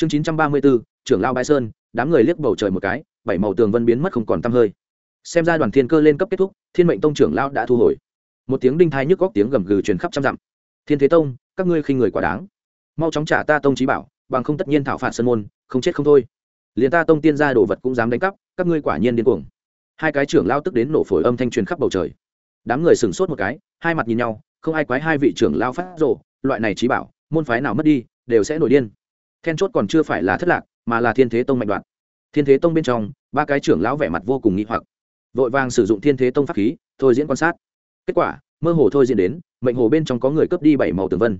chương chín trăm ba mươi bốn, trưởng lao bãi sơn, đám người liếc bầu trời một cái, bảy màu tường vân biến mất không còn t hơi. Xem ra đoàn thiên cơ lên cấp kết thúc, thiên mệnh tông trưởng lao đã thu hồi. Một tiếng đinh thai nhức góc tiếng gầm gừ truyền khắp trăm dặm. Thiên thế tông, các ngươi khinh người quá đáng. Mau chóng trả ta tông trí bảo, bằng không tất nhiên thảo phạt sân môn, không chết không thôi. Liền ta tông tiên gia đồ vật cũng dám đánh cắp, các ngươi quả nhiên điên cuồng. Hai cái trưởng lao tức đến nổ phổi âm thanh truyền khắp bầu trời. Đám người sửng sốt một cái, hai mặt nhìn nhau, không ai quái hai vị trưởng lao phát rộ loại này trí bảo, môn phái nào mất đi, đều sẽ nổi điên then chốt còn chưa phải là thất lạc, mà là thiên thế tông mạnh đoạn. Thiên thế tông bên trong, ba cái trưởng lão vẻ mặt vô cùng nghĩ hoặc. Vội vàng sử dụng thiên thế tông pháp khí, thôi diễn quan sát. Kết quả, mơ hồ thôi diễn đến, mệnh hồ bên trong có người cướp đi bảy màu tường vân.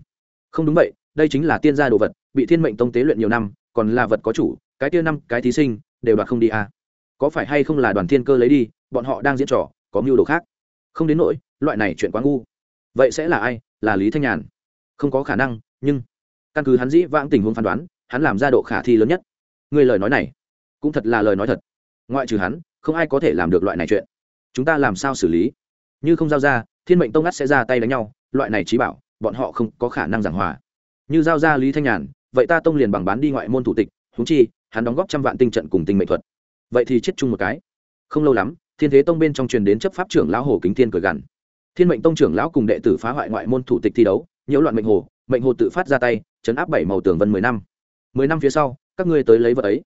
Không đúng vậy, đây chính là tiên gia đồ vật, bị thiên mệnh tông tế luyện nhiều năm, còn là vật có chủ, cái tiêu năm, cái thí sinh, đều đoạt không đi à. có phải hay không là đoàn thiên cơ lấy đi, bọn họ đang diễn trò, có mưu đồ khác? Không đến nỗi, loại này chuyện quá ngu. Vậy sẽ là ai? Là lý thanh nhàn. Không có khả năng, nhưng căn cứ hắn dĩ vãng tình huống phán đoán, hắn làm ra độ khả thi lớn nhất. Người lời nói này, cũng thật là lời nói thật. Ngoại trừ hắn, không ai có thể làm được loại này chuyện. Chúng ta làm sao xử lý? Như không giao ra, thiên mệnh tông ngắt sẽ ra tay đánh nhau, loại này trí bảo, bọn họ không có khả năng giảng hòa. Như giao ra lý thanh nhàn, vậy ta tông liền bằng bán đi ngoại môn thủ tịch húng chi, hắn đóng góp trăm vạn tinh trận cùng tinh mệnh thuật. Vậy thì chết chung một cái. Không lâu lắm, thiên thế tông bên trong truyền đến chấp pháp trưởng lão hồ kính thiên cười gằn. Thiên mệnh tông trưởng lão cùng đệ tử phá hoại ngoại môn thủ tịch thi đấu, nhiễu loạn mệnh hồ mệnh hồ tự phát ra tay chấn áp bảy màu tường vân mười năm. Mười năm phía sau, các ngươi tới lấy vợ ấy.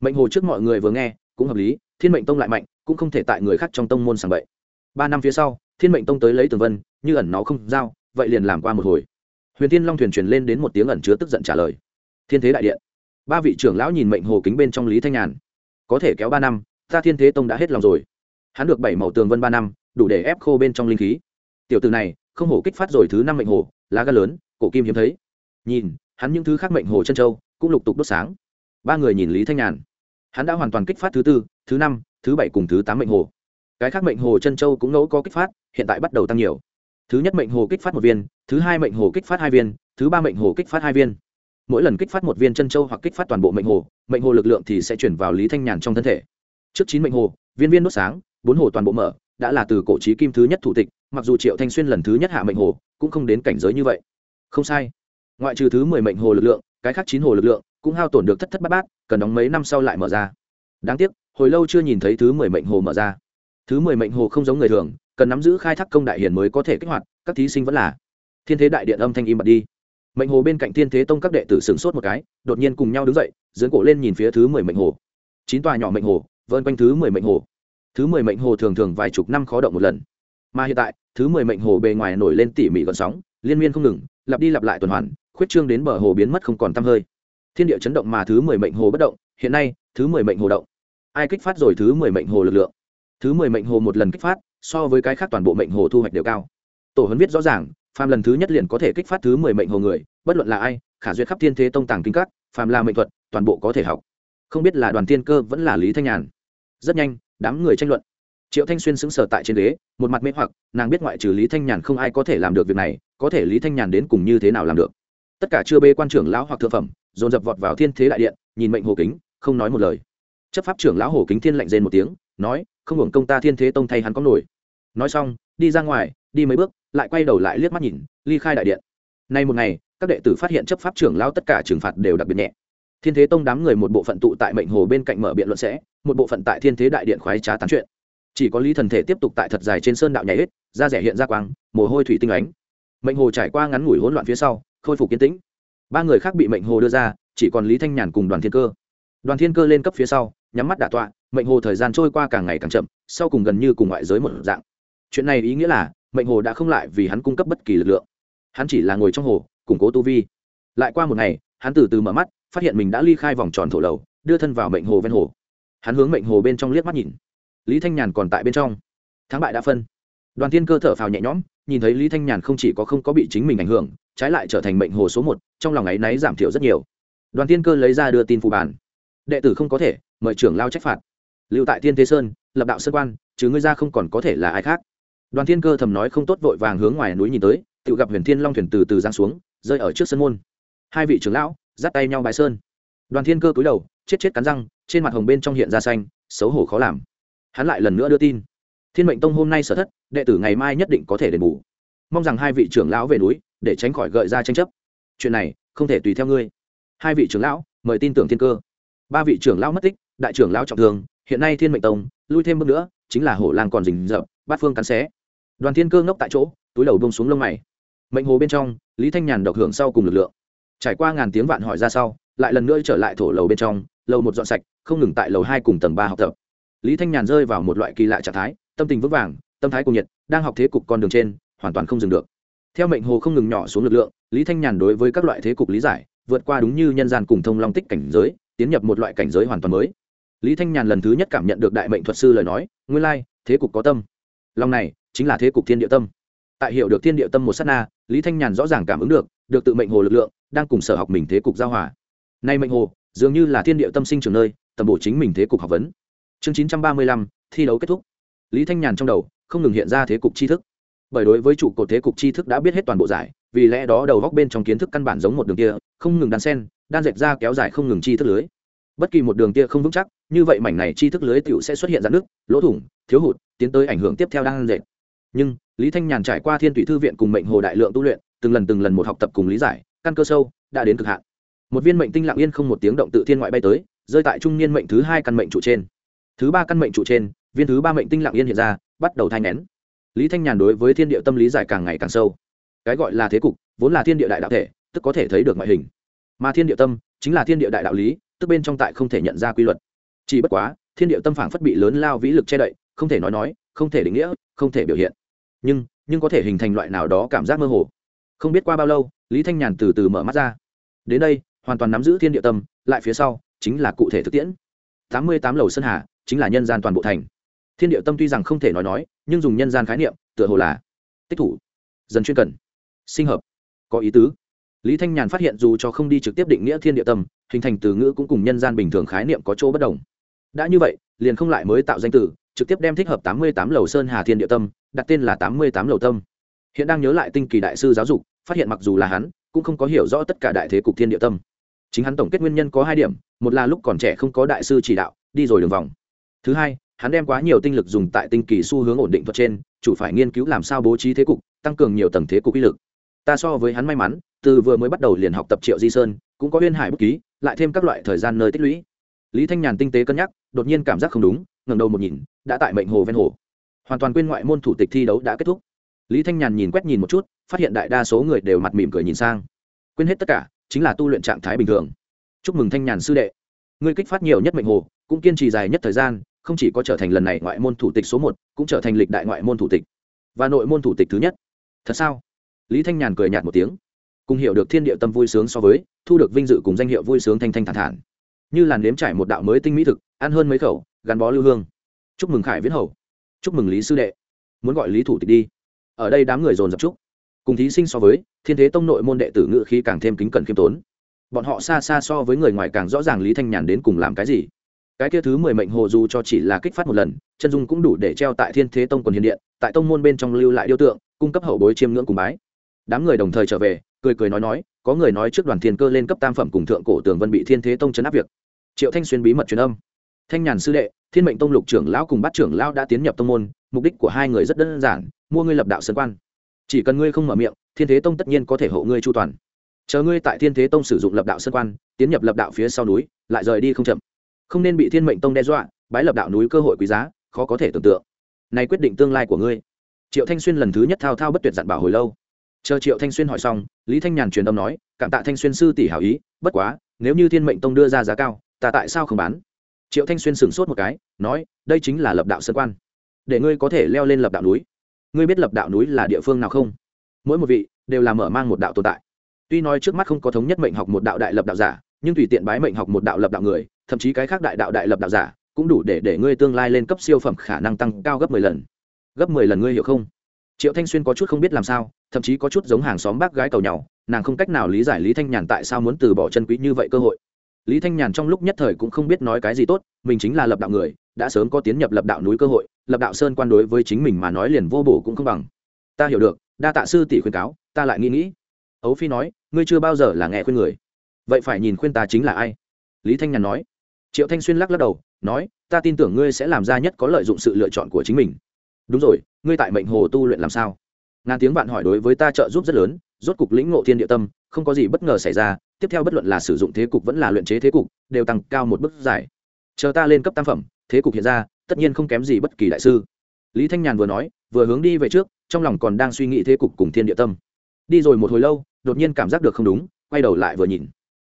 Mệnh hồ trước mọi người vừa nghe, cũng hợp lý, thiên mệnh tông lại mạnh, cũng không thể tại người khác trong tông môn sàng bậy. Ba năm phía sau, thiên mệnh tông tới lấy tường vân, như ẩn nó không giao, vậy liền làm qua một hồi. Huyền thiên long thuyền truyền lên đến một tiếng ẩn chứa tức giận trả lời. Thiên thế đại điện. Ba vị trưởng lão nhìn mệnh hồ kính bên trong lý thanh nhàn. Có thể kéo ba năm, ta thiên thế tông đã hết lòng rồi. Hắn được bảy màu tường vân ba năm, đủ để ép khô bên trong linh khí. Tiểu từ này, không hổ kích phát rồi thứ năm mệnh hồ, lá gan lớn, cổ kim hiếm thấy. Nhìn hắn những thứ khác mệnh hồ chân châu cũng lục tục đốt sáng. Ba người nhìn lý thanh nhàn. Hắn đã hoàn toàn kích phát thứ tư, thứ năm, thứ bảy cùng thứ tám mệnh hồ. Cái khác mệnh hồ chân châu cũng ngẫu có kích phát, hiện tại bắt đầu tăng nhiều. Thứ nhất mệnh hồ kích phát một viên, thứ hai mệnh hồ kích phát hai viên, thứ ba mệnh hồ kích phát hai viên. Mỗi lần kích phát một viên chân châu hoặc kích phát toàn bộ mệnh hồ mệnh hồ lực lượng thì sẽ chuyển vào lý thanh nhàn trong thân thể. Trước chín mệnh hồ, viên viên đốt sáng, bốn hồ toàn bộ mở, đã là từ cổ trí kim thứ nhất thủ tịch, mặc dù triệu thanh xuyên lần thứ nhất hạ mệnh hồ, cũng không đến cảnh giới như vậy. Không sai ngoại trừ thứ mười mệnh hồ lực lượng, cái khác chín hồ lực lượng cũng hao tổn được thất thất bát bát, cần đóng mấy năm sau lại mở ra. Đáng tiếc, hồi lâu chưa nhìn thấy thứ mười mệnh hồ mở ra. Thứ mười mệnh hồ không giống người thường, cần nắm giữ khai thác công đại hiền mới có thể kích hoạt, các thí sinh vẫn là thiên thế đại điện âm thanh im bật đi. Mệnh hồ bên cạnh thiên thế tông các đệ tử sửng sốt một cái, đột nhiên cùng nhau đứng dậy dưỡng cổ lên nhìn phía thứ mười mệnh hồ. Chín tòa nhỏ mệnh hồ vơn quanh thứ mười mệnh hồ. Thứ mười mệnh hồ thường thường vài chục năm khó động một lần. Mà hiện tại, thứ mười mệnh hồ bề ngoài nổi lên tỉ mỉ gọn sóng, liên miên không ngừng, lặp đi lặp lại tuần hoàn khuyết trương đến bờ hồ biến mất không còn tăm hơi. Thiên địa chấn động mà thứ mười mệnh hồ bất động, hiện nay, thứ mười mệnh hồ động. Ai kích phát rồi thứ mười mệnh hồ lực lượng? Thứ mười mệnh hồ một lần kích phát, so với cái khác toàn bộ mệnh hồ thu hoạch đều cao. Tổ huấn viết rõ ràng, phàm lần thứ nhất liền có thể kích phát thứ mười mệnh hồ người, bất luận là ai, khả duyệt khắp thiên thế tông tàng kinh các, phàm là mệnh thuật, toàn bộ có thể học. Không biết là đoàn tiên cơ vẫn là lý thanh nhàn. Rất nhanh, đám người tranh luận. Triệu thanh xuyên sững sờ tại trên ghế, một mặt mê hoặc, nàng biết ngoại trừ lý thanh nhàn không ai có thể làm được việc này, có thể lý thanh nhàn đến cùng như thế nào làm được tất cả chưa bê quan trưởng lão hoặc thượng phẩm, dồn dập vọt vào thiên thế đại điện, nhìn mệnh hồ kính, không nói một lời. Chấp pháp trưởng lão hồ kính thiên lạnh rên một tiếng, nói, không hưởng công ta thiên thế tông thay hắn có nổi. Nói xong, đi ra ngoài, đi mấy bước, lại quay đầu lại liếc mắt nhìn, ly khai đại điện. Nay một ngày, các đệ tử phát hiện chấp pháp trưởng lão tất cả trừng phạt đều đặc biệt nhẹ. Thiên thế tông đám người một bộ phận tụ tại mệnh hồ bên cạnh mở biện luận sẽ, một bộ phận tại thiên thế đại điện khoái trá tán chuyện. Chỉ có lý thần thể tiếp tục tại thật dài trên sơn đạo nhảy hết, da rẻ hiện ra quang, mồ hôi thủy tinh ánh. Mệnh hồ trải qua ngắn ngủi hỗn loạn phía sau khôi phục kiến tĩnh. Ba người khác bị mệnh hồ đưa ra, chỉ còn lý thanh nhàn cùng đoàn thiên cơ. Đoàn thiên cơ lên cấp phía sau, nhắm mắt đả tọa, mệnh hồ thời gian trôi qua càng ngày càng chậm, sau cùng gần như cùng ngoại giới một dạng. Chuyện này ý nghĩa là, mệnh hồ đã không lại vì hắn cung cấp bất kỳ lực lượng. Hắn chỉ là ngồi trong hồ, củng cố tu vi. Lại qua một ngày, hắn từ từ mở mắt, phát hiện mình đã ly khai vòng tròn thổ lầu, đưa thân vào mệnh hồ ven hồ. Hắn hướng mệnh hồ bên trong liếc mắt nhìn. Lý thanh nhàn còn tại bên trong. Thắng bại đã phân. Đoàn thiên cơ thở phào nhẹ nhõm, nhìn thấy lý thanh nhàn không chỉ có không có bị chính mình ảnh hưởng trái lại trở thành mệnh hồ số một, trong lòng áy náy giảm thiểu rất nhiều. Đoàn thiên cơ lấy ra đưa tin phù bản. Đệ tử không có thể, mời trưởng lao trách phạt. Lưu tại thiên thế sơn, lập đạo sơn quan, chứ ngươi ra không còn có thể là ai khác. Đoàn thiên cơ thầm nói không tốt vội vàng hướng ngoài núi nhìn tới, tự gặp huyền thiên long thuyền từ từ giang xuống, rơi ở trước sân môn. Hai vị trưởng lão, dắt tay nhau bài sơn. Đoàn thiên cơ cúi đầu, chết chết cắn răng, trên mặt hồng bên trong hiện ra xanh, xấu hổ khó làm. Hắn lại lần nữa đưa tin. Thiên mệnh tông hôm nay sở thất, đệ tử ngày mai nhất định có thể đền bù. Mong rằng hai vị trưởng lão về núi để tránh khỏi gợi ra tranh chấp. Chuyện này không thể tùy theo ngươi. Hai vị trưởng lão, mời tin tưởng thiên cơ. Ba vị trưởng lão mất tích, đại trưởng lão trọng thương, hiện nay thiên mệnh tông, lui thêm bước nữa, chính là hổ lang còn rình rập, bát phương cắn xé. Đoàn thiên cơ ngốc tại chỗ, túi đầu bông xuống lông mày. Mệnh hồ bên trong, lý thanh nhàn độc hưởng sau cùng lực lượng. Trải qua ngàn tiếng vạn hỏi ra sau, lại lần nữa trở lại thổ lầu bên trong, lầu một dọn sạch, không ngừng tại lầu hai cùng tầng ba học tập. Lý thanh nhàn rơi vào một loại kỳ lạ trạng thái, tâm tình vững vàng, tâm thái cùng nhiệt, đang học thế cục con đường trên, hoàn toàn không dừng được theo mệnh hồ không ngừng nhỏ xuống lực lượng, lý thanh nhàn đối với các loại thế cục lý giải, vượt qua đúng như nhân gian cùng thông long tích cảnh giới, tiến nhập một loại cảnh giới hoàn toàn mới. Lý thanh nhàn lần thứ nhất cảm nhận được đại mệnh thuật sư lời nói, nguyên lai, thế cục có tâm. Lòng này, chính là thế cục thiên địa tâm. Tại hiểu được thiên địa tâm một s á t na, lý thanh nhàn rõ ràng cảm ứng được được tự mệnh hồ lực lượng, đang cùng sở học mình thế cục giao hòa. Nay mệnh hồ, dường như là thiên địa tâm sinh trường nơi, tầm bổ chính mình thế cục học vấn. Chương chín trăm ba mươi lăm, thi đấu kết thúc. Lý thanh nhàn trong đầu, không ngừng hiện ra thế cục tri thức bởi đối với trụ cột thế cục tri thức đã biết hết toàn bộ giải, vì lẽ đó đầu góc bên trong kiến thức căn bản giống một đường kia, không ngừng đan sen, đan dệt ra kéo dài không ngừng chi thức lưới. Bất kỳ một đường kia không vững chắc, như vậy mảnh này chi thức lưới tựu sẽ xuất hiện dạn nước lỗ thủng, thiếu hụt, tiến tới ảnh hưởng tiếp theo đang dệt. Nhưng, lý thanh nhàn trải qua thiên thủy thư viện cùng mệnh hồ đại lượng tu luyện, từng lần từng lần một học tập cùng lý giải, căn cơ sâu, đã đến cực hạn. Một viên mệnh tinh lặng yên không một tiếng động tự thiên ngoại bay tới, rơi tại trung niên mệnh thứ hai căn mệnh trụ trên. Thứ ba căn mệnh trụ trên, viên thứ ba mệnh tinh lặng yên hiện ra, bắt đầu thai nén lý thanh nhàn đối với thiên địa tâm lý giải càng ngày càng sâu. Cái gọi là thế cục, vốn là thiên địa đại đạo thể, tức có thể thấy được ngoại hình. Mà thiên địa tâm, chính là thiên địa đại đạo lý, tức bên trong tại không thể nhận ra quy luật. Chỉ bất quá, thiên địa tâm phản phất bị lớn lao vĩ lực che đậy, không thể nói nói, không thể định nghĩa, không thể biểu hiện. Nhưng nhưng có thể hình thành loại nào đó cảm giác mơ hồ. Không biết qua bao lâu, lý thanh nhàn từ từ mở mắt ra. Đến đây, hoàn toàn nắm giữ thiên địa tâm, lại phía sau, chính là cụ thể thực tiễn. tám mươi tám lầu sơn hà, chính là nhân gian toàn bộ thành thiên địa tâm tuy rằng không thể nói nói, nhưng dùng nhân gian khái niệm, tựa hồ là tích thủ, dần chuyên cần, sinh hợp, có ý tứ. Lý thanh nhàn phát hiện dù cho không đi trực tiếp định nghĩa thiên địa tâm, hình thành từ ngữ cũng cùng nhân gian bình thường khái niệm có chỗ bất đồng. Đã như vậy, liền không lại mới tạo danh từ, trực tiếp đem thích hợp tám mươi tám lầu sơn hà thiên địa tâm, đặt tên là tám mươi tám lầu tâm. Hiện đang nhớ lại tinh kỳ đại sư giáo dục, phát hiện mặc dù là hắn, cũng không có hiểu rõ tất cả đại thế cục thiên địa tâm. Chính hắn tổng kết nguyên nhân có hai điểm, một là lúc còn trẻ không có đại sư chỉ đạo, đi rồi đường vòng. Thứ hai hắn đem quá nhiều tinh lực dùng tại tinh kỳ xu hướng ổn định thuật trên, chủ phải nghiên cứu làm sao bố trí thế cục, tăng cường nhiều tầng thế cục uy lực. Ta so với hắn may mắn, từ vừa mới bắt đầu liền học tập triệu di sơn, cũng có huyên hải bút ký, lại thêm các loại thời gian nơi tích lũy. Lý thanh nhàn tinh tế cân nhắc, đột nhiên cảm giác không đúng, ngẩng đầu một nhìn, đã tại mệnh hồ ven hồ. Hoàn toàn quên ngoại môn thủ tịch thi đấu đã kết thúc. Lý thanh nhàn nhìn quét nhìn một chút, phát hiện đại đa số người đều mặt mỉm cười nhìn sang. Quên hết tất cả, chính là tu luyện trạng thái bình thường. Chúc mừng thanh nhàn sư đệ. Ngươi kích phát nhiều nhất mệnh hồ, cũng kiên trì dài nhất thời gian không chỉ có trở thành lần này ngoại môn thủ tịch số một, cũng trở thành lịch đại ngoại môn thủ tịch và nội môn thủ tịch thứ nhất. Thật sao? Lý thanh nhàn cười nhạt một tiếng. Cùng hiểu được thiên địa tâm vui sướng so với, thu được vinh dự cùng danh hiệu vui sướng thanh thanh thản thản. Như làn nếm trải một đạo mới tinh mỹ thực, ăn hơn mấy khẩu, gắn bó lưu hương. Chúc mừng khải viễn hầu. Chúc mừng lý sư đệ. Muốn gọi lý thủ tịch đi. Ở đây đám người dồn dập chúc. Cùng thí sinh so với, thiên thế tông nội môn đệ tử ngự khí càng thêm kính cẩn khiêm tốn. Bọn họ xa xa so với người ngoài càng rõ ràng lý thanh nhàn đến cùng làm cái gì cái kia thứ mười mệnh hồ dù cho chỉ là kích phát một lần, chân dung cũng đủ để treo tại thiên thế tông quần hiền điện, tại tông môn bên trong lưu lại điêu tượng, cung cấp hậu bối chiêm ngưỡng cùng bái. Đám người đồng thời trở về, cười cười nói nói, có người nói trước đoàn thiên cơ lên cấp tam phẩm cùng thượng cổ tường vân bị thiên thế tông chấn áp việc. Triệu thanh xuyên bí mật truyền âm. Thanh nhàn sư đệ, thiên mệnh tông lục trưởng lão cùng bát trưởng lão đã tiến nhập tông môn, mục đích của hai người rất đơn giản, mua ngươi lập đạo sơn quan. Chỉ cần ngươi không mở miệng, thiên thế tông tất nhiên có thể hộ ngươi chu toàn. Chờ ngươi tại thiên thế tông sử dụng lập đạo sơn quan, tiến nhập lập đạo phía sau núi, lại rời đi không chậm không nên bị thiên mệnh tông đe dọa, bái lập đạo núi cơ hội quý giá, khó có thể tưởng tượng. Này quyết định tương lai của ngươi. Triệu thanh xuyên lần thứ nhất thao thao bất tuyệt dặn bảo hồi lâu. Chờ triệu thanh xuyên hỏi xong, lý thanh nhàn truyền âm nói, cảm tạ thanh xuyên sư tỷ hảo ý, bất quá, nếu như thiên mệnh tông đưa ra giá cao, ta tại sao không bán? Triệu thanh xuyên sửng sốt một cái, nói, đây chính là lập đạo sơn quan. Để ngươi có thể leo lên lập đạo núi. Ngươi biết lập đạo núi là địa phương nào không? Mỗi một vị đều là mở mang một đạo tồn tại. Tuy nói trước mắt không có thống nhất mệnh học một đạo đại lập đạo giả nhưng tùy tiện bái mệnh học một đạo lập đạo người, thậm chí cái khác đại đạo đại lập đạo giả, cũng đủ để để ngươi tương lai lên cấp siêu phẩm khả năng tăng cao gấp mười lần. Gấp mười lần ngươi hiểu không? Triệu thanh xuyên có chút không biết làm sao, thậm chí có chút giống hàng xóm bác gái cầu nhau, nàng không cách nào lý giải lý thanh nhàn tại sao muốn từ bỏ chân quý như vậy cơ hội. Lý thanh nhàn trong lúc nhất thời cũng không biết nói cái gì tốt, mình chính là lập đạo người, đã sớm có tiến nhập lập đạo núi cơ hội, lập đạo sơn quan đối với chính mình mà nói liền vô bổ cũng không bằng. Ta hiểu được, đa tạ sư tỷ khuyên cáo, ta lại nghĩ nghĩ. Ấu phi nói, ngươi chưa bao giờ là nghe khuyên người vậy phải nhìn khuyên ta chính là ai? Lý thanh nhàn nói. Triệu thanh xuyên lắc lắc đầu, nói, ta tin tưởng ngươi sẽ làm ra nhất có lợi dụng sự lựa chọn của chính mình. Đúng rồi, ngươi tại mệnh hồ tu luyện làm sao? Ngàn tiếng bạn hỏi đối với ta trợ giúp rất lớn, rốt cục lĩnh ngộ thiên địa tâm, không có gì bất ngờ xảy ra, tiếp theo bất luận là sử dụng thế cục vẫn là luyện chế thế cục, đều tăng cao một bước giải chờ ta lên cấp tam phẩm, thế cục hiện ra, tất nhiên không kém gì bất kỳ đại sư. Lý thanh nhàn vừa nói, vừa hướng đi về trước, trong lòng còn đang suy nghĩ thế cục cùng thiên địa tâm. Đi rồi một hồi lâu, đột nhiên cảm giác được không đúng, quay đầu lại vừa nhìn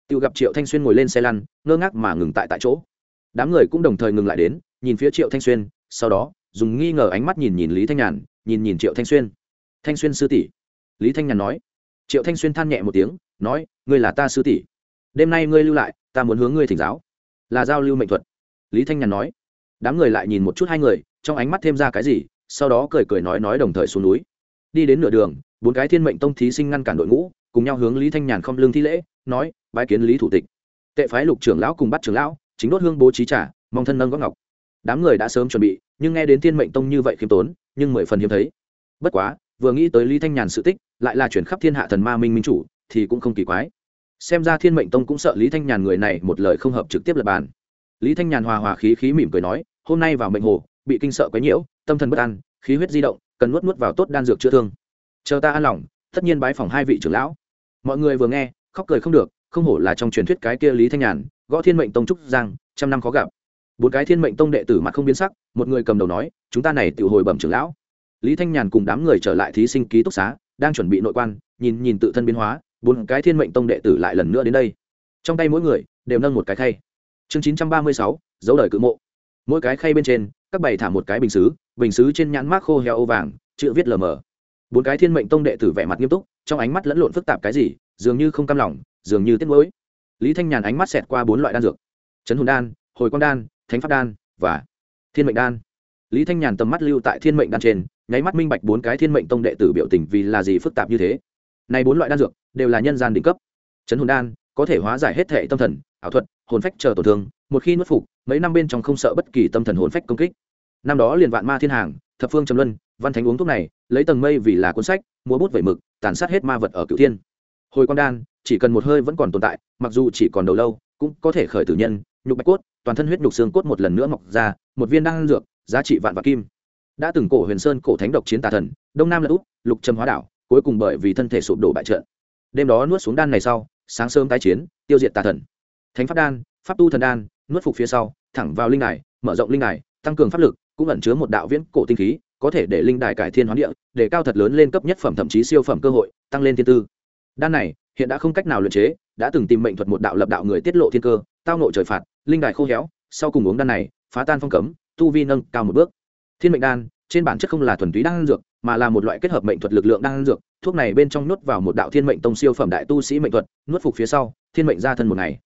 tự gặp triệu thanh xuyên ngồi lên xe lăn, ngơ ngác mà ngừng tại tại chỗ. Đám người cũng đồng thời ngừng lại đến, nhìn phía triệu thanh xuyên, sau đó, dùng nghi ngờ ánh mắt nhìn nhìn lý thanh nhàn, nhìn nhìn triệu thanh xuyên. Thanh xuyên sư tỷ. Lý thanh nhàn nói. Triệu thanh xuyên than nhẹ một tiếng, nói, ngươi là ta sư tỷ. Đêm nay ngươi lưu lại, ta muốn hướng ngươi thỉnh giáo. Là giao lưu mệnh thuật. Lý thanh nhàn nói. Đám người lại nhìn một chút hai người, trong ánh mắt thêm ra cái gì, sau đó cười cười nói nói đồng thời xuống núi. Đi đến nửa đường, bốn cái thiên mệnh tông thí sinh ngăn cản đội ngũ cùng nhau hướng lý thanh nhàn không lương thi lễ, nói, bái kiến lý thủ tịch. Tệ phái lục trưởng lão cùng bắt trưởng lão, chính đốt hương bố trí trả mong thân nâng góc ngọc. Đám người đã sớm chuẩn bị, nhưng nghe đến thiên mệnh tông như vậy khiêm tốn, nhưng mười phần hiếm thấy. Bất quá, vừa nghĩ tới lý thanh nhàn sự tích, lại là chuyển khắp thiên hạ thần ma minh minh chủ, thì cũng không kỳ quái. Xem ra thiên mệnh tông cũng sợ lý thanh nhàn người này một lời không hợp trực tiếp lập bàn. Lý thanh nhàn hòa hòa khí khí mỉm cười nói, hôm nay vào mệnh hồ, bị kinh sợ quấy nhiễu, tâm thần bất an, khí huyết di động, cần nuốt nuốt vào tốt đan dược chữa thương. Chờ ta an lòng, tất nhiên bái phòng hai vị trưởng lão mọi người vừa nghe, khóc cười không được, không hổ là trong truyền thuyết cái kia lý thanh nhàn, gõ thiên mệnh tông trúc giang, trăm năm khó gặp. Bốn cái thiên mệnh tông đệ tử mặt không biến sắc, một người cầm đầu nói, chúng ta này tự hồi bẩm trưởng lão. Lý thanh nhàn cùng đám người trở lại thí sinh ký túc xá, đang chuẩn bị nội quan, nhìn nhìn tự thân biến hóa, bốn cái thiên mệnh tông đệ tử lại lần nữa đến đây. Trong tay mỗi người, đều nâng một cái khay. Chương chín trăm ba mươi sáu, dấu đời cự mộ. Mỗi cái khay bên trên, các bày thả một cái bình xứ bình xứ trên nhãn mác khô heo ô vàng, chữ viết lờ mờ bốn cái thiên mệnh tông đệ tử vẻ mặt nghiêm túc, trong ánh mắt lẫn lộn phức tạp cái gì, dường như không cam lòng, dường như tiếc nuối. Lý thanh nhàn ánh mắt xẹt qua bốn loại đan dược. Chấn hồn đan, hồi quang đan, thánh pháp đan và thiên mệnh đan. Lý thanh nhàn tầm mắt lưu tại thiên mệnh đan trên, nháy mắt minh bạch bốn cái thiên mệnh tông đệ tử biểu tình vì là gì phức tạp như thế. Này bốn loại đan dược đều là nhân gian đỉnh cấp. Chấn hồn đan có thể hóa giải hết thể tâm thần, ảo thuật, hồn phách chờ tổn thương, một khi nuốt phục, mấy năm bên trong không sợ bất kỳ tâm thần hồn phách công kích. Năm đó liền vạn ma thiên hàng, thập phương trầm luân văn thánh uống thuốc này, lấy tầng mây vì là cuốn sách, múa bút vẩy mực, tàn sát hết ma vật ở cựu thiên. Hồi con đan, chỉ cần một hơi vẫn còn tồn tại, mặc dù chỉ còn đầu lâu, cũng có thể khởi tử nhân, nhục bạch cốt, toàn thân huyết nhục xương cốt một lần nữa mọc ra, một viên đan dược, giá trị vạn và kim. Đã từng cổ huyền sơn, cổ thánh độc chiến tà thần, đông nam lật út, lục trầm hóa đảo, cuối cùng bởi vì thân thể sụp đổ bại trận. Đêm đó nuốt xuống đan này sau, sáng sớm tái chiến, tiêu diệt tà thần. Thánh pháp đan, pháp tu thần đan, nuốt phục phía sau, thẳng vào linh đài, mở rộng linh đài, tăng cường pháp lực, cũng ẩn chứa một đạo viễn cổ tinh khí có thể để linh đài cải thiên hoán địa, để cao thật lớn lên cấp nhất phẩm thậm chí siêu phẩm cơ hội, tăng lên thiên tư. Đan này, hiện đã không cách nào luyện chế, đã từng tìm mệnh thuật một đạo lập đạo người tiết lộ thiên cơ, tao nộ trời phạt, linh đài khô héo, sau cùng uống đan này, phá tan phong cấm, tu vi nâng cao một bước. Thiên mệnh đan, trên bản chất không là thuần túy đan dược, mà là một loại kết hợp mệnh thuật lực lượng đan dược, thuốc này bên trong nuốt vào một đạo thiên mệnh tông siêu phẩm đại tu sĩ mệnh thuật, nuốt phục phía sau, thiên mệnh ra thân một ngày.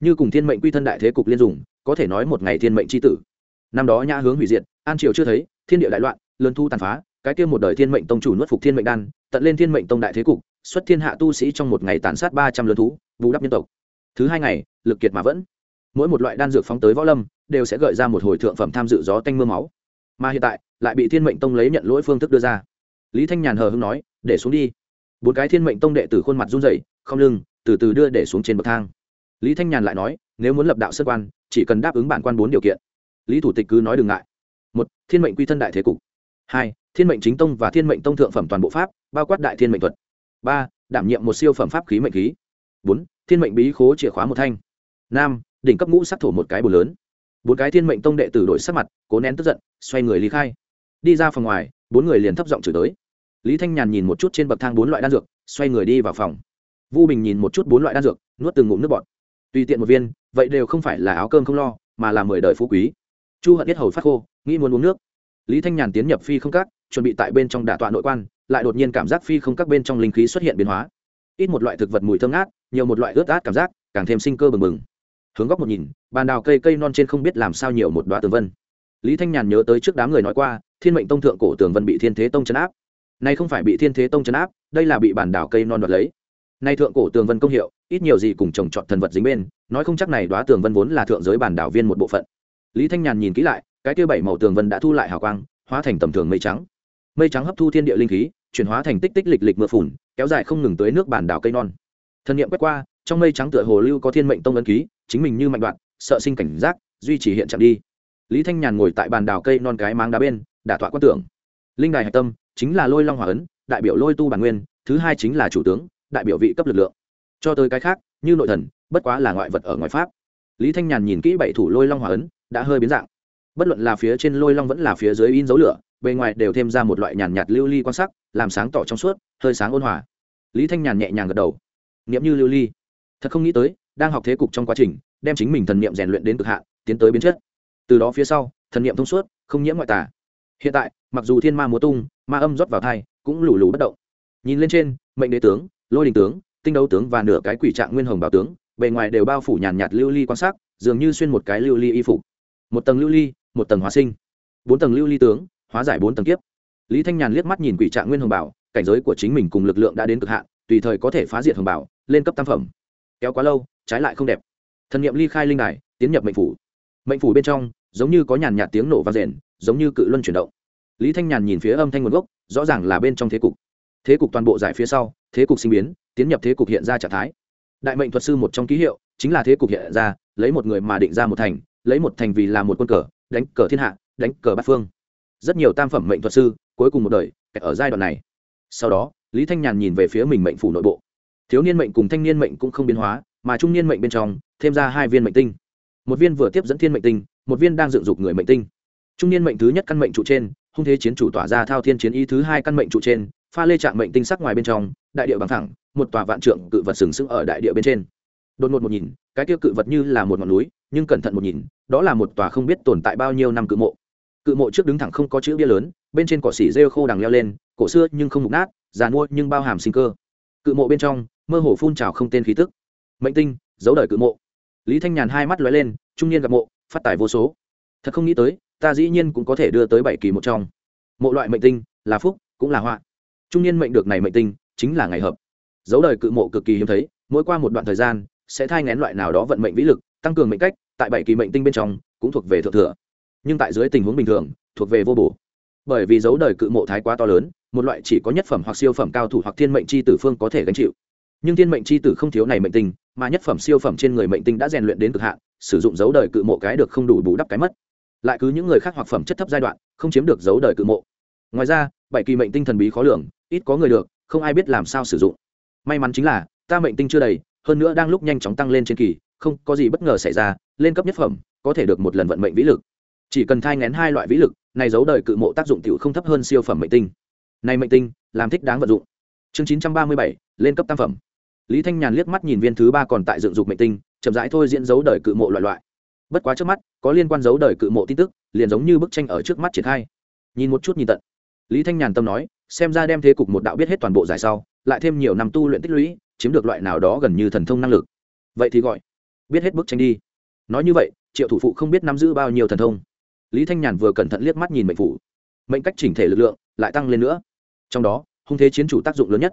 Như cùng thiên mệnh quy thân đại thế cục liên dùng, có thể nói một ngày thiên mệnh c h i tử. Năm đó nhã hướng hủy diệt, an triều chưa thấy, thiên địa đại loạn lớn thu tàn phá, cái kia một đời thiên mệnh tông chủ nuốt phục thiên mệnh đan, tận lên thiên mệnh tông đại thế cục, xuất thiên hạ tu sĩ trong một ngày tàn sát ba trăm lớn thú, bù đắp nhân tộc. Thứ hai ngày, lực kiệt mà vẫn. Mỗi một loại đan dược phóng tới võ lâm, đều sẽ gợi ra một hồi thượng phẩm tham dự gió tanh m ư a máu. Mà hiện tại, lại bị thiên mệnh tông lấy nhận lỗi phương thức đưa ra. Lý thanh nhàn hờ hưng nói, để xuống đi. Bốn cái thiên mệnh tông đệ từ khuôn mặt run dậy không lưng, từ từ đưa để xuống trên bậc thang. Lý thanh nhàn lại nói, nếu muốn lập đạo sơ quan, chỉ cần đáp ứng bản quan bốn điều kiện. Lý thủ tịch cứ nói đừng ngại. Một, thiên mệnh quy thân đại thế cục hai, thiên mệnh chính tông và thiên mệnh tông thượng phẩm toàn bộ pháp, bao quát đại thiên mệnh thuật. Ba, đảm nhiệm một siêu phẩm pháp khí mệnh khí. Bốn, thiên mệnh bí khố chìa khóa một thanh. Năm, đỉnh cấp ngũ sát thổ một cái bồ lớn. Bốn cái thiên mệnh tông đệ tử đổi sắc mặt, cố nén tức giận, xoay người lý khai. Đi ra phòng ngoài, bốn người liền thấp giọng chửi tới. Lý thanh nhàn nhìn một chút trên bậc thang bốn loại đan dược, xoay người đi vào phòng. Vu bình nhìn một chút bốn loại đan dược, nuốt từng ngụm nước bọt. Tùy tiện một viên, vậy đều không phải là áo cơm không lo, mà là mười đời phú quý. Chu hận biết hầu phát khô, nghĩ muốn uống nước lý thanh nhàn tiến nhập phi không các, chuẩn bị tại bên trong đả tọa nội quan, lại đột nhiên cảm giác phi không các bên trong linh khí xuất hiện biến hóa. Ít một loại thực vật mùi thơm ngát, nhiều một loại ướt át cảm giác, càng thêm sinh cơ bừng bừng. Hướng góc một nhìn, bàn đào cây cây non trên không biết làm sao nhiều một đoạn tường vân. Lý thanh nhàn nhớ tới trước đám người nói qua, thiên mệnh tông thượng cổ tường vân bị thiên thế tông chấn áp. Nay không phải bị thiên thế tông chấn áp, đây là bị bản đảo cây non đoạt lấy. Nay thượng cổ tường vân công hiệu, ít nhiều gì cùng trồng trọt thần vật dính bên, nói không chắc này đoá tường vân vốn là thượng giới bản đảo viên một bộ phận. Lý thanh nhàn nhìn kỹ lại cái kia bảy màu tường vân đã thu lại hào quang, hóa thành tầm thường mây trắng. Mây trắng hấp thu thiên địa linh khí, chuyển hóa thành tích tích lịch lịch mưa phùn, kéo dài không ngừng tới nước bản đảo cây non. Thân nhiệm quét qua, trong mây trắng tựa hồ lưu có thiên mệnh tông ấn ký, chính mình như mạnh đoạn, sợ sinh cảnh giác, duy trì hiện trạng đi. Lý thanh nhàn ngồi tại bàn đảo cây non cái máng đá bên, đả tọa quan tưởng. Linh đài hạch tâm chính là lôi long hòa ấn, đại biểu lôi tu bản nguyên, thứ hai chính là chủ tướng, đại biểu vị cấp lực lượng. Cho tới cái khác, như nội thần, bất quá là ngoại vật ở ngoài pháp. Lý thanh nhàn nhìn kỹ bảy thủ lôi long hỏa ấn, đã hơi biến dạng bất luận là phía trên lôi long vẫn là phía dưới in dấu lửa, bề ngoài đều thêm ra một loại nhàn nhạt lưu ly quan sắc, làm sáng tỏ trong suốt, hơi sáng ôn hòa. Lý thanh nhàn nhẹ nhàng gật đầu. Nghiệm như lưu ly. Thật không nghĩ tới, đang học thế cục trong quá trình, đem chính mình thần niệm rèn luyện đến cực hạn, tiến tới biến chất. Từ đó phía sau, thần niệm thông suốt, không nhiễm ngoại tả. hiện tại, mặc dù thiên ma múa tung, ma âm rót vào thai, cũng lù lù bất động. Nhìn lên trên, mệnh đế tướng, lôi đình tướng, tinh đấu tướng và nửa cái quỷ trạng nguyên hồng bảo tướng, bề ngoài đều bao phủ nhàn nhạt lưu ly quan sát dường như xuyên một cái lưu ly y phục. Một tầng lưu ly một tầng hóa sinh, bốn tầng lưu ly tướng, hóa giải bốn tầng kiếp. Lý thanh nhàn liếc mắt nhìn quỷ trạng nguyên hồng bảo, cảnh giới của chính mình cùng lực lượng đã đến cực hạn, tùy thời có thể phá diệt hồng bảo, lên cấp tam phẩm. Kéo quá lâu, trái lại không đẹp. Thần n i ệ m ly khai linh đài, tiến nhập mệnh phủ. Mệnh phủ bên trong, giống như có nhàn nhạt tiếng nổ và rền, giống như cự luân chuyển động. Lý thanh nhàn nhìn phía âm thanh nguồn gốc, rõ ràng là bên trong thế cục. Thế cục toàn bộ giải phía sau, thế cục sinh biến, tiến nhập thế cục hiện ra trạng thái. Đại mệnh thuật sư một trong ký hiệu, chính là thế cục hiện ra, lấy một người mà định ra một thành, lấy một thành vì là một quân cờ đánh cờ thiên hạ, đánh cờ bát phương. Rất nhiều tam phẩm mệnh thuật sư, cuối cùng một đời ở giai đoạn này. Sau đó, lý thanh nhàn nhìn về phía mình mệnh phủ nội bộ. Thiếu niên mệnh cùng thanh niên mệnh cũng không biến hóa, mà trung niên mệnh bên trong, thêm ra hai viên mệnh tinh. Một viên vừa tiếp dẫn thiên mệnh tinh, một viên đang dựng dục người mệnh tinh. Trung niên mệnh thứ nhất căn mệnh trụ trên, hung thế chiến chủ tỏa ra thao thiên chiến ý thứ hai căn mệnh trụ trên, pha lê trạng mệnh tinh sắc ngoài bên trong, đại địa bằng thẳng, một tòa vạn trượng cự vật sừng sững ở đại địa bên trên. Đột ngột một nhìn, cái tiêu cự vật như là một ngọn núi nhưng cẩn thận một nhìn, đó là một tòa không biết tồn tại bao nhiêu năm cự mộ. Cự mộ trước đứng thẳng không có chữ bia lớn, bên trên cỏ xỉ rêu khô đằng leo lên, cổ xưa nhưng không mục nát, già mua nhưng bao hàm sinh cơ. Cự mộ bên trong, mơ hồ phun trào không tên khí tức. Mệnh tinh dấu đời cự mộ. Lý thanh nhàn hai mắt lóe lên, trung niên gặp mộ, phát tài vô số. Thật không nghĩ tới, ta dĩ nhiên cũng có thể đưa tới bảy kỳ một trong. Mộ loại mệnh tinh, là phúc, cũng là họa. Trung niên mệnh được này mệnh tinh, chính là ngày hợp. Dấu đời cự mộ cực kỳ hiếm thấy, mỗi qua một đoạn thời gian, sẽ thai ngén loại nào đó vận mệnh vĩ lực, tăng cường mệnh cách tại bảy kỳ mệnh tinh bên trong, cũng thuộc về thượng thừa. Nhưng tại dưới tình huống bình thường, thuộc về vô bổ. Bởi vì dấu đời cự mộ thái quá to lớn, một loại chỉ có nhất phẩm hoặc siêu phẩm cao thủ hoặc thiên mệnh c h i tử phương có thể gánh chịu. Nhưng thiên mệnh c h i tử không thiếu này mệnh tinh, mà nhất phẩm siêu phẩm trên người mệnh tinh đã rèn luyện đến cực hạn, sử dụng dấu đời cự mộ cái được không đủ bù đắp cái mất. Lại cứ những người khác hoặc phẩm chất thấp giai đoạn, không chiếm được dấu đời cự mộ. Ngoài ra, bảy kỳ mệnh tinh thần bí khó lường, ít có người được, không ai biết làm sao sử dụng. May mắn chính là, ta mệnh tinh chưa đầy, hơn nữa đang lúc nhanh chóng tăng lên trên kỳ không có gì bất ngờ xảy ra, lên cấp nhất phẩm, có thể được một lần vận mệnh vĩ lực. Chỉ cần thai ngén hai loại vĩ lực, này giấu đời cự mộ tác dụng tiểu không thấp hơn siêu phẩm mệnh tinh. Này mệnh tinh, làm thích đáng vận dụng. Chương chín trăm ba mươi bảy, lên cấp tam phẩm. Lý thanh nhàn liếc mắt nhìn viên thứ ba còn tại dựng dục mệnh tinh, chậm rãi thôi diễn dấu đời cự mộ loại loại. Bất quá trước mắt, có liên quan dấu đời cự mộ tin tức, liền giống như bức tranh ở trước mắt triển khai. Nhìn một chút nhìn tận. Lý thanh nhàn tâm nói, xem ra đem thế cục một đạo biết hết toàn bộ giải sau, lại thêm nhiều năm tu luyện tích lũy, chiếm được loại nào đó gần như thần thông năng lực. Vậy thì gọi biết hết bức tranh đi. Nói như vậy triệu thủ phụ không biết nắm giữ bao nhiêu thần thông. Lý thanh nhàn vừa cẩn thận liếc mắt nhìn mệnh phụ, mệnh cách chỉnh thể lực lượng lại tăng lên nữa. Trong đó hung thế chiến chủ tác dụng lớn nhất.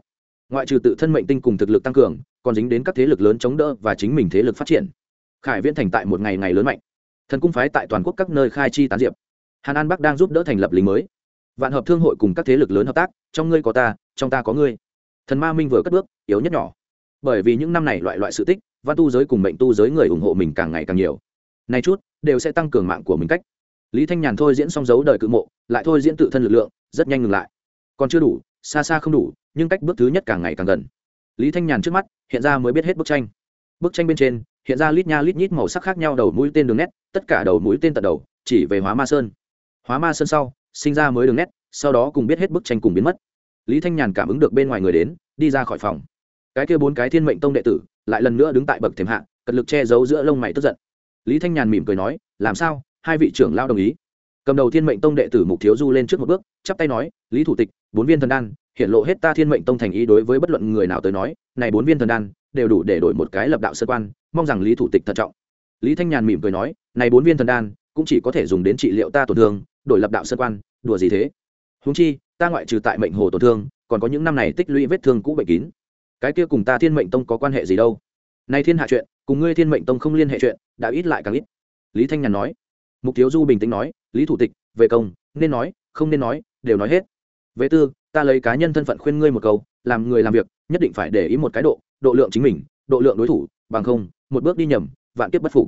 Ngoại trừ tự thân mệnh tinh cùng thực lực tăng cường còn dính đến các thế lực lớn chống đỡ và chính mình thế lực phát triển. Khải viễn thành tại một ngày ngày lớn mạnh. Thần cung phái tại toàn quốc các nơi khai chi tán diệp. Hàn an bắc đang giúp đỡ thành lập lính mới. Vạn hợp thương hội cùng các thế lực lớn hợp tác trong ngươi có ta trong ta có ngươi. Thần ma minh vừa cất bước yếu nhất nhỏ bởi vì những năm này loại loại sự tích, văn tu giới cùng mệnh tu giới người ủng hộ mình càng ngày càng nhiều. Nay chút, đều sẽ tăng cường mạng của mình cách. Lý thanh nhàn thôi diễn xong dấu đời cự mộ, lại thôi diễn tự thân lực lượng, rất nhanh ngừng lại. Còn chưa đủ, xa xa không đủ, nhưng cách bước thứ nhất càng ngày càng gần. Lý thanh nhàn trước mắt, hiện ra mới biết hết bức tranh. Bức tranh bên trên, hiện ra lít nha lít nhít màu sắc khác nhau đầu mũi tên đường nét, tất cả đầu mũi tên tận đầu, chỉ về hóa ma sơn. Hóa ma sơn sau, sinh ra mới đường nét, sau đó cùng biết hết bức tranh cùng biến mất. Lý thanh nhàn cảm ứng được bên ngoài người đến, đi ra khỏi phòng cái kia bốn cái thiên mệnh tông đệ tử lại lần nữa đứng tại bậc thềm hạ, cật lực che giấu giữa lông mày tức giận. Lý thanh nhàn mỉm cười nói, làm sao? Hai vị trưởng lao đồng ý. Cầm đầu thiên mệnh tông đệ tử mục thiếu du lên trước một bước, chắp tay nói, lý thủ tịch, bốn viên thần đan, hiện lộ hết ta thiên mệnh tông thành ý đối với bất luận người nào tới nói, này bốn viên thần đan đều đủ để đổi một cái lập đạo sơ quan, mong rằng lý thủ tịch thận trọng. Lý thanh nhàn mỉm cười nói, này bốn viên thần đan cũng chỉ có thể dùng đến trị liệu ta tổn thương, đổi lập đạo sơ quan, đùa gì thế? Húng chi, ta ngoại trừ tại mệnh hồ tổn thương, còn có những năm này tích lũy vết thương cũ bệnh kín cái kia cùng ta thiên mệnh tông có quan hệ gì đâu? Nay thiên hạ chuyện, cùng ngươi thiên mệnh tông không liên hệ chuyện, đã ít lại càng ít. Lý thanh nhàn nói. Mục thiếu du bình tĩnh nói, lý thủ tịch, về công, nên nói, không nên nói, đều nói hết. Về tư, ta lấy cá nhân thân phận khuyên ngươi một câu, làm người làm việc, nhất định phải để ý một cái độ độ lượng chính mình, độ lượng đối thủ, bằng không, một bước đi nhầm, vạn kiếp bất phục.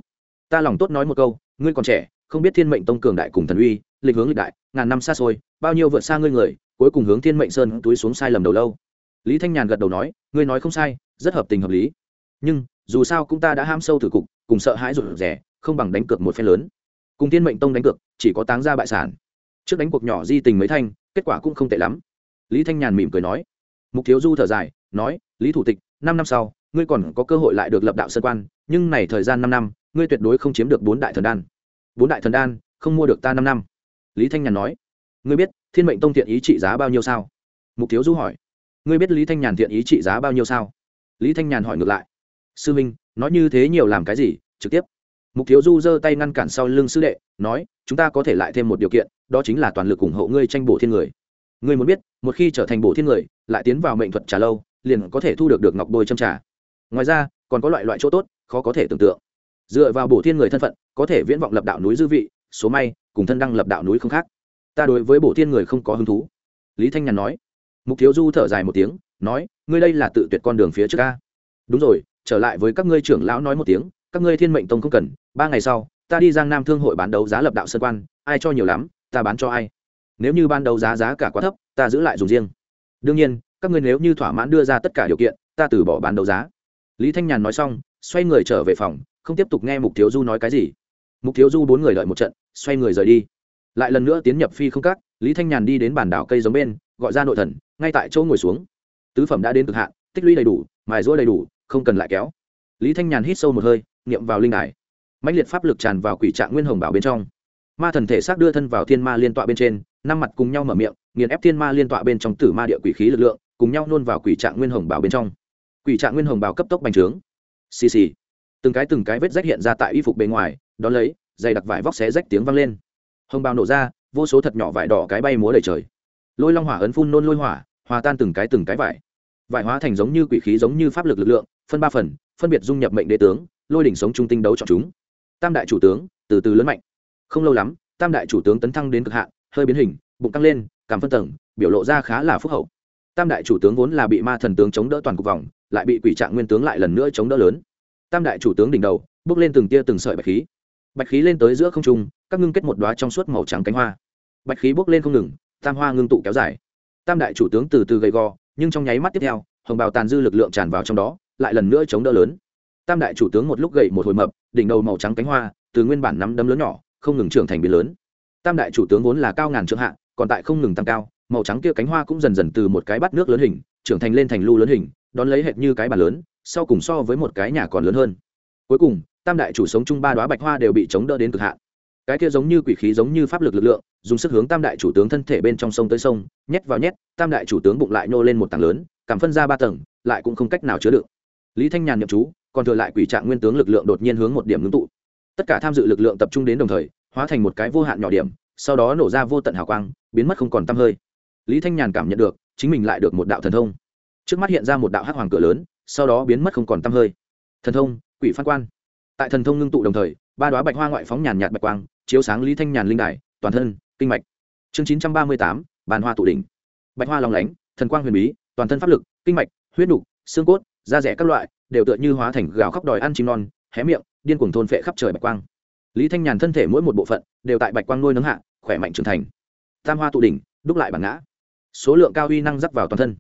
Ta lòng tốt nói một câu, ngươi còn trẻ, không biết thiên mệnh tông cường đại cùng thần uy, lịch hướng lịch đại, ngàn năm xa xôi, bao nhiêu vượt xa ngươi người, cuối cùng hướng thiên mệnh sơn túi xuống sai lầm đầu lâu lý thanh nhàn gật đầu nói, ngươi nói không sai, rất hợp tình hợp lý. Nhưng, dù sao cũng ta đã ham sâu thử cục, cùng sợ hãi rụt rẻ không bằng đánh cược một phen lớn. Cùng tiên mệnh tông đánh cược, chỉ có táng ra bại sản. Trước đánh cuộc nhỏ di tình mấy thanh, kết quả cũng không tệ lắm. Lý thanh nhàn mỉm cười nói. Mục thiếu du thở dài, nói, lý thủ tịch, năm năm sau, ngươi còn có cơ hội lại được lập đạo sơn quan, nhưng này thời gian năm năm, ngươi tuyệt đối không chiếm được bốn đại thần đan. Bốn đại thần đan, không mua được ta năm năm. Lý thanh nhàn nói. Ngươi biết, thiên mệnh tông thiện ý trị giá bao nhiêu sao? Mục thiếu du hỏi ngươi biết lý thanh nhàn thiện ý trị giá bao nhiêu sao? Lý thanh nhàn hỏi ngược lại. Sư minh, nói như thế nhiều làm cái gì? Trực tiếp. Mục thiếu du giơ tay ngăn cản sau lưng sư đệ, nói, chúng ta có thể lại thêm một điều kiện, đó chính là toàn lực ủng hộ ngươi tranh bổ thiên người. Ngươi muốn biết, một khi trở thành bổ thiên người, lại tiến vào mệnh thuật trà lâu, liền có thể thu được được ngọc bôi châm trà. Ngoài ra, còn có loại loại chỗ tốt, khó có thể tưởng tượng. Dựa vào bổ thiên người thân phận, có thể viễn vọng lập đạo núi dư vị, số may, cùng thân đăng lập đạo núi không khác. Ta đối với bổ thiên người không có hứng thú. Lý thanh nhàn nói mục thiếu du thở dài một tiếng, nói, ngươi đây là tự tuyệt con đường phía trước ca đúng rồi, trở lại với các ngươi trưởng lão nói một tiếng, các ngươi thiên mệnh tông không cần, ba ngày sau, ta đi giang nam thương hội bán đấu giá lập đạo sơn quan, ai cho nhiều lắm, ta bán cho ai. Nếu như ban đấu giá giá cả quá thấp, ta giữ lại dùng riêng. Đương nhiên, các ngươi nếu như thỏa mãn đưa ra tất cả điều kiện, ta từ bỏ bán đấu giá. Lý thanh nhàn nói xong, xoay người trở về phòng, không tiếp tục nghe mục thiếu du nói cái gì. Mục thiếu du bốn người đợi một trận, xoay người rời đi. Lại lần nữa tiến nhập phi không cắt lý thanh nhàn đi đến bản đảo cây giống bên, gọi ra nội thần ngay tại chỗ ngồi xuống. Tứ phẩm đã đến cực hạn, tích lũy đầy đủ, mài rũa đầy đủ, không cần lại kéo. Lý thanh nhàn hít sâu một hơi, niệm vào linh đài. Mạnh liệt pháp lực tràn vào quỷ trạng nguyên hồng bảo bên trong. Ma thần thể xác đưa thân vào thiên ma liên tọa bên trên, năm mặt cùng nhau mở miệng, nghiền ép thiên ma liên tọa bên trong tử ma địa quỷ khí lực lượng, cùng nhau nôn vào quỷ trạng nguyên hồng bảo bên trong. Quỷ trạng nguyên hồng bảo cấp tốc bành trướng. Xì xì. Từng cái từng cái vết rách hiện ra tại y phục bề ngoài, đón lấy, dày đặc vải vóc xé rách tiếng vang lên. Hồng bào nổ ra, vô số thật nhỏ vải đỏ cái bay múa đầy trời lôi long hỏa ấn phun nôn lôi hỏa, hòa tan từng cái từng cái vải. Vải hóa thành giống như quỷ khí giống như pháp lực lực lượng, phân ba phần, phân biệt dung nhập mệnh đế tướng, lôi đỉnh sống trung tinh đấu chọn chúng. Tam đại chủ tướng, từ từ lớn mạnh. Không lâu lắm, tam đại chủ tướng tấn thăng đến cực hạn, hơi biến hình, bụng tăng lên, cảm phân tầng, biểu lộ ra khá là phúc hậu. Tam đại chủ tướng vốn là bị ma thần tướng chống đỡ toàn cục vòng, lại bị quỷ trạng nguyên tướng lại lần nữa chống đỡ lớn. Tam đại chủ tướng đỉnh đầu, bước lên từng tia từng sợi bạch khí. Bạch khí lên tới giữa không trung, các ngưng kết một đoá trong suốt màu trắng cánh hoa. Bạch khí bước lên không ngừng tam hoa ngưng tụ kéo dài. Tam đại chủ tướng từ từ gầy gò, nhưng trong nháy mắt tiếp theo, hồng bào tàn dư lực lượng tràn vào trong đó, lại lần nữa chống đỡ lớn. Tam đại chủ tướng một lúc gầy một hồi mập, đỉnh đầu màu trắng cánh hoa, từ nguyên bản nắm đấm lớn nhỏ, không ngừng trưởng thành biến lớn. Tam đại chủ tướng vốn là cao ngàn trượng hạ, còn tại không ngừng tăng cao, màu trắng kia cánh hoa cũng dần dần từ một cái bát nước lớn hình, trưởng thành lên thành lưu lớn hình, đón lấy hệt như cái bàn lớn, sau cùng so với một cái nhà còn lớn hơn. Cuối cùng, tam đại chủ sống chung ba đoá bạch hoa đều bị chống đỡ đến cực hạn cái kia giống như quỷ khí giống như pháp lực lực lượng, dùng sức hướng tam đại chủ tướng thân thể bên trong sông tới sông, nhét vào nhét, tam đại chủ tướng bụng lại nô lên một tầng lớn, cảm phân ra ba tầng, lại cũng không cách nào chứa đựng. Lý thanh nhàn nhậm chú, còn thừa lại quỷ trạng nguyên tướng lực lượng đột nhiên hướng một điểm ngưng tụ. Tất cả tham dự lực lượng tập trung đến đồng thời, hóa thành một cái vô hạn nhỏ điểm, sau đó nổ ra vô tận hào quang, biến mất không còn tăm hơi. Lý thanh nhàn cảm nhận được, chính mình lại được một đạo thần thông. Trước mắt hiện ra một đạo hắc hoàng cửa lớn, sau đó biến mất không còn tăm hơi. Thần thông, quỷ phát quan. Tại thần thông ngưng tụ đồng thời, ba đoá bạch hoa ngoại phóng nhàn nhạt bạch quang chiếu sáng lý thanh nhàn linh đài, toàn thân, kinh mạch. Chương chín trăm ba mươi tám, bàn hoa tụ đỉnh. Bạch hoa lòng lánh, thần quang huyền bí, toàn thân pháp lực, kinh mạch, huyết đục xương cốt, da rẻ các loại, đều tựa như hóa thành gạo khóc đòi ăn chim non, hé miệng, điên cuồng thôn phệ khắp trời bạch quang. Lý thanh nhàn thân thể mỗi một bộ phận, đều tại bạch quang nuôi nấng hạ, khỏe mạnh trưởng thành. Tam hoa tụ đỉnh, đúc lại bản ngã. Số lượng cao uy năng dắt vào toàn thân.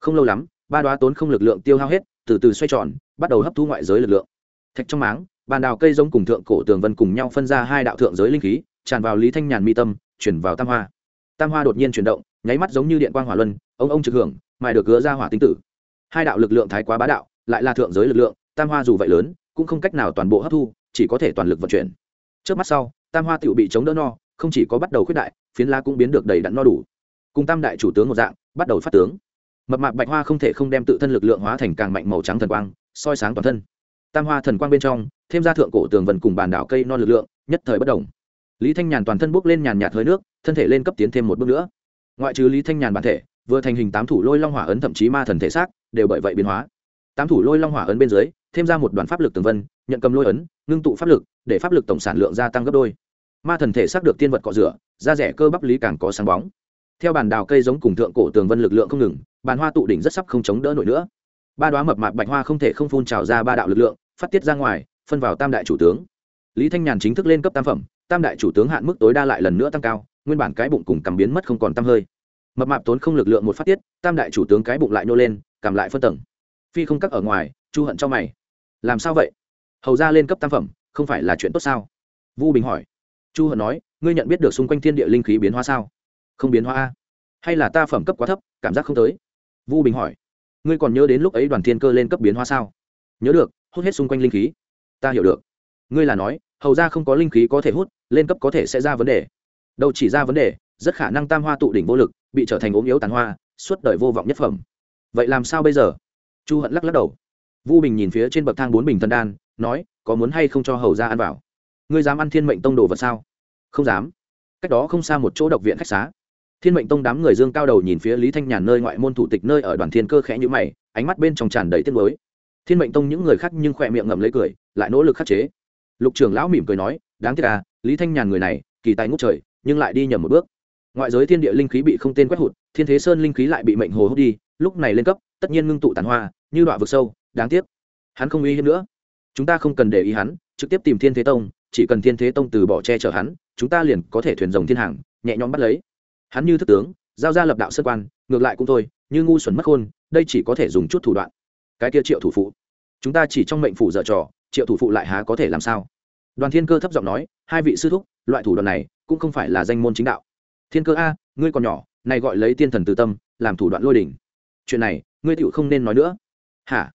Không lâu lắm, ba đoá tốn không lực lượng tiêu hao hết, từ từ xoay tròn, bắt đầu hấp thu ngoại giới lực lượng. Thạch trong máng bàn đào cây giống cùng thượng cổ tường vân cùng nhau phân ra hai đạo thượng giới linh khí, tràn vào lý thanh nhàn mi tâm, chuyển vào tam hoa. Tam hoa đột nhiên chuyển động, nháy mắt giống như điện quang hỏa luân, ông ông trực hưởng, mài được gỡ ra hỏa tinh tử. Hai đạo lực lượng thái quá bá đạo, lại là thượng giới lực lượng, tam hoa dù vậy lớn, cũng không cách nào toàn bộ hấp thu, chỉ có thể toàn lực vận chuyển. Trước mắt sau, tam hoa tựu bị chống đỡ no, không chỉ có bắt đầu khuyết đại, phiến la cũng biến được đầy đặn no đủ. Cùng tam đại chủ tướng một dạng, bắt đầu phát tướng. Mập mạc bạch hoa không thể không đem tự thân lực lượng hóa thành càng mạnh màu trắng thần quang, soi sáng toàn thân. Tam hoa thần quang bên trong thêm ra thượng cổ tường vần cùng bàn đảo cây non lực lượng, nhất thời bất đồng. Lý thanh nhàn toàn thân bốc lên nhàn nhạt hơi nước, thân thể lên cấp tiến thêm một bước nữa. Ngoại trừ lý thanh nhàn bản thể, vừa thành hình tám thủ lôi long hỏa ấn thậm chí ma thần thể xác đều bởi vậy biến hóa. Tám thủ lôi long hỏa ấn bên dưới, thêm ra một đoàn pháp lực tường vân, nhận cầm lôi ấn, ngưng tụ pháp lực, để pháp lực tổng sản lượng gia tăng gấp đôi. Ma thần thể xác được tiên vật cọ rửa, da rẻ cơ bắp lý càng có sáng bóng. Theo bàn đào cây giống cùng thượng cổ tường vân lực lượng không ngừng, bàn hoa tụ đỉnh rất sắp không chống đỡ nổi nữa. Ba đoá mập mạp bạch hoa không thể không phun trào ra ba đạo lực lượng, phát tiết ra ngoài phân vào tam đại chủ tướng. Lý thanh nhàn chính thức lên cấp tam phẩm, tam đại chủ tướng hạn mức tối đa lại lần nữa tăng cao, nguyên bản cái bụng cùng cầm biến mất không còn t hơi. Mập mạp tốn không lực lượng một phát tiết, tam đại chủ tướng cái bụng lại nhô lên cầm lại phân tầng. Phi không cắt ở ngoài, chu hận cho mày. Làm sao vậy? Hầu ra lên cấp tam phẩm, không phải là chuyện tốt sao? Vu bình hỏi. Chu hận nói, ngươi nhận biết được xung quanh thiên địa linh khí biến hóa sao? Không biến hóa a. Hay là ta phẩm cấp quá thấp, cảm giác không tới? Vu bình hỏi. Ngươi còn nhớ đến lúc ấy đoàn thiên cơ lên cấp biến hóa sao? Nhớ được, hút hết xung quanh linh khí ta hiểu được. Ngươi là nói, hầu ra không có linh khí có thể hút, lên cấp có thể sẽ ra vấn đề. Đâu chỉ ra vấn đề, rất khả năng tam hoa tụ đỉnh vô lực, bị trở thành ốm yếu tàn hoa, suốt đời vô vọng nhất phẩm. Vậy làm sao bây giờ? Chu hận lắc lắc đầu. Vu bình nhìn phía trên bậc thang bốn bình thần đan, nói, có muốn hay không cho hầu ra ăn vào? Ngươi dám ăn thiên mệnh tông đồ vật sao? Không dám. Cách đó không xa một chỗ độc viện khách xá thiên mệnh tông đám người dương cao đầu nhìn phía lý thanh nhàn nơi ngoại môn thủ tịch nơi ở đoàn thiên cơ khẽ nhữ mày, ánh mắt bên trong tràn đầy tiết mới thiên mệnh tông những người khác nhưng khỏe miệng ngậm lấy cười, lại nỗ lực khắc chế. Lục trưởng lão mỉm cười nói, đáng tiếc à lý thanh nhàn người này, kỳ tài ngốc trời, nhưng lại đi nhầm một bước. Ngoại giới thiên địa linh khí bị không tên quét hụt, thiên thế sơn linh khí lại bị mệnh hồ hút đi, lúc này lên cấp, tất nhiên ngưng tụ tàn hoa, như đoạn vực sâu, đáng tiếc. Hắn không uy hiếp nữa. Chúng ta không cần để ý hắn, trực tiếp tìm thiên thế tông, chỉ cần thiên thế tông từ bỏ che chở hắn, chúng ta liền có thể thuyền rồng thiên hàng, nhẹ nhõm bắt lấy. Hắn như thức tướng, giao ra lập đạo sơ quan, ngược lại cũng thôi, như ngu xuẩn mất khôn, đây chỉ có thể dùng chút thủ đoạn cái kia triệu thủ phụ. Chúng ta chỉ trong mệnh phủ dở trò, triệu thủ phụ lại há có thể làm sao? Đoàn thiên cơ thấp giọng nói, hai vị sư thúc, loại thủ đoạn này cũng không phải là danh môn chính đạo. Thiên cơ a, ngươi còn nhỏ, này gọi lấy tiên thần từ tâm, làm thủ đoạn lôi đỉnh. Chuyện này, ngươi tựu không nên nói nữa. Hả?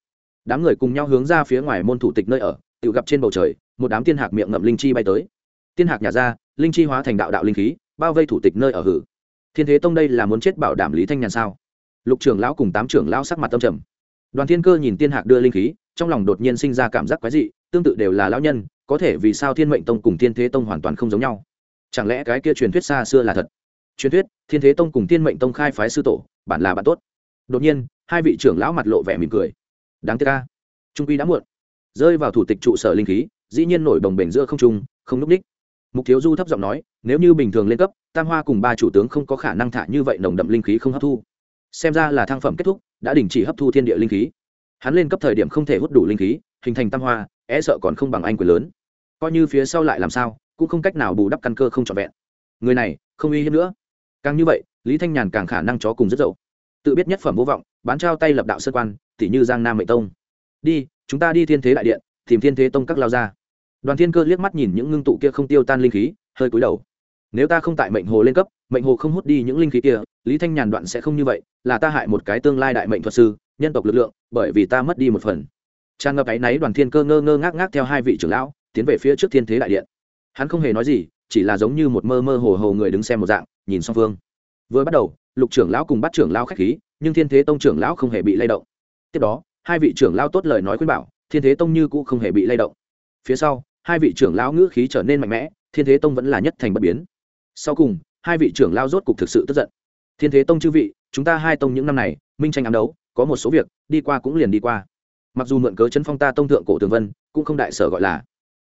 Đám người cùng nhau hướng ra phía ngoài môn thủ tịch nơi ở tựu gặp trên bầu trời, một đám tiên hạc miệng ngậm linh chi bay tới. Tiên hạc nhà ra, linh chi hóa thành đạo đạo linh khí, bao vây thủ tịch nơi ở hử. Thiên thế tông đây là muốn chết bảo đảm lý thanh nhàn sao? Lục trưởng lão cùng tám trưởng lão sắc mặt tâm trầm đoàn thiên cơ nhìn tiên hạc đưa linh khí, trong lòng đột nhiên sinh ra cảm giác quái dị, tương tự đều là lão nhân, có thể vì sao thiên mệnh tông cùng thiên thế tông hoàn toàn không giống nhau? Chẳng lẽ cái kia truyền thuyết xa xưa là thật? Truyền thuyết, thiên thế tông cùng thiên mệnh tông khai phái sư tổ bản là bạn tốt. Đột nhiên, hai vị trưởng lão mặt lộ vẻ mỉm cười. Đáng tiếc ca trung quy đã muộn. Rơi vào thủ tịch trụ sở linh khí, dĩ nhiên nổi đồng bềnh giữa không trung, không núp đích mục thiếu du thấp giọng nói, nếu như bình thường lên cấp, tam hoa cùng ba chủ tướng không có khả năng thả như vậy nồng đậm linh khí không hấp thu xem ra là thang phẩm kết thúc, đã đình chỉ hấp thu thiên địa linh khí. Hắn lên cấp thời điểm không thể hút đủ linh khí, hình thành tam hoa e sợ còn không bằng anh quyền lớn. Coi như phía sau lại làm sao, cũng không cách nào bù đắp căn cơ không trọn vẹn. Người này, không uy hiếp nữa. Càng như vậy, lý thanh nhàn càng khả năng chó cùng rất dậu. Tự biết nhất phẩm vô vọng, bán trao tay lập đạo sơ quan tỷ như giang nam mệnh tông. Đi, chúng ta đi thiên thế đại điện, tìm thiên thế tông các lao ra đoàn thiên cơ liếc mắt nhìn những ngưng tụ kia không tiêu tan linh khí, hơi cúi đầu nếu ta không tại mệnh hồ lên cấp, mệnh hồ không hút đi những linh khí kia, lý thanh nhàn đoạn sẽ không như vậy, là ta hại một cái tương lai đại mệnh thuật sư, nhân tộc lực lượng, bởi vì ta mất đi một phần. Tràn ngập áy náy đoàn thiên cơ ngơ ngơ ngác ngác theo hai vị trưởng lão, tiến về phía trước thiên thế đại điện. Hắn không hề nói gì, chỉ là giống như một mơ mơ hồ hồ người đứng xem một dạng, nhìn song phương. Vừa bắt đầu, lục trưởng lão cùng bắt trưởng lão khách khí, nhưng thiên thế tông trưởng lão không hề bị lay động. Tiếp đó, hai vị trưởng lão tốt lời nói khuyên bảo, thiên thế tông như cũ không hề bị lay động. Phía sau, hai vị trưởng lão ngữ khí trở nên mạnh mẽ, thiên thế tông vẫn là nhất thành bất biến sau cùng, hai vị trưởng lao rốt cục thực sự tức giận. Thiên thế tông chư vị, chúng ta hai tông những năm này, minh tranh ám đấu, có một số việc, đi qua cũng liền đi qua. Mặc dù mượn cớ chấn phong ta tông thượng cổ tường vân, cũng không đại sở gọi là.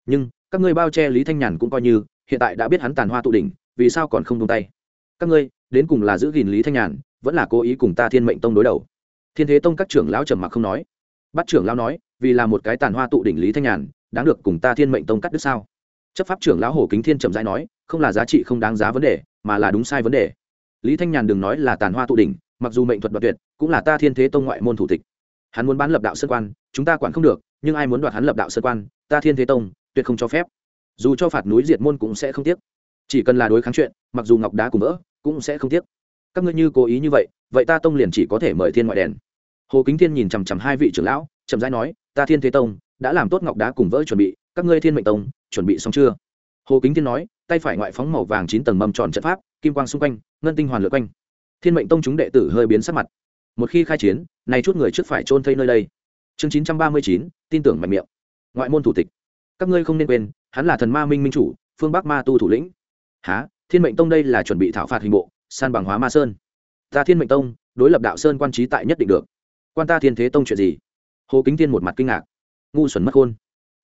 Nhưng, các ngươi bao che lý thanh nhàn cũng coi như, hiện tại đã biết hắn tàn hoa tụ đỉnh, vì sao còn không tung tay? Các ngươi, đến cùng là giữ gìn lý thanh nhàn, vẫn là cố ý cùng ta thiên mệnh tông đối đầu? Thiên thế tông các trưởng lão trầm mặc không nói. Bắt trưởng lão nói, vì là một cái tàn hoa tụ đỉnh lý thanh nhàn, đáng được cùng ta thiên mệnh tông cắt đứt sao? Chấp pháp trưởng lão hồ kính thiên trầm rãi nói, không là giá trị không đáng giá vấn đề, mà là đúng sai vấn đề. Lý thanh nhàn đừng nói là tàn hoa tụ đỉnh, mặc dù mệnh thuật đoạt tuyệt, cũng là ta thiên thế tông ngoại môn thủ tịch. Hắn muốn bán lập đạo sơ quan, chúng ta quản không được, nhưng ai muốn đoạt hắn lập đạo sơ quan, ta thiên thế tông, tuyệt không cho phép. Dù cho phạt núi diệt môn cũng sẽ không tiếc. Chỉ cần là đối kháng chuyện, mặc dù ngọc đá cùng vỡ, cũng sẽ không tiếc. Các ngươi như cố ý như vậy vậy ta tông liền chỉ có thể mời thiên ngoại đèn. Hồ kính thiên nhìn chằm chằm hai vị trưởng lão, chậm rãi nói, ta thiên thế tông, đã làm tốt ngọc đá cùng vỡ chuẩn bị các ngươi thiên mệnh tông, chuẩn bị xong chưa? Hồ kính thiên nói, tay phải ngoại phóng màu vàng chín tầng mâm tròn trận pháp, kim quang xung quanh, ngân tinh hoàn lượt quanh. Thiên mệnh tông chúng đệ tử hơi biến sắc mặt. Một khi khai chiến, này chút người trước phải trôn thây nơi đây. Chương chín trăm ba mươi chín, tin tưởng mạnh miệng. Ngoại môn thủ tịch. Các ngươi không nên quên, hắn là thần ma minh minh chủ, phương bắc ma tu thủ lĩnh. Há thiên mệnh tông đây là chuẩn bị thảo phạt hình bộ, san bằng hóa ma sơn. Ta thiên mệnh tông, đối lập đạo sơn quan trí tại nhất định được. Quan ta thiên thế tông chuyện gì? Hồ kính thiên một mặt kinh ngạc. Ngu xuẩn mất khôn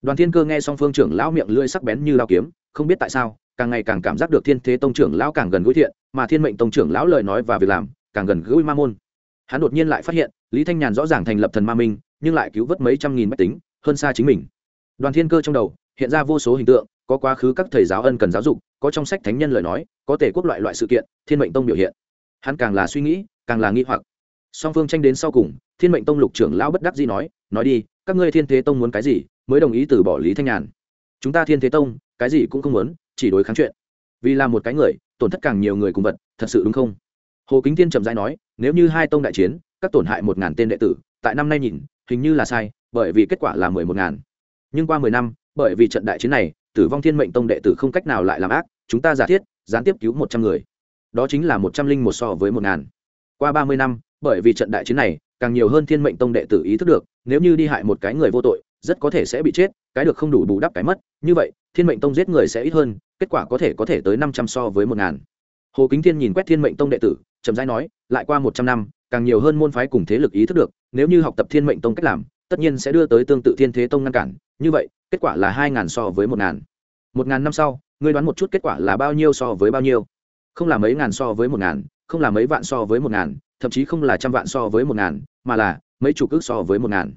đoàn thiên cơ nghe xong phương trưởng lão miệng lưỡi sắc bén như lao kiếm, không biết tại sao, càng ngày càng cảm giác được thiên thế tông trưởng lão càng gần gũi thiện, mà thiên mệnh tông trưởng lão lời nói và việc làm, càng gần gũi ma môn. Hắn đột nhiên lại phát hiện, lý thanh nhàn rõ ràng thành lập thần ma minh, nhưng lại cứu vớt mấy trăm nghìn máy tính, hơn xa chính mình. Đoàn thiên cơ trong đầu, hiện ra vô số hình tượng, có quá khứ các thầy giáo ân cần giáo dục, có trong sách thánh nhân lời nói, có thể quốc loại loại sự kiện, thiên mệnh tông biểu hiện. Hắn càng là suy nghĩ, càng là nghi hoặc. Song phương tranh đến sau cùng, thiên mệnh tông lục trưởng lão bất đắc dĩ nói nói đi, các ngươi thiên thế tông muốn cái gì? Mới đồng ý từ bỏ lý thanh nhàn. Chúng ta thiên thế tông, cái gì cũng không muốn, chỉ đối kháng chuyện. Vì là một cái người, tổn thất càng nhiều người cùng vật, thật sự đúng không? Hồ kính tiên trầm dai nói, nếu như hai tông đại chiến, các tổn hại một ngàn tên đệ tử, tại năm nay nhìn, hình như là sai, bởi vì kết quả là mười một ngàn. Nhưng qua mười năm, bởi vì trận đại chiến này, tử vong thiên mệnh tông đệ tử không cách nào lại làm ác, chúng ta giả thiết, gián tiếp cứu một trăm người. Đó chính là một trăm linh một so với một ngàn. Qua ba mươi năm, bởi vì trận đại chiến này, càng nhiều hơn thiên mệnh tông đệ tử ý thức được, nếu như đi hại một cái người vô tội rất có thể sẽ bị chết, cái được không đủ bù đắp cái mất. Như vậy, thiên mệnh tông giết người sẽ ít hơn, kết quả có thể có thể tới năm trăm so với một ngàn. Hồ kính thiên nhìn quét thiên mệnh tông đệ tử, chậm rãi nói, lại qua một trăm năm, càng nhiều hơn môn phái cùng thế lực ý thức được, nếu như học tập thiên mệnh tông cách làm, tất nhiên sẽ đưa tới tương tự thiên thế tông ngăn cản. Như vậy, kết quả là hai ngàn so với một ngàn. Một ngàn năm sau, ngươi đoán một chút kết quả là bao nhiêu so với bao nhiêu? Không là mấy ngàn so với một ngàn, không là mấy vạn so với một ngàn, thậm chí không là trăm vạn so với một ngàn, mà là mấy chục ước so với một ngàn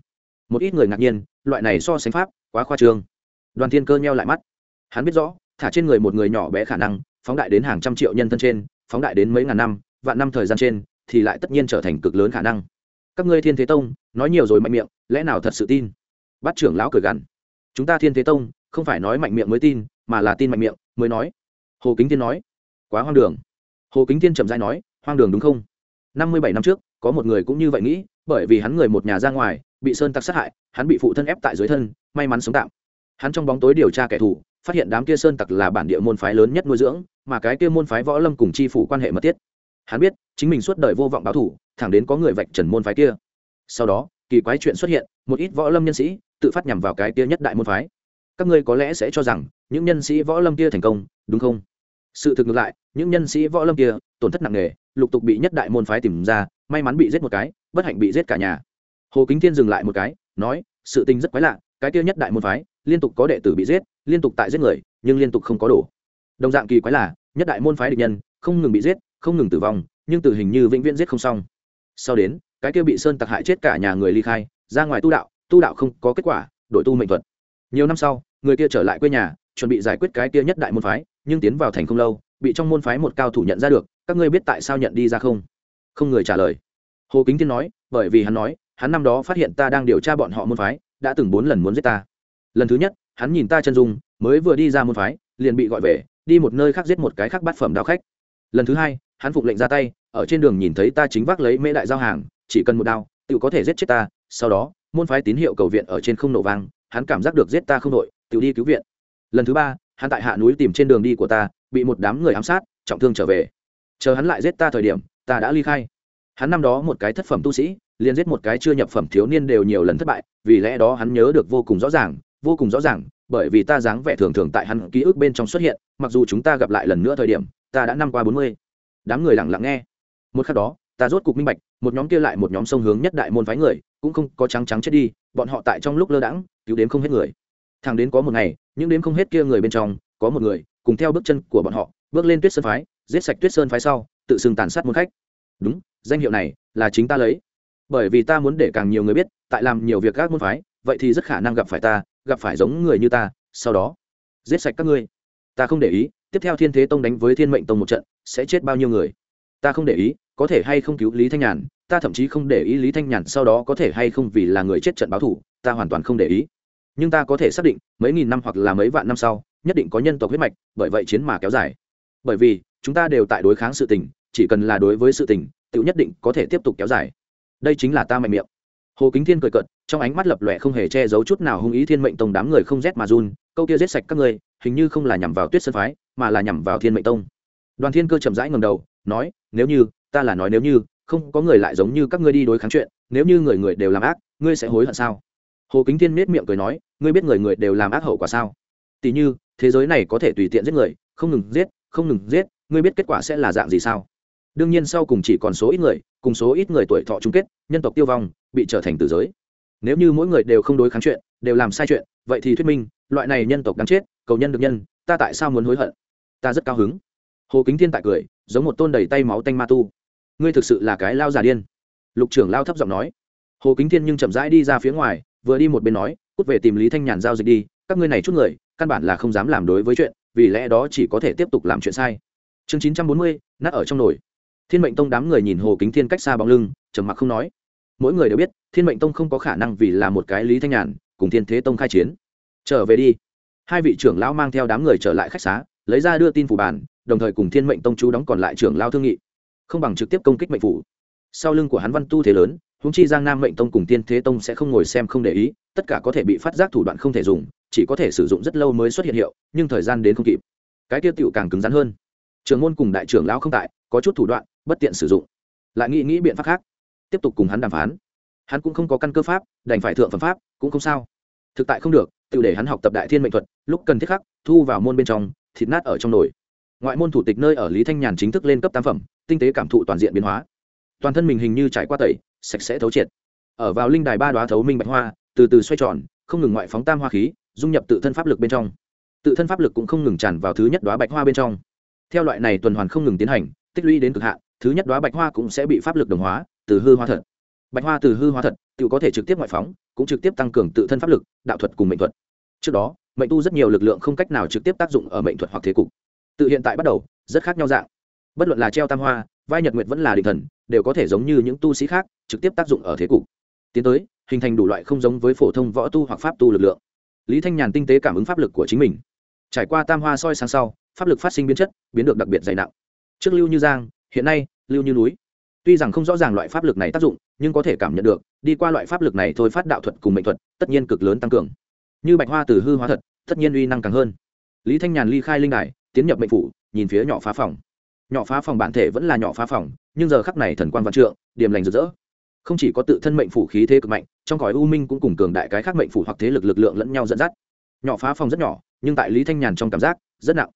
một ít người ngạc nhiên, loại này so sánh pháp, quá khoa trương. Đoàn thiên cơ nheo lại mắt. Hắn biết rõ, thả trên người một người nhỏ bé khả năng, phóng đại đến hàng trăm triệu nhân thân trên, phóng đại đến mấy ngàn năm, vạn năm thời gian trên, thì lại tất nhiên trở thành cực lớn khả năng. Các ngươi thiên thế tông, nói nhiều rồi mạnh miệng, lẽ nào thật sự tin? Bắt trưởng lão cười gằn. Chúng ta thiên thế tông, không phải nói mạnh miệng mới tin, mà là tin mạnh miệng, mới nói. Hồ kính thiên nói. Quá hoang đường. Hồ kính thiên chậm dãi nói, hoang đường đúng không? Năm mươi bảy năm trước, có một người cũng như vậy nghĩ, bởi vì hắn người một nhà ra ngoài bị sơn tặc sát hại, hắn bị phụ thân ép tại dưới thân, may mắn sống tạm. Hắn trong bóng tối điều tra kẻ thù, phát hiện đám kia sơn tặc là bản địa môn phái lớn nhất nuôi dưỡng, mà cái kia môn phái võ lâm cùng chi phủ quan hệ mật thiết. Hắn biết, chính mình suốt đời vô vọng báo thủ, thẳng đến có người vạch trần môn phái kia. Sau đó, kỳ quái chuyện xuất hiện, một ít võ lâm nhân sĩ tự phát nhằm vào cái kia nhất đại môn phái. Các ngươi có lẽ sẽ cho rằng, những nhân sĩ võ lâm kia thành công, đúng không? Sự thực ngược lại, những nhân sĩ võ lâm kia, tổn thất nặng nề, lục tục bị nhất đại môn phái tìm ra, may mắn bị giết một cái, bất hạnh bị giết cả nhà hồ kính thiên dừng lại một cái, nói, sự tình rất quái lạ, cái kia nhất đại môn phái, liên tục có đệ tử bị giết, liên tục tại giết người, nhưng liên tục không có đủ đồng dạng kỳ quái là, nhất đại môn phái địch nhân, không ngừng bị giết, không ngừng tử vong, nhưng tử hình như vĩnh viễn giết không xong. Sau đến, cái kia bị sơn tặc hại chết cả nhà người ly khai, ra ngoài tu đạo tu đạo không có kết quả, đổi tu mệnh thuật. Nhiều năm sau, người kia trở lại quê nhà, chuẩn bị giải quyết cái kia nhất đại môn phái, nhưng tiến vào thành không lâu, bị trong môn phái một cao thủ nhận ra được, các ngươi biết tại sao nhận đi ra không? Không người trả lời. Hồ kính thiên nói, bởi vì hắn nói hắn năm đó phát hiện ta đang điều tra bọn họ môn phái đã từng bốn lần muốn giết ta. Lần thứ nhất hắn nhìn ta chân dung mới vừa đi ra môn phái liền bị gọi về đi một nơi khác giết một cái khác bắt phẩm đao khách. Lần thứ hai hắn phục lệnh ra tay ở trên đường nhìn thấy ta chính vác lấy mễ đại giao hàng chỉ cần một đao tự có thể giết chết ta. Sau đó môn phái tín hiệu cầu viện ở trên không nổ vang hắn cảm giác được giết ta không nổi, tự đi cứu viện. Lần thứ ba hắn tại hạ núi tìm trên đường đi của ta bị một đám người ám sát trọng thương trở về. Chờ hắn lại giết ta thời điểm ta đã ly khai. Hắn năm đó một cái thất phẩm tu sĩ liền giết một cái chưa nhập phẩm thiếu niên đều nhiều lần thất bại, vì lẽ đó hắn nhớ được vô cùng rõ ràng, vô cùng rõ ràng, bởi vì ta dáng vẻ thường thường tại hắn ký ức bên trong xuất hiện, mặc dù chúng ta gặp lại lần nữa thời điểm, ta đã năm qua bốn mươi. Đám người lặng lặng nghe. Một khắc đó, ta rốt cục minh bạch, một nhóm kia lại một nhóm sông hướng nhất đại môn phái người, cũng không có trắng trắng chết đi, bọn họ tại trong lúc lơ đãng, cứu đến không hết người. Thằng đến có một ngày, những đến không hết kia người bên trong, có một người, cùng theo bước chân của bọn họ, bước lên tuyết sơn phái, giết sạch tuyết sơn phái sau, tự xưng tàn sát môn khách. Đúng, danh hiệu này là chính ta lấy bởi vì ta muốn để càng nhiều người biết, tại làm nhiều việc các môn phái, vậy thì rất khả năng gặp phải ta, gặp phải giống người như ta, sau đó, giết sạch các ngươi. Ta không để ý, tiếp theo thiên thế tông đánh với thiên mệnh tông một trận, sẽ chết bao nhiêu người? Ta không để ý, có thể hay không cứu lý thanh nhàn, ta thậm chí không để ý lý thanh nhàn sau đó có thể hay không vì là người chết trận báo thủ ta hoàn toàn không để ý. Nhưng ta có thể xác định, mấy nghìn năm hoặc là mấy vạn năm sau, nhất định có nhân tộc huyết mạch, bởi vậy chiến mà kéo dài. Bởi vì, chúng ta đều tại đối kháng sự tình, chỉ cần là đối với sự tình tự nhất định có thể tiếp tục kéo dài đây chính là ta mạnh miệng. Hồ kính thiên cười cợt, trong ánh mắt lập lòe không hề che giấu chút nào hung ý thiên mệnh tông đám người không rét mà run, câu kia giết sạch các ngươi hình như không là nhằm vào tuyết sơn phái, mà là nhằm vào thiên mệnh tông. Đoàn thiên cơ chậm rãi ngầm đầu, nói, nếu như, ta là nói nếu như, không có người lại giống như các ngươi đi đối kháng chuyện, nếu như người người đều làm ác, ngươi sẽ hối hận sao? Hồ kính thiên nết miệng cười nói, ngươi biết người người đều làm ác hậu quả sao? Tỉ như, thế giới này có thể tùy tiện giết người, không ngừng giết, không ngừng giết, ngươi biết kết quả sẽ là dạng gì sao? Đương nhiên sau cùng chỉ còn số ít người, cùng số ít người tuổi thọ chung kết, nhân tộc tiêu vong, bị trở thành tử giới. Nếu như mỗi người đều không đối kháng chuyện, đều làm sai chuyện, vậy thì thuyết minh, loại này nhân tộc đáng chết, cầu nhân được nhân, ta tại sao muốn hối hận? Ta rất cao hứng. Hồ kính thiên tại cười, giống một tôn đầy tay máu tanh ma tu. Ngươi thực sự là cái lao già điên. Lục trưởng lao thấp giọng nói. Hồ kính thiên nhưng chậm rãi đi ra phía ngoài, vừa đi một bên nói, cút về tìm lý thanh nhàn giao dịch đi, các ngươi này chút người, căn bản là không dám làm đối với chuyện, vì lẽ đó chỉ có thể tiếp tục làm chuyện sai. Chương chín trăm bốn mươi, nát ở trong nồi thiên mệnh tông đám người nhìn hồ kính thiên cách xa bóng lưng, trầm mặc không nói. Mỗi người đều biết, thiên mệnh tông không có khả năng vì là một cái lý thanh nhàn, cùng thiên thế tông khai chiến. Trở về đi. Hai vị trưởng lão mang theo đám người trở lại khách xá, lấy ra đưa tin phủ bản đồng thời cùng thiên mệnh tông chú đóng còn lại trưởng lao thương nghị. Không bằng trực tiếp công kích mệnh phủ. Sau lưng của hắn văn tu thế lớn húng chi giang nam mệnh tông cùng tiên thế tông sẽ không ngồi xem không để ý, tất cả có thể bị phát giác thủ đoạn không thể dùng, chỉ có thể sử dụng rất lâu mới xuất hiện hiệu, nhưng thời gian đến không kịp. Cái tiêu tựu càng cứng rắn hơn. Trường môn cùng đại trưởng lão không tại, có chút thủ đoạn bất tiện sử dụng. Lại nghĩ nghĩ biện pháp khác, tiếp tục cùng hắn đàm phán. Hắn cũng không có căn cơ pháp, đành phải thượng phẩm pháp, cũng không sao. Thực tại không được, tự để hắn học tập đại thiên mệnh thuật, lúc cần thiết khắc, thu vào môn bên trong, thịt nát ở trong nồi. Ngoại môn thủ tịch nơi ở lý thanh nhàn chính thức lên cấp tam phẩm, tinh tế cảm thụ toàn diện biến hóa. Toàn thân mình hình như trải qua tẩy, sạch sẽ thấu triệt. Ở vào linh đài ba đoá thấu minh bạch hoa, từ từ xoay tròn, không ngừng ngoại phóng tam hoa khí, dung nhập tự thân pháp lực bên trong. Tự thân pháp lực cũng không ngừng tràn vào thứ nhất đoá bạch hoa bên trong. Theo loại này tuần hoàn không ngừng tiến hành, tích lũy đến cực hạn thứ nhất đoá bạch hoa cũng sẽ bị pháp lực đồng hóa, từ hư hoa thật. Bạch hoa từ hư hóa thật, tự có thể trực tiếp ngoại phóng, cũng trực tiếp tăng cường tự thân pháp lực, đạo thuật cùng mệnh thuật. Trước đó, mệnh tu rất nhiều lực lượng không cách nào trực tiếp tác dụng ở mệnh thuật hoặc thế cục. Tự hiện tại bắt đầu, rất khác nhau dạng. Bất luận là treo tam hoa, vai nhật nguyệt vẫn là định thần, đều có thể giống như những tu sĩ khác, trực tiếp tác dụng ở thế cục. Tiến tới, hình thành đủ loại không giống với phổ thông võ tu hoặc pháp tu lực lượng. Lý thanh nhàn tinh tế cảm ứng pháp lực của chính mình. Trải qua tam hoa soi sáng sau, pháp lực phát sinh biến chất, biến được đặc biệt dày nặng. Trước lưu như giang, hiện nay lưu như núi. Tuy rằng không rõ ràng loại pháp lực này tác dụng, nhưng có thể cảm nhận được, đi qua loại pháp lực này thôi phát đạo thuật cùng mệnh thuật, tất nhiên cực lớn tăng cường. Như bạch hoa từ hư hóa thật, tất nhiên uy năng càng hơn. Lý thanh nhàn ly khai linh đài, tiến nhập mệnh phủ, nhìn phía nhỏ phá phòng. Nhỏ phá phòng bản thể vẫn là nhỏ phá phòng, nhưng giờ khắc này thần quan văn trượng, điểm lành rực rỡ. Không chỉ có tự thân mệnh phủ khí thế cực mạnh, trong cõi u minh cũng cùng cường đại cái khác mệnh phủ hoặc thế lực lực lượng lẫn nhau dẫn dắt. Nhỏ phá phòng rất nhỏ, nhưng tại lý thanh nhàn trong cảm giác, rất nặng.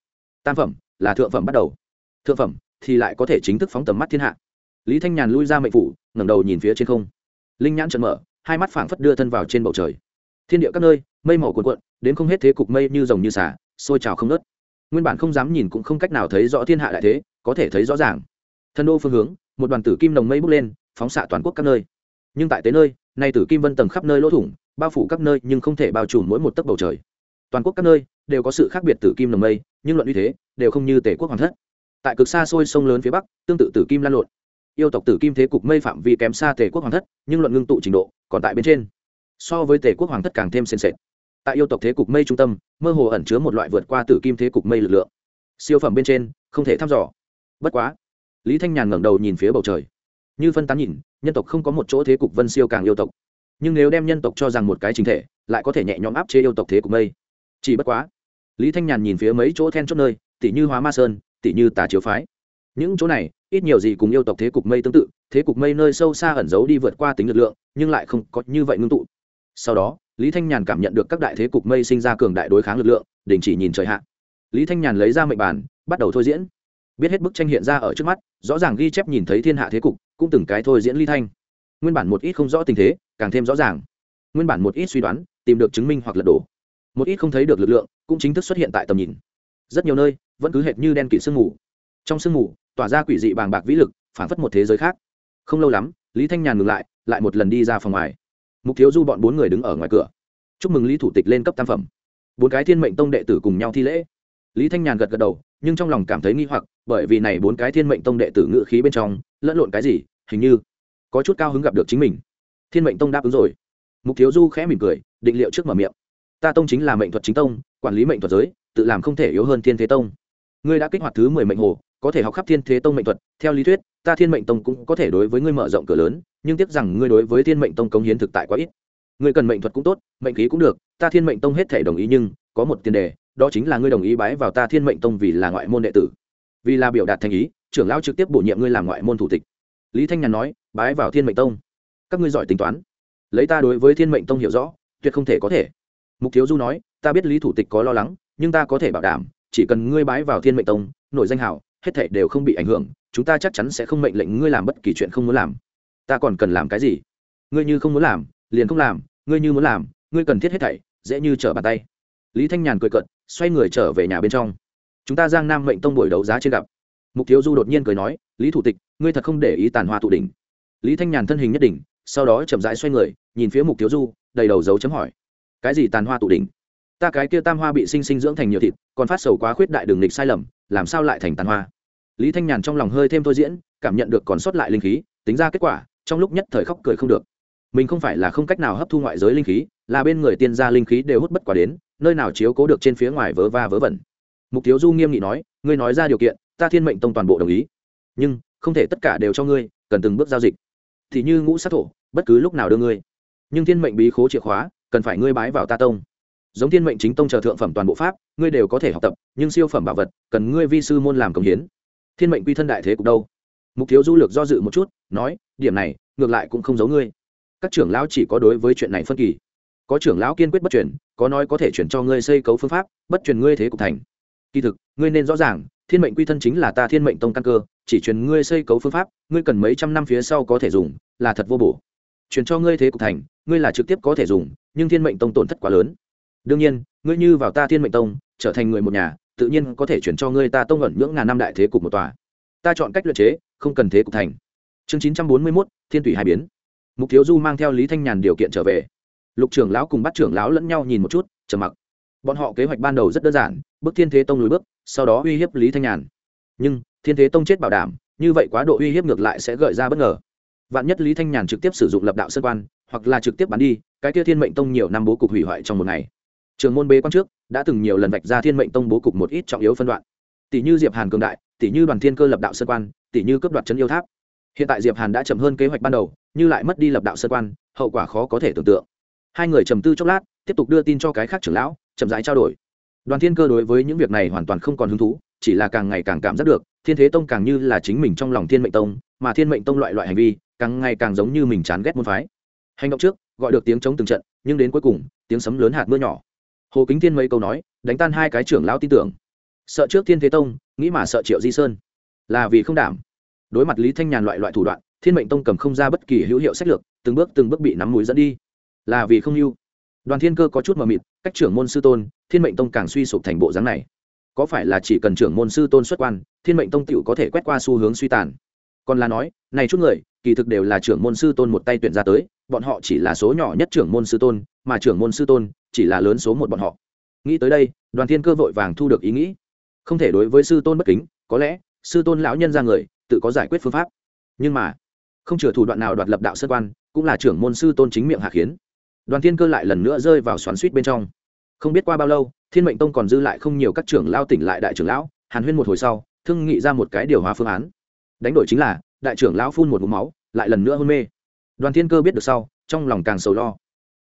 Tam phẩm là thượng phẩm bắt đầu. Thượng phẩm thì lại có thể chính thức phóng tầm mắt thiên hạ. Lý thanh nhàn lui ra mệnh phủ, ngẩng đầu nhìn phía trên không. Linh nhãn trận mở, hai mắt phảng phất đưa thân vào trên bầu trời. Thiên địa các nơi, mây màu cuồn cuộn, đến không hết thế cục mây như rồng như xả sôi trào không nớt nguyên bản không dám nhìn cũng không cách nào thấy rõ thiên hạ đại thế, có thể thấy rõ ràng. Thân đô phương hướng, một đoàn tử kim đồng mây bốc lên, phóng xạ toàn quốc các nơi. Nhưng tại tế nơi, nay tử kim vân tầng khắp nơi lỗ thủng, bao phủ các nơi nhưng không thể bao trùm mỗi một tấc bầu trời. Toàn quốc các nơi đều có sự khác biệt tử kim đồng mây, nhưng luận uy thế đều không như tể quốc hoàng thất tại cực xa xôi sông lớn phía bắc, tương tự tử kim lan lộn. Yêu tộc tử kim thế cục mây phạm vi kém xa tề quốc hoàng thất, nhưng luận ngưng tụ trình độ, còn tại bên trên. So với tề quốc hoàng thất càng thêm sền sệt. Tại yêu tộc thế cục mây trung tâm, mơ hồ ẩn chứa một loại vượt qua tử kim thế cục mây lực lượng. Siêu phẩm bên trên, không thể thăm dò. Bất quá, lý thanh nhàn ngẩng đầu nhìn phía bầu trời. Như phân tán nhìn, nhân tộc không có một chỗ thế cục vân siêu càng yêu tộc. Nhưng nếu đem nhân tộc cho rằng một cái chính thể, lại có thể nhẹ nhõm áp chế yêu tộc thế cục mây. Chỉ bất quá, lý thanh nhàn nhìn phía mấy chỗ then chốt nơi tỷ như hóa ma sơn tỉ như tà chiếu phái. Những chỗ này, ít nhiều gì cùng yêu tộc thế cục mây tương tự, thế cục mây nơi sâu xa ẩn giấu đi vượt qua tính lực lượng, nhưng lại không có như vậy ngưng tụ. Sau đó, lý thanh nhàn cảm nhận được các đại thế cục mây sinh ra cường đại đối kháng lực lượng, đình chỉ nhìn trời hạ. Lý thanh nhàn lấy ra mệnh bàn bắt đầu thôi diễn. Biết hết bức tranh hiện ra ở trước mắt, rõ ràng ghi chép nhìn thấy thiên hạ thế cục, cũng từng cái thôi diễn Lý thanh. Nguyên bản một ít không rõ tình thế, càng thêm rõ ràng. Nguyên bản một ít suy đoán, tìm được chứng minh hoặc lật đổ. Một ít không thấy được lực lượng, cũng chính thức xuất hiện tại tầm nhìn. Rất nhiều nơi vẫn cứ hệt như đen kịt sương mù. Trong sương mù, tỏa ra quỷ dị bàng bạc vĩ lực, phản phất một thế giới khác. Không lâu lắm, lý thanh nhàn ngừng lại lại một lần đi ra phòng ngoài. Mục thiếu du bọn bốn người đứng ở ngoài cửa. Chúc mừng lý thủ tịch lên cấp tam phẩm. Bốn cái thiên mệnh tông đệ tử cùng nhau thi lễ. Lý thanh nhàn gật gật đầu, nhưng trong lòng cảm thấy nghi hoặc, bởi vì này bốn cái thiên mệnh tông đệ tử ngự khí bên trong, lẫn lộn cái gì, hình như có chút cao hứng gặp được chính mình. Thiên mệnh tông đáp ứng rồi. Mục thiếu du khẽ mỉm cười, định liệu trước mở miệng. Ta tông chính là mệnh thuật chính tông, quản lý mệnh thuật giới, tự làm không thể yếu hơn thiên thế tông ngươi đã kích hoạt thứ mười mệnh hồ, có thể học khắp thiên thế tông mệnh thuật, theo lý thuyết, ta thiên mệnh tông cũng có thể đối với ngươi mở rộng cửa lớn, nhưng tiếc rằng ngươi đối với thiên mệnh tông cống hiến thực tại quá ít. Ngươi cần mệnh thuật cũng tốt, mệnh khí cũng được, ta thiên mệnh tông hết thể đồng ý nhưng, có một tiền đề, đó chính là ngươi đồng ý bái vào ta thiên mệnh tông vì là ngoại môn đệ tử. Vì là biểu đạt thành ý, trưởng lão trực tiếp bổ nhiệm ngươi làm ngoại môn thủ tịch. Lý thanh nhàn nói, bái vào thiên mệnh tông. Các ngươi giỏi tính toán. Lấy ta đối với thiên mệnh tông hiểu rõ, tuyệt không thể có thể. Mục thiếu du nói, ta biết lý thủ tịch có lo lắng, nhưng ta có thể bảo đảm chỉ cần ngươi bái vào thiên mệnh tông nội danh hảo, hết thảy đều không bị ảnh hưởng, chúng ta chắc chắn sẽ không mệnh lệnh ngươi làm bất kỳ chuyện không muốn làm. Ta còn cần làm cái gì? Ngươi như không muốn làm, liền không làm, ngươi như muốn làm, ngươi cần thiết hết thảy, dễ như trở bàn tay. Lý thanh nhàn cười cận xoay người trở về nhà bên trong. Chúng ta giang nam mệnh tông buổi đấu giá trên gặp. Mục thiếu du đột nhiên cười nói, lý thủ tịch, ngươi thật không để ý tàn hoa tụ đỉnh. Lý thanh nhàn thân hình nhất đỉnh, sau đó chậm rãi xoay người, nhìn phía mục thiếu du, đầy đầu dấu chấm hỏi, cái gì tàn hoa tụ đỉnh? Ta cái kia tam hoa bị sinh sinh dưỡng thành nhiều thịt, còn phát sầu quá khuyết đại đường lịch sai lầm, làm sao lại thành tàn hoa? Lý thanh nhàn trong lòng hơi thêm thôi diễn, cảm nhận được còn sót lại linh khí, tính ra kết quả, trong lúc nhất thời khóc cười không được. Mình không phải là không cách nào hấp thu ngoại giới linh khí, là bên người tiên gia linh khí đều hút bất quá đến, nơi nào chiếu cố được trên phía ngoài vớ va vớ vẩn. Mục thiếu du nghiêm nghị nói, ngươi nói ra điều kiện, ta thiên mệnh tông toàn bộ đồng ý. Nhưng, không thể tất cả đều cho ngươi, cần từng bước giao dịch. Thì như ngũ sát thổ, bất cứ lúc nào đưa ngươi. Nhưng thiên mệnh bí khố chìa khóa, cần phải ngươi bái vào ta tông giống thiên mệnh chính tông chờ thượng phẩm toàn bộ pháp, ngươi đều có thể học tập, nhưng siêu phẩm bảo vật, cần ngươi vi sư môn làm công hiến. Thiên mệnh quy thân đại thế cục đâu? Mục thiếu du lược do dự một chút, nói, điểm này, ngược lại cũng không giấu ngươi. Các trưởng lão chỉ có đối với chuyện này phân kỳ. Có trưởng lão kiên quyết bất chuyển có nói có thể chuyển cho ngươi xây cấu phương pháp, bất chuyển ngươi thế cục thành. Kỳ thực, ngươi nên rõ ràng, thiên mệnh quy thân chính là ta thiên mệnh tông căn cơ, chỉ truyền ngươi xây cấu phương pháp, ngươi cần mấy trăm năm phía sau có thể dùng, là thật vô bổ. Truyền cho ngươi thế cục thành, ngươi là trực tiếp có thể dùng, nhưng thiên mệnh tông tổn thất quá lớn đương nhiên, ngươi như vào ta thiên mệnh tông, trở thành người một nhà, tự nhiên có thể chuyển cho ngươi ta tông ẩn nhưỡng ngàn năm đại thế cục một tòa. Ta chọn cách luyện chế, không cần thế cục thành. Chương chín trăm bốn mươi mốt, thiên thủy hai biến. Mục thiếu du mang theo lý thanh nhàn điều kiện trở về. Lục trưởng lão cùng bắt trưởng lão lẫn nhau nhìn một chút, trầm mặc. Bọn họ kế hoạch ban đầu rất đơn giản, bước thiên thế tông lùi bước, sau đó uy hiếp lý thanh nhàn. Nhưng, thiên thế tông chết bảo đảm, như vậy quá độ uy hiếp ngược lại sẽ gợi ra bất ngờ. Vạn nhất lý thanh nhàn trực tiếp sử dụng lập đạo sơn quan, hoặc là trực tiếp bắn đi, cái kia thiên mệnh tông nhiều năm bố cục hủy hoại trong một ngày trường môn bế quan trước, đã từng nhiều lần vạch ra thiên mệnh tông bố cục một ít trọng yếu phân đoạn. Tỷ như diệp hàn cường đại, tỷ như đoàn thiên cơ lập đạo sơ quan, tỷ như cấp đoạt chân yêu tháp. Hiện tại diệp hàn đã chậm hơn kế hoạch ban đầu, như lại mất đi lập đạo sơ quan, hậu quả khó có thể tưởng tượng. Hai người trầm tư chốc lát, tiếp tục đưa tin cho cái khác trưởng lão, chậm rãi trao đổi. Đoàn thiên cơ đối với những việc này hoàn toàn không còn hứng thú, chỉ là càng ngày càng cảm giác được, thiên thế tông càng như là chính mình trong lòng thiên mệnh tông, mà thiên mệnh tông loại loại hành vi, càng ngày càng giống như mình chán ghét môn phái. Hành động trước, gọi được tiếng chống từng trận, nhưng đến cuối cùng, tiếng sấm lớn hạt mưa nhỏ hồ kính thiên mấy câu nói, đánh tan hai cái trưởng lão tin tưởng. Sợ trước thiên thế tông, nghĩ mà sợ triệu di sơn. Là vì không đảm. Đối mặt lý thanh nhàn loại loại thủ đoạn, thiên mệnh tông cầm không ra bất kỳ hữu hiệu sách lược, từng bước từng bước bị nắm mũi dẫn đi. Là vì không hưu đoàn thiên cơ có chút mờ mịt, cách trưởng môn sư tôn, thiên mệnh tông càng suy sụp thành bộ dáng này. Có phải là chỉ cần trưởng môn sư tôn xuất quan, thiên mệnh tông tựu có thể quét qua xu hướng suy tàn? Còn là nói, này chút người, kỳ thực đều là trưởng môn sư tôn một tay tuyển ra tới, bọn họ chỉ là số nhỏ nhất trưởng môn sư tôn, mà trưởng môn sư tôn chỉ là lớn số một bọn họ. Nghĩ tới đây, đoàn thiên cơ vội vàng thu được ý nghĩ. Không thể đối với sư tôn bất kính, có lẽ, sư tôn lão nhân ra người, tự có giải quyết phương pháp. Nhưng mà, không chừa thủ đoạn nào đoạt lập đạo sơ quan, cũng là trưởng môn sư tôn chính miệng hạ khiến đoàn thiên cơ lại lần nữa rơi vào xoắn suýt bên trong. Không biết qua bao lâu, thiên mệnh tông còn dư lại không nhiều các trưởng lao tỉnh lại đại trưởng lão, hàn huyên một hồi sau, thương nghị ra một cái điều hòa phương án. Đánh đổi chính là, đại trưởng lão phun một mũ máu, lại lần nữa hôn mê. Đoàn thiên cơ biết được sau, trong lòng càng sầu lo.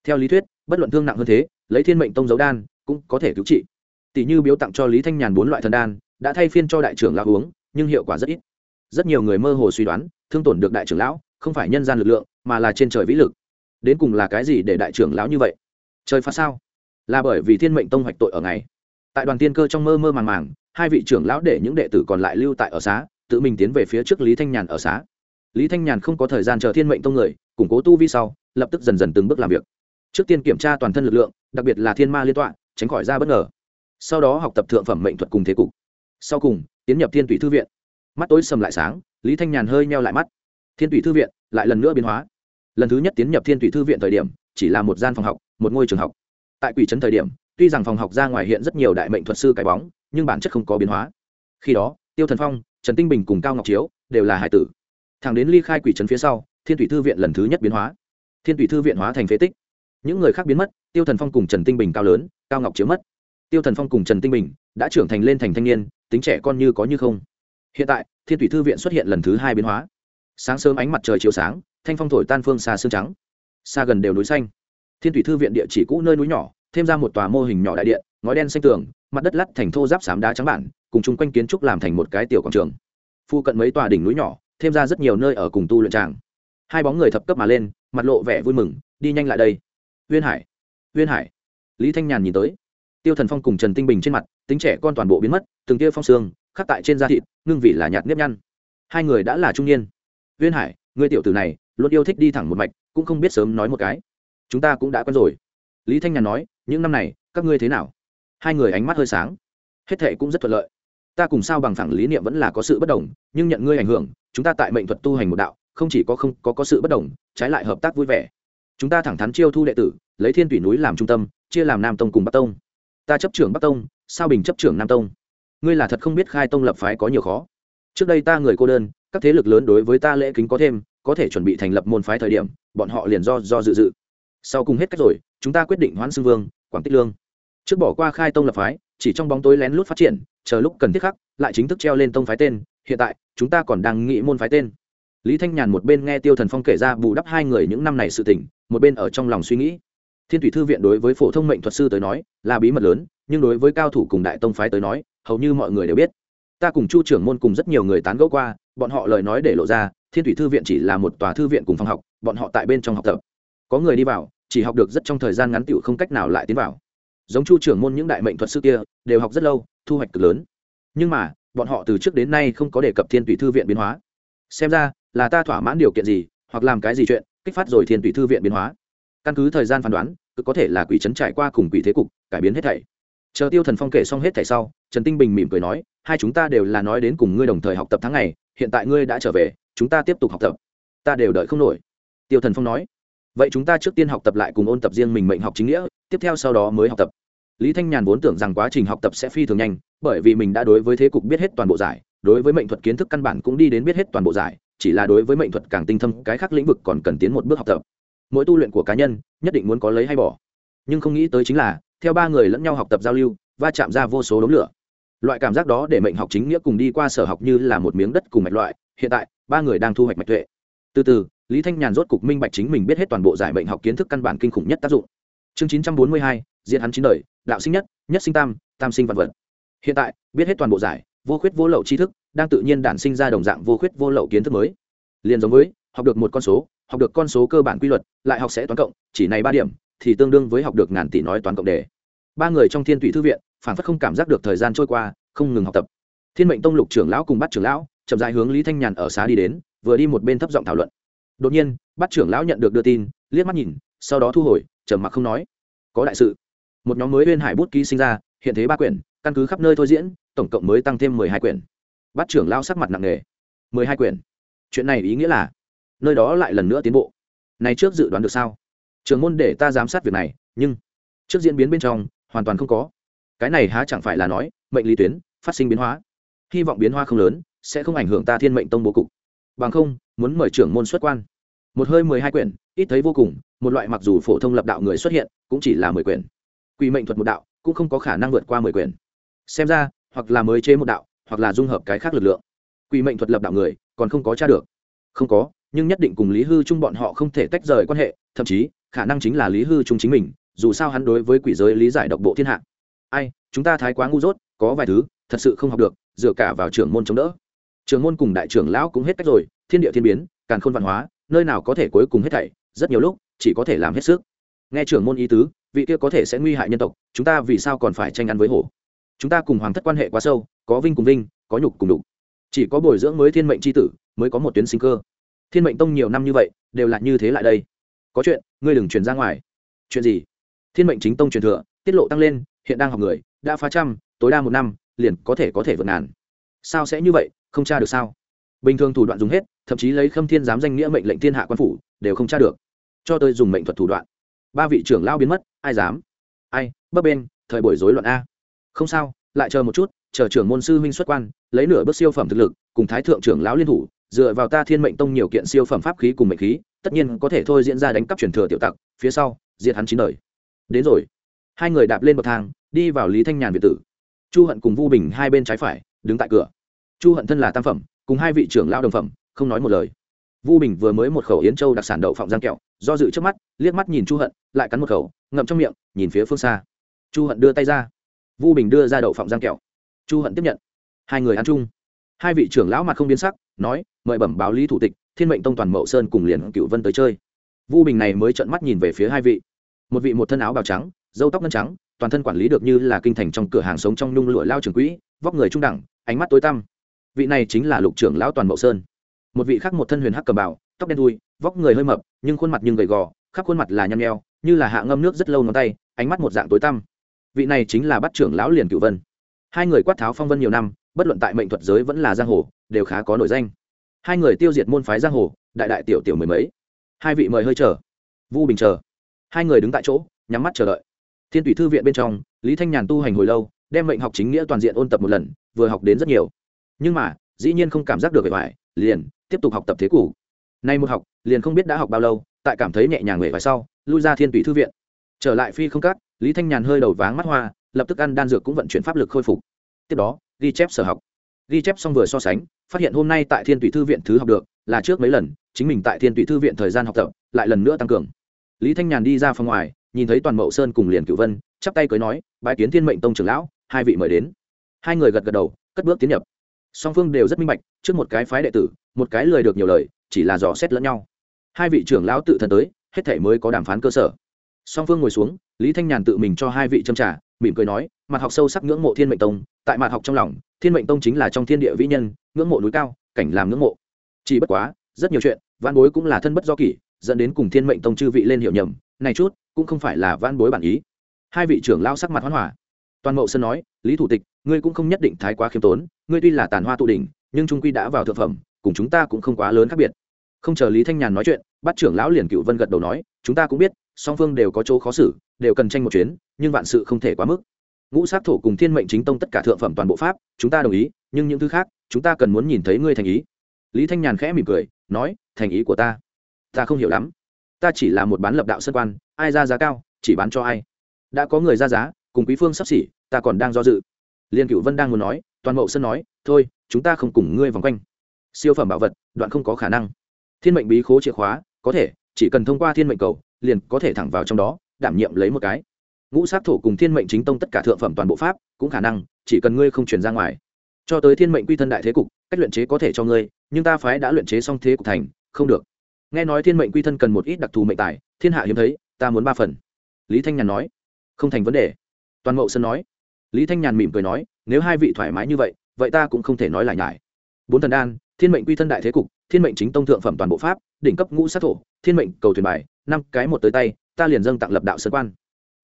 Theo lý thuyết bất luận thương nặng hơn thế, lấy thiên mệnh tông dấu đan, cũng có thể cứu trị. Tỷ như biếu tặng cho lý thanh nhàn bốn loại thần đan, đã thay phiên cho đại trưởng lão uống, nhưng hiệu quả rất ít. Rất nhiều người mơ hồ suy đoán, thương tổn được đại trưởng lão, không phải nhân gian lực lượng, mà là trên trời vĩ lực. Đến cùng là cái gì để đại trưởng lão như vậy? Trời phá sao? Là bởi vì thiên mệnh tông hoạch tội ở ngày. Tại đoàn tiên cơ trong mơ mơ màng màng, hai vị trưởng lão để những đệ tử còn lại lưu tại ở xá, tự mình tiến về phía trước lý thanh nhàn ở xá. Lý thanh nhàn không có thời gian chờ thiên mệnh tông người, củng cố tu vi sau, lập tức dần dần từng bước làm việc trước tiên kiểm tra toàn thân lực lượng, đặc biệt là thiên ma liên tọa, tránh khỏi ra bất ngờ. Sau đó học tập thượng phẩm mệnh thuật cùng thế cục. Sau cùng, tiến nhập thiên tùy thư viện. Mắt tối sầm lại sáng, lý thanh nhàn hơi meo lại mắt. Thiên tùy thư viện lại lần nữa biến hóa. Lần thứ nhất tiến nhập thiên tùy thư viện thời điểm, chỉ là một gian phòng học, một ngôi trường học. Tại quỷ trấn thời điểm, tuy rằng phòng học ra ngoài hiện rất nhiều đại mệnh thuật sư cái bóng, nhưng bản chất không có biến hóa. Khi đó, tiêu thần phong, trần tinh bình cùng cao ngọc chiếu đều là hải tử. Thằng đến ly khai quỷ trấn phía sau, thiên thủy thư viện lần thứ nhất biến hóa. Thiên thủy thư viện hóa thành phế tích những người khác biến mất, tiêu thần phong cùng trần tinh bình cao lớn, cao ngọc chiếu mất. Tiêu thần phong cùng trần tinh bình đã trưởng thành lên thành thanh niên, tính trẻ con như có như không. Hiện tại, thiên thủy thư viện xuất hiện lần thứ hai biến hóa. Sáng sớm ánh mặt trời chiều sáng, thanh phong thổi tan phương xa sương trắng. Xa gần đều núi xanh. Thiên thủy thư viện địa chỉ cũ nơi núi nhỏ, thêm ra một tòa mô hình nhỏ đại điện, ngói đen xanh tường, mặt đất lắt thành thô giáp xám đá trắng bản, cùng chung quanh kiến trúc làm thành một cái tiểu quảng trường. Phu cận mấy tòa đỉnh núi nhỏ, thêm ra rất nhiều nơi ở cùng tu luyện tràng. Hai bóng người thập cấp mà lên, mặt lộ vẻ vui mừng, đi nhanh lại đây uyên hải uyên hải. Lý thanh nhàn nhìn tới. Tiêu thần phong cùng trần tinh bình trên mặt tính trẻ con toàn bộ biến mất từng tia phong sương khắc tại trên da thịt ngưng vị là nhạt nếp nhăn. Hai người đã là trung niên. Uyên hải người tiểu tử này luôn yêu thích đi thẳng một mạch cũng không biết sớm nói một cái. Chúng ta cũng đã quen rồi. Lý thanh nhàn nói những năm này các ngươi thế nào? Hai người ánh mắt hơi sáng. Hết thệ cũng rất thuận lợi. Ta cùng sao bằng phẳng lý niệm vẫn là có sự bất đồng nhưng nhận ngươi ảnh hưởng chúng ta tại mệnh thuật tu hành một đạo không chỉ có không có, có sự bất đồng trái lại hợp tác vui vẻ chúng ta thẳng thắn chiêu thu đệ tử, lấy thiên thủy núi làm trung tâm, chia làm nam tông cùng bắc tông. Ta chấp trưởng bắc tông, sao bình chấp trưởng nam tông. Ngươi là thật không biết khai tông lập phái có nhiều khó. Trước đây ta người cô đơn, các thế lực lớn đối với ta lễ kính có thêm, có thể chuẩn bị thành lập môn phái thời điểm, bọn họ liền do do dự dự. Sau cùng hết cách rồi, chúng ta quyết định hoãn xưng vương, quảng tích lương. Trước bỏ qua khai tông lập phái, chỉ trong bóng tối lén lút phát triển, chờ lúc cần thiết khắc, lại chính thức treo lên tông phái tên, hiện tại, chúng ta còn đang nghĩ môn phái tên lý thanh nhàn một bên nghe tiêu thần phong kể ra bù đắp hai người những năm này sự tỉnh một bên ở trong lòng suy nghĩ. Thiên thủy thư viện đối với phổ thông mệnh thuật sư tới nói, là bí mật lớn, nhưng đối với cao thủ cùng đại tông phái tới nói, hầu như mọi người đều biết. Ta cùng chu trưởng môn cùng rất nhiều người tán gẫu qua, bọn họ lời nói để lộ ra, thiên thủy thư viện chỉ là một tòa thư viện cùng phòng học, bọn họ tại bên trong học tập. Có người đi vào, chỉ học được rất trong thời gian ngắn tựu không cách nào lại tiến vào. Giống chu trưởng môn những đại mệnh thuật sư kia, đều học rất lâu, thu hoạch cực lớn. Nhưng mà, bọn họ từ trước đến nay không có đề cập thiên thủy thư viện biến hóa xem ra, là ta thỏa mãn điều kiện gì, hoặc làm cái gì chuyện, kích phát rồi thiên tùy thư viện biến hóa. Căn cứ thời gian phán đoán, cứ có thể là quỷ trấn trải qua cùng quỷ thế cục, cải biến hết thảy. Chờ tiêu thần phong kể xong hết thảy sau, trần tinh bình mỉm cười nói, hai chúng ta đều là nói đến cùng ngươi đồng thời học tập tháng ngày, hiện tại ngươi đã trở về, chúng ta tiếp tục học tập. Ta đều đợi không nổi. Tiêu thần phong nói, vậy chúng ta trước tiên học tập lại cùng ôn tập riêng mình mệnh học chính nghĩa, tiếp theo sau đó mới học tập. Lý thanh nhàn vốn tưởng rằng quá trình học tập sẽ phi thường nhanh, bởi vì mình đã đối với thế cục biết hết toàn bộ giải đối với mệnh thuật kiến thức căn bản cũng đi đến biết hết toàn bộ giải, chỉ là đối với mệnh thuật càng tinh thâm, cái khác lĩnh vực còn cần tiến một bước học tập. Mỗi tu luyện của cá nhân, nhất định muốn có lấy hay bỏ. Nhưng không nghĩ tới chính là, theo ba người lẫn nhau học tập giao lưu, va chạm ra vô số đống lửa. Loại cảm giác đó để mệnh học chính nghĩa cùng đi qua sở học như là một miếng đất cùng mạch loại, hiện tại, ba người đang thu hoạch mạch tuệ. Từ từ, lý thanh nhàn rốt cục minh bạch chính mình biết hết toàn bộ giải mệnh học kiến thức căn bản kinh khủng nhất tác dụng. Chương chín trăm bốn mươi hai diện hắn chín đời, đạo sinh nhất nhất sinh tam tam sinh vạn vật. Hiện tại, biết hết toàn bộ giải vô khuyết vô lậu tri thức, đang tự nhiên đản sinh ra đồng dạng vô khuyết vô lậu kiến thức mới. Liền giống với, học được một con số, học được con số cơ bản quy luật, lại học sẽ toán cộng, chỉ này ba điểm, thì tương đương với học được ngàn tỷ nói toán cộng đề. Ba người trong thiên tụy thư viện phản phất không cảm giác được thời gian trôi qua, không ngừng học tập. Thiên mệnh tông lục trưởng lão cùng bắt trưởng lão, chậm dài hướng lý thanh nhàn ở xá đi đến, vừa đi một bên thấp giọng thảo luận. Đột nhiên, bắt trưởng lão nhận được đưa tin, liếc mắt nhìn, sau đó thu hồi, trầm mặc không nói. Có đại sự. Một nhóm mới uyên hải bút ký sinh ra, hiện thế ba quyển, căn cứ khắp nơi thôi diễn tổng cộng mới tăng thêm mười hai quyển. Bắt trưởng lao sắc mặt nặng nề. Mười hai quyển? Chuyện này ý nghĩa là, nơi đó lại lần nữa tiến bộ. Này trước dự đoán được sao? Trường môn để ta giám sát việc này, nhưng trước diễn biến bên trong, hoàn toàn không có. Cái này há chẳng phải là nói, mệnh lý tuyến, phát sinh biến hóa. Hy vọng biến hóa không lớn, sẽ không ảnh hưởng ta thiên mệnh tông bố cục. Bằng không, muốn mời trưởng môn xuất quan. Một hơi mười hai quyển, ít thấy vô cùng, một loại mặc dù phổ thông lập đạo người xuất hiện, cũng chỉ là mười quyển. Quỷ mệnh thuật một đạo, cũng không có khả năng vượt qua mười quyển. Xem ra hoặc là mới chế một đạo, hoặc là dung hợp cái khác lực lượng. Quỷ mệnh thuật lập đạo người, còn không có t r a được. Không có, nhưng nhất định cùng lý hư chung bọn họ không thể tách rời quan hệ, thậm chí, khả năng chính là lý hư chung chính mình, dù sao hắn đối với quỷ giới lý giải độc bộ thiên hạ. Ai, chúng ta thái quá ngu dốt, có vài thứ, thật sự không học được, dựa cả vào trưởng môn chống đỡ. Trưởng môn cùng đại trưởng lão cũng hết cách rồi, thiên địa thiên biến càng khôn văn hóa, nơi nào có thể cuối cùng hết thảy, rất nhiều lúc, chỉ có thể làm hết sức. Nghe trưởng môn ý tứ, vị kia có thể sẽ nguy hại nhân tộc, chúng ta vì sao còn phải tranh ăn với hổ? Chúng ta cùng hoàng thất quan hệ quá sâu, có vinh cùng vinh, có nhục cùng đục chỉ có bồi dưỡng mới thiên mệnh c h i tử, mới có một tuyến sinh cơ. Thiên mệnh tông nhiều năm như vậy, đều là như thế lại đây. Có chuyện, ngươi đừng truyền ra ngoài. Chuyện gì? Thiên mệnh chính tông truyền thừa, tiết lộ tăng lên, hiện đang học người, đã phá trăm, tối đa một năm, liền có thể có thể vượt ngàn. Sao sẽ như vậy, không tra được sao? Bình thường thủ đoạn dùng hết, thậm chí lấy khâm thiên giám danh nghĩa mệnh lệnh thiên hạ quan phủ, đều không tra được. Cho tôi dùng mệnh thuật thủ đoạn. Ba vị trưởng lao biến mất, ai dám? Ai, bấp bên, thời buổi rối loạn a không sao, lại chờ một chút, chờ trưởng môn sư huynh xuất quan, lấy nửa bước siêu phẩm thực lực, cùng thái thượng trưởng lão liên thủ, dựa vào ta thiên mệnh tông nhiều kiện siêu phẩm pháp khí cùng mệnh khí, tất nhiên có thể thôi diễn ra đánh cắp truyền thừa tiểu tặc, phía sau, diệt hắn chín đời. Đến rồi. Hai người đạp lên bậc thang, đi vào lý thanh nhàn việt tử. Chu hận cùng vu bình hai bên trái phải, đứng tại cửa. Chu hận thân là tam phẩm, cùng hai vị trưởng lão đồng phẩm, không nói một lời. Vu bình vừa mới một khẩu yến châu đặc sản đậu phộng giang kẹo, do dự trước mắt, liếc mắt nhìn chu hận, lại cắn một khẩu, ngậm trong miệng, nhìn phía phương xa. Chu hận đưa tay ra vu bình đưa ra đậu phộng giang kẹo. Chu hận tiếp nhận. Hai người ăn chung. Hai vị trưởng lão mặt không biến sắc, nói, mời bẩm báo lý thủ tịch, thiên mệnh tông toàn mậu sơn cùng liền cựu vân tới chơi. Vu bình này mới trợn mắt nhìn về phía hai vị. Một vị một thân áo bào trắng dâu tóc ngân trắng, toàn thân quản lý được như là kinh thành trong cửa hàng sống trong nhung lụa lao trường quỹ, vóc người trung đẳng, ánh mắt tối tăm. Vị này chính là lục trưởng lão toàn mậu sơn. Một vị khác một thân huyền hắc cầm bảo tóc đen thui vóc người hơi mập, nhưng khuôn mặt nhưng gầy gò, khắp khuôn mặt là nhăn nheo, như là hạ ngâm nước rất lâu ngón tay, ánh mắt một dạng tối tăm vị này chính là bắt trưởng lão liền cựu vân. Hai người quát tháo phong vân nhiều năm, bất luận tại mệnh thuật giới vẫn là giang hồ, đều khá có nổi danh. Hai người tiêu diệt môn phái giang hồ, đại đại tiểu tiểu mười mấy. Hai vị mời hơi chờ. Vu bình chờ. Hai người đứng tại chỗ, nhắm mắt chờ đợi. Thiên thủy thư viện bên trong, lý thanh nhàn tu hành hồi lâu, đem mệnh học chính nghĩa toàn diện ôn tập một lần, vừa học đến rất nhiều. Nhưng mà, dĩ nhiên không cảm giác được vẻ vải, liền tiếp tục học tập thế cũ nay một học, liền không biết đã học bao lâu, tại cảm thấy nhẹ nhàng về vải sau, lui ra thiên tùy thư viện. Trở lại phi không cắt lý thanh nhàn hơi đầu váng mắt hoa, lập tức ăn đan dược cũng vận chuyển pháp lực khôi phục. Tiếp đó, ghi chép sở học. Ghi chép xong vừa so sánh, phát hiện hôm nay tại thiên tùy thư viện thứ học được, là trước mấy lần, chính mình tại thiên tùy thư viện thời gian học tập, lại lần nữa tăng cường. Lý thanh nhàn đi ra phòng ngoài, nhìn thấy toàn mậu sơn cùng liền cựu vân, chắp tay cưới nói, bái kiến thiên mệnh tông trưởng lão, hai vị mời đến. Hai người gật gật đầu, cất bước tiến nhập. Song phương đều rất minh bạch, trước một cái phái đệ tử, một cái lời được nhiều lời, chỉ là dò xét lẫn nhau. Hai vị trưởng lão tự thân tới, hết thể mới có đàm phán cơ sở song phương ngồi xuống, lý thanh nhàn tự mình cho hai vị châm trả mỉm cười nói mặt học sâu sắc ngưỡng mộ thiên mệnh tông, tại mặt học trong lòng, thiên mệnh tông chính là trong thiên địa vĩ nhân, ngưỡng mộ núi cao, cảnh làm ngưỡng mộ. Chỉ bất quá, rất nhiều chuyện văn bối cũng là thân bất do kỷ, dẫn đến cùng thiên mệnh tông chư vị lên hiểu nhầm, này chút, cũng không phải là văn bối bản ý. Hai vị trưởng lao sắc mặt hoán hỏa. Toàn mậu sơn nói, lý thủ tịch, ngươi cũng không nhất định thái quá khiêm tốn, ngươi tuy là tàn hoa tụ đỉnh, nhưng trung quy đã vào thượng phẩm, cùng chúng ta cũng không quá lớn khác biệt. Không chờ lý thanh nhàn nói chuyện bắt trưởng lão liền cựu vân gật đầu nói, chúng ta cũng biết song phương đều có chỗ khó xử, đều cần tranh một chuyến, nhưng vạn sự không thể quá mức. Ngũ sát thổ cùng thiên mệnh chính tông tất cả thượng phẩm toàn bộ pháp, chúng ta đồng ý, nhưng những thứ khác, chúng ta cần muốn nhìn thấy ngươi thành ý. Lý thanh nhàn khẽ mỉm cười, nói, thành ý của ta ta không hiểu lắm. Ta chỉ là một bán lập đạo sân quan, ai ra giá cao, chỉ bán cho ai. Đã có người ra giá, cùng quý phương sắp xỉ, ta còn đang do dự. Liên cựu vân đang muốn nói, toàn mậu sân nói, thôi, chúng ta không cùng ngươi vòng quanh. Siêu phẩm bảo vật, đoạn không có khả năng. Thiên mệnh bí khố chìa khóa, có thể, chỉ cần thông qua thiên mệnh cầu liền có thể thẳng vào trong đó, đảm nhiệm lấy một cái. Ngũ sát thổ cùng thiên mệnh chính tông tất cả thượng phẩm toàn bộ pháp, cũng khả năng, chỉ cần ngươi không chuyển ra ngoài. Cho tới thiên mệnh quy thân đại thế cục, cách luyện chế có thể cho ngươi, nhưng ta phái đã luyện chế xong thế cục thành, không được. Nghe nói thiên mệnh quy thân cần một ít đặc thù mệnh tài, thiên hạ hiếm thấy, ta muốn ba phần. Lý thanh nhàn nói. Không thành vấn đề. Toàn mậu sơn nói. Lý thanh nhàn mỉm cười nói, nếu hai vị thoải mái như vậy vậy ta cũng không thể nói lại nhải. Bốn thần đan thiên mệnh quy thân đại thế cục, thiên mệnh chính tông thượng phẩm toàn bộ pháp, đỉnh cấp ngũ sát thổ, thiên mệnh cầu thuyền bài, năm cái một tới tay, ta liền dâng tặng lập đạo sơn quan.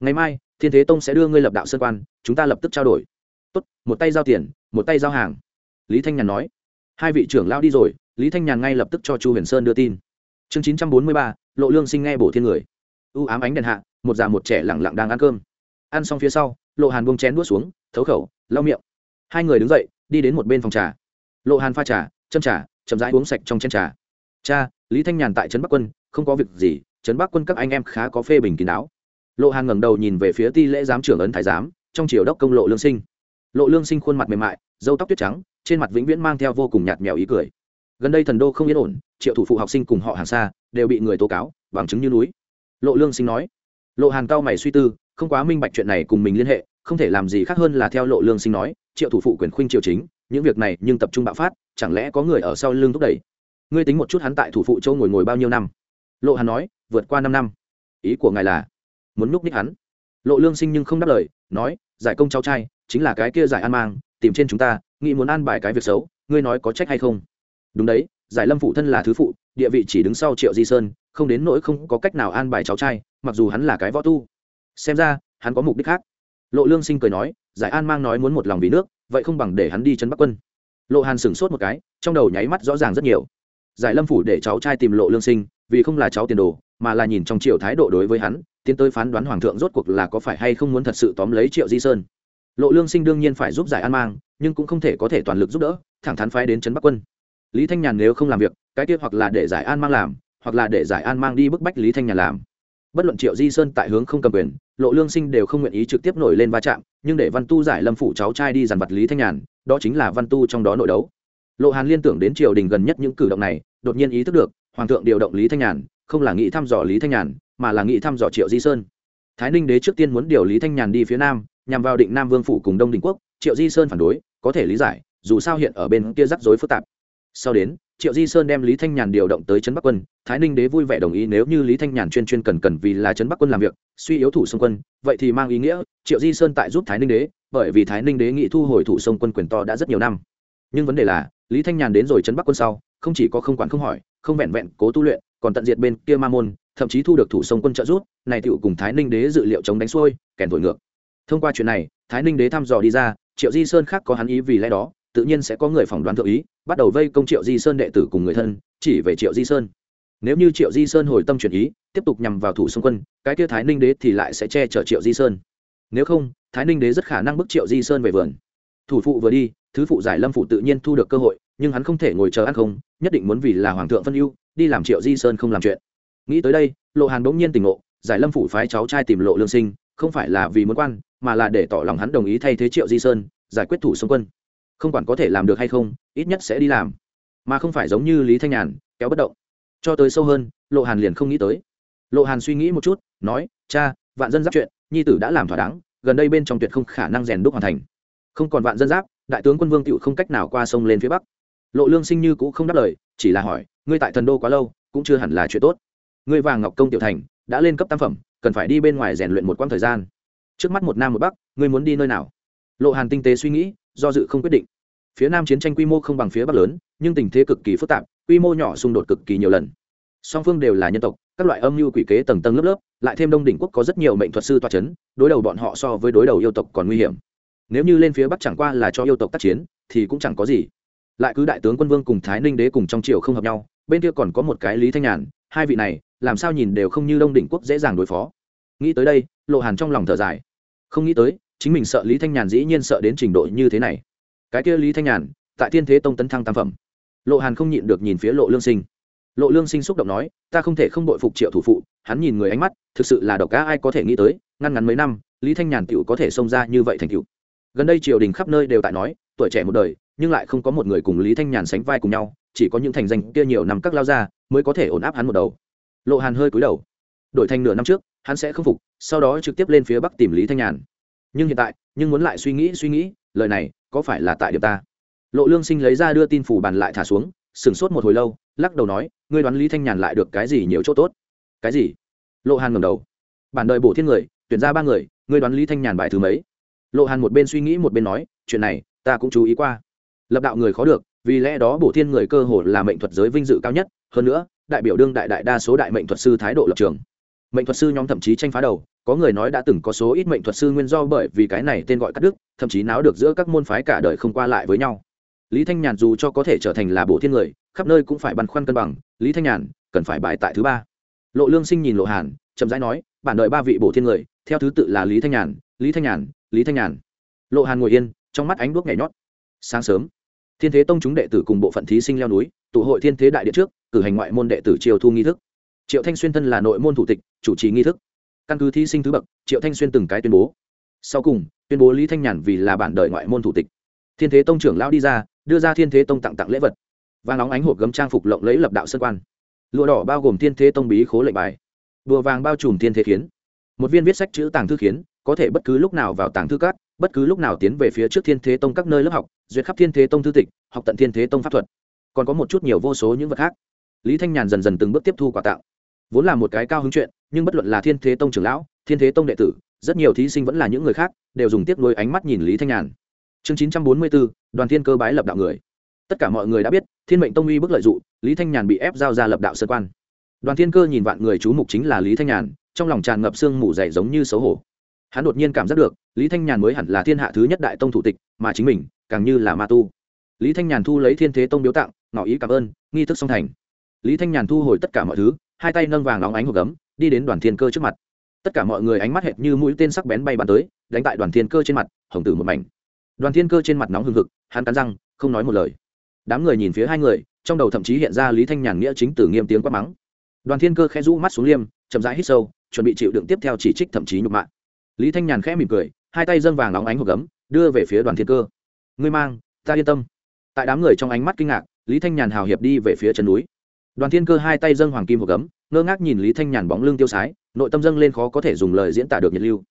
Ngày mai, thiên thế tông sẽ đưa ngươi lập đạo sơn quan, chúng ta lập tức trao đổi. Tốt, một tay giao tiền, một tay giao hàng. Lý thanh nhàn nói. Hai vị trưởng lao đi rồi, lý thanh nhàn ngay lập tức cho chu huyền sơn đưa tin. Chương chín trăm bốn mươi ba, lộ lương sinh nghe bổ thiên người. U ám ánh đèn hạ, một già một trẻ lẳng lặng đang ăn cơm. Ăn xong phía sau, lộ hàn buông chén đuốt xuống, thấu khẩu, lau miệng. Hai người đứng dậy, đi đến một bên phòng trà. Lộ hàn pha trà châm trà, chậm rãi uống sạch trong chén trà. Cha, lý thanh nhàn tại trấn bắc quân, không có việc gì, trấn bắc quân các anh em khá có phê bình kín đáo. Lộ hàn ngẩng đầu nhìn về phía ti lễ giám trưởng ấn thái giám, trong triều đốc công lộ lương sinh. Lộ lương sinh khuôn mặt mềm mại dâu tóc tuyết trắng, trên mặt vĩnh viễn mang theo vô cùng nhạt mèo ý cười. Gần đây thần đô không yên ổn, triệu thủ phụ học sinh cùng họ hàng xa, đều bị người tố cáo, bằng chứng như núi. Lộ lương sinh nói. Lộ hàn cao mày suy tư, không quá minh bạch chuyện này cùng mình liên hệ, không thể làm gì khác hơn là theo lộ lương sinh nói, triệu thủ phụ quyền khuynh triều chính những việc này nhưng tập trung bạo phát, chẳng lẽ có người ở sau lưng thúc đẩy? Ngươi tính một chút hắn tại thủ phụ châu ngồi ngồi bao nhiêu năm? Lộ hắn nói, vượt qua năm năm. Ý của ngài là, muốn núp ních hắn. Lộ lương sinh nhưng không đáp lời, nói, giải công cháu trai, chính là cái kia giải an mang, tìm trên chúng ta, nghĩ muốn an bài cái việc xấu, ngươi nói có trách hay không? Đúng đấy, giải lâm phụ thân là thứ phụ, địa vị chỉ đứng sau triệu di sơn, không đến nỗi không có cách nào an bài cháu trai, mặc dù hắn là cái võ tu. Xem ra, hắn có mục đích khác. Lộ lương sinh cười nói giải an mang nói muốn một lòng vì nước, vậy không bằng để hắn đi chân bắc quân. Lộ hàn sửng sốt một cái, trong đầu nháy mắt rõ ràng rất nhiều. Giải lâm phủ để cháu trai tìm lộ lương sinh, vì không là cháu tiền đồ, mà là nhìn trong triệu thái độ đối với hắn, tiến tới phán đoán hoàng thượng rốt cuộc là có phải hay không muốn thật sự tóm lấy triệu di sơn. Lộ lương sinh đương nhiên phải giúp giải an mang, nhưng cũng không thể có thể toàn lực giúp đỡ, thẳng thắn phái đến trấn bắc quân. Lý thanh nhàn nếu không làm việc, cái kia hoặc là để giải an mang làm, hoặc là để giải an mang đi bức bách lý thanh nhàn làm. Bất luận triệu di sơn tại hướng không cầm quyền lộ lương sinh đều không nguyện ý trực tiếp nổi lên va chạm, nhưng để văn tu giải lâm phủ cháu trai đi dàn vật lý thanh nhàn, đó chính là văn tu trong đó nội đấu. Lộ hàn liên tưởng đến triều đình gần nhất những cử động này, đột nhiên ý thức được, hoàng thượng điều động lý thanh nhàn, không là nghĩ thăm dò lý thanh nhàn, mà là nghĩ thăm dò triệu di sơn. Thái ninh đế trước tiên muốn điều lý thanh nhàn đi phía nam, nhằm vào định nam vương phủ cùng đông đình quốc, triệu di sơn phản đối, có thể lý giải, dù sao hiện ở bên kia rắc rối phức tạp. Sau đến triệu di sơn đem lý thanh nhàn điều động tới trấn bắc quân, thái ninh đế vui vẻ đồng ý nếu như lý thanh nhàn chuyên chuyên cần cần vì là trấn bắc quân làm việc, suy yếu thủ sông quân, vậy thì mang ý nghĩa triệu di sơn tại giúp thái ninh đế, bởi vì thái ninh đế nghị thu hồi thủ sông quân quyền to đã rất nhiều năm. Nhưng vấn đề là, lý thanh nhàn đến rồi trấn bắc quân sau, không chỉ có không quản không hỏi, không vẹn vẹn cố tu luyện, còn tận diệt bên kia ma môn, thậm chí thu được thủ sông quân trợ rút này tựu cùng thái ninh đế dự liệu chống đánh xuôi, kèn thổi ngược. Thông qua chuyện này, thái ninh đế thăm dò đi ra, triệu di sơn khác có hắn ý vì lẽ đó tự nhiên sẽ có người phỏng đoán thượng ý, bắt đầu vây công triệu di sơn đệ tử cùng người thân, chỉ về triệu di sơn. Nếu như triệu di sơn hồi tâm chuyển ý, tiếp tục nhằm vào thủ xung quân, cái kia thái ninh đế thì lại sẽ che chở triệu di sơn. Nếu không, thái ninh đế rất khả năng bức triệu di sơn về vườn. Thủ phụ vừa đi, thứ phụ giải lâm phụ tự nhiên thu được cơ hội, nhưng hắn không thể ngồi chờ ăn không, nhất định muốn vì là hoàng thượng phân ưu, đi làm triệu di sơn không làm chuyện. Nghĩ tới đây, lộ hàn bỗng nhiên tỉnh ngộ, giải lâm phủ phái cháu trai tìm lộ lương sinh, không phải là vì muốn quan, mà là để tỏ lòng hắn đồng ý thay thế triệu di sơn, giải quyết thủ xung quân không quản có thể làm được hay không, ít nhất sẽ đi làm. Mà không phải giống như lý thanh nhàn, kéo bất động. Cho tới sâu hơn, lộ hàn liền không nghĩ tới. Lộ hàn suy nghĩ một chút, nói, cha, vạn dân giáp chuyện, nhi tử đã làm thỏa đáng, gần đây bên trong tuyệt không khả năng rèn đúc hoàn thành. Không còn vạn dân giáp, đại tướng quân vương tựu không cách nào qua sông lên phía bắc. Lộ lương sinh như cũng không đáp lời, chỉ là hỏi, ngươi tại thần đô quá lâu, cũng chưa hẳn là chuyện tốt. Ngươi vàng ngọc công tiểu thành đã lên cấp tam phẩm, cần phải đi bên ngoài rèn luyện một quãng thời gian. Trước mắt một nam một bắc, ngươi muốn đi nơi nào? Lộ hàn tinh tế suy nghĩ, do dự không quyết định. Phía nam chiến tranh quy mô không bằng phía bắc lớn, nhưng tình thế cực kỳ phức tạp, quy mô nhỏ xung đột cực kỳ nhiều lần. Song phương đều là nhân tộc, các loại âm mưu quỷ kế tầng tầng lớp lớp, lại thêm đông đỉnh quốc có rất nhiều mệnh thuật sư toa c h ấ n đối đầu bọn họ so với đối đầu yêu tộc còn nguy hiểm. Nếu như lên phía bắc chẳng qua là cho yêu tộc tác chiến, thì cũng chẳng có gì. Lại cứ đại tướng quân vương cùng thái ninh đế cùng trong triều không hợp nhau, bên kia còn có một cái lý thanh nhàn, hai vị này, làm sao nhìn đều không như đông đỉnh quốc dễ dàng đối phó. Nghĩ tới đây, lộ hàn trong lòng thở dài. Không nghĩ tới chính mình sợ lý thanh nhàn dĩ nhiên sợ đến trình độ như thế này. Cái kia lý thanh nhàn, tại thiên thế tông tấn thăng tam phẩm. Lộ hàn không nhịn được nhìn phía lộ lương sinh. Lộ lương sinh xúc động nói, ta không thể không đội phục triệu thủ phụ. Hắn nhìn người ánh mắt, thực sự là độc cá ai có thể nghĩ tới, ngăn ngắn mấy năm, lý thanh nhàn tựu có thể xông ra như vậy thành cựu gần đây triều đình khắp nơi đều tại nói, tuổi trẻ một đời, nhưng lại không có một người cùng lý thanh nhàn sánh vai cùng nhau, chỉ có những thành danh kia nhiều năm các lao ra mới có thể ổn áp hắn một đầu. Lộ hàn hơi cúi đầu. Đổi thành nửa năm trước, hắn sẽ không phục, sau đó trực tiếp lên phía bắc tìm lý thanh nhàn nhưng hiện tại, nhưng muốn lại suy nghĩ suy nghĩ, lời này, có phải là tại điểm ta? Lộ lương sinh lấy ra đưa tin phủ bàn lại thả xuống, sửng sốt một hồi lâu, lắc đầu nói, ngươi đoán lý thanh nhàn lại được cái gì nhiều chỗ tốt? Cái gì? Lộ hàn ngầm đầu. Bản đời bổ thiên người, tuyển ra ba người, ngươi đoán lý thanh nhàn bài thứ mấy? Lộ hàn một bên suy nghĩ một bên nói, chuyện này, ta cũng chú ý qua. Lập đạo người khó được, vì lẽ đó bổ thiên người cơ hồ là mệnh thuật giới vinh dự cao nhất, hơn nữa, đại biểu đương đại đại đa số đại mệnh thuật sư thái độ lập trường. Mệnh thuật sư nhóm thậm chí tranh phá đầu có người nói đã từng có số ít mệnh thuật sư nguyên do bởi vì cái này tên gọi cắt đức thậm chí náo được giữa các môn phái cả đời không qua lại với nhau. Lý thanh nhàn dù cho có thể trở thành là bộ thiên người, khắp nơi cũng phải băn khoăn cân bằng, lý thanh nhàn, cần phải bài tại thứ ba. Lộ lương sinh nhìn lộ hàn, chậm rãi nói, bản đợi ba vị bổ thiên người, theo thứ tự là lý thanh nhàn, lý thanh nhàn, lý thanh nhàn. Lộ hàn ngồi yên, trong mắt ánh đuốc nhảy nhót. Sáng sớm, thiên thế tông chúng đệ tử cùng bộ phận thí sinh leo núi, tụ hội thiên thế đại điện trước, cử hành ngoại môn đệ tử triều thu nghi thức. Triệu thanh xuyên thân là nội môn thủ tịch, chủ trì nghi thức căn cứ thí sinh thứ bậc, triệu thanh xuyên từng cái tuyên bố. Sau cùng, tuyên bố lý thanh nhàn vì là bản đời ngoại môn thủ tịch. Thiên thế tông trưởng lão đi ra, đưa ra thiên thế tông tặng tặng lễ vật. Vàng óng ánh hộp gấm trang phục lộng lấy lập đạo sơn quan. Lụa đỏ bao gồm thiên thế tông bí khố lệnh bài. Đùa vàng bao trùm thiên thế khiến một viên viết sách chữ tàng thư khiến có thể bất cứ lúc nào vào tàng thư cát bất cứ lúc nào tiến về phía trước thiên thế tông các nơi lớp học, duyệt khắp thiên thế tông thư tịch, học tận thiên thế tông pháp thuật. Còn có một chút nhiều vô số những vật khác. Lý thanh nhàn dần dần từng bước tiếp thu quà tặng vốn là một cái cao hứng chuyện, nhưng bất luận là thiên thế tông trưởng lão, thiên thế tông đệ tử, rất nhiều thí sinh vẫn là những người khác, đều dùng tiếc nuôi ánh mắt nhìn lý thanh nhàn. Chương chín trăm bốn mươi bốn đoàn thiên cơ bái lập đạo người. Tất cả mọi người đã biết, thiên mệnh tông uy bức lợi dụng, lý thanh nhàn bị ép giao ra lập đạo sơ quan. Đoàn thiên cơ nhìn vạn người chú mục chính là lý thanh nhàn, trong lòng tràn ngập sương mù dày giống như xấu hổ. Hắn đột nhiên cảm giác được, lý thanh nhàn mới hẳn là thiên hạ thứ nhất đại tông thủ tịch, mà chính mình, càng như là ma tu. Lý thanh nhàn thu lấy thiên thế tông biếu tặng, ngỏ ý cảm ơn, nghi thức song thành. Lý thanh nhàn thu hồi tất cả mọi thứ hai tay nâng vàng óng ánh hộp gấm, đi đến đoàn thiên cơ trước mặt. Tất cả mọi người ánh mắt hệt như mũi tên sắc bén bay bắn tới, đánh tại đoàn thiên cơ trên mặt, hồng tử một mảnh. Đoàn thiên cơ trên mặt nóng hừng hực, hắn cắn răng, không nói một lời. Đám người nhìn phía hai người, trong đầu thậm chí hiện ra lý thanh nhàn nghĩa chính tử nghiêm tiếng quát mắng. Đoàn thiên cơ khẽ rũ mắt xuống liêm, chậm rãi hít sâu, chuẩn bị chịu đựng tiếp theo chỉ trích thậm chí nhục mạ. Lý thanh nhàn khẽ mỉm cười, hai tay dâng vàng óng ánh hộp gấm, đưa về phía đoàn thiên cơ. Ngươi mang, ta yên tâm. Tại đám người trong ánh mắt kinh ngạc, lý thanh nhàn hào hiệp đi về phía chân núi đoàn thiên cơ hai tay dâng hoàng kim hộp gấm, ngơ ngác nhìn lý thanh nhàn bóng lưng tiêu sái, nội tâm dâng lên khó có thể dùng lời diễn tả được nhiệt lưu.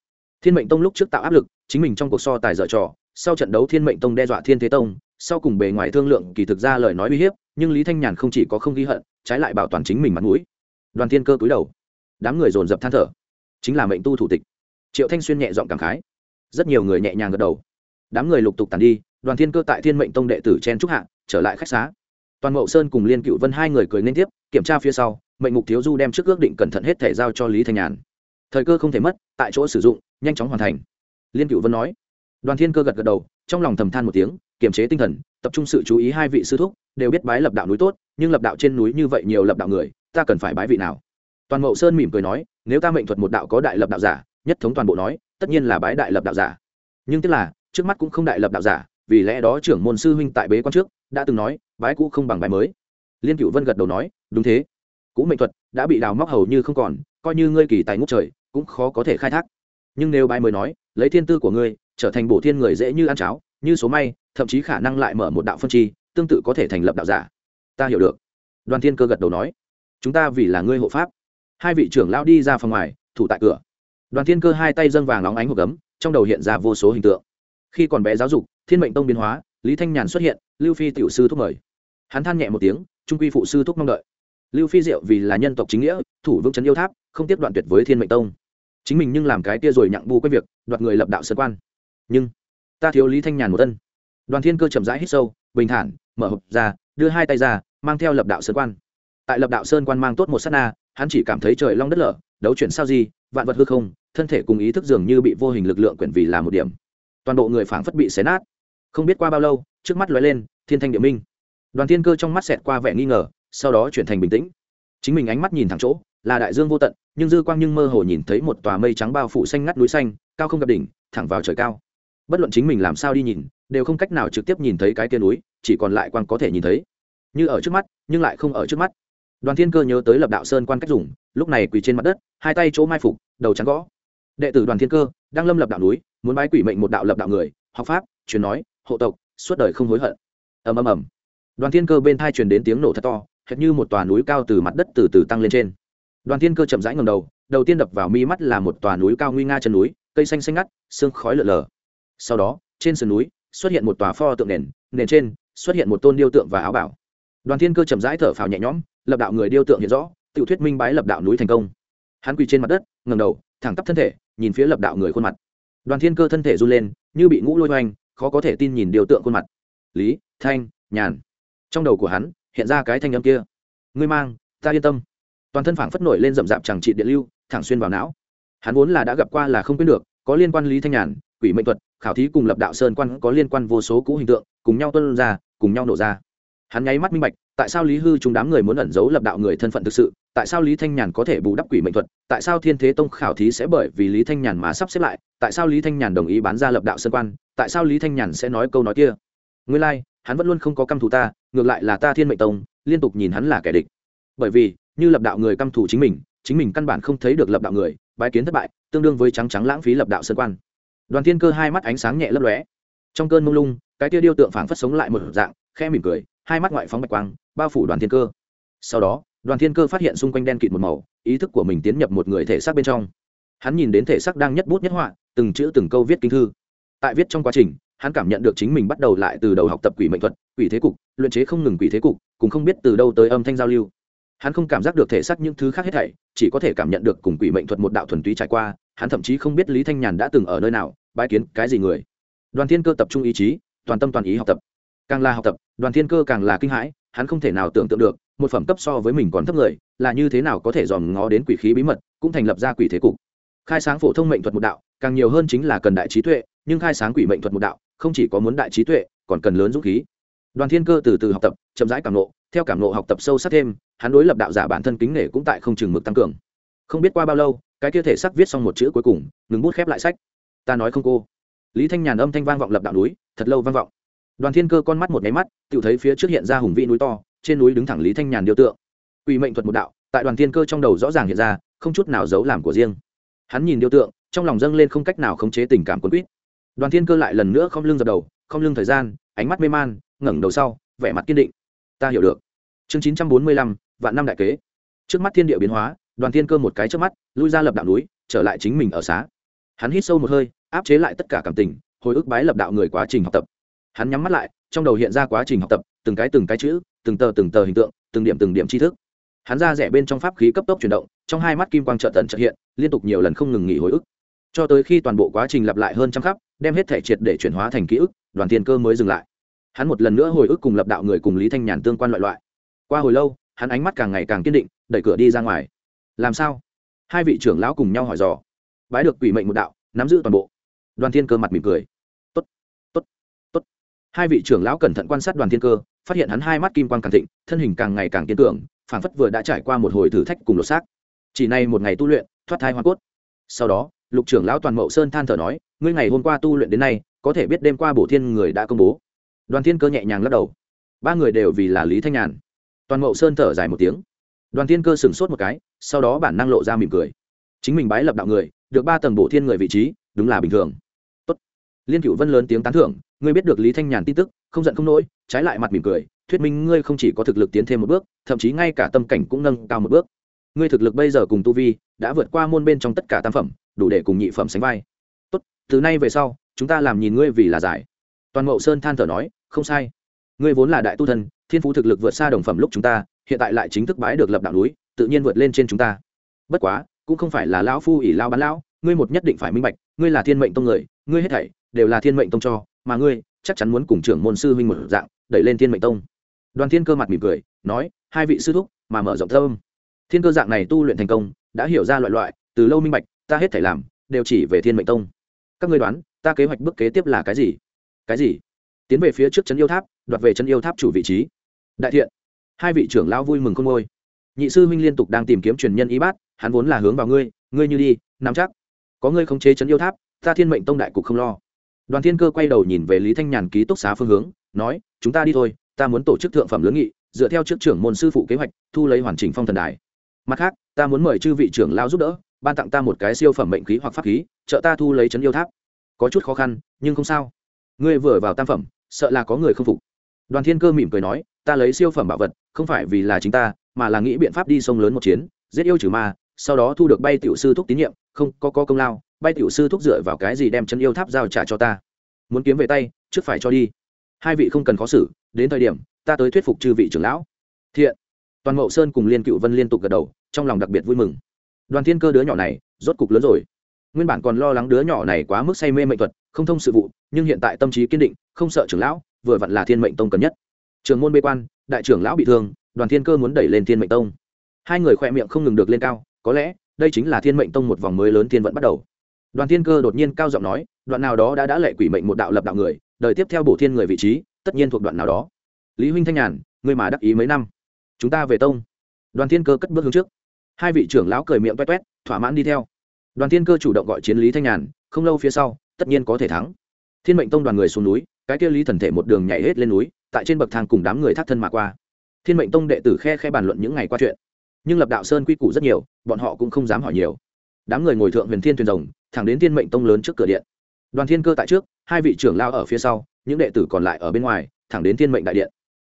Thiên mệnh tông lúc trước tạo áp lực, chính mình trong cuộc so tài dở trò, sau trận đấu thiên mệnh tông đe dọa thiên thế tông, sau cùng bề ngoài thương lượng kỳ thực ra lời nói uy hiếp, nhưng lý thanh nhàn không chỉ có không ghi hận, trái lại bảo toàn chính mình mặt mũi. Đoàn thiên cơ cúi đầu. Đám người dồn dập than thở. Chính là mệnh tu thủ tịch. Triệu thanh xuyên nhẹ giọng cảm khái. Rất nhiều người nhẹ nhàng gật đầu. Đám người lục tục tàn đi, đoàn thiên cơ tại thiên mệnh tông đệ tử chen trúc hạ, trở lại khách xá toàn mậu sơn cùng liên cựu vân hai người cười nên tiếp, kiểm tra phía sau, mệnh mục thiếu du đem trước ước định cẩn thận hết thể giao cho lý thanh nhàn. Thời cơ không thể mất, tại chỗ sử dụng, nhanh chóng hoàn thành. Liên cựu vân nói. Đoàn thiên cơ gật gật đầu, trong lòng thầm than một tiếng, kiềm chế tinh thần, tập trung sự chú ý hai vị sư thúc, đều biết bái lập đạo núi tốt, nhưng lập đạo trên núi như vậy nhiều lập đạo người, ta cần phải bái vị nào? Toàn mậu sơn mỉm cười nói, nếu ta mệnh thuật một đạo có đại lập đạo giả, nhất thống toàn bộ nói, tất nhiên là bái đại lập đạo giả. Nhưng tức là, trước mắt cũng không đại lập đạo giả, vì lẽ đó trưởng môn sư huynh tại bế quan trước, đã từng nói bái cũ không bằng bái mới. Liên cựu vân gật đầu nói, đúng thế. Cũ mệnh thuật đã bị đào móc hầu như không còn, coi như ngươi kỳ tài ngút trời, cũng khó có thể khai thác. Nhưng nếu bái mới nói, lấy thiên tư của ngươi, trở thành bổ thiên người dễ như ăn cháo, như số may, thậm chí khả năng lại mở một đạo phân chi, tương tự có thể thành lập đạo giả. Ta hiểu được. Đoàn thiên cơ gật đầu nói, chúng ta vì là ngươi hộ pháp. Hai vị trưởng lao đi ra phòng ngoài, thủ tại cửa. Đoàn thiên cơ hai tay dâng vàng óng ánh hộp gấm, trong đầu hiện ra vô số hình tượng. Khi còn bé giáo dục, thiên mệnh tông biến hóa, lý thanh nhàn xuất hiện, lưu phi tiểu sư thúc mời hắn than nhẹ một tiếng, trung quy phụ sư thúc mong đợi. Lưu phi diệu vì là nhân tộc chính nghĩa, thủ vững trấn yêu tháp, không tiếp đoạn tuyệt với thiên mệnh tông. Chính mình nhưng làm cái tia rồi nhặng bu quay việc, đoạt người lập đạo sơn quan. Nhưng, ta thiếu lý thanh nhàn một tân đoàn thiên cơ chậm rãi hít sâu, bình thản, mở hộp ra, đưa hai tay ra, mang theo lập đạo sơn quan. Tại lập đạo sơn quan mang tốt một s á t na, hắn chỉ cảm thấy trời long đất lở, đấu chuyển sao gì, vạn vật hư không, thân thể cùng ý thức dường như bị vô hình lực lượng quyển vì là một điểm. Toàn bộ người phảng phất bị xé nát. Không biết qua bao lâu, trước mắt lóe lên, thiên thanh địa minh đoàn thiên cơ trong mắt xẹt qua vẻ nghi ngờ, sau đó chuyển thành bình tĩnh. Chính mình ánh mắt nhìn thẳng chỗ, là đại dương vô tận, nhưng dư quang nhưng mơ hồ nhìn thấy một tòa mây trắng bao phủ xanh ngắt núi xanh, cao không gặp đỉnh, thẳng vào trời cao. Bất luận chính mình làm sao đi nhìn, đều không cách nào trực tiếp nhìn thấy cái kia núi, chỉ còn lại quang có thể nhìn thấy. Như ở trước mắt, nhưng lại không ở trước mắt. Đoàn thiên cơ nhớ tới lập đạo sơn quan cách dùng, lúc này quỳ trên mặt đất, hai tay chỗ mai phục, đầu trắng gõ. Đệ tử đoàn thiên cơ, đang lâm lập đạo núi, muốn bái quỷ mệnh một đạo lập đạo người, học pháp, truyền nói, hộ tộc, suốt đời không hối hận. Ầm ầm ầm đoàn thiên cơ bên thai truyền đến tiếng nổ thật to, hệt như một tòa núi cao từ mặt đất từ từ tăng lên trên. Đoàn thiên cơ chậm rãi ngầm đầu đầu tiên đập vào mi mắt là một tòa núi cao nguy nga chân núi, cây xanh xanh ngắt sương khói lở lờ sau đó, trên sườn núi xuất hiện một tòa pho tượng nền nền trên xuất hiện một tôn điêu tượng và áo bảo. Đoàn thiên cơ chậm rãi thở phào nhẹ nhõm, lập đạo người điêu tượng hiện rõ tự thuyết minh bái lập đạo núi thành công. Hắn quỳ trên mặt đất ngầm đầu, thẳng tắp thân thể, nhìn phía lập đạo người khuôn mặt. Đoàn thiên cơ thân thể run lên, như bị ngũ lôi hoành, khó có thể tin nhìn điêu tượng khuôn mặt. Lý, thanh, nhàn trong đầu của hắn hiện ra cái thanh âm kia. Ngươi mang ta yên tâm. Toàn thân phảng phất nổi lên rậm rạp chẳng trị điện lưu thẳng xuyên vào não. Hắn vốn là đã gặp qua là không quên được có liên quan lý thanh nhàn quỷ mệnh thuật khảo thí cùng lập đạo sơn quan có liên quan vô số cũ hình tượng cùng nhau tuân ra cùng nhau nổ ra. Hắn nháy mắt minh bạch tại sao lý hư chúng đám người muốn ẩn giấu lập đạo người thân phận thực sự tại sao lý thanh nhàn có thể bù đắp quỷ mệnh thuật tại sao thiên thế tông khảo thí sẽ bởi vì lý thanh nhàn mà sắp xếp lại tại sao lý thanh nhàn đồng ý bán ra lập đạo sơn quan tại sao lý thanh nhàn sẽ nói câu nói kia? Nguyên lai、like, hắn vẫn luôn không có căm thù ta, ngược lại là ta thiên mệnh tông, liên tục nhìn hắn là kẻ địch. Bởi vì, như lập đạo người căm thù chính mình chính mình căn bản không thấy được lập đạo người, bái kiến thất bại, tương đương với trắng trắng lãng phí lập đạo sơn quan. Đoàn thiên cơ hai mắt ánh sáng nhẹ lấp lóe. Trong cơn mông lung, cái tia điêu tượng phảng phất sống lại một dạng khe mỉm cười, hai mắt ngoại phóng bạch quang, bao phủ đoàn thiên cơ. Sau đó, đoàn thiên cơ phát hiện xung quanh đen kịt một màu, ý thức của mình tiến nhập một người thể xác bên trong. Hắn nhìn đến thể xác đang nhất bút nhất họa, từng chữ từng câu viết kinh thư. Tại viết trong quá trình hắn cảm nhận được chính mình bắt đầu lại từ đầu học tập quỷ mệnh thuật, quỷ thế cục, luyện chế không ngừng quỷ thế cục cũng không biết từ đâu tới âm thanh giao lưu. Hắn không cảm giác được thể xác những thứ khác hết thảy, chỉ có thể cảm nhận được cùng quỷ mệnh thuật một đạo thuần túy trải qua, hắn thậm chí không biết lý thanh nhàn đã từng ở nơi nào bãi kiến cái gì người. Đoàn thiên cơ tập trung ý chí, toàn tâm toàn ý học tập. Càng là học tập, đoàn thiên cơ càng là kinh hãi, hắn không thể nào tưởng tượng được, một phẩm cấp so với mình còn thấp người, là như thế nào có thể dòm ngó đến quỷ khí bí mật, cũng thành lập ra quỷ thế cục. Khai sáng phổ thông mệnh thuật một đạo, càng nhiều hơn chính là cần đại trí tuệ, nhưng khai sáng quỷ mệnh thuật một đạo không chỉ có muốn đại trí tuệ, còn cần lớn dũng khí. Đoàn thiên cơ từ từ học tập, chậm rãi cảm nộ theo cảm nộ học tập sâu sắc thêm, hắn đối lập đạo giả bản thân kính nể cũng tại không chừng mực tăng cường. Không biết qua bao lâu, cái kia thể sắc viết xong một chữ cuối cùng, ngừng bút khép lại sách. Ta nói không cô. Lý thanh nhàn âm thanh vang vọng lập đạo núi, thật lâu vang vọng. Đoàn thiên cơ con mắt một nháy mắt tự thấy phía trước hiện ra hùng vĩ núi to, trên núi đứng thẳng lý thanh nhàn điêu tượng. Ủy mệnh thuật một đạo, tại đoàn thiên cơ trong đầu rõ ràng hiện ra, không chút nào giấu làm của riêng. Hắn nhìn điêu tượng, trong lòng dâng lên không cách nào khống chế tình cảm quân quýt đoàn thiên cơ lại lần nữa không lưng dập đầu không lưng thời gian, ánh mắt mê man, ngẩng đầu sau, vẻ mặt kiên định. Ta hiểu được. Chương chín trăm bốn mươi lăm, vạn năm đại kế. Trước mắt thiên địa biến hóa, đoàn thiên cơ một cái trước mắt, lui ra lập đạo núi, trở lại chính mình ở xá. Hắn hít sâu một hơi, áp chế lại tất cả cảm tình, hồi ức bái lập đạo người quá trình học tập. Hắn nhắm mắt lại, trong đầu hiện ra quá trình học tập, từng cái từng cái chữ, từng tờ từng tờ hình tượng, từng điểm từng điểm tri thức. Hắn ra rẻ bên trong pháp khí cấp tốc chuyển động, trong hai mắt kim quang trợ tận trợ hiện, liên tục nhiều lần không ngừng nghỉ hồi ức. Cho tới khi toàn bộ quá trình lặp lại hơn trăm khắp đem hết thể triệt để chuyển hóa thành ký ức, đoàn thiên cơ mới dừng lại. Hắn một lần nữa hồi ức cùng lập đạo người cùng lý thanh nhàn tương quan loại loại. Qua hồi lâu, hắn ánh mắt càng ngày càng kiên định, đẩy cửa đi ra ngoài. Làm sao? Hai vị trưởng lão cùng nhau hỏi dò. Bái được quỷ mệnh một đạo, nắm giữ toàn bộ. Đoàn thiên cơ mặt mỉm cười. Tốt tốt tốt. Hai vị trưởng lão cẩn thận quan sát đoàn thiên cơ, phát hiện hắn hai mắt kim quang càng thịnh, thân hình càng ngày càng kiên tưởng phảng phất vừa đã trải qua một hồi thử thách cùng lột xác. Chỉ nay một ngày tu luyện, thoát thai hoa cốt. Sau đó, lục trưởng lão toàn mậu sơn than thở nói ngươi ngày hôm qua tu luyện đến nay, có thể biết đêm qua bổ thiên người đã công bố. Đoàn thiên cơ nhẹ nhàng lắc đầu. Ba người đều vì là lý thanh nhàn. Toàn mậu sơn thở dài một tiếng. Đoàn thiên cơ sửng sốt một cái, sau đó bản năng lộ ra mỉm cười. Chính mình bái lập đạo người, được ba tầng bổ thiên người vị trí, đúng là bình thường. Tốt. liên cựu vân lớn tiếng tán thưởng, ngươi biết được lý thanh nhàn tin tức, không giận không nỗi, trái lại mặt mỉm cười, thuyết minh ngươi không chỉ có thực lực tiến thêm một bước, thậm chí ngay cả tâm cảnh cũng nâng cao một bước. Ngươi thực lực bây giờ cùng tu vi, đã vượt qua môn bên trong tất cả tam phẩm, đủ để cùng nhị phẩm sánh vai từ nay về sau, chúng ta làm nhìn ngươi vì là giải. Toàn mậu sơn than thở nói, không sai. Ngươi vốn là đại tu thân thiên phú thực lực vượt xa đồng phẩm lúc chúng ta, hiện tại lại chính thức bái được lập đạo núi, tự nhiên vượt lên trên chúng ta. Bất quá, cũng không phải là lão phu ỷ lao bán lão, ngươi một nhất định phải minh bạch, ngươi là thiên mệnh tông người, ngươi hết thảy đều là thiên mệnh tông cho, mà ngươi chắc chắn muốn cùng trưởng môn sư huynh một dạng, đẩy lên thiên mệnh tông. Đoàn thiên cơ mặt mỉm cười, nói, hai vị sư thúc, mà mở rộng thơm. Thiên cơ dạng này tu luyện thành công, đã hiểu ra loại loại, từ lâu minh bạch, ta hết thảy làm, đều chỉ về thiên mệnh tông các ngươi đoán, ta kế hoạch bước kế tiếp là cái gì? Cái gì? Tiến về phía trước trấn yêu tháp, đoạt về trấn yêu tháp chủ vị trí. Đại thiện. Hai vị trưởng lão vui mừng không ngôi nhị sư huynh liên tục đang tìm kiếm truyền nhân y bát, hắn vốn là hướng vào ngươi ngươi như đi, nắm chắc. Có ngươi khống chế trấn yêu tháp, ta thiên mệnh tông đại cục không lo. Đoàn thiên cơ quay đầu nhìn về lý thanh nhàn ký túc xá phương hướng, nói, chúng ta đi thôi, ta muốn tổ chức thượng phẩm lớn nghị, dựa theo trước trưởng môn sư phụ kế hoạch, thu lấy hoàn chỉnh phong thần đài. Mặt khác, ta muốn mời chư vị trưởng lao giúp đỡ ban tặng ta một cái siêu phẩm mệnh khí hoặc pháp khí, trợ ta thu lấy chấn yêu tháp. Có chút khó khăn, nhưng không sao. Ngươi vừa vào tam phẩm, sợ là có người không phục. Đoàn thiên cơ mỉm cười nói, ta lấy siêu phẩm bảo vật, không phải vì là chính ta, mà là nghĩ biện pháp đi sông lớn một chiến, giết yêu trừ ma, sau đó thu được bay tiểu sư thúc tín nhiệm, không, có có công lao, bay tiểu sư thúc dựa vào cái gì đem chân yêu tháp giao trả cho ta? Muốn kiếm về tay, trước phải cho đi. Hai vị không cần khó xử, đến thời điểm, ta tới thuyết phục chư vị trưởng lão. Thiện. Toàn mậu sơn cùng liên cựu vân liên tục gật đầu, trong lòng đặc biệt vui mừng đoàn thiên cơ đứa nhỏ này, rốt cục lớn rồi. Nguyên bản còn lo lắng đứa nhỏ này quá mức say mê mệnh thuật, không thông sự vụ, nhưng hiện tại tâm trí kiên định, không sợ trưởng lão, vừa vặn là thiên mệnh tông cần nhất. Trường môn bê quan, đại trưởng lão bị thương, đoàn thiên cơ muốn đẩy lên thiên mệnh tông. Hai người khoe miệng không ngừng được lên cao, có lẽ, đây chính là thiên mệnh tông một vòng mới lớn thiên vận bắt đầu. Đoàn thiên cơ đột nhiên cao giọng nói, đoạn nào đó đã đã lệ quỷ mệnh một đạo lập đạo người, đời tiếp theo bổ thiên người vị trí, tất nhiên thuộc đoạn nào đó. Lý huynh thanh nhàn người mà đắc ý mấy năm, chúng ta về tông. Đoàn thiên cơ cất bước hướng trước hai vị trưởng lão cười miệng toét toét, thỏa mãn đi theo. Đoàn thiên cơ chủ động gọi chiến lý thanh nhàn, không lâu phía sau, tất nhiên có thể thắng. Thiên mệnh tông đoàn người xuống núi, cái kia lý thần thể một đường nhảy hết lên núi, tại trên bậc thang cùng đám người thác thân mà qua. Thiên mệnh tông đệ tử khe khe bàn luận những ngày qua chuyện. Nhưng lập đạo sơn quy củ rất nhiều, bọn họ cũng không dám hỏi nhiều. Đám người ngồi thượng huyền thiên thuyền rồng, thẳng đến thiên mệnh tông lớn trước cửa điện. Đoàn thiên cơ tại trước, hai vị trưởng lao ở phía sau, những đệ tử còn lại ở bên ngoài, thẳng đến thiên mệnh đại điện.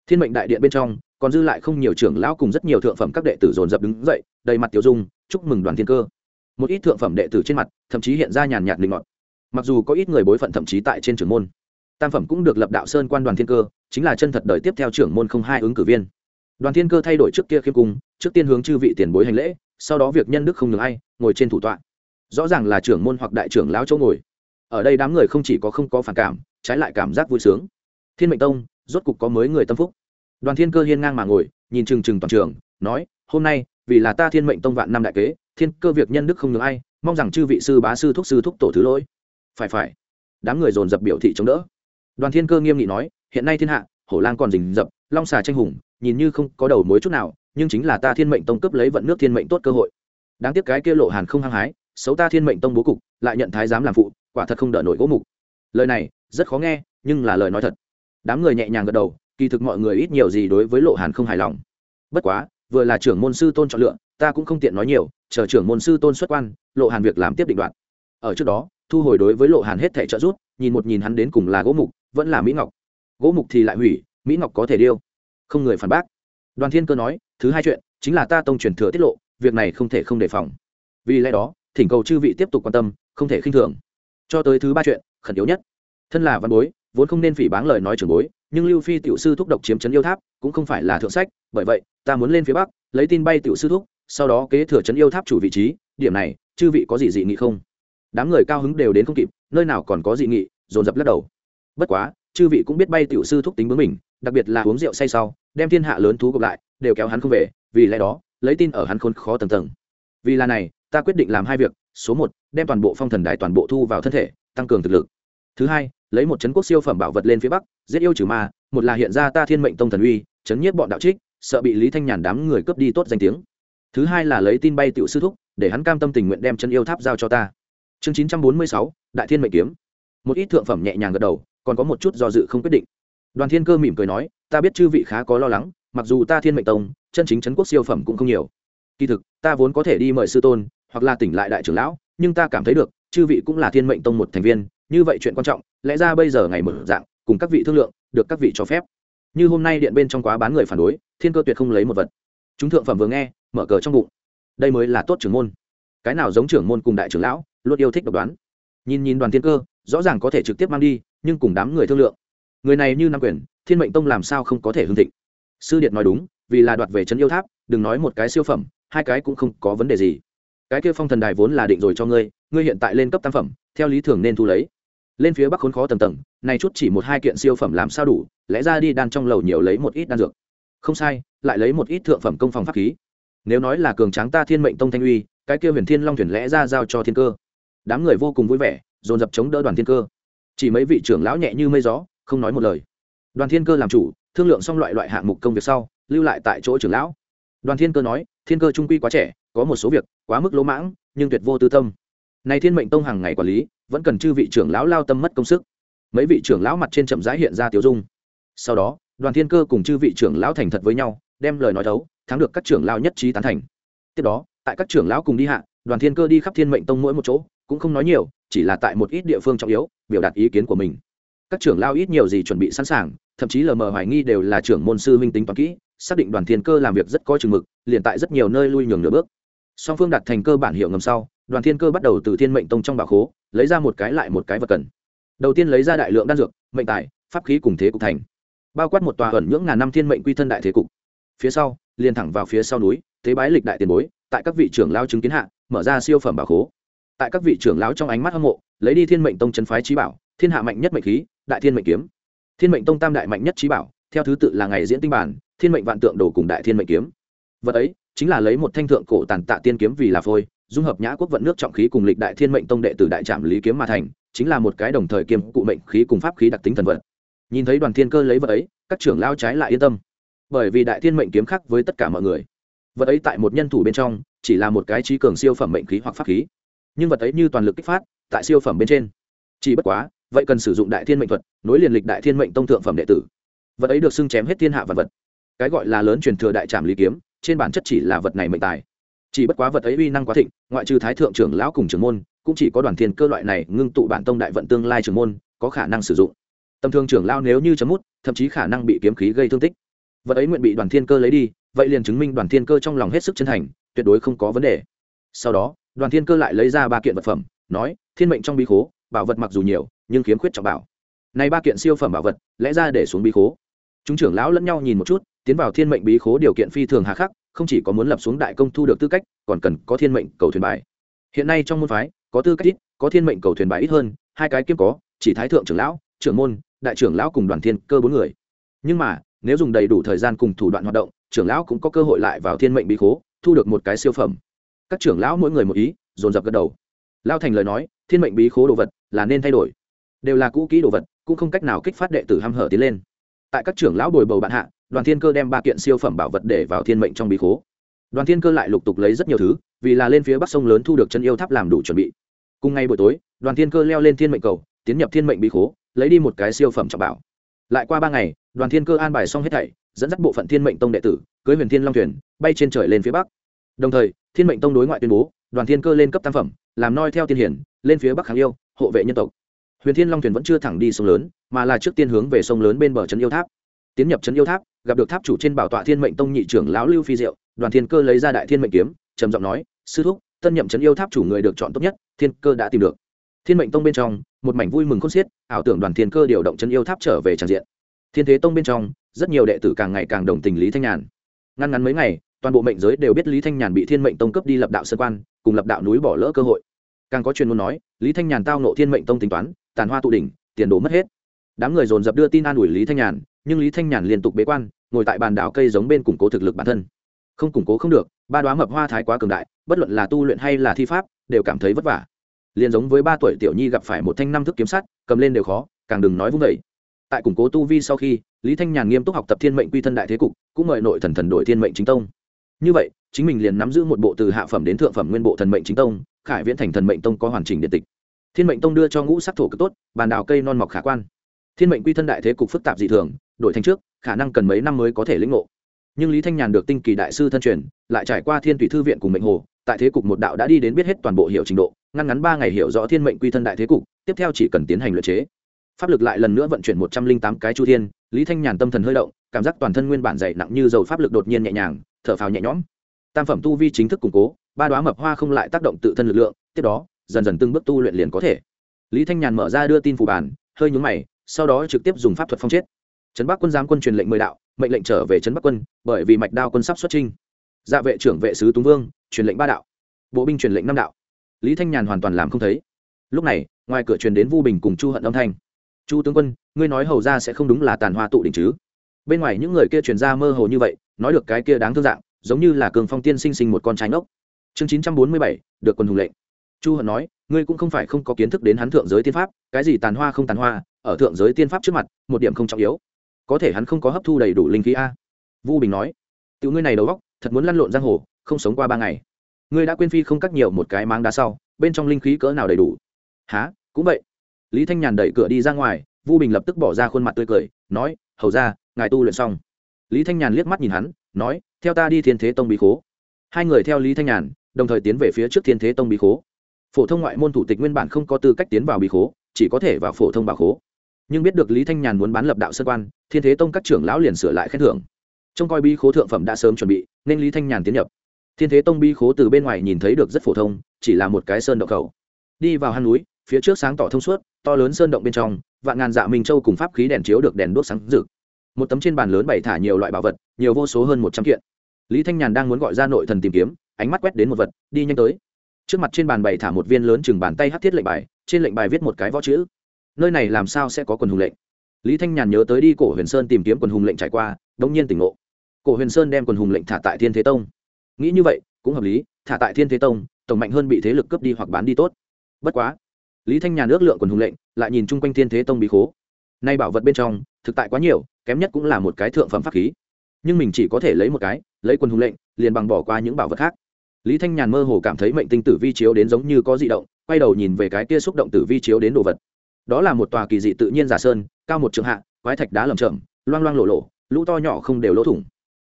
Thiên mệnh đại điện bên trong, còn dư lại không nhiều trưởng lão cùng rất nhiều thượng phẩm các đệ tử dồn dập đứng dậy đầy mặt tiểu dung, chúc mừng đoàn thiên cơ. Một ít thượng phẩm đệ tử trên mặt, thậm chí hiện ra nhàn nhạt linh ngọt. Mặc dù có ít người bối phận thậm chí tại trên trưởng môn, tam phẩm cũng được lập đạo sơn quan đoàn thiên cơ, chính là chân thật đời tiếp theo trưởng môn không hai ứng cử viên. Đoàn thiên cơ thay đổi trước kia khiêm cung, trước tiên hướng chư vị tiền bối hành lễ, sau đó việc nhân đức không ngừng ai, ngồi trên thủ tọa. Rõ ràng là trưởng môn hoặc đại trưởng lão chỗ ngồi. Ở đây đám người không chỉ có không có phản cảm, trái lại cảm giác vui sướng. Thiên mệnh tông, rốt cục có mới người tâm phúc. Đoàn thiên cơ hiên ngang mà ngồi, nhìn trừng trừng toàn trường, nói, hôm nay vì là ta thiên mệnh tông vạn năm đại kế, thiên cơ việc nhân đức không ngừng ai, mong rằng chư vị sư bá sư thúc sư thúc tổ thứ lỗi. Phải phải. Đám người dồn dập biểu thị chống đỡ. Đoàn thiên cơ nghiêm nghị nói, hiện nay thiên hạ, hổ lang còn rình rập, long xà tranh hùng, nhìn như không có đầu mối chút nào, nhưng chính là ta thiên mệnh tông cấp lấy vận nước thiên mệnh tốt cơ hội. Đáng tiếc cái kia lộ hàn không hăng hái, xấu ta thiên mệnh tông bố cục, lại nhận thái giám làm phụ, quả thật không đỡ nổi gỗ mục. Lời này, rất khó nghe, nhưng là lời nói thật. Đám người nhẹ nhàng gật đầu, kỳ thực mọi người ít nhiều gì đối với lộ hàn không hài lòng. Bất quá vừa là trưởng môn sư tôn chọn lựa, ta cũng không tiện nói nhiều, chờ trưởng môn sư tôn xuất quan, lộ hàn việc làm tiếp định đoạn. Ở trước đó, thu hồi đối với lộ hàn hết thẻ trợ rút nhìn một nhìn hắn đến cùng là gỗ mục, vẫn là mỹ ngọc. Gỗ mục thì lại hủy, mỹ ngọc có thể điêu. Không người phản bác. Đoàn thiên cơ nói, thứ hai chuyện, chính là ta tông truyền thừa tiết lộ, việc này không thể không đề phòng. Vì lẽ đó, thỉnh cầu chư vị tiếp tục quan tâm, không thể khinh thường. Cho tới thứ ba chuyện, khẩn yếu nhất. Thân là văn bối, vốn không nên phỉ báng lời nói trưởng bối nhưng lưu phi tiểu sư thúc độc chiếm trấn yêu tháp, cũng không phải là thượng sách, bởi vậy, ta muốn lên phía bắc, lấy tin bay tiểu sư thúc, sau đó kế thừa trấn yêu tháp chủ vị trí, điểm này, chư vị có gì dị nghị không? Đám người cao hứng đều đến không kịp, nơi nào còn có dị nghị, dồn dập lắc đầu. Bất quá, chư vị cũng biết bay tiểu sư thúc tính bướng mình, đặc biệt là uống rượu say sau, đem thiên hạ lớn thú gộp lại, đều kéo hắn không về, vì lẽ đó, lấy tin ở hắn khôn khó tầng tầng. Vì là này, ta quyết định làm hai việc, số một, đem toàn bộ phong thần đài toàn bộ thu vào thân thể, tăng cường thực lực. Thứ hai lấy một chấn quốc siêu phẩm bảo vật lên phía bắc, giết yêu trừ ma, một là hiện ra ta thiên mệnh tông thần uy, chấn nhiếp bọn đạo trích, sợ bị lý thanh nhàn đám người cướp đi tốt danh tiếng. Thứ hai là lấy tin bay tiểu sư thúc, để hắn cam tâm tình nguyện đem chân yêu tháp giao cho ta. Chương chín trăm bốn mươi sáu, đại thiên mệnh kiếm. Một ít thượng phẩm nhẹ nhàng gật đầu, còn có một chút do dự không quyết định. Đoàn thiên cơ mỉm cười nói, ta biết chư vị khá có lo lắng, mặc dù ta thiên mệnh tông, chân chính chấn quốc siêu phẩm cũng không nhiều. Kỳ thực, ta vốn có thể đi mời sư tôn, hoặc là tỉnh lại đại trưởng lão, nhưng ta cảm thấy được, chư vị cũng là thiên mệnh tông một thành viên như vậy chuyện quan trọng, lẽ ra bây giờ ngày mở dạng, cùng các vị thương lượng, được các vị cho phép. Như hôm nay điện bên trong quá bán người phản đối, thiên cơ tuyệt không lấy một vật. Chúng thượng phẩm vừa nghe, mở cờ trong bụng. Đây mới là tốt trưởng môn. Cái nào giống trưởng môn cùng đại trưởng lão, luôn yêu thích độc đoán. Nhìn nhìn đoàn thiên cơ, rõ ràng có thể trực tiếp mang đi, nhưng cùng đám người thương lượng. Người này như nam quyền, thiên mệnh tông làm sao không có thể hương thịnh. Sư điện nói đúng, vì là đoạt về trấn yêu tháp, đừng nói một cái siêu phẩm, hai cái cũng không có vấn đề gì. Cái kia phong thần đài vốn là định rồi cho ngươi ngươi hiện tại lên cấp tam phẩm, theo lý thường nên thu lấy lên phía bắc khốn khó tầng tầng, này chút chỉ một hai kiện siêu phẩm làm sao đủ, lẽ ra đi đan trong lầu nhiều lấy một ít đan dược. Không sai, lại lấy một ít thượng phẩm công phòng pháp khí. Nếu nói là cường tráng ta thiên mệnh tông thanh uy, cái kia huyền thiên long thuyền lẽ ra giao cho thiên cơ. Đám người vô cùng vui vẻ, dồn dập chống đỡ đoàn thiên cơ. Chỉ mấy vị trưởng lão nhẹ như mây gió, không nói một lời. Đoàn thiên cơ làm chủ, thương lượng xong loại loại hạng mục công việc sau, lưu lại tại chỗ trưởng lão. Đoàn thiên cơ nói, thiên cơ trung quy quá trẻ, có một số việc, quá mức lỗ mãng, nhưng tuyệt vô tư tâm này thiên mệnh tông hàng ngày quản lý, vẫn cần chư vị trưởng lão lao tâm mất công sức. Mấy vị trưởng lão mặt trên chậm rãi hiện ra tiêu dung. Sau đó, đoàn thiên cơ cùng chư vị trưởng lão thành thật với nhau, đem lời nói thấu, thắng được các trưởng lão nhất trí tán thành. Tiếp đó, tại các trưởng lão cùng đi hạ, đoàn thiên cơ đi khắp thiên mệnh tông mỗi một chỗ, cũng không nói nhiều, chỉ là tại một ít địa phương trọng yếu, biểu đạt ý kiến của mình. Các trưởng lão ít nhiều gì chuẩn bị sẵn sàng, thậm chí lờ mờ hoài nghi đều là trưởng môn sư minh tính toán kỹ, xác định đoàn thiên cơ làm việc rất có chừng mực, liền tại rất nhiều nơi lui nhường nửa bước. Song phương đặt thành cơ bản hiệu ngầm sau đoàn thiên cơ bắt đầu từ thiên mệnh tông trong bảo khố, lấy ra một cái lại một cái vật cần. Đầu tiên lấy ra đại lượng đan dược, mệnh tài, pháp khí cùng thế cục thành, bao quát một tòa ẩn nhưỡng ngàn năm thiên mệnh quy thân đại thế cục. Phía sau, liền thẳng vào phía sau núi thế bái lịch đại tiền bối, tại các vị trưởng lao chứng kiến hạ, mở ra siêu phẩm bảo khố. Tại các vị trưởng lão trong ánh mắt hâm mộ, lấy đi thiên mệnh tông chân phái trí bảo, thiên hạ mạnh nhất mệnh khí, đại thiên mệnh kiếm. Thiên mệnh tông tam đại mạnh nhất trí bảo, theo thứ tự là ngày diễn tinh bản, thiên mệnh vạn tượng đồ cùng đại thiên mệnh kiếm. Vật ấy chính là lấy một thanh thượng cổ tàn tạ tiên kiếm vì là phôi dung hợp nhã quốc vận nước trọng khí cùng lịch đại thiên mệnh tông đệ tử đại trạm lý kiếm mà thành, chính là một cái đồng thời kiêm cụ mệnh khí cùng pháp khí đặc tính thần vật. Nhìn thấy đoàn thiên cơ lấy vật ấy, các trưởng lao trái lại yên tâm. Bởi vì đại thiên mệnh kiếm khác với tất cả mọi người. Vật ấy tại một nhân thủ bên trong, chỉ là một cái trí cường siêu phẩm mệnh khí hoặc pháp khí. Nhưng vật ấy như toàn lực kích phát, tại siêu phẩm bên trên. Chỉ bất quá, vậy cần sử dụng đại thiên mệnh thuật, nối liền lịch đại thiên mệnh tông thượng phẩm đệ tử. Vật ấy được xưng chém hết thiên hạ vật vật. Cái gọi là lớn truyền thừa đại trạm lý kiếm, trên bản chất chỉ là vật này mệnh tài chỉ bất quá vật ấy uy năng quá thịnh, ngoại trừ thái thượng trưởng lão cùng trưởng môn, cũng chỉ có đoàn thiên cơ loại này ngưng tụ bản tông đại vận tương lai trưởng môn, có khả năng sử dụng. Tầm thường trưởng lão nếu như chấm mút, thậm chí khả năng bị kiếm khí gây thương tích. Vật ấy nguyện bị đoàn thiên cơ lấy đi, vậy liền chứng minh đoàn thiên cơ trong lòng hết sức chân thành, tuyệt đối không có vấn đề. Sau đó, đoàn thiên cơ lại lấy ra ba kiện vật phẩm, nói, thiên mệnh trong bí khố, bảo vật mặc dù nhiều, nhưng khiếm khuyết trọng bảo. Này ba kiện siêu phẩm bảo vật, lẽ ra để xuống bí khố. Chúng trưởng lão lẫn nhau nhìn một chút, tiến vào thiên mệnh bí khố điều kiện phi thường hà khắc không chỉ có muốn lập xuống đại công thu được tư cách, còn cần có thiên mệnh cầu thuyền bài. Hiện nay trong môn phái, có tư cách ít, có thiên mệnh cầu thuyền bài ít hơn, hai cái kiếm có, chỉ thái thượng trưởng lão, trưởng môn, đại trưởng lão cùng đoàn thiên cơ bốn người. Nhưng mà, nếu dùng đầy đủ thời gian cùng thủ đoạn hoạt động, trưởng lão cũng có cơ hội lại vào thiên mệnh bí khố, thu được một cái siêu phẩm. Các trưởng lão mỗi người một ý, dồn dập gật đầu. Lao thành lời nói, thiên mệnh bí khố đồ vật là nên thay đổi. Đều là cũ kỹ đồ vật, cũng không cách nào kích phát đệ tử ham hở tiến lên. Tại các trưởng lão bồi bầu bạn hạ đoàn thiên cơ đem ba kiện siêu phẩm bảo vật để vào thiên mệnh trong bí khố. Đoàn thiên cơ lại lục tục lấy rất nhiều thứ, vì là lên phía bắc sông lớn thu được chân yêu tháp làm đủ chuẩn bị. Cùng ngày buổi tối, đoàn thiên cơ leo lên thiên mệnh cầu, tiến nhập thiên mệnh bí khố, lấy đi một cái siêu phẩm trọng bảo. Lại qua ba ngày, đoàn thiên cơ an bài xong hết thảy, dẫn dắt bộ phận thiên mệnh tông đệ tử cưới huyền thiên long thuyền, bay trên trời lên phía bắc. Đồng thời, thiên mệnh tông đối ngoại tuyên bố, đoàn thiên cơ lên cấp tam phẩm, làm noi theo tiên hiển, lên phía bắc kháng yêu, hộ vệ nhân tộc. Huyền thiên long thuyền vẫn chưa thẳng đi sông lớn, mà là trước tiên hướng về sông lớn bên bờ trấn yêu tháp tiến nhập trấn yêu tháp, gặp được tháp chủ trên bảo tọa thiên mệnh tông nhị trưởng lão lưu phi diệu, đoàn thiên cơ lấy ra đại thiên mệnh kiếm, trầm giọng nói, sư thúc, tân nhậm trấn yêu tháp chủ người được chọn tốt nhất, thiên cơ đã tìm được. Thiên mệnh tông bên trong, một mảnh vui mừng khôn xiết, ảo tưởng đoàn thiên cơ điều động trấn yêu tháp trở về tràn diện. Thiên thế tông bên trong, rất nhiều đệ tử càng ngày càng đồng tình lý thanh nhàn. Ngăn ngắn mấy ngày, toàn bộ mệnh giới đều biết lý thanh nhàn bị thiên mệnh tông cấp đi lập đạo sơ quan, cùng lập đạo núi bỏ lỡ cơ hội. Càng có chuyên môn nói, lý thanh nhàn tao nộ thiên mệnh tông tính toán, tàn hoa tụ đỉnh, tiền đồ mất hết. Đám người dồn dập đưa tin an ủi lý thanh nhàn nhưng lý thanh nhàn liên tục bế quan, ngồi tại bàn đảo cây giống bên củng cố thực lực bản thân. Không củng cố không được, ba đoá mập hoa thái quá cường đại, bất luận là tu luyện hay là thi pháp, đều cảm thấy vất vả. Liền giống với ba tuổi tiểu nhi gặp phải một thanh năm thức kiếm sắt, cầm lên đều khó, càng đừng nói vung vẩy tại củng cố tu vi sau khi, lý thanh nhàn nghiêm túc học tập thiên mệnh quy thân đại thế cục, cũng mời nội thần thần đổi thiên mệnh chính tông. Như vậy, chính mình liền nắm giữ một bộ từ hạ phẩm đến thượng phẩm nguyên bộ thần mệnh chính tông, khải viễn thành thần mệnh tông có hoàn chỉnh điện tịch. Thiên mệnh tông đưa cho ngũ sắc thổ cực tốt, bàn đào cây non mọc khả quan. Thiên mệnh quy thân đại thế cục phức tạp dị thường đổi thành trước, khả năng cần mấy năm mới có thể lĩnh ngộ. Nhưng lý thanh nhàn được tinh kỳ đại sư thân truyền, lại trải qua thiên thủy thư viện cùng mệnh hồ, tại thế cục một đạo đã đi đến biết hết toàn bộ hiểu trình độ, ngăn ngắn ba ngày hiểu rõ thiên mệnh quy thân đại thế cục, tiếp theo chỉ cần tiến hành luyện chế. Pháp lực lại lần nữa vận chuyển một trăm linh tám cái chu thiên, lý thanh nhàn tâm thần hơi động, cảm giác toàn thân nguyên bản dày nặng như dầu pháp lực đột nhiên nhẹ nhàng, thở phào nhẹ nhõm. Tam phẩm tu vi chính thức củng cố, ba đoá mập hoa không lại tác động tự thân lực lượng, tiếp đó, dần dần từng bước tu luyện liền có thể. Lý thanh nhàn mở ra đưa tin phủ bản, hơi nhúng mày, sau đó trực tiếp dùng pháp thuật phong chết trấn bắc quân giám quân truyền lệnh mười đạo, mệnh lệnh trở về trấn bắc quân, bởi vì mạch đao quân sắp xuất trinh dạ vệ trưởng vệ sứ túng vương, truyền lệnh ba đạo. Bộ binh truyền lệnh năm đạo. Lý thanh nhàn hoàn toàn làm không thấy. Lúc này, ngoài cửa truyền đến vu bình cùng chu hận âm thanh. Chu tướng quân, ngươi nói hầu ra sẽ không đúng là tàn hoa tụ đỉnh chứ? Bên ngoài những người kia truyền ra mơ hồ như vậy, nói được cái kia đáng thương dạng, giống như là cường phong tiên sinh sinh một con trái ngốc. Chương chín trăm bốn mươi bảy, được quân hùng lệnh. Chu hận nói, ngươi cũng không phải không có kiến thức đến hắn thượng giới tiên pháp, cái gì tàn hoa không tàn hoa, ở thượng giới tiên pháp trước mặt, một điểm không trọng yếu có thể hắn không có hấp thu đầy đủ linh khí a. Vu bình nói, tiểu ngươi này đầu góc thật muốn lăn lộn giang hồ, không sống qua ba ngày. Ngươi đã quên phi không cắt nhiều một cái máng đá sau, bên trong linh khí cỡ nào đầy đủ? Há cũng vậy. Lý thanh nhàn đẩy cửa đi ra ngoài, vu bình lập tức bỏ ra khuôn mặt tươi cười, nói, hầu ra, ngài tu luyện xong. Lý thanh nhàn liếc mắt nhìn hắn, nói, theo ta đi thiên thế tông bí khố. Hai người theo lý thanh nhàn, đồng thời tiến về phía trước thiên thế tông bí khố. Phổ thông ngoại môn thủ tịch nguyên bản không có tư cách tiến vào bí khố, chỉ có thể vào phổ thông bảo khố nhưng biết được lý thanh nhàn muốn bán lập đạo sơ quan, thiên thế tông các trưởng lão liền sửa lại khen thưởng. Trông coi bi khố thượng phẩm đã sớm chuẩn bị, nên lý thanh nhàn tiến nhập. Thiên thế tông bi khố từ bên ngoài nhìn thấy được rất phổ thông, chỉ là một cái sơn động khẩu. Đi vào hang núi, phía trước sáng tỏ thông suốt, to lớn sơn động bên trong, vạn ngàn dạ minh châu cùng pháp khí đèn chiếu được đèn đuốc sáng rực. Một tấm trên bàn lớn bày thả nhiều loại bảo vật, nhiều vô số hơn một trăm kiện. Lý thanh nhàn đang muốn gọi ra nội thần tìm kiếm, ánh mắt quét đến một vật, đi nhanh tới. Trước mặt trên bàn bày thả một viên lớn chừng bàn tay hát thiết lệnh bài, trên lệnh bài viết một cái võ chữ nơi này làm sao sẽ có quần hùng lệnh? Lý thanh nhàn nhớ tới đi cổ huyền sơn tìm kiếm quần hùng lệnh trải qua, đống nhiên tỉnh ngộ. Cổ huyền sơn đem quần hùng lệnh thả tại thiên thế tông. Nghĩ như vậy, cũng hợp lý, thả tại thiên thế tông, tổng mạnh hơn bị thế lực cướp đi hoặc bán đi tốt. Bất quá, lý thanh nhàn ước lượng quần hùng lệnh, lại nhìn chung quanh thiên thế tông bí khố. Nay bảo vật bên trong, thực tại quá nhiều, kém nhất cũng là một cái thượng phẩm pháp khí. Nhưng mình chỉ có thể lấy một cái, lấy quần hùng lệnh, liền bằng bỏ qua những bảo vật khác. Lý thanh nhàn mơ hồ cảm thấy mệnh tinh tử vi chiếu đến giống như có di động, quay đầu nhìn về cái kia xúc động tử vi chiếu đến đồ vật đó là một tòa kỳ dị tự nhiên giả sơn, cao một trường hạ, quái thạch đá lầm chậm loang loang lộ lộ, lũ to nhỏ không đều lỗ thủng.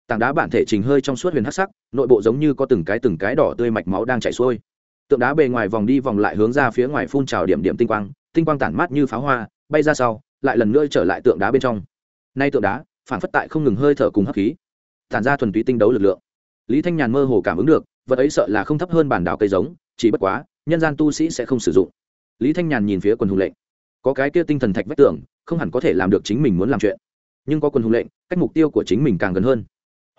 Tảng đá bản thể trình hơi trong suốt huyền hắc sắc, nội bộ giống như có từng cái từng cái đỏ tươi mạch máu đang chảy xuôi. Tượng đá bề ngoài vòng đi vòng lại hướng ra phía ngoài phun trào điểm điểm tinh quang tinh quang tản mát như pháo hoa, bay ra sau, lại lần nữa trở lại tượng đá bên trong. Nay tượng đá phản phất tại không ngừng hơi thở cùng hấp khí, tản ra thuần túy tinh đấu lực lượng. Lý thanh nhàn mơ hồ cảm ứng được, vật ấy sợ là không thấp hơn bản đảo cây giống, chỉ bất quá, nhân gian tu sĩ sẽ không sử dụng. Lý thanh nhàn nhìn phía quần hùng lệnh có cái kia tinh thần thạch vách tưởng không hẳn có thể làm được chính mình muốn làm chuyện. Nhưng có quân hùng lệnh, cách mục tiêu của chính mình càng gần hơn.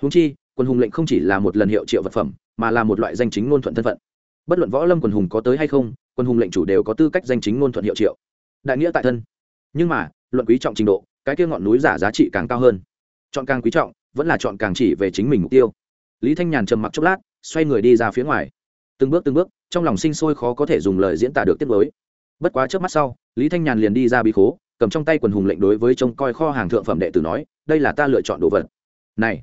Húng chi, quân hùng lệnh không chỉ là một lần hiệu triệu vật phẩm, mà là một loại danh chính ngôn thuận thân phận. Bất luận võ lâm quần hùng có tới hay không, quân hùng lệnh chủ đều có tư cách danh chính ngôn thuận hiệu triệu. Đại nghĩa tại thân. Nhưng mà, luận quý trọng trình độ, cái kia ngọn núi giả giá trị càng cao hơn. Chọn càng quý trọng, vẫn là chọn càng chỉ về chính mình mục tiêu. Lý thanh nhàn trầm mặc chốc lát, xoay người đi ra phía ngoài. Từng bước từng bước, trong lòng sinh sôi khó có thể dùng lời diễn tả được tiết mới bất quá trước mắt sau lý thanh nhàn liền đi ra bí khố, cầm trong tay quần hùng lệnh đối với trông coi kho hàng thượng phẩm đệ tử nói, đây là ta lựa chọn đồ vật. Này.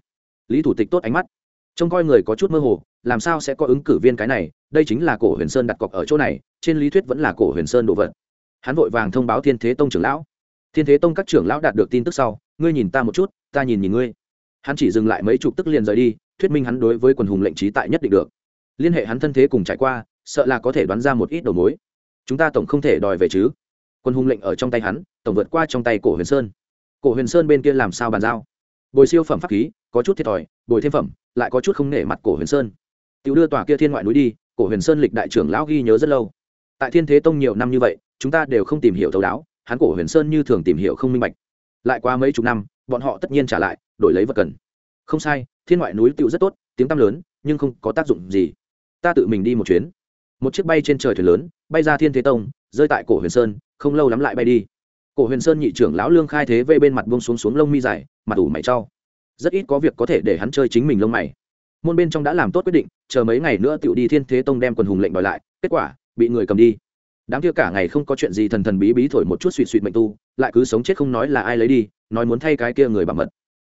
Lý thủ tịch tốt ánh mắt. Trông coi người có chút mơ hồ, làm sao sẽ có ứng cử viên cái này? Đây chính là cổ huyền sơn đặt cọc ở chỗ này, trên lý thuyết vẫn là cổ huyền sơn đồ vật. Hắn vội vàng thông báo thiên thế tông trưởng lão. Thiên thế tông các trưởng lão đạt được tin tức sau, ngươi nhìn ta một chút, ta nhìn nhìn ngươi. Hắn chỉ dừng lại mấy chục tức liền rời đi, thuyết minh hắn đối với quần hùng lệnh trí tại nhất định được. Liên hệ hắn thân thế cùng trải qua, sợ là có thể đoán ra một ít đầu mối. Chúng ta tổng không thể đòi về chứ? Quân hùng lệnh ở trong tay hắn, tổng vượt qua trong tay cổ huyền sơn. Cổ huyền sơn bên kia làm sao bàn giao? Bồi siêu phẩm pháp khí, có chút thiệt thòi, bồi thêm phẩm, lại có chút không nể mặt cổ huyền sơn. Tiểu đưa tòa kia thiên ngoại núi đi, cổ huyền sơn lịch đại trưởng lão ghi nhớ rất lâu. Tại thiên thế tông nhiều năm như vậy, chúng ta đều không tìm hiểu thấu đáo, hắn cổ huyền sơn như thường tìm hiểu không minh bạch. Lại qua mấy chục năm, bọn họ tất nhiên trả lại, đổi lấy vật cần. Không sai, thiên ngoại núi tựu rất tốt, tiếng tăm lớn, nhưng không có tác dụng gì. Ta tự mình đi một chuyến. Một chiếc bay trên trời thuyền lớn, bay ra thiên thế tông, rơi tại cổ huyền sơn không lâu lắm lại bay đi. Cổ huyền sơn nhị trưởng lão lương khai thế vây bên mặt bông xuống xuống lông mi dài, mặt ủ mày trau rất ít có việc có thể để hắn chơi chính mình lông mày. Môn bên trong đã làm tốt quyết định, chờ mấy ngày nữa tựu đi thiên thế tông đem quần hùng lệnh đòi lại, kết quả, bị người cầm đi. Đám kia cả ngày không có chuyện gì thần thần bí bí thổi một chút suỵ suỵ mệnh tu, lại cứ sống chết không nói là ai lấy đi, nói muốn thay cái kia người bảo mật.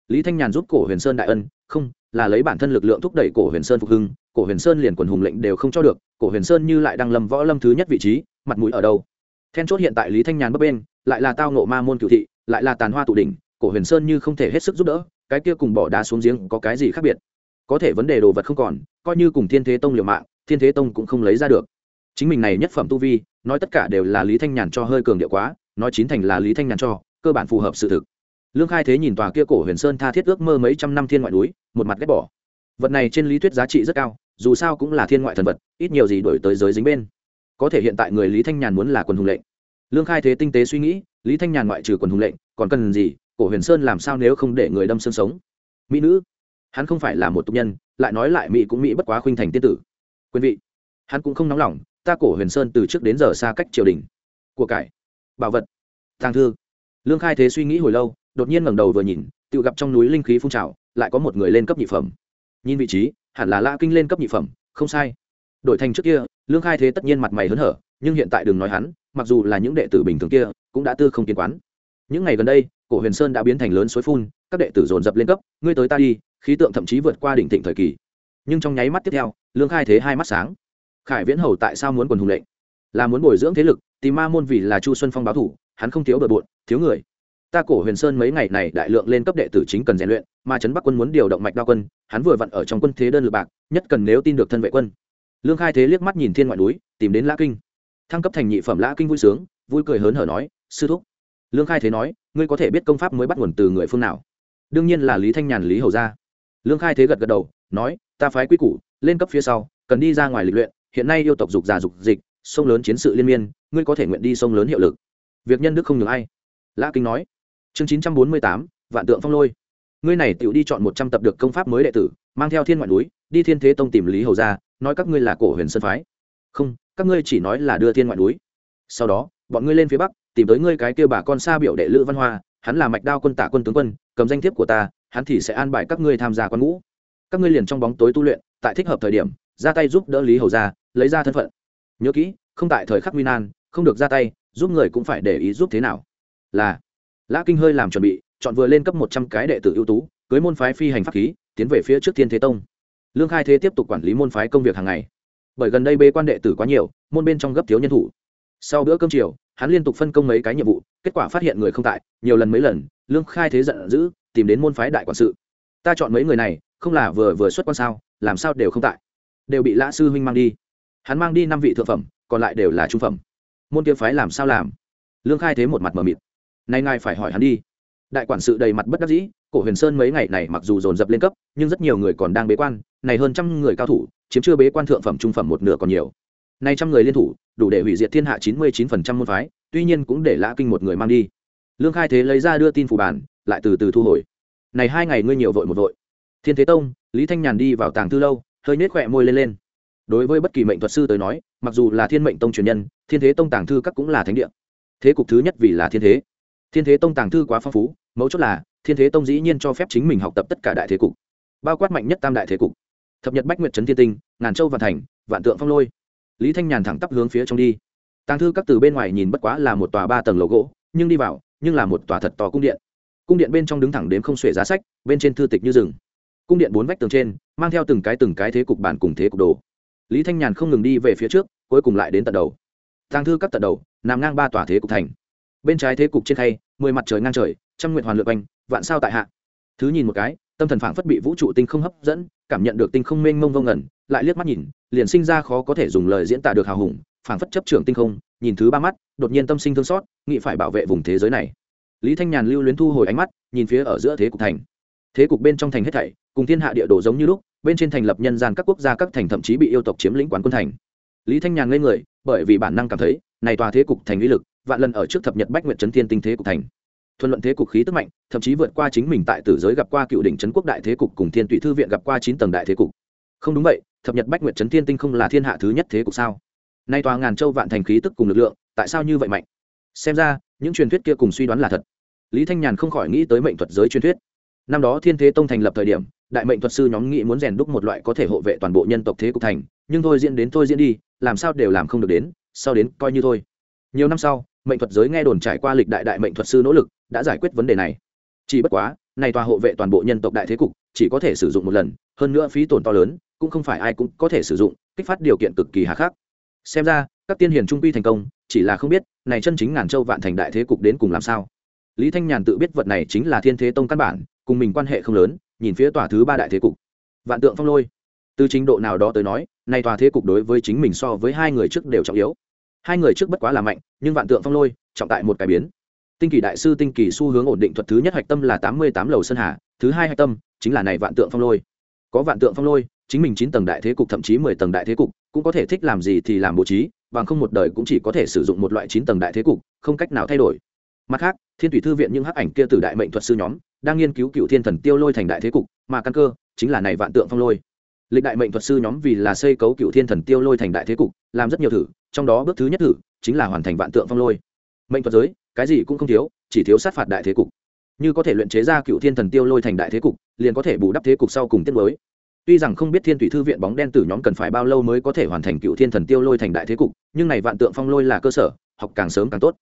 Lý thanh nhàn giúp cổ huyền sơn đại ân, không, là lấy bản thân lực lượng thúc đẩy cổ huyền sơn phục hưng, cổ huyền sơn liền quần hùng lệnh đều không cho được, cổ huyền sơn như lại đang lâm võ lâm thứ nhất vị trí, mặt mũi ở đâu? Then chốt hiện tại lý thanh nhàn bấp bên, lại là tao nộ ma môn cựu thị, lại là tàn hoa tụ đỉnh, cổ huyền sơn như không thể hết sức giúp đỡ, cái kia cùng bỏ đá xuống giếng có cái gì khác biệt? Có thể vấn đề đồ vật không còn, coi như cùng thiên thế tông liều mạng, thiên thế tông cũng không lấy ra được. Chính mình này nhất phẩm tu vi, nói tất cả đều là lý thanh nhàn cho hơi cường điệu quá, nói chín thành là lý thanh nhàn cho, cơ bản phù hợp sự thực. Lương khai thế nhìn tòa kia cổ huyền sơn tha thiết ước mơ mấy trăm năm thiên ngoại núi, một mặt ghét bỏ. Vật này trên lý thuyết giá trị rất cao, dù sao cũng là thiên ngoại thần vật, ít nhiều gì đổi tới giới dính bên có thể hiện tại người lý thanh nhàn muốn là quần hùng lệnh. Lương khai thế tinh tế suy nghĩ, lý thanh nhàn ngoại trừ quần hùng lệnh, còn cần gì? Cổ huyền sơn làm sao nếu không để người đâm xương sống? Mỹ nữ, hắn không phải là một tục nhân, lại nói lại mỹ cũng mỹ bất quá khuynh thành tiên tử. Quý vị, hắn cũng không nóng lòng, ta cổ huyền sơn từ trước đến giờ xa cách triều đình. Của cải, bảo vật, tàng thư. Lương khai thế suy nghĩ hồi lâu, đột nhiên ngẩng đầu vừa nhìn, tự gặp trong núi linh khí phun trào, lại có một người lên cấp nhị phẩm. Nhìn vị trí, hẳn là lã kinh lên cấp nhị phẩm, không sai. Đổi thành trước kia lương khai thế tất nhiên mặt mày hớn hở, nhưng hiện tại đừng nói hắn, mặc dù là những đệ tử bình thường kia, cũng đã tư không kiến quán. Những ngày gần đây, cổ huyền sơn đã biến thành lớn suối phun, các đệ tử dồn dập lên cấp, ngươi tới ta đi, khí tượng thậm chí vượt qua đỉnh thịnh thời kỳ. Nhưng trong nháy mắt tiếp theo, lương khai thế hai mắt sáng. Khải viễn hầu tại sao muốn quần hùng lệnh? Là muốn bồi dưỡng thế lực, tìm ma môn vì là chu xuân phong báo thủ, hắn không thiếu bờ bộn, thiếu người. Ta cổ huyền sơn mấy ngày này đại lượng lên cấp đệ tử chính cần rèn luyện mà trấn bắc quân muốn điều động mạch đa quân, hắn vừa vặn ở trong quân thế đơn lực bạc, nhất cần nếu tin được thân vệ quân lương khai thế liếc mắt nhìn thiên ngoại núi, tìm đến lã kinh. Thăng cấp thành nhị phẩm lã kinh vui sướng, vui cười hớn hở nói, sư thúc. Lương khai thế nói, ngươi có thể biết công pháp mới bắt nguồn từ người phương nào? Đương nhiên là lý thanh nhàn, lý hầu gia. Lương khai thế gật gật đầu, nói, ta phái quy củ, lên cấp phía sau, cần đi ra ngoài lịch luyện, hiện nay yêu tộc dục già dục dịch, sông lớn chiến sự liên miên, ngươi có thể nguyện đi sông lớn hiệu lực. Việc nhân đức không nhường ai. Lã kinh nói, chương chín trăm bốn mươi tám, vạn tượng phong lôi. Ngươi này tự đi chọn một trăm tập được công pháp mới đệ tử, mang theo thiên ngoại núi, đi thiên thế tông tìm lý hầu gia nói các ngươi là cổ huyền sơn phái. Không, các ngươi chỉ nói là đưa thiên ngoại núi. Sau đó, bọn ngươi lên phía bắc, tìm tới ngươi cái kia bà con xa biểu đệ lữ văn hoa, hắn là mạch đao quân tả quân tướng quân, cầm danh thiếp của ta, hắn thì sẽ an bài các ngươi tham gia quân ngũ. Các ngươi liền trong bóng tối tu luyện, tại thích hợp thời điểm, ra tay giúp đỡ lý hầu gia, lấy ra thân phận. Nhớ kỹ, không tại thời khắc nguy nan, không được ra tay, giúp người cũng phải để ý giúp thế nào. Là, lã kinh hơi làm chuẩn bị, chọn vừa lên cấp một trăm cái đệ tử ưu tú, cưới môn phái phi hành pháp khí, tiến về phía trước thiên thế tông lương khai thế tiếp tục quản lý môn phái công việc hàng ngày. Bởi gần đây bê quan đệ tử quá nhiều, môn bên trong gấp thiếu nhân thủ. Sau bữa cơm chiều, hắn liên tục phân công mấy cái nhiệm vụ, kết quả phát hiện người không tại, nhiều lần mấy lần, lương khai thế giận dữ, tìm đến môn phái đại quản sự. Ta chọn mấy người này, không là vừa vừa xuất quan sao, làm sao đều không tại. Đều bị lã sư huynh mang đi. Hắn mang đi năm vị thượng phẩm, còn lại đều là trung phẩm. Môn kia phái làm sao làm? Lương khai thế một mặt mờ mịt. Nay ngài phải hỏi hắn đi. Đại quản sự đầy mặt bất đắc dĩ cổ huyền sơn mấy ngày này mặc dù dồn dập lên cấp, nhưng rất nhiều người còn đang bế quan, này hơn trăm người cao thủ, chiếm chưa bế quan thượng phẩm, trung phẩm một nửa còn nhiều. Nay trăm người liên thủ, đủ để hủy diệt thiên hạ chín mươi chín phần trăm môn phái, tuy nhiên cũng để lã kinh một người mang đi. Lương khai thế lấy ra đưa tin phủ bản, lại từ từ thu hồi. Này hai ngày ngươi nhiều vội một vội. Thiên thế tông, lý thanh nhàn đi vào tàng thư lâu, hơi nết khỏe môi lên lên. Đối với bất kỳ mệnh thuật sư tới nói, mặc dù là thiên mệnh tông truyền nhân, thiên thế tông tàng thư các cũng là thánh địa. Thế cục thứ nhất vì là thiên thế. Thiên thế tông tàng thư quá phong phú, mấu chốt là thiên thế tông dĩ nhiên cho phép chính mình học tập tất cả đại thế cục, bao quát mạnh nhất tam đại thế cục. Thập nhật bách nguyệt trấn thiên tinh, ngàn châu vạn thành, vạn tượng phong lôi. Lý thanh nhàn thẳng tắp hướng phía trong đi. Tàng thư các từ bên ngoài nhìn bất quá là một tòa ba tầng lầu gỗ, nhưng đi vào, nhưng là một tòa thật to cung điện. Cung điện bên trong đứng thẳng đến không xuể giá sách, bên trên thư tịch như rừng. Cung điện bốn vách tường trên, mang theo từng cái từng cái thế cục bản cùng thế cục đồ. Lý thanh nhàn không ngừng đi về phía trước, cuối cùng lại đến tận đầu. Tàng thư các tận đầu, nằm ngang ba tòa thế cục thành. Bên trái thế cục trên khay, mười mặt trời ngang trời, trăm nguyện hoàn lượt quanh vạn sao tại hạ. Thứ nhìn một cái, tâm thần phảng phất bị vũ trụ tinh không hấp dẫn, cảm nhận được tinh không mênh mông vông ngẩn lại liếc mắt nhìn, liền sinh ra khó có thể dùng lời diễn tả được hào hùng, phảng phất chấp trưởng tinh không, nhìn thứ ba mắt, đột nhiên tâm sinh thương xót, nghĩ phải bảo vệ vùng thế giới này. Lý thanh nhàn lưu luyến thu hồi ánh mắt, nhìn phía ở giữa thế cục thành. Thế cục bên trong thành hết thảy, cùng thiên hạ địa đồ giống như lúc, bên trên thành lập nhân gian các quốc gia các thành thậm chí bị yêu tộc chiếm lĩnh quán quân thành. Lý thanh nhàn ngây người, bởi vì bản năng cảm thấy, này tòa thế cục thành uy lực, vạn lần ở trước thập nhật bách nguyện trấn thiên tinh thế cục thành thuần luận thế cục khí tức mạnh, thậm chí vượt qua chính mình tại tử giới gặp qua cựu đỉnh trấn quốc đại thế cục cùng thiên tụy thư viện gặp qua chín tầng đại thế cục. Không đúng vậy, thập nhật bách nguyện trấn thiên tinh không là thiên hạ thứ nhất thế cục sao? Nay tòa ngàn châu vạn thành khí tức cùng lực lượng, tại sao như vậy mạnh? Xem ra, những truyền thuyết kia cùng suy đoán là thật. Lý thanh nhàn không khỏi nghĩ tới mệnh thuật giới truyền thuyết. Năm đó thiên thế tông thành lập thời điểm, đại mệnh thuật sư nhóm nghĩ muốn rèn đúc một loại có thể hộ vệ toàn bộ nhân tộc thế cục thành, nhưng thôi diễn đến thôi diễn đi, làm sao đều làm không được đến, sau đến coi như thôi. Nhiều năm sau mệnh thuật giới nghe đồn trải qua lịch đại đại mệnh thuật sư nỗ lực, đã giải quyết vấn đề này. Chỉ bất quá, này tòa hộ vệ toàn bộ nhân tộc đại thế cục, chỉ có thể sử dụng một lần, hơn nữa phí tổn to lớn, cũng không phải ai cũng có thể sử dụng, kích phát điều kiện cực kỳ hà khắc. Xem ra, các tiên hiền trung quy thành công, chỉ là không biết, này chân chính ngàn châu vạn thành đại thế cục đến cùng làm sao. Lý thanh nhàn tự biết vật này chính là thiên thế tông căn bản, cùng mình quan hệ không lớn, nhìn phía tòa thứ ba đại thế cục. Vạn tượng phong lôi. Từ trình độ nào đó tới nói nay tòa thế cục đối với chính mình so với hai người trước đều trọng yếu hai người trước bất quá là mạnh, nhưng vạn tượng phong lôi, trọng tại một cải biến. Tinh kỳ đại sư tinh kỳ xu hướng ổn định thuật thứ nhất hạch tâm là tám mươi tám lầu sơn hà, thứ hai hạch tâm chính là này vạn tượng phong lôi. Có vạn tượng phong lôi, chính mình chín tầng đại thế cục thậm chí mười tầng đại thế cục, cũng có thể thích làm gì thì làm bố trí, bằng không một đời cũng chỉ có thể sử dụng một loại chín tầng đại thế cục, không cách nào thay đổi. Mặt khác, thiên thủy thư viện những hắc ảnh kia từ đại mệnh thuật sư nhóm, đang nghiên cứu cựu thiên thần tiêu lôi thành đại thế cục, mà căn cơ chính là này vạn tượng phong lôi. Lịch đại mệnh thuật sư nhóm vì là xây cấu cựu thiên thần tiêu lôi thành đại thế cục, làm rất nhiều thử trong đó bước thứ nhất thử chính là hoàn thành vạn tượng phong lôi. Mệnh thuật giới, cái gì cũng không thiếu, chỉ thiếu sát phạt đại thế cục. Như có thể luyện chế ra cựu thiên thần tiêu lôi thành đại thế cục, liền có thể bù đắp thế cục sau cùng tiết mới. Tuy rằng không biết thiên thủy thư viện bóng đen tử nhóm cần phải bao lâu mới có thể hoàn thành cựu thiên thần tiêu lôi thành đại thế cục, nhưng này vạn tượng phong lôi là cơ sở, học càng sớm càng tốt.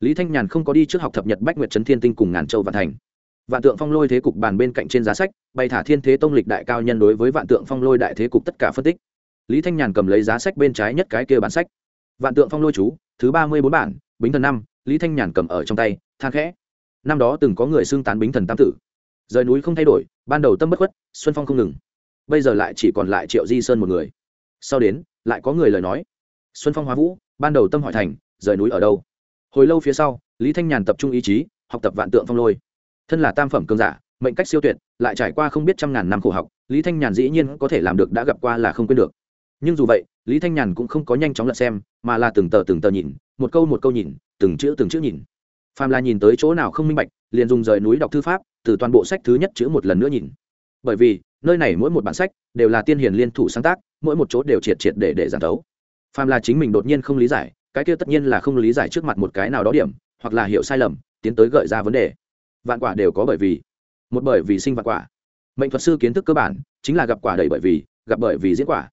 Lý thanh nhàn không có đi trước học thập nhật bách nguyệt trấn thiên tinh cùng ngàn châu vạn thành. Vạn tượng phong lôi thế cục bàn bên cạnh trên giá sách, bày thả thiên thế tông lịch đại cao nhân đối với vạn tượng phong lôi đại thế cục tất cả phân tích. Lý thanh nhàn cầm lấy giá sách bên trái nhất cái kia bản sách vạn tượng phong lôi chú, thứ ba mươi bốn bản, bính thần năm, lý thanh nhàn cầm ở trong tay than khẽ. Năm đó từng có người xưng tán bính thần tam tử. Rời núi không thay đổi, ban đầu tâm bất khuất, xuân phong không ngừng. Bây giờ lại chỉ còn lại triệu di sơn một người. Sau đến, lại có người lời nói. Xuân phong hóa vũ, ban đầu tâm hỏi thành, rời núi ở đâu? Hồi lâu phía sau, lý thanh nhàn tập trung ý chí, học tập vạn tượng phong lôi. Thân là tam phẩm cường giả, mệnh cách siêu tuyệt, lại trải qua không biết trăm ngàn năm khổ học, lý thanh nhàn dĩ nhiên có thể làm được đã gặp qua là không quên được nhưng dù vậy, lý thanh nhàn cũng không có nhanh chóng lật xem, mà là từng tờ từng tờ nhìn, một câu một câu nhìn, từng chữ từng chữ nhìn. Phàm là nhìn tới chỗ nào không minh bạch, liền dùng rời núi đọc thư pháp, từ toàn bộ sách thứ nhất chữ một lần nữa nhìn. Bởi vì, nơi này mỗi một bản sách đều là tiên hiền liên thủ sáng tác, mỗi một chỗ đều triệt triệt để để giản tấu phàm là chính mình đột nhiên không lý giải, cái kia tất nhiên là không lý giải trước mặt một cái nào đó điểm, hoặc là hiểu sai lầm, tiến tới gợi ra vấn đề. Vạn quả đều có bởi vì. Một bởi vì sinh vạn quả. Mệnh thuật sư kiến thức cơ bản, chính là gặp quả đầy bởi vì, gặp bởi vì diễn quả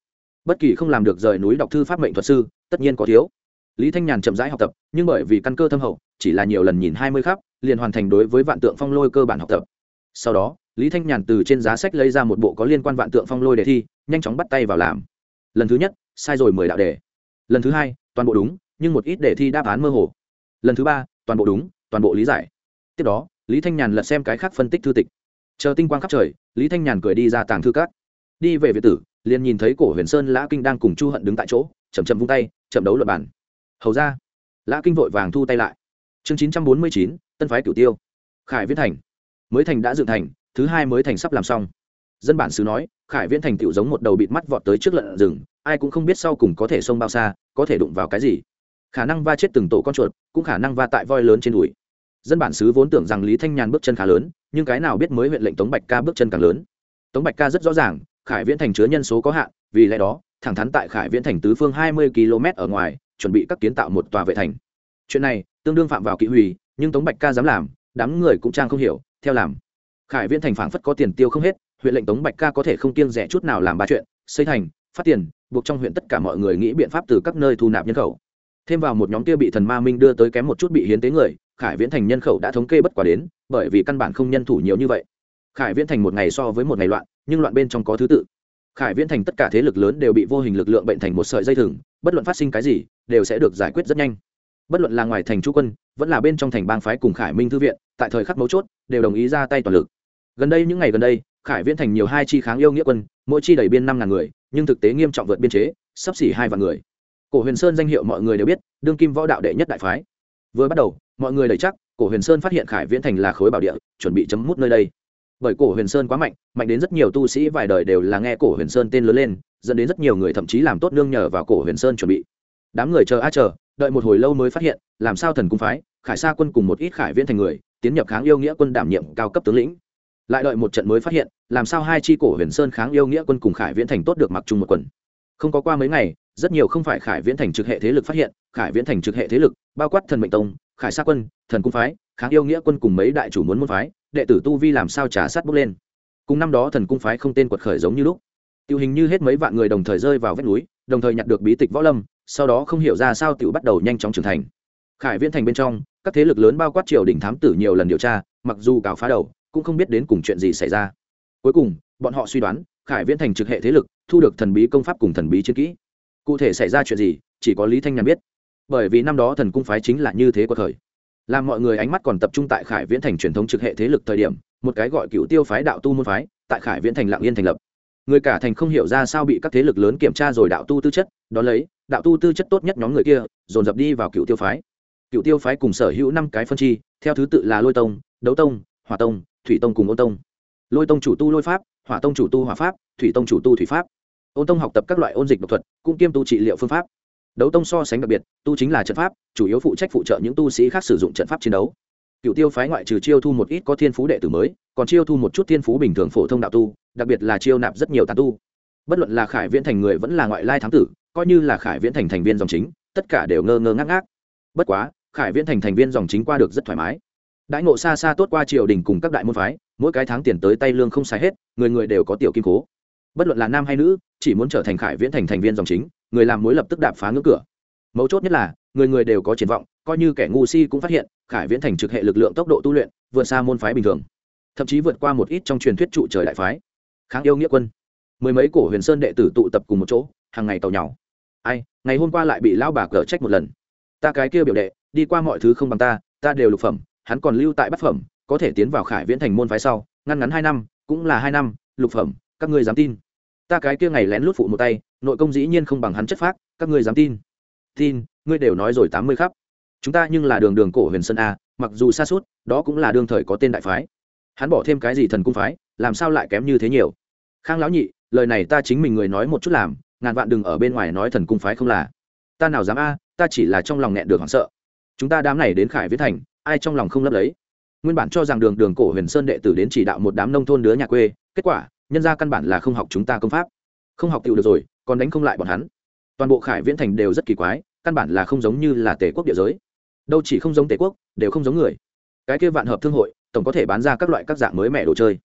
bất kỳ không làm được rời núi đọc thư pháp mệnh thuật sư, tất nhiên có thiếu. Lý thanh nhàn chậm rãi học tập, nhưng bởi vì căn cơ thâm hậu, chỉ là nhiều lần nhìn hai mươi khắp, liền hoàn thành đối với vạn tượng phong lôi cơ bản học tập. Sau đó, lý thanh nhàn từ trên giá sách lấy ra một bộ có liên quan vạn tượng phong lôi đề thi, nhanh chóng bắt tay vào làm. Lần thứ nhất, sai rồi mười đạo đề. Lần thứ hai, toàn bộ đúng, nhưng một ít đề thi đáp án mơ hồ. Lần thứ ba, toàn bộ đúng, toàn bộ lý giải. Tiếp đó, lý thanh nhàn lật xem cái khác phân tích thư tịch. Chờ tinh quang khắp trời, lý thanh nhàn cười đi ra tàng thư cát đi về việt tử liền nhìn thấy cổ huyền sơn lã kinh đang cùng chu hận đứng tại chỗ chầm chậm vung tay, chậm đấu luật bản hầu ra, lã kinh vội vàng thu tay lại. Chương chín trăm bốn mươi chín, tân phái cửu tiêu. Khải viễn thành. Mới thành đã dựng thành, thứ hai mới thành sắp làm xong. Dân bản xứ nói, khải viễn thành tựu giống một đầu bịt mắt vọt tới trước lợn rừng, ai cũng không biết sau cùng có thể xông bao xa, có thể đụng vào cái gì. Khả năng va chết từng tổ con chuột, cũng khả năng va tại voi lớn trên đùi. Dân bản xứ vốn tưởng rằng lý thanh nhàn bước chân khá lớn, nhưng cái nào biết mới huyện lệnh tống bạch ca bước chân càng lớn. Tống bạch ca rất rõ ràng khải viễn thành chứa nhân số có hạn, vì lẽ đó, thẳng thắn tại khải viễn thành tứ phương hai mươi km ở ngoài, chuẩn bị các kiến tạo một tòa vệ thành. Chuyện này, tương đương phạm vào kỵ hủy, nhưng tống bạch ca dám làm, đám người cũng trang không hiểu, theo làm. Khải viễn thành phảng phất có tiền tiêu không hết, huyện lệnh tống bạch ca có thể không kiêng rẻ chút nào làm ba chuyện, xây thành, phát tiền, buộc trong huyện tất cả mọi người nghĩ biện pháp từ các nơi thu nạp nhân khẩu. Thêm vào một nhóm kia bị thần ma minh đưa tới kém một chút bị hiến tế người, khải viễn thành nhân khẩu đã thống kê bất quả đến, bởi vì căn bản không nhân thủ nhiều như vậy. Khải viễn thành một ngày so với một ngày loạn nhưng loạn bên trong có thứ tự. Khải viễn thành tất cả thế lực lớn đều bị vô hình lực lượng bệnh thành một sợi dây thừng, bất luận phát sinh cái gì, đều sẽ được giải quyết rất nhanh. Bất luận là ngoài thành chú quân, vẫn là bên trong thành bang phái cùng khải minh thư viện, tại thời khắc mấu chốt, đều đồng ý ra tay toàn lực. Gần đây, những ngày gần đây, khải viễn thành nhiều hai chi kháng yêu nghĩa quân, mỗi chi đẩy biên năm ngàn người, nhưng thực tế nghiêm trọng vượt biên chế, sắp xỉ hai vạn người. Cổ huyền sơn danh hiệu mọi người đều biết, đương kim võ đạo đệ nhất đại phái. Vừa bắt đầu, mọi người đẩy chắc, cổ huyền sơn phát hiện khải viễn thành là khối bảo địa, chuẩn bị chấm mút nơi đây bởi cổ huyền sơn quá mạnh mạnh đến rất nhiều tu sĩ vài đời đều là nghe cổ huyền sơn tên lớn lên, dẫn đến rất nhiều người thậm chí làm tốt nương nhờ vào cổ huyền sơn chuẩn bị. Đám người chờ a chờ, đợi một hồi lâu mới phát hiện, làm sao thần cung phái, khải sa quân cùng một ít khải viễn thành người, tiến nhập kháng yêu nghĩa quân đảm nhiệm cao cấp tướng lĩnh. Lại đợi một trận mới phát hiện, làm sao hai chi cổ huyền sơn kháng yêu nghĩa quân cùng khải viễn thành tốt được mặc chung một quần. Không có qua mấy ngày, rất nhiều không phải khải viễn thành trực hệ thế lực phát hiện, khải viễn thành trực hệ thế lực, bao quát thần mệnh tông, khải sa quân, thần cung phái, kháng yêu nghĩa quân cùng mấy đại chủ muốn môn phái đệ tử tu vi làm sao trả sát bốc lên. Cùng năm đó thần cung phái không tên quật khởi giống như lúc. Tiểu hình như hết mấy vạn người đồng thời rơi vào vách núi, đồng thời nhặt được bí tịch võ lâm, sau đó không hiểu ra sao tiểu bắt đầu nhanh chóng trưởng thành. Khải viễn thành bên trong, các thế lực lớn bao quát triều đình thám tử nhiều lần điều tra, mặc dù cào phá đầu, cũng không biết đến cùng chuyện gì xảy ra. Cuối cùng, bọn họ suy đoán, khải viễn thành trực hệ thế lực, thu được thần bí công pháp cùng thần bí chiến kỹ. Cụ thể xảy ra chuyện gì, chỉ có lý thanh nhàn biết. Bởi vì năm đó thần cung phái chính là như thế của thời làm mọi người ánh mắt còn tập trung tại khải viễn thành truyền thống trực hệ thế lực thời điểm, một cái gọi cựu tiêu phái đạo tu môn phái, tại khải viễn thành lạng yên thành lập. Người cả thành không hiểu ra sao bị các thế lực lớn kiểm tra rồi đạo tu tư chất đón lấy, đạo tu tư chất tốt nhất nhóm người kia, dồn dập đi vào cựu tiêu phái. Cựu tiêu phái cùng sở hữu năm cái phân chi, theo thứ tự là lôi tông, đấu tông hòa tông, thủy tông cùng ôn tông. Lôi tông chủ tu lôi pháp, hỏa tông chủ tu hỏa pháp, thủy tông chủ tu thủy pháp. Ôn tông học tập các loại ôn dịch độc thuật, cũng kiêm tu trị liệu phương pháp đấu tông so sánh đặc biệt, tu chính là trận pháp, chủ yếu phụ trách phụ trợ những tu sĩ khác sử dụng trận pháp chiến đấu. Cựu tiêu phái ngoại trừ chiêu thu một ít có thiên phú đệ tử mới, còn chiêu thu một chút thiên phú bình thường phổ thông đạo tu, đặc biệt là chiêu nạp rất nhiều tàn tu. Bất luận là khải viễn thành người vẫn là ngoại lai thám tử, coi như là khải viễn thành thành viên dòng chính, tất cả đều ngơ ngơ ngác ngác. Bất quá, khải viễn thành thành viên dòng chính qua được rất thoải mái. Đãi ngộ xa xa tốt qua triều đình cùng các đại môn phái, mỗi cái tháng tiền tới tay lương không sai hết, người người đều có tiểu kim cố. Bất luận là nam hay nữ, chỉ muốn trở thành khải viễn thành thành viên dòng chính người làm mối lập tức đạp phá ngưỡng cửa. Mấu chốt nhất là, người người đều có triển vọng, coi như kẻ ngu si cũng phát hiện, khải viễn thành trực hệ lực lượng tốc độ tu luyện, vượt xa môn phái bình thường. Thậm chí vượt qua một ít trong truyền thuyết trụ trời đại phái. Kháng yêu nghĩa quân. Mười mấy cổ huyền sơn đệ tử tụ tập cùng một chỗ, hàng ngày tàu nhau ai, ngày hôm qua lại bị lão bà cờ trách một lần. Ta cái kia biểu đệ, đi qua mọi thứ không bằng ta ta đều lục phẩm, hắn còn lưu tại bát phẩm, có thể tiến vào khải viễn thành môn phái sau, ngăn ngắn hai năm, cũng là hai năm, lục phẩm, các ngươi dám tin. Ta cái kia ngày lén lút phụ một tay nội công dĩ nhiên không bằng hắn chất phác, các ngươi dám tin. Tin, ngươi đều nói rồi tám mươi khắp. Chúng ta nhưng là đường đường cổ huyền sơn a, mặc dù xa suốt, đó cũng là đương thời có tên đại phái. Hắn bỏ thêm cái gì thần cung phái, làm sao lại kém như thế nhiều? Khang lão nhị, lời này ta chính mình người nói một chút làm, ngàn vạn đừng ở bên ngoài nói thần cung phái không là. Ta nào dám a, ta chỉ là trong lòng nghẹn được hoảng sợ. Chúng ta đám này đến khải viết thành, ai trong lòng không lấp lấy? Nguyên bản cho rằng đường đường cổ huyền sơn đệ tử đến chỉ đạo một đám nông thôn đứa nhà quê, kết quả, nhân ra căn bản là không học chúng ta công pháp. Không học tiểu được rồi còn đánh không lại bọn hắn. Toàn bộ khải viễn thành đều rất kỳ quái, căn bản là không giống như là tề quốc địa giới. Đâu chỉ không giống tề quốc, đều không giống người. Cái kia vạn hợp thương hội, tổng có thể bán ra các loại các dạng mới mẻ đồ chơi.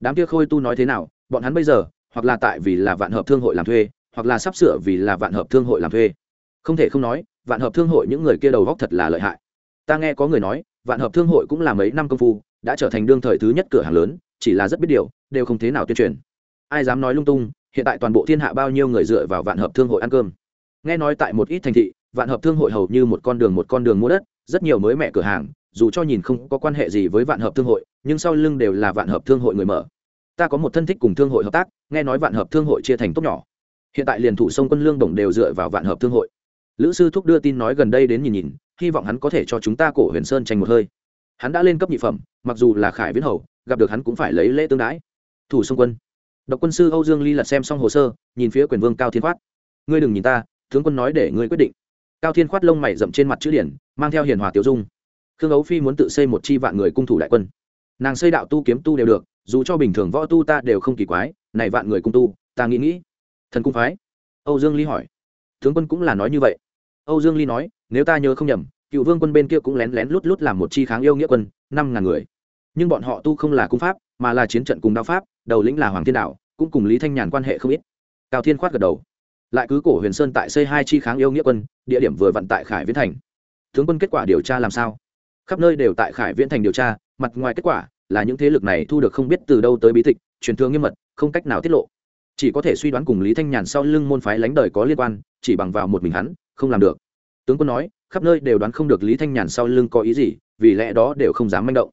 Đám kia khôi tu nói thế nào, bọn hắn bây giờ, hoặc là tại vì là vạn hợp thương hội làm thuê, hoặc là sắp sửa vì là vạn hợp thương hội làm thuê. Không thể không nói, vạn hợp thương hội những người kia đầu góc thật là lợi hại. Ta nghe có người nói, vạn hợp thương hội cũng là mấy năm công phu, đã trở thành đương thời thứ nhất cửa hàng lớn, chỉ là rất biết điều, đều không thế nào tuyên truyền. Ai dám nói lung tung hiện tại toàn bộ thiên hạ bao nhiêu người dựa vào vạn hợp thương hội ăn cơm. Nghe nói tại một ít thành thị, vạn hợp thương hội hầu như một con đường một con đường mua đất, rất nhiều mới mẹ cửa hàng, dù cho nhìn không có quan hệ gì với vạn hợp thương hội, nhưng sau lưng đều là vạn hợp thương hội người mở. Ta có một thân thích cùng thương hội hợp tác, nghe nói vạn hợp thương hội chia thành tốt nhỏ. Hiện tại liền thủ sông quân lương đồng đều dựa vào vạn hợp thương hội. Lữ sư thúc đưa tin nói gần đây đến nhìn nhìn, hy vọng hắn có thể cho chúng ta cổ huyền sơn tranh một hơi. Hắn đã lên cấp nhị phẩm, mặc dù là khải viễn hầu, gặp được hắn cũng phải lấy lễ tương đái thủ sông quân độc quân sư âu dương ly lật xem xong hồ sơ, nhìn phía quyền vương cao thiên khoát. Ngươi đừng nhìn ta, tướng quân nói để ngươi quyết định. Cao thiên khoát lông mày rậm trên mặt chữ điển, mang theo hiền hòa tiểu dung. Khương ấu phi muốn tự xây một chi vạn người cung thủ đại quân. Nàng xây đạo tu kiếm tu đều được, dù cho bình thường võ tu ta đều không kỳ quái, này vạn người cung tu, ta nghĩ nghĩ. Thần cung phái? Âu dương ly hỏi. Tướng quân cũng là nói như vậy. Âu dương ly nói, nếu ta nhớ không nhầm, cựu vương quân bên kia cũng lén lén lút lút làm một chi kháng yêu nghĩa quân, năm ngàn người nhưng bọn họ tu không là cung pháp, mà là chiến trận cùng đao pháp, đầu lĩnh là hoàng thiên đạo, cũng cùng lý thanh nhàn quan hệ không ít. Cao thiên khoát gật đầu. Lại cứ cổ huyền sơn tại xây hai chi kháng yêu nghĩa quân, địa điểm vừa vận tại khải viễn thành. Tướng quân kết quả điều tra làm sao? Khắp nơi đều tại khải viễn thành điều tra, mặt ngoài kết quả là những thế lực này thu được không biết từ đâu tới bí tịch, truyền thương nghiêm mật, không cách nào tiết lộ. Chỉ có thể suy đoán cùng lý thanh nhàn sau lưng môn phái lánh đời có liên quan, chỉ bằng vào một mình hắn, không làm được. Tướng quân nói, khắp nơi đều đoán không được lý thanh nhàn sau lưng có ý gì, vì lẽ đó đều không dám manh động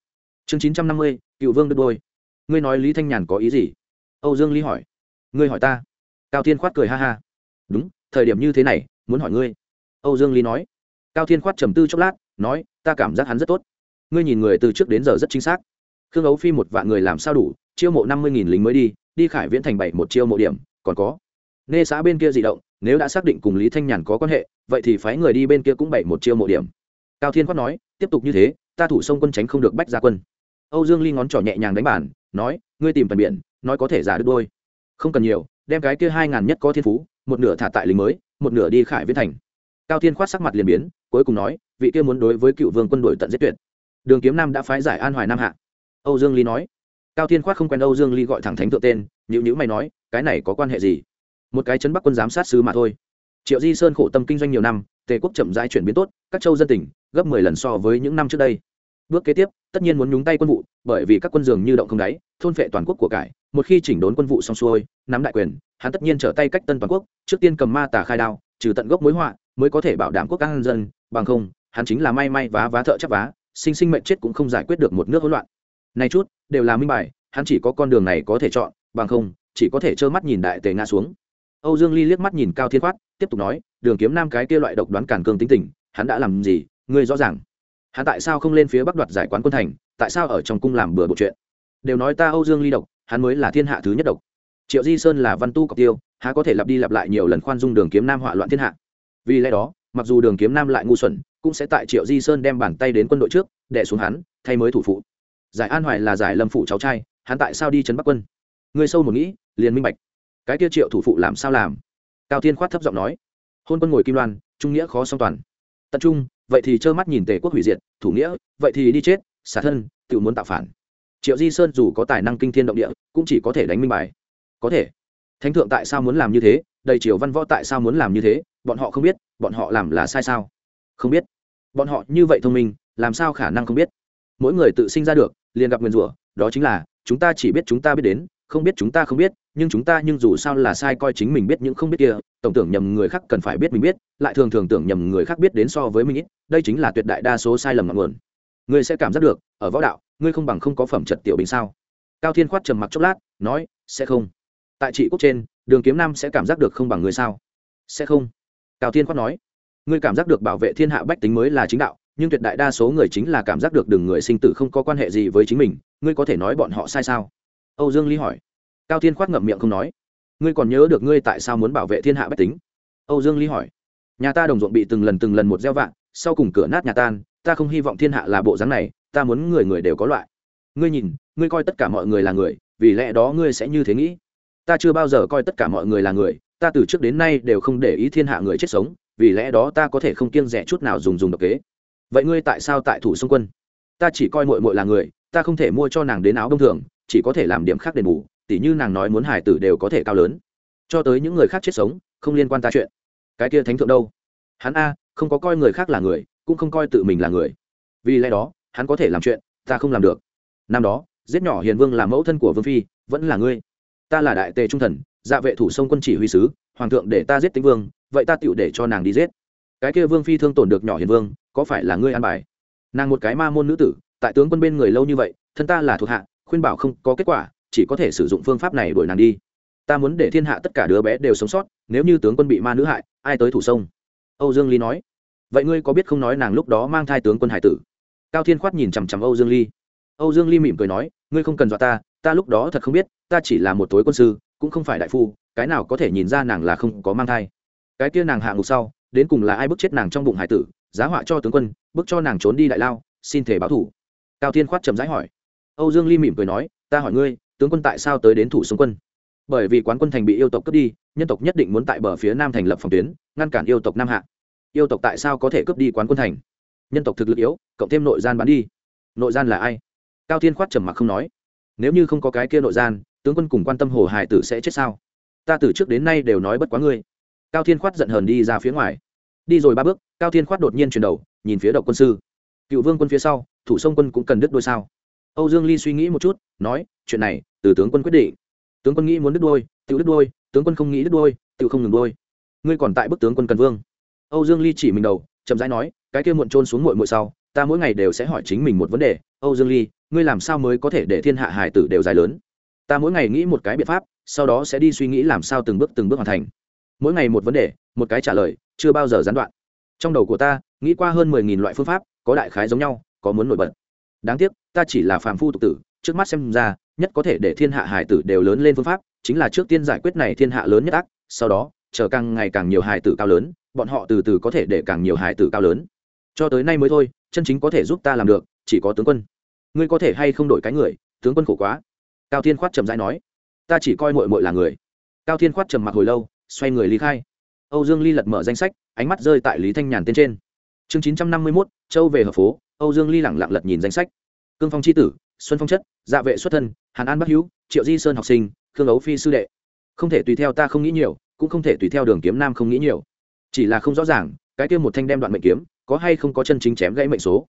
chương chín trăm năm mươi, cựu vương đức đôi. Ngươi nói lý thanh nhàn có ý gì? Âu dương lý hỏi. Ngươi hỏi ta. Cao thiên khoát cười ha ha. Đúng, thời điểm như thế này, muốn hỏi ngươi. Âu dương lý nói. Cao thiên khoát trầm tư chốc lát, nói, ta cảm giác hắn rất tốt. Ngươi nhìn người từ trước đến giờ rất chính xác. Khương ấu phi một vạn người làm sao đủ, chiêu mộ năm mươi nghìn lính mới đi đi khải viễn thành bảy một chiêu mộ điểm, còn có. Nê xã bên kia di động, nếu đã xác định cùng lý thanh nhàn có quan hệ, vậy thì phái người đi bên kia cũng bảy một chiêu mộ điểm. Cao thiên khoát nói, tiếp tục như thế, ta thủ sông quân tránh không được bách ra quân âu dương ly ngón trỏ nhẹ nhàng đánh bàn, nói ngươi tìm phần biển nói có thể giả được đôi. Không cần nhiều đem cái kia hai ngàn nhất có thiên phú một nửa thả tại lính mới một nửa đi khải viễn thành. Cao thiên khoát sắc mặt liền biến cuối cùng nói vị kia muốn đối với cựu vương quân đội tận giết tuyệt. Đường kiếm nam đã phái giải an hoài nam hạ. Âu dương ly nói cao thiên khoát không quen âu dương ly gọi thẳng thánh thượng tên nhữ nhữ mày nói cái này có quan hệ gì? Một cái chấn bắc quân giám sát sứ mà thôi. Triệu di sơn khổ tâm kinh doanh nhiều năm tề quốc chậm rãi chuyển biến tốt các châu dân tỉnh gấp mười lần so với những năm trước đây bước kế tiếp, tất nhiên muốn nhúng tay quân vụ, bởi vì các quân dường như động không đáy, thôn phệ toàn quốc của cải, một khi chỉnh đốn quân vụ xong xuôi, nắm đại quyền, hắn tất nhiên trở tay cách tân toàn quốc, trước tiên cầm ma tà khai đao, trừ tận gốc mối họa, mới có thể bảo đảm quốc an dân, bằng không, hắn chính là may may vá vá thợ chắc vá, sinh sinh mệnh chết cũng không giải quyết được một nước hỗn loạn. Này chút, đều là minh bài, hắn chỉ có con đường này có thể chọn, bằng không, chỉ có thể trơ mắt nhìn đại tề ngã xuống. Âu dương ly liếc mắt nhìn cao thiên khoát tiếp tục nói, đường kiếm nam cái kia loại độc đoán cản cương tính tình, hắn đã làm gì, ngươi rõ ràng hắn tại sao không lên phía bắc đoạt giải quán quân thành, tại sao ở trong cung làm bừa bộ chuyện? Đều nói ta âu dương ly độc, hắn mới là thiên hạ thứ nhất độc. Triệu di sơn là văn tu cọc tiêu, há có thể lặp đi lặp lại nhiều lần khoan dung đường kiếm nam hỏa loạn thiên hạ. Vì lẽ đó, mặc dù đường kiếm nam lại ngu xuẩn, cũng sẽ tại triệu di sơn đem bàn tay đến quân đội trước đẻ xuống hắn, thay mới thủ phụ. Giải an hoài là giải lâm phụ cháu trai, hắn tại sao đi trấn bắc quân? Người sâu một nghĩ, liền minh bạch. Cái kia triệu thủ phụ làm sao làm? Cao thiên khoát thấp giọng nói. Hôn quân ngồi kim loan trung nghĩa khó song toàn tận trung, vậy thì trơ mắt nhìn tề quốc hủy diệt, thủ nghĩa, vậy thì đi chết, xả thân, tự muốn tạo phản. Triệu di sơn dù có tài năng kinh thiên động địa, cũng chỉ có thể đánh minh bài. Có thể. Thánh thượng tại sao muốn làm như thế? Đầy triều văn võ tại sao muốn làm như thế? Bọn họ không biết, bọn họ làm là sai sao? Không biết. Bọn họ như vậy thông minh, làm sao khả năng không biết? Mỗi người tự sinh ra được, liền gặp nguyền rủa, đó chính là, chúng ta chỉ biết chúng ta biết đến, không biết chúng ta không biết, nhưng chúng ta nhưng dù sao là sai coi chính mình biết những không biết kia tổng tưởng nhầm người khác cần phải biết mình biết, lại thường thường tưởng nhầm người khác biết đến so với mình ít, đây chính là tuyệt đại đa số sai lầm ngọn nguồn. Ngươi sẽ cảm giác được, ở võ đạo, ngươi không bằng không có phẩm trật tiểu bình sao? Cao thiên khoát trầm mặc chốc lát, nói, sẽ không. Tại trị quốc trên, đường kiếm nam sẽ cảm giác được không bằng ngươi sao? Sẽ không. Cao thiên khoát nói, ngươi cảm giác được bảo vệ thiên hạ bách tính mới là chính đạo, nhưng tuyệt đại đa số người chính là cảm giác được đường người sinh tử không có quan hệ gì với chính mình, ngươi có thể nói bọn họ sai sao? Âu dương Ly hỏi. Cao thiên khoát ngậm miệng không nói ngươi còn nhớ được ngươi tại sao muốn bảo vệ thiên hạ bách tính? Âu dương Ly hỏi. Nhà ta đồng ruộng bị từng lần từng lần một gieo vạn sau cùng cửa nát nhà tan, ta không hy vọng thiên hạ là bộ dáng này, ta muốn người người đều có loại. Ngươi nhìn, ngươi coi tất cả mọi người là người, vì lẽ đó ngươi sẽ như thế nghĩ. Ta chưa bao giờ coi tất cả mọi người là người, ta từ trước đến nay đều không để ý thiên hạ người chết sống, vì lẽ đó ta có thể không kiêng rẻ chút nào dùng dùng độc kế. Vậy ngươi tại sao tại thủ xung quân? Ta chỉ coi mội mội là người, ta không thể mua cho nàng đến áo đông thường, chỉ có thể làm điểm khác đền bù tỉ như nàng nói muốn hải tử đều có thể cao lớn. Cho tới những người khác chết sống, không liên quan ta chuyện. Cái kia thánh thượng đâu? Hắn a, không có coi người khác là người, cũng không coi tự mình là người. Vì lẽ đó, hắn có thể làm chuyện, ta không làm được. Năm đó, giết nhỏ hiền vương là mẫu thân của vương phi, vẫn là ngươi. Ta là đại tề trung thần dạ vệ thủ sông quân chỉ huy sứ, hoàng thượng để ta giết tĩnh vương, vậy ta tựu để cho nàng đi giết. Cái kia vương phi thương tổn được nhỏ hiền vương, có phải là ngươi an bài? Nàng một cái ma môn nữ tử, tại tướng quân bên người lâu như vậy, thân ta là thuộc hạ, khuyên bảo không có kết quả chỉ có thể sử dụng phương pháp này đuổi nàng đi. Ta muốn để thiên hạ tất cả đứa bé đều sống sót, nếu như tướng quân bị ma nữ hại, ai tới thủ sông? Âu dương ly nói. Vậy ngươi có biết không nói nàng lúc đó mang thai tướng quân hải tử? Cao thiên khoát nhìn chằm chằm âu dương ly. Âu dương ly mỉm cười nói, ngươi không cần dọa ta ta lúc đó thật không biết, ta chỉ là một tối quân sư, cũng không phải đại phu, cái nào có thể nhìn ra nàng là không có mang thai. Cái kia nàng hạ ngục sau, đến cùng là ai bức chết nàng trong bụng hải tử, giá họa cho tướng quân, bức cho nàng trốn đi đại lao, xin thể báo thủ. Cao thiên khoát chậm rãi hỏi. Âu dương ly mỉm cười nói, ta hỏi ngươi tướng quân tại sao tới đến thủ xung quân? Bởi vì quán quân thành bị yêu tộc cướp đi, nhân tộc nhất định muốn tại bờ phía nam thành lập phòng tuyến, ngăn cản yêu tộc nam hạ. Yêu tộc tại sao có thể cướp đi quán quân thành? Nhân tộc thực lực yếu, cộng thêm nội gian bán đi. Nội gian là ai? Cao thiên khoát trầm mặc không nói. Nếu như không có cái kia nội gian, tướng quân cùng quan tâm hồ hải tử sẽ chết sao? Ta từ trước đến nay đều nói bất quá ngươi. Cao thiên khoát giận hờn đi ra phía ngoài. Đi rồi ba bước, cao thiên khoát đột nhiên chuyển đầu, nhìn phía độc quân sư. Cựu vương quân phía sau, thủ sông quân cũng cần đứt đôi sao? Âu dương ly suy nghĩ một chút, nói, chuyện này từ tướng quân quyết định. Tướng quân nghĩ muốn đứt đôi tự đứt đôi, tướng quân không nghĩ đứt đôi tự không ngừng đôi. Ngươi còn tại bức tướng quân cần vương. Âu dương ly chỉ mình đầu, chậm rãi nói, cái kia muộn trôn xuống muội muội sau, ta mỗi ngày đều sẽ hỏi chính mình một vấn đề. Âu dương ly, ngươi làm sao mới có thể để thiên hạ hải tử đều dài lớn? Ta mỗi ngày nghĩ một cái biện pháp, sau đó sẽ đi suy nghĩ làm sao từng bước từng bước hoàn thành. Mỗi ngày một vấn đề, một cái trả lời, chưa bao giờ gián đoạn. Trong đầu của ta, nghĩ qua hơn mười nghìn loại phương pháp, có đại khái giống nhau, có muốn nổi bật. Đáng tiếc, ta chỉ là phàm phu tục tử, trước mắt xem ra nhất có thể để thiên hạ hải tử đều lớn lên phương pháp, chính là trước tiên giải quyết này thiên hạ lớn nhất ác, sau đó, chờ càng ngày càng nhiều hải tử cao lớn, bọn họ từ từ có thể để càng nhiều hải tử cao lớn. Cho tới nay mới thôi, chân chính có thể giúp ta làm được, chỉ có tướng quân. Ngươi có thể hay không đổi cái người, tướng quân khổ quá. Cao thiên khoát trầm dãi nói, ta chỉ coi mội mội là người. Cao thiên khoát trầm mặc hồi lâu, xoay người lý khai. Âu dương ly lật mở danh sách, ánh mắt rơi tại lý thanh nhàn tên trên. Chương chín trăm năm mươi mốt, châu về hợp phố, âu dương ly lẳng lặng lật nhìn danh sách. Cương phong c h i tử xuân phong chất dạ vệ xuất thân, hàn an bắc hữu, triệu di sơn học sinh, khương ấu phi sư đệ. Không thể tùy theo ta không nghĩ nhiều, cũng không thể tùy theo đường kiếm nam không nghĩ nhiều. Chỉ là không rõ ràng, cái kia một thanh đem đoạn mệnh kiếm, có hay không có chân chính chém gãy mệnh số?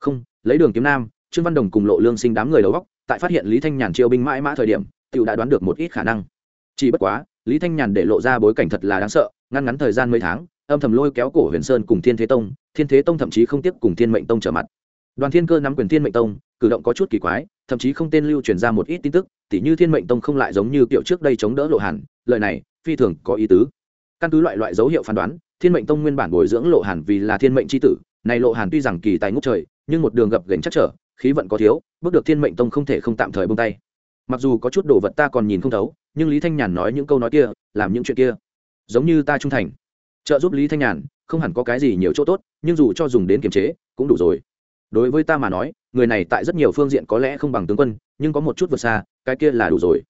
Không, lấy đường kiếm nam, trương văn đồng cùng lộ lương sinh đám người đầu góc tại phát hiện lý thanh nhàn triệu binh mãi mã thời điểm tựu đã đoán được một ít khả năng. Chỉ bất quá, lý thanh nhàn để lộ ra bối cảnh thật là đáng sợ ngăn ngắn thời gian mấy tháng, âm thầm lôi kéo cổ huyền sơn cùng thiên thế tông, thiên thế tông thậm chí không tiếp cùng thiên mệnh tông trở mặt. Đoàn thiên cơ nắm quyền thiên mệnh tông cử động có chút kỳ quái, thậm chí không tên lưu truyền ra một ít tin tức, tỉ như thiên mệnh tông không lại giống như kiểu trước đây chống đỡ lộ hàn, lời này, phi thường có ý tứ. Căn cứ loại loại dấu hiệu phán đoán, thiên mệnh tông nguyên bản bồi dưỡng lộ hàn vì là thiên mệnh chi tử, này lộ hàn tuy rằng kỳ tài ngút trời, nhưng một đường gập gành chắc trở, khí vận có thiếu, bước được thiên mệnh tông không thể không tạm thời bông tay. Mặc dù có chút đồ vật ta còn nhìn không thấu, nhưng lý thanh nhàn nói những câu nói kia, làm những chuyện kia, giống như ta trung thành. Trợ giúp lý thanh nhàn, không hẳn có cái gì nhiều chỗ tốt, nhưng dù cho dùng đến kiềm chế, cũng đủ rồi. Đối với ta mà nói người này tại rất nhiều phương diện có lẽ không bằng tướng quân, nhưng có một chút vượt xa, cái kia là đủ rồi.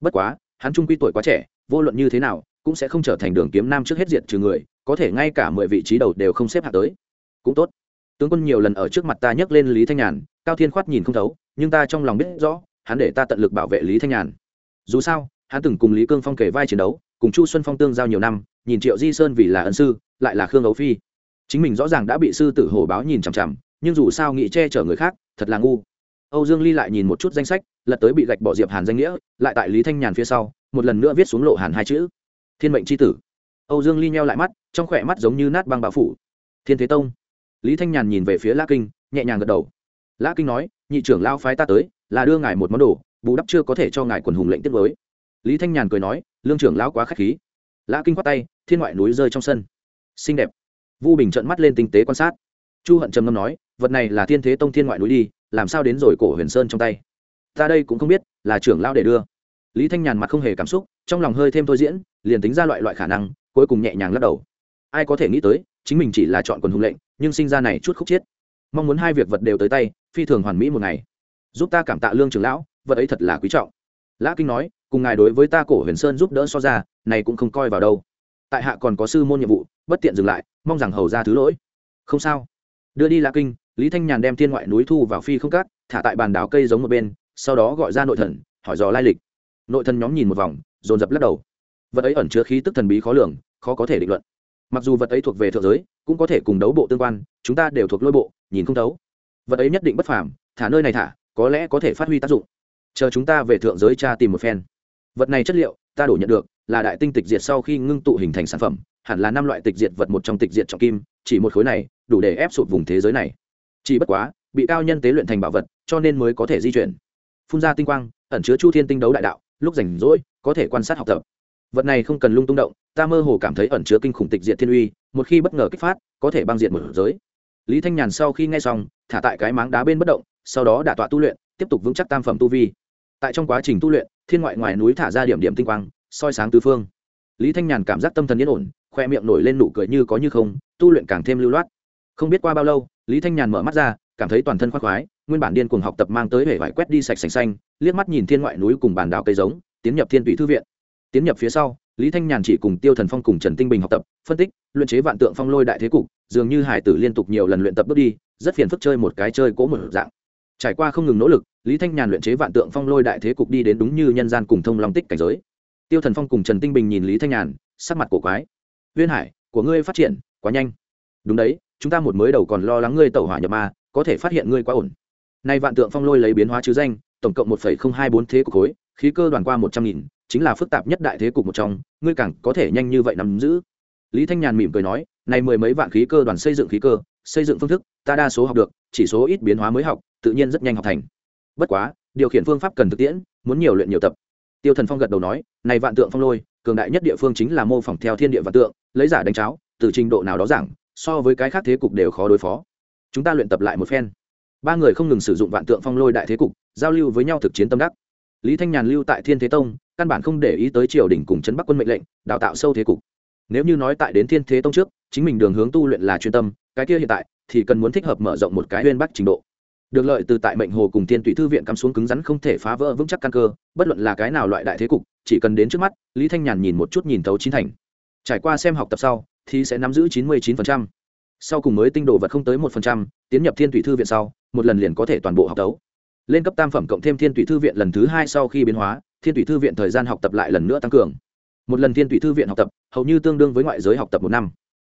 Bất quá, hắn trung quy tuổi quá trẻ, vô luận như thế nào, cũng sẽ không trở thành đường kiếm nam trước hết diện trừ người, có thể ngay cả mười vị trí đầu đều không xếp hạ tới. Cũng tốt. Tướng quân nhiều lần ở trước mặt ta nhắc lên lý thanh nhàn, cao thiên khoát nhìn không thấu, nhưng ta trong lòng biết rõ, hắn để ta tận lực bảo vệ lý thanh nhàn. Dù sao, hắn từng cùng lý cương phong kể vai chiến đấu, cùng chu xuân phong tương giao nhiều năm, nhìn triệu di sơn vì là ân sư, lại là khương ấu phi. Chính mình rõ ràng đã bị sư tử hổ báo nhìn chằm chằm, nhưng dù sao nghĩ che chở người khác thật là ngu. Âu dương ly lại nhìn một chút danh sách, lật tới bị gạch bỏ diệp hàn danh nghĩa, lại tại lý thanh nhàn phía sau, một lần nữa viết xuống lộ hàn hai chữ. Thiên mệnh c h i tử. Âu dương ly nheo lại mắt, trong khỏe mắt giống như nát băng bão phủ. Thiên thế tông. Lý thanh nhàn nhìn về phía lã kinh, nhẹ nhàng gật đầu. Lã kinh nói, nhị trưởng lao phái ta tới, là đưa ngài một món đồ, bù đắp chưa có thể cho ngài quần hùng lệnh tiết mới. Lý thanh nhàn cười nói, lương trưởng lão quá k h á c h khí. Lã kinh khoát tay, thiên ngoại núi rơi trong sân. Xinh đẹp. Vu bình trợn mắt lên tinh tế quan sát. Chu hận trầm ngâm nói vật này là thiên thế tông thiên ngoại núi đi, làm sao đến rồi cổ huyền sơn trong tay? Ta đây cũng không biết, là trưởng lão để đưa. Lý thanh nhàn mặt không hề cảm xúc, trong lòng hơi thêm thôi diễn, liền tính ra loại loại khả năng, cuối cùng nhẹ nhàng lắc đầu. Ai có thể nghĩ tới, chính mình chỉ là chọn quần hùng lệnh, nhưng sinh ra này chút khúc chiết mong muốn hai việc vật đều tới tay, phi thường hoàn mỹ một ngày. Giúp ta cảm tạ lương trưởng lão, vật ấy thật là quý trọng. Lã kinh nói, cùng ngài đối với ta cổ huyền sơn giúp đỡ so ra, này cũng không coi vào đâu. Tại hạ còn có sư môn nhiệm vụ, bất tiện dừng lại, mong rằng hầu ra thứ lỗi. Không sao. Đưa đi lã kinh lý thanh nhàn đem thiên ngoại núi thu vào phi không cát, thả tại bàn đảo cây giống một bên, sau đó gọi ra nội thần, hỏi dò lai lịch. Nội thần nhóm nhìn một vòng, dồn dập lắc đầu. Vật ấy ẩn chứa khí tức thần bí khó lường, khó có thể định luận. Mặc dù vật ấy thuộc về thượng giới, cũng có thể cùng đấu bộ tương quan, chúng ta đều thuộc lôi bộ, nhìn không thấu. Vật ấy nhất định bất phàm, thả nơi này thả, có lẽ có thể phát huy tác dụng. Chờ chúng ta về thượng giới tra tìm một phen. Vật này chất liệu, ta đổ nhận được, là đại tinh tịch diệt sau khi ngưng tụ hình thành sản phẩm, hẳn là năm loại tịch diệt vật một trong tịch diệt trọng kim, chỉ một khối này, đủ để ép sụt vùng thế giới này chỉ bất quá, bị cao nhân tế luyện thành bảo vật, cho nên mới có thể di chuyển. Phun ra tinh quang, ẩn chứa chu thiên tinh đấu đại đạo, lúc rảnh rỗi, có thể quan sát học tập. Vật này không cần lung tung động, ta mơ hồ cảm thấy ẩn chứa kinh khủng tịch diệt thiên uy, một khi bất ngờ kích phát, có thể băng diệt một giới. Lý thanh nhàn sau khi nghe xong, thả tại cái máng đá bên bất động, sau đó đả tọa tu luyện, tiếp tục vững chắc tam phẩm tu vi. Tại trong quá trình tu luyện, thiên ngoại ngoài núi thả ra điểm điểm tinh quang, soi sáng tứ phương. Lý thanh nhàn cảm giác tâm thần yên ổn, khoe miệng nổi lên nụ cười như có như không, tu luyện càng thêm lưu loát. Không biết qua bao lâu lý thanh nhàn mở mắt ra, cảm thấy toàn thân khoác khoái, nguyên bản điên cuồng học tập mang tới hệ vải quét đi sạch sành xanh, liếc mắt nhìn thiên ngoại núi cùng bàn đảo cây giống, tiến nhập thiên tùy thư viện. Tiến nhập phía sau, lý thanh nhàn chỉ cùng tiêu thần phong cùng trần tinh bình học tập, phân tích, luyện chế vạn tượng phong lôi đại thế cục, dường như hải tử liên tục nhiều lần luyện tập bước đi, rất phiền phức chơi một cái chơi cỗ một dạng. Trải qua không ngừng nỗ lực, lý thanh nhàn luyện chế vạn tượng phong lôi đại thế cục đi đến đúng như nhân gian cùng thông long tích cảnh giới. Tiêu thần phong cùng trần tinh bình nhìn lý thanh nhàn, sắc mặt cổ quái. Viên hải, của ngươi phát triển quá nhanh. Đúng đấy chúng ta một mới đầu còn lo lắng ngươi tẩu hỏa nhập ma, có thể phát hiện ngươi quá ổn. Nay vạn tượng phong lôi lấy biến hóa chứ danh, tổng cộng một phẩy không hai bốn thế cục khối, khí cơ đoàn qua một trăm nghìn, chính là phức tạp nhất đại thế cục một trong, ngươi càng có thể nhanh như vậy nắm giữ. Lý thanh nhàn mỉm cười nói, này mười mấy vạn khí cơ đoàn xây dựng khí cơ, xây dựng phương thức, ta đa số học được, chỉ số ít biến hóa mới học, tự nhiên rất nhanh học thành. Bất quá, điều khiển phương pháp cần thực tiễn, muốn nhiều luyện nhiều tập. Tiêu thần phong gật đầu nói, này vạn tượng phong lôi, cường đại nhất địa phương chính là mô phỏng theo thiên địa vạn tượng, lấy giả đánh cháo, từ trình độ nào đó giảng so với cái khác thế cục đều khó đối phó. Chúng ta luyện tập lại một phen. Ba người không ngừng sử dụng vạn tượng phong lôi đại thế cục, giao lưu với nhau thực chiến tâm đắc. Lý thanh nhàn lưu tại thiên thế tông, căn bản không để ý tới triều đình cùng chấn bắc quân mệnh lệnh, đào tạo sâu thế cục. Nếu như nói tại đến thiên thế tông trước, chính mình đường hướng tu luyện là chuyên tâm, cái kia hiện tại thì cần muốn thích hợp mở rộng một cái uyên bắc trình độ. Được lợi từ tại mệnh hồ cùng thiên tụy thư viện cắm xuống cứng rắn không thể phá vỡ vững chắc căn cơ, bất luận là cái nào loại đại thế cục, chỉ cần đến trước mắt, lý thanh nhàn nhìn một chút nhìn thấu chín thành. Trải qua xem học tập sau thì sẽ nắm giữ chín mươi chín sau cùng mới tinh độ vật không tới một tiến nhập thiên Tụy thư viện sau, một lần liền có thể toàn bộ học tấu. Lên cấp tam phẩm cộng thêm thiên Tụy thư viện lần thứ hai sau khi biến hóa, thiên Tụy thư viện thời gian học tập lại lần nữa tăng cường. Một lần thiên Tụy thư viện học tập, hầu như tương đương với ngoại giới học tập một năm.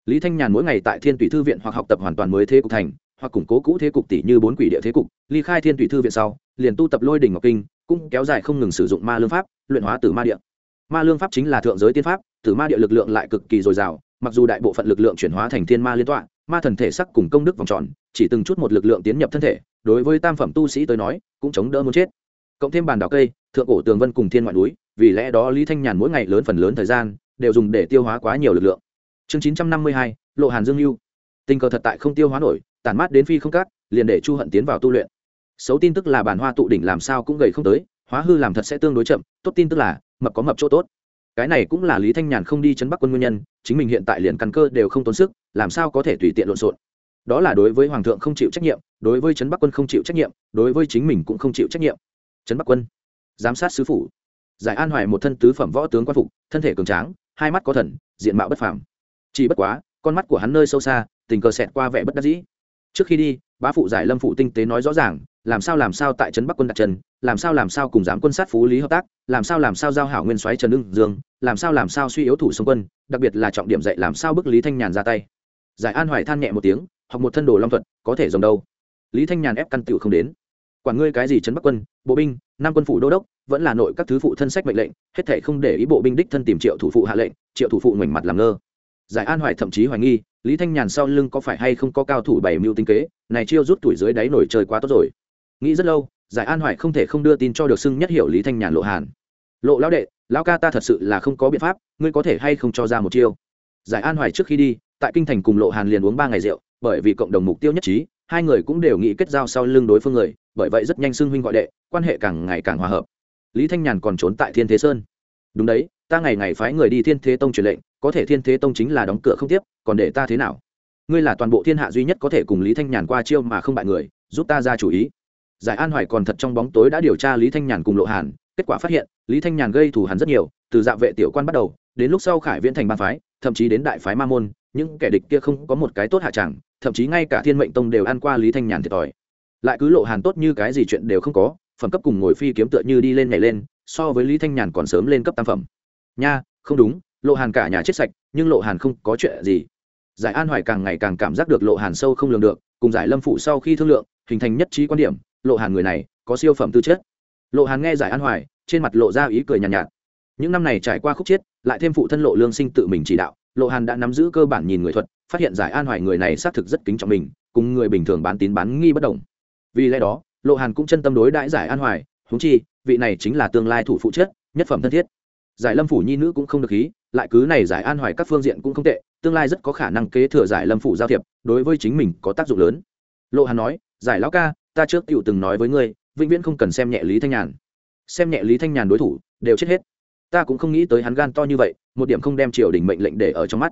Lý thanh nhàn mỗi ngày tại thiên Tụy thư viện hoặc học tập hoàn toàn mới thế cục thành, hoặc củng cố cũ thế cục tỷ như bốn quỷ địa thế cục, ly khai thiên Tụy thư viện sau, liền tu tập lôi đỉnh ngọc kinh, cũng kéo dài không ngừng sử dụng ma lương pháp, luyện hóa Tử ma địa. Ma lương pháp chính là thượng giới tiên pháp, Tử ma địa lực lượng lại cực kỳ dồi dào mặc dù đại bộ phận lực lượng chuyển hóa thành thiên ma liên tọa, ma thần thể sắc cùng công đức vòng tròn, chỉ từng chút một lực lượng tiến nhập thân thể, đối với tam phẩm tu sĩ tới nói, cũng chống đỡ muốn chết. Cộng thêm bàn đào cây, thượng cổ tường vân cùng thiên ngoại núi, vì lẽ đó lý thanh nhàn mỗi ngày lớn phần lớn thời gian, đều dùng để tiêu hóa quá nhiều lực lượng. Chương chín trăm năm mươi hai, lộ hàn dương lưu. Tình cờ thật tại không tiêu hóa nổi tàn mát đến phi không cát, liền để chu hận tiến vào tu luyện. Xấu tin tức là bản hoa tụ đỉnh làm sao cũng gầy không tới, hóa hư làm thật sẽ tương đối chậm, tốt tin tức là, mập có mập chỗ tốt cái này cũng là lý thanh nhàn không đi chấn bắc quân nguyên nhân, chính mình hiện tại liền căn cơ đều không tốn sức, làm sao có thể tùy tiện lộn xộn. Đó là đối với hoàng thượng không chịu trách nhiệm, đối với trấn bắc quân không chịu trách nhiệm, đối với chính mình cũng không chịu trách nhiệm. Trấn bắc quân, giám sát sứ phủ. Giải an hoài một thân tứ phẩm võ tướng quan phục, thân thể cường tráng, hai mắt có thần, diện mạo bất phàm. Chỉ bất quá, con mắt của hắn nơi sâu xa, tình cờ xẹt qua vẻ bất đắc dĩ. Trước khi đi bá phụ giải lâm phụ tinh tế nói rõ ràng, làm sao làm sao tại trấn bắc quân đặt trần làm sao làm sao cùng giám quân sát phú lý hợp tác, làm sao làm sao giao hảo nguyên soái trần ưng dương, làm sao làm sao suy yếu thủ xung quân, đặc biệt là trọng điểm dạy làm sao bức lý thanh nhàn ra tay. Giải an hoài than nhẹ một tiếng, học một thân đồ long thuật, có thể dòng đâu. Lý thanh nhàn ép căn tiểu không đến. Quản ngươi cái gì trấn bắc quân, bộ binh nam quân phủ đô đốc, vẫn là nội các thứ phụ thân sách mệnh lệnh, hết thể không để ý bộ binh đích thân tìm triệu thủ phụ hạ lệnh, triệu thủ phụ ngoảnh mặt làm ngơ. Giải an hoài thậm chí hoài nghi, lý thanh nhàn sau lưng có phải hay không có cao thủ bảy mưu tinh kế này chiêu rút tuổi dưới đáy nổi trời quá tốt rồi. Nghĩ rất lâu, giải an hoài không thể không đưa tin cho được xưng nhất hiểu lý thanh nhàn lộ hàn. Lộ lão đệ, lão ca ta thật sự là không có biện pháp, ngươi có thể hay không cho ra một chiêu? Giải an hoài trước khi đi, tại kinh thành cùng lộ hàn liền uống ba ngày rượu, bởi vì cộng đồng mục tiêu nhất trí, hai người cũng đều nghĩ kết giao sau lưng đối phương người, bởi vậy rất nhanh xưng huynh gọi đệ, quan hệ càng ngày càng hòa hợp. Lý thanh nhàn còn trốn tại thiên thế sơn. Đúng đấy, ta ngày ngày phái người đi thiên thế tông truyền lệnh, có thể thiên thế tông chính là đóng cửa không tiếp, còn để ta thế nào? Ngươi là toàn bộ thiên hạ duy nhất có thể cùng lý thanh nhàn qua chiêu mà không bại người, giúp ta ra chủ ý. Giải an hoài còn thật trong bóng tối đã điều tra lý thanh nhàn cùng lộ hàn, kết quả phát hiện, lý thanh nhàn gây thù hắn rất nhiều, từ dạ vệ tiểu quan bắt đầu, đến lúc sau khải viễn thành ban phái, thậm chí đến đại phái ma môn, những kẻ địch kia không có một cái tốt hạ chẳng, thậm chí ngay cả thiên mệnh tông đều ăn qua lý thanh nhàn thiệt thòi. Lại cứ lộ hàn tốt như cái gì chuyện đều không có, phẩm cấp cùng ngồi phi kiếm tựa như đi lên nhảy lên, so với lý thanh nhàn còn sớm lên cấp tam phẩm. Nha, không đúng, lộ hàn cả nhà chết sạch, nhưng lộ hàn không có chuyện gì giải an hoài càng ngày càng cảm giác được lộ hàn sâu không lường được cùng giải lâm phụ sau khi thương lượng hình thành nhất trí quan điểm lộ hàn người này có siêu phẩm tư chất. Lộ hàn nghe giải an hoài trên mặt lộ ra ý cười nhàn nhạt, nhạt. Những năm này trải qua khúc chiết lại thêm phụ thân lộ lương sinh tự mình chỉ đạo lộ hàn đã nắm giữ cơ bản nhìn người thuật phát hiện giải an hoài người này xác thực rất kính trọng mình cùng người bình thường bán tín bán nghi bất đồng. Vì lẽ đó lộ hàn cũng chân tâm đối đãi giải an hoài húng chi vị này chính là tương lai thủ phụ chết nhất phẩm thân thiết. Giải lâm phủ nhi nữ cũng không được khí lại cứ này giải an hoài các phương diện cũng không tệ tương lai rất có khả năng kế thừa giải lâm phủ giao thiệp, đối với chính mình có tác dụng lớn. Lộ hàn nói, giải lão ca, ta trước tựu từng nói với ngươi, vĩnh viễn không cần xem nhẹ lý thanh nhàn. Xem nhẹ lý thanh nhàn đối thủ, đều chết hết. Ta cũng không nghĩ tới hắn gan to như vậy, một điểm không đem triều đình mệnh lệnh để ở trong mắt.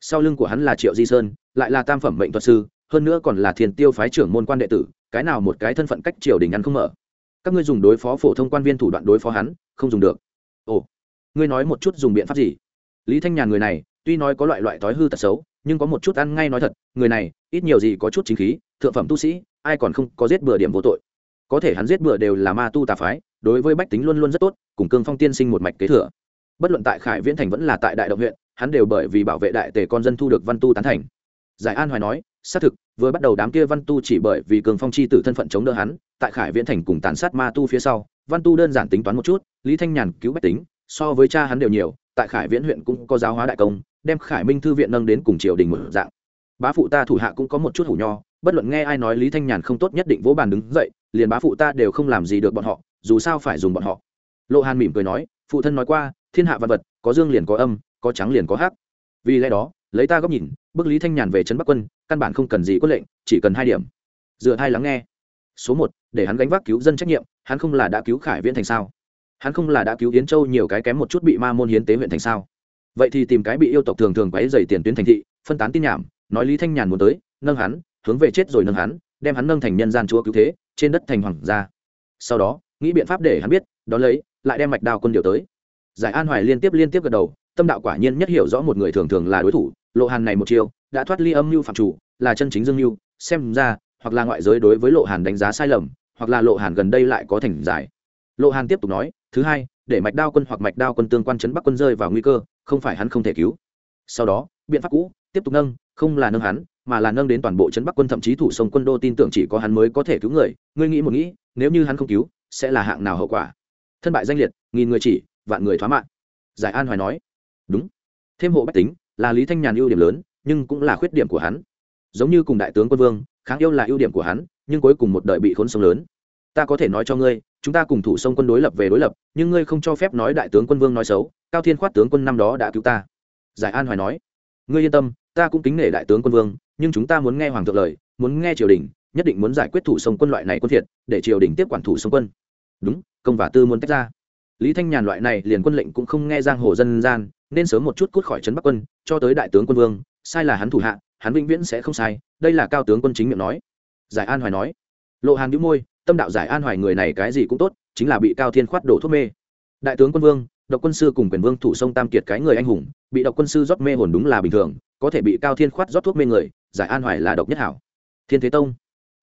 Sau lưng của hắn là triệu di sơn, lại là tam phẩm mệnh thuật sư, hơn nữa còn là thiền tiêu phái trưởng môn quan đệ tử, cái nào một cái thân phận cách triều đình ăn không mở. Các ngươi dùng đối phó phổ thông quan viên thủ đoạn đối phó hắn, không dùng được. Ồ, ngươi nói một chút dùng biện pháp gì? Lý thanh nhàn người này tuy nói có loại loại thói hư tật xấu, nhưng có một chút ăn ngay nói thật, người này, ít nhiều gì có chút chính khí, thượng phẩm tu sĩ, ai còn không có giết bừa điểm vô tội. Có thể hắn giết bừa đều là ma tu tà phái, đối với bách tính luôn luôn rất tốt, cùng cương phong tiên sinh một mạch kế thừa. Bất luận tại khải viễn thành vẫn là tại đại động huyện, hắn đều bởi vì bảo vệ đại tề con dân thu được văn tu tán thành. Giải an hoài nói, xác thực, vừa bắt đầu đám kia văn tu chỉ bởi vì cường phong chi tử thân phận chống đỡ hắn, tại khải viễn thành cùng tàn sát ma tu phía sau, văn tu đơn giản tính toán một chút, lý thanh nhàn cứu bách tính, so với cha hắn đều nhiều, tại khải viễn huyện cũng có giáo hóa đại công đem khải minh thư viện nâng đến cùng triều đình một dạng. Bá phụ ta thủ hạ cũng có một chút hủ nho, bất luận nghe ai nói lý thanh nhàn không tốt nhất định vỗ bàn đứng dậy, liền bá phụ ta đều không làm gì được bọn họ, dù sao phải dùng bọn họ. Lộ hàn mỉm cười nói, phụ thân nói qua, thiên hạ văn vật, có dương liền có âm, có trắng liền có hát vì lẽ đó, lấy ta góc nhìn, bức lý thanh nhàn về trấn bắc quân, căn bản không cần gì quyết lệnh, chỉ cần hai điểm. Dựa hai lắng nghe. Số một, để hắn gánh vác cứu dân trách nhiệm, hắn không là đã cứu khải viễn thành sao? Hắn không là đã cứu yến châu nhiều cái kém một chút bị ma môn hiến tế huyện thành sao? Vậy thì tìm cái bị yêu tộc thường thường quấy dày tiền tuyến thành thị, phân tán tin nhảm, nói lý thanh nhàn muốn tới, nâng hắn, hướng về chết rồi nâng hắn, đem hắn nâng thành nhân gian chúa cứu thế, trên đất thành hoàng gia. Sau đó, nghĩ biện pháp để hắn biết, đón lấy, lại đem mạch đào quân điều tới. Giải an hoài liên tiếp liên tiếp gật đầu, tâm đạo quả nhiên nhất hiểu rõ một người thường thường là đối thủ, lộ hàn này một chiều đã thoát ly âm mưu phạm chủ, là chân chính dương mưu, xem ra, hoặc là ngoại giới đối với lộ hàn đánh giá sai lầm, hoặc là lộ hàn gần đây lại có thành giải. Lộ hàn tiếp tục nói, thứ hai để mạch đao quân hoặc mạch đao quân tương quan chấn bắc quân rơi vào nguy cơ, không phải hắn không thể cứu. Sau đó, biện pháp cũ, tiếp tục nâng, không là nâng hắn, mà là nâng đến toàn bộ chấn bắc quân, thậm chí thủ sông quân đô tin tưởng chỉ có hắn mới có thể cứu người. Ngươi nghĩ một nghĩ, nếu như hắn không cứu, sẽ là hạng nào hậu quả? Thân bại danh liệt, nghìn người chỉ, vạn người thoá mạng. Giải an hoài nói, đúng. Thêm hộ bách tính, là lý thanh nhàn ưu điểm lớn, nhưng cũng là khuyết điểm của hắn. Giống như cùng đại tướng quân vương, kháng yêu là ưu điểm của hắn, nhưng cuối cùng một đời bị khốn sông lớn ta có thể nói cho ngươi, chúng ta cùng thủ sông quân đối lập về đối lập, nhưng ngươi không cho phép nói đại tướng quân vương nói xấu, cao thiên khoát tướng quân năm đó đã cứu ta. Giải an hoài nói, ngươi yên tâm, ta cũng kính nể đại tướng quân vương, nhưng chúng ta muốn nghe hoàng thượng lời, muốn nghe triều đình, nhất định muốn giải quyết thủ sông quân loại này quân thiệt để triều đình tiếp quản thủ sông quân. Đúng, công và tư muốn tách ra. Lý thanh nhàn loại này liền quân lệnh cũng không nghe giang hồ dân gian, nên sớm một chút cút khỏi trấn bắc quân, cho tới đại tướng quân vương, sai là hắn thủ hạ, hắn vĩnh viễn sẽ không sai, đây là cao tướng quân chính miệng nói. Giải an hoài nói, lộ hàn đĩu môi tâm đạo giải an hoài người này cái gì cũng tốt, chính là bị cao thiên khoát đổ thuốc mê. Đại tướng quân vương, độc quân sư cùng quyền vương thủ sông tam kiệt cái người anh hùng, bị độc quân sư rót mê hồn đúng là bình thường, có thể bị cao thiên khoát rót thuốc mê người, giải an hoài là độc nhất hảo. Thiên thế tông.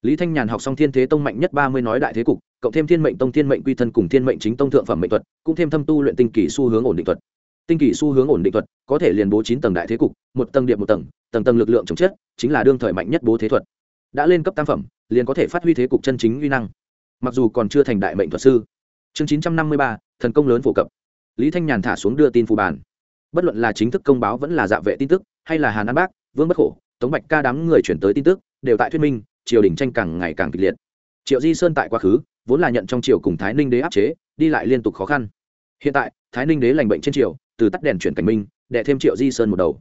Lý thanh nhàn học xong thiên thế tông mạnh nhất ba mươi nói đại thế cục, cộng thêm thiên mệnh tông, thiên mệnh quy thân cùng thiên mệnh chính tông thượng phẩm mệnh thuật, cũng thêm thâm tu luyện tinh kỳ xu hướng ổn định thuật. Tinh kỳ xu hướng ổn định thuật, có thể liền bố chín tầng đại thế cục, một tầng điệp một tầng tầng tầng lực lượng chống chết chính là đương thời mạnh nhất bố thế thuật. Đã lên cấp tam phẩm liền có thể phát huy thế cục chân chính uy năng. Mặc dù còn chưa thành đại mệnh thuật sư. Chương chín trăm năm mươi ba, thần công lớn phổ cập. Lý thanh nhàn thả xuống đưa tin phù bản. Bất luận là chính thức công báo vẫn là dạ vệ tin tức, hay là hàn an bác, vương bất khổ, tống bạch ca đám người chuyển tới tin tức, đều tại thuyết minh, triều đình tranh càng ngày càng kịch liệt. Triệu di sơn tại quá khứ, vốn là nhận trong triều cùng thái ninh đế áp chế, đi lại liên tục khó khăn. Hiện tại, thái ninh đế lành bệnh trên triều, từ tắt đèn chuyển cảnh minh đệ thêm triệu di sơn một đầu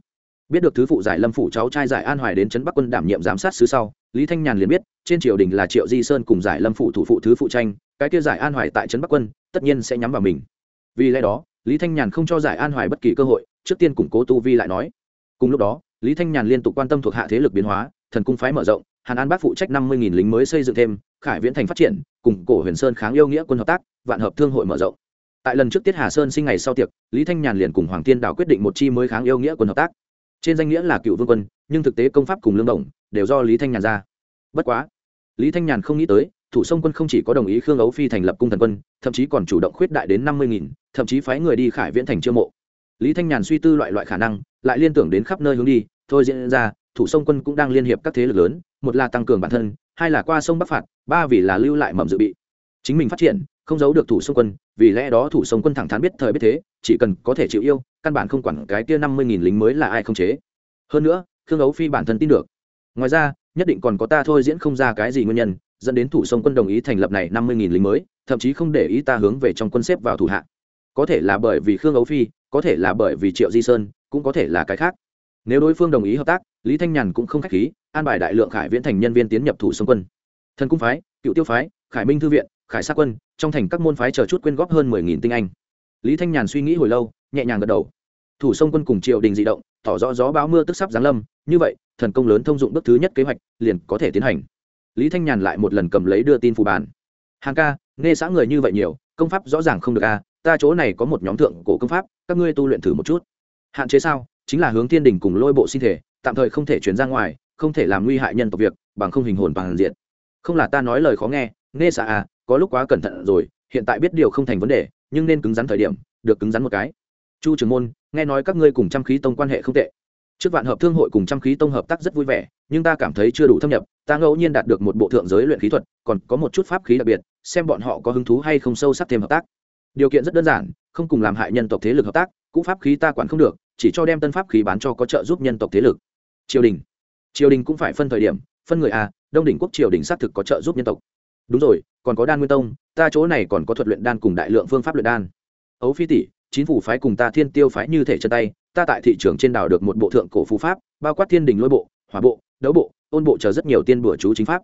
biết được thứ phụ giải lâm phủ cháu trai giải an hoài đến trấn bắc quân đảm nhiệm giám sát sứ sau, lý thanh nhàn liền biết, trên triều đình là triệu di sơn cùng giải lâm phủ thủ phụ thứ phụ tranh, cái kia giải an hoài tại trấn bắc quân, tất nhiên sẽ nhắm vào mình. Vì lẽ đó, lý thanh nhàn không cho giải an hoài bất kỳ cơ hội, trước tiên củng cố tu vi lại nói. Cùng lúc đó, lý thanh nhàn liên tục quan tâm thuộc hạ thế lực biến hóa, thần cung phái mở rộng, hàn an bác phụ trách năm mươi lính mới xây dựng thêm, khải viễn thành phát triển, cùng cổ huyền sơn kháng yêu nghĩa quân hợp tác, vạn hợp thương hội mở rộng. Tại lần trước tiết hà sơn sinh ngày sau tiệc, lý thanh nhàn liền cùng hoàng thiên đào quyết định một chi mới kháng yêu nghĩa quân hợp tác trên danh nghĩa là cựu vương quân, nhưng thực tế công pháp cùng lương đồng đều do lý thanh nhàn ra. Bất quá, lý thanh nhàn không nghĩ tới, thủ sông quân không chỉ có đồng ý khương ấu phi thành lập cung thần quân, thậm chí còn chủ động khuyết đại đến năm mươi nghìn, thậm chí phái người đi khải viễn thành chiêu mộ. Lý thanh nhàn suy tư loại loại khả năng, lại liên tưởng đến khắp nơi hướng đi, thôi diễn ra, thủ sông quân cũng đang liên hiệp các thế lực lớn, một là tăng cường bản thân, hai là qua sông bắc phạt, ba vì là lưu lại mầm dự bị. Chính mình phát triển không giấu được thủ sông quân, vì lẽ đó thủ sông quân thẳng thắn biết thời biết thế, chỉ cần có thể chịu yêu, căn bản không quản cái kia năm mươi nghìn lính mới là ai không chế. Hơn nữa, khương ấu phi bản thân tin được. Ngoài ra, nhất định còn có ta thôi diễn không ra cái gì nguyên nhân, dẫn đến thủ sông quân đồng ý thành lập này năm mươi nghìn lính mới, thậm chí không để ý ta hướng về trong quân xếp vào thủ hạ. Có thể là bởi vì khương ấu phi, có thể là bởi vì triệu di sơn, cũng có thể là cái khác. Nếu đối phương đồng ý hợp tác, lý thanh nhàn cũng không k h á c h khí, an bài đại lượng khải viễn thành nhân viên tiến nhập thủ sông quân. Thần cung phái, cựu tiêu phái, khải minh thư viện khải sát quân trong thành các môn phái chờ chút quyên góp hơn mười nghìn tinh anh. Lý thanh nhàn suy nghĩ hồi lâu nhẹ nhàng gật đầu. Thủ sông quân cùng triều đình di động tỏ rõ gió báo mưa tức sắp giáng lâm như vậy thần công lớn thông dụng bước thứ nhất kế hoạch liền có thể tiến hành. Lý thanh nhàn lại một lần cầm lấy đưa tin phù bàn. Hàng ca nghe xã người như vậy nhiều công pháp rõ ràng không được a à, ta chỗ này có một nhóm thượng cổ công pháp các ngươi tu luyện thử một chút. Hạn chế sao? Chính là hướng thiên đình cùng lôi bộ sinh thể tạm thời không thể chuyển ra ngoài không thể làm nguy hại nhân tộc việc bằng không hình hồn bằng diện không là ta nói lời khó nghe nghe xã à có lúc quá cẩn thận rồi, hiện tại biết điều không thành vấn đề, nhưng nên cứng rắn thời điểm, được cứng rắn một cái. Chu trường môn, nghe nói các ngươi cùng trăm khí tông quan hệ không tệ. Trước vạn hợp thương hội cùng trăm khí tông hợp tác rất vui vẻ, nhưng ta cảm thấy chưa đủ thâm nhập, ta ngẫu nhiên đạt được một bộ thượng giới luyện khí thuật, còn có một chút pháp khí đặc biệt, xem bọn họ có hứng thú hay không sâu sắc thêm hợp tác. Điều kiện rất đơn giản, không cùng làm hại nhân tộc thế lực hợp tác, cũ pháp khí ta quản không được, chỉ cho đem tân pháp khí bán cho có trợ giúp nhân tộc thế lực. Triều đình. Triều đình cũng phải phân thời điểm, phân người à đông đỉnh quốc triều đình xác thực có trợ giúp nhân tộc. Đúng rồi còn có đan nguyên tông, ta chỗ này còn có thuật luyện đan cùng đại lượng phương pháp luyện đan. Ấu phi tỷ, chính phủ phái cùng ta thiên tiêu phái như thể chân tay, ta tại thị trường trên đảo được một bộ thượng cổ phú pháp, bao quát thiên đình lôi bộ, hỏa bộ, đấu bộ, ôn bộ chờ rất nhiều tiên bữa chú chính pháp.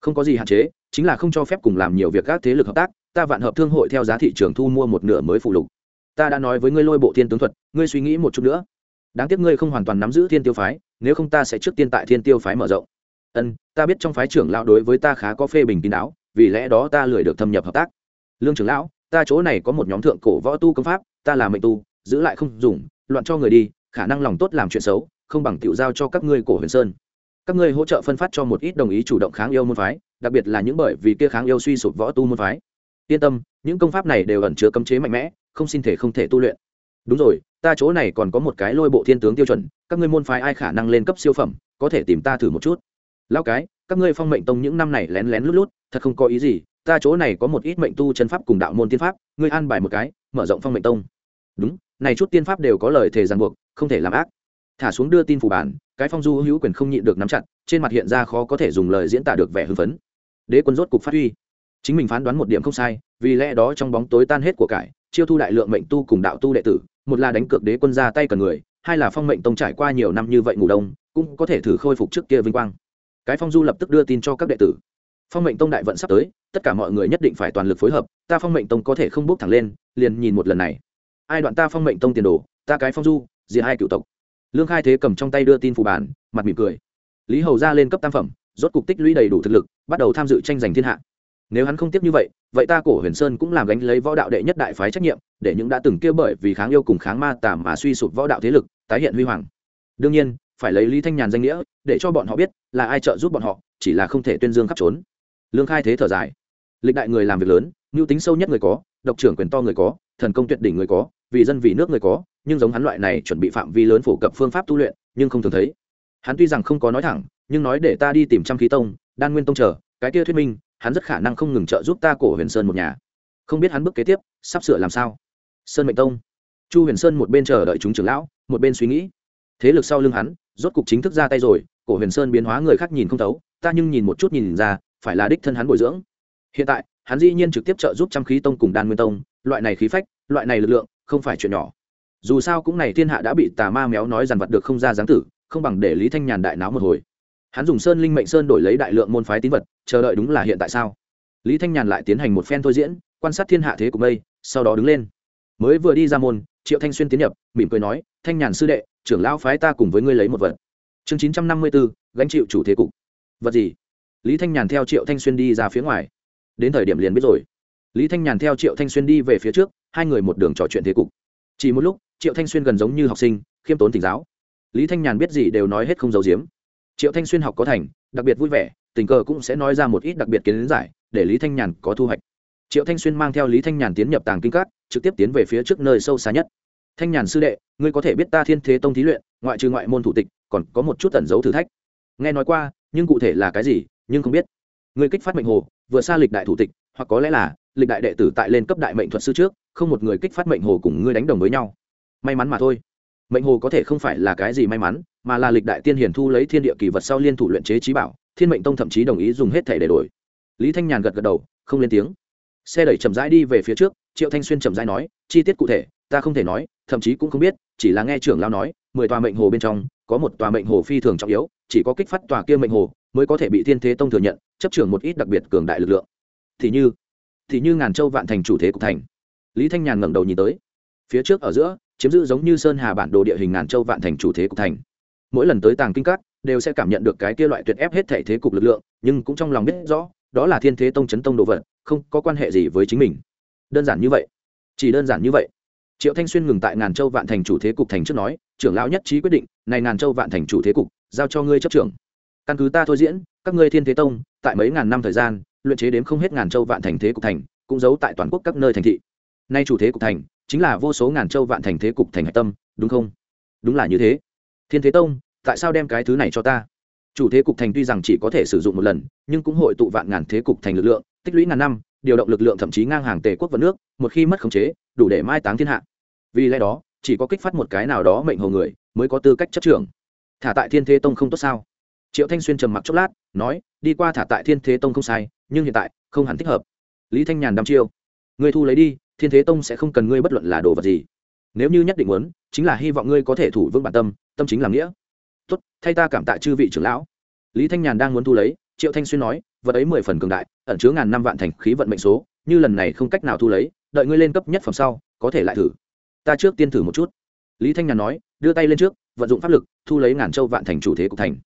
Không có gì hạn chế, chính là không cho phép cùng làm nhiều việc các thế lực hợp tác, ta vạn hợp thương hội theo giá thị trường thu mua một nửa mới phụ lục. Ta đã nói với ngươi lôi bộ thiên tướng thuật, ngươi suy nghĩ một chút nữa. Đáng tiếc ngươi không hoàn toàn nắm giữ thiên tiêu phái, nếu không ta sẽ trước tiên tại thiên tiêu phái mở rộng. Ân, ta biết trong phái trưởng lão đối với ta khá có phê bình kín đáo vì lẽ đó ta lười được thâm nhập hợp tác. Lương trưởng lão, ta chỗ này có một nhóm thượng cổ võ tu công pháp, ta là mệnh tu, giữ lại không dùng, loạn cho người đi, khả năng lòng tốt làm chuyện xấu, không bằng tiểu giao cho các ngươi cổ huyền sơn. Các ngươi hỗ trợ phân phát cho một ít đồng ý chủ động kháng yêu môn phái, đặc biệt là những bởi vì kia kháng yêu suy sụp võ tu môn phái. Yên tâm, những công pháp này đều ẩn chứa cấm chế mạnh mẽ, không xin thể không thể tu luyện. Đúng rồi, ta chỗ này còn có một cái lôi bộ thiên tướng tiêu chuẩn, các ngươi môn phái ai khả năng lên cấp siêu phẩm, có thể tìm ta thử một chút. Lao cái các ngươi phong mệnh tông những năm này lén lén lút lút, thật không có ý gì, ta chỗ này có một ít mệnh tu chân pháp cùng đạo môn tiên pháp, ngươi an bài một cái, mở rộng phong mệnh tông. Đúng, này chút tiên pháp đều có lời thề ràng buộc, không thể làm ác. Thả xuống đưa tin phủ bản, cái phong du hữu quyền không nhịn được nắm chặt, trên mặt hiện ra khó có thể dùng lời diễn tả được vẻ hưng phấn. Đế quân rốt cục phát huy. Chính mình phán đoán một điểm không sai, vì lẽ đó trong bóng tối tan hết của cải, chiêu thu đại lượng mệnh tu cùng đạo tu đệ tử, một là đánh cược đế quân ra tay cần người, hai là phong mệnh tông trải qua nhiều năm như vậy ngủ đông, cũng có thể thử khôi phục trước kia vinh quang cái phong du lập tức đưa tin cho các đệ tử. Phong mệnh tông đại vận sắp tới, tất cả mọi người nhất định phải toàn lực phối hợp, ta phong mệnh tông có thể không bước thẳng lên, liền nhìn một lần này. Ai đoạn ta phong mệnh tông tiền đồ, ta cái phong du, diệt hai cựu tộc. Lương khai thế cầm trong tay đưa tin phù bản, mặt mỉm cười. Lý hầu ra lên cấp tam phẩm, rốt cục tích lũy đầy đủ thực lực, bắt đầu tham dự tranh giành thiên hạ. Nếu hắn không tiếp như vậy vậy ta cổ huyền sơn cũng làm gánh lấy võ đạo đệ nhất đại phái trách nhiệm, để những đã từng kia bởi vì kháng yêu cùng kháng ma tà mà suy sụp võ đạo thế lực, tái hiện huy hoàng. Đương nhiên phải lấy lý thanh nhàn danh nghĩa, để cho bọn họ biết là ai trợ giúp bọn họ, chỉ là không thể tuyên dương khắp trốn. Lương khai thế thở dài. Lịch đại người làm việc lớn, mưu tính sâu nhất người có, độc trưởng quyền to người có, thần công tuyệt đỉnh người có, vì dân vì nước người có, nhưng giống hắn loại này chuẩn bị phạm vi lớn phổ cập phương pháp tu luyện, nhưng không thường thấy. Hắn tuy rằng không có nói thẳng, nhưng nói để ta đi tìm trăm khí tông, đan nguyên tông chờ, cái kia thuyết minh, hắn rất khả năng không ngừng trợ giúp ta cổ huyền sơn một nhà. Không biết hắn bước kế tiếp, sắp sửa làm sao? Sơn mệnh tông. Chu huyền sơn một bên chờ đợi chúng trưởng lão, một bên suy nghĩ. Thế lực sau lưng hắn rốt cục chính thức ra tay rồi, cổ huyền sơn biến hóa người khác nhìn không thấu, ta nhưng nhìn một chút nhìn ra, phải là đích thân hắn bồi dưỡng. Hiện tại, hắn dĩ nhiên trực tiếp trợ giúp trăm khí tông cùng đan nguyên tông, loại này khí phách, loại này lực lượng, không phải chuyện nhỏ. Dù sao cũng này thiên hạ đã bị tà ma méo nói dằn vặt được không ra dáng tử, không bằng để lý thanh nhàn đại náo một hồi. Hắn dùng sơn linh mệnh sơn đổi lấy đại lượng môn phái tín vật, chờ đợi đúng là hiện tại sao? Lý thanh nhàn lại tiến hành một phen thôi diễn, quan sát thiên hạ thế của mây, sau đó đứng lên. Mới vừa đi ra môn triệu thanh xuyên tiến nhập, mỉm cười nói, thanh nhàn sư đệ, trưởng lão phái ta cùng với ngươi lấy một vật. Chương chín trăm năm mươi bốn gánh chịu chủ thế cục. Vật gì? Lý thanh nhàn theo triệu thanh xuyên đi ra phía ngoài. Đến thời điểm liền biết rồi. Lý thanh nhàn theo triệu thanh xuyên đi về phía trước, hai người một đường trò chuyện thế cục. Chỉ một lúc, triệu thanh xuyên gần giống như học sinh, khiêm tốn tỉnh giáo. Lý thanh nhàn biết gì đều nói hết không giấu giếm. Triệu thanh xuyên học có thành, đặc biệt vui vẻ, tình cờ cũng sẽ nói ra một ít đặc biệt kiến giải, để lý thanh nhàn có thu hoạch. Triệu thanh xuyên mang theo lý thanh nhàn tiến nhập tàng kinh cát trực tiếp tiến về phía trước nơi sâu xa nhất thanh nhàn sư đệ, ngươi có thể biết ta thiên thế tông thí luyện, ngoại trừ ngoại môn thủ tịch, còn có một chút tẩn dấu thử thách. Nghe nói qua, nhưng cụ thể là cái gì, nhưng không biết. Ngươi kích phát mệnh hồ vừa xa lịch đại thủ tịch, hoặc có lẽ là, lịch đại đệ tử tại lên cấp đại mệnh thuật sư trước, không một người kích phát mệnh hồ cùng ngươi đánh đồng với nhau. May mắn mà thôi. Mệnh hồ có thể không phải là cái gì may mắn, mà là lịch đại tiên hiển thu lấy thiên địa kỳ vật sau liên thủ luyện chế trí bảo, thiên mệnh tông thậm chí đồng ý dùng hết thể để đổi. Lý thanh nhàn gật gật đầu, không lên tiếng. Xe đẩy chậm rãi đi về phía trước, triệu thanh xuyên chậm rãi nói, chi tiết cụ thể ta không thể nói, thậm chí cũng không biết, chỉ là nghe trưởng lao nói, mười tòa mệnh hồ bên trong, có một tòa mệnh hồ phi thường trọng yếu, chỉ có kích phát tòa kia mệnh hồ, mới có thể bị thiên thế tông thừa nhận, chấp trưởng một ít đặc biệt cường đại lực lượng. Thì như thì như ngàn châu vạn thành chủ thế cục thành. Lý thanh nhàn ngẩng đầu nhìn tới. Phía trước ở giữa, chiếm giữ giống như sơn hà bản đồ địa hình ngàn châu vạn thành chủ thế cục thành. Mỗi lần tới tàng kinh cát đều sẽ cảm nhận được cái kia loại tuyệt ép hết thể thế cục lực lượng, nhưng cũng trong lòng biết rõ, đó là thiên thế tông chấn tông đồ vật, không có quan hệ gì với chính mình. Đơn giản như vậy. Chỉ đơn giản như vậy triệu thanh xuyên ngừng tại ngàn châu vạn thành chủ thế cục thành trước nói, trưởng lão nhất trí quyết định, này ngàn châu vạn thành chủ thế cục, giao cho ngươi chấp trưởng. Căn cứ ta thôi diễn, các ngươi thiên thế tông, tại mấy ngàn năm thời gian, luyện chế đếm không hết ngàn châu vạn thành thế cục thành, cũng giấu tại toàn quốc các nơi thành thị. Nay chủ thế cục thành, chính là vô số ngàn châu vạn thành thế cục thành hạch tâm, đúng không? Đúng là như thế. Thiên thế tông, tại sao đem cái thứ này cho ta? Chủ thế cục thành tuy rằng chỉ có thể sử dụng một lần, nhưng cũng hội tụ vạn ngàn thế cục thành lực lượng, tích lũy ngàn năm điều động lực lượng thậm chí ngang hàng tề quốc và nước, một khi mất khống chế, đủ để mai táng thiên hạ. Vì lẽ đó, chỉ có kích phát một cái nào đó mệnh hồ người, mới có tư cách chấp trưởng. Thả tại thiên thế tông không tốt sao? Triệu thanh xuyên trầm mặc chốc lát, nói, đi qua thả tại thiên thế tông không sai, nhưng hiện tại, không hẳn thích hợp. Lý thanh nhàn đăm chiêu. Người thu lấy đi, thiên thế tông sẽ không cần ngươi bất luận là đồ vật gì. Nếu như nhất định muốn, chính là hy vọng ngươi có thể thủ vững bản tâm tâm chính làm nghĩa. Tốt, thay ta cảm tạ chư vị trưởng lão. Lý thanh nhàn đang muốn thu lấy, triệu thanh xuyên nói vật ấy mười phần cường đại, ẩn chứa ngàn năm vạn thành khí vận mệnh số, như lần này không cách nào thu lấy, đợi ngươi lên cấp nhất phẩm sau, có thể lại thử. Ta trước tiên thử một chút. Lý thanh nhàn nói, đưa tay lên trước, vận dụng pháp lực, thu lấy ngàn châu vạn thành chủ thế cục thành.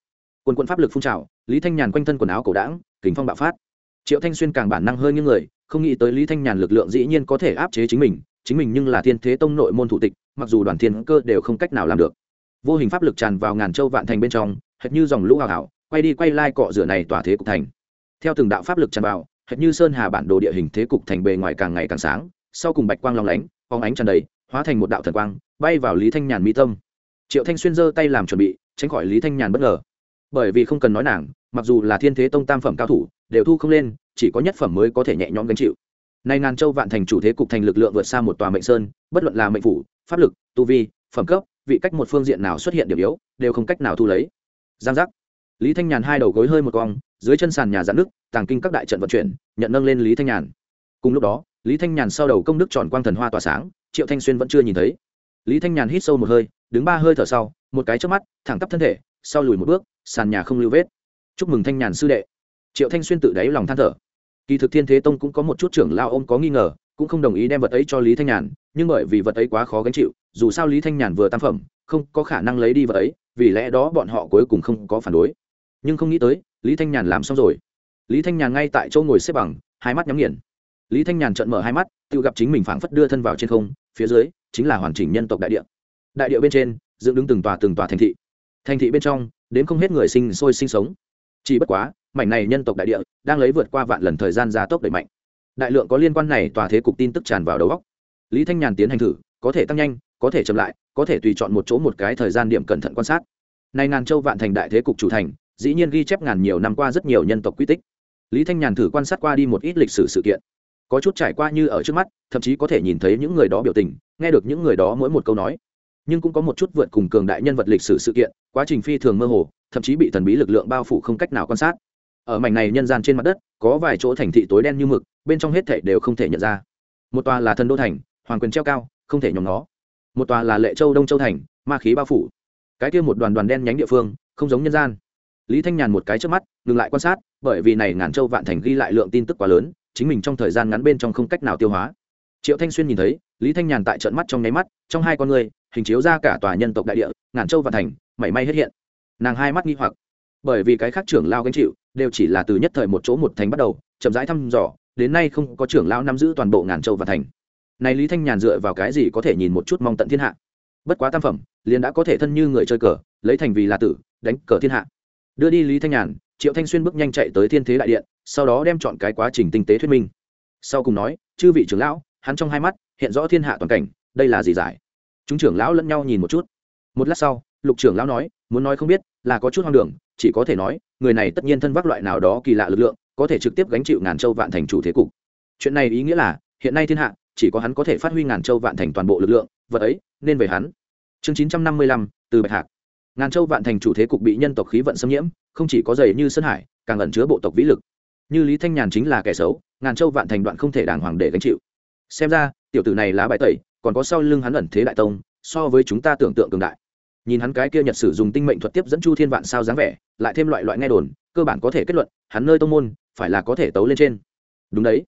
Quân quân pháp lực phun trào, lý thanh nhàn quanh thân quần áo cổ đảng kính phong bạo phát. Triệu thanh xuyên càng bản năng hơn những người, không nghĩ tới lý thanh nhàn lực lượng dĩ nhiên có thể áp chế chính mình chính mình nhưng là thiên thế tông nội môn thủ tịch, mặc dù đoàn thiên cơ đều không cách nào làm được. Vô hình pháp lực tràn vào ngàn châu vạn thành bên trong, hệt như dòng lũ hào hảo quay đi quay lai cọ rửa này tỏa thế cục thành theo từng đạo pháp lực tràn vào, hệt như sơn hà bản đồ địa hình thế cục thành bề ngoài càng ngày càng sáng, sau cùng bạch quang long lánh phóng ánh tràn đầy, hóa thành một đạo thần quang, bay vào lý thanh nhàn mi tâm. Triệu thanh xuyên giơ tay làm chuẩn bị, tránh khỏi lý thanh nhàn bất ngờ. Bởi vì không cần nói nàng, mặc dù là thiên thế tông tam phẩm cao thủ, đều thu không lên, chỉ có nhất phẩm mới có thể nhẹ nhõm gánh chịu. Nay ngàn châu vạn thành chủ thế cục thành lực lượng vượt xa một tòa mệnh sơn, bất luận là mệnh phủ, pháp lực, tu vi, phẩm cấp, vị cách một phương diện nào xuất hiện điểm yếu, đều không cách nào thu lấy. Giang giác. Lý thanh nhàn hai đầu gối hơi một cong dưới chân sàn nhà giãn nước, tàng kinh các đại trận vận chuyển, nhận nâng lên lý thanh nhàn. Cùng lúc đó, lý thanh nhàn sau đầu công đức tròn quang thần hoa tỏa sáng, triệu thanh xuyên vẫn chưa nhìn thấy. Lý thanh nhàn hít sâu một hơi, đứng ba hơi thở sau, một cái trước mắt, thẳng tắp thân thể, sau lùi một bước, sàn nhà không lưu vết. Chúc mừng thanh nhàn sư đệ. Triệu thanh xuyên tự đáy lòng than thở. Kỳ thực thiên thế tông cũng có một chút trưởng lao ôm có nghi ngờ, cũng không đồng ý đem vật ấy cho lý thanh nhàn, nhưng bởi vì vật ấy quá khó gánh chịu, dù sao lý thanh nhàn vừa tam phẩm, không có khả năng lấy đi vật ấy, vì lẽ đó bọn họ cuối cùng không có phản đối. Nhưng không nghĩ tới lý thanh nhàn làm xong rồi. Lý thanh nhàn ngay tại chỗ ngồi xếp bằng, hai mắt nhắm nghiền. Lý thanh nhàn trợn mở hai mắt, tự gặp chính mình phảng phất đưa thân vào trên không, phía dưới chính là hoàn chỉnh nhân tộc đại địa. Đại địa bên trên, dựng đứng từng tòa từng tòa thành thị. Thành thị bên trong, đến không hết người sinh sôi sinh sống. Chỉ bất quá, mảnh này nhân tộc đại địa đang lấy vượt qua vạn lần thời gian gia tốc đẩy mạnh. Đại lượng có liên quan này tòa thế cục tin tức tràn vào đầu góc lý thanh nhàn tiến hành thử, có thể tăng nhanh, có thể chậm lại, có thể tùy chọn một chỗ một cái thời gian điểm cẩn thận quan sát. Này ngàn châu vạn thành đại thế cục chủ thành dĩ nhiên ghi chép ngàn nhiều năm qua rất nhiều nhân tộc quy tích. Lý thanh nhàn thử quan sát qua đi một ít lịch sử sự kiện. Có chút trải qua như ở trước mắt, thậm chí có thể nhìn thấy những người đó biểu tình, nghe được những người đó mỗi một câu nói. Nhưng cũng có một chút vượt cùng cường đại nhân vật lịch sử sự kiện, quá trình phi thường mơ hồ, thậm chí bị thần bí lực lượng bao phủ không cách nào quan sát. Ở mảnh này nhân gian trên mặt đất, có vài chỗ thành thị tối đen như mực, bên trong hết thể đều không thể nhận ra. Một tòa là thần đô thành, hoàng quyền treo cao, không thể nhóm nó một tòa là lệ châu đông châu thành, ma khí bao phủ. Cái kia một đoàn đoàn đen nhánh địa phương, không giống nhân gian lý thanh nhàn một cái trước mắt, ngừng lại quan sát, bởi vì này ngàn châu vạn thành ghi lại lượng tin tức quá lớn, chính mình trong thời gian ngắn bên trong không cách nào tiêu hóa. Triệu thanh xuyên nhìn thấy, lý thanh nhàn tại trận mắt trong nháy mắt, trong hai con người, hình chiếu ra cả tòa nhân tộc đại địa, ngàn châu vạn thành, mảy may hết hiện. Nàng hai mắt nghi hoặc, bởi vì cái khác trưởng lao gánh chịu, đều chỉ là từ nhất thời một chỗ một thành bắt đầu, chậm rãi thăm dò, đến nay không có trưởng lao nắm giữ toàn bộ ngàn châu vạn thành. Này lý thanh nhàn dựa vào cái gì có thể nhìn một chút mong tận thiên hạ? Bất quá tam phẩm, liền đã có thể thân như người chơi cờ, lấy thành vì là tử, đánh cờ thiên hạ đưa đi lý thanh nhàn, triệu thanh xuyên bước nhanh chạy tới thiên thế đại điện, sau đó đem chọn cái quá trình tinh tế thuyết minh. Sau cùng nói, chư vị trưởng lão, hắn trong hai mắt hiện rõ thiên hạ toàn cảnh, đây là gì giải? Chúng trưởng lão lẫn nhau nhìn một chút. Một lát sau, lục trưởng lão nói, muốn nói không biết, là có chút hoang đường, chỉ có thể nói, người này tất nhiên thân vác loại nào đó kỳ lạ lực lượng, có thể trực tiếp gánh chịu ngàn châu vạn thành chủ thế cục. Chuyện này ý nghĩa là, hiện nay thiên hạ, chỉ có hắn có thể phát huy ngàn châu vạn thành toàn bộ lực lượng, vật ấy, nên về hắn. Chương chín trăm năm mươi lăm, từ bạch hạc ngàn châu vạn thành chủ thế cục bị nhân tộc khí vận xâm nhiễm, không chỉ có dày như sơn hải, càng ẩn chứa bộ tộc vĩ lực. Như lý thanh nhàn chính là kẻ xấu, ngàn châu vạn thành đoạn không thể đàng hoàng để gánh chịu. Xem ra, tiểu tử này lá bài tẩy, còn có sau lưng hắn ẩn thế đại tông, so với chúng ta tưởng tượng cường đại. Nhìn hắn cái kia nhật sử dùng tinh mệnh thuật tiếp dẫn chu thiên vạn sao dáng vẻ, lại thêm loại loại nghe đồn, cơ bản có thể kết luận, hắn nơi tông môn, phải là có thể tấu lên trên. Đúng đấy.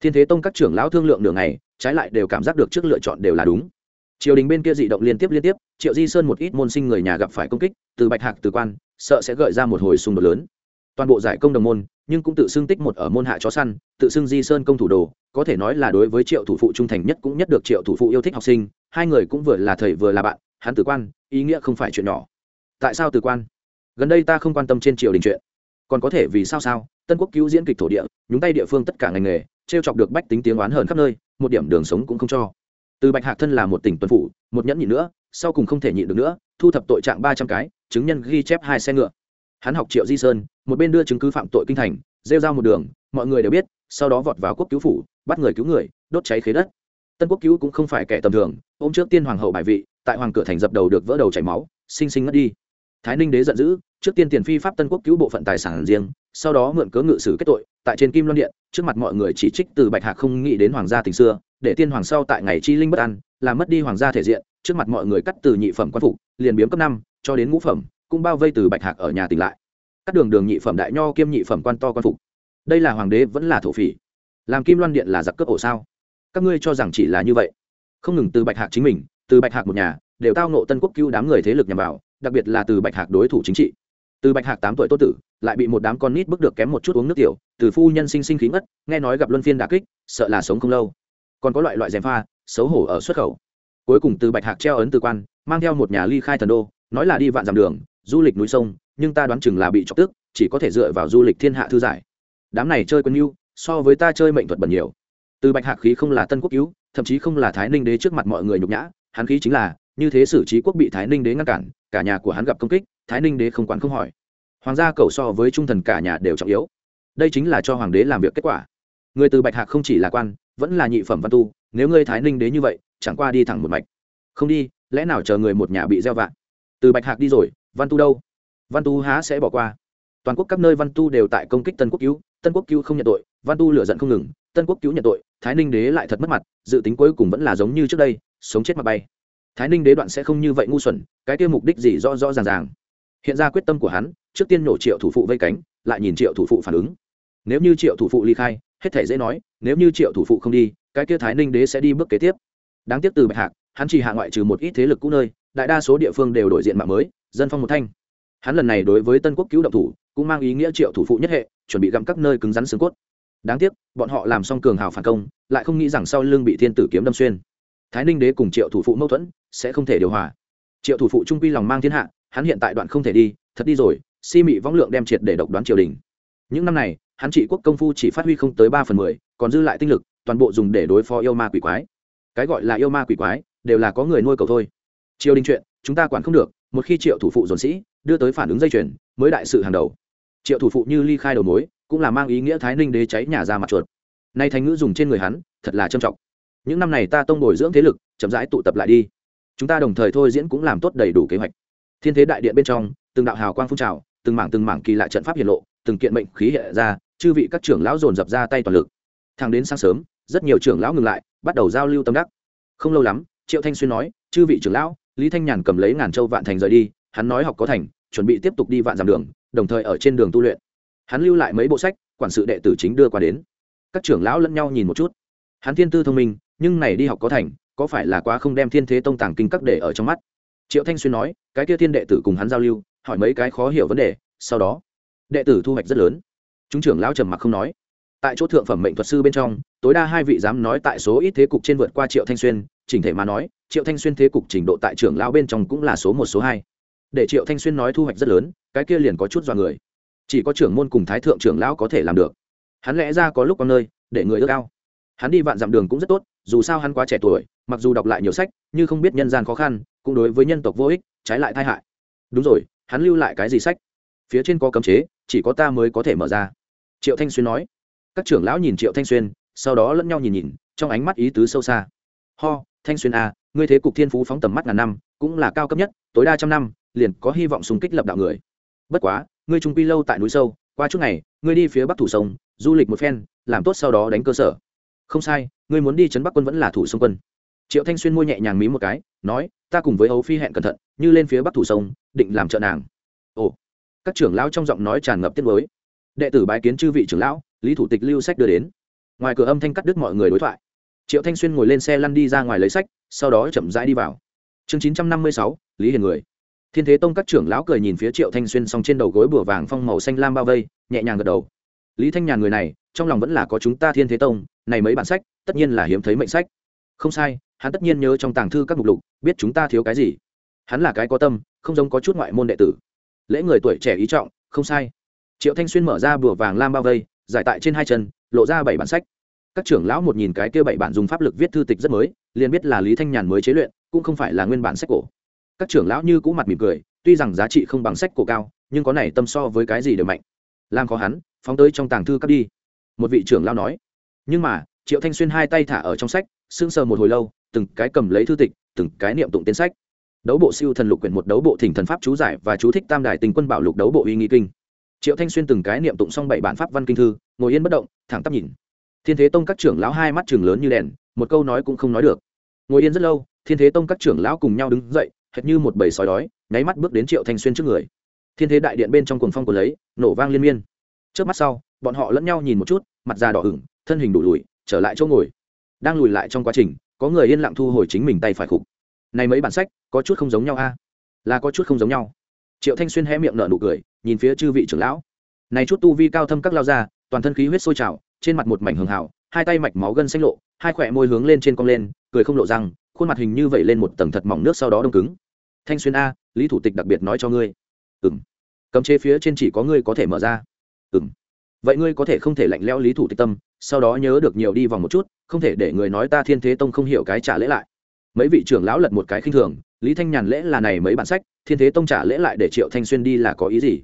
Thiên thế tông các trưởng lão thương lượng đường này trái lại đều cảm giác được trước lựa chọn đều là đúng triều đình bên kia dị động liên tiếp liên tiếp, triệu di sơn một ít môn sinh người nhà gặp phải công kích, từ bạch hạc từ quan, sợ sẽ gợi ra một hồi xung đột lớn. Toàn bộ giải công đồng môn, nhưng cũng tự xưng tích một ở môn hạ chó săn, tự xưng di sơn công thủ đồ, có thể nói là đối với triệu thủ phụ trung thành nhất cũng nhất được triệu thủ phụ yêu thích học sinh, hai người cũng vừa là thầy vừa là bạn, hắn tử quan, ý nghĩa không phải chuyện nhỏ. Tại sao tử quan? Gần đây ta không quan tâm trên triều đình chuyện. Còn có thể vì sao sao? Tân quốc cứu diễn kịch thổ địa, nhúng tay địa phương tất cả ngành nghề t r e o chọc được bách tính tiếng oán hờn khắp nơi, một điểm đường sống cũng không cho từ bạch hạc thân là một tỉnh tuần phủ, một nhẫn nhịn nữa, sau cùng không thể nhịn được nữa, thu thập tội trạng ba trăm cái, chứng nhân ghi chép hai xe ngựa. Hắn học triệu di sơn, một bên đưa chứng cứ phạm tội kinh thành, rêu ra một đường, mọi người đều biết, sau đó vọt vào quốc cứu phủ, bắt người cứu người, đốt cháy khế đất. Tân quốc cứu cũng không phải kẻ tầm thường, ôm trước tiên hoàng hậu bài vị, tại hoàng cửa thành dập đầu được vỡ đầu chảy máu, sinh sinh ngất đi. Thái ninh đế giận dữ, trước tiên tiền phi pháp tân quốc cứu bộ phận tài sản riêng sau đó mượn cớ ngự sử kết tội, tại trên kim loan điện, trước mặt mọi người chỉ trích từ bạch hạc không nghĩ đến hoàng gia tình xưa, để tiên hoàng sau tại ngày chi linh bất an, làm mất đi hoàng gia thể diện, trước mặt mọi người cắt từ nhị phẩm quan phục, liền biếm cấp năm, cho đến ngũ phẩm, cũng bao vây từ bạch hạc ở nhà tỉnh lại. Các đường đường nhị phẩm đại nho kiêm nhị phẩm quan to quan phục. Đây là hoàng đế vẫn là thổ phỉ. Làm kim loan điện là giặc cướp ổ sao? Các ngươi cho rằng chỉ là như vậy. Không ngừng từ bạch hạc chính mình, từ bạch hạc một nhà, đều tao nộ tân quốc cứu đám người thế lực nhằm vào, đặc biệt là từ bạch hạc đối thủ chính trị từ bạch hạc tám tuổi tốt tử, lại bị một đám con nít bước được kém một chút uống nước tiểu, từ phu nhân sinh sinh khí ngất, nghe nói gặp luân phiên đà kích, sợ là sống không lâu. Còn có loại loại dèm pha, xấu hổ ở xuất khẩu. Cuối cùng từ bạch hạc treo ấn từ quan, mang theo một nhà ly khai thần đô, nói là đi vạn dặm đường, du lịch núi sông, nhưng ta đoán chừng là bị chọc tức, chỉ có thể dựa vào du lịch thiên hạ thư giải. Đám này chơi quân yêu so với ta chơi mệnh thuật bẩn nhiều. Từ bạch hạc khí không là tân quốc cứu, thậm chí không là thái ninh đế trước mặt mọi người nhục nhã, hắn khí chính là, như thế xử trí quốc bị thái ninh đế ngăn cản, cả nhà của hắn gặp công kích thái ninh đế không quản không hỏi. Hoàng gia cầu so với trung thần cả nhà đều trọng yếu. Đây chính là cho hoàng đế làm việc kết quả. Người từ bạch hạc không chỉ là quan, vẫn là nhị phẩm văn tu, nếu ngươi thái ninh đế như vậy, chẳng qua đi thẳng một mạch. Không đi, lẽ nào chờ người một nhà bị gieo vạn từ bạch hạc đi rồi, văn tu đâu? Văn tu há sẽ bỏ qua. Toàn quốc các nơi văn tu đều tại công kích tân quốc cứu, tân quốc cứu không nhận tội, văn tu lựa giận không ngừng, tân quốc cứu nhận tội, thái ninh đế lại thật mất mặt, dự tính cuối cùng vẫn là giống như trước đây, sống chết mà bay. Thái ninh đế đoạn sẽ không như vậy ngu xuẩn, cái tiêu mục đích gì rõ rõ ràng ràng hiện ra quyết tâm của hắn, trước tiên nổ triệu thủ phụ vây cánh, lại nhìn triệu thủ phụ phản ứng. Nếu như triệu thủ phụ ly khai, hết thể dễ nói, nếu như triệu thủ phụ không đi, cái kia thái ninh đế sẽ đi bước kế tiếp. Đáng tiếc từ bạch hạc, hắn chỉ hạ ngoại trừ một ít thế lực cũ nơi, đại đa số địa phương đều đổi diện mạng mới, dân phong một thanh. Hắn lần này đối với tân quốc cứu động thủ, cũng mang ý nghĩa triệu thủ phụ nhất hệ, chuẩn bị gặm các nơi cứng rắn xương cốt. Đáng tiếc, bọn họ làm xong cường hào phản công, lại không nghĩ rằng sau lưng bị thiên tử kiếm đâm xuyên. Thái ninh đế cùng triệu thủ phụ mâu thuẫn, sẽ không thể điều hòa. Triệu thủ phụ trung quy lòng mang thiên hạ hắn hiện tại đoạn không thể đi, thật đi rồi, si mị võng lượng đem triệt để độc đoán triều đình. Những năm này, hắn trị quốc công phu chỉ phát huy không tới ba phần mười, còn dư lại tinh lực, toàn bộ dùng để đối phó yêu ma quỷ quái. Cái gọi là yêu ma quỷ quái, đều là có người nuôi cầu thôi. Triều đình chuyện, chúng ta quản không được, một khi triệu thủ phụ dồn sĩ, đưa tới phản ứng dây chuyền, mới đại sự hàng đầu. Triệu thủ phụ như ly khai đầu mối, cũng là mang ý nghĩa thái ninh đế cháy nhà ra mặt chuột. Nay thành ngữ dùng trên người hắn, thật là trầm trọng. Những năm này ta tông bồi dưỡng thế lực, chậm rãi tụ tập lại đi. Chúng ta đồng thời thôi diễn cũng làm tốt đầy đủ kế hoạch thiên thế đại điện bên trong, từng đạo hào quang phun trào, từng mảng từng mảng kỳ lạ trận pháp hiện lộ, từng kiện mệnh khí hiện ra, chư vị các trưởng lão dồn dập ra tay toàn lực. Thang đến sáng sớm, rất nhiều trưởng lão ngừng lại, bắt đầu giao lưu tâm đắc. Không lâu lắm, triệu thanh xuyên nói, chư vị trưởng lão, lý thanh nhàn cầm lấy ngàn châu vạn thành rời đi, hắn nói học có thành, chuẩn bị tiếp tục đi vạn dặm đường, đồng thời ở trên đường tu luyện. Hắn lưu lại mấy bộ sách, quản sự đệ tử chính đưa qua đến. Các trưởng lão lẫn nhau nhìn một chút. Hắn thiên tư thông minh, nhưng này đi học có thành, có phải là quá không đem thiên thế tông tàng kinh các để ở trong mắt? Triệu thanh xuyên nói, cái kia thiên đệ tử cùng hắn giao lưu, hỏi mấy cái khó hiểu vấn đề, sau đó, đệ tử thu hoạch rất lớn. Chúng trưởng lão trầm mặc không nói. Tại chỗ thượng phẩm mệnh thuật sư bên trong, tối đa hai vị dám nói tại số ít thế cục trên vượt qua triệu thanh xuyên, chỉnh thể mà nói, triệu thanh xuyên thế cục trình độ tại trưởng lão bên trong cũng là số một, số hai. Để triệu thanh xuyên nói thu hoạch rất lớn, cái kia liền có chút do người. Chỉ có trưởng môn cùng thái thượng trưởng lão có thể làm được. Hắn lẽ ra có lúc có nơi, để người ước ao. Hắn đi vạn dặm đường cũng rất tốt, dù sao hắn quá trẻ tuổi, mặc dù đọc lại nhiều sách, nhưng không biết nhân gian khó khăn cũng đối với nhân tộc vô ích trái lại tai hại. Đúng rồi hắn lưu lại cái gì sách? Phía trên có cấm chế chỉ có ta mới có thể mở ra. Triệu thanh xuyên nói. Các trưởng lão nhìn triệu thanh xuyên sau đó lẫn nhau nhìn nhìn trong ánh mắt ý tứ sâu xa. Ho thanh xuyên a à, ngươi thế cục thiên phú phóng tầm mắt ngàn năm cũng là cao cấp nhất tối đa trăm năm liền có hy vọng xung kích lập đạo người. Bất quá ngươi trung quy lâu tại núi sâu qua chút ngày ngươi đi phía bắc thủ sông du lịch một phen làm tốt sau đó đánh cơ sở. Không sai ngươi muốn đi chấn bắc quân vẫn là thủ sông quân triệu thanh xuyên môi nhẹ nhàng mí một cái, nói, ta cùng với ấu phi hẹn cẩn thận, như lên phía bắc thủ sông, định làm trợ nàng. Ồ. Các trưởng lão trong giọng nói tràn ngập tiết mới đệ tử bái kiến chư vị trưởng lão, lý thủ tịch lưu sách đưa đến. Ngoài cửa âm thanh cắt đứt mọi người đối thoại. Triệu thanh xuyên ngồi lên xe lăn đi ra ngoài lấy sách, sau đó chậm rãi đi vào. Chương chín trăm năm mươi sáu, lý hiền người. Thiên thế tông các trưởng lão cười nhìn phía triệu thanh xuyên xong trên đầu gối bửa vàng phong màu xanh lam bao vây, nhẹ nhàng gật đầu. Lý thanh nhàn người này, trong lòng vẫn là có chúng ta thiên thế tông, này mấy bản sách, tất nhiên là hiếm thấy mệnh sách. Không sai hắn tất nhiên nhớ trong tàng thư các mục lục, biết chúng ta thiếu cái gì. Hắn là cái có tâm, không giống có chút ngoại môn đệ tử. Lễ người tuổi trẻ ý trọng, không sai. Triệu thanh xuyên mở ra bùa vàng lam bao vây, giải tại trên hai chân, lộ ra bảy bản sách. Các trưởng lão một nhìn cái kia bảy bản dùng pháp lực viết thư tịch rất mới, liền biết là lý thanh nhàn mới chế luyện, cũng không phải là nguyên bản sách cổ. Các trưởng lão như cũ mặt mỉm cười, tuy rằng giá trị không bằng sách cổ cao, nhưng có này tâm so với cái gì đều mạnh. Làm khó hắn, phóng tới trong tàng thư cắp đi. Một vị trưởng lão nói. Nhưng mà, triệu thanh xuyên hai tay thả ở trong sách, sững sờ một hồi lâu từng cái cầm lấy thư tịch, từng cái niệm tụng tên sách. Đấu bộ siêu thần lục quyển một đấu bộ thỉnh thần pháp chú giải và chú thích tam đài tình quân bảo lục đấu bộ uy nghi kinh. Triệu thanh xuyên từng cái niệm tụng xong bảy bản pháp văn kinh thư, ngồi yên bất động, thẳng tắp nhìn. Thiên thế tông các trưởng lão hai mắt trường lớn như đèn, một câu nói cũng không nói được. Ngồi yên rất lâu, thiên thế tông các trưởng lão cùng nhau đứng dậy, hệt như một bầy sói đói, nháy mắt bước đến triệu thanh xuyên trước người. Thiên thế đại điện bên trong cuồng phong của lấy, nổ vang liên miên. Trước mắt sau, bọn họ lẫn nhau nhìn một chút, mặt da đỏ ửng, thân hình đủ lùi, trở lại chỗ ngồi. Đang lùi lại trong quá trình có người yên lặng thu hồi chính mình tay phải khục. Này mấy bản sách, có chút không giống nhau a. Là có chút không giống nhau. Triệu thanh xuyên hé miệng nở nụ cười, nhìn phía chư vị trưởng lão. Này chút tu vi cao thâm các lao ra toàn thân khí huyết sôi trào, trên mặt một mảnh hường hào hai tay mạch máu gân xanh lộ, hai khỏe môi hướng lên trên cong lên, cười không lộ răng, khuôn mặt hình như vậy lên một tầng thật mỏng nước sau đó đông cứng. Thanh xuyên a, lý thủ tịch đặc biệt nói cho ngươi. Ừ m cấm chế phía trên chỉ có ngươi có thể mở ra. Ừ m vậy ngươi có thể không thể lạnh leo lý thủ tịch tâm sau đó nhớ được nhiều đi vòng một chút, không thể để người nói ta thiên thế tông không hiểu cái trả lễ lại. Mấy vị trưởng lão lật một cái khinh thường, lý thanh nhàn lễ là này mấy bản sách, thiên thế tông trả lễ lại để triệu thanh xuyên đi là có ý gì?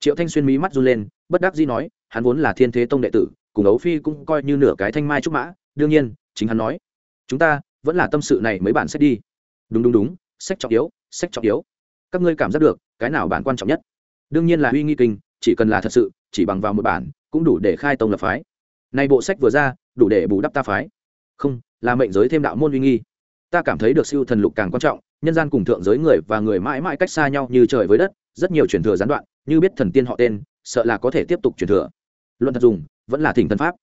Triệu thanh xuyên mí mắt run lên, bất đắc dĩ nói, hắn vốn là thiên thế tông đệ tử, cùng ấu phi cũng coi như nửa cái thanh mai trúc mã, đương nhiên, chính hắn nói, chúng ta vẫn là tâm sự này mấy bản sách đi. Đúng đúng đúng, sách trọng yếu, sách trọng yếu. Các ngươi cảm giác được, cái nào bản quan trọng nhất? Đương nhiên là uy nghi kinh, chỉ cần là thật sự, chỉ bằng vào một bản, cũng đủ để khai tông lập phái nay bộ sách vừa ra, đủ để bù đắp ta phái. Không, là mệnh giới thêm đạo môn uy nghi. Ta cảm thấy được siêu thần lục càng quan trọng, nhân gian cùng thượng giới người và người mãi mãi cách xa nhau như trời với đất, rất nhiều truyền thừa gián đoạn, như biết thần tiên họ tên, sợ là có thể tiếp tục truyền thừa. Luận thật dùng, vẫn là thỉnh thần pháp.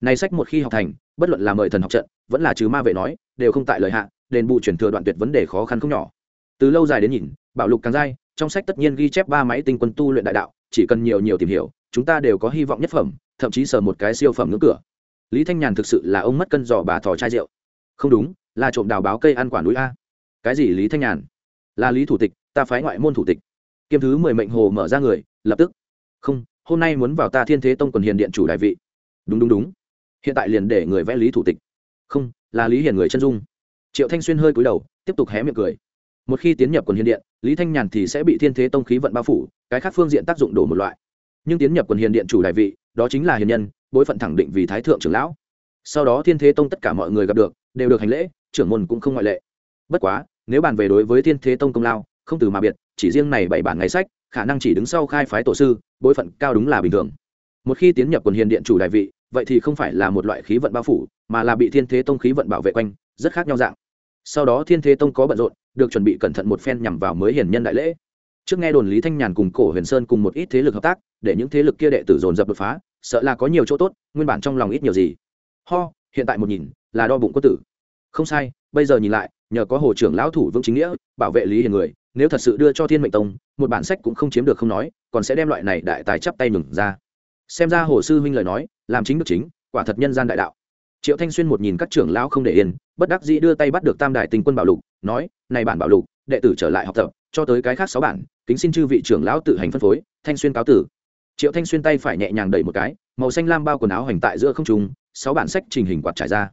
Này sách một khi học thành, bất luận là mời thần học trận, vẫn là trừ ma vệ nói, đều không tại lời hạ, đền bù truyền thừa đoạn tuyệt vấn đề khó khăn không nhỏ. Từ lâu dài đến nhìn, bảo lục càng dai, trong sách tất nhiên ghi chép ba máy tinh quân tu luyện đại đạo, chỉ cần nhiều nhiều tìm hiểu, chúng ta đều có hy vọng nhất phẩm thậm chí sờ một cái siêu phẩm ngưỡng cửa. Lý thanh nhàn thực sự là ông mất cân giò bà thò chai rượu. Không đúng, là trộm đào báo cây ăn quả núi a. Cái gì lý thanh nhàn? Là lý thủ tịch, ta phái ngoại môn thủ tịch. Kiêm thứ mười mệnh hồ mở ra người, lập tức. Không, hôm nay muốn vào ta thiên thế tông quần hiền điện chủ đại vị. Đúng đúng đúng. Hiện tại liền để người vẽ lý thủ tịch. Không, là lý hiền người chân dung. Triệu thanh xuyên hơi cúi đầu, tiếp tục hé miệng cười. Một khi tiến nhập quần hiền điện, lý thanh nhàn thì sẽ bị thiên thế tông khí vận bao phủ, cái khác phương diện tác dụng đổ một loại. Nhưng tiến nhập quần hiền điện chủ đại vị đó chính là hiền nhân, bối phận thẳng định vì thái thượng trưởng lão. Sau đó thiên thế tông tất cả mọi người gặp được, đều được hành lễ, trưởng môn cũng không ngoại lệ. Bất quá, nếu bàn về đối với thiên thế tông công lao, không từ mà biệt, chỉ riêng này bảy bản ngày sách, khả năng chỉ đứng sau khai phái tổ sư, bối phận cao đúng là bình thường. Một khi tiến nhập quần hiền điện chủ đại vị, vậy thì không phải là một loại khí vận bao phủ, mà là bị thiên thế tông khí vận bảo vệ quanh, rất khác nhau dạng. Sau đó thiên thế tông có bận rộn, được chuẩn bị cẩn thận một phen nhằm vào mới hiền nhân đại lễ trước nghe đồn lý thanh nhàn cùng cổ huyền sơn cùng một ít thế lực hợp tác, để những thế lực kia đệ tử dồn dập đột phá, sợ là có nhiều chỗ tốt, nguyên bản trong lòng ít nhiều gì. Ho, hiện tại một nhìn, là đo bụng có tử. Không sai, bây giờ nhìn lại, nhờ có hồ trưởng lão thủ vững chính nghĩa, bảo vệ lý hiền người, nếu thật sự đưa cho thiên mệnh tông, một bản sách cũng không chiếm được không nói, còn sẽ đem loại này đại tài chắp tay mừng ra. Xem ra hồ sư huynh lời nói, làm chính được chính, quả thật nhân gian đại đạo. Triệu thanh xuyên một nhìn các trưởng lão không để yên, bất đắc dĩ đưa tay bắt được tam đại tình quân bảo lục, nói, này bản bảo lục, đệ tử trở lại học tập, cho tới cái khác sáu bản kính xin chư vị trưởng lão tự hành phân phối, thanh xuyên cáo tử. Triệu thanh xuyên tay phải nhẹ nhàng đẩy một cái, màu xanh lam bao quần áo hành tại giữa không trung, sáu bản sách trình hình quạt trải ra.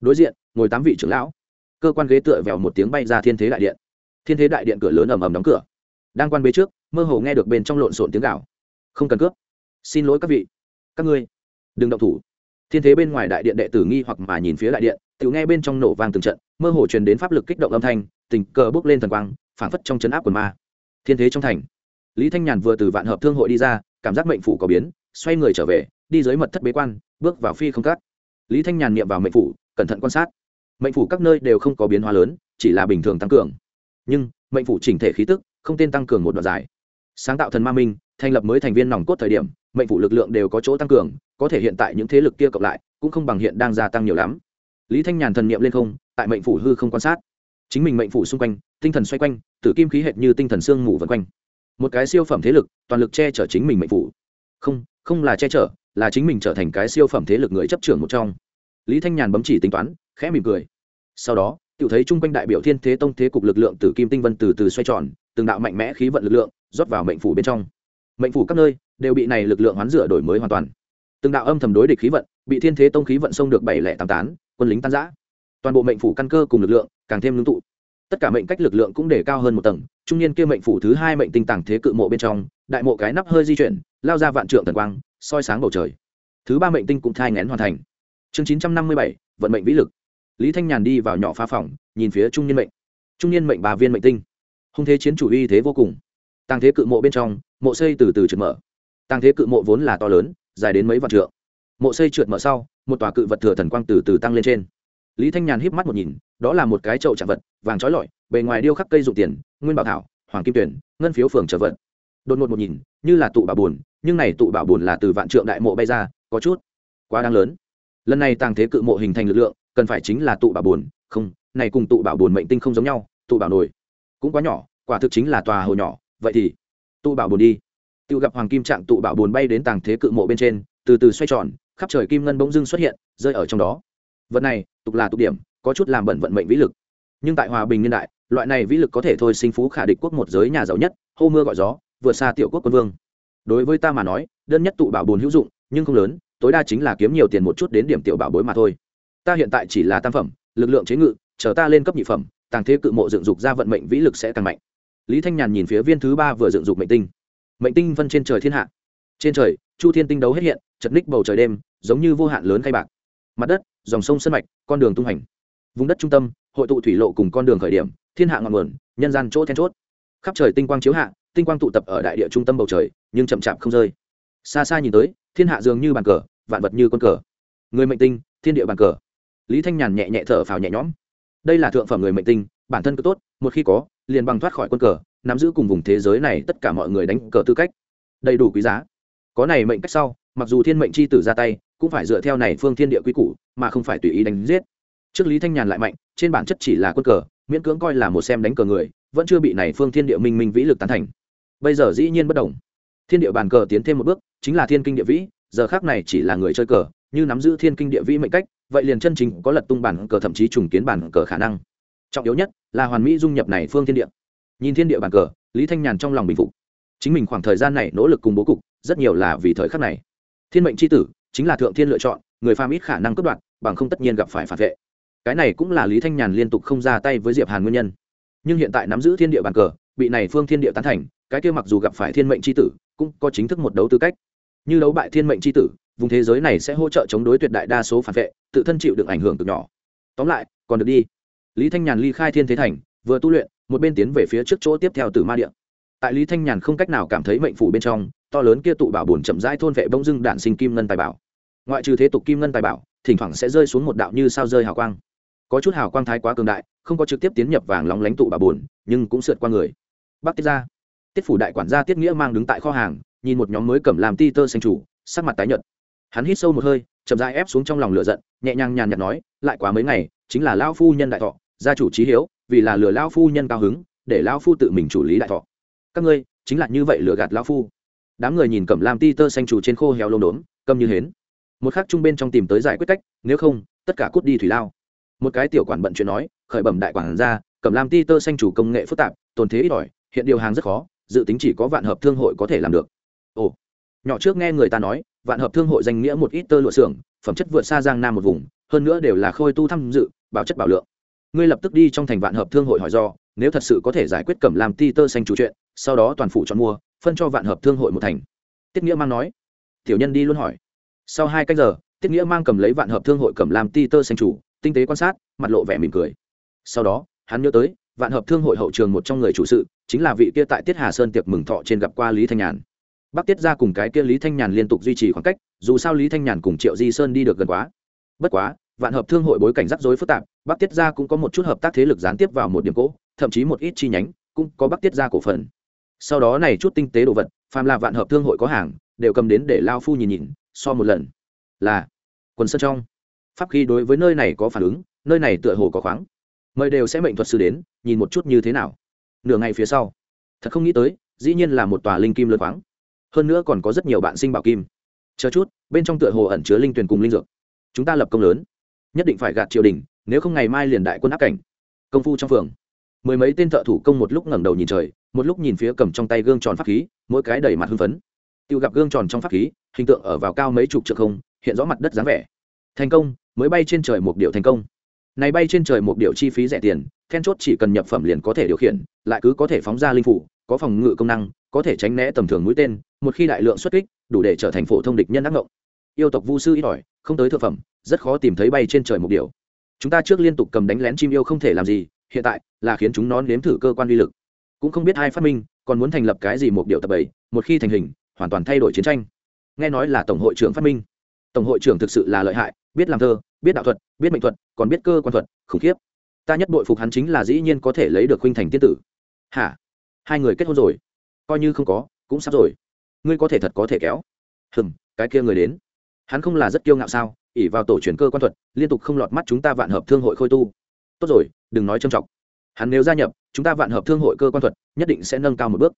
Đối diện, ngồi tám vị trưởng lão. Cơ quan ghế tựa vèo một tiếng bay ra thiên thế đại điện. Thiên thế đại điện cửa lớn ầm ầm đóng cửa. Đang quan bế trước, mơ hồ nghe được bên trong lộn xộn tiếng gạo không cần cướp. Xin lỗi các vị. Các ngươi, đừng động thủ. Thiên thế bên ngoài đại điện đệ tử nghi hoặc mà nhìn phía đại điện, tự nghe bên trong nổ vang từng trận, mơ hồ truyền đến pháp lực kích động âm thanh, tình cờ bước lên thần quang, phảng phất trong chấn áp quần ma thiên thế trong thành. Lý thanh nhàn vừa từ vạn hợp thương hội đi ra, cảm giác mệnh phủ có biến, xoay người trở về, đi dưới mật thất bế quan, bước vào phi không cắt lý thanh nhàn niệm vào mệnh phủ, cẩn thận quan sát. Mệnh phủ các nơi đều không có biến hóa lớn, chỉ là bình thường tăng cường. Nhưng, mệnh phủ chỉnh thể khí tức, không tên tăng cường một đoạn dài. Sáng tạo thần ma minh, thành lập mới thành viên nòng cốt thời điểm, mệnh phủ lực lượng đều có chỗ tăng cường, có thể hiện tại những thế lực kia cộng lại, cũng không bằng hiện đang gia tăng nhiều lắm. Lý thanh nhàn thần niệm lên không, tại mệnh phủ hư không quan sát. Chính mình mệnh phủ xung quanh, tinh thần xoay quanh tử kim khí hệt như tinh thần sương mù vần quanh. Một cái siêu phẩm thế lực, toàn lực che chở chính mình mệnh phủ. Không không là che chở, là chính mình trở thành cái siêu phẩm thế lực người chấp trưởng một trong. Lý thanh nhàn bấm chỉ tính toán, khẽ mỉm cười. Sau đó tự thấy chung quanh đại biểu thiên thế tông thế cục lực lượng từ kim tinh vân từ từ xoay tròn, từng đạo mạnh mẽ khí vận lực lượng, rót vào mệnh phủ bên trong. Mệnh phủ các nơi, đều bị này lực lượng hoán rửa đổi mới hoàn toàn. Từng đạo âm thầm đối địch khí vận, bị thiên thế tông khí vận xông được bảy lẻ tám tán, quân lính tan giã toàn bộ mệnh phủ căn cơ cùng lực lượng, càng thêm ngưng tụ tất cả mệnh cách lực lượng cũng để cao hơn một tầng, trung niên kia mệnh phủ thứ hai mệnh tinh tàng thế cự mộ bên trong, đại mộ cái nắp hơi di chuyển, lao ra vạn trượng thần quang, soi sáng bầu trời. Thứ ba mệnh tinh cũng thai ngén hoàn thành. Chương chín trăm năm mươi bảy, vận mệnh vĩ lực. Lý thanh nhàn đi vào nhỏ phá phòng, nhìn phía trung niên mệnh. Trung niên mệnh bà viên mệnh tinh. Hung thế chiến chủ uy thế vô cùng. Tàng thế cự mộ bên trong, mộ xây từ từ trượt mở. Tàng thế cự mộ vốn là to lớn, dài đến mấy vạn trượng. Mộ xây trượt mở sau, một tòa cự vật thừa thần quang từ từ tăng lên trên lý thanh nhàn híp mắt một nhìn, đó là một cái chậu chạm vật, vàng trói lọi, bề ngoài điêu khắc cây dụng tiền, nguyên bảo thảo, hoàng kim tuyển, ngân phiếu phường trở vật. Đột ngột một nhìn, như là tụ bảo bùn nhưng này tụ bảo bùn là từ vạn trượng đại mộ bay ra, có chút quá đáng lớn. Lần này tàng thế cự mộ hình thành lực lượng, cần phải chính là tụ bảo bùn không, này cùng tụ bảo bùn mệnh tinh không giống nhau, tụ bảo nổi cũng quá nhỏ, quả thực chính là tòa hồ nhỏ, vậy thì tụ bảo bùn đi. Tự gặp hoàng kim trạng tụ bảo bùn bay đến tàng thế cự mộ bên trên, từ từ xoay tròn, khắp trời kim ngân bỗng dưng xuất hiện, rơi ở trong đó vật này, tục là tục điểm, có chút làm bẩn vận mệnh vĩ lực. Nhưng tại hòa bình niên đại, loại này vĩ lực có thể thôi sinh phú khả địch quốc một giới nhà giàu nhất, hô mưa gọi gió, vượt xa tiểu quốc quân vương. Đối với ta mà nói, đơn nhất tụ bảo bồn hữu dụng, nhưng không lớn, tối đa chính là kiếm nhiều tiền một chút đến điểm tiểu bảo bối mà thôi. Ta hiện tại chỉ là tam phẩm, lực lượng chế ngự, chờ ta lên cấp nhị phẩm, tàng thế cự mộ dựng dục ra vận mệnh vĩ lực sẽ càng mạnh. Lý thanh nhàn nhìn phía viên thứ ba vừa dựng dục mệnh tinh. Mệnh tinh vân trên trời thiên hạ. Trên trời, chu thiên tinh đấu hết hiện, chật ních bầu trời đêm, giống như vô hạn lớn khai bạc. Mặt đất dòng sông sân mạch, con đường tung hành vùng đất trung tâm, hội tụ thủy lộ cùng con đường khởi điểm, thiên hạ ngọn nguồn, nhân gian chỗ then chốt. Khắp trời tinh quang chiếu hạ, tinh quang tụ tập ở đại địa trung tâm bầu trời, nhưng chậm chạp không rơi. Xa xa nhìn tới, thiên hạ dường như bàn cờ, vạn vật như con cờ. Người mệnh tinh, thiên địa bàn cờ. Lý thanh nhàn nhẹ nhẹ thở phào nhẹ nhõm. Đây là thượng phẩm người mệnh tinh, bản thân cứ tốt, một khi có, liền bằng thoát khỏi quân cờ, nắm giữ cùng vùng thế giới này tất cả mọi người đánh cờ tư cách. Đầy đủ quý giá. Có này mệnh cách sau, mặc dù thiên mệnh c h i tử ra tay cũng phải dựa theo này phương thiên địa quy củ, mà không phải tùy ý đánh giết. Trước lý thanh nhàn lại mạnh, trên bản chất chỉ là quân cờ, miễn cưỡng coi là một xem đánh cờ người, vẫn chưa bị này phương thiên địa minh minh vĩ lực tán thành. Bây giờ dĩ nhiên bất đồng thiên địa bàn cờ tiến thêm một bước, chính là thiên kinh địa vĩ, giờ khác này chỉ là người chơi cờ, như nắm giữ thiên kinh địa vĩ mệnh cách, vậy liền chân chính có lật tung bản cờ thậm chí trùng kiến bản cờ khả năng. Trọng yếu nhất là hoàn mỹ dung nhập này phương thiên địa. Nhìn thiên địa bàn cờ, lý thanh nhàn trong lòng bình phục. Chính mình khoảng thời gian này nỗ lực cùng bố cục, rất nhiều là vì thời khắc này. Thiên mệnh c h i tử chính là thượng thiên lựa chọn, người phàm ít khả năng cướp đoạt, bằng không tất nhiên gặp phải phản vệ. Cái này cũng là lý thanh nhàn liên tục không ra tay với diệp hàn nguyên nhân. Nhưng hiện tại nắm giữ thiên địa bàn cờ, bị này phương thiên địa tán thành, cái kia mặc dù gặp phải thiên mệnh c h i tử, cũng có chính thức một đấu tư cách. Như đấu bại thiên mệnh c h i tử, vùng thế giới này sẽ hỗ trợ chống đối tuyệt đại đa số phản vệ, tự thân chịu được ảnh hưởng từ nhỏ. Tóm lại, còn được đi. Lý thanh nhàn ly khai thiên thế thành, vừa tu luyện, một bên tiến về phía trước chỗ tiếp theo từ ma điện tại lý thanh nhàn không cách nào cảm thấy mệnh phủ bên trong, to lớn kia tụ bảo bổn chậm rãi thôn vệ bông dưng đạn sinh kim ngân tài bảo ngoại trừ thế tục kim ngân tài bảo, thỉnh thoảng sẽ rơi xuống một đạo như sao rơi hào quang. Có chút hào quang thái quá cường đại, không có trực tiếp tiến nhập vàng lóng lánh tụ bà buồn, nhưng cũng sượt qua người. Bắc tiết ra tiết phủ đại quản gia tiết nghĩa mang đứng tại kho hàng, nhìn một nhóm mới cầm làm ti tơ xanh chủ, sắc mặt tái nhợt. Hắn hít sâu một hơi, chậm rãi ép xuống trong lòng lửa giận, nhẹ nhàng nhàn nhạt nói, lại quá mấy ngày, chính là lao phu nhân đại thọ, gia chủ trí hiếu, vì là lừa lao phu nhân cao hứng, để lao phu tự mình chủ lý đại thọ. Các ngươi, chính là như vậy lừa gạt lao phu. Đám người nhìn cầm làm ti tơ xanh chủ trên khô héo lông đốm, câm như hến một khắc trung bên trong tìm tới giải quyết cách, nếu không, tất cả cút đi thủy lao. Một cái tiểu quản bận chuyện nói, khởi bẩm đại quản ra cẩm làm ti tơ xanh chủ công nghệ phức tạp, tồn thế ít ỏi, hiện điều hàng rất khó, dự tính chỉ có vạn hợp thương hội có thể làm được. Ồ. Nhỏ trước nghe người ta nói, vạn hợp thương hội danh nghĩa một ít tơ lụa xưởng, phẩm chất vượt xa giang nam một vùng, hơn nữa đều là khôi tu tham dự, bảo chất bảo lượng. Ngươi lập tức đi trong thành vạn hợp thương hội hỏi do, nếu thật sự có thể giải quyết cẩm làm ti tơ xanh chủ chuyện, sau đó toàn phủ chọn mua, phân cho vạn hợp thương hội một thành. Tiết nghĩa mang nói. Tiểu nhân đi luôn hỏi sau hai canh giờ, tiết nghĩa mang cầm lấy vạn hợp thương hội cầm làm ti tơ xanh chủ, tinh tế quan sát, mặt lộ vẻ mỉm cười. Sau đó, hắn nhớ tới, vạn hợp thương hội hậu trường một trong người chủ sự, chính là vị kia tại tiết hà sơn tiệc mừng thọ trên gặp qua lý thanh nhàn. Bắc tiết ra cùng cái kia lý thanh nhàn liên tục duy trì khoảng cách, dù sao lý thanh nhàn cùng triệu di sơn đi được gần quá. Bất quá, vạn hợp thương hội bối cảnh rắc rối phức tạp, bắc tiết ra cũng có một chút hợp tác thế lực gián tiếp vào một điểm cỗ thậm chí một ít chi nhánh cũng có bắc tiết ra cổ phần. Sau đó này chút tinh tế đồ vật, phàm là vạn hợp thương hội có hàng, đều cầm đến để lao phu nhìn nhìn so một lần là quần sơn trong. Pháp khí đối với nơi này có phản ứng, nơi này tựa hồ có khoáng. Mời đều sẽ mệnh thuật sư đến, nhìn một chút như thế nào. Nửa ngày phía sau, thật không nghĩ tới, dĩ nhiên là một tòa linh kim lớn khoáng. Hơn nữa còn có rất nhiều bạn sinh bảo kim. Chờ chút, bên trong tựa hồ ẩn chứa linh tuyển cùng linh dược. Chúng ta lập công lớn, nhất định phải gạt triều đình, nếu không ngày mai liền đại quân áp cảnh. Công phu trong phường, mười mấy tên thợ thủ công một lúc ngẩng đầu nhìn trời, một lúc nhìn phía cầm trong tay gương tròn pháp khí, mỗi cái đầy mặt hưng phấn tiêu gặp gương tròn trong pháp khí, hình tượng ở vào cao mấy chục trượng không, hiện rõ mặt đất dáng vẻ. Thành công, mới bay trên trời một điệu thành công. Này bay trên trời một điệu chi phí rẻ tiền, then chốt chỉ cần nhập phẩm liền có thể điều khiển, lại cứ có thể phóng ra linh phủ, có phòng ngự công năng, có thể tránh né tầm thường mũi tên, một khi đại lượng xuất kích, đủ để trở thành phổ thông địch nhân ác ngộng. Yêu tộc vu sư ít ỏi, không tới thượng phẩm, rất khó tìm thấy bay trên trời một điều chúng ta trước liên tục cầm đánh lén chim yêu không thể làm gì, hiện tại là khiến chúng nó nếm thử cơ quan uy lực. Cũng không biết ai phát minh, còn muốn thành lập cái gì một điều tập bảy, một khi thành hình hoàn toàn thay đổi chiến tranh. Nghe nói là tổng hội trưởng phát minh. Tổng hội trưởng thực sự là lợi hại, biết làm thơ, biết đạo thuật, biết mệnh thuật, còn biết cơ quan thuật, khủng khiếp. Ta nhất bội phục hắn chính là dĩ nhiên có thể lấy được huynh thành tiên tử. Hả? Hai người kết hôn rồi? Coi như không có, cũng sắp rồi. Ngươi có thể thật có thể kéo. Hừm, cái kia người đến. Hắn không là rất kiêu ngạo sao? Ỉ vào tổ truyền cơ quan thuật, liên tục không lọt mắt chúng ta vạn hợp thương hội khôi tu. Tốt rồi, đừng nói trầm trọng. Hắn nếu gia nhập, chúng ta vạn hợp thương hội cơ quan thuật, nhất định sẽ nâng cao một bước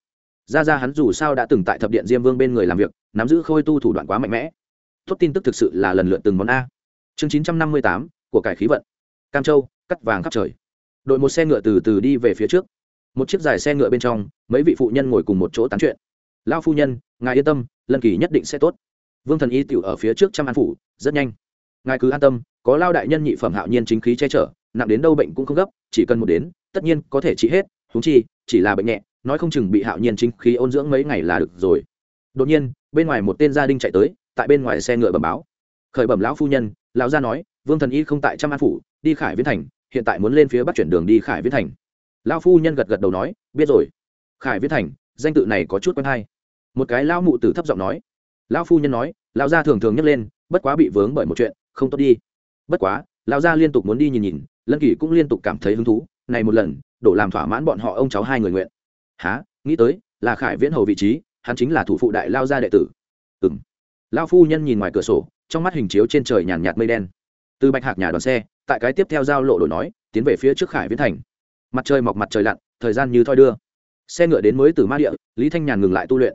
ra ra hắn dù sao đã từng tại thập điện diêm vương bên người làm việc, nắm giữ khôi tu thủ đoạn quá mạnh mẽ. Tốt tin tức thực sự là lần lượt từng món a. Chương chín trăm năm mươi tám, của cải khí vận. Cam châu, cắt vàng khắp trời. Đội một xe ngựa từ từ đi về phía trước. Một chiếc dài xe ngựa bên trong, mấy vị phụ nhân ngồi cùng một chỗ tán chuyện. Lao phu nhân, ngài yên tâm, lần kỳ nhất định sẽ tốt. Vương thần y tiểu ở phía trước trăm an phủ, rất nhanh. Ngài cứ an tâm, có lao đại nhân nhị phẩm hạo nhiên chính khí che chở, nặng đến đâu bệnh cũng không gấp, chỉ cần một đến, tất nhiên có thể trị hết húng chi, chỉ là bệnh nhẹ nói không chừng bị hạo nhiên chính khí ôn dưỡng mấy ngày là được rồi. Đột nhiên, bên ngoài một tên gia đình chạy tới, tại bên ngoài xe ngựa bẩm báo. Khởi bẩm lão phu nhân, lão gia nói, vương thần y không tại trăm an phủ, đi khải viễn thành, hiện tại muốn lên phía bắc chuyển đường đi khải viễn thành. Lão phu nhân gật gật đầu nói, biết rồi. Khải viễn thành, danh tự này có chút quen hay. Một cái lão mụ tử thấp giọng nói. Lão phu nhân nói, lão gia thường thường nhắc lên, bất quá bị vướng bởi một chuyện, không tốt đi. Bất quá, lão gia liên tục muốn đi nhìn nhìn, lân kỳ cũng liên tục cảm thấy hứng thú. Này một lần, đổ làm thỏa mãn bọn họ ông cháu hai người nguyện há nghĩ tới, là khải viễn hầu vị trí, hắn chính là thủ phụ đại lao gia đệ tử. Ừ m lao phu nhân nhìn ngoài cửa sổ, trong mắt hình chiếu trên trời nhàn nhạt mây đen. Từ bạch hạc nhà đoàn xe, tại cái tiếp theo giao lộ đổi nói, tiến về phía trước khải viễn thành. Mặt trời mọc mặt trời lặn, thời gian như thoi đưa. Xe ngựa đến mới từ ma địa, lý thanh nhàn ngừng lại tu luyện.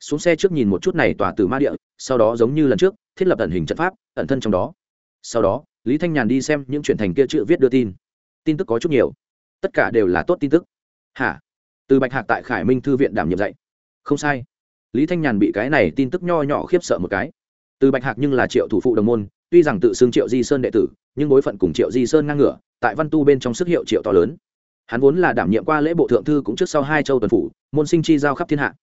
Xuống xe trước nhìn một chút này tỏa từ ma địa, sau đó giống như lần trước, thiết lập ẩn hình trận pháp, ẩn thân trong đó. Sau đó, lý thanh nhàn đi xem những chuyện thành kia chữ viết đưa tin. Tin tức có chút nhiều. Tất cả đều là tốt tin tức. Hả? Từ bạch hạc tại khải minh thư viện đảm nhiệm dạy. Không sai. Lý thanh nhàn bị cái này tin tức nho nhỏ khiếp sợ một cái. Từ bạch hạc nhưng là triệu thủ phụ đồng môn, tuy rằng tự xưng triệu di sơn đệ tử, nhưng bối phận cùng triệu di sơn ngang ngửa, tại văn tu bên trong sức hiệu triệu to lớn. Hắn vốn là đảm nhiệm qua lễ bộ thượng thư cũng trước sau hai châu tuần phủ, môn sinh chi giao khắp thiên hạ.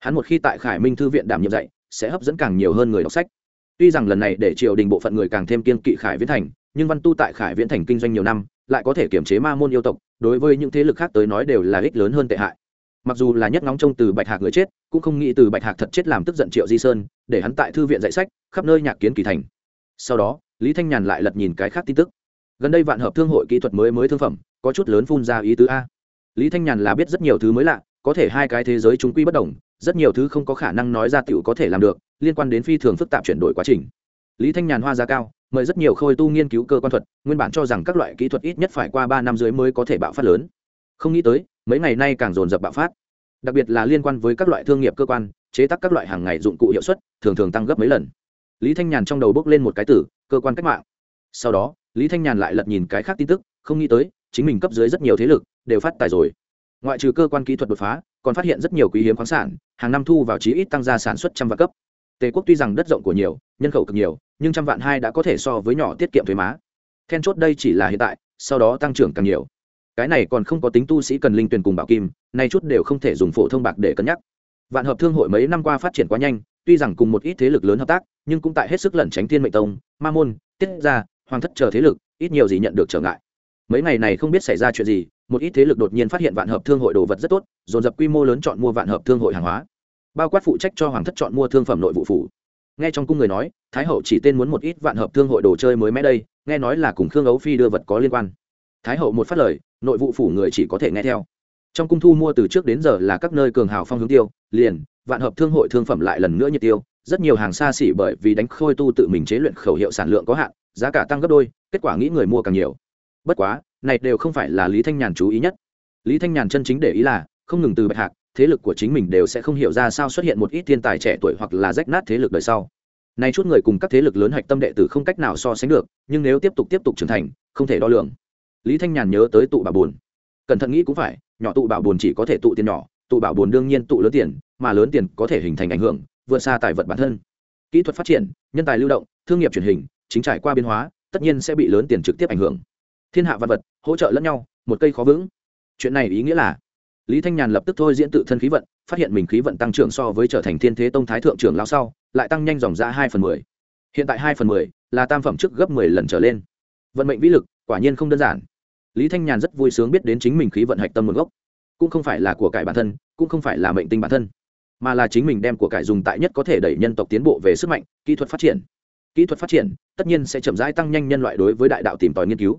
Hắn một khi tại khải minh thư viện đảm nhiệm dạy, sẽ hấp dẫn càng nhiều hơn người đọc sách. Tuy rằng lần này để triều đình bộ phận người càng thêm kiên kỵ khải viễn thành, nhưng văn tu tại khải viễn thành kinh doanh nhiều năm lại có thể kiểm chế ma môn yêu tộc, đối với những thế lực khác tới nói đều là ích lớn hơn tệ hại. Mặc dù là nhất ngóng trông từ bạch hạc người chết, cũng không nghĩ từ bạch hạc thật chết làm tức giận triệu di sơn, để hắn tại thư viện dạy sách, khắp nơi nhạc kiến kỳ thành. Sau đó, lý thanh nhàn lại lật nhìn cái khác tin tức. Gần đây vạn hợp thương hội kỹ thuật mới mới thương phẩm, có chút lớn phun ra ý tứ a. Lý thanh nhàn là biết rất nhiều thứ mới lạ, có thể hai cái thế giới chúng quy bất đồng, rất nhiều thứ không có khả năng nói ra t i ể u có thể làm được, liên quan đến phi thường phức tạp chuyển đổi quá trình. Lý thanh nhàn hoa giá cao mời rất nhiều khôi tu nghiên cứu cơ quan thuật, nguyên bản cho rằng các loại kỹ thuật ít nhất phải qua ba năm dưới mới có thể bạo phát lớn. Không nghĩ tới, mấy ngày nay càng dồn dập bạo phát. Đặc biệt là liên quan với các loại thương nghiệp cơ quan, chế tác các loại hàng ngày dụng cụ hiệu suất thường thường tăng gấp mấy lần. Lý thanh nhàn trong đầu bước lên một cái tử cơ quan cách mạng. Sau đó, lý thanh nhàn lại lật nhìn cái khác tin tức, không nghĩ tới, chính mình cấp dưới rất nhiều thế lực đều phát tài rồi. Ngoại trừ cơ quan kỹ thuật đột phá, còn phát hiện rất nhiều quý hiếm khoáng sản, hàng năm thu vào chí ít tăng gia sản xuất trăm vạn cấp tề quốc tuy rằng đất rộng của nhiều, nhân khẩu cực nhiều, nhưng trăm vạn hai đã có thể so với nhỏ tiết kiệm thuế má. Then chốt đây chỉ là hiện tại, sau đó tăng trưởng càng nhiều. Cái này còn không có tính tu sĩ cần linh tuyển cùng bảo kim, nay chút đều không thể dùng phổ thông bạc để cân nhắc. Vạn hợp thương hội mấy năm qua phát triển quá nhanh, tuy rằng cùng một ít thế lực lớn hợp tác, nhưng cũng tại hết sức lẩn tránh thiên mệnh tông, ma môn, tiết gia, hoàng thất chờ thế lực, ít nhiều gì nhận được trở ngại. Mấy ngày này không biết xảy ra chuyện gì, một ít thế lực đột nhiên phát hiện vạn hợp thương hội đồ vật rất tốt, dồn dập quy mô lớn chọn mua vạn hợp thương hội hàng hóa bao quát phụ trách cho hoàng thất chọn mua thương phẩm nội vụ phủ. Nghe trong cung người nói, thái hậu chỉ tên muốn một ít vạn hợp thương hội đồ chơi mới mẽ đây, nghe nói là cùng khương ấu phi đưa vật có liên quan. Thái hậu một phát lời, nội vụ phủ người chỉ có thể nghe theo. Trong cung thu mua từ trước đến giờ là các nơi cường hào phong hướng tiêu, liền, vạn hợp thương hội thương phẩm lại lần nữa nhiệt tiêu, rất nhiều hàng xa xỉ bởi vì đánh khôi tu tự mình chế luyện khẩu hiệu sản lượng có hạn, giá cả tăng gấp đôi, kết quả nghĩ người mua càng nhiều. Bất quá, này đều không phải là lý thanh nhàn chú ý nhất. Lý thanh nhàn chân chính để ý là, không ngừng từ bạch hạc thế lực của chính mình đều sẽ không hiểu ra sao xuất hiện một ít thiên tài trẻ tuổi hoặc là rách nát thế lực đời sau. Nay chút người cùng các thế lực lớn hạch tâm đệ tử không cách nào so sánh được, nhưng nếu tiếp tục tiếp tục trưởng thành, không thể đo lường. Lý thanh nhàn nhớ tới tụ bảo buồn. cẩn thận nghĩ cũng phải, nhỏ tụ bảo buồn chỉ có thể tụ tiền nhỏ, tụ bảo buồn đương nhiên tụ lớn tiền, mà lớn tiền có thể hình thành ảnh hưởng, vượt xa tài vật bản thân. Kỹ thuật phát triển, nhân tài lưu động, thương nghiệp truyền hình, chính trải qua biến hóa, tất nhiên sẽ bị lớn tiền trực tiếp ảnh hưởng. Thiên hạ văn vật, hỗ trợ lẫn nhau, một cây khó vững. Chuyện này ý nghĩa là lý thanh nhàn lập tức thôi diễn tự thân khí vận, phát hiện mình khí vận tăng trưởng so với trở thành thiên thế tông thái thượng trưởng lao sau, lại tăng nhanh dòng ra hai phần mười. Hiện tại hai phần mười là tam phẩm trước gấp mười lần trở lên. Vận mệnh vĩ lực, quả nhiên không đơn giản. Lý thanh nhàn rất vui sướng biết đến chính mình khí vận hạch tâm nguồn gốc. Cũng không phải là của cải bản thân, cũng không phải là mệnh tinh bản thân, mà là chính mình đem của cải dùng tại nhất có thể đẩy nhân tộc tiến bộ về sức mạnh, kỹ thuật phát triển. Kỹ thuật phát triển tất nhiên sẽ chậm rãi tăng nhanh nhân loại đối với đại đạo tìm tòi nghiên cứu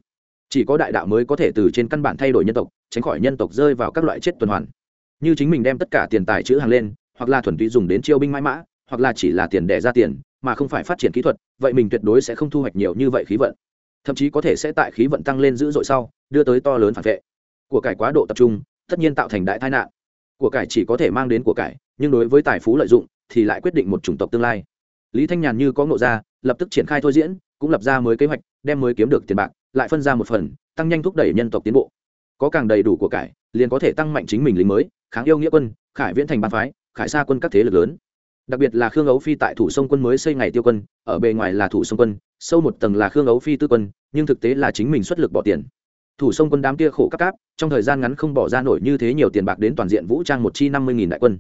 chỉ có đại đạo mới có thể từ trên căn bản thay đổi nhân tộc, tránh khỏi nhân tộc rơi vào các loại chết tuần hoàn. Như chính mình đem tất cả tiền tài chữ hàng lên, hoặc là thuần túy dùng đến chiêu binh mãi mã, hoặc là chỉ là tiền đẻ ra tiền, mà không phải phát triển kỹ thuật, vậy mình tuyệt đối sẽ không thu hoạch nhiều như vậy khí vận. Thậm chí có thể sẽ tại khí vận tăng lên dữ dội sau, đưa tới to lớn phản vệ. Của cải quá độ tập trung, tất nhiên tạo thành đại tai nạn. Của cải chỉ có thể mang đến của cải, nhưng đối với tài phú lợi dụng, thì lại quyết định một chủng tộc tương lai. Lý thanh nhàn như có ngộ ra, lập tức triển khai thôi diễn cũng lập ra mới kế hoạch, đem mới kiếm được tiền bạc, lại phân ra một phần, tăng nhanh thúc đẩy nhân tộc tiến bộ. Có càng đầy đủ của cải, liền có thể tăng mạnh chính mình lính mới, kháng yêu nghĩa quân, khải viễn thành ban phái, khải xa quân các thế lực lớn. Đặc biệt là khương ấu phi tại thủ sông quân mới xây ngày tiêu quân, ở bề ngoài là thủ sông quân, sâu một tầng là khương ấu phi tư quân, nhưng thực tế là chính mình xuất lực bỏ tiền. Thủ sông quân đám kia khổ cấp cáp, trong thời gian ngắn không bỏ ra nổi như thế nhiều tiền bạc đến toàn diện vũ trang một chi năm mươi nghìn đại quân.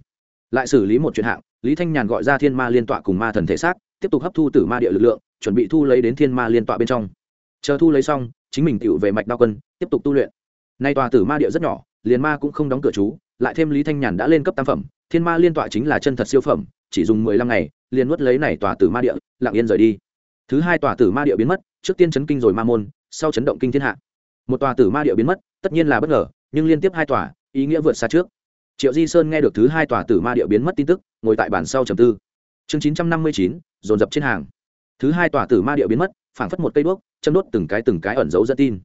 Lại xử lý một chuyện hạng, lý thanh nhàn gọi ra thiên ma liên tọa cùng ma thần thể xác, tiếp tục hấp thu từ ma địa lực lượng chuẩn bị thu lấy đến thiên ma liên tọa bên trong. Chờ thu lấy xong, chính mình tựu về mạch đao quân, tiếp tục tu luyện. Nay tòa tử ma địa rất nhỏ, liền ma cũng không đóng cửa chú, lại thêm lý thanh nhàn đã lên cấp tam phẩm, thiên ma liên tọa chính là chân thật siêu phẩm, chỉ dùng mười lăm ngày, liền nuốt lấy này tòa tử ma địa, lặng yên rời đi. Thứ hai tòa tử ma địa biến mất, trước tiên chấn kinh rồi ma môn, sau chấn động kinh thiên hạ. Một tòa tử ma địa biến mất, tất nhiên là bất ngờ, nhưng liên tiếp hai tòa, ý nghĩa vượt xa trước. Triệu di sơn nghe được thứ hai tòa tử ma địa biến mất tin tức, ngồi tại bản sau trầm tư. Chương chín trăm năm mươi chín, dồn dập trên hàng thứ hai tòa tử ma địa biến mất, phảng phất một cây đuốc, châm đốt từng cái từng cái ẩn giấu dẫn tin.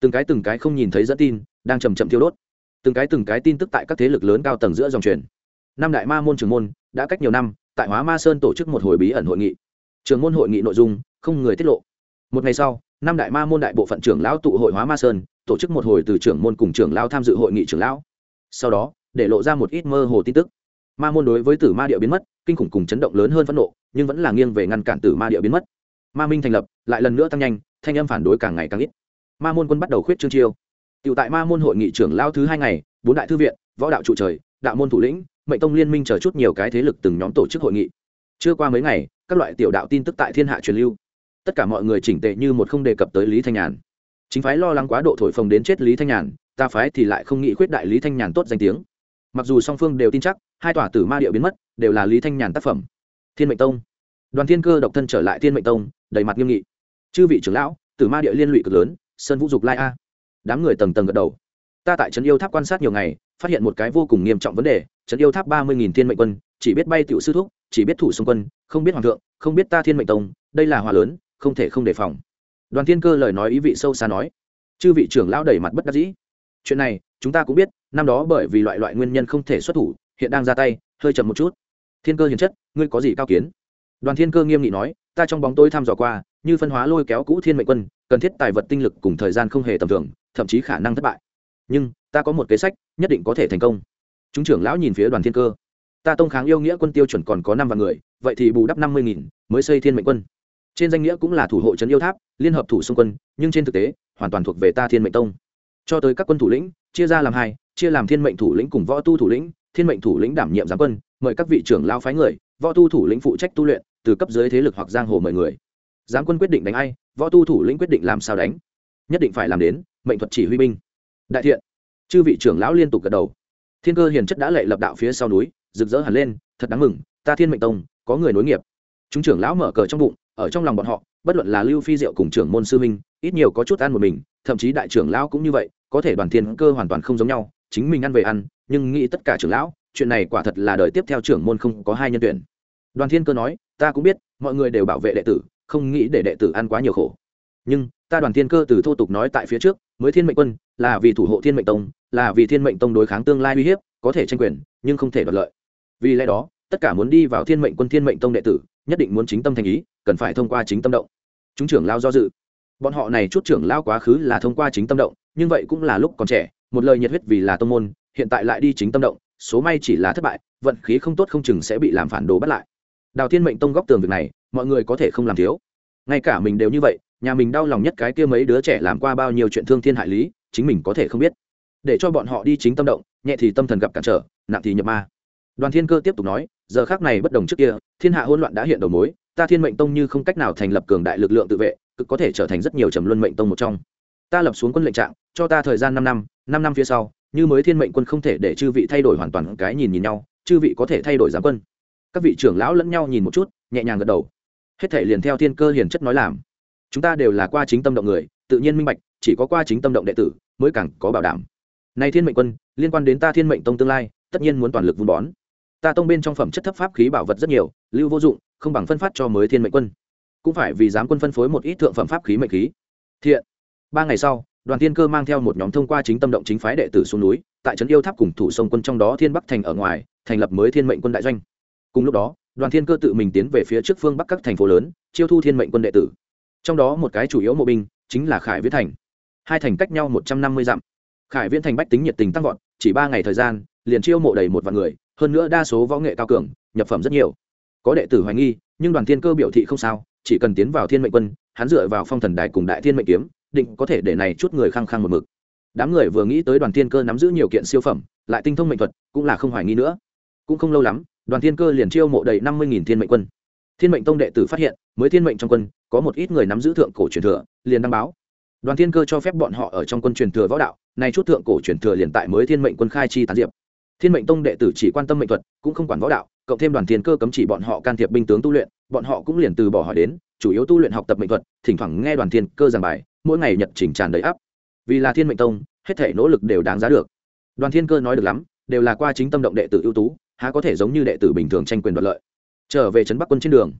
Từng cái từng cái không nhìn thấy dẫn tin, đang chầm chậm thiêu đốt. Từng cái từng cái tin tức tại các thế lực lớn cao tầng giữa dòng truyền. Năm đại ma môn trường môn, đã cách nhiều năm, tại hóa ma sơn tổ chức một hồi bí ẩn hội nghị. Trường môn hội nghị nội dung, không người tiết lộ. Một ngày sau, năm đại ma môn đại bộ phận trưởng lão tụ hội hóa ma sơn, tổ chức một hồi từ trưởng môn cùng trưởng lão tham dự hội nghị trưởng lão. Sau đó, để lộ ra một ít mơ hồ tin tức. Ma môn đối với tử ma địa biến mất kinh khủng cùng chấn động lớn hơn phẫn nộ nhưng vẫn là nghiêng về ngăn cản tử ma địa biến mất ma minh thành lập lại lần nữa tăng nhanh thanh âm phản đối càng ngày càng ít ma môn quân bắt đầu khuyết trương chiêu Tiểu tại Ma môn hội nghị trưởng lao thứ hai ngày, bốn đại thư viện, võ đạo trụ trời, đạo môn thủ lĩnh, mệnh tông liên minh chờ chút nhiều cái thế lực từng nhóm tổ chức hội nghị. Chưa qua mấy ngày, các loại tiểu đạo tin tức tại thiên hạ truyền lưu. Tất cả mọi người chỉnh tề như một không đề cập tới Lý Thanh Nhàn. Chính phái lo lắng quá độ thổi phồng đến chết Lý Thanh Nhàn, ta phái thì lại không nghĩ khuyết đại Lý Thanh Nhàn tốt danh tiếng. Mặc dù song phương đều tin chắc, hai tòa tử ma địa biến mất, đều là Lý Thanh Nhàn tác phẩm. Thiên Mệnh Tông. Đoàn Thiên Cơ độc thân trở lại Thiên Mệnh Tông, đầy mặt nghiêm nghị. Chư vị trưởng lão, tử ma địa liên lụy cực lớn, sơn vũ dục lai a đám người tầng tầng gật đầu ta tại trấn yêu tháp quan sát nhiều ngày phát hiện một cái vô cùng nghiêm trọng vấn đề trấn yêu tháp ba mươi nghìn thiên mệnh quân chỉ biết bay tiểu sư thúc chỉ biết thủ xung quân không biết hoàng thượng không biết ta thiên mệnh tông đây là hòa lớn không thể không đề phòng đoàn thiên cơ lời nói ý vị sâu xa nói chư vị trưởng lão đẩy mặt bất đắc dĩ chuyện này chúng ta cũng biết, năm đó bởi vì loại loại nguyên nhân không thể xuất thủ, hiện đang ra tay, hơi chậm một chút. Thiên cơ hiền chất, ngươi có gì cao kiến? Đoàn thiên cơ nghiêm nghị nói, ta trong bóng tôi thăm dò qua, như phân hóa lôi kéo cũ thiên mệnh quân, cần thiết tài vật tinh lực cùng thời gian không hề tầm thường, thậm chí khả năng thất bại. Nhưng, ta có một kế sách, nhất định có thể thành công. Chúng trưởng lão nhìn phía đoàn thiên cơ. Ta tông kháng yêu nghĩa quân tiêu chuẩn còn có năm vạn người, vậy thì bù đắp năm mươi nghìn, mới xây thiên mệnh quân. Trên danh nghĩa cũng là thủ hộ trấn yêu tháp, liên hợp thủ xung quân, nhưng trên thực tế, hoàn toàn thuộc về ta thiên mệnh tông. Cho tới các quân thủ lĩnh chia ra làm hai, chia làm thiên mệnh thủ lĩnh cùng võ tu thủ lĩnh, thiên mệnh thủ lĩnh đảm nhiệm giám quân, mời các vị trưởng lao phái người, võ tu thủ lĩnh phụ trách tu luyện, từ cấp dưới thế lực hoặc giang hồ mời người. Giám quân quyết định đánh ai, võ tu thủ lĩnh quyết định làm sao đánh. Nhất định phải làm đến, mệnh thuật chỉ huy binh. Đại thiện. Chư vị trưởng lão liên tục gật đầu. Thiên cơ hiền chất đã lệ lập đạo phía sau núi, rực rỡ hẳn lên, thật đáng mừng, ta thiên mệnh tông, có người nối nghiệp. Chúng trưởng lão mở cờ trong bụng, ở trong lòng bọn họ, bất luận là lưu phi diệu cùng trưởng môn sư minh ít nhiều có chút ăn một mình, thậm chí đại trưởng lão cũng như vậy có thể đoàn thiên cơ hoàn toàn không giống nhau, chính mình ăn về ăn, nhưng nghĩ tất cả trưởng lão, chuyện này quả thật là đời tiếp theo trưởng môn không có hai nhân tuyển. Đoàn thiên cơ nói, ta cũng biết, mọi người đều bảo vệ đệ tử, không nghĩ để đệ tử ăn quá nhiều khổ. Nhưng, ta đoàn thiên cơ từ thô tục nói tại phía trước, mới thiên mệnh quân, là vì thủ hộ thiên mệnh tông, là vì thiên mệnh tông đối kháng tương lai uy hiếp, có thể tranh quyền, nhưng không thể đoạt lợi. Vì lẽ đó, tất cả muốn đi vào thiên mệnh quân, thiên mệnh tông đệ tử, nhất định muốn chính tâm thành ý, cần phải thông qua chính tâm động. Chúng trưởng lao do dự. Bọn họ này chút trưởng lao quá khứ là thông qua chính tâm động nhưng vậy cũng là lúc còn trẻ, một lời nhiệt huyết vì là tông môn, hiện tại lại đi chính tâm động, số may chỉ là thất bại, vận khí không tốt không chừng sẽ bị làm phản đồ bắt lại. Đào thiên mệnh tông góc tường việc này, mọi người có thể không làm thiếu. Ngay cả mình đều như vậy, nhà mình đau lòng nhất cái kia mấy đứa trẻ làm qua bao nhiêu chuyện thương thiên hại lý, chính mình có thể không biết. Để cho bọn họ đi chính tâm động, nhẹ thì tâm thần gặp cản trở, nặng thì nhập ma. Đoàn thiên cơ tiếp tục nói, giờ khác này bất đồng trước kia, thiên hạ hỗn loạn đã hiện đầu mối, ta thiên mệnh tông như không cách nào thành lập cường đại lực lượng tự vệ, cực có thể trở thành rất nhiều trầm luân mệnh tông một trong ta lập xuống quân lệnh trạng, cho ta thời gian năm năm năm năm phía sau, như mới thiên mệnh quân không thể để chư vị thay đổi hoàn toàn cái nhìn nhìn nhau, chư vị có thể thay đổi giám quân. Các vị trưởng lão lẫn nhau nhìn một chút, nhẹ nhàng gật đầu. Hết thể liền theo thiên cơ hiền chất nói làm. Chúng ta đều là qua chính tâm động người, tự nhiên minh bạch, chỉ có qua chính tâm động đệ tử mới càng có bảo đảm. Nay thiên mệnh quân, liên quan đến ta thiên mệnh tông tương lai, tất nhiên muốn toàn lực vun bón. Ta tông bên trong phẩm chất thấp pháp khí bảo vật rất nhiều, lưu vô dụng, không bằng phân phát cho mới thiên mệnh quân. Cũng phải vì giám quân phân phối một ít thượng phẩm pháp khí mệnh khí. Thiện ba ngày sau, đoàn thiên cơ mang theo một nhóm thông qua chính tâm động chính phái đệ tử xuống núi, tại trấn yêu tháp cùng thủ sông quân trong đó thiên bắc thành ở ngoài, thành lập mới thiên mệnh quân đại doanh. Cùng lúc đó, đoàn thiên cơ tự mình tiến về phía trước phương bắc các thành phố lớn, chiêu thu thiên mệnh quân đệ tử. Trong đó một cái chủ yếu mộ binh chính là khải viễn thành. Hai thành cách nhau một trăm năm mươi dặm. Khải viễn thành bách tính nhiệt tình tăng vọt, chỉ ba ngày thời gian, liền chiêu mộ đầy một vạn người, hơn nữa đa số võ nghệ cao cường, nhập phẩm rất nhiều. Có đệ tử hoài nghi, nhưng đoàn thiên cơ biểu thị không sao, chỉ cần tiến vào thiên mệnh quân, hắn dựa vào phong thần đài cùng đại thiên mệnh kiếm định có thể để này chút người khăng khăng một mực. Đám người vừa nghĩ tới đoàn thiên cơ nắm giữ nhiều kiện siêu phẩm, lại tinh thông mệnh thuật, cũng là không hoài nghi nữa. Cũng không lâu lắm, đoàn thiên cơ liền chiêu mộ đầy năm mươi thiên mệnh quân. Thiên mệnh tông đệ tử phát hiện, mới thiên mệnh trong quân, có một ít người nắm giữ thượng cổ truyền thừa, liền đăng báo. Đoàn thiên cơ cho phép bọn họ ở trong quân truyền thừa võ đạo nay chút thượng cổ truyền thừa liền tại mới thiên mệnh quân khai chi tán diệp. Thiên mệnh tông đệ tử chỉ quan tâm mệnh thuật, cũng không quản võ đạo, cộng thêm đoàn thiên cơ cấm chỉ bọn họ can thiệp binh tướng tu luyện, bọn họ cũng liền từ bỏ hỏi đến, chủ yếu tu luyện học tập mệnh thuật, thỉnh thoảng nghe đoàn thiên cơ giảng bài mỗi ngày nhật trình tràn đầy áp. Vì là thiên mệnh tông, hết thể nỗ lực đều đáng giá được. Đoàn thiên cơ nói được lắm, đều là qua chính tâm động đệ tử ưu tú, há có thể giống như đệ tử bình thường tranh quyền đoạt lợi. Trở về trấn bắc quân trên đường,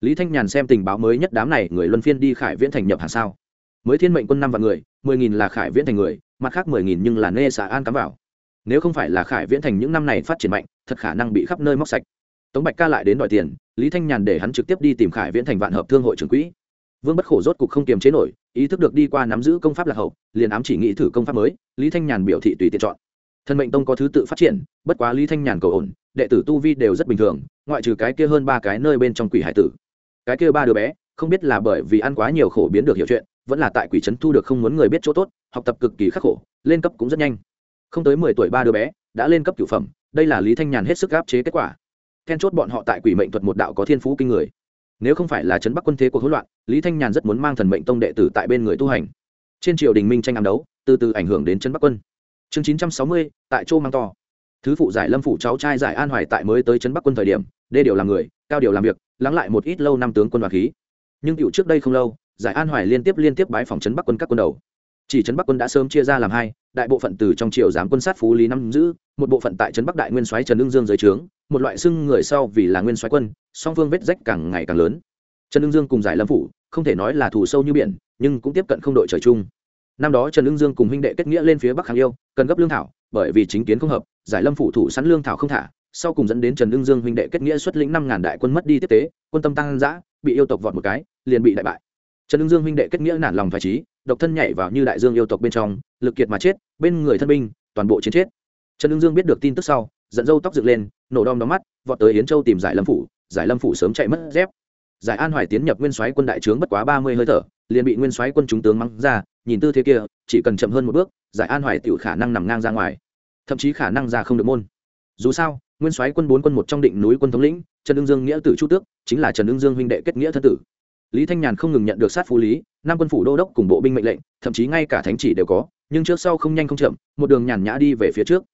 lý thanh nhàn xem tình báo mới nhất đám này người luân phiên đi khải viễn thành nhập hàng sao. Mới thiên mệnh quân năm vạn người, mười nghìn là khải viễn thành người, mặt khác mười nghìn nhưng là nê xã an cắm vào. Nếu không phải là khải viễn thành những năm này phát triển mạnh, thật khả năng bị khắp nơi móc sạch. Tống bạch ca lại đến đòi tiền, lý thanh nhàn để hắn trực tiếp đi tìm khải viễn thành vạn hợp thương hội trưởng quỹ vương bất khổ rốt cục không kiềm chế nổi, ý thức được đi qua nắm giữ công pháp lạc hậu, liền ám chỉ nghĩ thử công pháp mới, lý thanh nhàn biểu thị tùy tiện chọn. Thân mệnh tông có thứ tự phát triển, bất quá lý thanh nhàn cầu ổn, đệ tử tu vi đều rất bình thường, ngoại trừ cái kia hơn ba cái nơi bên trong quỷ hải tử. Cái kia ba đứa bé, không biết là bởi vì ăn quá nhiều khổ biến được hiểu chuyện, vẫn là tại quỷ trấn thu được không muốn người biết chỗ tốt, học tập cực kỳ khắc khổ, lên cấp cũng rất nhanh. Không tới mười tuổi ba đứa bé, đã lên cấp cửu phẩm, đây là lý thanh nhàn hết sức áp chế kết quả. Then chốt bọn họ tại quỷ mệnh thuật một đạo có thiên phú kinh người nếu không phải là trấn bắc quân thế cuộc hỗn loạn, lý thanh nhàn rất muốn mang thần mệnh tông đệ tử tại bên người tu hành. Trên triều đình minh tranh ám đấu, từ từ ảnh hưởng đến trấn bắc quân. Chương chín trăm sáu mươi, tại châu mang to. Thứ phụ giải lâm phụ cháu trai giải an hoài tại mới tới trấn bắc quân thời điểm, đê điều làm người, cao điều làm việc, lắng lại một ít lâu năm tướng quân và khí. Nhưng cựu trước đây không lâu, giải an hoài liên tiếp liên tiếp bái phòng trấn bắc quân các quân đầu chỉ trấn bắc quân đã sớm chia ra làm hai, đại bộ phận từ trong triều giám quân sát phú lý năm giữ một bộ phận tại trấn bắc đại nguyên soái trần ưng dương dưới trướng, một loại xưng người sau vì là nguyên soái quân, song phương vết rách càng ngày càng lớn. Trần ưng dương cùng giải lâm phủ, không thể nói là thù sâu như biển, nhưng cũng tiếp cận không đội trời chung. Năm đó trần ưng dương cùng huynh đệ kết nghĩa lên phía bắc kháng yêu, cần gấp lương thảo, bởi vì chính kiến không hợp, giải lâm phủ thủ sẵn lương thảo không thả, sau cùng dẫn đến trần ưng dương huynh đệ kết nghĩa xuất lĩnh năm ngàn đại quân mất đi tiếp tế, quân tâm tăng giã bị yêu tộc vọt một cái, liền bị đại bại. Trần ưng dương huynh đệ kết nghĩa nản lòng phải trí độc thân nhảy vào như đại dương yêu tộc bên trong, lực kiệt mà chết, bên người thân binh, toàn bộ chiến chết. Trần ương dương biết được tin tức sau dẫn dâu tóc dựng lên, nổ đom đóm mắt, vọt tới yến châu tìm giải lâm phủ, giải lâm phủ sớm chạy mất dép. Giải an hoài tiến nhập nguyên soái quân đại trướng bất quá ba mươi hơi thở, liền bị nguyên soái quân chúng tướng mắng ra, nhìn tư thế kia, chỉ cần chậm hơn một bước, giải an hoài tự khả năng nằm ngang ra ngoài. Thậm chí khả năng ra không được môn. Dù sao, nguyên soái quân bốn quân một trong định núi quân thống lĩnh, trần ương dương nghĩa tử chu tước, chính là trần ương dương huynh đệ kết nghĩa thân tử lý thanh nhàn không ngừng nhận được sát phú lý Nam quân phủ đô đốc cùng bộ binh mệnh lệnh, thậm chí ngay cả thánh chỉ đều có, nhưng trước sau không nhanh không chậm, một đường nhàn nhã đi về phía trước.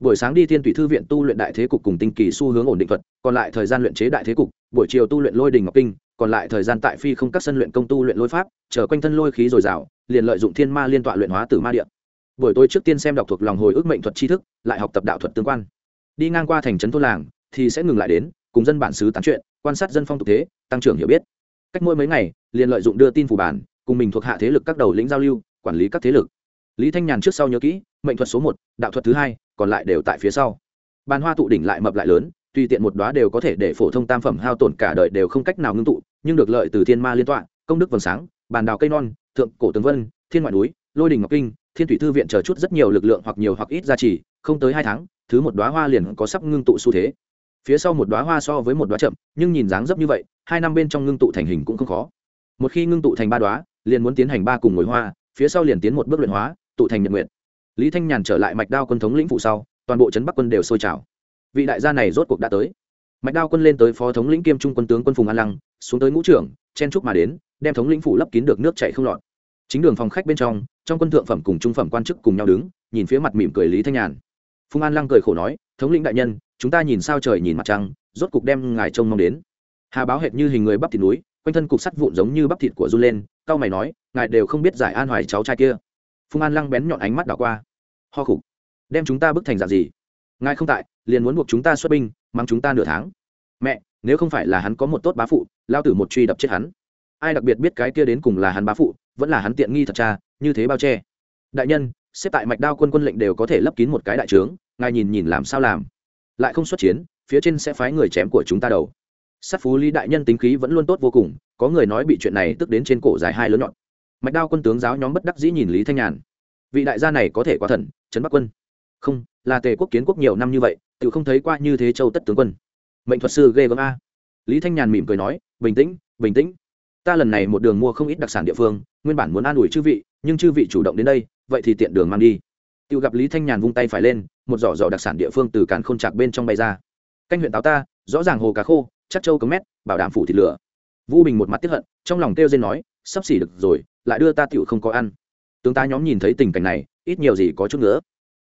Buổi sáng đi thiên tùy thư viện tu luyện đại thế cục cùng tinh kỳ xu hướng ổn định thuật, còn lại thời gian luyện chế đại thế cục, buổi chiều tu luyện lôi đình ngọc kinh, còn lại thời gian tại phi không các sân luyện công tu luyện lôi pháp, chờ quanh thân lôi khí dồi dào, liền lợi dụng thiên ma liên tọa luyện hóa từ ma điện. Buổi tối trước tiên xem đọc thuộc lòng hồi ức mệnh thuật tri thức, lại học tập đạo thuật tương quan. Đi ngang qua thành trấn thôn làng, thì sẽ ngừng lại đến, cùng dân bản xứ tán chuyện, quan sát dân phong tục thế, tăng trưởng hiểu biết cách mỗi mấy ngày, liền lợi dụng đưa tin phủ bản, cùng mình thuộc hạ thế lực các đầu lĩnh giao lưu, quản lý các thế lực. Lý thanh nhàn trước sau nhớ kỹ, mệnh thuật số một, đạo thuật thứ hai, còn lại đều tại phía sau. Bàn hoa tụ đỉnh lại mập lại lớn, tùy tiện một đoá đều có thể để phổ thông tam phẩm hao tổn cả đời đều không cách nào ngưng tụ, nhưng được lợi từ thiên ma liên tọa, công đức vầng sáng, bàn đào cây non, thượng cổ tường vân, thiên ngoại núi, lôi đình ngọc kinh, thiên thủy thư viện chờ chút rất nhiều lực lượng hoặc nhiều hoặc ít gia trì, không tới hai tháng, thứ một đoá hoa liền có sắp ngưng tụ xu thế phía sau một đoá hoa so với một đoá chậm, nhưng nhìn dáng dấp như vậy, hai năm bên trong ngưng tụ thành hình cũng không khó. Một khi ngưng tụ thành ba đoá, liền muốn tiến hành ba cùng ngồi hoa, phía sau liền tiến một bước luyện hóa, tụ thành nhật nguyện lý thanh nhàn trở lại mạch đao quân thống lĩnh phụ sau, toàn bộ trấn bắc quân đều sôi trào. Vị đại gia này rốt cuộc đã tới. Mạch đao quân lên tới phó thống lĩnh kiêm trung quân tướng quân phùng an lăng, xuống tới ngũ trưởng, chen trúc mà đến, đem thống lĩnh phủ lấp kín được nước chảy không lọt. Chính đường phòng khách bên trong trong quân thượng phẩm cùng trung phẩm quan chức cùng nhau đứng, nhìn phía mặt mỉm cười lý thanh nhàn. Phùng an lăng cười khổ nói, thống lĩnh đại nhân chúng ta nhìn sao trời nhìn mặt trăng, rốt cục đem ngài trông mong đến. Hà báo hệt như hình người bắp thịt núi, quanh thân cục sắt vụn giống như bắp thịt của run lên cao mày nói, ngài đều không biết giải an hoài cháu trai kia. Phung an lăng bén nhọn ánh mắt đảo qua. Ho khục. Đem chúng ta bức thành dạng gì? Ngài không tại, liền muốn buộc chúng ta xuất binh, mắng chúng ta nửa tháng. Mẹ, nếu không phải là hắn có một tốt bá phụ, lao tử một truy đập chết hắn. Ai đặc biệt biết cái kia đến cùng là hắn bá phụ, vẫn là hắn tiện nghi thật cha, như thế bao che. Đại nhân, xếp tại mạch đao quân quân lệnh đều có thể lấp kín một cái đại trướng, ngài nhìn nhìn làm sao làm? Lại không xuất chiến, phía trên sẽ phái người chém của chúng ta đầu. Sát phú lý đại nhân tính khí vẫn luôn tốt vô cùng, có người nói bị chuyện này tức đến trên cổ dài hai lớn nhọn. Mạch đao quân tướng giáo nhóm bất đắc dĩ nhìn lý thanh nhàn. Vị đại gia này có thể quá thần, trấn bắc quân. Không, là tề quốc kiến quốc nhiều năm như vậy, tự không thấy qua như thế châu tất tướng quân. Mệnh thuật sư ghê gớm a. Lý thanh nhàn mỉm cười nói, bình tĩnh bình tĩnh. Ta lần này một đường mua không ít đặc sản địa phương, nguyên bản muốn an ủi chư vị, nhưng chư vị chủ động đến đây, vậy thì tiện đường mang đi tự gặp lý thanh nhàn vung tay phải lên, một giỏ giỏ đặc sản địa phương từ càn khôn chạc bên trong bay ra. Canh huyện táo ta, rõ ràng hồ cá khô, chắc châu cấm mét, bảo đảm phủ thịt lửa. Vũ bình một mặt tiếp hận, trong lòng kêu dên nói, sắp xỉ được rồi, lại đưa ta tựu không có ăn. Tướng ta nhóm nhìn thấy tình cảnh này, ít nhiều gì có chút nữa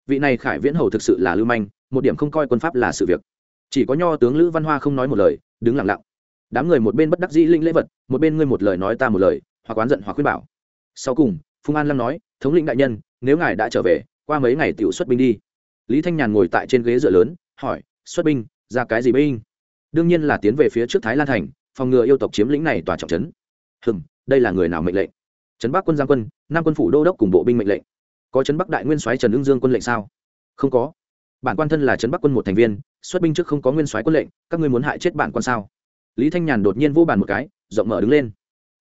vị này khải viễn hầu thực sự là lưu manh, một điểm không coi quân pháp là sự việc. Chỉ có nho tướng lữ văn hoa không nói một lời, đứng lặng lặng. Đám người một bên bất đắc dĩ linh lễ vật, một bên ngươi một lời nói ta một lời, hoặc oán giận hoặc khuyên bảo. Sau cùng phùng an lăng nói, thống lĩnh đại nhân, nếu ngài đã trở về qua mấy ngày tiểu xuất binh đi. Lý thanh nhàn ngồi tại trên ghế dựa lớn, hỏi, xuất binh, ra cái gì binh? Đương nhiên là tiến về phía trước thái lan thành, phòng ngừa yêu tộc chiếm lĩnh này tòa trọng trấn. Hừm, đây là người nào mệnh lệnh? Trấn bắc quân giang quân, nam quân phủ đô đốc cùng bộ binh mệnh lệnh. Có trấn bắc đại nguyên soái trần ưng dương quân lệnh sao? Không có. Bản quan thân là trấn bắc quân một thành viên, xuất binh trước không có nguyên soái quân lệnh, các ngươi muốn hại chết bản quan sao? Lý thanh nhàn đột nhiên vô bàn một cái, rộng mở đứng lên.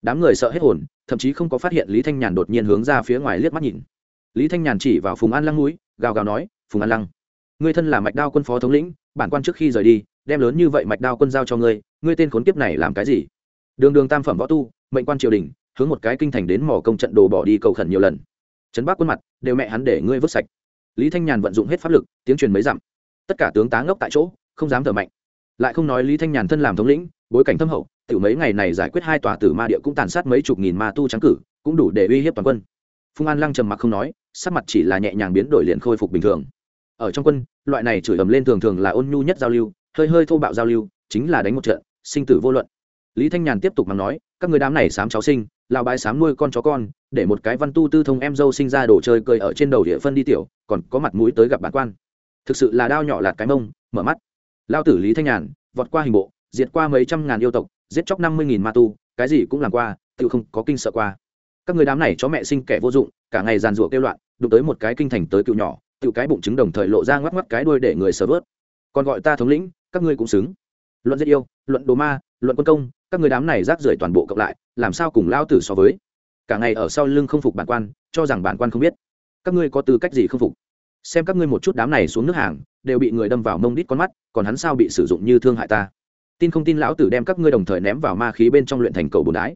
Đám người sợ hết hồn, thậm chí không có phát hiện lý thanh nhàn đột nhiên hướng ra phía ngoài liếc mắt nhìn lý thanh nhàn chỉ vào phùng an lăng núi, gào gào nói, phùng an lăng, ngươi thân là mạch đao quân phó thống lĩnh, bản quan trước khi rời đi, đem lớn như vậy mạch đao quân giao cho ngươi ngươi tên khốn kiếp này làm cái gì? Đường đường tam phẩm võ tu, mệnh quan triều đình, hướng một cái kinh thành đến mỏ công trận đồ bỏ đi cầu khẩn nhiều lần. Trấn bác quân mặt, đều mẹ hắn để ngươi vứt sạch. Lý thanh nhàn vận dụng hết pháp lực, tiếng truyền mấy dặm. Tất cả tướng tá ngốc tại chỗ, không dám thở mạnh. Lại không nói lý thanh nhàn thân làm thống lĩnh, bối cảnh thâm hậu, tiểu mấy ngày này giải quyết hai tòa tử ma địa cũng tàn sát mấy chục nghìn ma tu trắng cử, cũng đủ để uy hiếp toàn quân. Phung an lăng trầm mặc không nói sắc mặt chỉ là nhẹ nhàng biến đổi liền khôi phục bình thường. Ở trong quân, loại này chửi ầm lên thường thường là ôn nhu nhất giao lưu, hơi hơi thô bạo giao lưu, chính là đánh một trận, sinh tử vô luận. Lý thanh nhàn tiếp tục mắng nói, các người đám này sám cháu sinh lao bái sám nuôi con chó con, để một cái văn tu tư thông em dâu sinh ra đồ chơi cười ở trên đầu địa phân đi tiểu, còn có mặt mũi tới gặp bản quan. Thực sự là đao nhỏ lạt cái mông, mở mắt. Lao tử lý thanh nhàn, vọt qua hình bộ, diệt qua mấy trăm ngàn yêu tộc, giết chóc năm mươi nghìn ma tu, cái gì cũng làm qua, tự không có kinh sợ qua các người đám này chó mẹ sinh kẻ vô dụng, cả ngày giàn rủa kêu loạn, đụng tới một cái kinh thành tới cựu nhỏ tự cái bụng trứng đồng thời lộ ra ngoắc ngoắc cái đuôi để người sờ vớt. Còn gọi ta thống lĩnh, các ngươi cũng xứng. Luận giết yêu, luận đồ ma, luận quân công, các người đám này rác rưởi toàn bộ cộng lại, làm sao cùng lao tử so với? Cả ngày ở sau lưng không phục bản quan, cho rằng bản quan không biết. Các ngươi có tư cách gì không phục? Xem các ngươi một chút đám này xuống nước hàng, đều bị người đâm vào mông đít con mắt, còn hắn sao bị sử dụng như thương hại ta? Tin không tin lão tử đem các ngươi đồng thời ném vào ma khí bên trong luyện thành cầu bồn đái.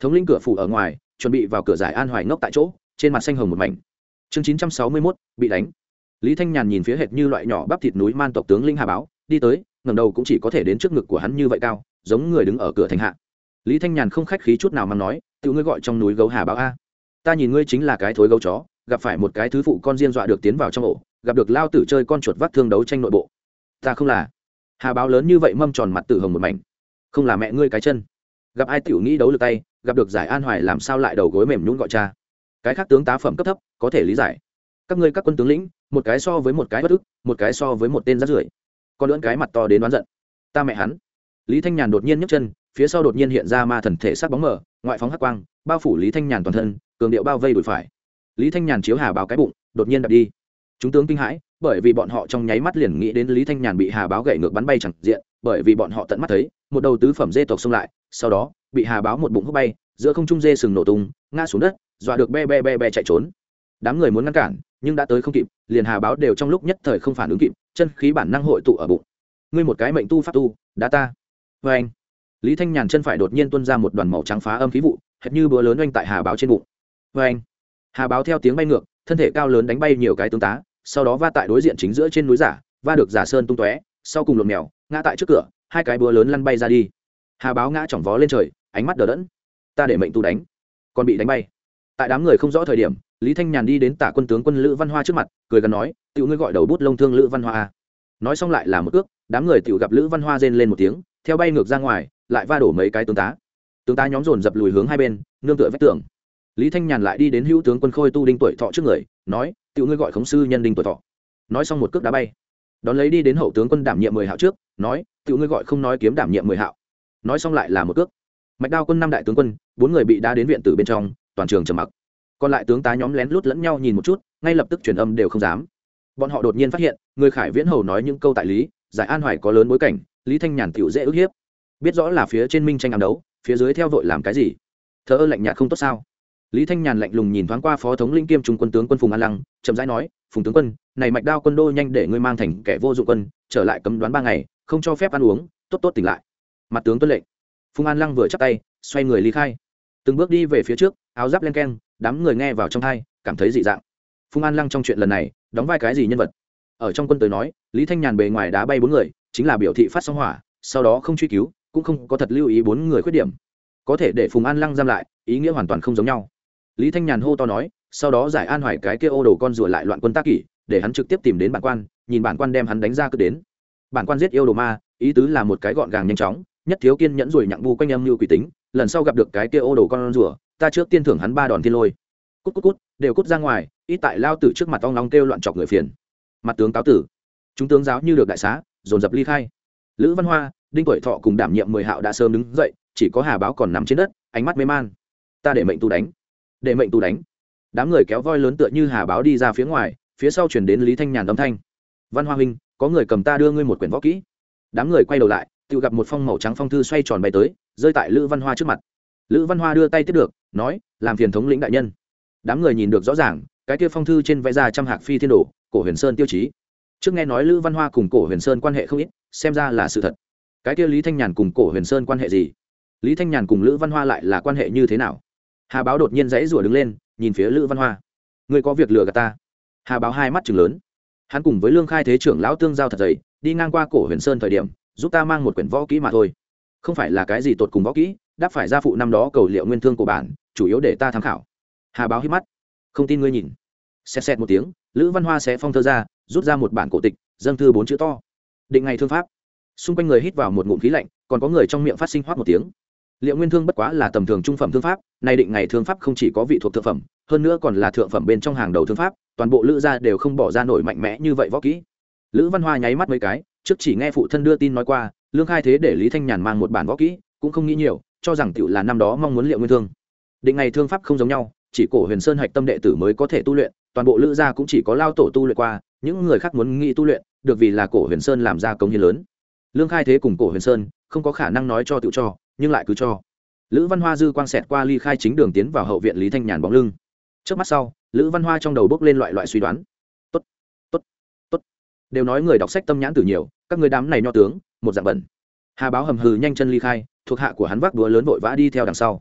Thống lĩnh cửa phủ ở ngoài chuẩn bị vào cửa giải an hoài ngốc tại chỗ, trên mặt xanh hồng một mảnh. Chương chín trăm sáu mươi mốt, bị đánh. Lý thanh nhàn nhìn phía hệt như loại nhỏ bắp thịt núi man tộc tướng linh hà báo, đi tới ngầm đầu cũng chỉ có thể đến trước ngực của hắn như vậy cao, giống người đứng ở cửa thành hạ. Lý thanh nhàn không khách khí chút nào mà nói, tự ngươi gọi trong núi gấu hà báo a. Ta nhìn ngươi chính là cái thối gấu chó, gặp phải một cái thứ phụ con diên dọa được tiến vào trong ổ, gặp được lao tử chơi con chuột vắt thương đấu tranh nội bộ. Ta không là. Hà báo lớn như vậy mâm tròn mặt tử hồng một mảnh. Không là mẹ ngươi cái chân. Gặp ai tiểu nghĩ đấu lực tay gặp được giải an hoài làm sao lại đầu gối mềm nhún gọi cha. Cái khác tướng tá phẩm cấp thấp, có thể lý giải. Các ngươi các quân tướng lĩnh, một cái so với một cái bất ức, một cái so với một tên rát rưởi. Còn lưỡn cái mặt to đến đoán giận. Ta mẹ hắn. Lý thanh nhàn đột nhiên nhấc chân, phía sau đột nhiên hiện ra ma thần thể sắc bóng mờ, ngoại phóng hắc quang, bao phủ lý thanh nhàn toàn thân, cường điệu bao vây đùi phải. Lý thanh nhàn chiếu hà báo cái bụng, đột nhiên đập đi. Chúng tướng kinh hãi, bởi vì bọn họ trong nháy mắt liền nghĩ đến lý thanh nhàn bị hà báo gậy ngược bắn bay chẳng diện, bởi vì bọn họ tận mắt thấy, một đầu tứ phẩm dê tộc xông lại, sau đó bị hà báo một bụng hút bay, giữa không trung dê sừng nổ tung, ngã xuống đất, dọa được be be be be chạy trốn. Đám người muốn ngăn cản, nhưng đã tới không kịp, liền hà báo đều trong lúc nhất thời không phản ứng kịp, chân khí bản năng hội tụ ở bụng. Ngươi một cái mệnh tu pháp tu, đã ta. Vê anh, lý thanh nhàn chân phải đột nhiên tuân ra một đoàn màu trắng phá âm khí vụ, hệt như búa lớn oanh tại hà báo trên bụng. Vê anh, hà báo theo tiếng bay ngược, thân thể cao lớn đánh bay nhiều cái tương tá, sau đó va tại đối diện chính giữa trên núi giả, va được giả sơn tung tóe, sau cùng lột mèo, ngã tại trước cửa, hai cái búa lớn lăn bay ra đi. Hà báo ngã chỏng vó lên trời ánh mắt đờ đẫn. Ta để mệnh tu đánh, còn bị đánh bay. Tại đám người không rõ thời điểm, lý thanh nhàn đi đến tả quân tướng quân lữ văn hoa trước mặt, cười gần nói tự ngươi gọi đầu bút lông thương lữ văn hoa à? nói xong lại là một ước đám người tự gặp lữ văn hoa rên lên một tiếng, theo bay ngược ra ngoài, lại va đổ mấy cái tướng tá. Tướng tá nhóm dồn dập lùi hướng hai bên, nương tựa vách tường. Lý thanh nhàn lại đi đến hữu tướng quân khôi tu đinh tuổi thọ trước người, nói tự ngươi gọi khống sư nhân đinh tuổi thọ. Nói xong một cước đá bay. Đón lấy đi đến hậu tướng quân đảm nhiệm mười hạo trước, nói tự ngươi gọi không nói kiếm đảm nhiệm mười hạo. Nói xong lại là một cước mạch đao quân năm đại tướng quân, bốn người bị đá đến viện tử bên trong, toàn trường trầm mặc. Còn lại tướng tá nhóm lén lút lẫn nhau nhìn một chút, ngay lập tức truyền âm đều không dám. Bọn họ đột nhiên phát hiện, người khải viễn hầu nói những câu tại lý, giải an hoài có lớn bối cảnh, lý thanh nhàn tiểu dễ ức hiếp. Biết rõ là phía trên minh tranh ám đấu, phía dưới theo vội làm cái gì? Thợ ơ lạnh nhạt không tốt sao? Lý thanh nhàn lạnh lùng nhìn thoáng qua phó thống linh kiêm trung quân tướng quân phùng an lăng, chậm rãi nói, phùng tướng quân, này mạch đao quân đô nhanh để ngươi mang thành kẻ vô dụng quân, trở lại cấm đoán ba ngày, không cho phép ăn uống, tốt tốt tỉnh lại. Mặt tướng tuân lệnh phùng an lăng vừa chắc tay, xoay người ly khai. Từng bước đi về phía trước, áo giáp len keng, đám người nghe vào trong thai, cảm thấy dị dạng. Phùng an lăng trong chuyện lần này, đóng vai cái gì nhân vật? Ở trong quân tới nói, lý thanh nhàn bề ngoài đá bay bốn người, chính là biểu thị phát sóng hỏa, sau đó không truy cứu, cũng không có thật lưu ý bốn người khuyết điểm. Có thể để phùng an lăng giam lại, ý nghĩa hoàn toàn không giống nhau. Lý thanh nhàn hô to nói, sau đó giải an hoài cái kia ô đồ con rùa lại loạn quân tác kỷ, để hắn trực tiếp tìm đến bản quan, nhìn bản quan đem hắn đánh ra cứ đến. Bản quan giết yêu đồ ma, ý tứ là một cái gọn gàng nhanh chóng nhất thiếu kiên nhẫn rồi nhặng bu quanh âm như quỷ tính, lần sau gặp được cái kia ô đồ con rùa, ta trước tiên thưởng hắn ba đòn thiên lôi. Cút cút cút, đều cút ra ngoài, ít tại lao tử trước mặt ong long kêu loạn chọc người phiền. Mặt tướng cáo tử. Chúng tướng giáo như được đại xá, dồn dập ly khai. Lữ văn hoa, đinh tuổi thọ cùng đảm nhiệm mười hạo đã sớm đứng dậy, chỉ có hà báo còn nằm trên đất, ánh mắt mê man. Ta để mệnh tu đánh. Để mệnh tu đánh. Đám người kéo voi lớn tựa như hà báo đi ra phía ngoài, phía sau chuyển đến lý thanh nhàn âm thanh. Văn hoa huynh, có người cầm ta đưa ngươi một quyển võ kỹ. Đám người quay đầu lại tự gặp một phong màu trắng phong thư xoay tròn bay tới, rơi tại lữ văn hoa trước mặt. Lữ văn hoa đưa tay tiếp được, nói, làm phiền thống lĩnh đại nhân. Đám người nhìn được rõ ràng, cái kia phong thư trên vẽ ra trăm hạc phi thiên đồ, cổ huyền sơn tiêu chí. Trước nghe nói lữ văn hoa cùng cổ huyền sơn quan hệ không ít, xem ra là sự thật. Cái kia lý thanh nhàn cùng cổ huyền sơn quan hệ gì? Lý thanh nhàn cùng lữ văn hoa lại là quan hệ như thế nào? Hà báo đột nhiên dãy rủa đứng lên, nhìn phía lữ văn hoa. Người có việc lừa gạt ta? Hà báo hai mắt chừng lớn. Hắn cùng với lương khai thế trưởng lão tương giao thật dày, đi ngang qua cổ huyền sơn thời điểm giúp ta mang một quyển võ kỹ mà thôi. Không phải là cái gì tột cùng võ kỹ, đáp phải ra phụ năm đó cầu liệu nguyên thương của bản, chủ yếu để ta tham khảo. Hà báo hít mắt. Không tin ngươi nhìn. Xẹt xẹt một tiếng, lữ văn hoa sẽ phong thơ ra, rút ra một bản cổ tịch, dâng thư bốn chữ to. Định ngày thương pháp. Xung quanh người hít vào một ngụm khí lạnh, còn có người trong miệng phát sinh hoát một tiếng. Liệu nguyên thương bất quá là tầm thường trung phẩm thương pháp, nay định ngày thương pháp không chỉ có vị thuộc thượng phẩm, hơn nữa còn là thượng phẩm bên trong hàng đầu thương pháp, toàn bộ lữ gia đều không bỏ ra nổi mạnh mẽ như vậy võ kỹ. Lữ văn hoa nháy mắt mấy cái trước chỉ nghe phụ thân đưa tin nói qua, lương khai thế để lý thanh nhàn mang một bản võ kỹ, cũng không nghĩ nhiều, cho rằng tiểu là năm đó mong muốn liệu nguyên thương. Định ngày thương pháp không giống nhau, chỉ cổ huyền sơn hạch tâm đệ tử mới có thể tu luyện, toàn bộ lữ gia cũng chỉ có lao tổ tu luyện qua, những người khác muốn nghĩ tu luyện, được vì là cổ huyền sơn làm ra công hiến lớn. Lương khai thế cùng cổ huyền sơn, không có khả năng nói cho tự cho, nhưng lại cứ cho. Lữ văn hoa dư quang xẹt qua ly khai chính đường tiến vào hậu viện lý thanh nhàn bóng lưng. Trước mắt sau, lữ văn hoa trong đầu bước lên loại loại suy đoán. Tốt tốt tốt. Đều nói người đọc sách tâm nhãn từ nhiều các người đám này nho tướng, một dạng bẩn. Hà báo hầm hừ nhanh chân ly khai, thuộc hạ của hắn vác đúa lớn vội vã đi theo đằng sau.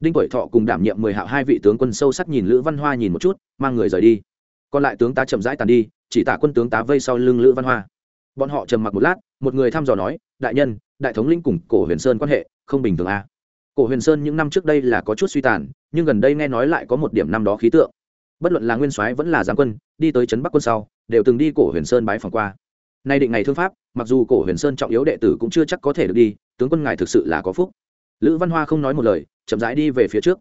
Đinh tuổi thọ cùng đảm nhiệm mười hạo hai vị tướng quân sâu sắc nhìn lữ văn hoa nhìn một chút, mang người rời đi. Còn lại tướng tá chậm rãi tàn đi, chỉ tả quân tướng tá vây sau lưng lữ văn hoa. Bọn họ trầm mặc một lát, một người thăm dò nói, đại nhân, đại thống linh cùng cổ huyền sơn quan hệ không bình thường à. cổ huyền sơn những năm trước đây là có chút suy tàn, nhưng gần đây nghe nói lại có một điểm năm đó khí tượng. Bất luận là nguyên soái vẫn là giáng quân, đi tới trấn bắc quân sau, đều từng đi cổ huyền sơn bái phòng qua nay định ngày thương pháp, mặc dù cổ huyền sơn trọng yếu đệ tử cũng chưa chắc có thể được đi, tướng quân ngài thực sự là có phúc. Lữ văn hoa không nói một lời, chậm rãi đi về phía trước.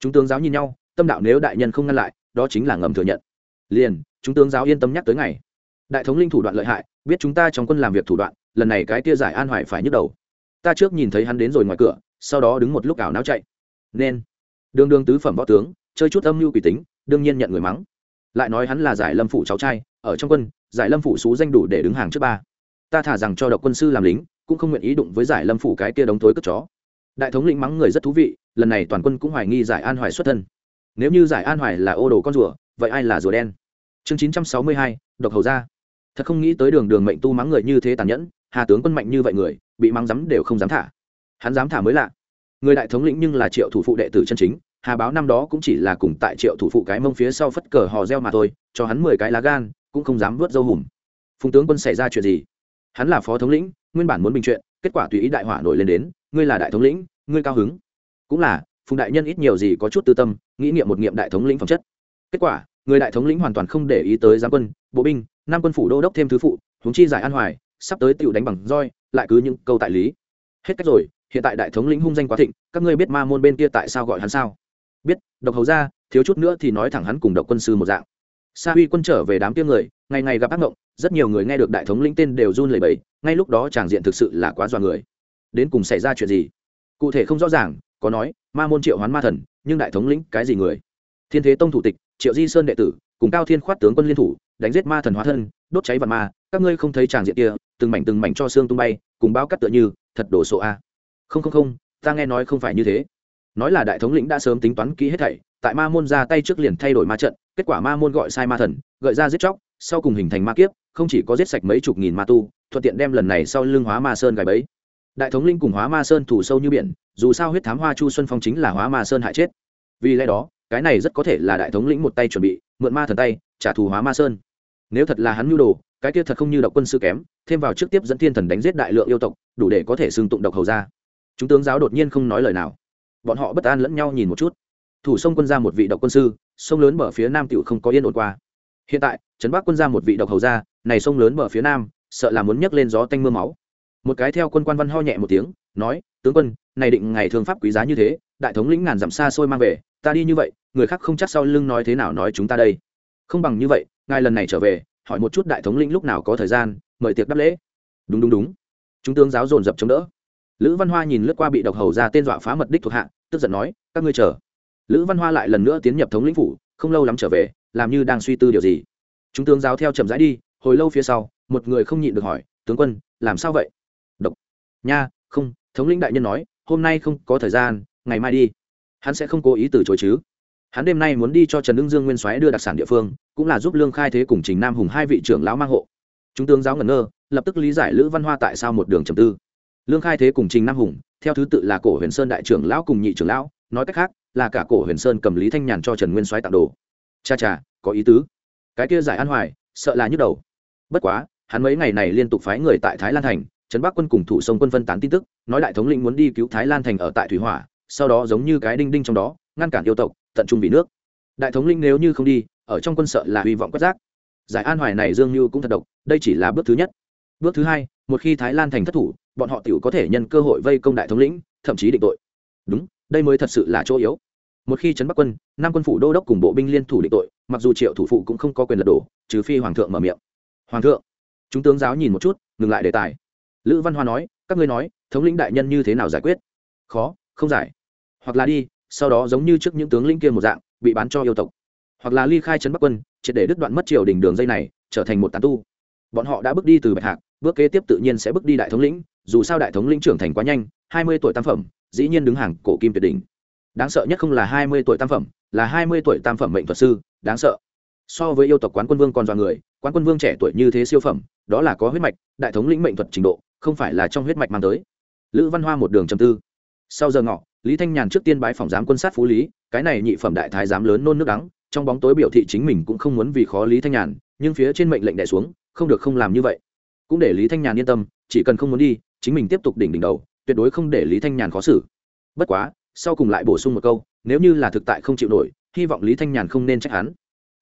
Chúng tướng giáo nhìn nhau, tâm đạo nếu đại nhân không ngăn lại, đó chính là ngầm thừa nhận. Liền, chúng tướng giáo yên tâm nhắc tới ngày. Đại thống linh thủ đoạn lợi hại, biết chúng ta trong quân làm việc thủ đoạn, lần này cái tia giải an hoài phải nhức đầu. Ta trước nhìn thấy hắn đến rồi ngoài cửa, sau đó đứng một lúc ảo náo chạy. Nên đương đương tứ phẩm võ tướng, chơi chút âm mưu quỷ tính, đương nhiên nhận người mắng. Lại nói hắn là giải lâm phụ cháu trai, ở trong quân giải lâm phủ xú danh đủ để đứng hàng trước ba. Ta thả rằng cho độc quân sư làm lính, cũng không nguyện ý đụng với giải lâm phủ cái kia đống thối cất chó. Đại thống lĩnh mắng người rất thú vị, lần này toàn quân cũng hoài nghi giải an hoài xuất thân. Nếu như giải an hoài là ô đồ con rùa, vậy ai là rùa đen? Chương chín trăm sáu mươi hai, độc hầu ra thật không nghĩ tới đường đường mệnh tu mắng người như thế tàn nhẫn, hà tướng quân mạnh như vậy người, bị mắng dám đều không dám thả. Hắn dám thả mới lạ. Người đại thống lĩnh nhưng là triệu thủ phụ đệ tử chân chính, hà báo năm đó cũng chỉ là cùng tại triệu thủ phụ cái mông phía sau phất cờ hò reo mà thôi, cho hắn mười cái lá gan cũng không dám vớt dâu hùm. Phùng tướng quân xảy ra chuyện gì? Hắn là phó thống lĩnh, nguyên bản muốn bình chuyện, kết quả tùy ý đại hỏa nổi lên đến, ngươi là đại thống lĩnh, ngươi cao hứng. Cũng là, phùng đại nhân ít nhiều gì có chút tư tâm, nghĩ nghiệm một nghiệm đại thống lĩnh phẩm chất. Kết quả, người đại thống lĩnh hoàn toàn không để ý tới giáng quân, bộ binh nam quân phủ đô đốc thêm thứ phụ, huống chi giải an hoài, sắp tới tựu đánh bằng roi, lại cứ những câu tại lý. Hết cách rồi, hiện tại đại thống lĩnh hung danh quá thịnh, các ngươi biết ma môn bên kia tại sao gọi hắn sao? Biết, độc hầu ra, thiếu chút nữa thì nói thẳng hắn cùng độc quân sư một dạng sa huy quân trở về đám tiếng người, ngày ngày gặp ác mộng, rất nhiều người nghe được đại thống lĩnh tên đều run lẩy bẩy, ngay lúc đó tràng diện thực sự là quá dọa người. Đến cùng xảy ra chuyện gì? Cụ thể không rõ ràng, có nói, ma môn triệu hoán ma thần, nhưng đại thống lĩnh cái gì người? Thiên thế tông thủ tịch, triệu di sơn đệ tử, cùng cao thiên khoát tướng quân liên thủ, đánh giết ma thần hóa thân, đốt cháy vật ma, các ngươi không thấy tràng diện kia, từng mảnh từng mảnh cho xương tung bay, cùng bao cắt tựa như, thật đổ sộ a. Không không không, ta nghe nói không phải như thế. Nói là đại thống lĩnh đã sớm tính toán kỹ hết thảy, tại ma môn ra tay trước liền thay đổi ma trận kết quả ma môn gọi sai ma thần gợi ra giết chóc sau cùng hình thành ma kiếp không chỉ có giết sạch mấy chục nghìn ma tu thuận tiện đem lần này sau lưng hóa ma sơn gài bẫy, đại thống linh cùng hóa ma sơn thủ sâu như biển dù sao huyết thám hoa chu xuân phong chính là hóa ma sơn hại chết. Vì lẽ đó cái này rất có thể là đại thống lĩnh một tay chuẩn bị mượn ma thần tay trả thù hóa ma sơn. Nếu thật là hắn nhu đồ cái kia thật không như độc quân sư kém thêm vào trước tiếp dẫn thiên thần đánh giết đại lượng yêu tộc đủ để có thể xưng tụng độc hầu ra chúng tướng giáo đột nhiên không nói lời nào. Bọn họ bất an lẫn nhau nhìn một chút thủ sông quân ra một vị độc quân sư, sông lớn mở phía nam tiểu không có yên ổn qua. Hiện tại, trấn bắc quân ra một vị độc hầu ra này sông lớn bờ phía nam, sợ là muốn nhấc lên gió tanh mưa máu. Một cái theo quân quan văn ho nhẹ một tiếng, nói, tướng quân, này định ngày thương pháp quý giá như thế, đại thống lĩnh ngàn dặm xa xôi mang về, ta đi như vậy, người khác không chắc sau lưng nói thế nào nói chúng ta đây. Không bằng như vậy, ngài lần này trở về, hỏi một chút đại thống lĩnh lúc nào có thời gian, mời tiệc đáp lễ. Đúng đúng đúng. Chúng tướng giáo dồn dập chống đỡ. Lữ văn hoa nhìn lướt qua bị độc hầu ra tên dọa phá mật đích thuộc hạ, tức giận nói, các ngươi chờ lữ văn hoa lại lần nữa tiến nhập thống lĩnh phủ, không lâu lắm trở về, làm như đang suy tư điều gì. Chúng tướng giáo theo chậm rãi đi, hồi lâu phía sau, một người không nhịn được hỏi, tướng quân, làm sao vậy? Độc. Nha, không, thống lĩnh đại nhân nói, hôm nay không có thời gian, ngày mai đi. Hắn sẽ không cố ý từ chối chứ. Hắn đêm nay muốn đi cho trần ưng dương nguyên soái đưa đặc sản địa phương, cũng là giúp lương khai thế cùng trình nam hùng hai vị trưởng lão mang hộ. Chúng tướng giáo ngẩn ngơ, lập tức lý giải lữ văn hoa tại sao một đường trầm tư. Lương khai thế cùng trình nam hùng, theo thứ tự là cổ huyền sơn đại trưởng lão cùng nhị trưởng lão nói cách khác, là cả cổ huyền sơn cầm lý thanh nhàn cho trần nguyên soái tặng đồ. Cha cha, có ý tứ. Cái kia giải an hoài, sợ là nhức đầu. Bất quá, hắn mấy ngày này liên tục phái người tại thái lan thành, trấn bắc quân cùng thủ sông quân phân tán tin tức, nói đại thống lĩnh muốn đi cứu thái lan thành ở tại thủy hỏa, sau đó giống như cái đinh đinh trong đó, ngăn cản yêu tộc, tận trung vì nước. Đại thống lĩnh nếu như không đi, ở trong quân sợ là hy vọng quất giác giải an hoài này dương như cũng thật độc, đây chỉ là bước thứ nhất. Bước thứ hai, một khi thái lan thành thất thủ, bọn họ tiểu có thể nhân cơ hội vây công đại thống lĩnh, thậm chí định tội. Đúng đây mới thật sự là chỗ yếu. Một khi trấn bắc quân nam quân phủ đô đốc cùng bộ binh liên thủ định tội, mặc dù triệu thủ phụ cũng không có quyền lật đổ, trừ phi hoàng thượng mở miệng. Hoàng thượng, chúng tướng giáo nhìn một chút, ngừng lại đề tài. Lữ văn hoa nói, các ngươi nói, thống lĩnh đại nhân như thế nào giải quyết? Khó, không giải. Hoặc là đi, sau đó giống như trước những tướng lĩnh kia một dạng, bị bán cho yêu tộc. Hoặc là ly khai trấn bắc quân, triệt để đứt đoạn mất triều đình đường dây này, trở thành một tán tu. Bọn họ đã bước đi từ bạch hạc, bước kế tiếp tự nhiên sẽ bước đi đại thống lĩnh, dù sao đại thống lĩnh trưởng thành quá nhanh, hai mươi tuổi tam phẩm dĩ nhiên đứng hàng cổ kim tuyệt đỉnh. Đáng sợ nhất không là hai mươi tuổi tam phẩm, là hai mươi tuổi tam phẩm mệnh thuật sư, đáng sợ. So với yêu tộc quán quân vương còn do người, quán quân vương trẻ tuổi như thế siêu phẩm, đó là có huyết mạch, đại thống lĩnh mệnh thuật trình độ, không phải là trong huyết mạch mang tới. Lữ văn hoa một đường trầm tư. Sau giờ ngọ, lý thanh nhàn trước tiên bái phòng giám quân sát phú lý, cái này nhị phẩm đại thái giám lớn nôn nước đắng, trong bóng tối biểu thị chính mình cũng không muốn vì khó lý thanh nhàn, nhưng phía trên mệnh lệnh đẻ xuống, không được không làm như vậy. Cũng để lý thanh nhàn yên tâm, chỉ cần không muốn đi, chính mình tiếp tục đỉnh đỉnh đầu tuyệt đối không để lý thanh nhàn khó xử. Bất quá, sau cùng lại bổ sung một câu, nếu như là thực tại không chịu nổi, hy vọng lý thanh nhàn không nên trách hắn.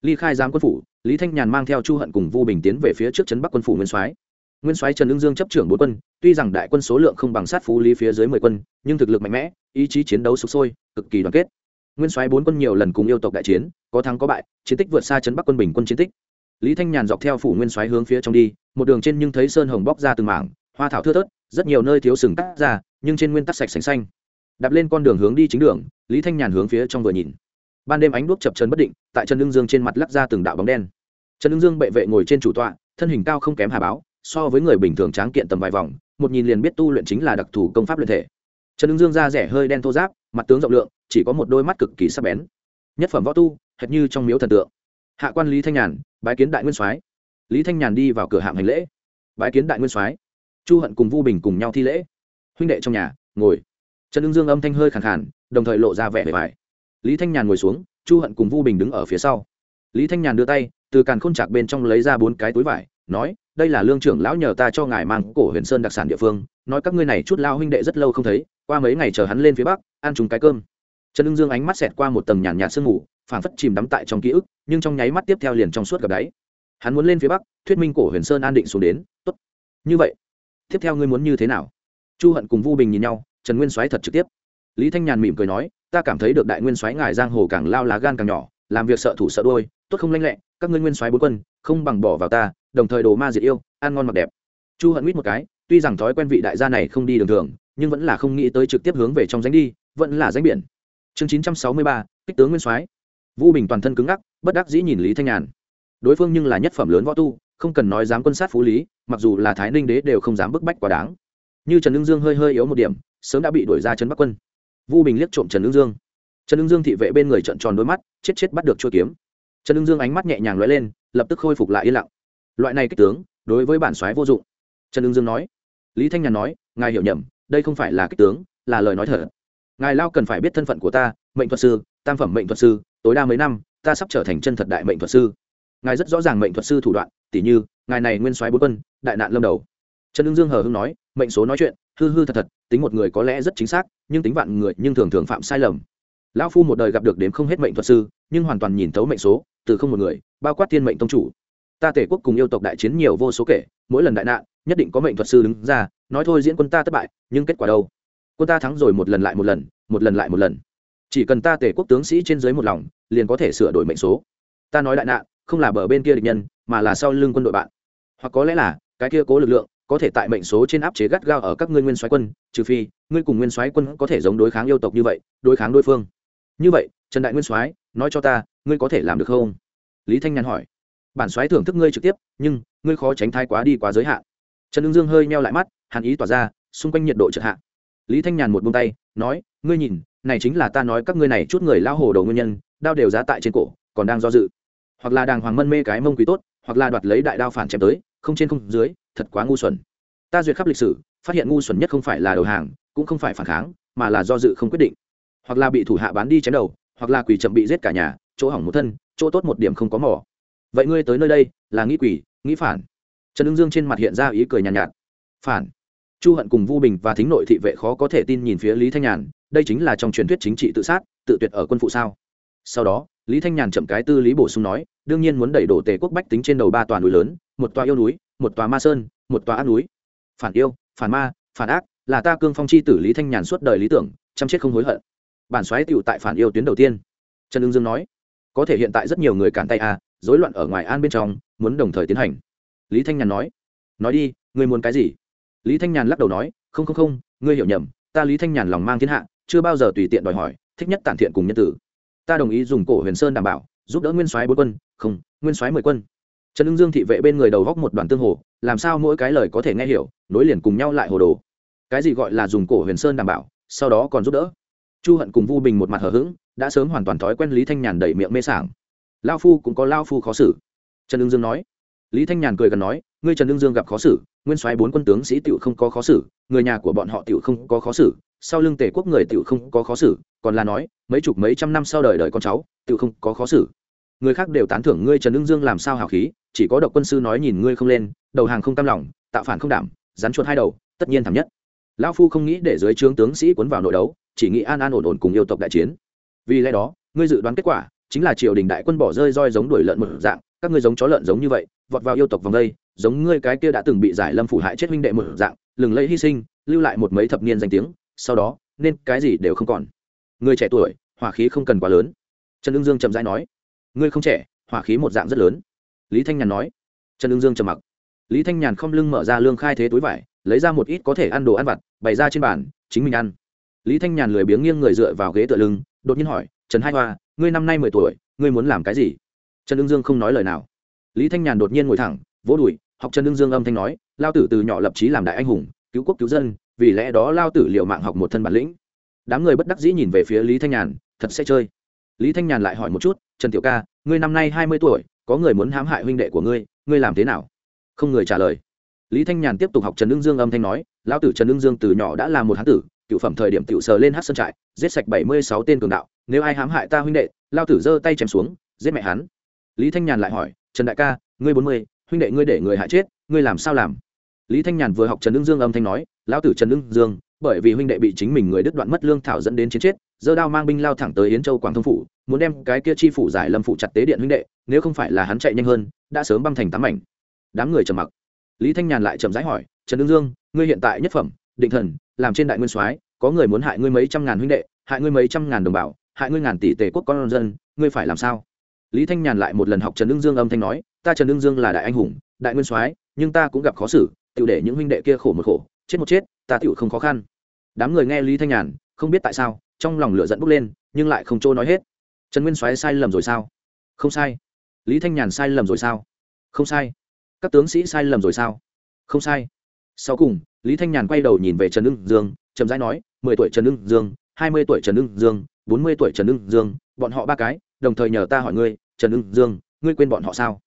Ly khai giám quân phủ, lý thanh nhàn mang theo chu hận cùng vu bình tiến về phía trước trấn bắc quân phủ nguyên soái. Nguyên soái trần Lương dương chấp trưởng bốn quân, tuy rằng đại quân số lượng không bằng sát phú lý phía dưới mười quân, nhưng thực lực mạnh mẽ, ý chí chiến đấu sục sôi, cực kỳ đoàn kết. Nguyên soái bốn quân nhiều lần cùng yêu tộc đại chiến, có thắng có bại, chiến tích vượt xa trấn bắc quân bình quân chiến tích. Lý thanh nhàn dọc theo phủ nguyên soái hướng phía trong đi, một đường trên nhưng thấy sơn hồng bóc ra từng mảng, hoa thảo thưa thớt rất nhiều nơi thiếu sừng cắt ra, nhưng trên nguyên tắc sạch sành xanh. Đạp lên con đường hướng đi chính đường, lý thanh nhàn hướng phía trong vừa nhìn. Ban đêm ánh đuốc chập chân bất định, tại trần Lương dương trên mặt lắc ra từng đạo bóng đen. Trần Lương dương bệ vệ ngồi trên chủ tọa, thân hình cao không kém hà báo, so với người bình thường tráng kiện tầm vài vòng, một nhìn liền biết tu luyện chính là đặc thù công pháp luyện thể. Trần Lương dương da rẻ hơi đen thô giáp, mặt tướng rộng lượng, chỉ có một đôi mắt cực kỳ sắc bén. Nhất phẩm võ tu, hệt như trong miếu thần tượng. Hạ quan lý thanh nhàn, bái kiến đại nguyên soái. Lý thanh nhàn đi vào cửa hạng hành lễ. Bái kiến đại nguyên soái chu hận cùng vu bình cùng nhau thi lễ. Huynh đệ trong nhà, ngồi. Trần ưng dương âm thanh hơi khẳng khàn, đồng thời lộ ra vẻ bề bài lý thanh nhàn ngồi xuống, chu hận cùng vu bình đứng ở phía sau. Lý thanh nhàn đưa tay, từ càn khôn chạc bên trong lấy ra bốn cái túi vải, nói, đây là lương trưởng lão nhờ ta cho ngài mang cổ huyền sơn đặc sản địa phương, nói các ngươi này chút lao huynh đệ rất lâu không thấy, qua mấy ngày chờ hắn lên phía bắc, ăn chúng cái cơm. Trần ưng dương ánh mắt xẹt qua một tầng nhàn nhạt sương mù, phảng phất chìm đắm tại trong ký ức, nhưng trong nháy mắt tiếp theo liền trong suốt gặp đáy. Hắn muốn lên phía bắc, thuyết minh cổ huyền sơn an định xuống đến, tốt. Như vậy tiếp theo ngươi muốn như thế nào? Chu hận cùng vu bình nhìn nhau, trần nguyên soái thật trực tiếp. Lý thanh nhàn mỉm cười nói, ta cảm thấy được đại nguyên soái ngài giang hồ càng lao lá gan càng nhỏ, làm việc sợ thủ sợ đôi tốt không lanh lẹ, các ngươi nguyên soái bốn quân, không bằng bỏ vào ta, đồng thời đồ ma diệt yêu, ăn ngon mặc đẹp. Chu hận mít một cái, tuy rằng thói quen vị đại gia này không đi đường thường, nhưng vẫn là không nghĩ tới trực tiếp hướng về trong danh đi, vẫn là danh biển. Chương chín trăm sáu mươi ba, kích tướng nguyên soái. Vu bình toàn thân cứng ngắc, bất đắc dĩ nhìn lý thanh nhàn. Đối phương nhưng là nhất phẩm lớn võ tu không cần nói dám quân sát phú lý, mặc dù là thái ninh đế đều không dám bức bách quá đáng. Như trần ưng dương hơi hơi yếu một điểm, sớm đã bị đuổi ra trấn bắc quân. Vu bình liếc trộm trần ưng dương. Trần ưng dương thị vệ bên người trận tròn đôi mắt, chết chết bắt được chua kiếm. Trần ưng dương ánh mắt nhẹ nhàng lóe lên, lập tức khôi phục lại yên lặng. Loại này kích tướng, đối với bản soái vô dụng. Trần ưng dương nói. Lý thanh nhàn nói, ngài hiểu nhầm, đây không phải là kích tướng, là lời nói thật. Ngài lao cần phải biết thân phận của ta, mệnh thuật sư, tam phẩm mệnh thuật sư, tối đa mấy năm, ta sắp trở thành chân thật đại mệnh thuật sư ngài rất rõ ràng mệnh thuật sư thủ đoạn, tỉ như, ngài này nguyên soái bốn quân, đại nạn lâm đầu. Trần ưng dương hờ hưng nói, mệnh số nói chuyện, hư hư thật thật, tính một người có lẽ rất chính xác, nhưng tính vạn người nhưng thường thường phạm sai lầm. Lão phu một đời gặp được đến không hết mệnh thuật sư, nhưng hoàn toàn nhìn thấu mệnh số, từ không một người, bao quát thiên mệnh tông chủ. Ta tể quốc cùng yêu tộc đại chiến nhiều vô số kể, mỗi lần đại nạn, nhất định có mệnh thuật sư đứng ra, nói thôi diễn quân ta thất bại, nhưng kết quả đâu? Quân ta thắng rồi một lần lại một lần một lần lại một lần. Chỉ cần ta tể quốc tướng sĩ trên dưới một lòng, liền có thể sửa đổi mệnh số. Ta nói đại nạn không là bờ bên kia địch nhân, mà là sau lưng quân đội bạn. Hoặc có lẽ là, cái kia cố lực lượng, có thể tại mệnh số trên áp chế gắt gao ở các ngươi nguyên soái quân, trừ phi, ngươi cùng nguyên soái quân có thể giống đối kháng yêu tộc như vậy, đối kháng đối phương. Như vậy, trần đại nguyên soái, nói cho ta, ngươi có thể làm được không? Lý thanh nhàn hỏi. Bản soái thưởng thức ngươi trực tiếp, nhưng, ngươi khó tránh thai quá đi quá giới hạn. Trần ưng dương hơi meo lại mắt, hàn ý tỏa ra, xung quanh nhiệt độ chợt hạ. Lý thanh nhàn một buông tay, nói, ngươi nhìn, này chính là ta nói các ngươi này chút người lao hồ đầu nguyên nhân, đao đều giá tại trên cổ, còn đang do dự hoặc là đàng hoàng mân mê cái mông quý tốt hoặc là đoạt lấy đại đao phản chém tới không trên không dưới thật quá ngu xuẩn. Ta duyệt khắp lịch sử phát hiện ngu xuẩn nhất không phải là đầu hàng cũng không phải phản kháng mà là do dự không quyết định. Hoặc là bị thủ hạ bán đi chém đầu hoặc là quỷ chậm bị giết cả nhà chỗ hỏng một thân chỗ tốt một điểm không có mỏ vậy ngươi tới nơi đây là nghĩ quỷ nghĩ phản. Trần ưng dương trên mặt hiện ra ý cười nhàn nhạt, nhạt. Phản. Chu hận cùng vu bình và thính nội thị vệ khó có thể tin nhìn phía lý thanh nhàn đây chính là trong truyền thuyết chính trị tự sát tự tuyệt ở quân phụ sao? Sau đó lý thanh nhàn chậm cái tư lý bổ sung nói, đương nhiên muốn đẩy đổ tề quốc bách tính trên đầu ba tòa núi lớn, một tòa yêu núi, một tòa ma sơn, một tòa ác núi. Phản yêu, phản ma, phản ác, là ta cương phong chi tử lý thanh nhàn suốt đời lý tưởng, chăm chết không hối hận. Bản xoáy tựu tại phản yêu tuyến đầu tiên. Trần ưng dương nói, có thể hiện tại rất nhiều người cản tay à rối loạn ở ngoài an bên trong, muốn đồng thời tiến hành. Lý thanh nhàn nói nói đi, ngươi muốn cái gì? Lý thanh nhàn lắc đầu nói, không không không, ngươi hiểu nhầm, ta lý thanh nhàn lòng mang thiên hạ, chưa bao giờ tùy tiện đòi hỏi, thích nhất tản thiện cùng nhân tử ta đồng ý dùng cổ huyền sơn đảm bảo, giúp đỡ nguyên soái bốn quân, không, nguyên soái mười quân. Trần ưng dương thị vệ bên người đầu góc một đoàn tương hồ, làm sao mỗi cái lời có thể nghe hiểu, nối liền cùng nhau lại hồ đồ. Cái gì gọi là dùng cổ huyền sơn đảm bảo, sau đó còn giúp đỡ? Chu hận cùng vu bình một mặt hờ hững, đã sớm hoàn toàn thói quen lý thanh nhàn đẩy miệng mê sảng. Lao phu cũng có lao phu khó xử. Trần ưng dương nói. Lý thanh nhàn cười gần nói, ngươi trần ưng dương gặp khó xử, nguyên soái bốn quân tướng sĩ tựu không có khó xử, người nhà của bọn họ tựu không có khó xử, sau lưng tể quốc người tựu không có khó xử còn là nói, mấy chục mấy trăm năm sau đời đời con cháu, tự không có khó xử. Người khác đều tán thưởng ngươi trần ưng dương làm sao hào khí, chỉ có độc quân sư nói nhìn ngươi không lên, đầu hàng không tam lòng, tạo phản không đảm, rắn chuột hai đầu, tất nhiên thảm nhất. Lão phu không nghĩ để dưới trướng tướng sĩ cuốn vào nội đấu, chỉ nghĩ an an ổn ổn cùng yêu tộc đại chiến. Vì lẽ đó, ngươi dự đoán kết quả, chính là triều đình đại quân bỏ rơi roi giống đuổi lợn một dạng, các ngươi giống chó lợn giống như vậy, vọt vào yêu tộc vòng đây, giống ngươi cái kia đã từng bị giải lâm phủ hại chết huynh đệ một dạng, lừng lẫy hy sinh, lưu lại một mấy thập niên danh tiếng, sau đó, nên cái gì đều không còn người trẻ tuổi, hỏa khí không cần quá lớn. Trần ương dương chậm rãi nói ngươi không trẻ, hỏa khí một dạng rất lớn. Lý thanh nhàn nói, trần ương dương trầm mặc. Lý thanh nhàn không lưng mở ra lương khai thế túi vải, lấy ra một ít có thể ăn đồ ăn vặt, bày ra trên bàn, chính mình ăn. Lý thanh nhàn lười biếng nghiêng người dựa vào ghế tựa lưng, đột nhiên hỏi, trần hai hoa, ngươi năm nay mười tuổi, ngươi muốn làm cái gì? Trần ương dương không nói lời nào. Lý thanh nhàn đột nhiên ngồi thẳng, vỗ đùi, học trần ương dương âm thanh nói, lao tử từ nhỏ lập trí làm đại anh hùng, cứu quốc cứu dân, vì lẽ đó lao tử liệu mạng học một thân bản lĩnh đám người bất đắc dĩ nhìn về phía lý thanh nhàn, thật sẽ chơi. Lý thanh nhàn lại hỏi một chút, trần tiểu ca, ngươi năm nay hai mươi tuổi, có người muốn hãm hại huynh đệ của ngươi ngươi làm thế nào? Không người trả lời. Lý thanh nhàn tiếp tục học trần ương dương âm thanh nói, lão tử trần ương dương từ nhỏ đã là một hán tử, cựu phẩm thời điểm cựu sờ lên hát sơn trại, giết sạch bảy mươi sáu tên cường đạo, nếu ai hãm hại ta huynh đệ lao tử giơ tay chém xuống, giết mẹ hắn. Lý thanh nhàn lại hỏi, trần đại ca, ngươi bốn mươi, huynh đệ ngươi để người hại chết, ngươi làm sao làm? Lý thanh nhàn vừa học trần ương dương âm thanh nói, lão tử trần ương dương bởi vì huynh đệ bị chính mình người đứt đoạn mất lương thảo dẫn đến chiến chết giơ đao mang binh lao thẳng tới yến châu quảng thông phủ, muốn đem cái kia chi phủ giải lâm phụ chặt tế điện huynh đệ, nếu không phải là hắn chạy nhanh hơn, đã sớm băng thành tám mảnh. Đám người trầm mặc. Lý thanh nhàn lại chậm rãi hỏi, trần đương dương, ngươi hiện tại nhất phẩm, định thần, làm trên đại nguyên soái, có người muốn hại ngươi mấy trăm ngàn huynh đệ, hại ngươi mấy trăm ngàn đồng bào, hại ngươi ngàn tỷ tề quốc con dân, ngươi phải làm sao? Lý thanh nhàn lại một lần học trần đương dương âm thanh nói, ta trần đương dương là đại anh hùng, đại nguyên soái, nhưng ta cũng gặp khó xử tự để những huynh đệ kia khổ một khổ, chết một chết ta tự không khó khăn. Đám người nghe lý thanh nhàn, không biết tại sao, trong lòng lửa dẫn bốc lên, nhưng lại không trôi nói hết. Trần nguyên soái sai lầm rồi sao? Không sai. Lý thanh nhàn sai lầm rồi sao? Không sai. Các tướng sĩ sai lầm rồi sao? Không sai. Sau cùng, lý thanh nhàn quay đầu nhìn về trần ưng dương trầm rãi nói, mười tuổi trần ưng dương, hai mươi tuổi trần ưng dương, bốn mươi tuổi trần ưng dương, bọn họ ba cái, đồng thời nhờ ta hỏi ngươi, trần ưng dương, ngươi quên bọn họ sao?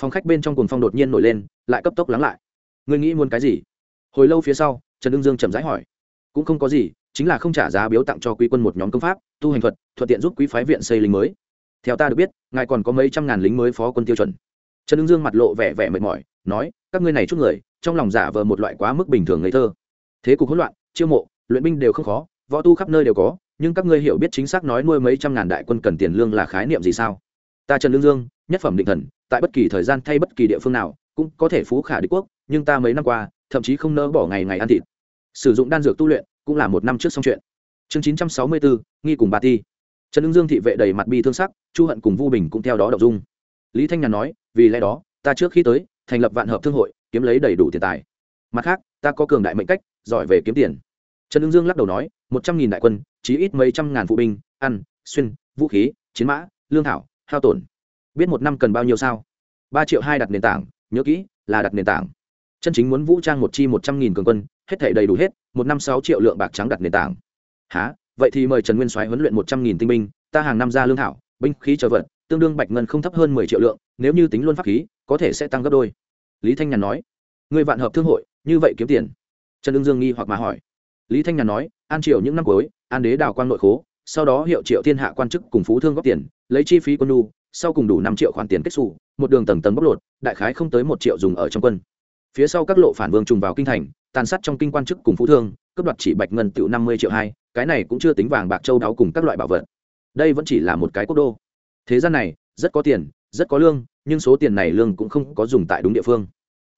Phòng khách bên trong cùng phong đột nhiên nổi lên, lại cấp tốc lắng lại. Ngươi nghĩ muốn cái gì? Hồi lâu phía sau trần đương dương chậm rãi hỏi. Cũng không có gì, chính là không trả giá biếu tặng cho quý quân một nhóm công pháp, tu hành thuật, thuận tiện giúp quý phái viện xây lính mới. Theo ta được biết, ngài còn có mấy trăm ngàn lính mới phó quân tiêu chuẩn. Trần đương dương mặt lộ vẻ vẻ mệt mỏi, nói, các ngươi này chút người, trong lòng giả vờ một loại quá mức bình thường ngây thơ. Thế cục hỗn loạn, chiêu mộ, luyện binh đều không khó, võ tu khắp nơi đều có, nhưng các ngươi hiểu biết chính xác nói nuôi mấy trăm ngàn đại quân cần tiền lương là khái niệm gì sao? Ta trần lương dương, nhất phẩm định thần, tại bất kỳ thời gian thay bất kỳ địa phương nào, cũng có thể phú khả đế quốc, nhưng ta mấy năm qua, thậm chí không nỡ bỏ ngày ngày ăn thịt sử dụng đan dược tu luyện cũng là một năm trước xong chuyện. Chương chín trăm sáu mươi bốn nghi cùng bà ti. Trần ưng dương thị vệ đầy mặt bi thương sắc, chu hận cùng vu bình cũng theo đó đậu dung. Lý thanh nhàn nói, vì lẽ đó, ta trước khi tới, thành lập vạn hợp thương hội, kiếm lấy đầy đủ tiền tài. Mặt khác, ta có cường đại mệnh cách, giỏi về kiếm tiền. Trần ưng dương lắc đầu nói, một trăm nghìn đại quân, chí ít mấy trăm ngàn phụ binh, ăn, xuyên, vũ khí, chiến mã, lương thảo, hao tổn. Biết một năm cần bao nhiêu sao? Ba triệu hai đặt nền tảng, nhớ kỹ, là đặt nền tảng. Chân chính muốn vũ trang một chi một trăm nghìn cường quân hết thể đầy đủ hết, một năm sáu triệu lượng bạc trắng đặt nền tảng. Há vậy thì mời trần nguyên soái huấn luyện một trăm nghìn tinh binh, ta hàng năm ra lương thảo, binh khí chờ vật tương đương bạch ngân không thấp hơn mười triệu lượng, nếu như tính luôn pháp khí, có thể sẽ tăng gấp đôi. Lý thanh nhàn nói. Người vạn hợp thương hội, như vậy kiếm tiền. Trần ương dương nghi hoặc mà hỏi. Lý thanh nhàn nói, an triều những năm cuối, an đế đào quang nội khố, sau đó hiệu triệu thiên hạ quan chức cùng phú thương góp tiền, lấy chi phí quân nu sau cùng đủ năm triệu khoản tiền kết xù, một đường tầng tầng bóc lột, đại khái không tới một triệu dùng ở trong quân. Phía sau các lộ phản vương trùng vào kinh thành tàn sát trong kinh quan chức cùng phú thương, cướp đoạt chỉ bạch ngân tiểu năm mươi triệu hai, cái này cũng chưa tính vàng bạc châu đáo cùng các loại bảo vật. Đây vẫn chỉ là một cái quốc đô. Thế gian này, rất có tiền, rất có lương, nhưng số tiền này lương cũng không có dùng tại đúng địa phương.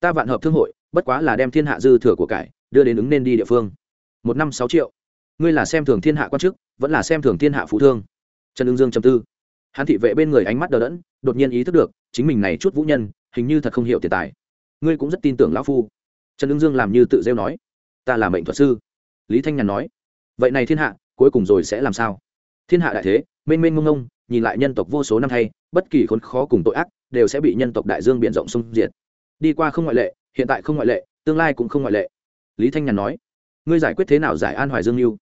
Ta vạn hợp thương hội, bất quá là đem thiên hạ dư thừa của cải, đưa đến ứng nên đi địa phương. Một năm sáu triệu. Ngươi là xem thường thiên hạ quan chức, vẫn là xem thường thiên hạ phú thương. Trần ương dương trầm tư. Hắn thị vệ bên người ánh mắt đờ đẫn, đột nhiên ý thức được, chính mình này chút vũ nhân, hình như thật không hiểu tiền tài. Ngươi cũng rất tin tưởng lão phu trần ương dương làm như tự rêu nói, ta là mệnh thuật sư. Lý thanh nhàn nói, vậy này thiên hạ, cuối cùng rồi sẽ làm sao? Thiên hạ đại thế, mênh mênh mông mông, nhìn lại nhân tộc vô số năm thay, bất kỳ khốn khó cùng tội ác, đều sẽ bị nhân tộc đại dương b i ể n rộng sung diệt. Đi qua không ngoại lệ, hiện tại không ngoại lệ, tương lai cũng không ngoại lệ. Lý thanh nhàn nói, ngươi giải quyết thế nào giải an hoài dương mưu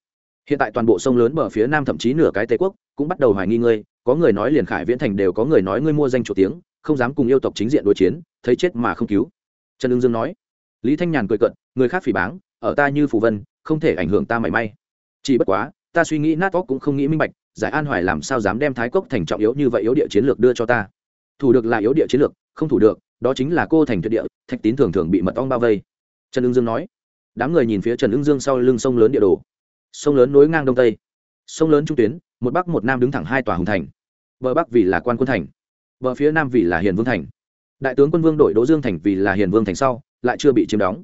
hiện tại toàn bộ sông lớn bờ phía nam thậm chí nửa cái tây quốc, cũng bắt đầu hoài nghi ngươi, có người nói liền khải viễn thành đều có người nói ngươi mua danh chủ tiếng, không dám cùng yêu tộc chính diện đối chiến, thấy chết mà không cứu. Trần ưng dương nói lý thanh nhàn cười cận người khác phỉ báng, ở ta như phù vân, không thể ảnh hưởng ta mảy may. Chỉ bất quá, ta suy nghĩ nát óc cũng không nghĩ minh bạch, giải an hoài làm sao dám đem thái cốc thành trọng yếu như vậy yếu địa chiến lược đưa cho ta. Thủ được là yếu địa chiến lược, không thủ được, đó chính là cô thành tuyệt địa, thạch tín thường thường bị mật ong bao vây. Trần ưng dương nói, đám người nhìn phía trần ưng dương sau lưng sông lớn địa đồ. Sông lớn nối ngang đông tây. Sông lớn trung tuyến, một bắc một nam đứng thẳng hai tòa hùng thành. Bờ bắc vì là quan quân thành, bờ phía nam vì là hiền vương thành. Đại tướng quân vương đội đỗ dương thành vì là hiền vương thành sau lại chưa bị chiếm đóng.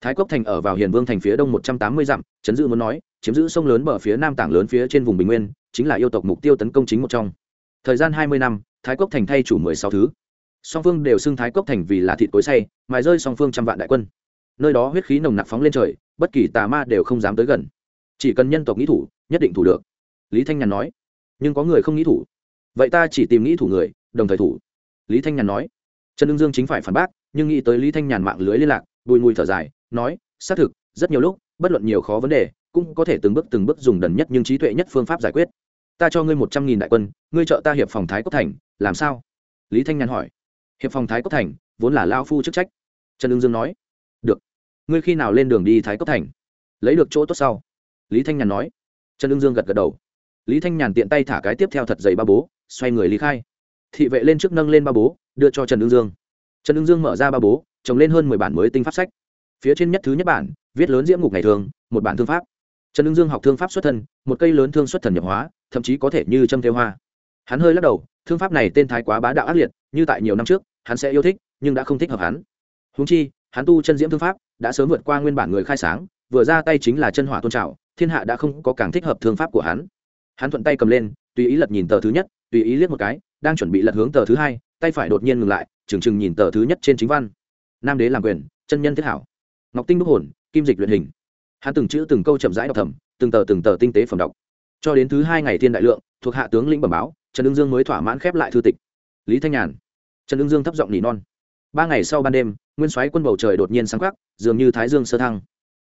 Thái cốc thành ở vào hiền vương thành phía đông một trăm tám mươi dặm, chấn giữ muốn nói, chiếm giữ sông lớn bờ phía nam tảng lớn phía trên vùng bình nguyên, chính là yêu tộc mục tiêu tấn công chính một trong. Thời gian hai mươi năm, thái cốc thành thay chủ mười sáu thứ. Song phương đều xưng thái cốc thành vì là thịt cối say mài rơi song phương trăm vạn đại quân. Nơi đó huyết khí nồng nặc phóng lên trời, bất kỳ tà ma đều không dám tới gần. Chỉ cần nhân tộc nghĩ thủ, nhất định thủ được. Lý thanh nhàn nói. Nhưng có người không nghĩ thủ. Vậy ta chỉ tìm nghĩ thủ người, đồng thời thủ. Lý thanh nhàn nói trần ưng dương chính phải phản bác, nhưng nghĩ tới lý thanh nhàn mạng lưới liên lạc, bùi mùi thở dài, nói, xác thực, rất nhiều lúc, bất luận nhiều khó vấn đề, cũng có thể từng bước từng bước dùng đần nhất nhưng trí tuệ nhất phương pháp giải quyết. Ta cho ngươi một trăm nghìn đại quân, ngươi trợ ta hiệp phòng thái cốc thành, làm sao? Lý thanh nhàn hỏi. Hiệp phòng thái cốc thành, vốn là lao phu chức trách. Trần ưng dương nói. Được. Ngươi khi nào lên đường đi thái cốc thành? Lấy được chỗ tốt sau. Lý thanh nhàn nói. Trần ưng dương gật gật đầu. Lý thanh nhàn tiện tay thả cái tiếp theo thật dày ba bố, xoay người lý khai thị vệ lên trước nâng lên ba bố, đưa cho trần ưng dương. Trần ưng dương mở ra ba bố, trồng lên hơn mười bản mới tinh pháp sách. Phía trên nhất thứ nhất bản, viết lớn diễm ngục ngày thường, một bản thương pháp. Trần ưng dương học thương pháp xuất thân, một cây lớn thương xuất thần nhập hóa, thậm chí có thể như châm theo hoa. Hắn hơi lắc đầu, thương pháp này tên thái quá bá đạo ác liệt, như tại nhiều năm trước, hắn sẽ yêu thích, nhưng đã không thích hợp hắn. Húng chi, hắn tu chân diễm thương pháp, đã sớm vượt qua nguyên bản người khai sáng, vừa ra tay chính là chân hỏa tôn trào thiên hạ đã không có càng thích hợp thương pháp của hắn. Hắn thuận tay cầm lên, tùy ý lật nhìn tờ thứ nhất, tùy ý liếc một cái đang chuẩn bị lật hướng tờ thứ hai, tay phải đột nhiên ngừng lại, trừng trừng nhìn tờ thứ nhất trên chính văn. Nam đế làm quyền, chân nhân thiết hảo. Ngọc tinh đúc hồn, kim dịch luyện hình. Hắn từng chữ từng câu chậm rãi đọc thầm, từng tờ từng tờ tinh tế phẩm đọc. Cho đến thứ hai ngày thiên đại lượng, thuộc hạ tướng lĩnh bẩm báo, trần ưng dương mới thỏa mãn khép lại thư tịch. Lý thanh nhàn. Trần ưng dương thấp giọng nỉ non. Ba ngày sau ban đêm, nguyên soái quân bầu trời đột nhiên sáng khắc dường như thái dương sơ thăng.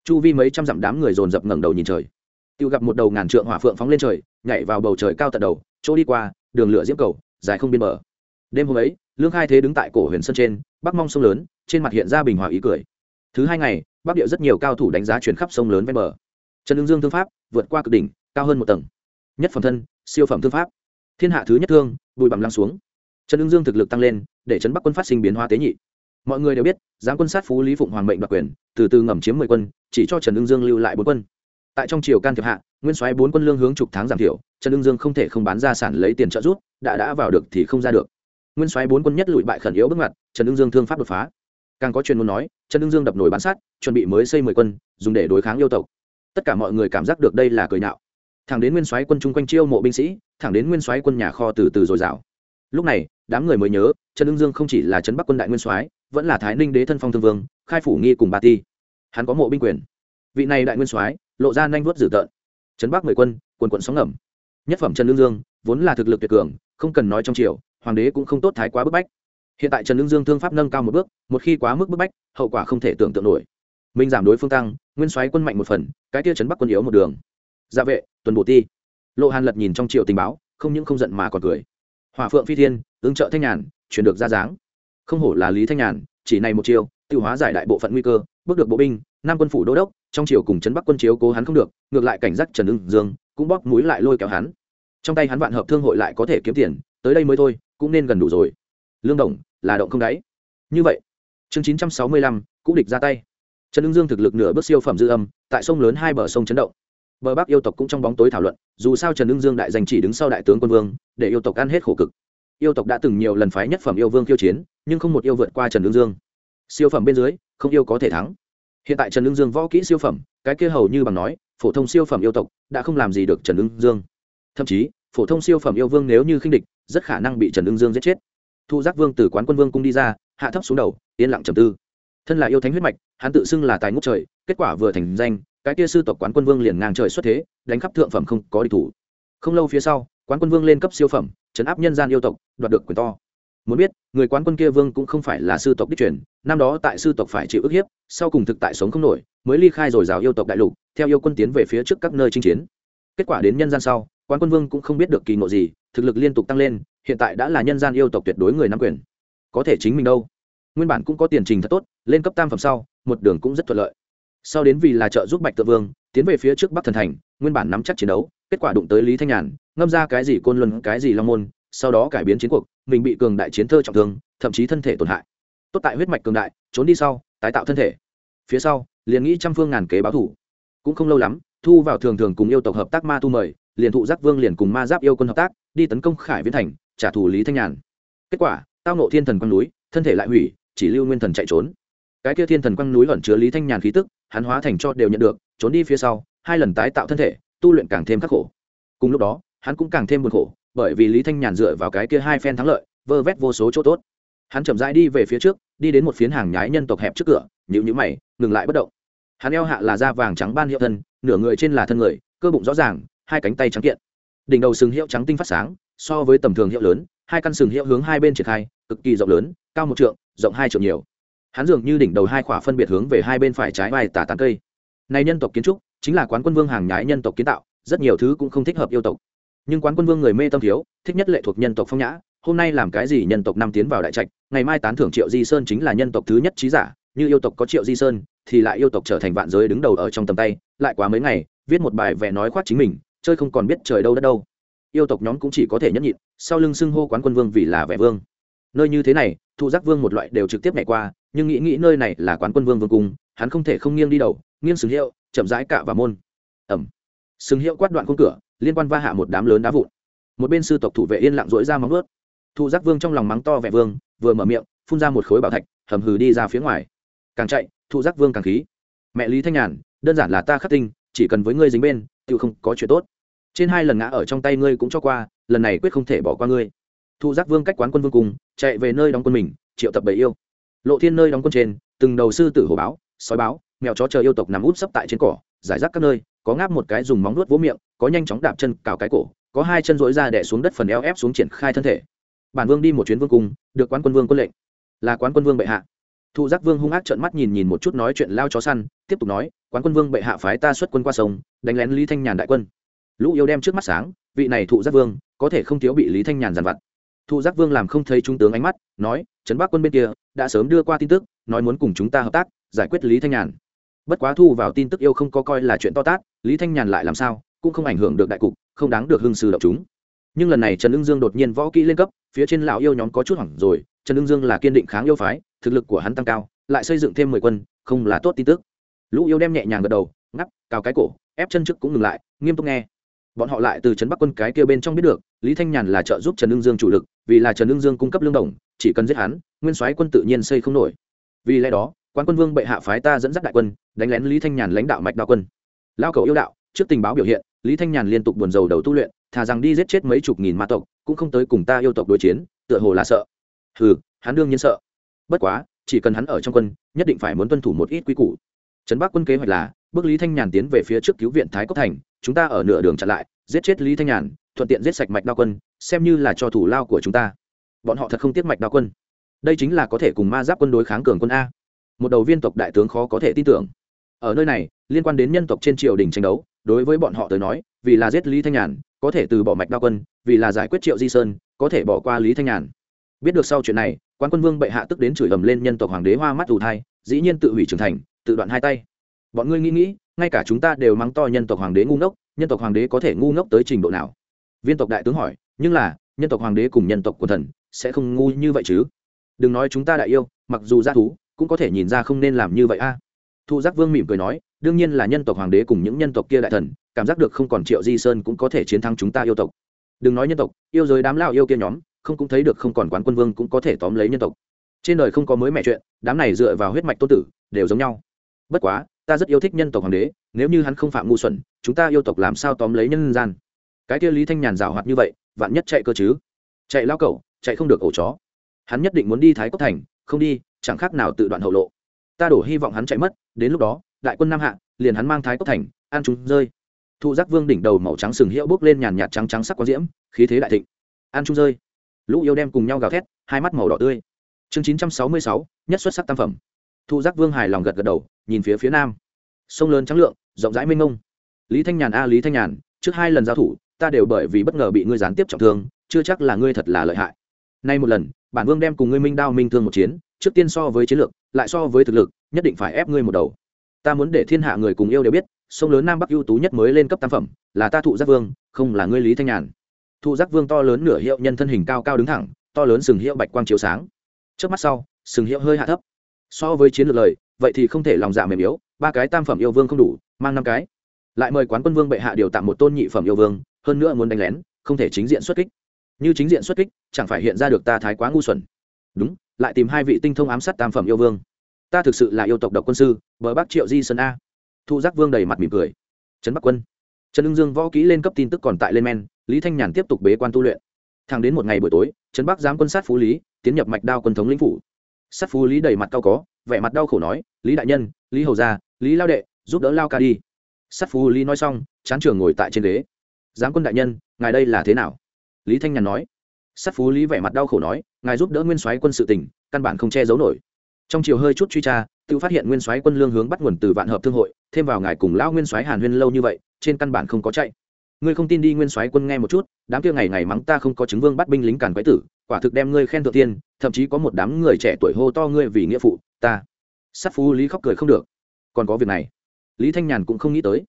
Chu vi mấy trăm dặm đám người dồn dập ngẩng đầu nhìn trời. Tự gặp một đầu ngàn trượng hỏa phượng phóng lên trời, nhảy vào bầu trời cao tận đầu, chỗ đi qua, đường lửa diễm cầu dài không biên bờ. Đêm hôm ấy, lương khai thế đứng tại cổ huyền sơn trên, bắc mong sông lớn, trên mặt hiện ra bình hòa ý cười. Thứ hai ngày, bắc điệu rất nhiều cao thủ đánh giá chuyển khắp sông lớn ven bờ. Trần ương dương thương pháp, vượt qua cực đỉnh, cao hơn một tầng. Nhất phẩm thân, siêu phẩm thương pháp. Thiên hạ thứ nhất thương bùi bặm lăng xuống. Trần ương dương thực lực tăng lên, để trấn bắc quân phát sinh biến hóa tế nhị. Mọi người đều biết, giáng quân sát phú lý phụng hoàng mệnh đoạt quyền, từ từ ngầm chiếm mười quân, chỉ cho trần ương dương lưu lại bốn quân. Tại trong triều can thiệp hạ, nguyên soái bốn quân lương hướng chục tháng giảm thiểu, trần ương dương không thể không bán ra sản lấy tiền trợ giúp đã đã vào được thì không ra được. Nguyên soái bốn quân nhất lụi bại khẩn yếu bước ngoặt, trần ưng dương thương pháp đột phá. Càng có truyền muốn nói, trần ưng dương đập nổi bán sát chuẩn bị mới xây mười quân, dùng để đối kháng yêu tộc. Tất cả mọi người cảm giác được đây là cười nhạo. Thẳng đến nguyên soái quân chung quanh chiêu mộ binh sĩ, thẳng đến nguyên soái quân nhà kho từ từ dồi dào. Lúc này, đám người mới nhớ, trần ưng dương không chỉ là trấn bắc quân đại nguyên soái, vẫn là thái ninh đế thân phong thương vương, khai phủ nghi cùng bà ti. Hắn có mộ binh quyền. Vị này đại nguyên soái, lộ ra nhanh vuốt dữ tợn. Trấn bắc mười quân, quần quận sóng ngầm. Nhất phẩm trần ưng dương, vốn là thực lực tuyệt cường không cần nói trong triều, hoàng đế cũng không tốt thái quá bức bách. Hiện tại trần lương dương thương pháp nâng cao một bước, một khi quá mức bức bách, hậu quả không thể tưởng tượng nổi. Minh giảm đối phương tăng, nguyên soái quân mạnh một phần, cái tia trấn bắc quân yếu một đường. Gia vệ, tuần bộ ti. Lộ hàn lật nhìn trong triều tình báo, không những không giận mà còn cười. Hòa phượng phi thiên, ứng trợ thanh nhàn, chuyển được ra dáng. Không hổ là lý thanh nhàn, chỉ này một chiều tiêu hóa giải đại bộ phận nguy cơ, bước được bộ binh nam quân phủ đô đốc, trong triều cùng trấn bắc quân chiếu cố hắn không được, ngược lại cảnh giác trần ưng dương, cũng bóp mũi lại lôi kéo hắn trong tay hắn vạn hợp thương hội lại có thể kiếm tiền, tới đây mới thôi, cũng nên gần đủ rồi. Lương đồng, là động không đáy. Như vậy, chương chín trăm sáu mươi lăm, cũ địch ra tay. Trần ưng dương thực lực nửa bước siêu phẩm dư âm, tại sông lớn hai bờ sông chấn động. Bờ bắc yêu tộc cũng trong bóng tối thảo luận, dù sao trần ưng dương đại danh chỉ đứng sau đại tướng quân vương, để yêu tộc ăn hết khổ cực. Yêu tộc đã từng nhiều lần phái nhất phẩm yêu vương khiêu chiến, nhưng không một yêu vượt qua trần ưng dương. Siêu phẩm bên dưới, không yêu có thể thắng. Hiện tại trần ưng dương võ kỹ siêu phẩm, cái kia hầu như bằng nói, phổ thông siêu phẩm yêu tộc, đã không làm gì được trần ưng dương thậm chí, phổ thông siêu phẩm yêu vương nếu như khinh địch, rất khả năng bị trần ưng dương giết chết. Thu giác vương từ quán quân vương cung đi ra, hạ thấp xuống đầu, yên lặng trầm tư. Thân là yêu thánh huyết mạch, hắn tự xưng là tài ngút trời, kết quả vừa thành danh, cái kia sư tộc quán quân vương liền ngang trời xuất thế, đánh khắp thượng phẩm không có địch thủ. Không lâu phía sau, quán quân vương lên cấp siêu phẩm chấn áp nhân gian yêu tộc, đoạt được quyền to. Muốn biết, người quán quân kia vương cũng không phải là sư tộc đích truyền, năm đó tại sư tộc phải chịu ức hiếp, sau cùng thực tại sống không nổi, mới ly khai rồi rào yêu tộc đại lục, theo yêu quân tiến về phía trước các nơi chinh chiến. Kết quả đến nhân gian sau Quan quân vương cũng không biết được kỳ ngộ gì, thực lực liên tục tăng lên, hiện tại đã là nhân gian yêu tộc tuyệt đối người nắm quyền. Có thể chính mình đâu. Nguyên bản cũng có tiền trình thật tốt, lên cấp tam phẩm sau, một đường cũng rất thuận lợi. Sau đến vì là trợ giúp bạch tự vương, tiến về phía trước bắc thần thành, nguyên bản nắm chắc chiến đấu, kết quả đụng tới lý thanh nhàn, ngâm ra cái gì côn luân, cái gì long môn, sau đó cải biến chiến cuộc, mình bị cường đại chiến thơ trọng thương, thậm chí thân thể tổn hại. Tốt tại huyết mạch cường đại, trốn đi sau, tái tạo thân thể. Phía sau, liền nghĩ trăm phương ngàn kế báo thủ. Cũng không lâu lắm, thu vào thường thường cùng yêu tộc hợp tác ma tu mời liền thụ giác vương liền cùng ma giáp yêu quân hợp tác, đi tấn công khải viễn thành, trả thù lý thanh nhàn. Kết quả, tao nộ thiên thần quăng núi, thân thể lại hủy, chỉ lưu nguyên thần chạy trốn. Cái kia thiên thần quăng núi ẩn chứa lý thanh nhàn khí tức, hắn hóa thành cho đều nhận được, trốn đi phía sau, hai lần tái tạo thân thể, tu luyện càng thêm khắc khổ. Cùng lúc đó, hắn cũng càng thêm buồn khổ, bởi vì lý thanh nhàn dựa vào cái kia hai phen thắng lợi, vơ vét vô số chỗ tốt. Hắn chậm rãi đi về phía trước, đi đến một phiến hàng nhái nhân tộc hẹp trước cửa nhịu nhữ mày, ngừng lại bất động. Hắn eo hạ là da vàng trắng ban hiệu thân, nửa người trên là thân người, cơ bụng rõ ràng hai cánh tay trắng kiện. Đỉnh đầu sừng hiệu trắng tinh phát sáng, so với tầm thường hiệu lớn, hai căn sừng hiệu hướng hai bên triển khai, cực kỳ rộng lớn, cao một trượng, rộng hai trượng nhiều. Hắn dường như đỉnh đầu hai khỏa phân biệt hướng về hai bên phải trái vai tả tán cây. Này nhân tộc kiến trúc, chính là quán quân vương hàng nhái nhân tộc kiến tạo, rất nhiều thứ cũng không thích hợp yêu tộc. Nhưng quán quân vương người mê tâm thiếu, thích nhất lệ thuộc nhân tộc phong nhã, hôm nay làm cái gì nhân tộc năm tiến vào đại trạch, ngày mai tán thưởng triệu di sơn chính là nhân tộc thứ nhất trí giả, như yêu tộc có triệu di sơn, thì lại yêu tộc trở thành vạn giới đứng đầu ở trong tầm tay, lại quá mấy ngày, viết một bài vẽ nói khoác chính mình chơi không còn biết trời đâu đất đâu. Yêu tộc nhóm cũng chỉ có thể nhẫn nhịn, sau lưng xưng hô quán quân vương vì là vẻ vương. Nơi như thế này, thụ giác vương một loại đều trực tiếp nhảy qua, nhưng nghĩ nghĩ nơi này là quán quân vương vương cung, hắn không thể không nghiêng đi đầu, nghiêng sừng hiệu, chậm rãi cạ và môn. Ẩm sừng hiệu quát đoạn cung cửa, liên quan va hạ một đám lớn đá vụn. Một bên sư tộc thủ vệ yên lặng rỗi ra móng vớt thụ giác vương trong lòng mắng to vẻ vương, vừa mở miệng, phun ra một khối bảo thạch, hầm hừ đi ra phía ngoài. Càng chạy, thụ giác vương càng khí. Mẹ lý thanh nhàn, đơn giản là ta khắc tinh, chỉ cần với ngươi dính bên tự không có chuyện tốt trên hai lần ngã ở trong tay ngươi cũng cho qua, lần này quyết không thể bỏ qua ngươi. Thu giác vương cách quán quân vương cùng, chạy về nơi đóng quân mình, triệu tập bầy yêu. Lộ thiên nơi đóng quân trên, từng đầu sư tử hổ báo, sói báo, mèo chó chờ yêu tộc nằm út sấp tại trên cỏ, giải rác các nơi, có ngáp một cái dùng móng nuốt vỗ miệng, có nhanh chóng đạp chân cào cái cổ, có hai chân dối ra đẻ xuống đất phần eo ép xuống triển khai thân thể. Bản vương đi một chuyến vương cung, được quán quân vương quân lệnh. Là quán quân vương bệ hạ. Thụ giác vương hung ác trợn mắt nhìn nhìn một chút nói chuyện lao chó săn, tiếp tục nói, quán quân vương bệ hạ phái ta xuất quân qua sông, đánh lén lý thanh nhàn đại quân lũ yêu đem trước mắt sáng, vị này thụ giác vương, có thể không thiếu bị lý thanh nhàn dằn vặt. Thụ giác vương làm không thấy trung tướng ánh mắt, nói, trấn bắc quân bên kia, đã sớm đưa qua tin tức, nói muốn cùng chúng ta hợp tác, giải quyết lý thanh nhàn. Bất quá thu vào tin tức yêu không có coi là chuyện to tát, lý thanh nhàn lại làm sao, cũng không ảnh hưởng được đại cục, không đáng được hưng sư động chúng. Nhưng lần này trần ưng dương đột nhiên võ kỹ lên cấp, phía trên lão yêu nhóm có chút hoảng rồi, trần ưng dương là kiên định kháng yêu phái, thực lực của hắn tăng cao, lại xây dựng thêm mười quân, không là tốt tin tức. Lũ yêu đem nhẹ nhàng gật đầu, ngắp cao cái cổ, ép chân trước cũng ngừng lại, nghiêm túc nghe bọn họ lại từ trấn bắc quân cái kia bên trong biết được, lý thanh nhàn là trợ giúp trần ương dương chủ lực, vì là trần ương dương cung cấp lương đồng, chỉ cần giết hắn, nguyên soái quân tự nhiên xây không nổi. Vì lẽ đó quan quân vương bệ hạ phái ta dẫn dắt đại quân, đánh lén lý thanh nhàn lãnh đạo mạch đạo quân. Lao cầu yêu đạo, trước tình báo biểu hiện, lý thanh nhàn liên tục buồn dầu đầu tu luyện, thà rằng đi giết chết mấy chục nghìn ma tộc, cũng không tới cùng ta yêu tộc đối chiến, tựa hồ là sợ. Hừ, hắn đương nhiên sợ. Bất quá, chỉ cần hắn ở trong quân, nhất định phải muốn tuân thủ một ít quy củ. Trấn bắc quân kế hoạch là, bước lý thanh nhàn tiến về phía trước cứu viện thái cốc thành chúng ta ở nửa đường chặn lại, giết chết lý thanh nhàn, thuận tiện giết sạch mạch đao quân, xem như là cho thủ lao của chúng ta. Bọn họ thật không tiếc mạch đao quân. Đây chính là có thể cùng ma giáp quân đối kháng cường quân a. Một đầu viên tộc đại tướng khó có thể tin tưởng. Ở nơi này, liên quan đến nhân tộc trên triều đình tranh đấu, đối với bọn họ tới nói, vì là giết lý thanh nhàn, có thể từ bỏ mạch đao quân, vì là giải quyết triệu di sơn, có thể bỏ qua lý thanh nhàn. Biết được sau chuyện này quan quân vương bệ hạ tức đến chửi ầm lên nhân tộc hoàng đế hoa mắt ù thai, dĩ nhiên tự hủy trưởng thành, tự đoạn hai tay. Bọn ngươi nghĩ nghĩ ngay cả chúng ta đều mắng to nhân tộc hoàng đế ngu ngốc, nhân tộc hoàng đế có thể ngu ngốc tới trình độ nào? Viên tộc đại tướng hỏi, nhưng là, nhân tộc hoàng đế cùng nhân tộc quần thần sẽ không ngu như vậy chứ? Đừng nói chúng ta đại yêu, mặc dù gia thú, cũng có thể nhìn ra không nên làm như vậy a. À. thụ giác vương mỉm cười nói, đương nhiên là nhân tộc hoàng đế cùng những nhân tộc kia đại thần, cảm giác được không còn triệu di sơn cũng có thể chiến thắng chúng ta yêu tộc. Đừng nói nhân tộc, yêu giới đám lao yêu kia nhóm, không cũng thấy được không còn quán quân vương cũng có thể tóm lấy nhân tộc. Trên đời không có mới mẹ chuyện, đám này dựa vào huyết mạch tôn tử, đều giống nhau bất quá ta rất yêu thích nhân tộc hoàng đế nếu như hắn không phạm ngu xuẩn chúng ta yêu tộc làm sao tóm lấy nhân gian? Cái kia lý thanh nhàn rào hoạt như vậy vạn nhất chạy cơ chứ? Chạy lao cậu, chạy không được ổ chó. Hắn nhất định muốn đi thái cốc thành không đi chẳng khác nào tự đoạn hậu lộ. Ta đổ hy vọng hắn chạy mất đến lúc đó đại quân nam hạ liền hắn mang thái cốc thành an chúng rơi. Thụ giác vương đỉnh đầu màu trắng sừng hiệu bước lên nhàn nhạt trắng trắng sắc quang diễm khí thế đại thịnh. An chúng rơi. Lũ yêu đem cùng nhau gào thét hai mắt màu đỏ tươi. Chương chín trăm sáu mươi sáu nhất xuất sắc tam phẩm. Thu giác vương hài lòng gật gật đầu, nhìn phía phía nam. Sông lớn trắng lượng, rộng rãi mênh mông. Lý thanh nhàn a, lý thanh nhàn, trước hai lần giao thủ, ta đều bởi vì bất ngờ bị ngươi gián tiếp trọng thương, chưa chắc là ngươi thật là lợi hại. Nay một lần, bản vương đem cùng ngươi minh đao minh thương một chiến, trước tiên so với chiến lược, lại so với thực lực, nhất định phải ép ngươi một đầu. Ta muốn để thiên hạ người cùng yêu đều biết, sông lớn nam bắc ưu tú nhất mới lên cấp tam phẩm, là ta thụ giác vương, không là ngươi lý thanh nhàn. Thụ giác vương to lớn nửa hiệu nhân thân hình cao cao đứng thẳng, to lớn sừng hiệu bạch quang chiếu sáng. Trước mắt sau, sừng hiệu hơi hạ thấp so với chiến lược lời, vậy thì không thể lòng dạ mềm yếu, ba cái tam phẩm yêu vương không đủ, mang năm cái. Lại mời quán quân vương bệ hạ điều tạm một tôn nhị phẩm yêu vương, hơn nữa muốn đánh lén, không thể chính diện xuất kích. Như chính diện xuất kích, chẳng phải hiện ra được ta thái quá ngu xuẩn. Đúng, lại tìm hai vị tinh thông ám sát tam phẩm yêu vương. Ta thực sự là yêu tộc độc quân sư, bờ bắc triệu di sơn a. Thu giác vương đầy mặt mỉm cười. Trấn bắc quân. Trần ưng dương võ kỹ lên cấp tin tức còn tại lên men, lý thanh nhàn tiếp tục bế quan tu luyện. Thẳng đến một ngày buổi tối, trấn bắc giám quân sát phú lý, tiến nhập mạch đao quân thống lĩnh phủ sát phú lý đầy mặt cao có, vẻ mặt đau khổ nói, lý đại nhân, lý hầu gia, lý lao đệ, giúp đỡ lao ca đi. Sát phú lý nói xong, chán trường ngồi tại trên ghế. Giám quân đại nhân, ngài đây là thế nào? Lý thanh nhàn nói. Sát phú lý vẻ mặt đau khổ nói, ngài giúp đỡ nguyên soái quân sự tỉnh căn bản không che giấu nổi. Trong chiều hơi chút truy tra, tự phát hiện nguyên soái quân lương hướng bắt nguồn từ vạn hợp thương hội, thêm vào ngài cùng lão nguyên soái hàn huyên lâu như vậy, trên căn bản không có chạy ngươi không tin đi nguyên soái quân nghe một chút, đám kia ngày ngày mắng ta không có chứng vương bắt binh lính càn quái tử, quả thực đem ngươi khen thượng tiên, thậm chí có một đám người trẻ tuổi hô to ngươi vì nghĩa phụ, ta. Sát phú lý khóc cười không được. Còn có việc này. Lý thanh nhàn cũng không nghĩ tới.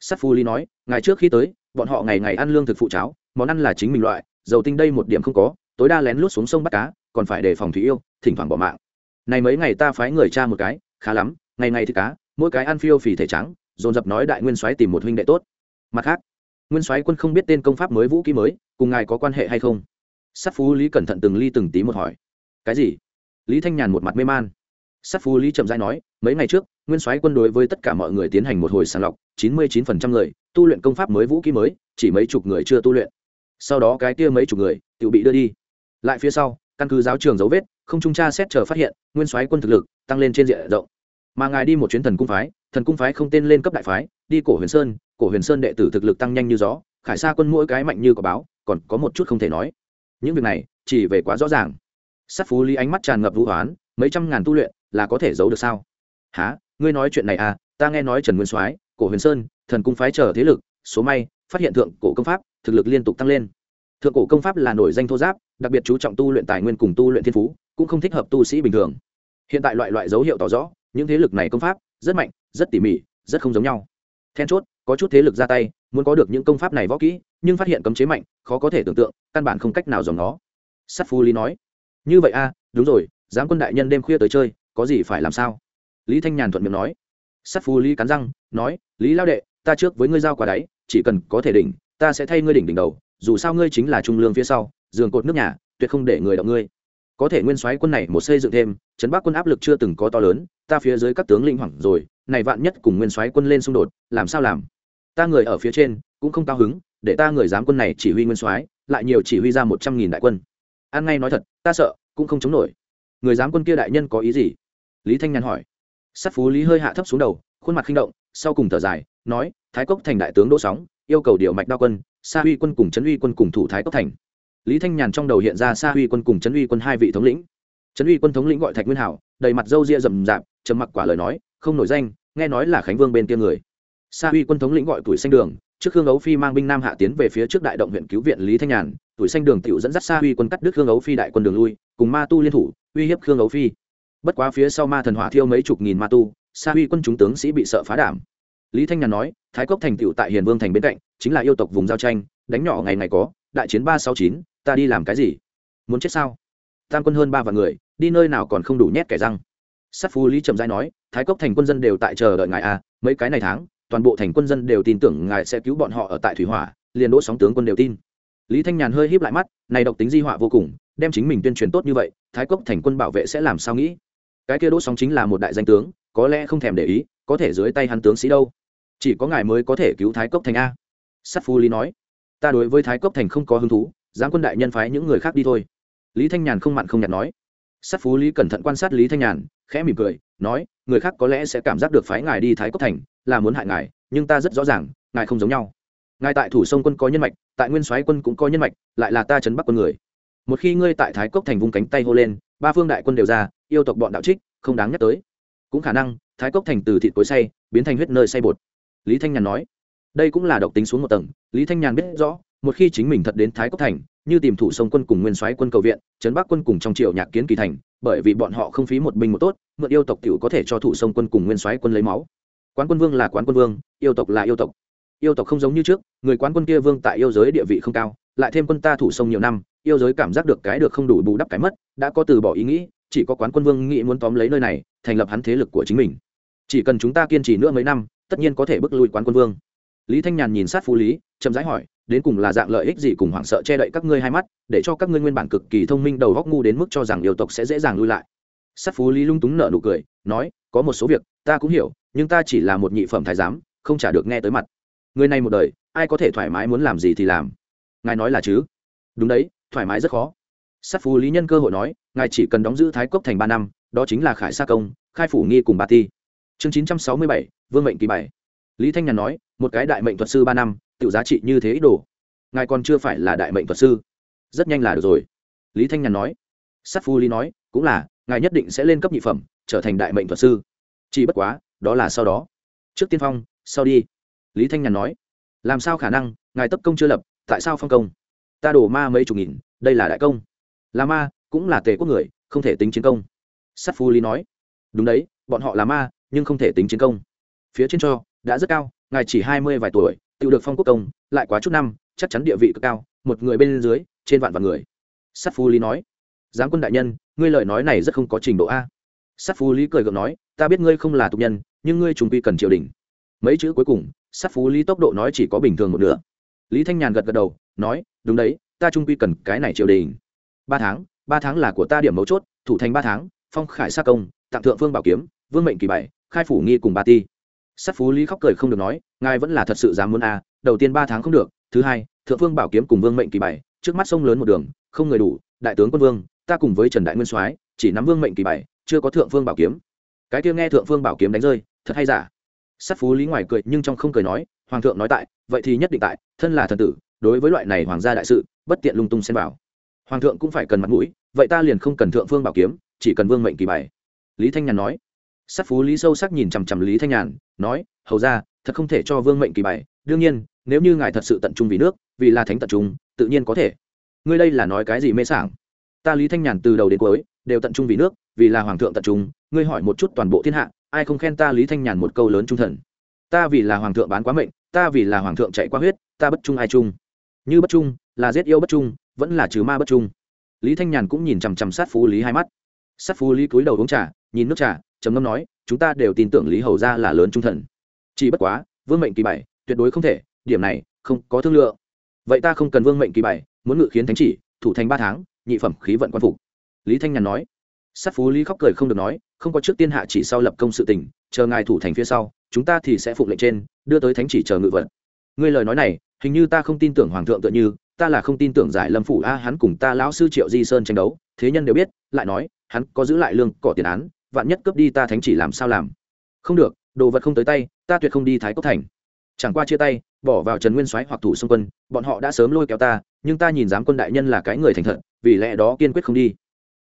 Sát phú lý nói, ngày trước khi tới, bọn họ ngày ngày ăn lương thực phụ cháo, món ăn là chính mình loại, dầu tinh đây một điểm không có, tối đa lén lút xuống sông bắt cá, còn phải đề phòng thủy yêu, thỉnh thoảng bỏ mạng. Này mấy ngày ta phái người cha một cái, khá lắm, ngày ngày thì cá, mỗi cái ăn phiêu phì thể trắng, dồn dập nói đại nguyên soái tìm một huynh đệ tốt. Mặt khác nguyên soái quân không biết tên công pháp mới vũ kỹ mới, cùng ngài có quan hệ hay không? Sát phú lý cẩn thận từng ly từng tí một hỏi. Cái gì? Lý thanh nhàn một mặt mê man. Sát phú lý chậm rãi nói, mấy ngày trước, nguyên soái quân đối với tất cả mọi người tiến hành một hồi sàng lọc, chín mươi chín phần trăm người, tu luyện công pháp mới vũ kỹ mới, chỉ mấy chục người chưa tu luyện. Sau đó cái kia mấy chục người tự bị đưa đi. Lại phía sau, căn cứ giáo trường dấu vết, không trung tra xét chờ phát hiện, nguyên soái quân thực lực tăng lên trên diện rộng. Mà ngài đi một chuyến thần cung phái, thần cung phái không tên lên cấp đại phái, đi cổ huyền sơn cổ huyền sơn đệ tử thực lực tăng nhanh như gió, khải xa quân mỗi cái mạnh như có báo, còn có một chút không thể nói. Những việc này, chỉ về quá rõ ràng. Sát phú lý ánh mắt tràn ngập vũ hoán mấy trăm ngàn tu luyện, là có thể giấu được sao? Há ngươi nói chuyện này à? Ta nghe nói trần nguyên soái, cổ huyền sơn, thần cung phái trở thế lực, số may, phát hiện thượng cổ công pháp, thực lực liên tục tăng lên. Thượng cổ công pháp là nổi danh thô giáp, đặc biệt chú trọng tu luyện tài nguyên cùng tu luyện thiên phú, cũng không thích hợp tu sĩ bình thường. Hiện tại loại loại dấu hiệu tỏ rõ, những thế lực này công pháp, rất mạnh, rất tỉ mỉ, rất không giống nhau. Then chốt có chút thế lực ra tay, muốn có được những công pháp này võ kỹ, nhưng phát hiện cấm chế mạnh, khó có thể tưởng tượng, căn bản không cách nào dòng nó. Sắt phu lý nói, như vậy a, đúng rồi, giám quân đại nhân đêm khuya tới chơi, có gì phải làm sao? Lý thanh nhàn thuận miệng nói. Sắt phu lý cắn răng, nói, lý lao đệ, ta trước với ngươi giao quả đáy, chỉ cần có thể đỉnh, ta sẽ thay ngươi đỉnh đỉnh đầu, dù sao ngươi chính là trung lương phía sau, giường cột nước nhà, tuyệt không để người động ngươi. Có thể nguyên soái quân này một xây dựng thêm chấn bắc quân áp lực chưa từng có to lớn, ta phía dưới các tướng linh hoảng rồi, này vạn nhất cùng nguyên soái quân lên xung đột, làm sao làm? Ta người ở phía trên cũng không cao hứng, để ta người dám quân này chỉ huy nguyên soái, lại nhiều chỉ huy ra một trăm nghìn đại quân. An ngay nói thật, ta sợ, cũng không chống nổi. Người dám quân kia đại nhân có ý gì? Lý thanh nhàn hỏi. Sắt phú lý hơi hạ thấp xuống đầu, khuôn mặt khinh động, sau cùng thở dài, nói, thái cốc thành đại tướng đỗ sóng, yêu cầu điều mạch đa quân, sa huy quân cùng trấn uy quân cùng thủ thái cốc thành. Lý thanh nhàn trong đầu hiện ra sa huy quân cùng trấn uy quân hai vị thống lĩnh. Trấn uy quân thống lĩnh gọi thạch nguyên hảo, đầy mặt râu ria rầm rạp, trầm mặc quả lời nói, không nổi danh, nghe nói là khánh vương bên kia người sa huy quân thống lĩnh gọi tuổi xanh đường, trước hương ấu phi mang binh nam hạ tiến về phía trước đại động huyện cứu viện lý thanh nhàn. Tuổi xanh đường tiểu dẫn dắt sa huy quân cắt đứt hương ấu phi đại quân đường lui, cùng ma tu liên thủ, uy hiếp hương ấu phi. Bất quá phía sau ma thần hỏa thiêu mấy chục nghìn ma tu, sa huy quân chúng tướng sĩ bị sợ phá đảm. Lý thanh nhàn nói, thái cốc thành tựu tại hiền vương thành bên cạnh, chính là yêu tộc vùng giao tranh, đánh nhỏ ngày ngày có, đại chiến ba sáu chín, ta đi làm cái gì? Muốn chết sao? Tam quân hơn ba vạn người, đi nơi nào còn không đủ nhét kẻ răng? Sát phú lý trầm giai nói, thái cốc thành quân dân đều tại chờ đợi ngài à mấy cái này tháng toàn bộ thành quân dân đều tin tưởng ngài sẽ cứu bọn họ ở tại thủy hỏa, liền đỗ sóng tướng quân đều tin. Lý thanh nhàn hơi híp lại mắt, này độc tính di họa vô cùng, đem chính mình tuyên truyền tốt như vậy, thái cốc thành quân bảo vệ sẽ làm sao nghĩ? Cái kia đỗ sóng chính là một đại danh tướng, có lẽ không thèm để ý, có thể dưới tay hắn tướng sĩ đâu. Chỉ có ngài mới có thể cứu thái cốc thành a. Sắt phu lý nói, ta đối với thái cốc thành không có hứng thú, giáng quân đại nhân phái những người khác đi thôi. Lý thanh nhàn không mặn không nhạt nói. Sắt phú lý cẩn thận quan sát lý thanh nhàn, khẽ mỉm cười, nói, người khác có lẽ sẽ cảm giác được phái ngài đi thái cốc thành là muốn hại ngài, nhưng ta rất rõ ràng, ngài không giống nhau. Ngài tại thủ sông quân có nhân mạch, tại nguyên soái quân cũng có nhân mạch, lại là ta chấn bắc quân người. Một khi ngươi tại thái cốc thành vung cánh tay hô lên, ba phương đại quân đều ra, yêu tộc bọn đạo trích, không đáng nhắc tới. Cũng khả năng, thái cốc thành từ thịt cối say biến thành huyết nơi say bột. Lý thanh nhàn nói, đây cũng là độc tính xuống một tầng. Lý thanh nhàn biết rõ, một khi chính mình thật đến thái cốc thành, như tìm thủ sông quân cùng nguyên soái quân cầu viện, trấn bắc quân cùng trong triệu nhạc kiến kỳ thành, bởi vì bọn họ không phí một binh một tốt, mượn yêu tộc t có thể cho thủ sông quân cùng nguyên soái quân lấy máu quán quân vương là quán quân vương, yêu tộc là yêu tộc. Yêu tộc không giống như trước, người quán quân kia vương tại yêu giới địa vị không cao, lại thêm quân ta thủ sông nhiều năm, yêu giới cảm giác được cái được không đủ bù đắp cái mất, đã có từ bỏ ý nghĩ, chỉ có quán quân vương nghĩ muốn tóm lấy nơi này, thành lập hắn thế lực của chính mình. Chỉ cần chúng ta kiên trì nữa mấy năm, tất nhiên có thể bước lui quán quân vương. Lý thanh nhàn nhìn sát phú lý, chậm rãi hỏi, đến cùng là dạng lợi ích gì cùng hoảng sợ che đậy các ngươi hai mắt, để cho các ngươi nguyên bản cực kỳ thông minh đầu góc ngu đến mức cho rằng yêu tộc sẽ dễ dàng lui lại. Sát phú lý lung túng nở nụ cười, nói, có một số việc, ta cũng hiểu nhưng ta chỉ là một nhị phẩm thái giám, không trả được nghe tới mặt. Người này một đời, ai có thể thoải mái muốn làm gì thì làm. Ngài nói là chứ? Đúng đấy, thoải mái rất khó. Sát phù lý nhân cơ hội nói, ngài chỉ cần đóng giữ thái cốc thành ba năm, đó chính là khải sa công, khai phủ nghi cùng bà ti chương chín trăm sáu mươi bảy, vương mệnh kỳ bảy. Lý thanh nhàn nói, một cái đại mệnh thuật sư ba năm tự giá trị như thế ít đồ. Ngài còn chưa phải là đại mệnh thuật sư. Rất nhanh là được rồi. Lý thanh nhàn nói. Sát phu lý nói, cũng là, ngài nhất định sẽ lên cấp nhị phẩm, trở thành đại mệnh thuật sư. Chỉ bất quá đó là sau đó. Trước tiên phong, sau đi. Lý thanh nhàn nói, làm sao khả năng? Ngài tấp công chưa lập, tại sao phong công? Ta đổ ma mấy chục nghìn, đây là đại công. Là ma, cũng là tề quốc người, không thể tính chiến công. Sát phu lý nói, đúng đấy, bọn họ là ma, nhưng không thể tính chiến công. Phía trên cho, đã rất cao, ngài chỉ hai mươi vài tuổi tự được phong quốc công, lại quá chút năm, chắc chắn địa vị cực cao, một người bên dưới, trên vạn vạn người. Sát phu lý nói, giáng quân đại nhân, ngươi lời nói này rất không có trình độ a sát phú lý cười gượng nói, ta biết ngươi không là tục nhân, nhưng ngươi trùng quy cần triều đình. Mấy chữ cuối cùng, sát phú lý tốc độ nói chỉ có bình thường một nửa. Lý thanh nhàn gật gật đầu, nói, đúng đấy, ta trung quy cần cái này triều đình. Ba tháng ba tháng là của ta điểm mấu chốt, thủ thành ba tháng, phong khải sa công, tặng thượng phương bảo kiếm, vương mệnh kỳ bảy khai phủ nghi cùng ba ti. Sát phú lý khóc cười không được nói, ngài vẫn là thật sự dám muốn a, đầu tiên ba tháng không được, thứ hai, thượng phương bảo kiếm cùng vương mệnh kỳ bảy trước mắt sông lớn một đường, không người đủ, đại tướng quân vương, ta cùng với trần đại nguyên soái, chỉ nắm vương mệnh kỳ bảy chưa có thượng phương bảo kiếm. Cái kia nghe thượng phương bảo kiếm đánh rơi, thật hay giả? Sát phú lý ngoài cười, nhưng trong không cười nói, hoàng thượng nói tại, vậy thì nhất định tại, thân là thần tử, đối với loại này hoàng gia đại sự, bất tiện lung tung xen vào. Hoàng thượng cũng phải cần mặt mũi, vậy ta liền không cần thượng phương bảo kiếm, chỉ cần vương mệnh kỳ bài. Lý thanh nhàn nói. Sát phú lý sâu sắc nhìn chằm chằm lý thanh nhàn, nói, hầu ra, thật không thể cho vương mệnh kỳ bài. Đương nhiên, nếu như ngài thật sự tận trung vì nước, vì là thánh tận trung, tự nhiên có thể. Ngươi đây là nói cái gì mê sảng? Ta lý thanh nhàn từ đầu đến cuối đều tận trung vì nước vì là hoàng thượng tận trung, ngươi hỏi một chút toàn bộ thiên hạ, ai không khen ta lý thanh nhàn một câu lớn trung thần? Ta vì là hoàng thượng bán quá mệnh, ta vì là hoàng thượng chạy quá huyết, ta bất trung ai trung? Như bất trung, là giết yêu bất trung, vẫn là trừ ma bất trung. Lý thanh nhàn cũng nhìn chằm chằm sát phú lý hai mắt. Sát phú lý cúi đầu uống trà, nhìn nước trà, trầm ngâm nói, chúng ta đều tin tưởng lý hầu ra là lớn trung thần. Chỉ bất quá, vương mệnh kỳ bảy, tuyệt đối không thể, điểm này, không có thương lượng. Vậy ta không cần vương mệnh kỳ bài muốn ngự khiến thánh chỉ, thủ thành ba tháng, nhị phẩm khí vận quan phục. Lý thanh nhàn nói sát phú lý khóc cười không được nói, không có trước tiên hạ chỉ sau lập công sự tình, chờ ngài thủ thành phía sau, chúng ta thì sẽ phụng lệnh trên, đưa tới thánh chỉ chờ ngự vật. ngươi lời nói này, hình như ta không tin tưởng hoàng thượng tựa như, ta là không tin tưởng giải lâm phủ a, hắn cùng ta lão sư triệu di sơn tranh đấu, thế nhân đều biết, lại nói, hắn có giữ lại lương cỏ tiền án, vạn nhất cướp đi ta thánh chỉ làm sao làm? Không được, đồ vật không tới tay, ta tuyệt không đi thái cốc thành. Chẳng qua chia tay, bỏ vào trần nguyên soái hoặc thủ xung quân, bọn họ đã sớm lôi kéo ta, nhưng ta nhìn dám quân đại nhân là cái người thành thật, vì lẽ đó kiên quyết không đi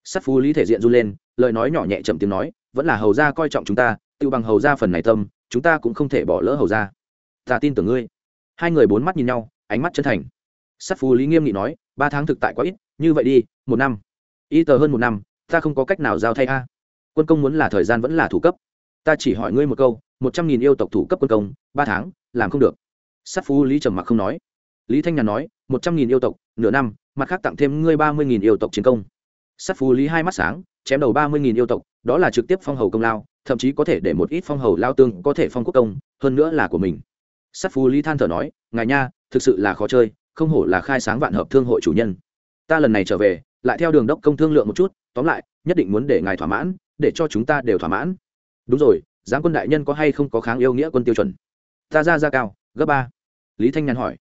sắt phú lý thể diện run lên, lời nói nhỏ nhẹ chậm tiếng nói, vẫn là hầu gia coi trọng chúng ta tự bằng hầu gia phần này tâm, chúng ta cũng không thể bỏ lỡ hầu gia. Ta tin tưởng ngươi. Hai người bốn mắt nhìn nhau, ánh mắt chân thành. Sắt phú lý nghiêm nghị nói, ba tháng thực tại quá ít, như vậy đi, một năm. Y tờ hơn một năm, ta không có cách nào giao thay a. Quân công muốn là thời gian vẫn là thủ cấp. Ta chỉ hỏi ngươi một câu, một trăm nghìn yêu tộc thủ cấp quân công, ba tháng, làm không được. Sắt phú lý trầm mặc không nói. Lý thanh nhàn nói, một trăm nghìn yêu tộc, nửa năm, mặt khác tặng thêm ngươi ba mươi nghìn yêu tộc chiến công sắt phú lý hai mắt sáng, chém đầu ba mươi nghìn yêu tộc, đó là trực tiếp phong hầu công lao, thậm chí có thể để một ít phong hầu lao tương có thể phong quốc công, hơn nữa là của mình. Sắt phú lý than thở nói, ngài nha, thực sự là khó chơi, không hổ là khai sáng vạn hợp thương hội chủ nhân. Ta lần này trở về, lại theo đường đốc công thương lượng một chút, tóm lại, nhất định muốn để ngài thỏa mãn, để cho chúng ta đều thỏa mãn. Đúng rồi, giáng quân đại nhân có hay không có kháng yêu nghĩa quân tiêu chuẩn? Ta ra ra cao, gấp ba. Lý thanh nhàn hỏi.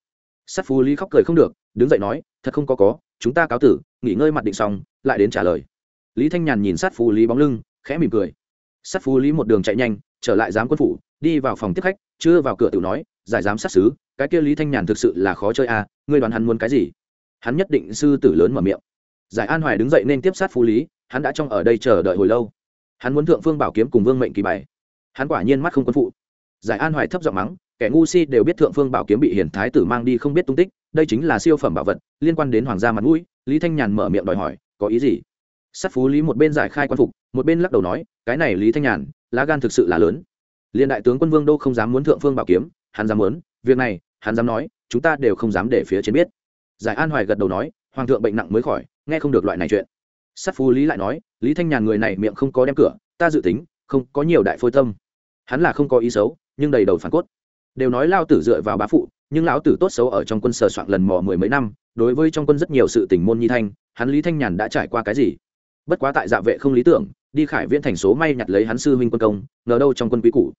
Sắt phú lý khóc cười không được, đứng dậy nói, thật không có có, chúng ta cáo tử, nghỉ ngơi mặt định xong lại đến trả lời. Lý thanh nhàn nhìn sát phú lý bóng lưng, khẽ mỉm cười. Sát phú lý một đường chạy nhanh, trở lại giám quân phủ, đi vào phòng tiếp khách, chưa vào cửa tự nói, giải giám sát xứ cái kia lý thanh nhàn thực sự là khó chơi à ngươi đoán hắn muốn cái gì? Hắn nhất định sư tử lớn mở miệng. Giải an hoài đứng dậy nên tiếp sát phú lý, hắn đã trong ở đây chờ đợi hồi lâu. Hắn muốn thượng phương bảo kiếm cùng vương mệnh kỳ bài. Hắn quả nhiên mắt không quân phụ. Giải an hoài thấp giọng mắng, kẻ ngu si đều biết thượng phương bảo kiếm bị hiển thái tử mang đi không biết tung tích, đây chính là siêu phẩm bảo vật, liên quan đến hoàng gia mặt mũi. Lý thanh nhàn mở miệng đòi hỏi có ý gì? Sắt phú lý một bên giải khai quan phục, một bên lắc đầu nói, cái này lý thanh nhàn, lá gan thực sự là lớn. Liên đại tướng quân vương đô không dám muốn thượng phương bảo kiếm, hắn dám muốn, việc này, hắn dám nói, chúng ta đều không dám để phía trên biết. Giải an hoài gật đầu nói, hoàng thượng bệnh nặng mới khỏi, nghe không được loại này chuyện. Sắt phú lý lại nói, lý thanh nhàn người này miệng không có đem cửa, ta dự tính, không có nhiều đại phôi tâm. Hắn là không có ý xấu, nhưng đầy đầu phản cốt đều nói lao tử dựa vào bá phụ, nhưng lão tử tốt xấu ở trong quân sờ soạn lần mò mười mấy năm, đối với trong quân rất nhiều sự tình môn nhi thanh, hắn lý thanh nhàn đã trải qua cái gì? Bất quá tại dạ vệ không lý tưởng, đi khải viễn thành số may nhặt lấy hắn sư huynh quân công, ngờ đâu trong quân quý cũ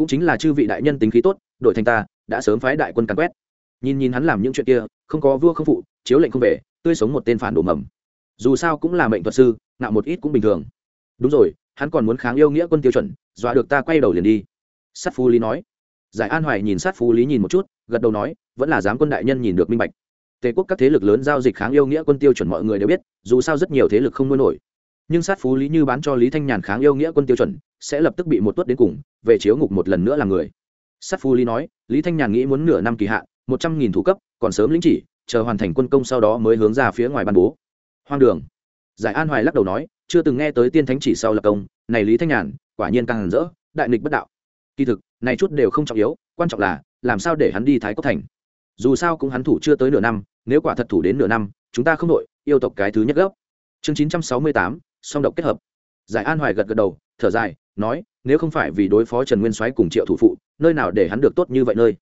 cũng chính là chư vị đại nhân tính khí tốt, đội thành ta, đã sớm phái đại quân càn quét. Nhìn nhìn hắn làm những chuyện kia, không có vua không phụ, chiếu lệnh không về, tươi sống một tên phản đồ mầm. Dù sao cũng là mệnh thuật sư nạo một ít cũng bình thường. Đúng rồi, hắn còn muốn kháng yêu nghĩa quân tiêu chuẩn, dọa được ta quay đầu liền đi. Sắt phu lý nói giải an hoài nhìn sát phú lý nhìn một chút, gật đầu nói, vẫn là giám quân đại nhân nhìn được minh bạch. Tề quốc các thế lực lớn giao dịch kháng yêu nghĩa quân tiêu chuẩn mọi người đều biết, dù sao rất nhiều thế lực không nuôi nổi. Nhưng sát phú lý như bán cho lý thanh nhàn kháng yêu nghĩa quân tiêu chuẩn, sẽ lập tức bị một tuất đến cùng, về chiếu ngục một lần nữa là người. Sát phú lý nói, lý thanh nhàn nghĩ muốn nửa năm kỳ hạn, một trăm nghìn thủ cấp, còn sớm lĩnh chỉ, chờ hoàn thành quân công sau đó mới hướng ra phía ngoài ban bố. Hoang đường. Giải an hoài lắc đầu nói, chưa từng nghe tới tiên thánh chỉ sau lập công, này lý thanh nhàn, quả nhiên càng hẳn rỡ, đại nghịch bất đạo. Kỳ thực này chút đều không trọng yếu, quan trọng là, làm sao để hắn đi thái cốc thành. Dù sao cũng hắn thủ chưa tới nửa năm, nếu quả thật thủ đến nửa năm, chúng ta không đội, yêu tộc cái thứ nhất gốc chương chín trăm sáu mươi tám, song độc kết hợp. Giải an hoài gật gật đầu, thở dài, nói, nếu không phải vì đối phó trần nguyên soái cùng triệu thủ phụ, nơi nào để hắn được tốt như vậy nơi.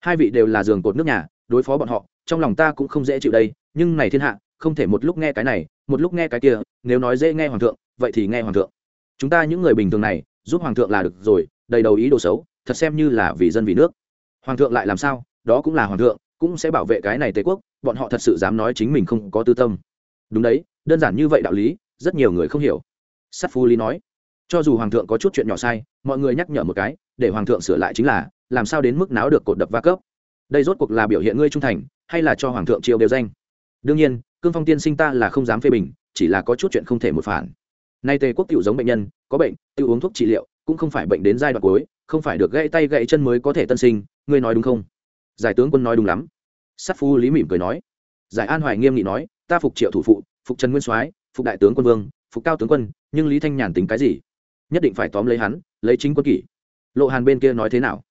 Hai vị đều là giường cột nước nhà, đối phó bọn họ, trong lòng ta cũng không dễ chịu đây, nhưng này thiên hạ, không thể một lúc nghe cái này, một lúc nghe cái kia, nếu nói dễ nghe hoàng thượng, vậy thì nghe hoàng thượng. Chúng ta những người bình thường này, giúp hoàng thượng là được rồi, đầy đầu ý đồ xấu thật xem như là vì dân vì nước. Hoàng thượng lại làm sao? Đó cũng là hoàng thượng, cũng sẽ bảo vệ cái này tề quốc, bọn họ thật sự dám nói chính mình không có tư tâm. Đúng đấy, đơn giản như vậy đạo lý, rất nhiều người không hiểu. Sắt phu lý nói, cho dù hoàng thượng có chút chuyện nhỏ sai, mọi người nhắc nhở một cái, để hoàng thượng sửa lại chính là, làm sao đến mức náo được cột đập va cấp đây rốt cuộc là biểu hiện ngươi trung thành, hay là cho hoàng thượng chiêu đều danh? Đương nhiên, cương phong tiên sinh ta là không dám phê bình, chỉ là có chút chuyện không thể một phản. Nay tề quốc tiểu giống bệnh nhân, có bệnh tự uống thuốc trị liệu, cũng không phải bệnh đến giai đoạn cuối không phải được gãy tay gãy chân mới có thể tân sinh, ngươi nói đúng không? Giải tướng quân nói đúng lắm. Sát phu lý mỉm cười nói. Giải an hoài nghiêm nghị nói, ta phục triệu thủ phụ, phục trần nguyên soái, phục đại tướng quân vương, phục cao tướng quân, nhưng lý thanh nhàn tính cái gì? Nhất định phải tóm lấy hắn, lấy chính quân kỷ. Lộ hàn bên kia nói thế nào?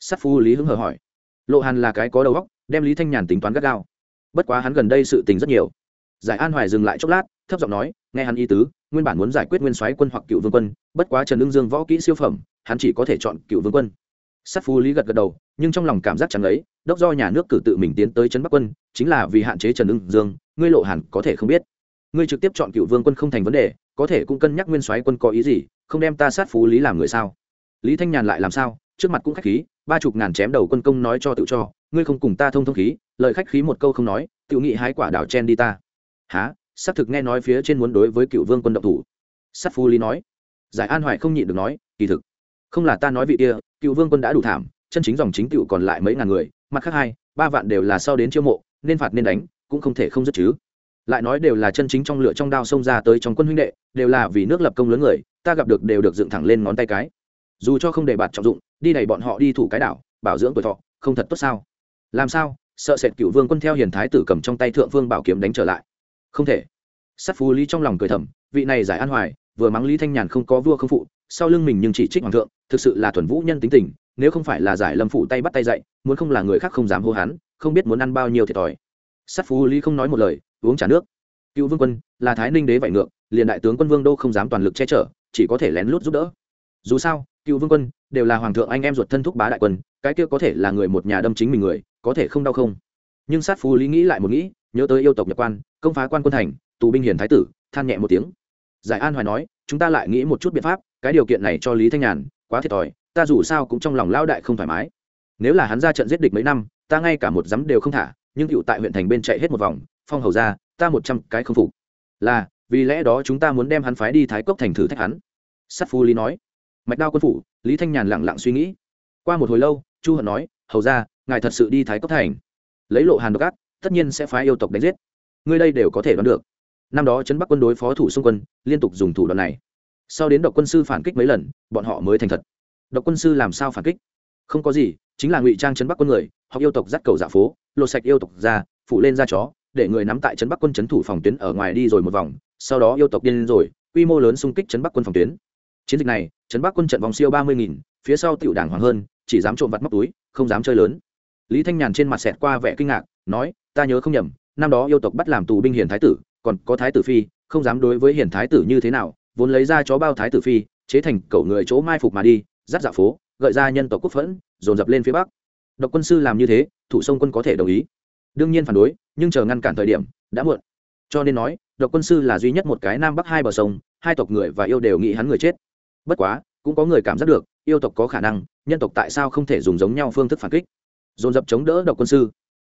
Sát phu lý hứng hờ hỏi. Lộ hàn là cái có đầu óc, đem lý thanh nhàn tính toán gắt gao. Bất quá hắn gần đây sự tình rất nhiều. Giải an hoài dừng lại chốc lát, thấp giọng nói, nghe hắn ý tứ, nguyên bản muốn giải quyết nguyên soái quân hoặc cựu vương quân, bất quá trần ưng dương võ kỹ siêu phẩm hắn chỉ có thể chọn cựu vương quân. Sát phú lý gật gật đầu, nhưng trong lòng cảm giác chẳng ấy, đốc do nhà nước cử tự mình tiến tới trấn bắc quân, chính là vì hạn chế trần ưng dương, ngươi lộ hẳn có thể không biết. Ngươi trực tiếp chọn cựu vương quân không thành vấn đề, có thể cũng cân nhắc nguyên soái quân có ý gì, không đem ta sát phú lý làm người sao? Lý thanh nhàn lại làm sao? Trước mặt cũng khách khí, ba chục ngàn chém đầu quân công nói cho tự cho, ngươi không cùng ta thông thông khí, lời khách khí một câu không nói tự nghị hái quả đảo chen đi ta. Há xác thực nghe nói phía trên muốn đối với cựu vương quân động thủ. Sát phú lý nói. Giải an hoài không nhịn được nói, kỳ thực không là ta nói vị kia, cựu vương quân đã đủ thảm, chân chính dòng chính cựu còn lại mấy ngàn người, mặt khác hai, ba vạn đều là sau đến chiêu mộ, nên phạt nên đánh, cũng không thể không dứt chứ. Lại nói đều là chân chính trong lửa trong đao xông ra tới trong quân huynh đệ, đều là vì nước lập công lớn người, ta gặp được đều được dựng thẳng lên ngón tay cái. Dù cho không để bạt trọng dụng, đi đẩy bọn họ đi thủ cái đảo, bảo dưỡng tuổi thọ, không thật tốt sao? Làm sao? Sợ sệt cựu vương quân theo hiền thái tử cầm trong tay thượng vương bảo kiếm đánh trở lại. Không thể. Sắt phú lý trong lòng cười thầm, vị này giải an hoài, vừa mắng lý thanh nhàn không có vua không phụ sau lưng mình nhưng chỉ trích hoàng thượng, thực sự là thuần vũ nhân tính tình, nếu không phải là giải lâm phụ tay bắt tay dậy muốn không là người khác không dám hô hắn, không biết muốn ăn bao nhiêu thiệt thòi. Sắt phú lý không nói một lời, uống trà nước. Cựu vương quân, là thái ninh đế vải ngược, liền đại tướng quân vương đô không dám toàn lực che chở, chỉ có thể lén lút giúp đỡ. Dù sao, cựu vương quân đều là hoàng thượng anh em ruột thân thúc bá đại quân, cái kia có thể là người một nhà đâm chính mình người, có thể không đau không? Nhưng sát phú lý nghĩ lại một nghĩ, nhớ tới yêu tộc nhập quan, công phá quan quân thành, tù binh hiền thái tử, than nhẹ một tiếng giải an hoài nói, chúng ta lại nghĩ một chút biện pháp, cái điều kiện này cho lý thanh nhàn, quá thiệt thòi, ta dù sao cũng trong lòng lao đại không thoải mái. Nếu là hắn ra trận giết địch mấy năm, ta ngay cả một dám đều không thả, nhưng cựu tại huyện thành bên chạy hết một vòng, phong hầu ra, ta một trăm cái không phục. Là, vì lẽ đó chúng ta muốn đem hắn phái đi thái cốc thành thử thách hắn. Sắt phu lý nói. Mạch đao quân phủ, lý thanh nhàn lẳng lặng suy nghĩ. Qua một hồi lâu, chu hận nói, hầu ra, ngài thật sự đi thái cốc thành. Lấy lộ hàn độc ác, tất nhiên sẽ phái yêu tộc đánh giết. Ngươi đây đều có thể đoán được năm đó trấn bắc quân đối phó thủ xung quân, liên tục dùng thủ đoạn này. Sau đến độc quân sư phản kích mấy lần, bọn họ mới thành thật. Độc quân sư làm sao phản kích? Không có gì, chính là ngụy trang trấn bắc quân người hoặc yêu tộc dắt cầu dạ phố, lột sạch yêu tộc ra phụ lên ra chó, để người nắm tại trấn bắc quân trấn thủ phòng tuyến ở ngoài đi rồi một vòng, sau đó yêu tộc điên rồi, quy mô lớn xung kích trấn bắc quân phòng tuyến. Chiến dịch này, trấn bắc quân trận vòng siêu ba mươi nghìn, phía sau tiểu đảng hoàng hơn, chỉ dám trộm vặt móc túi, không dám chơi lớn. Lý thanh nhàn trên mặt xẹt qua vẻ kinh ngạc, nói, ta nhớ không nhầm, năm đó yêu tộc bắt làm tù binh hiền thái tử còn có thái tử phi, không dám đối với hiền thái tử như thế nào, vốn lấy ra chó bao thái tử phi, chế thành cẩu người chỗ mai phục mà đi dắt dạ phố, gợi ra nhân tộc quốc phẫn, dồn dập lên phía bắc. Độc quân sư làm như thế, thủ sông quân có thể đồng ý. Đương nhiên phản đối, nhưng chờ ngăn cản thời điểm, đã muộn. Cho nên nói, độc quân sư là duy nhất một cái nam bắc hai bờ sông, hai tộc người và yêu đều nghĩ hắn người chết. Bất quá, cũng có người cảm giác được, yêu tộc có khả năng, nhân tộc tại sao không thể dùng giống nhau phương thức phản kích? Dồn dập chống đỡ độc quân sư.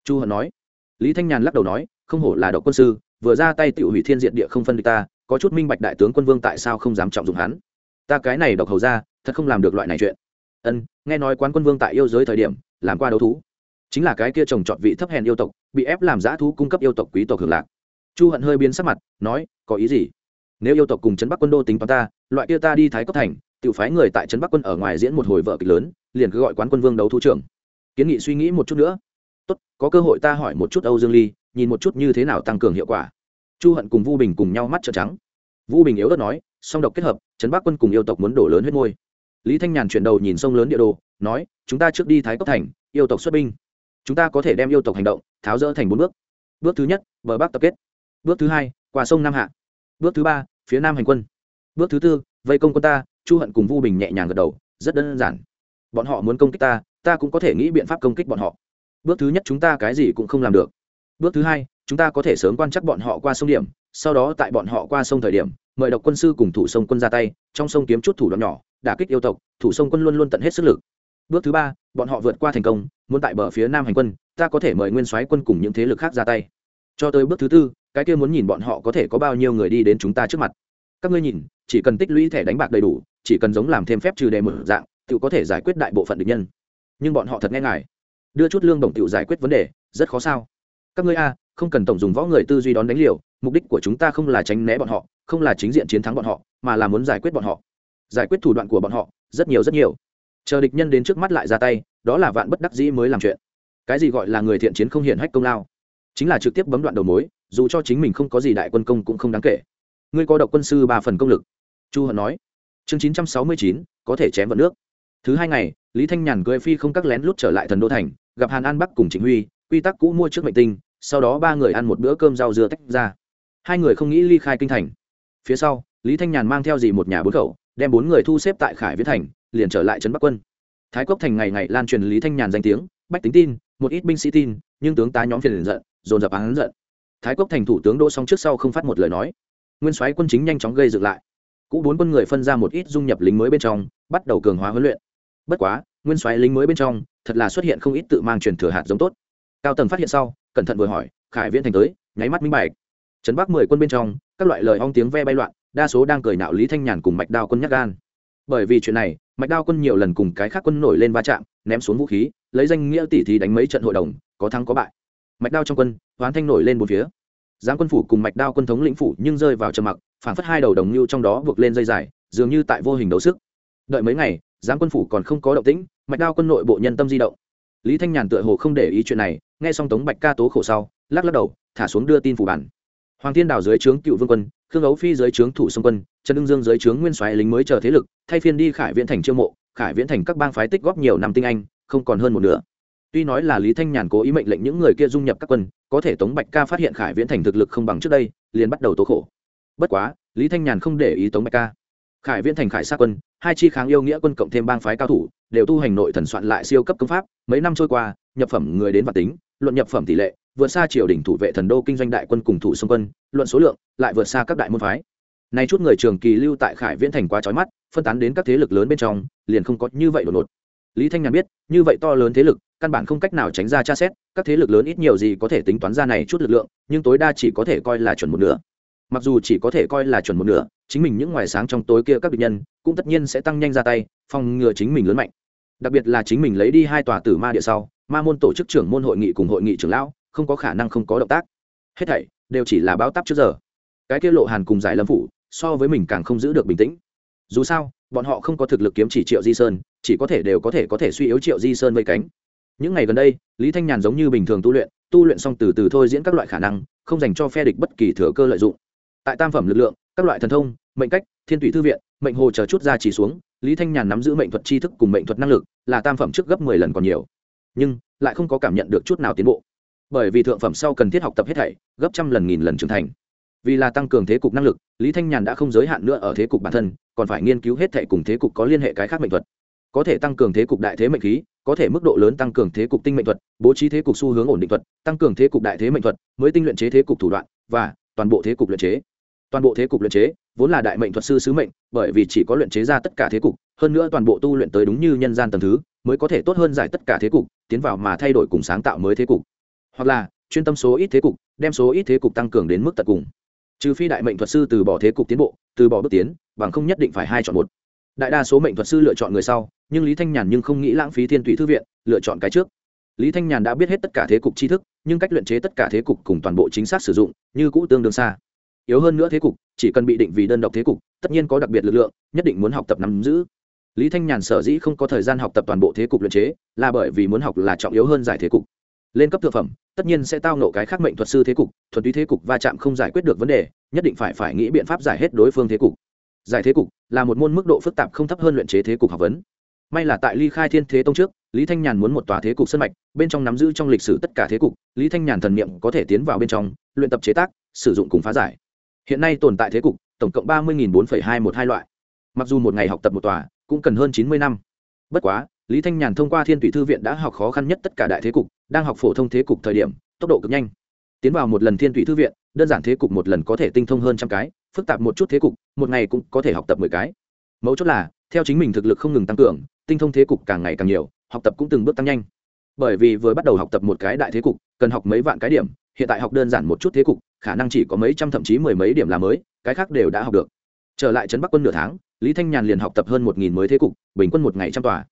Chu hận nói. Lý thanh nhàn lắc đầu nói, không hổ là độc quân sư vừa ra tay tiểu hủy thiên diện địa không phân địch ta, có chút minh bạch đại tướng quân vương tại sao không dám trọng dụng hắn. Ta cái này độc hầu ra, thật không làm được loại này chuyện. Ân, nghe nói quán quân vương tại yêu giới thời điểm, làm qua đấu thú. Chính là cái kia trồng trọt vị thấp hèn yêu tộc, bị ép làm giã thú cung cấp yêu tộc quý tộc hưởng lạc. Chu hận hơi biến sắc mặt, nói, có ý gì? Nếu yêu tộc cùng trấn bắc quân đô tính toán ta, loại kia ta đi thái cốc thành, tự phái người tại trấn bắc quân ở ngoài diễn một hồi vợ kịch lớn, liền cứ gọi quán quân vương đấu thú trưởng. Kiến nghị suy nghĩ một chút nữa tốt, có cơ hội ta hỏi một chút âu dương ly, nhìn một chút như thế nào tăng cường hiệu quả. Chu hận cùng vu bình cùng nhau mắt trợn trắng. Vu bình yếu đất nói, song độc kết hợp, trấn bắc quân cùng yêu tộc muốn đổ lớn huyết môi. Lý thanh nhàn chuyển đầu nhìn sông lớn địa đồ, nói, chúng ta trước đi thái cốc thành, yêu tộc xuất binh. Chúng ta có thể đem yêu tộc hành động, tháo rỡ thành bốn bước. Bước thứ nhất, bờ bắc tập kết. Bước thứ hai, qua sông nam hạ. Bước thứ ba, phía nam hành quân. Bước thứ tư, vây công quân ta. Chu hận cùng vu bình nhẹ nhàng gật đầu, rất đơn giản. Bọn họ muốn công kích ta ta cũng có thể nghĩ biện pháp công kích bọn họ bước thứ nhất chúng ta cái gì cũng không làm được. Bước thứ hai, chúng ta có thể sớm quan chắc bọn họ qua sông điểm, sau đó tại bọn họ qua sông thời điểm, mời độc quân sư cùng thủ sông quân ra tay, trong sông kiếm chút thủ đoạn nhỏ, đả kích yêu tộc, thủ sông quân luôn luôn tận hết sức lực. Bước thứ ba, bọn họ vượt qua thành công, muốn tại bờ phía nam hành quân, ta có thể mời nguyên soái quân cùng những thế lực khác ra tay. Cho tới bước thứ tư, cái kia muốn nhìn bọn họ có thể có bao nhiêu người đi đến chúng ta trước mặt. Các ngươi nhìn, chỉ cần tích lũy thẻ đánh bạc đầy đủ, chỉ cần giống làm thêm phép trừ đề một dạng, tự có thể giải quyết đại bộ phận địch nhân. Nhưng bọn họ thật nghe ngài đưa chút lương đồng tiểu giải quyết vấn đề, rất khó sao? Các ngươi a, không cần tổng dùng võ người tư duy đón đánh liều, mục đích của chúng ta không là tránh né bọn họ, không là chính diện chiến thắng bọn họ, mà là muốn giải quyết bọn họ. Giải quyết thủ đoạn của bọn họ, rất nhiều rất nhiều. Chờ địch nhân đến trước mắt lại ra tay, đó là vạn bất đắc dĩ mới làm chuyện. Cái gì gọi là người thiện chiến không hiển hách công lao? Chính là trực tiếp bấm đoạn đầu mối, dù cho chính mình không có gì đại quân công cũng không đáng kể. Ngươi có độc quân sư ba phần công lực? Chu hận nói. Chương chín trăm sáu mươi chín, có thể chém vận nước. Thứ hai ngày, lý thanh nhàn cưỡi phi không các lén lút trở lại thần đô thành gặp hàn an bắc cùng chính huy, quy tắc cũ mua trước mệnh tinh, sau đó ba người ăn một bữa cơm rau dưa tách ra. Hai người không nghĩ ly khai kinh thành. Phía sau, lý thanh nhàn mang theo gì một nhà bốn khẩu, đem bốn người thu xếp tại khải viễn thành, liền trở lại trấn bắc quân. Thái cốc thành ngày ngày lan truyền lý thanh nhàn danh tiếng, bách tính tin, một ít binh sĩ tin, nhưng tướng tá nhóm phiền giận, dồn dập án giận. Thái cốc thành thủ tướng đỗ xong trước sau không phát một lời nói. Nguyên soái quân chính nhanh chóng gây dựng lại. Cũ bốn quân người phân ra một ít dung nhập lính mới bên trong, bắt đầu cường hóa huấn luyện. Bất quá nguyên soái lính mới bên trong, thật là xuất hiện không ít tự mang truyền thừa hạt giống tốt. Cao tầng phát hiện sau, cẩn thận vừa hỏi, khải viễn thành tới, nháy mắt minh bạch. Trấn bắc mười quân bên trong, các loại lời ong tiếng ve bay loạn, đa số đang cười nạo lý thanh nhàn cùng mạch đao quân nhắc gan. Bởi vì chuyện này, mạch đao quân nhiều lần cùng cái khác quân nổi lên va chạm, ném xuống vũ khí, lấy danh nghĩa tỷ thí đánh mấy trận hội đồng, có thắng có bại. Mạch đao trong quân, hoán thanh nổi lên một phía. Giáng quân phủ cùng mạch đao quân thống lĩnh phủ nhưng rơi vào trầm mặc phản phất hai đầu đồng như trong đó vượt lên dây dài, dường như tại vô hình đấu sức. Đợi mấy ngày giáng quân phủ còn không có động tĩnh, mạch đao quân nội bộ nhân tâm di động. Lý thanh nhàn tựa hồ không để ý chuyện này, nghe xong tống bạch ca tố khổ sau, lắc lắc đầu, thả xuống đưa tin phủ bản. Hoàng thiên đào dưới trướng cựu vương quân, khương ấu phi dưới trướng thủ sông quân, trần ưng dương dưới trướng nguyên soái lính mới chờ thế lực, thay phiên đi khải viễn thành chiêu mộ, khải viễn thành các bang phái tích góp nhiều năm tinh anh, không còn hơn một nửa. Tuy nói là lý thanh nhàn cố ý mệnh lệnh những người kia dung nhập các quân, có thể tống bạch ca phát hiện khải viễn thành thực lực không bằng trước đây, liền bắt đầu tố khổ. Bất quá, lý thanh nhàn không để ý tống bạch ca khải viễn thành khải sát quân, hai chi kháng yêu nghĩa quân cộng thêm bang phái cao thủ, đều tu hành nội thần soạn lại siêu cấp công pháp, mấy năm trôi qua, nhập phẩm người đến và tính, luận nhập phẩm tỷ lệ, vượt xa triều đình thủ vệ thần đô kinh doanh đại quân cùng thủ xung quân, luận số lượng, lại vượt xa các đại môn phái. Nay chút người trường kỳ lưu tại khải viễn thành quá trói mắt, phân tán đến các thế lực lớn bên trong, liền không có như vậy đột ngột. Lý thanh nhàn biết, như vậy to lớn thế lực, căn bản không cách nào tránh ra tra xét, các thế lực lớn ít nhiều gì có thể tính toán ra này chút lực lượng, nhưng tối đa chỉ có thể coi là chuẩn một nửa mặc dù chỉ có thể coi là chuẩn một nửa, chính mình những ngoài sáng trong tối kia các địch nhân cũng tất nhiên sẽ tăng nhanh ra tay, phòng ngừa chính mình lớn mạnh. Đặc biệt là chính mình lấy đi hai tòa tử ma địa sau, ma môn tổ chức trưởng môn hội nghị cùng hội nghị trưởng lão, không có khả năng không có động tác. Hết thảy đều chỉ là báo tắp trước giờ. Cái kia lộ hàn cùng giải lâm phủ, so với mình càng không giữ được bình tĩnh. Dù sao, bọn họ không có thực lực kiếm chỉ triệu di sơn, chỉ có thể đều có thể có thể suy yếu triệu di sơn vây cánh. Những ngày gần đây, lý thanh nhàn giống như bình thường tu luyện tu luyện xong từ từ thôi diễn các loại khả năng, không dành cho phe địch bất kỳ thừa cơ lợi dụng tại tam phẩm lực lượng, các loại thần thông, mệnh cách, thiên tùy thư viện, mệnh hồ chờ chút ra chỉ xuống, lý thanh nhàn nắm giữ mệnh thuật tri thức cùng mệnh thuật năng lực, là tam phẩm trước gấp mười lần còn nhiều. Nhưng, lại không có cảm nhận được chút nào tiến bộ. Bởi vì thượng phẩm sau cần thiết học tập hết thảy, gấp trăm lần nghìn lần trưởng thành. Vì là tăng cường thế cục năng lực, lý thanh nhàn đã không giới hạn nữa ở thế cục bản thân, còn phải nghiên cứu hết thảy cùng thế cục có liên hệ cái khác mệnh thuật. Có thể tăng cường thế cục đại thế mệnh khí, có thể mức độ lớn tăng cường thế cục tinh mệnh thuật, bố trí thế cục xu hướng ổn định thuật, tăng cường thế cục đại thế mệnh thuật, mới tinh luyện chế thế cục thủ đoạn, và toàn bộ thế cục luyện chế toàn bộ thế cục luyện chế, vốn là đại mệnh thuật sư sứ mệnh, bởi vì chỉ có luyện chế ra tất cả thế cục, hơn nữa toàn bộ tu luyện tới đúng như nhân gian tầng thứ, mới có thể tốt hơn giải tất cả thế cục, tiến vào mà thay đổi cùng sáng tạo mới thế cục. Hoặc là, chuyên tâm số ít thế cục, đem số ít thế cục tăng cường đến mức tận cùng. Trừ phi đại mệnh thuật sư từ bỏ thế cục tiến bộ, từ bỏ bước tiến, bằng không nhất định phải hai chọn một. Đại đa số mệnh thuật sư lựa chọn người sau, nhưng lý thanh nhàn nhưng không nghĩ lãng phí thiên tùy thư viện, lựa chọn cái trước. Lý thanh nhàn đã biết hết tất cả thế cục tri thức, nhưng cách luyện chế tất cả thế cục cùng toàn bộ chính xác sử dụng, như cũ tương đương xa yếu hơn nữa thế cục, chỉ cần bị định vì đơn độc thế cục, tất nhiên có đặc biệt lực lượng, nhất định muốn học tập nắm giữ. Lý thanh nhàn sở dĩ không có thời gian học tập toàn bộ thế cục luyện chế, là bởi vì muốn học là trọng yếu hơn giải thế cục. Lên cấp thực phẩm, tất nhiên sẽ tao nộ cái khác mệnh thuật sư thế cục thuật túy thế cục va chạm không giải quyết được vấn đề, nhất định phải phải nghĩ biện pháp giải hết đối phương thế cục. Giải thế cục là một môn mức độ phức tạp không thấp hơn luyện chế thế cục học vấn. May là tại ly khai thiên thế tông trước, lý thanh nhàn muốn một tòa thế cục sân mạch, bên trong nắm giữ trong lịch sử tất cả thế cục, lý thanh nhàn thần niệm có thể tiến vào bên trong, luyện tập chế tác, sử dụng cùng phá giải hiện nay tồn tại thế cục, tổng cộng ba mươi bốn hai một hai loại. Mặc dù một ngày học tập một tòa, cũng cần hơn chín mươi năm. Bất quá, lý thanh nhàn thông qua thiên thủy thư viện đã học khó khăn nhất tất cả đại thế cục, đang học phổ thông thế cục thời điểm, tốc độ cực nhanh. Tiến vào một lần thiên thủy thư viện, đơn giản thế cục một lần có thể tinh thông hơn trăm cái, phức tạp một chút thế cục, một ngày cũng có thể học tập mười cái. Mấu chốt là, theo chính mình thực lực không ngừng tăng cường, tinh thông thế cục càng ngày càng nhiều, học tập cũng từng bước tăng nhanh. Bởi vì vừa bắt đầu học tập một cái đại thế cục, cần học mấy vạn cái điểm hiện tại học đơn giản một chút thế cục, khả năng chỉ có mấy trăm thậm chí mười mấy điểm là mới, cái khác đều đã học được. Trở lại trấn bắc quân nửa tháng, lý thanh nhàn liền học tập hơn một nghìn mới thế cục, bình quân một ngày trăm tòa.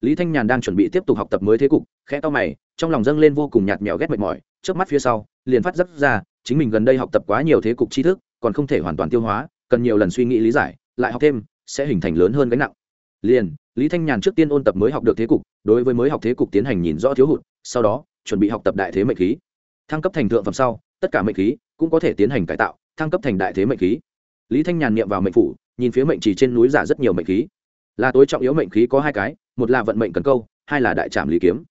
Lý thanh nhàn đang chuẩn bị tiếp tục học tập mới thế cục, khẽ to mày, trong lòng dâng lên vô cùng nhạt mèo ghét mệt mỏi trước mắt phía sau, liền phát dấp ra, chính mình gần đây học tập quá nhiều thế cục tri thức, còn không thể hoàn toàn tiêu hóa, cần nhiều lần suy nghĩ lý giải, lại học thêm, sẽ hình thành lớn hơn gánh nặng. Liền, lý thanh nhàn trước tiên ôn tập mới học được thế cục, đối với mới học thế cục tiến hành nhìn rõ thiếu hụt, sau đó, chuẩn bị học tập đại thế mệnh khí thăng cấp thành thượng phẩm sau, tất cả mệnh khí cũng có thể tiến hành cải tạo, thăng cấp thành đại thế mệnh khí. Lý thanh nhàn niệm vào mệnh phủ, nhìn phía mệnh chỉ trên núi giả rất nhiều mệnh khí. Là tối trọng yếu mệnh khí có hai cái, một là vận mệnh cần câu, hai là đại trạm lý kiếm.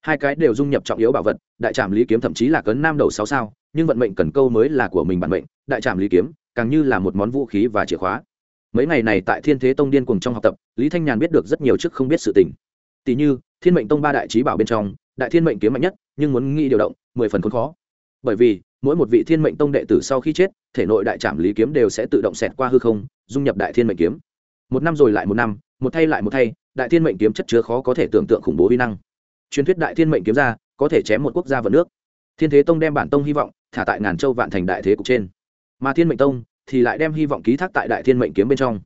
Hai cái đều dung nhập trọng yếu bảo vật, đại trạm lý kiếm thậm chí là cấn nam đầu sáu sao, nhưng vận mệnh cần câu mới là của mình bản mệnh, đại trạm lý kiếm càng như là một món vũ khí và chìa khóa. Mấy ngày này tại thiên thế tông điên cùng trong học tập, lý thanh nhàn biết được rất nhiều trước không biết sự tình. Tỷ như, thiên mệnh tông ba đại trí bảo bên trong, đại thiên mệnh kiếm mạnh nhất, nhưng muốn nghĩ điều động mười phần khốn khó. Bởi vì, mỗi một vị thiên mệnh tông đệ tử sau khi chết, thể nội đại trảm lý kiếm đều sẽ tự động xẹt qua hư không, dung nhập đại thiên mệnh kiếm. Một năm rồi lại một năm, một thay lại một thay, đại thiên mệnh kiếm chất chứa khó có thể tưởng tượng khủng bố vi năng. Truyền thuyết đại thiên mệnh kiếm ra, có thể chém một quốc gia vận nước. Thiên thế tông đem bản tông hy vọng thả tại ngàn châu vạn thành đại thế cục trên. Mà thiên mệnh tông thì lại đem hy vọng ký thác tại đại thiên mệnh kiếm bên trong.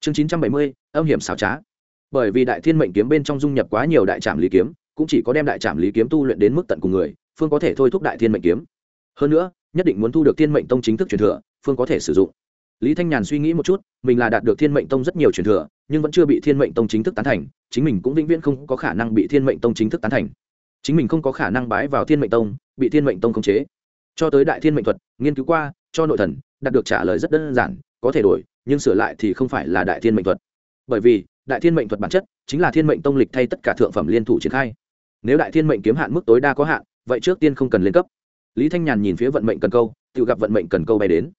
Chương chín trăm bảy mươi, âm hiểm xảo trá. Bởi vì đại thiên mệnh kiếm bên trong dung nhập quá nhiều đại trảm lý kiếm, cũng chỉ có đem đại trảm lý kiếm tu luyện đến mức tận cùng người phương có thể thôi thúc đại thiên mệnh kiếm hơn nữa nhất định muốn thu được thiên mệnh tông chính thức truyền thừa phương có thể sử dụng lý thanh nhàn suy nghĩ một chút mình là đạt được thiên mệnh tông rất nhiều truyền thừa nhưng vẫn chưa bị thiên mệnh tông chính thức tán thành chính mình cũng vĩnh viễn không có khả năng bị thiên mệnh tông chính thức tán thành chính mình không có khả năng bái vào thiên mệnh tông bị thiên mệnh tông khống chế cho tới đại thiên mệnh thuật nghiên cứu qua cho nội thần đạt được trả lời rất đơn giản có thể đổi nhưng sửa lại thì không phải là đại thiên mệnh thuật bởi vì đại thiên mệnh thuật bản chất chính là thiên mệnh tông lịch thay tất cả thượng phẩm liên thủ triển khai nếu đại thiên mệnh kiếm hạn mức tối đa có hạn vậy trước tiên không cần lên cấp. Lý thanh nhàn nhìn phía vận mệnh cần câu, tự gặp vận mệnh cần câu bay đến.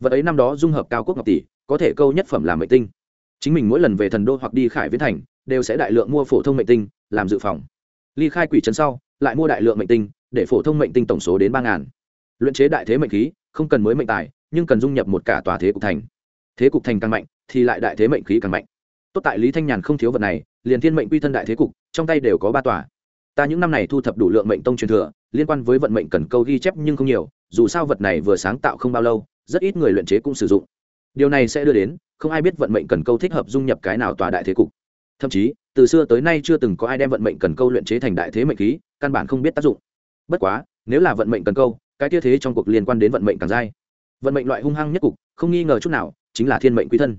Vật ấy năm đó dung hợp cao quốc ngọc tỷ, có thể câu nhất phẩm làm mệnh tinh. Chính mình mỗi lần về thần đô hoặc đi khải viễn thành, đều sẽ đại lượng mua phổ thông mệnh tinh, làm dự phòng. Ly khai quỷ trấn sau, lại mua đại lượng mệnh tinh, để phổ thông mệnh tinh tổng số đến ba ngàn. Luyện chế đại thế mệnh khí, không cần mới mệnh tài, nhưng cần dung nhập một cả tòa thế cục thành. Thế cục thành càng mạnh, thì lại đại thế mệnh khí càng mạnh. Tốt tại lý thanh nhàn không thiếu vật này, liền thiên mệnh quy thân đại thế cục, trong tay đều có ba tòa ta những năm này thu thập đủ lượng mệnh tông truyền thừa, liên quan với vận mệnh cần câu ghi chép nhưng không nhiều, dù sao vật này vừa sáng tạo không bao lâu, rất ít người luyện chế cũng sử dụng. Điều này sẽ đưa đến, không ai biết vận mệnh cần câu thích hợp dung nhập cái nào tòa đại thế cục. Thậm chí, từ xưa tới nay chưa từng có ai đem vận mệnh cần câu luyện chế thành đại thế mệnh khí, căn bản không biết tác dụng. Bất quá, nếu là vận mệnh cần câu, cái tia thế trong cuộc liên quan đến vận mệnh càng dai. Vận mệnh loại hung hăng nhất cục, không nghi ngờ chút nào, chính là thiên mệnh quy thân.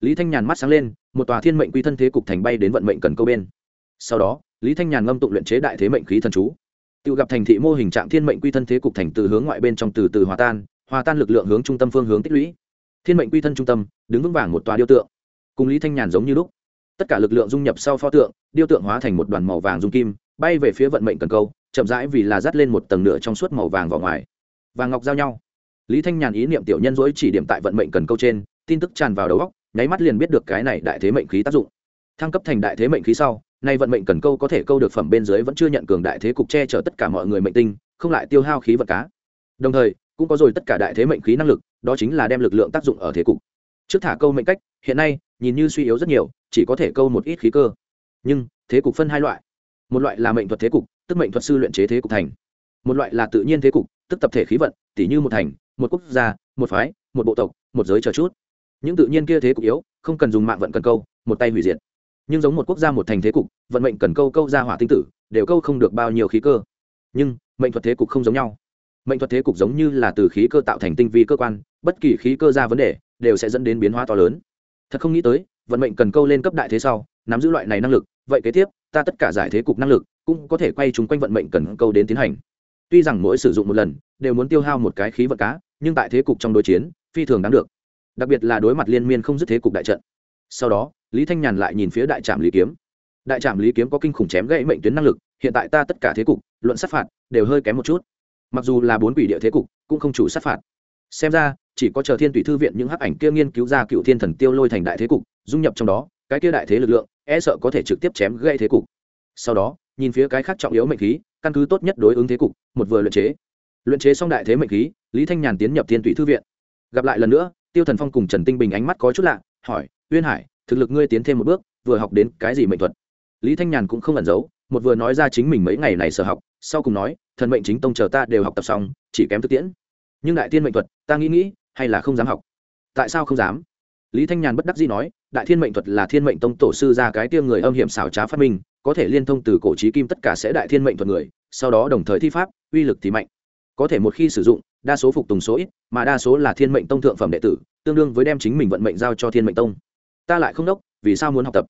Lý thanh nhàn mắt sáng lên, một tòa thiên mệnh quy thân thế cục thành bay đến vận mệnh cần câu bên. Sau đó lý thanh nhàn ngâm tụng luyện chế đại thế mệnh khí thần chú. Tự gặp thành thị mô hình trạng thiên mệnh quy thân thế cục thành từ hướng ngoại bên trong từ từ hòa tan hòa tan lực lượng hướng trung tâm phương hướng tích lũy. Thiên mệnh quy thân trung tâm, đứng vững vàng một tòa điêu tượng. Cùng lý thanh nhàn giống như lúc, tất cả lực lượng dung nhập sau pho tượng, điêu tượng hóa thành một đoàn màu vàng dung kim, bay về phía vận mệnh cần câu, chậm rãi vì là dắt lên một tầng nửa trong suốt màu vàng vào ngoài. Vàng ngọc giao nhau. Lý thanh nhàn ý niệm tiểu nhân dỗi chỉ điểm tại vận mệnh cần câu trên, tin tức tràn vào đầu góc nháy mắt liền biết được cái này đại thế mệnh khí tác dụng. Thăng cấp thành đại thế mệnh khí sau nay vận mệnh cần câu có thể câu được phẩm bên dưới vẫn chưa nhận cường đại thế cục che chở tất cả mọi người mệnh tinh, không lại tiêu hao khí vật cá. Đồng thời, cũng có rồi tất cả đại thế mệnh khí năng lực, đó chính là đem lực lượng tác dụng ở thế cục. Trước thả câu mệnh cách, hiện nay, nhìn như suy yếu rất nhiều, chỉ có thể câu một ít khí cơ. Nhưng, thế cục phân hai loại. Một loại là mệnh thuật thế cục, tức mệnh thuật sư luyện chế thế cục thành. Một loại là tự nhiên thế cục, tức tập thể khí vận tỷ như một thành, một quốc gia, một phái, một bộ tộc, một giới chờ chút. Những tự nhiên kia thế cục yếu, không cần dùng mạng vận cần câu, một tay hủy diệt nhưng giống một quốc gia một thành thế cục, vận mệnh cần câu câu ra hỏa tinh tử, đều câu không được bao nhiêu khí cơ. Nhưng, mệnh thuật thế cục không giống nhau. Mệnh thuật thế cục giống như là từ khí cơ tạo thành tinh vi cơ quan, bất kỳ khí cơ ra vấn đề, đều sẽ dẫn đến biến hóa to lớn. Thật không nghĩ tới, vận mệnh cần câu lên cấp đại thế sau, nắm giữ loại này năng lực, vậy kế tiếp, ta tất cả giải thế cục năng lực, cũng có thể quay chúng quanh vận mệnh cần câu đến tiến hành. Tuy rằng mỗi sử dụng một lần, đều muốn tiêu hao một cái khí vận cá, nhưng tại thế cục trong đối chiến, phi thường đáng được. Đặc biệt là đối mặt liên miên không dứt thế cục đại trận. Sau đó lý thanh nhàn lại nhìn phía đại trạm lý kiếm. Đại trạm lý kiếm có kinh khủng chém gãy mệnh tuyến năng lực, hiện tại ta tất cả thế cục, luận sát phạt, đều hơi kém một chút. Mặc dù là bốn quỷ địa thế cục, cũng không chủ sát phạt. Xem ra, chỉ có chờ thiên tùy thư viện những hắc ảnh kia nghiên cứu ra cựu thiên thần tiêu lôi thành đại thế cục, dung nhập trong đó, cái kia đại thế lực lượng e sợ có thể trực tiếp chém gây thế cục. Sau đó, nhìn phía cái khác trọng yếu mệnh khí, căn cứ tốt nhất đối ứng thế cục, một vừa luyện chế. Luyện chế xong đại thế mệnh khí, lý thanh nhàn tiến nhập thiên tùy thư viện. Gặp lại lần nữa, tiêu thần phong cùng trần tinh bình ánh mắt có chút lạ, hỏi, uyên hải thực lực ngươi tiến thêm một bước, vừa học đến cái gì mệnh thuật? Lý thanh nhàn cũng không ẩn giấu, một vừa nói ra chính mình mấy ngày này sở học, sau cùng nói, thần mệnh chính tông chờ ta đều học tập xong, chỉ kém thực tiễn. Nhưng đại tiên mệnh thuật, ta nghĩ nghĩ, hay là không dám học? Tại sao không dám? Lý thanh nhàn bất đắc dĩ nói, đại thiên mệnh thuật là thiên mệnh tông tổ sư ra cái tiêm người âm hiểm xảo trá phát minh, có thể liên thông từ cổ trí kim tất cả sẽ đại thiên mệnh thuật người, sau đó đồng thời thi pháp, uy lực thì mạnh. Có thể một khi sử dụng, đa số phục tùng số ít, mà đa số là thiên mệnh tông thượng phẩm đệ tử, tương đương với đem chính mình vận mệnh giao cho thiên mệnh tông ta lại không đốc, vì sao muốn học tập?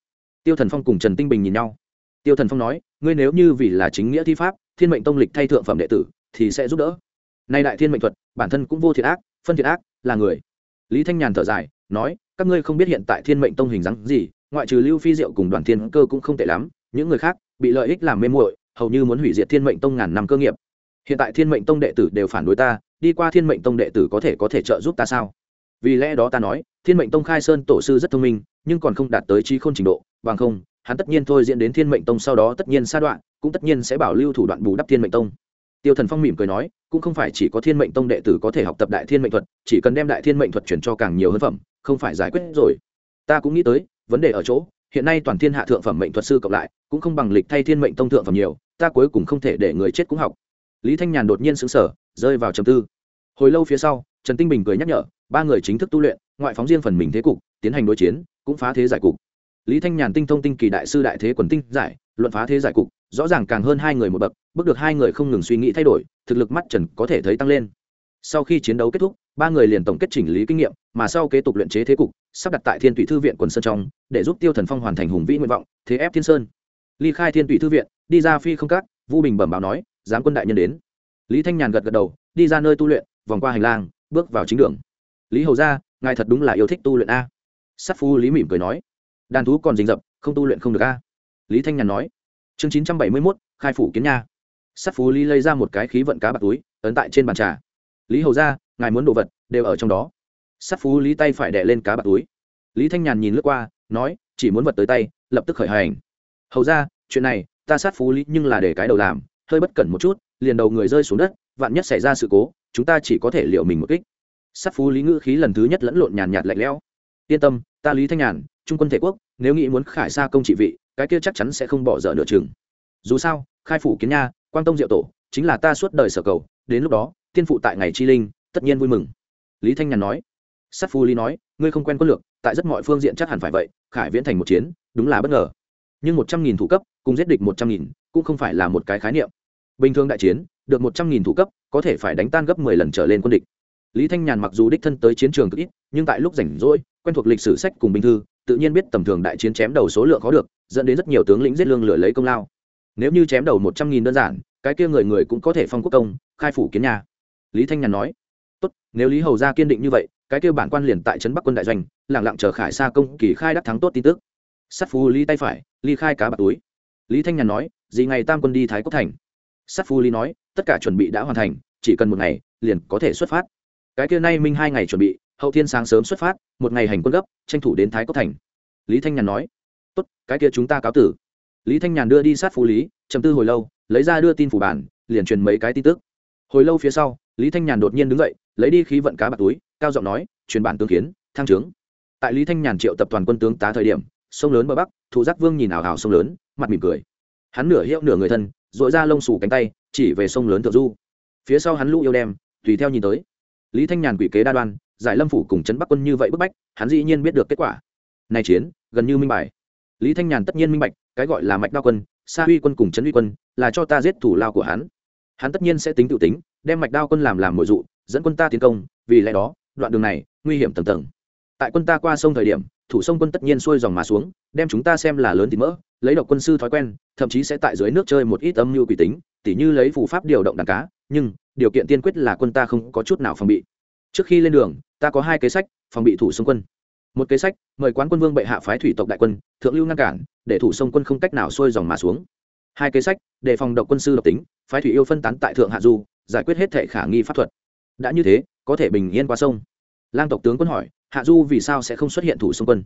Tiêu thần phong cùng trần tinh bình nhìn nhau. Tiêu thần phong nói, ngươi nếu như vì là chính nghĩa thi pháp, thiên mệnh tông lịch thay thượng phẩm đệ tử, thì sẽ giúp đỡ. Nay đại thiên mệnh thuật, bản thân cũng vô thiệt ác, phân thiệt ác, là người. Lý thanh nhàn thở dài, nói, các ngươi không biết hiện tại thiên mệnh tông hình dáng gì, ngoại trừ lưu phi diệu cùng đoàn thiên cơ cũng không tệ lắm, những người khác bị lợi ích làm mê muội, hầu như muốn hủy diệt thiên mệnh tông ngàn năm cơ nghiệp. Hiện tại thiên mệnh tông đệ tử đều phản đối ta, đi qua thiên mệnh tông đệ tử có thể có thể trợ giúp ta sao? Vì lẽ đó ta nói thiên mệnh tông khai sơn tổ sư rất thông minh, nhưng còn không đạt tới trí khôn trình độ, bằng không, hắn tất nhiên thôi diễn đến thiên mệnh tông sau đó tất nhiên sa đoạn, cũng tất nhiên sẽ bảo lưu thủ đoạn bù đắp thiên mệnh tông. Tiêu thần phong mỉm cười nói, cũng không phải chỉ có thiên mệnh tông đệ tử có thể học tập đại thiên mệnh thuật, chỉ cần đem đại thiên mệnh thuật chuyển cho càng nhiều hơn phẩm, không phải giải quyết rồi. Ta cũng nghĩ tới, vấn đề ở chỗ, hiện nay toàn thiên hạ thượng phẩm mệnh thuật sư cộng lại, cũng không bằng lịch thay thiên mệnh tông thượng phẩm nhiều, ta cuối cùng không thể để người chết cũng học. Lý thanh nhàn đột nhiên xứng sở rơi vào trầm tư. Hồi lâu phía sau, trần tinh bình cười nhắc nhở, ba người chính thức tu luyện ngoại phóng riêng phần mình thế cục, tiến hành đối chiến, cũng phá thế giải cục. Lý thanh nhàn tinh thông tinh kỳ đại sư đại thế quần tinh giải, luận phá thế giải cục, rõ ràng càng hơn hai người một bậc, bước được hai người không ngừng suy nghĩ thay đổi, thực lực mắt trần có thể thấy tăng lên. Sau khi chiến đấu kết thúc, ba người liền tổng kết chỉnh lý kinh nghiệm, mà sau kế tục luyện chế thế cục, sắp đặt tại thiên tụy thư viện quần sơn trong, để giúp tiêu thần phong hoàn thành hùng vĩ nguyện vọng, thế ép thiên sơn. Ly khai thiên tụy thư viện, đi ra phi không cát, vu bình bẩm báo nói dám quân đại nhân đến. Lý thanh nhàn gật gật đầu, đi ra nơi tu luyện, vòng qua hành lang, bước vào chính đường. Lý hầu ra ngài thật đúng là yêu thích tu luyện a. Sát phu lý mỉm cười nói. Đàn thú còn rình rập, không tu luyện không được a. Lý thanh nhàn nói. Chương chín trăm bảy mươi mốt, khai phủ kiến nha. Sát phú lý lấy ra một cái khí vận cá bạc túi, ấn tại trên bàn trà. Lý hầu ra, ngài muốn đồ vật, đều ở trong đó. Sát phú lý tay phải đẻ lên cá bạc túi. Lý thanh nhàn nhìn lướt qua, nói, chỉ muốn vật tới tay, lập tức khởi hành. Hầu ra, chuyện này, ta sát phú lý nhưng là để cái đầu làm, hơi bất cẩn một chút, liền đầu người rơi xuống đất, vạn nhất xảy ra sự cố, chúng ta chỉ có thể liệu mình một kích sát phú lý ngữ khí lần thứ nhất lẫn lộn nhàn nhạt lạnh lẽo. Yên tâm, ta lý thanh nhàn, trung quân thể quốc, nếu nghĩ muốn khải xa công trị vị, cái kia chắc chắn sẽ không bỏ dở nửa chừng. Dù sao, khai phủ kiến nha, quang tông diệu tổ, chính là ta suốt đời sở cầu, đến lúc đó, tiên phụ tại ngày chi linh, tất nhiên vui mừng. Lý thanh nhàn nói. Sát phu lý nói, ngươi không quen quân lược, tại rất mọi phương diện chắc hẳn phải vậy, khải viễn thành một chiến, đúng là bất ngờ. Nhưng một trăm nghìn thủ cấp, cùng giết địch một trăm nghìn, cũng không phải là một cái khái niệm. Bình thường đại chiến, được một trăm nghìn thủ cấp, có thể phải đánh tan gấp mười lần trở lên quân địch lý thanh nhàn mặc dù đích thân tới chiến trường cực ít, nhưng tại lúc rảnh rỗi, quen thuộc lịch sử sách cùng binh thư, tự nhiên biết tầm thường đại chiến chém đầu số lượng có được, dẫn đến rất nhiều tướng lĩnh giết lương lửa lấy công lao. Nếu như chém đầu một trăm nghìn đơn giản, cái kia người người cũng có thể phong quốc công, khai phủ kiến nhà. Lý thanh nhàn nói, tốt, nếu lý hầu gia kiên định như vậy, cái kia bản quan liền tại trấn bắc quân đại doanh lẳng lặng chờ khải xa công kỳ khai đắc thắng tốt tin tức. Sắt Phu lý tay phải ly khai cá bạc túi. Lý thanh nhàn nói gì ngày tam quân đi thái cốc thành. Sắt Phu lý nói, tất cả chuẩn bị đã hoàn thành, chỉ cần một ngày, liền có thể xuất phát cái kia nay minh hai ngày chuẩn bị, hậu thiên sáng sớm xuất phát, một ngày hành quân gấp, tranh thủ đến thái cốc thành. Lý thanh nhàn nói, tốt, cái kia chúng ta cáo tử. Lý thanh nhàn đưa đi sát phú lý chầm tư hồi lâu, lấy ra đưa tin phủ bản, liền truyền mấy cái tin tức. Hồi lâu phía sau, lý thanh nhàn đột nhiên đứng dậy, lấy đi khí vận cá bạc túi, cao giọng nói, truyền bản tướng kiến, thăng trướng tại lý thanh nhàn triệu tập toàn quân tướng tá thời điểm, sông lớn bờ bắc, thủ giác vương nhìn ảo ảo sông lớn, mặt mỉm cười. Hắn nửa hiệu nửa người thân dội ra lông xù cánh tay, chỉ về sông lớn thượng du. Phía sau hắn lũ yêu đem, tùy theo nhìn tới lý thanh nhàn quỷ kế đa đoan, giải lâm phủ cùng trấn bắc quân như vậy bức bách, hắn dĩ nhiên biết được kết quả. Này chiến, gần như minh bài. Lý thanh nhàn tất nhiên minh bạch, cái gọi là mạch đa quân, sa huy quân cùng trấn uy quân, là cho ta giết thủ lao của hắn. Hắn tất nhiên sẽ tính tự tính, đem mạch đao quân làm làm mồi dụ, dẫn quân ta tiến công, vì lẽ đó, đoạn đường này, nguy hiểm tầng tầng. Tại quân ta qua sông thời điểm, thủ sông quân tất nhiên xuôi dòng mà xuống, đem chúng ta xem là lớn thì mỡ, lấy độc quân sư thói quen, thậm chí sẽ tại dưới nước chơi một ít âm mưu quỷ tính, tỉ như lấy phù pháp điều động đàn cá nhưng điều kiện tiên quyết là quân ta không có chút nào phòng bị. Trước khi lên đường, ta có hai kế sách, phòng bị thủ sông quân. Một kế sách, mời quán quân vương bệ hạ phái thủy tộc đại quân, thượng lưu ngăn cản, để thủ sông quân không cách nào xuôi dòng mà xuống. Hai kế sách để phòng độc quân sư độc tính, phái thủy yêu phân tán tại thượng hạ du, giải quyết hết thệ khả nghi pháp thuật. Đã như thế, có thể bình yên qua sông. Lang tộc tướng quân hỏi, hạ du vì sao sẽ không xuất hiện thủ sông quân?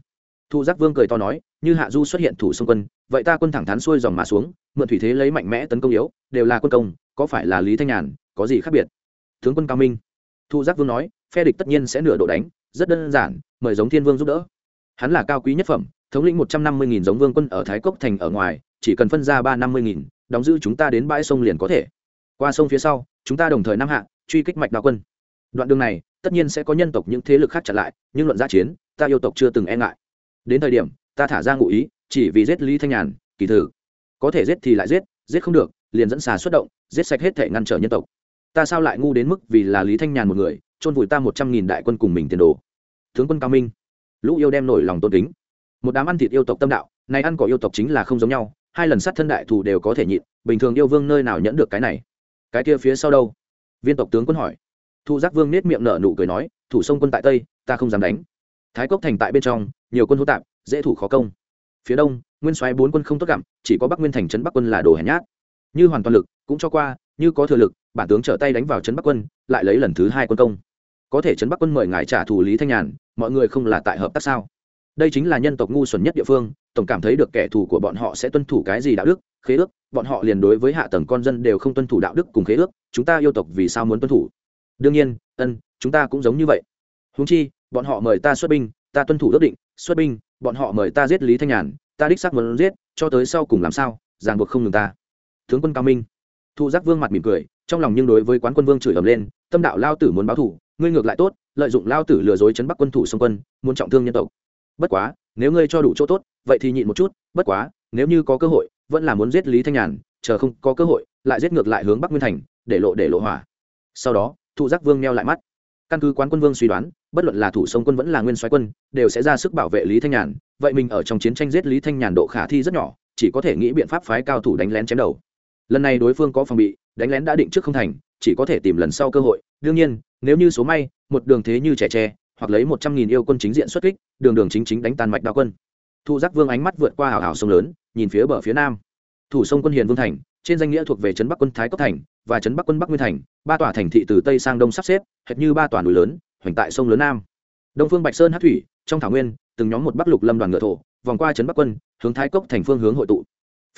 Thu giác vương cười to nói, như hạ du xuất hiện thủ sông quân, vậy ta quân thẳng thắn xuôi dòng mà xuống, mượn thủy thế lấy mạnh mẽ tấn công yếu, đều là quân công có phải là lý thanh nhàn, có gì khác biệt? Tướng quân cao minh. Thu giác vương nói, phe địch tất nhiên sẽ nửa độ đánh, rất đơn giản, mời giống thiên vương giúp đỡ. Hắn là cao quý nhất phẩm, thống lĩnh một trăm năm mươi nghìn giống vương quân ở thái cốc thành ở ngoài, chỉ cần phân ra ba năm mươi nghìn, đóng giữ chúng ta đến bãi sông liền có thể. Qua sông phía sau, chúng ta đồng thời nam hạ, truy kích mạch đạo quân. Đoạn đường này, tất nhiên sẽ có nhân tộc những thế lực khác chặn lại, nhưng luận gia chiến, ta yêu tộc chưa từng e ngại. Đến thời điểm, ta thả ra ngụ ý, chỉ vì giết lý thanh nhàn, kỳ thử. Có thể giết thì lại giết giết không được, liền dẫn xà xuất động giết sạch hết thể ngăn trở nhân tộc. Ta sao lại ngu đến mức vì là lý thanh nhàn một người, chôn vùi ta một trăm nghìn đại quân cùng mình tiền đồ? Tướng quân cao minh, lũ yêu đem nổi lòng tôn kính. Một đám ăn thịt yêu tộc tâm đạo, này ăn cỏ yêu tộc chính là không giống nhau, hai lần sát thân đại thù đều có thể nhịn, bình thường yêu vương nơi nào nhẫn được cái này? Cái kia phía sau đâu? Viên tộc tướng quân hỏi. Thu giác vương nết miệng nở nụ cười nói, thủ sông quân tại tây, ta không dám đánh. Thái cốc thành tại bên trong, nhiều quân hỗn tạp, dễ thủ khó công. Phía đông, nguyên soái bốn quân không tốt gặm chỉ có bắc nguyên thành trấn bắc quân là đồ hèn nhát. Như hoàn toàn lực cũng cho qua, như có thừa lực, bản tướng trở tay đánh vào trấn bắc quân, lại lấy lần thứ hai quân công. Có thể trấn bắc quân mời ngài trả thù lý thanh nhàn, mọi người không là tại hợp tác sao? Đây chính là nhân tộc ngu xuẩn nhất địa phương, tổng cảm thấy được kẻ thù của bọn họ sẽ tuân thủ cái gì đạo đức, khế ước, bọn họ liền đối với hạ tầng con dân đều không tuân thủ đạo đức cùng khế ước, chúng ta yêu tộc vì sao muốn tuân thủ? Đương nhiên, ân, chúng ta cũng giống như vậy. Húng chi, bọn họ mời ta xuất binh, ta tuân thủ ước định, xuất binh, bọn họ mời ta giết lý thanh nhàn, ta đích xác muốn giết, cho tới sau cùng làm sao? Ràng buộc không ngừng ta. Tướng quân cao minh. Thu giác vương mặt mỉm cười, trong lòng nhưng đối với quán quân vương chửi ầm lên, tâm đạo lao tử muốn báo thủ, ngươi ngược lại tốt, lợi dụng lao tử lừa dối chấn bắc quân thủ xung quân, muốn trọng thương nhân tộc. Bất quá, nếu ngươi cho đủ chỗ tốt, vậy thì nhịn một chút, bất quá, nếu như có cơ hội, vẫn là muốn giết lý thanh nhàn, chờ không có cơ hội, lại giết ngược lại hướng bắc nguyên thành, để lộ để lộ hỏa. Sau đó thụ giác vương meo lại mắt. Căn cứ quán quân vương suy đoán, bất luận là thủ sông quân vẫn là nguyên soái quân, đều sẽ ra sức bảo vệ lý thanh nhàn, vậy mình ở trong chiến tranh giết lý thanh nhàn độ khả thi rất nhỏ, chỉ có thể nghĩ biện pháp phái cao thủ đánh lén chém đầu lần này đối phương có phòng bị, đánh lén đã định trước không thành, chỉ có thể tìm lần sau cơ hội. Đương nhiên, nếu như số may, một đường thế như trẻ tre, hoặc lấy một trăm nghìn yêu quân chính diện xuất kích, đường đường chính chính đánh tan mạch đao quân. Thu giác vương ánh mắt vượt qua hào hào sông lớn, nhìn phía bờ phía nam. Thủ sông quân hiền vương thành, trên danh nghĩa thuộc về trấn bắc quân thái cốc thành và trấn bắc quân bắc nguyên thành, ba tòa thành thị từ tây sang đông sắp xếp, hệt như ba tòa núi lớn, hoành tại sông lớn nam. Đông phương bạch sơn hát thủy, trong thảo nguyên, từng nhóm một bắc lục lâm đoàn ngựa thổ, vòng qua trấn bắc quân, hướng thái cốc thành phương hướng hội tụ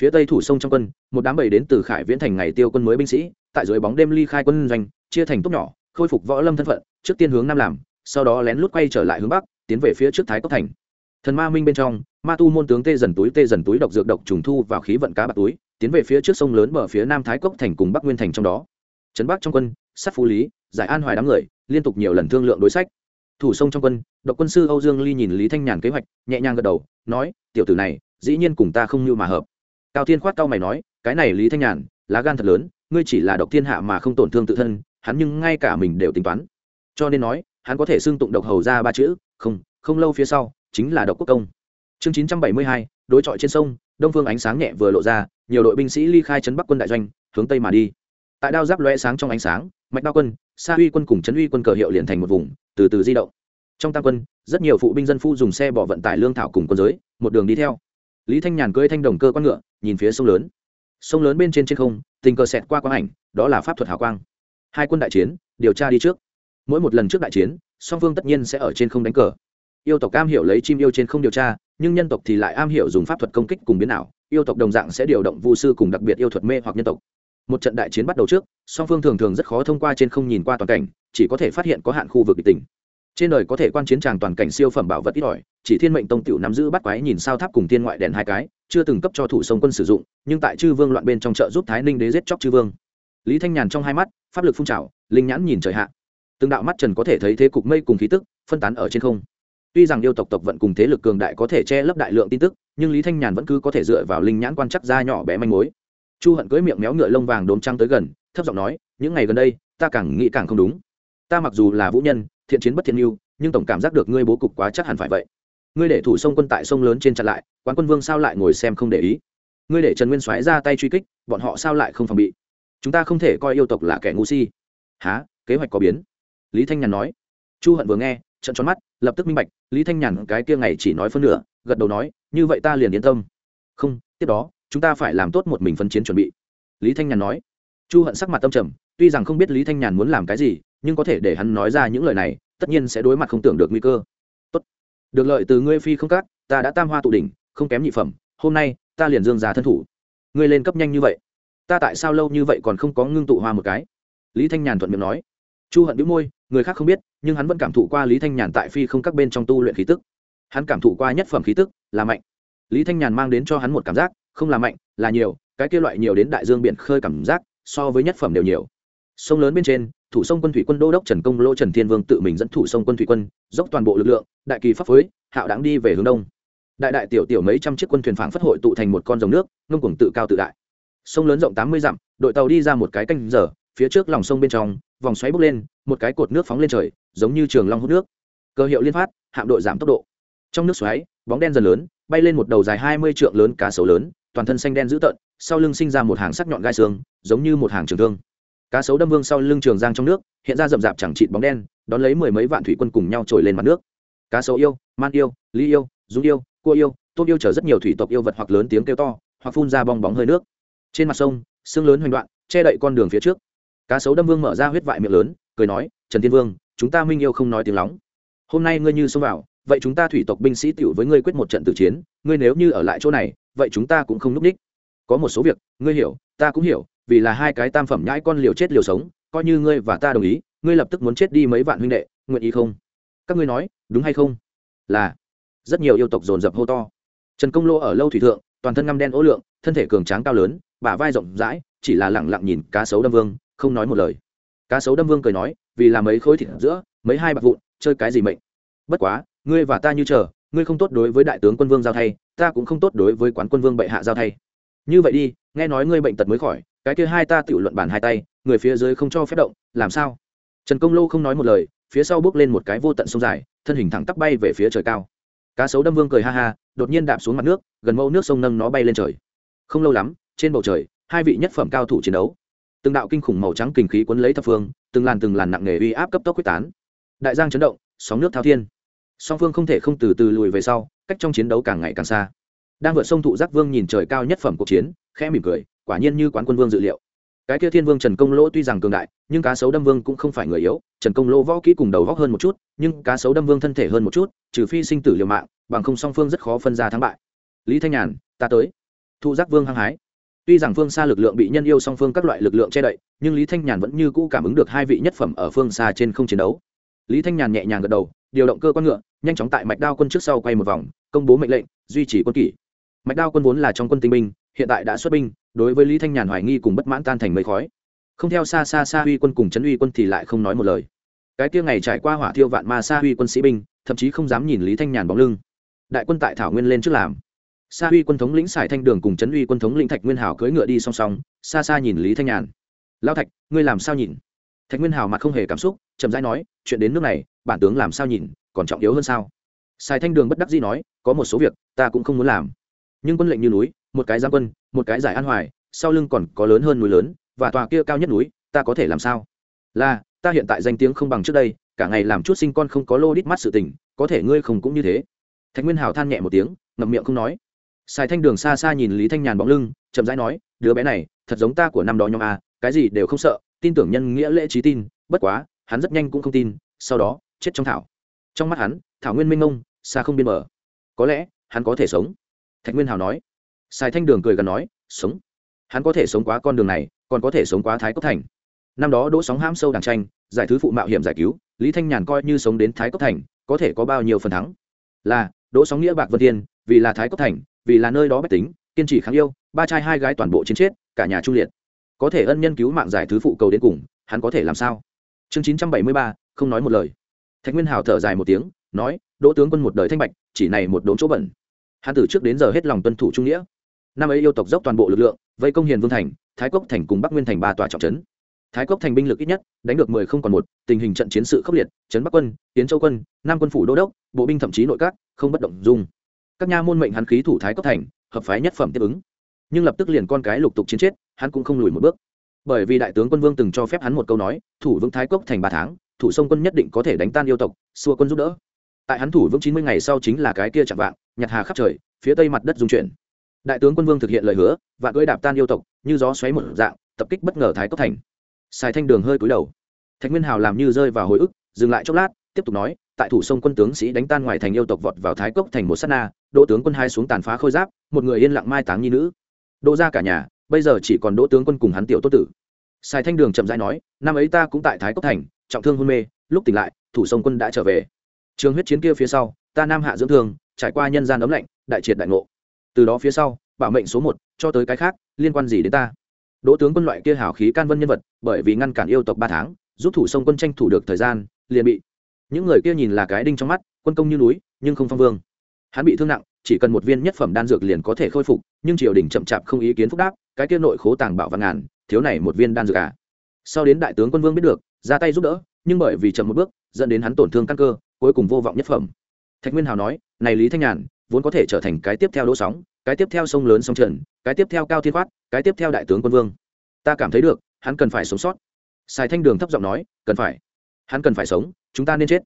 phía tây thủ sông trong quân, một đám bầy đến từ khải viễn thành ngày tiêu quân mới binh sĩ, tại dưới bóng đêm ly khai quân doanh, chia thành tốt nhỏ, khôi phục võ lâm thân phận, trước tiên hướng nam làm, sau đó lén lút quay trở lại hướng bắc, tiến về phía trước thái cốc thành. Thần ma minh bên trong, ma tu môn tướng tê dần túi, tê dần túi độc dược độc trùng thu vào khí vận cá bạc túi, tiến về phía trước sông lớn bờ phía nam thái cốc thành cùng bắc nguyên thành trong đó. Trấn bắc trong quân, sát phú lý, giải an hoài đám người, liên tục nhiều lần thương lượng đối sách. Thủ sông trong quân, độc quân sư âu dương ly nhìn lý thanh nhàn kế hoạch, nhẹ nhàng gật đầu, nói, tiểu tử này, dĩ nhiên cùng ta không như mà hợp cao thiên khoát cao mày nói, cái này lý thanh nhàn, lá gan thật lớn, ngươi chỉ là độc thiên hạ mà không tổn thương tự thân, hắn nhưng ngay cả mình đều tính toán. Cho nên nói, hắn có thể xưng tụng độc hầu ra ba chữ, không không lâu phía sau, chính là độc quốc công. Chương chín trăm bảy mươi hai, đối chọi trên sông, đông phương ánh sáng nhẹ vừa lộ ra, nhiều đội binh sĩ ly khai trấn bắc quân đại doanh, hướng tây mà đi. Tại đao giáp Loe sáng trong ánh sáng, mạch đao quân, sa uy quân cùng trấn uy quân cờ hiệu liền thành một vùng, từ từ di động. Trong tam quân, rất nhiều phụ binh dân phu dùng xe bỏ vận tải lương thảo cùng quân giới, một đường đi theo lý thanh nhàn cưỡi thanh đồng cơ quan ngựa, nhìn phía sông lớn. Sông lớn bên trên trên không, tình cờ xẹt qua quang ảnh, đó là pháp thuật hào quang. Hai quân đại chiến, điều tra đi trước. Mỗi một lần trước đại chiến, song phương tất nhiên sẽ ở trên không đánh cờ. Yêu tộc am hiểu lấy chim yêu trên không điều tra, nhưng nhân tộc thì lại am hiểu dùng pháp thuật công kích cùng biến ảo, yêu tộc đồng dạng sẽ điều động vu sư cùng đặc biệt yêu thuật mê hoặc nhân tộc. Một trận đại chiến bắt đầu trước, song phương thường thường rất khó thông qua trên không nhìn qua toàn cảnh, chỉ có thể phát hiện có hạn khu vực địch tỉnh trên đời có thể quan chiến tràng toàn cảnh siêu phẩm bảo vật ít ỏi, chỉ thiên mệnh tông tiểu nắm giữ bắt quái nhìn sao tháp cùng thiên ngoại đèn hai cái, chưa từng cấp cho thủ sông quân sử dụng, nhưng tại chư vương loạn bên trong chợ giúp thái ninh đế giết chóc chư vương. Lý thanh nhàn trong hai mắt, pháp lực phun trào, linh nhãn nhìn trời hạ. Từng đạo mắt trần có thể thấy thế cục mây cùng khí tức, phân tán ở trên không. Tuy rằng yêu tộc tộc vận cùng thế lực cường đại có thể che lấp đại lượng tin tức, nhưng lý thanh nhàn vẫn cứ có thể dựa vào linh nhãn quan chắc ra nhỏ bé manh mối. Chu hận cưỡi miệng méo ngựa lông vàng đốm trăng tới gần, thấp giọng nói, những ngày gần đây, ta càng nghĩ càng không đúng. Ta mặc dù là vũ nhân thiện chiến bất thiện mưu nhưng tổng cảm giác được ngươi bố cục quá chắc hẳn phải vậy. Ngươi để thủ sông quân tại sông lớn trên chặn lại, quán quân vương sao lại ngồi xem không để ý? Ngươi để trần nguyên soái ra tay truy kích, bọn họ sao lại không phòng bị? Chúng ta không thể coi yêu tộc là kẻ ngu si. Há kế hoạch có biến? Lý thanh nhàn nói. Chu hận vừa nghe trận tròn mắt, lập tức minh bạch, lý thanh nhàn cái kia ngày chỉ nói phân nửa, gật đầu nói, như vậy ta liền yên tâm. Không, tiếp đó, chúng ta phải làm tốt một mình phân chiến chuẩn bị. Lý thanh nhàn nói. Chu hận sắc mặt tâm trầm, tuy rằng không biết lý thanh nhàn muốn làm cái gì nhưng có thể để hắn nói ra những lời này, tất nhiên sẽ đối mặt không tưởng được nguy cơ. Tốt. Được lợi từ ngươi phi không cát, ta đã tam hoa tụ đỉnh, không kém nhị phẩm, hôm nay, ta liền dương già thân thủ. Ngươi lên cấp nhanh như vậy. Ta tại sao lâu như vậy còn không có ngưng tụ hoa một cái? Lý thanh nhàn thuận miệng nói. Chu hận đĩu môi, người khác không biết, nhưng hắn vẫn cảm thụ qua lý thanh nhàn tại phi không các bên trong tu luyện khí tức. Hắn cảm thụ qua nhất phẩm khí tức, là mạnh. Lý thanh nhàn mang đến cho hắn một cảm giác, không là mạnh, là nhiều, cái kia loại nhiều đến đại dương biển khơi cảm giác, so với nhất phẩm đều nhiều. Sông lớn bên trên thủ sông quân thủy quân đô đốc trần công lô trần thiên vương tự mình dẫn thủ sông quân thủy quân, dốc toàn bộ lực lượng, đại kỳ pháp phối, hạo đáng đi về hướng đông. Đại đại tiểu tiểu mấy trăm chiếc quân thuyền phảng phất hội tụ thành một con dòng nước, ngông cuồng tự cao tự đại. Sông lớn rộng tám mươi dặm, đội tàu đi ra một cái canh giờ, phía trước lòng sông bên trong, vòng xoáy bốc lên, một cái cột nước phóng lên trời, giống như trường long hút nước. Cơ hiệu liên phát, hạm đội giảm tốc độ. Trong nước xoáy, bóng đen dần lớn, bay lên một đầu dài hai mươi trượng lớn cá sấu lớn, toàn thân xanh đen dữ tợn, sau lưng sinh ra một hàng sắc nhọn gai xương, giống như một hàng trường thương cá sấu đâm vương sau lưng trường giang trong nước, hiện ra rậm rạp chẳng trịt bóng đen, đón lấy mười mấy vạn thủy quân cùng nhau trồi lên mặt nước. Cá sấu yêu, man yêu, lý yêu dung yêu, cua yêu, tôm yêu chở rất nhiều thủy tộc yêu vật hoặc lớn tiếng kêu to, hoặc phun ra bong bóng hơi nước. Trên mặt sông, xương lớn hoành đoạn, che đậy con đường phía trước. Cá sấu đâm vương mở ra huyết vại miệng lớn, cười nói, trần thiên vương, chúng ta minh yêu không nói tiếng lóng. Hôm nay ngươi như xông vào, vậy chúng ta thủy tộc binh sĩ tiểu với ngươi quyết một trận tử chiến, ngươi nếu như ở lại chỗ này, vậy chúng ta cũng không núp đích có một số việc, ngươi hiểu, ta cũng hiểu vì là hai cái tam phẩm nhãi con liều chết liều sống, coi như ngươi và ta đồng ý, ngươi lập tức muốn chết đi mấy vạn huynh đệ, nguyện ý không? Các ngươi nói, đúng hay không? Là. Rất nhiều yêu tộc dồn dập hô to. Trần công lô ở lâu thủy thượng, toàn thân ngăm đen ố lượng, thân thể cường tráng cao lớn, bả vai rộng rãi, chỉ là lẳng lặng nhìn cá sấu đâm vương, không nói một lời. Cá sấu đâm vương cười nói, vì là mấy khối thịt giữa, mấy hai bạc vụn, chơi cái gì mệnh? Bất quá, ngươi và ta như chờ, ngươi không tốt đối với đại tướng quân vương giao thay, ta cũng không tốt đối với quán quân vương bệ hạ giao thay. Như vậy đi, nghe nói ngươi bệnh tật mới khỏi cái kia hai ta tự luận bàn hai tay, người phía dưới không cho phép động, làm sao? Trần công lô không nói một lời, phía sau bước lên một cái vô tận sông dài, thân hình thẳng tắp bay về phía trời cao. Cá sấu đâm vương cười ha ha, đột nhiên đạp xuống mặt nước, gần mẫu nước sông nâng nó bay lên trời. Không lâu lắm, trên bầu trời, hai vị nhất phẩm cao thủ chiến đấu. Từng đạo kinh khủng màu trắng kinh khí quấn lấy thập phương, từng làn từng làn nặng nề uy áp cấp tốc quyết tán. Đại giang chấn động, sóng nước thao thiên. Song phương không thể không từ từ lùi về sau, cách trong chiến đấu càng ngày càng xa. Đang vượt sông thụ giác vương nhìn trời cao nhất phẩm cuộc chiến, khẽ mỉm cười quả nhiên như quán quân vương dự liệu. Cái kia thiên vương trần công lỗ tuy rằng cường đại, nhưng cá sấu đâm vương cũng không phải người yếu, trần công lỗ võ kỹ cùng đầu vóc hơn một chút, nhưng cá sấu đâm vương thân thể hơn một chút, trừ phi sinh tử liều mạng, bằng không song phương rất khó phân ra thắng bại. Lý thanh nhàn, ta tới. Thu giác vương hăng hái. Tuy rằng phương xa lực lượng bị nhân yêu song phương các loại lực lượng che đậy, nhưng lý thanh nhàn vẫn như cũ cảm ứng được hai vị nhất phẩm ở phương xa trên không chiến đấu. Lý thanh nhàn nhẹ nhàng gật đầu, điều động cơ quan ngựa, nhanh chóng tại mạch đao quân trước sau quay một vòng, công bố mệnh lệnh, duy trì quân kỷ. Mạch đao quân vốn là trong quân tinh binh, hiện tại đã xuất binh đối với lý thanh nhàn hoài nghi cùng bất mãn tan thành mây khói. Không theo xa xa xa uy quân cùng trấn uy quân thì lại không nói một lời. Cái kia ngày trải qua hỏa thiêu vạn ma xa uy quân sĩ binh, thậm chí không dám nhìn lý thanh nhàn bóng lưng. Đại quân tại thảo nguyên lên trước làm. Sa uy quân thống lĩnh sài thanh đường cùng trấn uy quân thống lĩnh thạch nguyên hảo cưỡi ngựa đi song song xa xa nhìn lý thanh nhàn. Lao thạch, ngươi làm sao nhìn? Thạch nguyên hảo mặt không hề cảm xúc, chậm rãi nói, chuyện đến nước này, bản tướng làm sao nhìn, còn trọng yếu hơn sao? Sài thanh đường bất đắc dĩ nói, có một số việc, ta cũng không muốn làm. Nhưng quân lệnh như núi một cái giang quân, một cái giải an hoài, sau lưng còn có lớn hơn núi lớn, và tòa kia cao nhất núi, ta có thể làm sao? Là, ta hiện tại danh tiếng không bằng trước đây, cả ngày làm chút sinh con không có lô đít mắt sự tình, có thể ngươi không cũng như thế. Thạch nguyên hảo than nhẹ một tiếng, ngậm miệng không nói. Sài thanh đường xa xa nhìn lý thanh nhàn bóng lưng, chậm rãi nói, đứa bé này, thật giống ta của năm đó nhóm a, cái gì đều không sợ, tin tưởng nhân nghĩa lễ trí tin, bất quá, hắn rất nhanh cũng không tin, sau đó, chết trong thảo. Trong mắt hắn, thảo nguyên minh ngông xa không biên mở có lẽ, hắn có thể sống. Thạch nguyên hào nói sài thanh đường cười gần nói, sống. Hắn có thể sống quá con đường này, còn có thể sống quá thái cốc thành. Năm đó đỗ sóng ham sâu đàng tranh, giải thứ phụ mạo hiểm giải cứu, lý thanh nhàn coi như sống đến thái cốc thành, có thể có bao nhiêu phần thắng? Là, đỗ sóng nghĩa bạc vân tiên vì là thái cốc thành, vì là nơi đó bách tính, kiên trì kháng yêu, ba trai hai gái toàn bộ chiến chết, cả nhà trung liệt. Có thể ân nhân cứu mạng giải thứ phụ cầu đến cùng, hắn có thể làm sao? Chương chín trăm bảy mươi ba, không nói một lời. Thạch nguyên hào thở dài một tiếng, nói, đỗ tướng quân một đời thanh bạch, chỉ này một đốm chỗ bẩn. Hắn từ trước đến giờ hết lòng tuân thủ trung nghĩa năm ấy yêu tộc dốc toàn bộ lực lượng, vây công hiền vương thành, thái cốc thành cùng bắc nguyên thành ba tòa trọng trấn. Thái cốc thành binh lực ít nhất, đánh được mười không còn một, tình hình trận chiến sự khốc liệt, trấn bắc quân tiến châu quân, nam quân phủ đô đốc, bộ binh thậm chí nội các, không bất động dung. Các nha môn mệnh hắn khí thủ thái cốc thành, hợp phái nhất phẩm tiếp ứng. Nhưng lập tức liền con cái lục tục chiến chết, hắn cũng không lùi một bước. Bởi vì đại tướng quân vương từng cho phép hắn một câu nói, thủ vững thái cốc thành ba tháng, thủ sông quân nhất định có thể đánh tan yêu tộc, xua quân giúp đỡ. Tại hắn thủ vững chín mươi ngày sau chính là cái kia chạm vạng, nhặt hà khắp trời, phía tây mặt đất dung chuyển đại tướng quân vương thực hiện lời hứa và cưỡi đạp tan yêu tộc, như gió xoáy một dạng, tập kích bất ngờ thái cốc thành. Sài thanh đường hơi cúi đầu. Thạch nguyên hào làm như rơi vào hồi ức, dừng lại chốc lát, tiếp tục nói, tại thủ sông quân tướng sĩ đánh tan ngoài thành yêu tộc vọt vào thái cốc thành một sát na, đỗ tướng quân hai xuống tàn phá khôi giáp, một người yên lặng mai táng nhi nữ. Đỗ ra cả nhà, bây giờ chỉ còn đỗ tướng quân cùng hắn tiểu tốt tử. Sài thanh đường chậm rãi nói, năm ấy ta cũng tại thái cốc thành, trọng thương hôn mê, lúc tỉnh lại, thủ sông quân đã trở về. Trường huyết chiến kia phía sau, ta nam hạ dưỡng thương, trải qua nhân gian ấm lạnh, đại triệt đại ngộ từ đó phía sau, bảo mệnh số một, cho tới cái khác, liên quan gì đến ta? Đỗ tướng quân loại kia hảo khí can vân nhân vật, bởi vì ngăn cản yêu tộc ba tháng, giúp thủ sông quân tranh thủ được thời gian, liền bị những người kia nhìn là cái đinh trong mắt, quân công như núi, nhưng không phong vương. Hắn bị thương nặng, chỉ cần một viên nhất phẩm đan dược liền có thể khôi phục, nhưng triều đình chậm chạp không ý kiến phúc đáp, cái kia nội khố tàng bảo văn ngàn, thiếu này một viên đan dược à. Sau đến đại tướng quân vương biết được, ra tay giúp đỡ, nhưng bởi vì chậm một bước, dẫn đến hắn tổn thương căn cơ, cuối cùng vô vọng nhất phẩm. Thạch nguyên hào nói, này lý thanh nhàn vốn có thể trở thành cái tiếp theo đỗ sóng, cái tiếp theo sông lớn sông trần, cái tiếp theo cao thiên khoát cái tiếp theo đại tướng quân vương. Ta cảm thấy được, hắn cần phải sống sót. Sài thanh đường thấp giọng nói, cần phải. Hắn cần phải sống, chúng ta nên chết.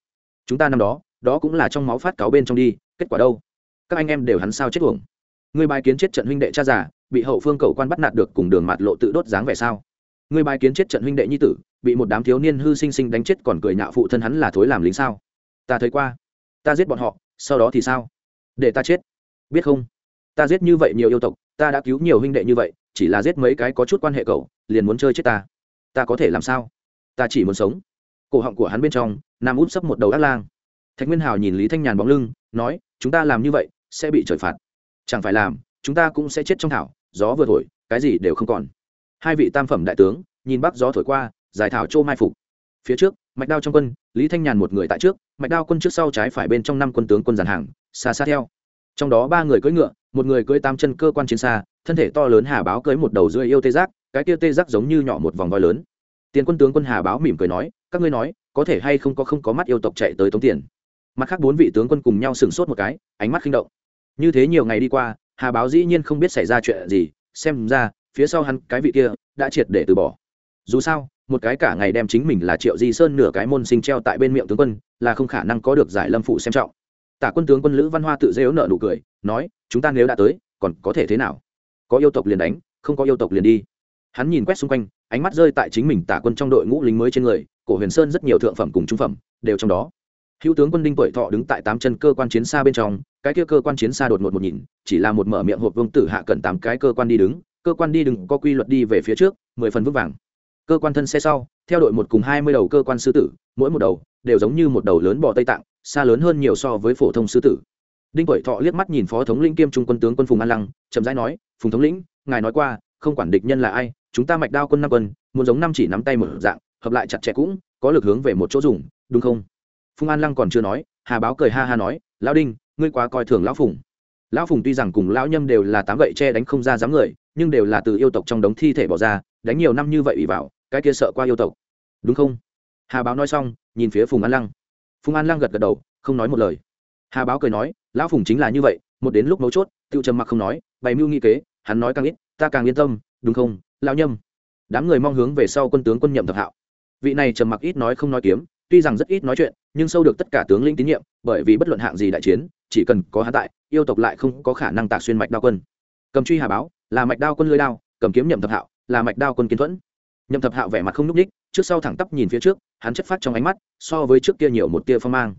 Chúng ta năm đó đó cũng là trong máu phát cáo bên trong đi, kết quả đâu? Các anh em đều hắn sao chết uổng? Người bài kiến chết trận huynh đệ cha già, bị hậu phương cầu quan bắt nạt được cùng đường mạt lộ tự đốt dáng vẻ sao? Người bài kiến chết trận huynh đệ nhi tử, bị một đám thiếu niên hư sinh sinh đánh chết còn cười nhạo phụ thân hắn là thối làm lính sao? Ta thấy qua. Ta giết bọn họ, sau đó thì sao? Để ta chết. Biết không? Ta giết như vậy nhiều yêu tộc, ta đã cứu nhiều huynh đệ như vậy, chỉ là giết mấy cái có chút quan hệ cậu, liền muốn chơi chết ta. Ta có thể làm sao? Ta chỉ muốn sống. Cổ họng của hắn bên trong nam út sấp một đầu ác lang. Thạch nguyên hào nhìn lý thanh nhàn bóng lưng, nói, chúng ta làm như vậy, sẽ bị trời phạt. Chẳng phải làm, chúng ta cũng sẽ chết trong thảo, gió vừa thổi, cái gì đều không còn. Hai vị tam phẩm đại tướng, nhìn bắc gió thổi qua, giải thảo châu mai phục. Phía trước, mạch đao trong quân, lý thanh nhàn một người tại trước, mạch đao quân trước sau trái phải bên trong năm quân tướng quân giàn hàng xa xa theo. Trong đó ba người cưỡi ngựa, một người cưỡi tam chân cơ quan chiến xa, thân thể to lớn hà báo cưỡi một đầu rưỡi yêu tê giác, cái kia tê giác giống như nhỏ một vòng voi lớn. Tiền quân tướng quân hà báo mỉm cười nói, các ngươi nói, có thể hay không có không có mắt yêu tộc chạy tới tống tiền? Mặt khác bốn vị tướng quân cùng nhau sừng sốt một cái, ánh mắt khinh động. Như thế nhiều ngày đi qua, hà báo dĩ nhiên không biết xảy ra chuyện gì, xem ra, phía sau hắn, cái vị kia, đã triệt để từ bỏ. Dù sao, một cái cả ngày đem chính mình là triệu di sơn nửa cái môn sinh treo tại bên miệng tướng quân, là không khả năng có được giải lâm phụ xem trọng tả quân tướng quân lữ văn hoa tự dễu nợ nụ cười, nói, chúng ta nếu đã tới, còn có thể thế nào? Có yêu tộc liền đánh, không có yêu tộc liền đi. Hắn nhìn quét xung quanh, ánh mắt rơi tại chính mình tả quân trong đội ngũ lính mới trên người, cổ huyền sơn rất nhiều thượng phẩm cùng trung phẩm, đều trong đó. Hữu tướng quân đinh tuổi thọ đứng tại tám chân cơ quan chiến xa bên trong, cái kia cơ quan chiến xa đột ngột một nhìn, chỉ là một mở miệng hộp vương tử hạ cần tám cái cơ quan đi đứng, cơ quan đi đừng có quy luật đi về phía trước, mười phần vững vàng. Cơ quan thân xe sau, theo đội một cùng hai mươi đầu cơ quan sư tử, mỗi một đầu đều giống như một đầu lớn bò tây tạng xa lớn hơn nhiều so với phổ thông sư tử. Đinh tuổi thọ liếc mắt nhìn phó thống lĩnh kiêm trung quân tướng quân phùng an lăng, chậm rãi nói, phùng thống lĩnh, ngài nói qua, không quản địch nhân là ai, chúng ta mạch đao quân năm quân, muốn giống năm chỉ nắm tay một dạng, hợp lại chặt chẽ cũng, có lực hướng về một chỗ dùng, đúng không? Phùng an lăng còn chưa nói, hà báo cười ha ha nói, lão đinh, ngươi quá coi thường lão phùng. Lão phùng tuy rằng cùng lão nhâm đều là tám gậy che đánh không ra dám người, nhưng đều là từ yêu tộc trong đống thi thể bỏ ra, đánh nhiều năm như vậy ủy vào, cái kia sợ qua yêu tộc. Đúng không? Hà báo nói xong, nhìn phía phùng an lăng phùng an lăng gật gật đầu, không nói một lời. Hà báo cười nói, lão phùng chính là như vậy, một đến lúc mấu chốt, Tiêu trầm mặc không nói, bày mưu nghi kế, hắn nói càng ít, ta càng yên tâm, đúng không, lão nhâm? Đám người mong hướng về sau quân tướng quân nhậm thập hạo. Vị này trầm mặc ít nói không nói kiếm, tuy rằng rất ít nói chuyện, nhưng sâu được tất cả tướng lĩnh tín nhiệm, bởi vì bất luận hạng gì đại chiến, chỉ cần có hắn tại, yêu tộc lại không có khả năng tạc xuyên mạch đao quân. Cầm truy hà báo, là mạch đao quân lưới đao, cầm kiếm nhậm thập hạo, là mạch đao quân kiến thuẫn. Nhậm thập hạo vẻ mặt không n ú c ních trước sau thẳng tắp nhìn phía trước, hắn chất phát trong ánh mắt, so với trước kia nhiều một tia phong mang.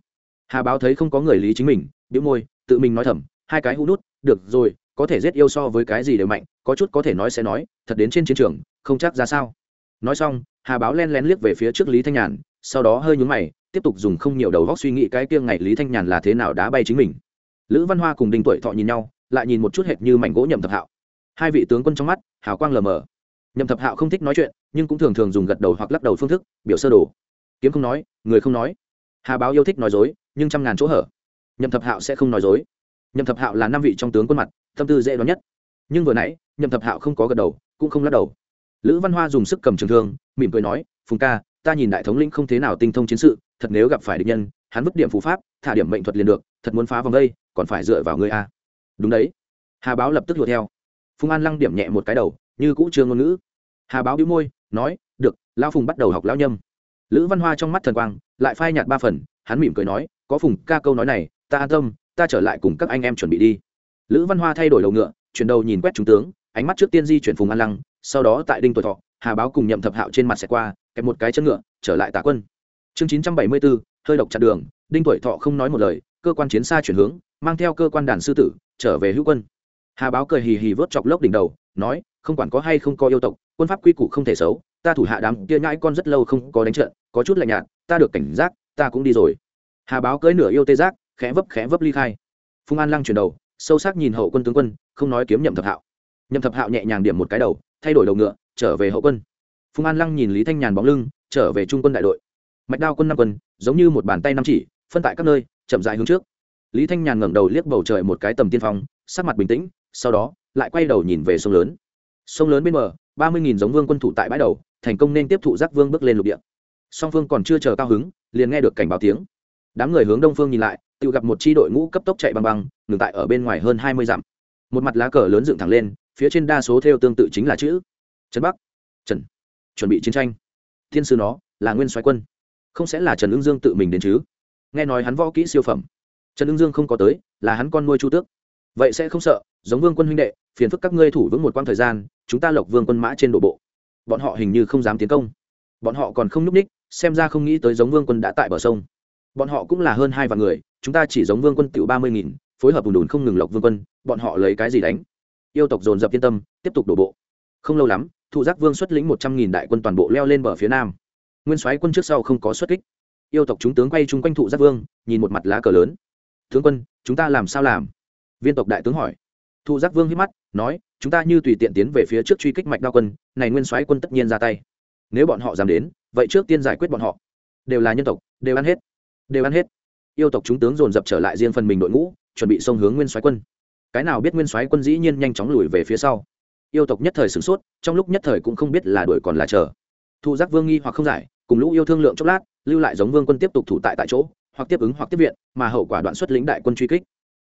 Hà báo thấy không có người lý chính mình biếu môi, tự mình nói thầm, hai cái hũ nút, được rồi, có thể giết yêu so với cái gì đều mạnh, có chút có thể nói sẽ nói, thật đến trên chiến trường, không chắc ra sao. Nói xong, hà báo len lén liếc về phía trước lý thanh nhàn, sau đó hơi nhúng mày, tiếp tục dùng không nhiều đầu góc suy nghĩ cái kia ngày lý thanh nhàn là thế nào đá bay chính mình. Lữ văn hoa cùng đinh tuổi thọ nhìn nhau, lại nhìn một chút hệt như mảnh gỗ nhậm thập hạo. Hai vị tướng quân trong mắt, hào quang lờ mờ nhậm thập hạo không thích nói chuyện, nhưng cũng thường thường dùng gật đầu hoặc lắc đầu phương thức, biểu sơ đồ. Kiếm không nói, người không nói. Hà báo yêu thích nói dối, nhưng trăm ngàn chỗ hở. Nhậm thập hạo sẽ không nói dối. Nhậm thập hạo là năm vị trong tướng quân mặt, tâm tư dễ đoán nhất. Nhưng vừa nãy, nhậm thập hạo không có gật đầu, cũng không lắc đầu. Lữ văn hoa dùng sức cầm trường thương, mỉm cười nói, phùng ca, ta nhìn đại thống lĩnh không thế nào tinh thông chiến sự, thật nếu gặp phải địch nhân, hắn vứt điểm phù pháp, thả điểm mệnh thuật liền được, thật muốn phá vòng đây, còn phải dựa vào ngươi a. Đúng đấy. Hà báo lập tức đuổi theo. Phùng an lăng điểm nhẹ một cái đầu như cũ chưa ngôn ngữ. Hà báo đĩu môi, nói, được lao phùng bắt đầu học lao nhâm. Lữ văn hoa trong mắt thần quang, lại phai nhạt ba phần, hắn mỉm cười nói, có phùng, ca câu nói này, ta an tâm, ta trở lại cùng các anh em chuẩn bị đi. Lữ văn hoa thay đổi đầu ngựa, chuyển đầu nhìn quét trung tướng, ánh mắt trước tiên di chuyển phùng an lăng, sau đó tại đinh tuổi thọ, hà báo cùng nhậm thập hạo trên mặt sẽ qua, kẹp một cái chân ngựa, trở lại tả quân. Chương chín trăm bảy mươi bốn hơi độc chặt đường, đinh tuổi thọ không nói một lời, cơ quan chiến xa chuyển hướng, mang theo cơ quan đàn sư tử, trở về hữu quân hà báo cười hì hì vớt chọc lốc đỉnh đầu, nói, không quản có hay không có yêu tộc, quân pháp quy củ không thể xấu, ta thủ hạ đám kia nhãi con rất lâu không có đánh trận, có chút lạnh nhạt, ta được cảnh giác, ta cũng đi rồi. Hà báo cưỡi nửa yêu tê giác, khẽ vấp khẽ vấp ly khai. Phung an lăng chuyển đầu, sâu sắc nhìn hậu quân tướng quân, không nói kiếm nhậm thập hạo. Nhậm thập hạo nhẹ nhàng điểm một cái đầu, thay đổi đầu ngựa, trở về hậu quân. Phung an lăng nhìn lý thanh nhàn bóng lưng, trở về trung quân đại đội. Mạch đao quân năm quân, giống như một bàn tay năm chỉ, phân tại các nơi, chậm dài hướng trước. Lý thanh nhàn ngẩng đầu liếc bầu trời một cái tầm tiên phong, sắc mặt bình tĩnh sau đó, lại quay đầu nhìn về sông lớn. Sông lớn bên bờ, ba mươi nghìn giống vương quân thủ tại bãi đầu, thành công nên tiếp thụ giác vương bước lên lục địa. Song phương còn chưa chờ cao hứng, liền nghe được cảnh báo tiếng. Đám người hướng đông phương nhìn lại, tự gặp một c h i đội ngũ cấp tốc chạy băng băng, ngừng tại ở bên ngoài hơn hai mươi dặm. Một mặt lá cờ lớn dựng thẳng lên, phía trên đa số theo tương tự chính là chữ. Trần bắc. Trần. Chuẩn bị chiến tranh. Thiên sư nó, là nguyên soái quân. Không sẽ là trần ưng dương tự mình đến chứ. Nghe nói hắn võ kỹ siêu phẩm. Trần ưng dương không có tới, là hắn con nuôi chu tước vậy sẽ không sợ, giống vương quân huynh đệ, phiền phức các ngươi thủ vững một quãng thời gian, chúng ta lộc vương quân mã trên đổ bộ. Bọn họ hình như không dám tiến công. Bọn họ còn không nhúc ních xem ra không nghĩ tới giống vương quân đã tại bờ sông. Bọn họ cũng là hơn hai vạn người, chúng ta chỉ giống vương quân tiểu ba mươi nghìn, phối hợp đùn đùn không ngừng lộc vương quân, bọn họ lấy cái gì đánh? Yêu tộc dồn dập yên tâm, tiếp tục đổ bộ. Không lâu lắm, thụ giác vương xuất lĩnh một trăm nghìn đại quân toàn bộ leo lên bờ phía nam. Nguyên soái quân trước sau không có xuất kích. Yêu tộc chúng tướng quay chung quanh thụ giác vương, nhìn một mặt lá cờ lớn. Tướng quân, chúng ta làm sao làm? Viên tộc đại tướng hỏi. Thụ giác vương hít mắt, nói, chúng ta như tùy tiện tiến về phía trước truy kích mạch đao quân, này nguyên soái quân tất nhiên ra tay. Nếu bọn họ dám đến, vậy trước tiên giải quyết bọn họ. Đều là nhân tộc, đều ăn hết, đều ăn hết. Yêu tộc chúng tướng dồn dập trở lại riêng phần mình đội ngũ, chuẩn bị xông hướng nguyên soái quân. Cái nào biết nguyên soái quân dĩ nhiên nhanh chóng lùi về phía sau. Yêu tộc nhất thời sửng sốt, trong lúc nhất thời cũng không biết là đuổi còn là chờ. Thu giác vương nghi hoặc không giải, cùng lũ yêu thương lượng chốc lát, lưu lại giống vương quân tiếp tục thủ tại tại chỗ, hoặc tiếp ứng hoặc tiếp viện, mà hậu quả đoạn xuất lĩnh đại quân truy kích.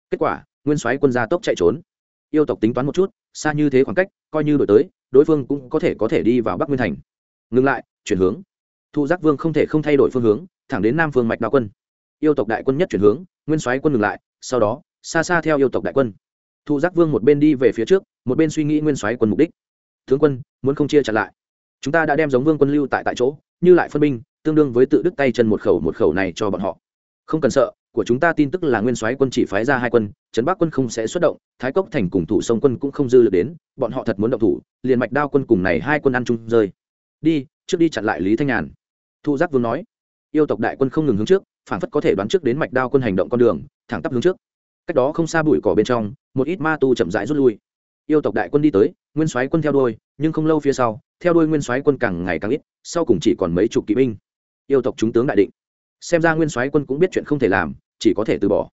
Kết quả nguyên soái quân gia tốc chạy trốn. Yêu tộc tính toán một chút, xa như thế khoảng cách, coi như đổi tới, đối phương cũng có thể có thể đi vào bắc nguyên thành. Ngừng lại, chuyển hướng. Thu giác vương không thể không thay đổi phương hướng, thẳng đến nam phương mạch Đạo quân. Yêu tộc đại quân nhất chuyển hướng, nguyên soái quân ngừng lại, sau đó, xa xa theo yêu tộc đại quân. Thu giác vương một bên đi về phía trước, một bên suy nghĩ nguyên soái quân mục đích. Tướng quân, muốn không chia chặt lại? Chúng ta đã đem giống vương quân lưu tại tại chỗ, như lại phân binh, tương đương với tự đứt tay chân một khẩu một khẩu này cho bọn họ. Không cần sợ của chúng ta tin tức là nguyên soái quân chỉ phái ra hai quân, trấn bắc quân không sẽ xuất động, thái cốc thành cùng thủ sông quân cũng không dư lực đến, bọn họ thật muốn động thủ, liền mạch đao quân cùng này hai quân ăn chung rơi. Đi, trước đi chặn lại lý thanh nhàn. Thu giác vương nói. Yêu tộc đại quân không ngừng hướng trước, phản phất có thể đoán trước đến mạch đao quân hành động con đường, thẳng tắp hướng trước. Cách đó không xa bụi cỏ bên trong, một ít ma tu chậm rãi rút lui. Yêu tộc đại quân đi tới, nguyên soái quân theo đuôi, nhưng không lâu phía sau, theo đuôi nguyên soái quân càng ngày càng ít, sau cùng chỉ còn mấy chục kỵ binh. Yêu tộc chúng tướng đại định. Xem ra nguyên soái quân cũng biết chuyện không thể làm chỉ có thể từ bỏ.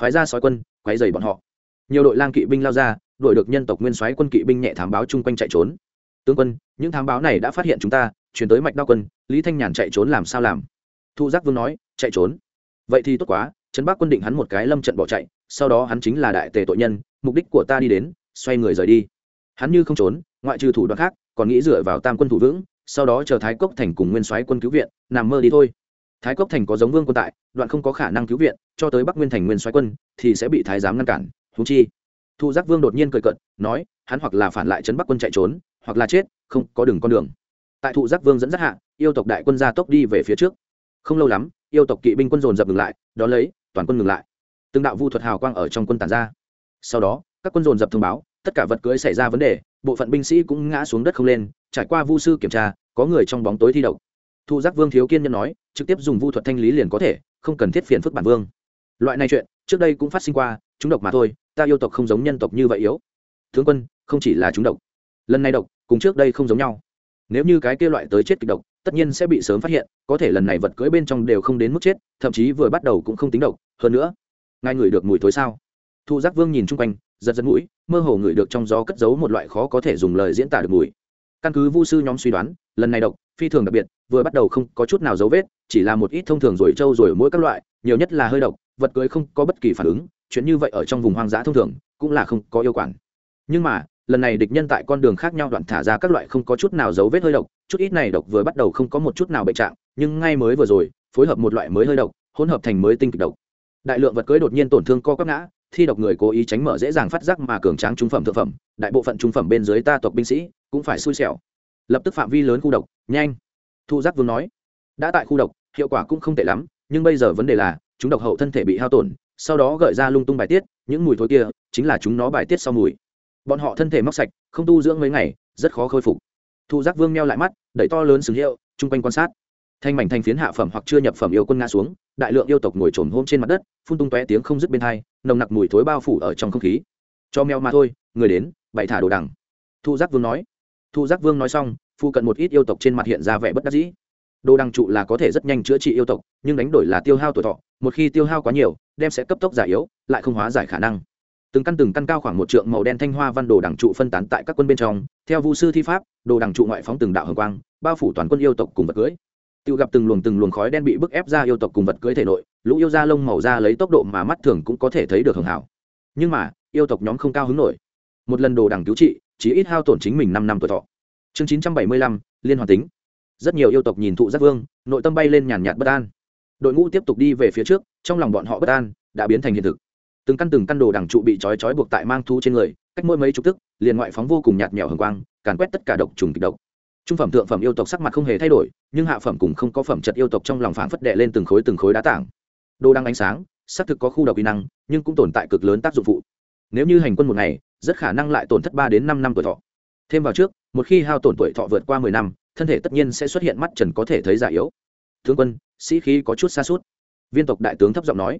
Phái ra sói quân, quấy dày bọn họ. Nhiều đội lang kỵ binh lao ra đội được nhân tộc nguyên soái quân kỵ binh nhẹ thám báo chung quanh chạy trốn. Tướng quân, những thám báo này đã phát hiện chúng ta, chuyển tới mạch đao quân, lý thanh nhàn chạy trốn làm sao làm? Thu giác vương nói, chạy trốn. Vậy thì tốt quá, trấn bắc quân định hắn một cái lâm trận bỏ chạy, sau đó hắn chính là đại tề tội nhân, mục đích của ta đi đến, xoay người rời đi. Hắn như không trốn, ngoại trừ thủ đoạn khác, còn nghĩ dựa vào tam quân thủ vững, sau đó chờ thái cốc thành cùng nguyên soái quân cứu viện, nằm mơ đi thôi thái cốc thành có giống vương quân tại, đoạn không có khả năng cứu viện, cho tới bắc nguyên thành nguyên xoáy quân, thì sẽ bị thái giám ngăn cản thú chi. Thu giác vương đột nhiên cười cận nói, hắn hoặc là phản lại trấn bắc quân chạy trốn, hoặc là chết, không có đường con đường. Tại thụ giác vương dẫn dắt hạ, yêu tộc đại quân ra tốc đi về phía trước. Không lâu lắm, yêu tộc kỵ binh quân dồn dập ngừng lại, đón lấy, toàn quân ngừng lại. Từng đạo vu thuật hào quang ở trong quân tàn ra. Sau đó, các quân dồn dập thông báo, tất cả vật cưới xảy ra vấn đề, bộ phận binh sĩ cũng ngã xuống đất không lên, trải qua vu sư kiểm tra, có người trong bóng tối thi độc thu giác vương thiếu kiên nhân nói trực tiếp dùng vu thuật thanh lý liền có thể, không cần thiết phiền phức bản vương. Loại này chuyện, trước đây cũng phát sinh qua, chúng độc mà thôi, ta yêu tộc không giống nhân tộc như vậy yếu. Tướng quân, không chỉ là chúng độc. Lần này độc, cùng trước đây không giống nhau. Nếu như cái kia loại tới chết kịch độc, tất nhiên sẽ bị sớm phát hiện, có thể lần này vật cưỡi bên trong đều không đến mức chết, thậm chí vừa bắt đầu cũng không tính độc. Hơn nữa, ngài ngửi được mùi thối sao? Thu giác vương nhìn chung quanh, giật giật mũi, mơ hồ ngửi được trong gió cất giấu một loại khó có thể dùng lời diễn tả được mùi. Căn cứ vu sư nhóm suy đoán, lần này độc phi thường đặc biệt, vừa bắt đầu không có chút nào dấu vết, chỉ là một ít thông thường rồi trâu rồi mỗi các loại, nhiều nhất là hơi độc, vật cưới không có bất kỳ phản ứng, chuyện như vậy ở trong vùng hoang dã thông thường, cũng là không có yêu quản. Nhưng mà, lần này địch nhân tại con đường khác nhau đoạn thả ra các loại không có chút nào dấu vết hơi độc, chút ít này độc vừa bắt đầu không có một chút nào bệnh trạng, nhưng ngay mới vừa rồi, phối hợp một loại mới hơi độc, hỗn hợp thành mới tinh kịch độc. Đại lượng vật cưới đột nhiên tổn thương co quắp ngã, thi độc người cố ý tránh mở dễ dàng phát giác mà cường tráng trung phẩm thượng phẩm, đại bộ phận trung phẩm bên dưới ta tộc binh sĩ cũng phải xui xẻo lập tức phạm vi lớn khu độc, nhanh. Thu giác vương nói, đã tại khu độc, hiệu quả cũng không tệ lắm, nhưng bây giờ vấn đề là, chúng độc hậu thân thể bị hao tổn, sau đó gợi ra lung tung bài tiết, những mùi thối kia, chính là chúng nó bài tiết sau mùi. Bọn họ thân thể móc sạch, không tu dưỡng mấy ngày, rất khó khôi phục. Thu giác vương meo lại mắt, đẩy to lớn sừng hiệu, chung quanh quan sát. Thanh mảnh thành phiến hạ phẩm hoặc chưa nhập phẩm yêu quân ngã xuống, đại lượng yêu tộc ngồi trồn hôm trên mặt đất, phun tung tóe tiếng không dứt bên thai nồng nặc mùi thối bao phủ ở trong không khí. Cho meo mà thôi, người đến bậy thả đồ đằng. Thu giác vương nói thu giác vương nói xong phụ cận một ít yêu tộc trên mặt hiện ra vẻ bất đắc dĩ. Đồ đăng trụ là có thể rất nhanh chữa trị yêu tộc, nhưng đánh đổi là tiêu hao tuổi thọ, một khi tiêu hao quá nhiều, đem sẽ cấp tốc giải yếu, lại không hóa giải khả năng. Từng căn từng căn cao khoảng một trượng màu đen thanh hoa văn đồ đằng trụ phân tán tại các quân bên trong, theo vu sư thi pháp, đồ đằng trụ ngoại phóng từng đạo hồng quang, bao phủ toàn quân yêu tộc cùng vật cưới. Tự gặp từng luồng từng luồng khói đen bị bức ép ra yêu tộc cùng vật cưới thể nội, lũ yêu da lông màu da lấy tốc độ mà mắt thường cũng có thể thấy được hưởng hảo. Nhưng mà, yêu tộc nhóm không cao hứng nổi. Một lần đồ đằng cứu trị chỉ ít hao tổn chính mình năm năm tuổi thọ. Chương chín trăm bảy mươi lăm, liên hoàn tính. Rất nhiều yêu tộc nhìn thụ giác vương, nội tâm bay lên nhàn nhạt bất an. Đội ngũ tiếp tục đi về phía trước, trong lòng bọn họ bất an đã biến thành hiện thực. Từng căn từng căn đồ đằng trụ bị trói trói buộc tại mang thu trên người, cách mỗi mấy chục tức, liền ngoại phóng vô cùng nhạt nhẽo hồng quang, càn quét tất cả độc trùng kịch độc. Trung phẩm thượng phẩm yêu tộc sắc mặt không hề thay đổi, nhưng hạ phẩm cùng không có phẩm chất yêu tộc trong lòng phảng phất đệ lên từng khối từng khối đá tảng. Đồ đằng ánh sáng, xác thực có khu độc kỹ năng, nhưng cũng tồn tại cực lớn tác dụng phụ. Nếu như hành quân một ngày rất khả năng lại tổn thất ba đến năm năm tuổi thọ. Thêm vào trước, một khi hao tổn tuổi thọ vượt qua mười năm, thân thể tất nhiên sẽ xuất hiện mắt trần có thể thấy già yếu. Thương quân, sĩ khí có chút xa suốt viên tộc đại tướng thấp giọng nói.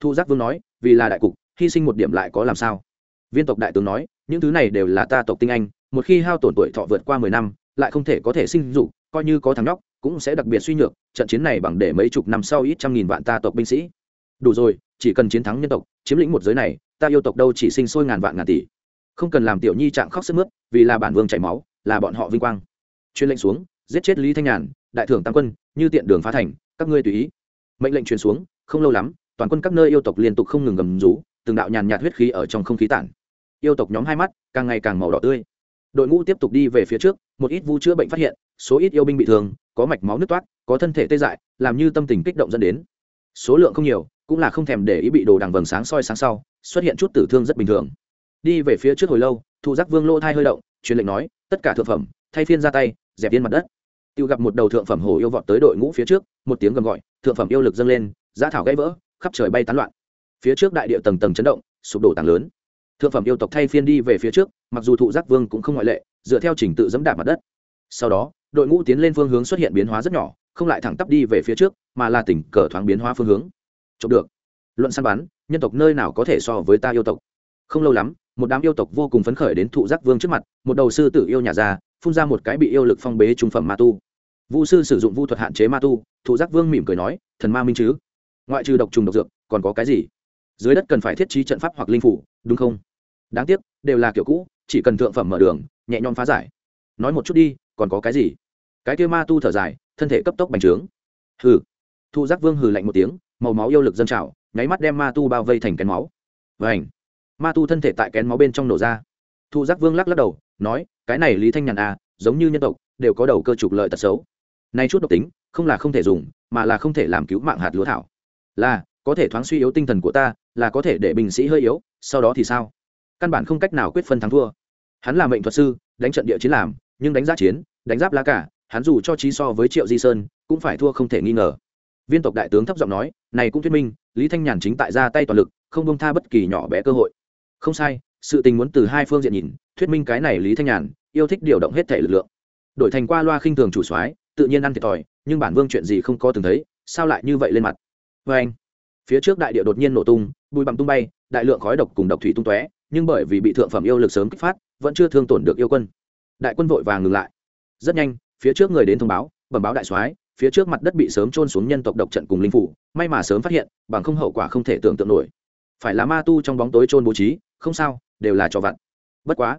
Thu giác vương nói, vì là đại cục, hy sinh một điểm lại có làm sao? Viên tộc đại tướng nói, những thứ này đều là ta tộc tinh anh, một khi hao tổn tuổi thọ vượt qua mười năm, lại không thể có thể sinh dục, coi như có thằng nhóc, cũng sẽ đặc biệt suy nhược, trận chiến này bằng để mấy chục năm sau ít trăm nghìn vạn ta tộc binh sĩ. Đủ rồi, chỉ cần chiến thắng nhân tộc, chiếm lĩnh một giới này, ta yêu tộc đâu chỉ sinh sôi ngàn vạn ngàn tỷ không cần làm tiểu nhi trạng khóc sức mướt, vì là bản vương chảy máu, là bọn họ vinh quang. Chuyên lệnh xuống, giết chết lý thanh nhàn, đại thưởng tam quân, như tiện đường phá thành, các ngươi tùy ý. Mệnh lệnh truyền xuống, không lâu lắm, toàn quân các nơi yêu tộc liên tục không ngừng gầm rú, từng đạo nhàn nhạt huyết khí ở trong không khí tản. Yêu tộc nhóm hai mắt, càng ngày càng màu đỏ tươi. Đội ngũ tiếp tục đi về phía trước, một ít vu chữa bệnh phát hiện, số ít yêu binh bị thương, có mạch máu nứt toát, có thân thể tê dại, làm như tâm tình kích động dẫn đến. Số lượng không nhiều, cũng là không thèm để ý bị đồ đằng vầng sáng soi sáng sau, xuất hiện chút tử thương rất bình thường đi về phía trước hồi lâu thụ giác vương lô thai hơi động, truyền lệnh nói, tất cả thượng phẩm, thay phiên ra tay, dẹp yên mặt đất. Tiêu gặp một đầu thượng phẩm hồ yêu vọt tới đội ngũ phía trước, một tiếng gầm gọi, thượng phẩm yêu lực dâng lên giá thảo gãy vỡ, khắp trời bay tán loạn. Phía trước đại địa tầng tầng chấn động, sụp đổ tàng lớn. Thượng phẩm yêu tộc thay phiên đi về phía trước, mặc dù thụ giác vương cũng không ngoại lệ, dựa theo trình tự dẫm đạp mặt đất. Sau đó, đội ngũ tiến lên phương hướng xuất hiện biến hóa rất nhỏ, không lại thẳng tắp đi về phía trước, mà là tỉnh cờ thoáng biến hóa phương hướng. Chụp được. Luận săn bắn, nhân tộc nơi nào có thể so với ta yêu tộc? Không lâu lắm một đám yêu tộc vô cùng phấn khởi đến thụ giác vương trước mặt, một đầu sư tử yêu nhà ra phun ra một cái bị yêu lực phong bế trung phẩm ma tu. Vu sư sử dụng vu thuật hạn chế ma tu, thụ giác vương mỉm cười nói, thần ma minh chứ? Ngoại trừ độc trùng độc dược, còn có cái gì? Dưới đất cần phải thiết trí trận pháp hoặc linh phủ, đúng không? Đáng tiếc, đều là kiểu cũ, chỉ cần thượng phẩm mở đường, nhẹ nhõm phá giải. Nói một chút đi, còn có cái gì? Cái kia ma tu thở dài, thân thể cấp tốc bành trướng. Hừ. Thu giác vương hừ lạnh một tiếng, màu máu yêu lực dân trào, nháy mắt đem ma tu bao vây thành kén máu. Vảnh ma tu thân thể tại kén máu bên trong nổ ra. Thu giác vương lắc lắc đầu, nói, cái này lý thanh nhàn à giống như nhân tộc, đều có đầu cơ trục lợi tật xấu. Nay chút độc tính, không là không thể dùng, mà là không thể làm cứu mạng hạt lúa thảo. Là, có thể thoáng suy yếu tinh thần của ta, là có thể để binh sĩ hơi yếu, sau đó thì sao? Căn bản không cách nào quyết phân thắng thua. Hắn là mệnh thuật sư, đánh trận địa chiến làm, nhưng đánh giá chiến, đánh giáp lá cả, hắn dù cho trí so với triệu di sơn, cũng phải thua không thể nghi ngờ. Viên tộc đại tướng thấp giọng nói, này cũng thuyết minh, lý thanh nhàn chính tại ra tay toàn lực, không bông tha bất kỳ nhỏ bé cơ hội không sai, sự tình muốn từ hai phương diện nhìn, thuyết minh cái này lý thanh nhàn yêu thích điều động hết thể lực lượng. Đổi thành qua loa khinh thường chủ soái, tự nhiên ăn thiệt thòi, nhưng bản vương chuyện gì không có từng thấy, sao lại như vậy lên mặt? Vê anh, phía trước đại địa đột nhiên nổ tung, bụi bặm tung bay, đại lượng khói độc cùng độc thủy tung tóe, nhưng bởi vì bị thượng phẩm yêu lực sớm kích phát, vẫn chưa thương tổn được yêu quân. Đại quân vội vàng ngừng lại. Rất nhanh, phía trước người đến thông báo, bẩm báo đại soái, phía trước mặt đất bị sớm trôn xuống nhân tộc độc trận cùng linh phủ, may mà sớm phát hiện, bằng không hậu quả không thể tưởng tượng nổi. Phải là ma tu trong bóng tối trôn bố trí không sao, đều là cho vặt. Bất quá,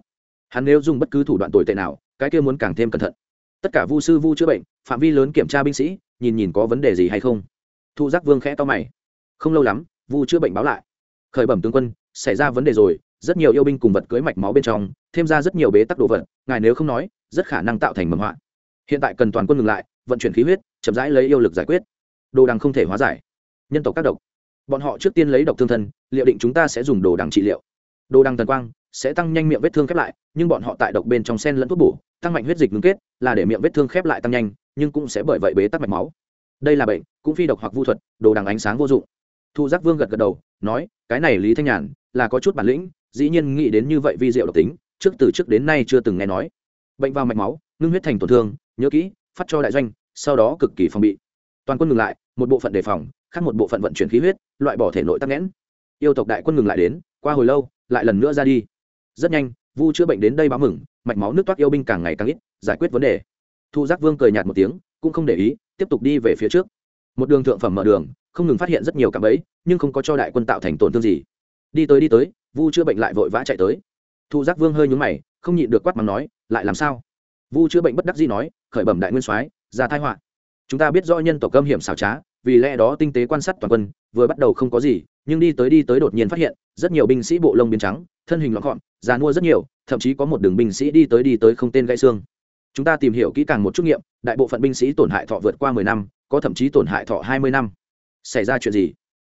hắn nếu dùng bất cứ thủ đoạn tồi tệ nào, cái kia muốn càng thêm cẩn thận. Tất cả vu sư vu chữa bệnh, phạm vi lớn kiểm tra binh sĩ, nhìn nhìn có vấn đề gì hay không. Thu giác vương khẽ to mày. Không lâu lắm, vu chữa bệnh báo lại. Khởi bẩm tướng quân, xảy ra vấn đề rồi, rất nhiều yêu binh cùng vật cưới mạch máu bên trong, thêm ra rất nhiều bế tắc đồ vật, ngài nếu không nói, rất khả năng tạo thành mầm họa. Hiện tại cần toàn quân ngừng lại, vận chuyển khí huyết, chậm rãi lấy yêu lực giải quyết. Đồ đằng không thể hóa giải. Nhân tộc các độc. Bọn họ trước tiên lấy độc thương thân, liệu định chúng ta sẽ dùng đồ đằng trị liệu đồ đăng tần quang sẽ tăng nhanh miệng vết thương khép lại, nhưng bọn họ tại độc bên trong sen lẫn thuốc bổ, tăng mạnh huyết dịch ngưng kết, là để miệng vết thương khép lại tăng nhanh, nhưng cũng sẽ bởi vậy bế tắc mạch máu. Đây là bệnh, cũng phi độc hoặc vu thuật, đồ đằng ánh sáng vô dụng. Thu giác vương gật gật đầu, nói, cái này lý thanh nhàn là có chút bản lĩnh, dĩ nhiên nghĩ đến như vậy vi diệu độc tính, trước từ trước đến nay chưa từng nghe nói. Bệnh vào mạch máu, ngưng huyết thành tổn thương, nhớ kỹ, phát cho đại doanh, sau đó cực kỳ phòng bị. Toàn quân ngừng lại, một bộ phận đề phòng, khác một bộ phận vận chuyển khí huyết, loại bỏ thể nội tắc nghẽn. Yêu tộc đại quân ngừng lại đến, qua hồi lâu lại lần nữa ra đi. Rất nhanh, vu chữa bệnh đến đây báo mừng, mạch máu nước toát yêu binh càng ngày càng ít, giải quyết vấn đề. Thu giác vương cười nhạt một tiếng, cũng không để ý, tiếp tục đi về phía trước. Một đường thượng phẩm mở đường, không ngừng phát hiện rất nhiều cạm bẫy, nhưng không có cho đại quân tạo thành tổn thương gì. Đi tới đi tới, vu chữa bệnh lại vội vã chạy tới. Thu giác vương hơi nhúng mày, không nhịn được quát mắng nói, lại làm sao? Vu chữa bệnh bất đắc dĩ nói, khởi bẩm đại nguyên soái, ra thái họa. Chúng ta biết rõ nhân tộc cơm hiểm xảo trá, vì lẽ đó tinh tế quan sát toàn quân, vừa bắt đầu không có gì nhưng đi tới đi tới đột nhiên phát hiện, rất nhiều binh sĩ bộ lông biến trắng, thân hình loạn gọn, già mua rất nhiều, thậm chí có một đường binh sĩ đi tới đi tới không tên gãy xương. Chúng ta tìm hiểu kỹ càng một chút nghiệm, đại bộ phận binh sĩ tổn hại thọ vượt qua mười năm, có thậm chí tổn hại thọ hai mươi năm. Xảy ra chuyện gì?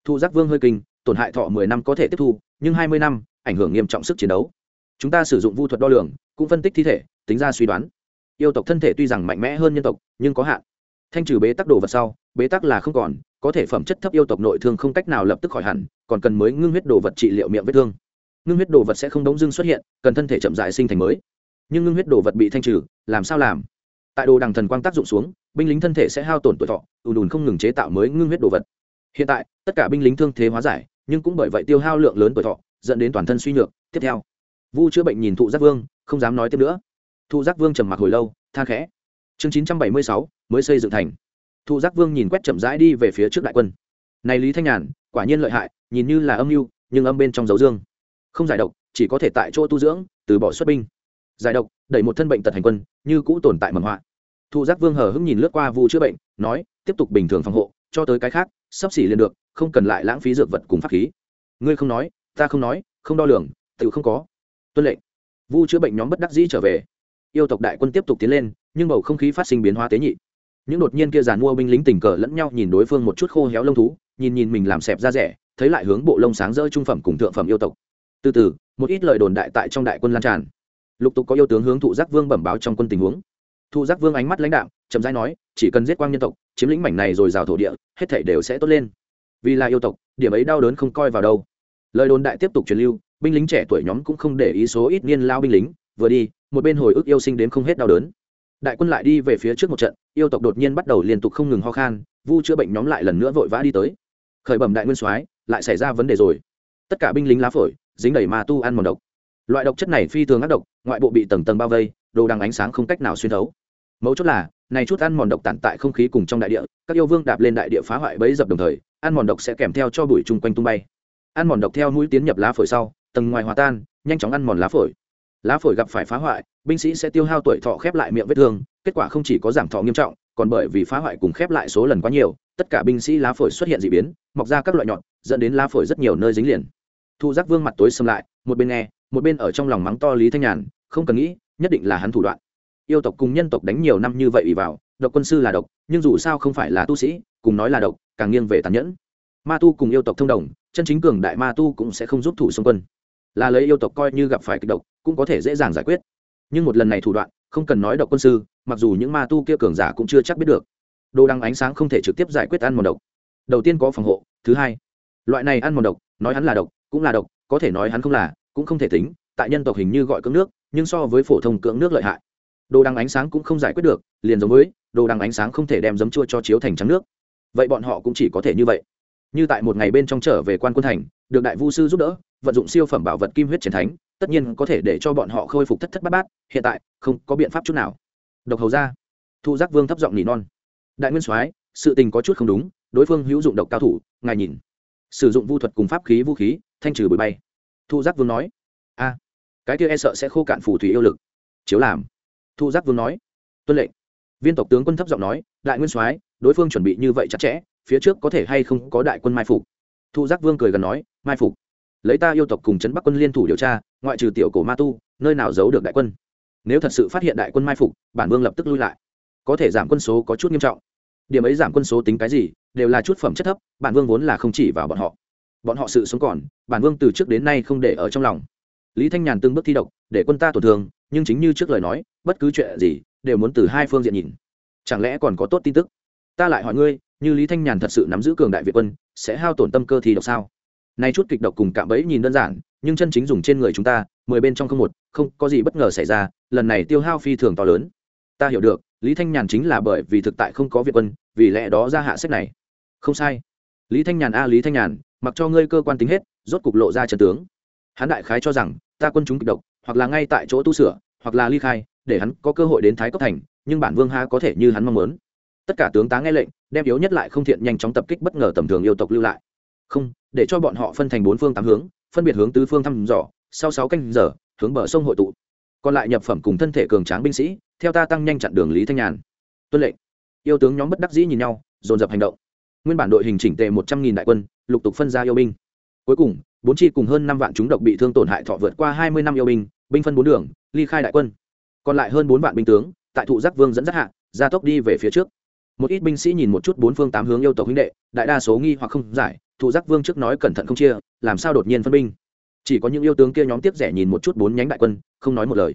Thu giác vương hơi kinh, tổn hại thọ mười năm có thể tiếp thu, nhưng hai mươi năm, ảnh hưởng nghiêm trọng sức chiến đấu. Chúng ta sử dụng vu thuật đo lường, cũng phân tích thi thể, tính ra suy đoán. Yêu tộc thân thể tuy rằng mạnh mẽ hơn nhân tộc, nhưng có hạn. Thanh trừ bế tắc đồ vật sau, bế tắc là không còn có thể phẩm chất thấp yêu tộc nội thương không cách nào lập tức khỏi hẳn, còn cần mới ngưng huyết đồ vật trị liệu miệng vết thương. Ngưng huyết đồ vật sẽ không đống dưng xuất hiện, cần thân thể chậm dại sinh thành mới. Nhưng ngưng huyết đồ vật bị thanh trừ, làm sao làm? Tại đồ đằng thần quang tác dụng xuống, binh lính thân thể sẽ hao tổn tuổi thọ, ùn đùn không ngừng chế tạo mới ngưng huyết đồ vật. Hiện tại, tất cả binh lính thương thế hóa giải, nhưng cũng bởi vậy tiêu hao lượng lớn tuổi thọ, dẫn đến toàn thân suy nhược. Tiếp theo, vu chữa bệnh nhìn thụ giác vương, không dám nói tiếp nữa. Thụ giác vương trầm mặc hồi lâu tha khẽ. Chương chín trăm bảy mươi sáu, mới xây dựng thành thụ giác vương nhìn quét chậm rãi đi về phía trước đại quân. Này lý thanh nhàn, quả nhiên lợi hại, nhìn như là âm mưu, nhưng âm bên trong dấu dương. Không giải độc, chỉ có thể tại chỗ tu dưỡng, từ bỏ xuất binh. Giải độc, đẩy một thân bệnh tật hành quân, như cũ tồn tại mầm họa. Thụ giác vương hờ hững nhìn lướt qua vu chữa bệnh, nói, tiếp tục bình thường phòng hộ, cho tới cái khác, sắp xỉ liền được, không cần lại lãng phí dược vật cùng pháp khí. Ngươi không nói, ta không nói, không đo lường, tự không có. Tuân lệnh. Vu chữa bệnh nhóm bất đắc dĩ trở về. Yêu tộc đại quân tiếp tục tiến lên, nhưng bầu không khí phát sinh biến hóa tế nhị những đột nhiên kia giàn mua binh lính tình cờ lẫn nhau nhìn đối phương một chút khô héo lông thú, nhìn nhìn mình làm xẹp ra rẻ, thấy lại hướng bộ lông sáng rỡ trung phẩm cùng thượng phẩm yêu tộc. Từ từ, một ít lời đồn đại tại trong đại quân lan tràn. Lục tục có yêu tướng hướng thụ giác vương bẩm báo trong quân tình huống. Thụ giác vương ánh mắt lãnh đạo chậm rãi nói, chỉ cần giết quang nhân tộc, chiếm lĩnh mảnh này rồi rào thổ địa, hết thảy đều sẽ tốt lên. Vì là yêu tộc, điểm ấy đau đớn không coi vào đâu. Lời đồn đại tiếp tục truyền lưu, binh lính trẻ tuổi nhóm cũng không để ý số ít niên lao binh lính. Vừa đi, một bên hồi ức yêu sinh đến không hết đau đớn đại quân lại đi về phía trước một trận, yêu tộc đột nhiên bắt đầu liên tục không ngừng ho khan, vu chữa bệnh nhóm lại lần nữa vội vã đi tới. Khởi bẩm đại nguyên soái, lại xảy ra vấn đề rồi. Tất cả binh lính lá phổi, dính đầy ma tu ăn mòn độc. Loại độc chất này phi thường ác độc, ngoại bộ bị tầng tầng bao vây, đồ đằng ánh sáng không cách nào xuyên thấu. Mấu chốt là, này chút ăn mòn độc tản tại không khí cùng trong đại địa, các yêu vương đạp lên đại địa phá hoại bấy dập đồng thời, ăn mòn độc sẽ kèm theo cho bụi chung quanh tung bay. Ăn mòn độc theo mũi tiến nhập lá phổi sau, tầng ngoài hòa tan, nhanh chóng ăn mòn lá phổi lá phổi gặp phải phá hoại, binh sĩ sẽ tiêu hao tuổi thọ khép lại miệng vết thương, kết quả không chỉ có giảm thọ nghiêm trọng, còn bởi vì phá hoại cùng khép lại số lần quá nhiều, tất cả binh sĩ lá phổi xuất hiện d ị biến, mọc ra các loại nhọn, dẫn đến lá phổi rất nhiều nơi dính liền. Thu giác vương mặt tối xâm lại, một bên nghe, một bên ở trong lòng mắng to lý thanh nhàn, không cần nghĩ, nhất định là hắn thủ đoạn. Yêu tộc cùng nhân tộc đánh nhiều năm như vậy ủy vào, độc quân sư là độc, nhưng dù sao không phải là tu sĩ, cùng nói là độc, càng nghiêng về tàn nhẫn. Ma tu cùng yêu tộc thông đồng, chân chính cường đại ma tu cũng sẽ không giúp thủ xung quân. Là lấy yêu tộc coi như gặp phải kịch độc cũng có thể dễ dàng giải quyết. Nhưng một lần này thủ đoạn, không cần nói độc quân sư, mặc dù những ma tu kia cường giả cũng chưa chắc biết được. Đồ đăng ánh sáng không thể trực tiếp giải quyết ăn mòn độc. Đầu tiên có phòng hộ, thứ hai, loại này ăn mòn độc, nói hắn là độc, cũng là độc, có thể nói hắn không là, cũng không thể tính, tại nhân tộc hình như gọi cưỡng nước, nhưng so với phổ thông cưỡng nước lợi hại. Đồ đăng ánh sáng cũng không giải quyết được, liền giống với, đồ đăng ánh sáng không thể đem giấm chua cho chiếu thành trắng nước. Vậy bọn họ cũng chỉ có thể như vậy. Như tại một ngày bên trong trở về quan quân thành, được đại vu sư giúp đỡ, vận dụng siêu phẩm bảo vật kim huyết chiến thánh tất nhiên có thể để cho bọn họ khôi phục thất thất bát bát, hiện tại, không có biện pháp chút nào. Độc hầu ra thu giác vương thấp giọng nỉ non. Đại nguyên soái, sự tình có chút không đúng, đối phương hữu dụng độc cao thủ, ngài nhìn. Sử dụng vu thuật cùng pháp khí vũ khí, thanh trừ bụi bay. Thu giác vương nói. A, cái kia e sợ sẽ khô cạn phù thủy yêu lực. Chiếu làm. Thu giác vương nói. Tuân lệnh. Viên tộc tướng quân thấp giọng nói, đại nguyên soái, đối phương chuẩn bị như vậy chặt chẽ, phía trước có thể hay không có đại quân mai phục. Thu giác vương cười gần nói, mai phục lấy ta yêu tộc cùng chấn bắc quân liên thủ điều tra, ngoại trừ tiểu cổ ma tu, nơi nào giấu được đại quân. Nếu thật sự phát hiện đại quân mai phục, bản vương lập tức lui lại. Có thể giảm quân số có chút nghiêm trọng. Điểm ấy giảm quân số tính cái gì, đều là chút phẩm chất thấp, bản vương vốn là không chỉ vào bọn họ. Bọn họ sự sống còn, bản vương từ trước đến nay không để ở trong lòng. Lý thanh nhàn từng bước thi độc, để quân ta tổn thương, nhưng chính như trước lời nói, bất cứ chuyện gì, đều muốn từ hai phương diện nhìn. Chẳng lẽ còn có tốt tin tức? Ta lại hỏi ngươi, như lý thanh nhàn thật sự nắm giữ cường đại việt quân, sẽ hao tổn tâm cơ thi độc sao? Nay chút kịch độc cùng cạm bẫy nhìn đơn giản, nhưng chân chính dùng trên người chúng ta, mười bên trong không một, không có gì bất ngờ xảy ra, lần này tiêu hao phi thường to lớn. Ta hiểu được, lý thanh nhàn chính là bởi vì thực tại không có việt quân, vì lẽ đó ra hạ sách này. Không sai. Lý thanh nhàn a, lý thanh nhàn, mặc cho ngươi cơ quan tính hết, rốt cục lộ ra trần tướng. Hắn đại khái cho rằng, ta quân chúng kịch độc, hoặc là ngay tại chỗ tu sửa, hoặc là ly khai, để hắn có cơ hội đến thái cốc thành, nhưng bản vương ha có thể như hắn mong muốn. Tất cả tướng tá nghe lệnh, đem yếu nhất lại không thiện nhanh chóng tập kích bất ngờ tầm thường yêu tộc lưu lại không, để cho bọn họ phân thành bốn phương tám hướng, phân biệt hướng tứ phương thăm dò, sau sáu canh giờ, hướng bờ sông hội tụ. Còn lại nhập phẩm cùng thân thể cường tráng binh sĩ, theo ta tăng nhanh chặn đường lý thanh nhàn. Tuân lệnh. Yêu tướng nhóm bất đắc dĩ nhìn nhau, dồn dập hành động. Nguyên bản đội hình chỉnh tề một trăm nghìn đại quân, lục tục phân ra yêu binh. Cuối cùng, bốn chi cùng hơn năm vạn chúng độc bị thương tổn hại thọ vượt qua hai mươi năm yêu binh binh phân bốn đường, ly khai đại quân. Còn lại hơn bốn vạn binh tướng, tại thụ giác vương dẫn dắt hạ, gia tốc đi về phía trước. Một ít binh sĩ nhìn một chút bốn phương tám hướng yêu tộc huynh đệ, đại đa số nghi hoặc không giải thụ giác vương trước nói cẩn thận không chia, làm sao đột nhiên phân binh? Chỉ có những yêu tướng kia nhóm tiếp rẻ nhìn một chút bốn nhánh đại quân, không nói một lời.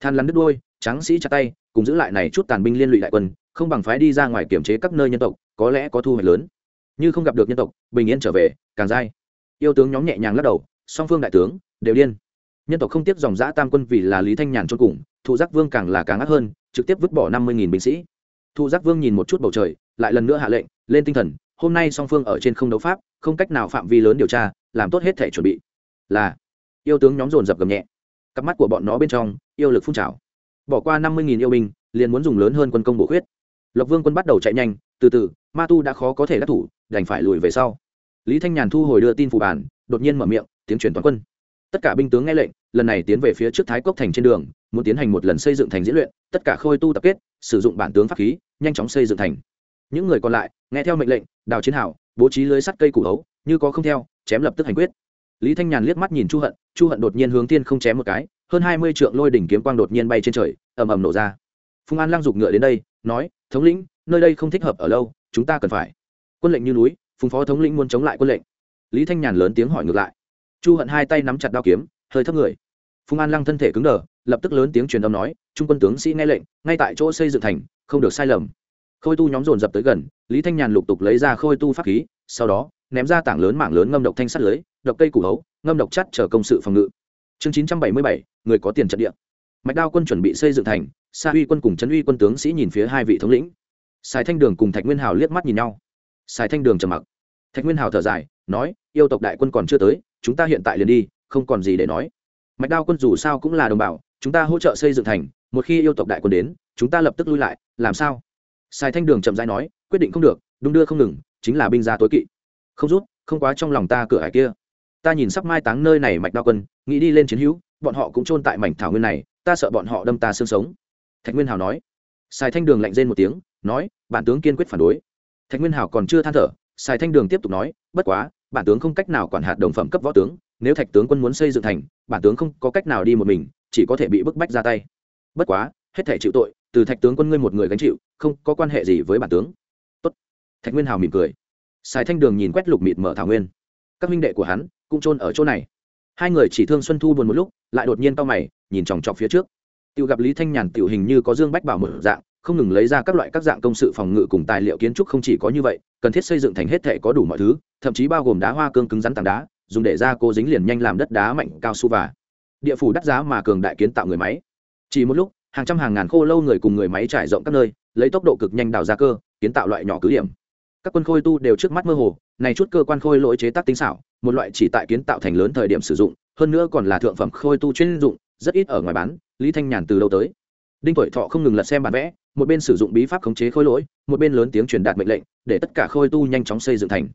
Than lắn đứt đôi tráng sĩ chặt tay, cùng giữ lại này chút tàn binh liên lụy đại quân, không bằng phái đi ra ngoài kiểm chế các nơi nhân tộc, có lẽ có thu hoạch lớn. Như không gặp được nhân tộc, bình yên trở về, càng dai. Yêu tướng nhóm nhẹ nhàng lắc đầu, song phương đại tướng, đều điên. Nhân tộc không tiếp dòng giã tam quân vì là lý thanh nhàn chôn cùng, thụ giác vương càng là càng ác hơn, trực tiếp vứt bỏ năm mươi binh sĩ. Thụ giác vương nhìn một chút bầu trời, lại lần nữa hạ lệnh, lên tinh thần hôm nay song phương ở trên không đấu pháp, không cách nào phạm vi lớn điều tra, làm tốt hết thể chuẩn bị. Là, yêu tướng nhóm dồn dập gầm nhẹ. Cặp mắt của bọn nó bên trong, yêu lực phun trào. Bỏ qua năm mươi yêu binh, liền muốn dùng lớn hơn quân công bổ khuyết. Lộc vương quân bắt đầu chạy nhanh, từ từ, ma tu đã khó có thể đắc thủ, đành phải lùi về sau. Lý thanh nhàn thu hồi đưa tin phủ bản, đột nhiên mở miệng, tiếng chuyển toàn quân. Tất cả binh tướng nghe lệnh, lần này tiến về phía trước thái cốc thành trên đường, muốn tiến hành một lần xây dựng thành diễn luyện, tất cả khôi tu tập kết, sử dụng bản tướng pháp khí, nhanh chóng xây dựng thành những người còn lại, nghe theo mệnh lệnh, đào chiến hảo bố trí lưới sắt cây củ hấu, như có không theo, chém lập tức hành quyết. Lý thanh nhàn liếc mắt nhìn chu hận chu hận đột nhiên hướng tiên không chém một cái, hơn hai mươi trượng lôi đỉnh kiếm quang đột nhiên bay trên trời, ầm ầm nổ ra. Phùng an Lang giục ngựa đến đây, nói, thống lĩnh, nơi đây không thích hợp ở lâu, chúng ta cần phải. Quân lệnh như núi, phùng phó thống lĩnh muốn chống lại quân lệnh. Lý thanh nhàn lớn tiếng hỏi ngược lại. Chu hận hai tay nắm chặt đao kiếm, hơi thấp người. Phùng an lăng thân thể cứng đờ, lập tức lớn tiếng truyền âm nói, trung quân tướng sĩ nghe lệnh, ngay tại chỗ xây dựng thành, không được sai lầm khôi tu nhóm dồn dập tới gần, lý thanh nhàn lục tục lấy ra khôi tu pháp khí, sau đó, ném ra tảng lớn mảng lớn ngâm độc thanh sắt lưới, độc cây củ hấu, ngâm độc chắt chờ công sự phòng ngự. Chương chín trăm bảy mươi bảy, người có tiền trận địa. Mạch đao quân chuẩn bị xây dựng thành, sa uy quân cùng trấn uy quân tướng sĩ nhìn phía hai vị thống lĩnh. Sài thanh đường cùng thạch nguyên hào liếc mắt nhìn nhau. Sài thanh đường trầm mặc. Thạch nguyên hào thở dài, nói, yêu tộc đại quân còn chưa tới, chúng ta hiện tại liền đi, không còn gì để nói. Mạch đao quân dù sao cũng là đồng bào, chúng ta hỗ trợ xây dựng thành, một khi yêu tộc đại quân đến, chúng ta lập tức lui lại, làm sao? Sài thanh đường chậm rãi nói, quyết định không được, đung đưa không ngừng, chính là binh gia tối kỵ. Không rút, không quá trong lòng ta cửa hải kia. Ta nhìn sắp mai táng nơi này mạch đao quân, nghĩ đi lên chiến hữu, bọn họ cũng chôn tại mảnh thảo nguyên này, ta sợ bọn họ đâm ta xương sống. Thạch nguyên hào nói. Sài thanh đường lạnh rên một tiếng, nói, bản tướng kiên quyết phản đối. Thạch nguyên hào còn chưa than thở, sài thanh đường tiếp tục nói, bất quá, bản tướng không cách nào quản hạt đồng phẩm cấp võ tướng, nếu thạch tướng quân muốn xây dựng thành, bản tướng không có cách nào đi một mình, chỉ có thể bị bức bách ra tay. Bất quá, hết thể chịu tội từ thạch tướng quân ngươi một người gánh chịu, không có quan hệ gì với bản tướng. Tốt. thạch nguyên hào mỉm cười. Sài thanh đường nhìn quét lục mịt mở thảo nguyên. Các minh đệ của hắn cũng chôn ở chỗ này. Hai người chỉ thương xuân thu buồn một lúc, lại đột nhiên to mày, nhìn chòng chọc phía trước. Tự gặp lý thanh nhàn tiểu hình như có dương bách bảo một dạng, không ngừng lấy ra các loại các dạng công sự phòng ngự cùng tài liệu kiến trúc không chỉ có như vậy, cần thiết xây dựng thành hết thể có đủ mọi thứ, thậm chí bao gồm đá hoa cương cứng rắn tảng đá, dùng để ra cô dính liền nhanh làm đất đá mạnh cao su và. Địa phủ đắt giá mà cường đại kiến tạo người máy. Chỉ một lúc hàng trăm hàng ngàn khô lâu người cùng người máy trải rộng các nơi, lấy tốc độ cực nhanh đào ra cơ, kiến tạo loại nhỏ cứ điểm. Các quân khôi tu đều trước mắt mơ hồ, này chút cơ quan khôi lỗi chế tác tinh xảo, một loại chỉ tại kiến tạo thành lớn thời điểm sử dụng, hơn nữa còn là thượng phẩm khôi tu chuyên dụng, rất ít ở ngoài bán, lý thanh nhàn từ lâu tới. Đinh tuổi thọ không ngừng lật xem bản vẽ, một bên sử dụng bí pháp khống chế khôi lỗi, một bên lớn tiếng truyền đạt mệnh lệnh, để tất cả khôi tu nhanh chóng xây dựng thành.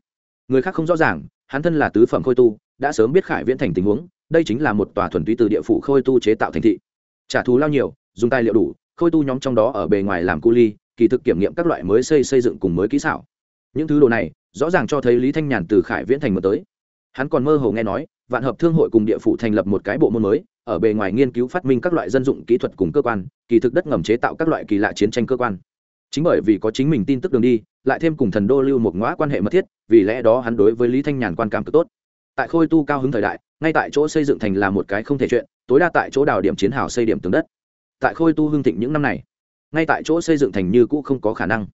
Người khác không rõ ràng, hắn thân là tứ phẩm khôi tu, đã sớm biết khải viễn thành tình huống, đây chính là một tòa thuần túy từ địa phủ khôi tu chế tạo thành thị. Trả thù lao nhiều dùng tài liệu đủ, khôi tu nhóm trong đó ở bề ngoài làm cu ly, kỳ thực kiểm nghiệm các loại mới xây xây dựng cùng mới kỹ xảo. Những thứ đồ này, rõ ràng cho thấy lý thanh nhàn từ khải viễn thành mới tới. Hắn còn mơ hồ nghe nói, vạn hợp thương hội cùng địa phủ thành lập một cái bộ môn mới, ở bề ngoài nghiên cứu phát minh các loại dân dụng kỹ thuật cùng cơ quan, kỳ thực đất ngầm chế tạo các loại kỳ lạ chiến tranh cơ quan. Chính bởi vì có chính mình tin tức đường đi, lại thêm cùng thần đô lưu một ngõ quan hệ mật thiết, vì lẽ đó hắn đối với lý thanh nhàn quan cảm cực tốt. Tại khôi tu cao hứng thời đại, ngay tại chỗ xây dựng thành là một cái không thể chuyện, tối đa tại chỗ đào điểm chiến hào xây điểm tường đất tại khôi tu hưng thịnh những năm này. Ngay tại chỗ xây dựng thành như cũ không có khả năng.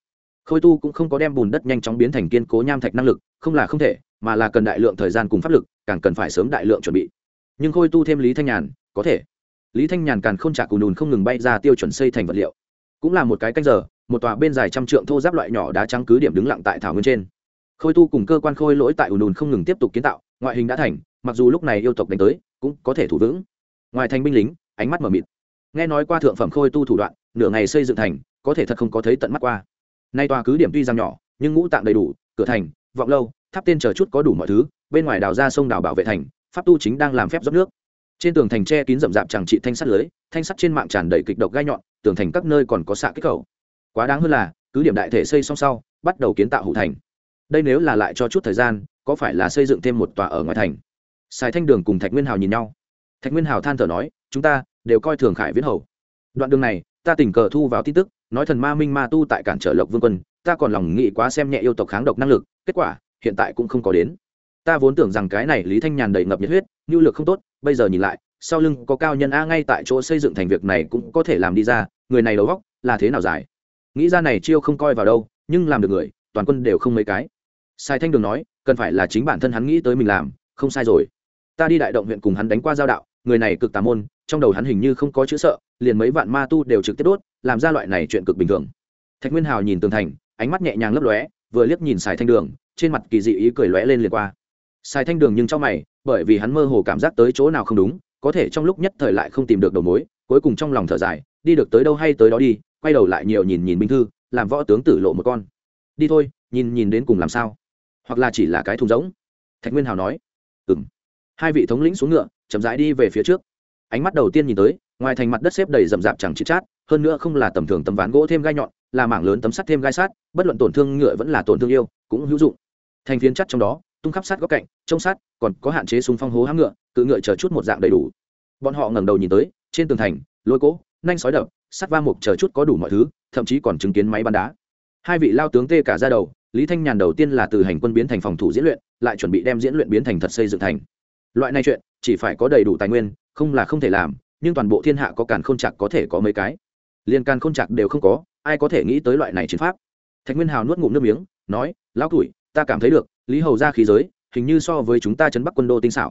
Khôi tu cũng không có đem bùn đất nhanh chóng biến thành kiên cố nham thạch năng lực, không là không thể, mà là cần đại lượng thời gian cùng pháp lực, càng cần phải sớm đại lượng chuẩn bị. Nhưng khôi tu thêm lý thanh nhàn, có thể. Lý thanh nhàn càng không trả cù đùn không ngừng bay ra tiêu chuẩn xây thành vật liệu. Cũng là một cái canh giờ, một tòa bên dài trăm trượng thô giáp loại nhỏ đá trắng cứ điểm đứng lặng tại thảo nguyên trên. Khôi tu cùng cơ quan khôi lỗi tại ùn ùn không ngừng tiếp tục kiến tạo, ngoại hình đã thành, mặc dù lúc này yêu tộc đánh tới, cũng có thể thủ vững. Ngoài thành binh lính, ánh mắt mờ mịt nghe nói qua thượng phẩm khôi tu thủ đoạn, nửa ngày xây dựng thành, có thể thật không có thấy tận mắt qua. Nay tòa cứ điểm tuy rằng nhỏ, nhưng ngũ tạng đầy đủ, cửa thành, vọng lâu, tháp tên chờ chút có đủ mọi thứ, bên ngoài đào ra sông đào bảo vệ thành, pháp tu chính đang làm phép dốc nước. Trên tường thành tre kín rậm rạp chẳng trị thanh sắt lưới, thanh sắt trên mạng tràn đầy kịch độc gai nhọn, tường thành các nơi còn có xạ kích khẩu quá đáng hơn là, cứ điểm đại thể xây xong sau, bắt đầu kiến tạo hủ thành. Đây nếu là lại cho chút thời gian, có phải là xây dựng thêm một tòa ở ngoài thành? Sài thanh đường cùng thạch nguyên hào nhìn nhau. Thạch nguyên hào than thở nói, chúng ta đều coi thường khải viễn hầu. Đoạn đường này, ta tình cờ thu vào tin tức, nói thần ma minh ma tu tại cản trở lộc vương quân, ta còn lòng nghĩ quá xem nhẹ yêu tộc kháng độc năng lực, kết quả, hiện tại cũng không có đến. Ta vốn tưởng rằng cái này lý thanh nhàn đầy ngập nhiệt huyết nhu lực không tốt, bây giờ nhìn lại, sau lưng có cao nhân a ngay tại chỗ xây dựng thành việc này cũng có thể làm đi ra, người này đầu góc là thế nào giải nghĩ ra này chiêu không coi vào đâu, nhưng làm được người, toàn quân đều không mấy cái. Sai thanh đường nói, cần phải là chính bản thân hắn nghĩ tới mình làm, không sai rồi. Ta đi đại động huyện cùng hắn đánh qua giao đạo, người này cực tà môn trong đầu hắn hình như không có chữ sợ, liền mấy vạn ma tu đều trực tiếp đốt, làm ra loại này chuyện cực bình thường. Thạch nguyên hào nhìn tường thành, ánh mắt nhẹ nhàng lấp lóe, vừa liếc nhìn xài thanh đường, trên mặt kỳ dị ý cười lóe lên liền qua. Xài thanh đường nhưng trong mày, bởi vì hắn mơ hồ cảm giác tới chỗ nào không đúng, có thể trong lúc nhất thời lại không tìm được đầu mối, cuối cùng trong lòng thở dài, đi được tới đâu hay tới đó đi, quay đầu lại nhiều nhìn nhìn binh thư, làm võ tướng tử lộ một con. Đi thôi, nhìn nhìn đến cùng làm sao? Hoặc là chỉ là cái thùng rỗng? Thạch nguyên hào nói. Ừ m hai vị thống lĩnh xuống ngựa, chậm rãi đi về phía trước ánh mắt đầu tiên nhìn tới, ngoài thành mặt đất xếp đầy rậm rạp chẳng chít chát, hơn nữa không là tầm thường tấm ván gỗ thêm gai nhọn, là mảng lớn tấm sắt thêm gai sát bất luận tổn thương ngựa vẫn là tổn thương yêu, cũng hữu dụng. Thành phiến chắt trong đó, tung khắp sát góc cạnh, trông sát còn có hạn chế súng phong hố hãm ngựa, cự ngựa chờ chút một dạng đầy đủ. Bọn họ ngẩng đầu nhìn tới, trên tường thành, lôi cỗ, nanh sói đập, sắt va mục chờ chút có đủ mọi thứ, thậm chí còn chứng kiến máy bắn đá. Hai vị lao tướng tê cả ra đầu, lý thanh nhàn đầu tiên là từ hành quân biến thành phòng thủ diễn luyện, lại chuẩn bị đem diễn luyện biến thành thật xây dựng thành. Loại này chuyện, chỉ phải có đầy đủ tài nguyên không là không thể làm, nhưng toàn bộ thiên hạ có càn k h ô n chạc có thể có mấy cái. Liên càn k h ô n chạc đều không có, ai có thể nghĩ tới loại này chiến pháp? Thạch nguyên hào nuốt ngụm nước miếng, nói, lão tuổi ta cảm thấy được, lý hầu ra khí giới, hình như so với chúng ta chấn bắc quân đô tinh xảo.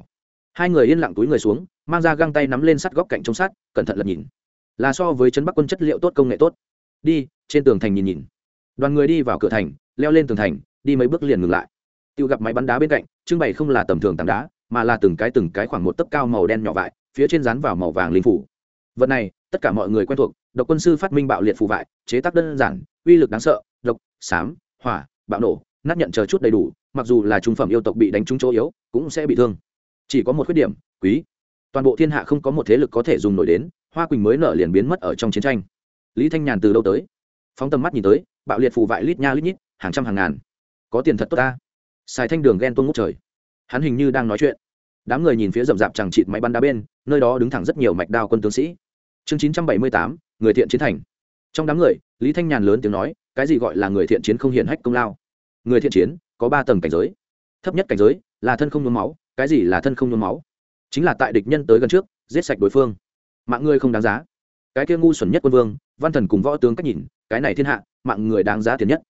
Hai người yên lặng túi người xuống, mang ra găng tay nắm lên sắt góc cạnh trong sắt, cẩn thận lật nhìn. Là so với chấn bắc quân chất liệu tốt, công nghệ tốt. Đi, trên tường thành nhìn nhìn. Đoàn người đi vào cửa thành, leo lên tường thành, đi mấy bước liền ngừng lại. Tiêu gặp máy bắn đá bên cạnh, trưng bày không là tầm thường tảng đá, mà là từng cái từng cái khoảng một tấc cao màu đen nhỏ vại phía trên dán vào màu vàng linh phủ. Vật này, tất cả mọi người quen thuộc, độc quân sư phát minh bạo liệt phù vải chế tác đơn giản, uy lực đáng sợ, độc xám hỏa, bạo nổ, nát nhận chờ chút đầy đủ, mặc dù là trung phẩm yêu tộc bị đánh trúng chỗ yếu, cũng sẽ bị thương. Chỉ có một khuyết điểm, quý. Toàn bộ thiên hạ không có một thế lực có thể dùng nổi đến, hoa quỳnh mới nở liền biến mất ở trong chiến tranh. Lý thanh nhàn từ đâu tới? Phóng tầm mắt nhìn tới, bạo liệt phù vải lít nha lít nhít, hàng trăm hàng ngàn. Có tiền thật tốt ta. Xài thanh đường ghen tuông ngút trời. Hắn hình như đang nói chuyện đám người nhìn phía rậm rạp chẳng chịt máy bắn đá bên, nơi đó đứng thẳng rất nhiều mạch đao quân tướng sĩ. Chương chín trăm bảy mươi tám, người thiện chiến thành. Trong đám người, lý thanh nhàn lớn tiếng nói, cái gì gọi là người thiện chiến không hiển hách công lao? Người thiện chiến, có ba tầng cảnh giới. Thấp nhất cảnh giới là thân không nhuốm máu, cái gì là thân không nhuốm máu? Chính là tại địch nhân tới gần trước, giết sạch đối phương. Mạng người không đáng giá. Cái kia ngu xuẩn nhất quân vương, văn thần cùng võ tướng cách nhìn, cái này thiên hạ, mạng người đáng giá tiền nhất.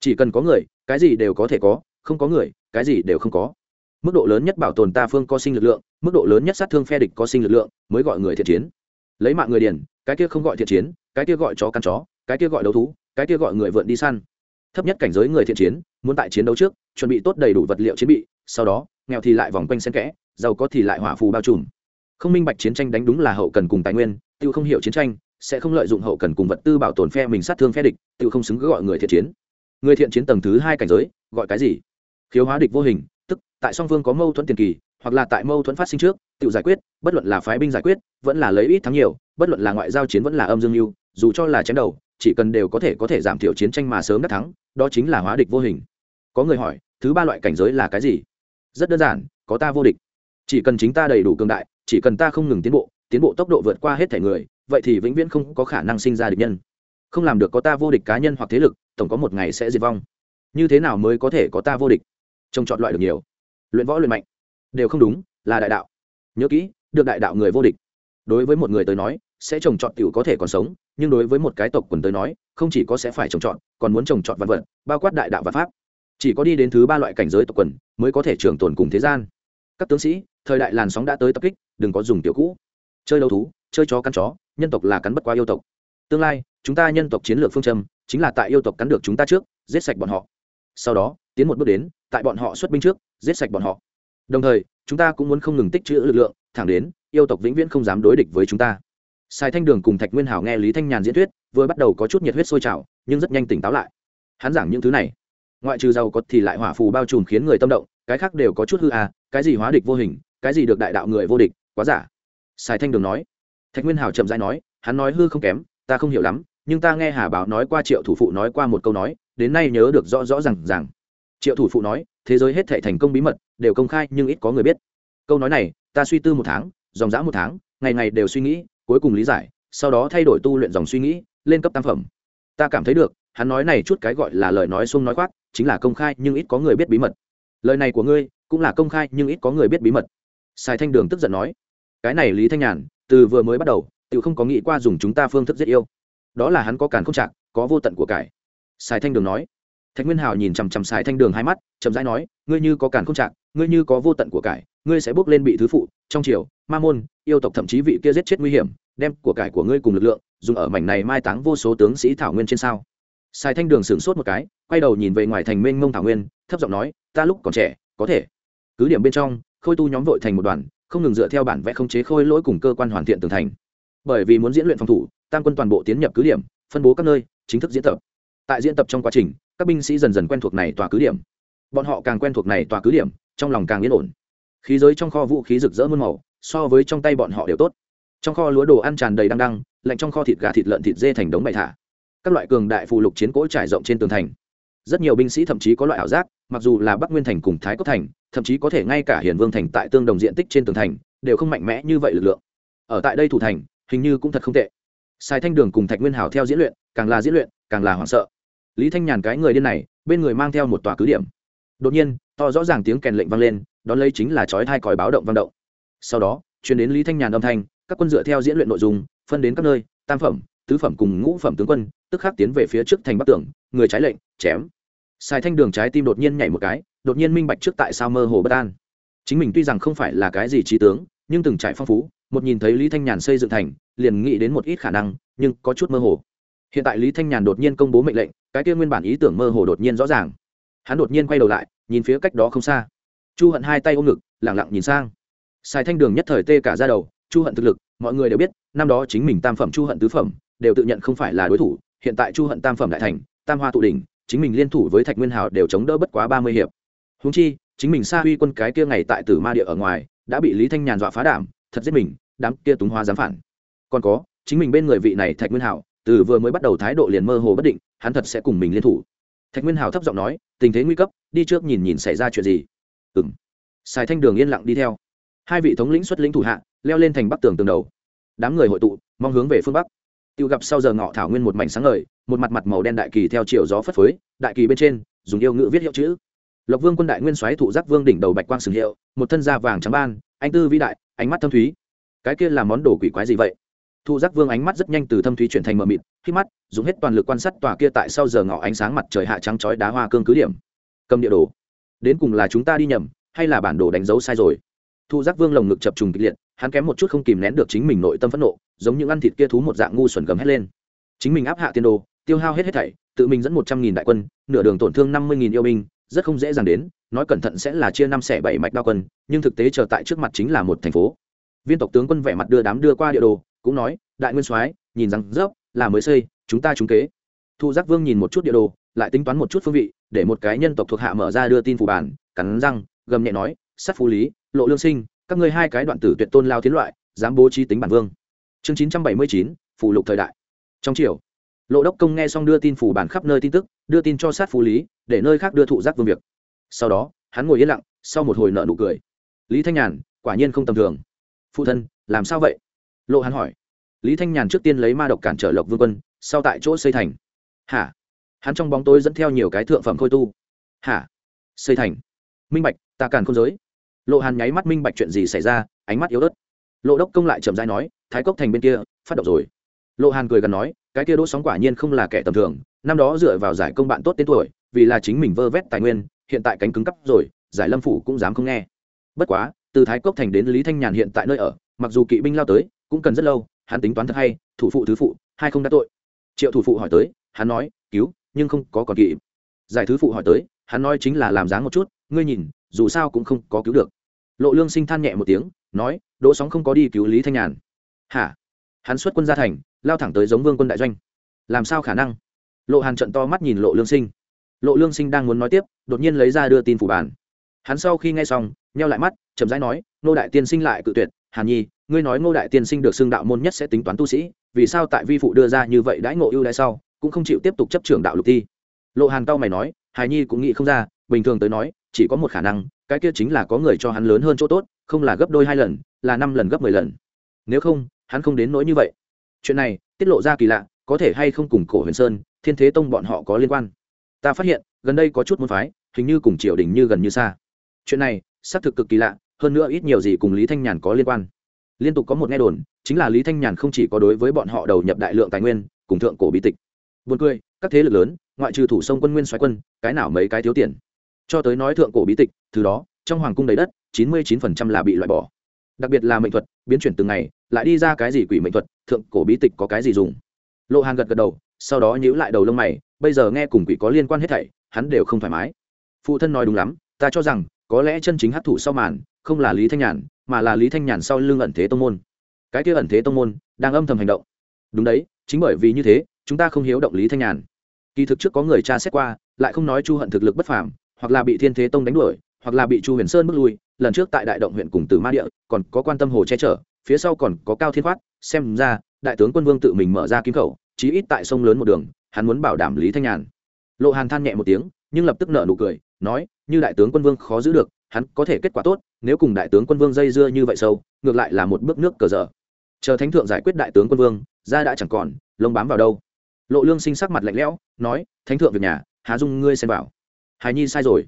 Chỉ cần có người, cái gì đều có thể có, không có người, cái gì đều không có mức độ lớn nhất bảo tồn ta phương có sinh lực lượng mức độ lớn nhất sát thương phe địch có sinh lực lượng mới gọi người thiện chiến. Lấy mạng người điền, cái kia không gọi thiện chiến cái kia gọi chó căn chó cái kia gọi đấu thú cái kia gọi người vượn đi săn. Thấp nhất cảnh giới người thiện chiến muốn tại chiến đấu trước chuẩn bị tốt đầy đủ vật liệu chiến bị sau đó nghèo thì lại vòng quanh xen kẽ giàu có thì lại hỏa phù bao trùm. Không minh bạch chiến tranh đánh đúng là hậu cần cùng tài nguyên tự không hiểu chiến tranh sẽ không lợi dụng hậu cần cùng vật tư bảo tồn phe mình sát thương phe địch tự không xứng gọi người thiện chiến. Người thiện chiến tầng thứ hai cảnh giới gọi cái gì? Khiếu hóa địch vô hình tại song phương có mâu thuẫn tiền kỳ, hoặc là tại mâu thuẫn phát sinh trước tự giải quyết, bất luận là phái binh giải quyết, vẫn là lấy ít thắng nhiều, bất luận là ngoại giao chiến vẫn là âm dương mưu, dù cho là chém đầu, chỉ cần đều có thể có thể giảm thiểu chiến tranh mà sớm đắc thắng, đó chính là hóa địch vô hình. Có người hỏi, thứ ba loại cảnh giới là cái gì? Rất đơn giản, có ta vô địch. Chỉ cần chính ta đầy đủ cường đại, chỉ cần ta không ngừng tiến bộ tiến bộ tốc độ vượt qua hết thể người, vậy thì vĩnh viễn không có khả năng sinh ra địch nhân. Không làm được có ta vô địch cá nhân hoặc thế lực, tổng có một ngày sẽ diệt vong. Như thế nào mới có thể có ta vô địch? Trông chọn loại được nhiều luyện võ luyện mạnh. Đều không đúng, là đại đạo. Nhớ kỹ, được đại đạo người vô địch. Đối với một người tới nói, sẽ trồng trọt tiểu có thể còn sống, nhưng đối với một cái tộc quần tới nói, không chỉ có sẽ phải trồng trọt, còn muốn trồng trọt vật vật, bao quát đại đạo và pháp. Chỉ có đi đến thứ ba loại cảnh giới tộc quần, mới có thể trường tồn cùng thế gian. Các tướng sĩ, thời đại làn sóng đã tới tập kích, đừng có dùng tiểu cũ. Chơi lâu thú, chơi chó cắn chó, nhân tộc là cắn bất qua yêu tộc. Tương lai, chúng ta nhân tộc chiến lược phương châm, chính là tại yêu tộc cắn được chúng ta trước, giết sạch bọn họ. Sau đó, tiến một bước đến, tại bọn họ xuất binh trước giết sạch bọn họ. Đồng thời, chúng ta cũng muốn không ngừng tích trữ lực lượng, thẳng đến, yêu tộc vĩnh viễn không dám đối địch với chúng ta. Sai thanh đường cùng thạch nguyên hảo nghe lý thanh nhàn diễn thuyết, vừa bắt đầu có chút nhiệt huyết sôi trào, nhưng rất nhanh tỉnh táo lại. Hắn giảng những thứ này. Ngoại trừ giàu có thì lại hỏa phù bao trùm khiến người tâm động, cái khác đều có chút hư à cái gì hóa địch vô hình, cái gì được đại đạo người vô địch, quá giả. Sai thanh đường nói. Thạch nguyên hảo chậm rãi nói, hắn nói hư không kém, ta không hiểu lắm, nhưng ta nghe hà báo nói qua triệu thủ phụ nói qua một câu nói, đến nay nhớ được rõ rõ r à n g rằng triệu thủ phụ nói, thế giới hết thể thành công bí mật, đều công khai, nhưng ít có người biết. Câu nói này, ta suy tư một tháng, dòng dã một tháng, ngày ngày đều suy nghĩ, cuối cùng lý giải, sau đó thay đổi tu luyện dòng suy nghĩ, lên cấp tam phẩm. Ta cảm thấy được, hắn nói này chút cái gọi là lời nói xung nói khoác, chính là công khai, nhưng ít có người biết bí mật. Lời này của ngươi, cũng là công khai, nhưng ít có người biết bí mật. Sài thanh đường tức giận nói, cái này lý thanh nhàn, từ vừa mới bắt đầu tự không có nghĩ qua dùng chúng ta phương thức giết yêu. Đó là hắn có càn không chạc, có vô tận của cải. Sài thanh đường nói thạch nguyên hào nhìn chằm chằm xài thanh đường hai mắt, chậm rãi nói, ngươi như có càn không trạng ngươi như có vô tận của cải, ngươi sẽ bước lên bị thứ phụ, trong triều, ma môn, yêu tộc thậm chí vị kia giết chết nguy hiểm, đem của cải của ngươi cùng lực lượng, dùng ở mảnh này mai táng vô số tướng sĩ thảo nguyên trên sao. Xài thanh đường sửng sốt một cái, quay đầu nhìn về ngoài thành mênh mông thảo nguyên, thấp giọng nói, ta lúc còn trẻ, có thể. Cứ điểm bên trong, khôi tu nhóm vội thành một đoàn, không ngừng dựa theo bản vẽ khống chế khôi lỗi cùng cơ quan hoàn thiện tường thành. Bởi vì muốn diễn luyện phòng thủ, tam quân toàn bộ tiến nhập cứ điểm, phân bố các nơi, chính thức diễn tập. Tại diễn tập trong quá trình các binh sĩ dần dần quen thuộc này tòa cứ điểm. Bọn họ càng quen thuộc này tòa cứ điểm, trong lòng càng yên ổn. Khí giới trong kho vũ khí rực rỡ muôn màu, so với trong tay bọn họ đều tốt. Trong kho lúa đồ ăn tràn đầy đăng đăng, lạnh trong kho thịt gà thịt lợn thịt dê thành đống bày thả. Các loại cường đại phù lục chiến cỗ trải rộng trên tường thành. Rất nhiều binh sĩ thậm chí có loại ảo giác, mặc dù là bắc nguyên thành cùng thái cốc thành, thậm chí có thể ngay cả hiền vương thành tại tương đồng diện tích trên tường thành, đều không mạnh mẽ như vậy lực lượng. Ở tại đây thủ thành, hình như cũng thật không tệ. Sai thanh đường cùng thạch nguyên hào theo diễn luyện, càng là diễn luyện, càng là hoảng sợ lý thanh nhàn cái người điên này bên người mang theo một tòa cứ điểm. Đột nhiên to rõ ràng tiếng kèn lệnh vang lên đón lấy chính là chói thai còi báo động vang động. Sau đó chuyển đến lý thanh nhàn âm thanh các quân dựa theo diễn luyện nội dung phân đến các nơi tam phẩm tứ phẩm cùng ngũ phẩm tướng quân tức khắc tiến về phía trước thành bắc tưởng, người trái lệnh chém. Sai thanh đường trái tim đột nhiên nhảy một cái đột nhiên minh bạch trước tại sao mơ hồ bất an. Chính mình tuy rằng không phải là cái gì trí tướng nhưng từng trải phong phú một nhìn thấy lý thanh nhàn xây dựng thành liền nghĩ đến một ít khả năng nhưng có chút mơ hồ hiện tại lý thanh nhàn đột nhiên công bố mệnh lệnh, cái kia nguyên bản ý tưởng mơ hồ đột nhiên rõ ràng. Hắn đột nhiên quay đầu lại, nhìn phía cách đó không xa. Chu hận hai tay ôm ngực lẳng lặng nhìn sang. Sài thanh đường nhất thời tê cả ra đầu, chu hận thực lực, mọi người đều biết, năm đó chính mình tam phẩm chu hận tứ phẩm, đều tự nhận không phải là đối thủ, hiện tại chu hận tam phẩm đại thành, tam hoa tụ đỉnh, chính mình liên thủ với thạch nguyên hào đều chống đỡ bất quá ba mươi hiệp. Húng chi, chính mình xa huy quân cái kia ngày tại tử ma địa ở ngoài, đã bị lý thanh nhàn dọa phá đảm, thật giết mình, đám kia túng hoa dám phản. Còn có, chính mình bên người vị này thạch nguyên hào từ vừa mới bắt đầu thái độ liền mơ hồ bất định, hắn thật sẽ cùng mình liên thủ. Thạch nguyên hào thấp giọng nói, tình thế nguy cấp, đi trước nhìn nhìn xảy ra chuyện gì. Ừ m sài thanh đường yên lặng đi theo. Hai vị thống lĩnh xuất lĩnh thủ hạ, leo lên thành bắc tường tường đầu. Đám người hội tụ, mong hướng về phương bắc. Tiêu gặp sau giờ ngọ thảo nguyên một mảnh sáng ngời, một mặt mặt màu đen đại kỳ theo chiều gió phất phới, đại kỳ bên trên, dùng yêu ngữ viết hiệu chữ. Lộc vương quân đại nguyên soái thụ giác vương đỉnh đầu bạch quang sừng hiệu, một thân da vàng trắng ban, anh tư vĩ đại, ánh mắt thâm thúy. Cái kia là món đồ quỷ quái gì vậy? Thu giác vương ánh mắt rất nhanh từ thâm thúy chuyển thành mờ mịt, khi mắt, dùng hết toàn lực quan sát tòa kia tại sau giờ ngọ ánh sáng mặt trời hạ trắng chói đá hoa cương cứ điểm. Cầm địa đồ. Đến cùng là chúng ta đi nhầm, hay là bản đồ đánh dấu sai rồi? Thu giác vương lồng ngực chập trùng kịch liệt, hắn kém một chút không kìm nén được chính mình nội tâm phẫn nộ, giống những ăn thịt kia thú một dạng ngu xuẩn gầm hết lên. Chính mình áp hạ tiền đồ, tiêu hao hết hết thảy, tự mình dẫn một trăm nghìn đại quân, nửa đường tổn thương năm mươi nghìn yêu binh, rất không dễ dàng đến, nói cẩn thận sẽ là chia năm xẻ bảy mạch đao quân, nhưng thực tế chờ tại trước mặt chính là một thành phố. Viên tộc tướng quân vẻ mặt đưa đám đưa qua địa đồ cũng nói, đại nguyên soái, nhìn rằng dốc, là mới xây, chúng ta trúng kế. Thu giác vương nhìn một chút địa đồ, lại tính toán một chút phương vị, để một cái nhân tộc thuộc hạ mở ra đưa tin phủ bản, cắn răng, gầm nhẹ nói, sát phú lý, lộ lương sinh, các ngươi hai cái đoạn tử tuyệt tôn lao tiến loại, dám bố trí tính bản vương. Chương chín trăm bảy mươi chín phủ lục thời đại. Trong chiều lộ đốc công nghe xong đưa tin phủ bản khắp nơi tin tức, đưa tin cho sát phú lý, để nơi khác đưa thụ giác vương việc. Sau đó, hắn ngồi yên lặng, sau một hồi nợ nụ cười. Lý thanh nhàn, quả nhiên không tầm thường. Phụ thân, làm sao vậy? Lộ Hàn hỏi. Lý thanh nhàn trước tiên lấy ma độc cản trở lộc vương quân, sau tại chỗ xây thành. Hả? Hắn trong bóng tối dẫn theo nhiều cái thượng phẩm khôi tu. Hả? Xây thành. Minh bạch, ta càn không giới. Lộ hàn nháy mắt minh bạch chuyện gì xảy ra, ánh mắt yếu ớt. Lộ đốc công lại chậm dai nói, thái cốc thành bên kia, phát động rồi. Lộ hàn cười gần nói, cái kia đỗ sóng quả nhiên không là kẻ tầm thường, năm đó dựa vào giải công bạn tốt tên tuổi, vì là chính mình vơ vét tài nguyên, hiện tại cánh cứng cắp rồi, giải lâm phủ cũng dám không nghe. Bất quá, từ thái cốc thành đến lý thanh nhàn hiện tại nơi ở, mặc dù kỵ binh lao tới cũng cần rất lâu hắn tính toán thật hay thủ phụ thứ phụ hai không đã tội. Triệu thủ phụ hỏi tới hắn nói cứu nhưng không có còn kỵ giải thứ phụ hỏi tới hắn nói chính là làm dáng một chút ngươi nhìn dù sao cũng không có cứu được. Lộ lương sinh than nhẹ một tiếng nói đỗ sóng không có đi cứu lý thanh nhàn. Hả? Hắn xuất quân ra thành lao thẳng tới giống vương quân đại doanh. Làm sao khả năng? Lộ hàn trận to mắt nhìn lộ lương sinh. Lộ lương sinh đang muốn nói tiếp đột nhiên lấy ra đưa tin phủ bàn, hắn sau khi nghe xong nheo lại mắt chậm rãi nói nô đại tiên sinh lại cự tuyệt hàn nhi, ngươi nói ngô đại tiên sinh được xưng đạo môn nhất sẽ tính toán tu sĩ, vì sao tại vi phụ đưa ra như vậy đãi ngộ ưu đãi sau, cũng không chịu tiếp tục chấp trưởng đạo lục thi? Lộ hàn cao mày nói, hài nhi cũng nghĩ không ra, bình thường tới nói, chỉ có một khả năng, cái kia chính là có người cho hắn lớn hơn chỗ tốt, không là gấp đôi hai lần, là năm lần gấp mười lần. Nếu không, hắn không đến nỗi như vậy. Chuyện này, tiết lộ ra kỳ lạ, có thể hay không cùng cổ huyền sơn, thiên thế tông bọn họ có liên quan? Ta phát hiện, gần đây có chút môn phái, hình như cùng triều đình như gần như xa. Chuyện này, xác thực cực kỳ lạ hơn nữa ít nhiều gì cùng lý thanh nhàn có liên quan. Liên tục có một nghe đồn, chính là lý thanh nhàn không chỉ có đối với bọn họ đầu nhập đại lượng tài nguyên, cùng thượng cổ bí tịch. Buồn cười, các thế lực lớn, ngoại trừ thủ sông quân nguyên xoáy quân, cái nào mấy cái thiếu tiền. Cho tới nói thượng cổ bí tịch, thứ đó, trong hoàng cung đầy đất, chín mươi chín phần trăm là bị loại bỏ. Đặc biệt là mệnh thuật, biến chuyển từng ngày, lại đi ra cái gì quỷ mệnh thuật, thượng cổ bí tịch có cái gì dùng. Lộ hàn gật gật đầu, sau đó nhíu lại đầu lông mày, bây giờ nghe cùng quỷ có liên quan hết thảy, hắn đều không thoải mái. Phụ thân nói đúng lắm, ta cho rằng, có lẽ chân chính hắc thủ sau màn không là lý thanh nhàn, mà là lý thanh nhàn sau lưng ẩn thế tông môn. Cái kia ẩn thế tông môn đang âm thầm hành động. Đúng đấy, chính bởi vì như thế, chúng ta không hiếu động lý thanh nhàn. Kỳ thực trước có người tra xét qua, lại không nói chu hận thực lực bất phàm, hoặc là bị thiên thế tông đánh đuổi, hoặc là bị chu huyền sơn bước lui, lần trước tại đại động huyện cùng tử ma địa, còn có quan tâm hồ che chở, phía sau còn có cao thiên khoát, xem ra, đại tướng quân vương tự mình mở ra kim khẩu, chí ít tại sông lớn một đường, hắn muốn bảo đảm lý thanh nhàn. Lộ hàn than nhẹ một tiếng, nhưng lập tức nợ nụ cười, nói, như đại tướng quân vương khó giữ được, hắn có thể kết quả tốt nếu cùng đại tướng quân vương dây dưa như vậy sâu, ngược lại là một bước nước cờ dở. Chờ thánh thượng giải quyết đại tướng quân vương ra đã chẳng còn, lông bám vào đâu. Lộ lương sinh sắc mặt lạnh lẽo, nói, thánh thượng việc nhà há dung ngươi xem vào. Hài nhi sai rồi.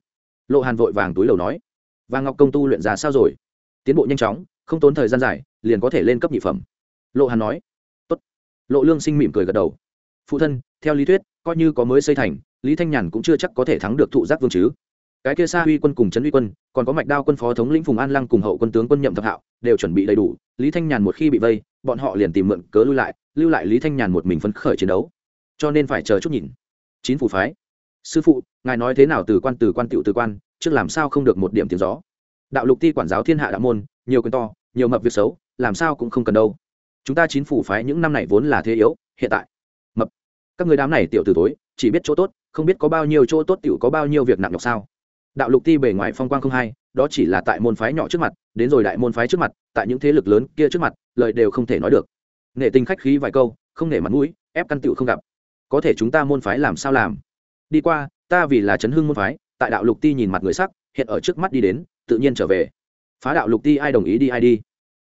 Lộ hàn vội vàng túi lầu nói, và ngọc công tu luyện ra sao rồi? Tiến bộ nhanh chóng, không tốn thời gian dài, liền có thể lên cấp nhị phẩm. Lộ hàn nói, Tốt. lộ lương sinh mỉm cười gật đầu. Phụ thân, theo lý thuyết, coi như có mới xây thành, lý thanh nhàn cũng chưa chắc có thể thắng được thụ giác vương chứ cái kia sa huy quân cùng trấn huy quân, còn có mạch đao quân phó thống lĩnh phùng an lăng cùng hậu quân tướng quân nhậm thập hạo, đều chuẩn bị đầy đủ. Lý thanh nhàn một khi bị vây, bọn họ liền tìm mượn cớ lưu lại lưu lại lý thanh nhàn một mình phấn khởi chiến đấu. Cho nên phải chờ chút nhìn. Chín phủ phái. Sư phụ, ngài nói thế nào từ quan từ quan tiệu từ quan, trước làm sao không được một điểm tiếng gió? Đạo lục ti quản giáo thiên hạ đạo môn, nhiều quyền to, nhiều mập việc xấu, làm sao cũng không cần đâu. Chúng ta chín phủ phái những năm này vốn là thế yếu, hiện tại. Mập. Các người đám này tiểu từ tối chỉ biết chỗ tốt, không biết có bao nhiêu chỗ tốt tiểu có bao nhiêu việc nặng nhọc sao? Đạo lục ti bề ngoài phong quang không hay đó chỉ là tại môn phái nhỏ trước mặt, đến rồi đại môn phái trước mặt, tại những thế lực lớn kia trước mặt, lời đều không thể nói được. Nghệ tình khách khí vài câu, không nể mặt mũi, ép căn tựu không gặp. Có thể chúng ta môn phái làm sao làm? Đi qua, ta vì là chấn hưng môn phái, tại đạo lục ti nhìn mặt người sắc, hiện ở trước mắt đi đến, tự nhiên trở về. Phá đạo lục ti ai đồng ý đi ai đi?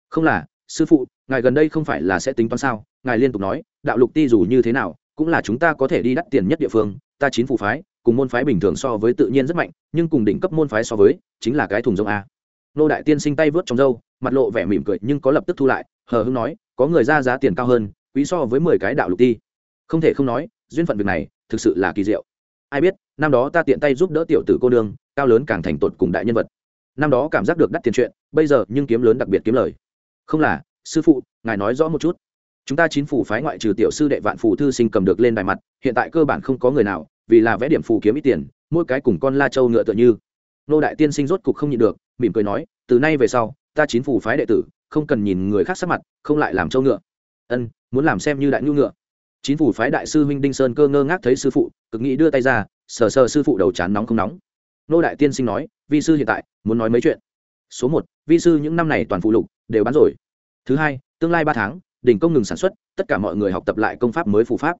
Không là, sư phụ, ngài gần đây không phải là sẽ tính toán sao? Ngài liên tục nói, đạo lục ti dù như thế nào, cũng là chúng ta có thể đi đắt tiền nhất địa phương, ta chín phụ phái cùng môn phái bình thường so với tự nhiên rất mạnh, nhưng cùng đỉnh cấp môn phái so với, chính là cái thùng rông a. Nô đại tiên sinh tay vớt trong râu, mặt lộ vẻ mỉm cười, nhưng có lập tức thu lại, hờ hưng nói, có người ra giá tiền cao hơn, quý so với mười cái đạo lục ti. Không thể không nói, duyên phận việc này, thực sự là kỳ diệu. Ai biết, năm đó ta tiện tay giúp đỡ tiểu tử cô nương, cao lớn càng thành tột cùng đại nhân vật. Năm đó cảm giác được đắt tiền chuyện, bây giờ nhưng kiếm lớn đặc biệt kiếm lời. Không là, sư phụ, ngài nói rõ một chút. Chúng ta chín phủ phái ngoại trừ tiểu sư đệ vạn phủ thư sinh cầm được lên đài mặt, hiện tại cơ bản không có người nào vì là vẽ điểm phù kiếm ít tiền, mỗi cái cùng con la châu ngựa tựa như. Nô đại tiên sinh rốt cục không nhịn được, mỉm cười nói, từ nay về sau, ta chín phủ phái đệ tử, không cần nhìn người khác sắc mặt, không lại làm châu ngựa. Ân, muốn làm xem như đại nhu ngựa. Chín phủ phái đại sư huynh đinh sơn cơ ngơ ngác thấy sư phụ, cực nghĩ đưa tay ra, sờ sờ sư phụ đầu chán nóng không nóng. Nô đại tiên sinh nói, vi sư hiện tại, muốn nói mấy chuyện. Số một, vi sư những năm này toàn phụ lục, đều bán rồi. Thứ hai, tương lai ba tháng, đỉnh công ngừng sản xuất, tất cả mọi người học tập lại công pháp mới phù pháp.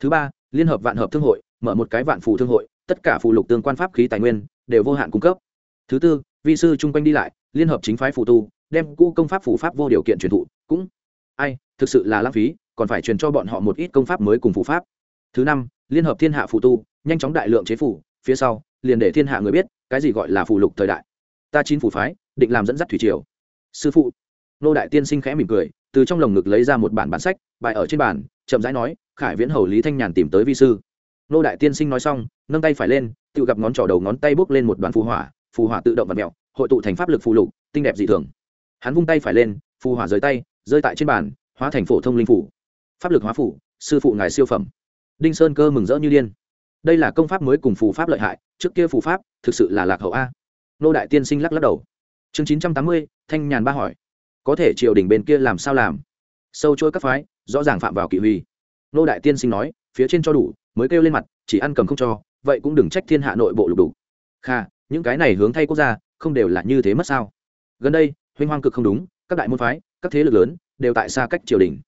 Thứ ba, liên hợp vạn hợp thương hội mở một cái vạn phù thương hội, tất cả phụ lục tương quan pháp khí tài nguyên đều vô hạn cung cấp. Thứ tư, vi sư chung quanh đi lại, liên hợp chính phái phù tu, đem cũ công pháp phù pháp vô điều kiện truyền thụ, cũng ai, thực sự là lãng phí, còn phải truyền cho bọn họ một ít công pháp mới cùng phù pháp. Thứ năm, liên hợp thiên hạ phù tu, nhanh chóng đại lượng chế phủ phía sau, liền để thiên hạ người biết, cái gì gọi là phù lục thời đại. Ta chín phù phái, định làm dẫn dắt thủy triều. Sư phụ, nô đại tiên sinh khẽ mỉm cười, từ trong lồng ngực lấy ra một bản bản sách, bài ở trên bàn, chậm rãi nói, khải viễn hầu lý thanh nhàn tìm tới vi sư nô đại tiên sinh nói xong, nâng tay phải lên, tự gặp ngón trỏ đầu ngón tay bốc lên một đoàn phù hỏa phù hỏa tự động và mẹo, hội tụ thành pháp lực phù lục, tinh đẹp dị thường. Hắn vung tay phải lên, phù hỏa rời tay, rơi tại trên bàn, hóa thành phổ thông linh phủ. Pháp lực hóa phủ, sư phụ ngài siêu phẩm. Đinh sơn cơ mừng rỡ như điên. Đây là công pháp mới cùng phù pháp lợi hại, trước kia phù pháp, thực sự là lạc hậu a. Nô đại tiên sinh lắc lắc đầu. Chương chín trăm tám mươi, thanh nhàn ba hỏi. Có thể triều đình bên kia làm sao làm? Sâu trôi các phái, rõ ràng phạm vào kỵ huy. Nô đại tiên sinh nói, phía trên cho đủ mới kêu lên mặt, chỉ ăn cầm không cho, vậy cũng đừng trách thiên hạ nội bộ lục đủ kha, những cái này hướng thay quốc gia, không đều là như thế mất sao? Gần đây, huynh hoang cực không đúng, các đại môn phái, các thế lực lớn, đều tại xa cách triều đình.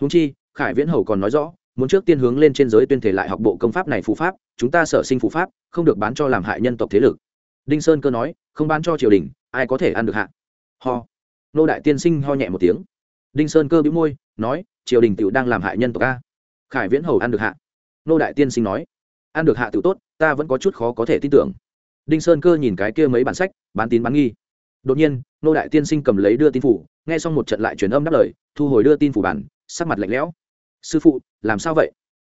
Húng chi, khải viễn hầu còn nói rõ, muốn trước tiên hướng lên trên giới tuyên thể lại học bộ công pháp này phù pháp, chúng ta sở sinh phù pháp, không được bán cho làm hại nhân tộc thế lực. Đinh sơn cơ nói, không bán cho triều đình, ai có thể ăn được hạ? Ho. Nô đại tiên sinh ho nhẹ một tiếng. Đinh sơn cơ bĩu môi, nói, triều đình tựu đang làm hại nhân tộc a. Khải viễn hầu ăn được hạ nô đại tiên sinh nói, ăn được hạ tử tốt, ta vẫn có chút khó có thể tin tưởng. Đinh sơn cơ nhìn cái kia mấy bản sách, bán tín bán nghi. Đột nhiên, nô đại tiên sinh cầm lấy đưa tin phủ, nghe xong một trận lại truyền âm đáp lời, thu hồi đưa tin phủ bản, sắc mặt lạnh lẽo. Sư phụ, làm sao vậy?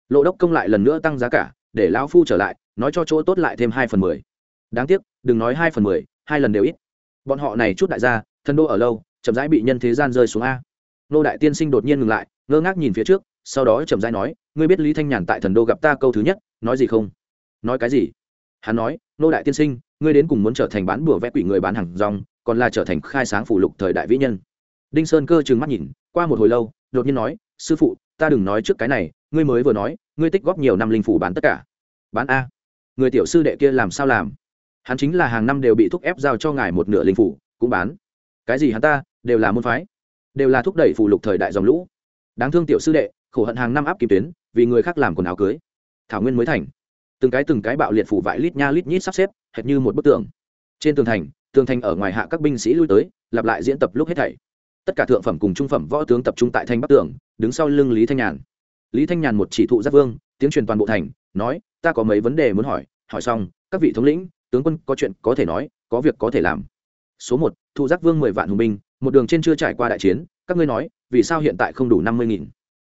Lộ đốc công lại lần nữa tăng giá cả, để lão phu trở lại, nói cho chỗ tốt lại thêm hai phần mười. Đáng tiếc, đừng nói hai phần mười, hai lần đều ít. Bọn họ này chút đại gia, thân đô ở lâu, chậm rãi bị nhân thế gian rơi xuống a. Nô đại tiên sinh đột nhiên ngừng lại, ngơ ngác nhìn phía trước sau đó chậm rãi nói, ngươi biết lý thanh nhàn tại thần đô gặp ta câu thứ nhất, nói gì không? Nói cái gì? Hắn nói, nô đại tiên sinh, ngươi đến cùng muốn trở thành bán bùa vẽ quỷ người bán hàng rong, còn là trở thành khai sáng phủ lục thời đại vĩ nhân. Đinh sơn cơ trừng mắt nhìn, qua một hồi lâu, đột nhiên nói, sư phụ, ta đừng nói trước cái này, ngươi mới vừa nói, ngươi tích góp nhiều năm linh phủ bán tất cả. Bán a? Người tiểu sư đệ kia làm sao làm? Hắn chính là hàng năm đều bị thúc ép giao cho ngài một nửa linh phủ, cũng bán. Cái gì hắn ta, đều là môn phái, đều là thúc đẩy phủ lục thời đại dòng lũ. Đáng thương tiểu sư đệ khổ hận hàng năm áp kim tuyến, vì người khác làm quần áo cưới. Thảo nguyên mới thành. Từng cái từng cái bạo liệt phủ vải lít nha lít nhít sắp xếp, hệt như một bức tường. Trên tường thành tường thành ở ngoài hạ các binh sĩ lui tới, lặp lại diễn tập lúc hết thảy. Tất cả thượng phẩm cùng trung phẩm võ tướng tập trung tại thanh bắc tường, đứng sau lưng lý thanh nhàn. Lý thanh nhàn một chỉ thụ giáp vương, tiếng truyền toàn bộ thành, nói, ta có mấy vấn đề muốn hỏi. Hỏi xong, các vị thống lĩnh, tướng quân có chuyện có thể nói, có việc có thể làm. Số một, thụ giác vương mười vạn hùng binh, một đường trên chưa trải qua đại chiến, các ngươi nói, vì sao hiện tại không đủ năm mươi nghìn?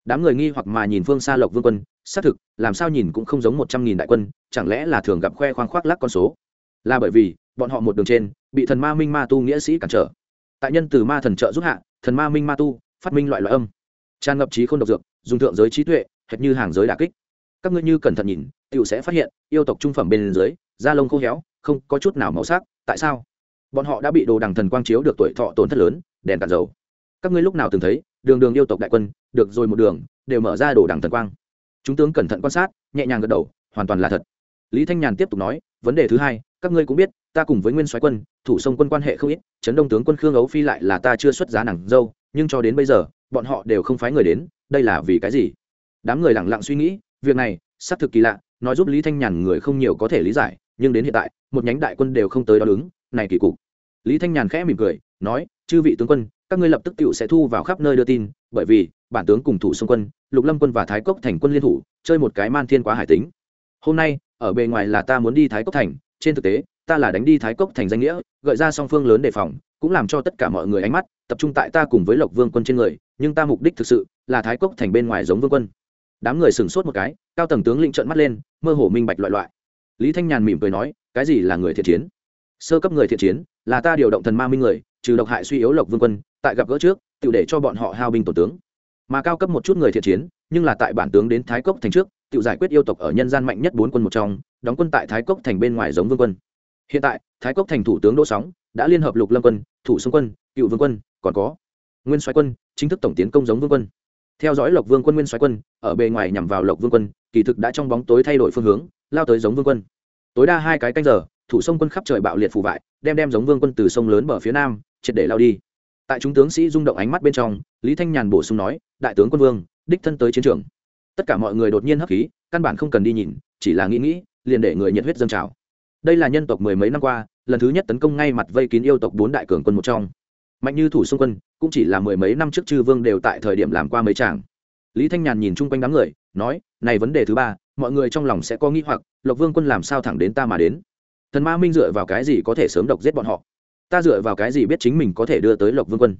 Đám người nghi hoặc mà nhìn phương xa lộc vương quân, xác thực, làm sao nhìn cũng không giống một trăm nghìn đại quân, chẳng lẽ là thường gặp khoe khoang khoác lắc con số? Là bởi vì, bọn họ một đường trên, bị thần ma minh ma tu nghĩa sĩ cản trở. Tại nhân từ ma thần trợ giúp hạ, thần ma minh ma tu, phát minh loại loại âm. Tràn ngập trí k h ô n độc dược, dùng thượng giới trí tuệ, hệt như hàng giới đà kích. Các ngươi như cẩn thận nhìn t i ể u sẽ phát hiện, yêu tộc trung phẩm bên dưới, da lông khô héo, không có chút nào màu sắc, tại sao? Bọn họ đã bị đồ đằng thần quang chiếu được tuổi thọ tổn thất lớn, đèn cạn dầu các ngươi lúc nào từng thấy, đường đường yêu tộc đại quân, được rồi một đường, đều mở ra đồ đằng thần quang. Chúng tướng cẩn thận quan sát, nhẹ nhàng gật đầu, hoàn toàn là thật. Lý thanh nhàn tiếp tục nói, vấn đề thứ hai, các ngươi cũng biết, ta cùng với nguyên soái quân, thủ sông quân quan hệ không ít, trấn đông tướng quân khương ấu phi lại là ta chưa xuất giá nàng dâu, nhưng cho đến bây giờ, bọn họ đều không phái người đến, đây là vì cái gì? Đám người lẳng lặng suy nghĩ, việc này, xác thực kỳ lạ, nói giúp lý thanh nhàn người không nhiều có thể lý giải, nhưng đến hiện tại, một nhánh đại quân đều không tới đó đứng, này kỳ cục. Lý thanh nhàn khẽ mỉm cười, nói, chư vị tướng quân các ngươi lập tức tự sẽ thu vào khắp nơi đưa tin, bởi vì, bản tướng cùng thủ xung quân, lục lâm quân và thái cốc thành quân liên thủ, chơi một cái man thiên quá hải tính. Hôm nay, ở bề ngoài là ta muốn đi thái cốc thành, trên thực tế, ta là đánh đi thái cốc thành danh nghĩa, gợi ra song phương lớn đề phòng, cũng làm cho tất cả mọi người ánh mắt, tập trung tại ta cùng với lộc vương quân trên người, nhưng ta mục đích thực sự, là thái cốc thành bên ngoài giống vương quân. Đám người sửng sốt một cái, cao tầng tướng lĩnh trợn mắt lên, mơ hồ minh bạch loại loại. Lý thanh nhàn mỉm cười nói, cái gì là người thiện chiến? Sơ cấp người thiện chiến, là ta điều động thần ma minh người, trừ độc hại suy yếu lộc vương quân tại gặp gỡ trước tự để cho bọn họ hao binh tổ tướng. Mà cao cấp một chút người thiện chiến, nhưng là tại bản tướng đến thái cốc thành trước tự giải quyết yêu tộc ở nhân gian mạnh nhất bốn quân một trong, đóng quân tại thái cốc thành bên ngoài giống vương quân. Hiện tại, thái cốc thành thủ tướng đỗ sóng đã liên hợp lục lâm quân, thủ xung quân, cựu vương quân, còn có nguyên soái quân, chính thức tổng tiến công giống vương quân. Theo dõi lộc vương quân nguyên soái quân, ở bề ngoài nhằm vào lộc vương quân, kỳ thực đã trong bóng tối thay đổi phương hướng, lao tới giống vương quân. Tối đa hai cái canh giờ, thủ sông quân khắp trời bạo liệt phù vại, đem đem giống vương quân từ sông lớn bờ phía nam, triệt để lao đi tại chúng tướng sĩ rung động ánh mắt bên trong, lý thanh nhàn bổ sung nói, đại tướng quân vương, đích thân tới chiến trường. Tất cả mọi người đột nhiên hấp khí, căn bản không cần đi nhìn, chỉ là nghĩ nghĩ, liền để người nhiệt huyết dâng trào. Đây là nhân tộc mười mấy năm qua, lần thứ nhất tấn công ngay mặt vây kín yêu tộc bốn đại cường quân một trong. Mạnh như thủ xung quân, cũng chỉ là mười mấy năm trước chư vương đều tại thời điểm làm qua mấy tràng lý thanh nhàn nhìn chung quanh đám người, nói, này vấn đề thứ ba, mọi người trong lòng sẽ có nghĩ hoặc, lộc vương quân làm sao thẳng đến ta mà đến? Thần ma minh dựa vào cái gì có thể sớm độc giết bọn họ? Ta dựa vào cái gì biết chính mình có thể đưa tới lộc vương quân?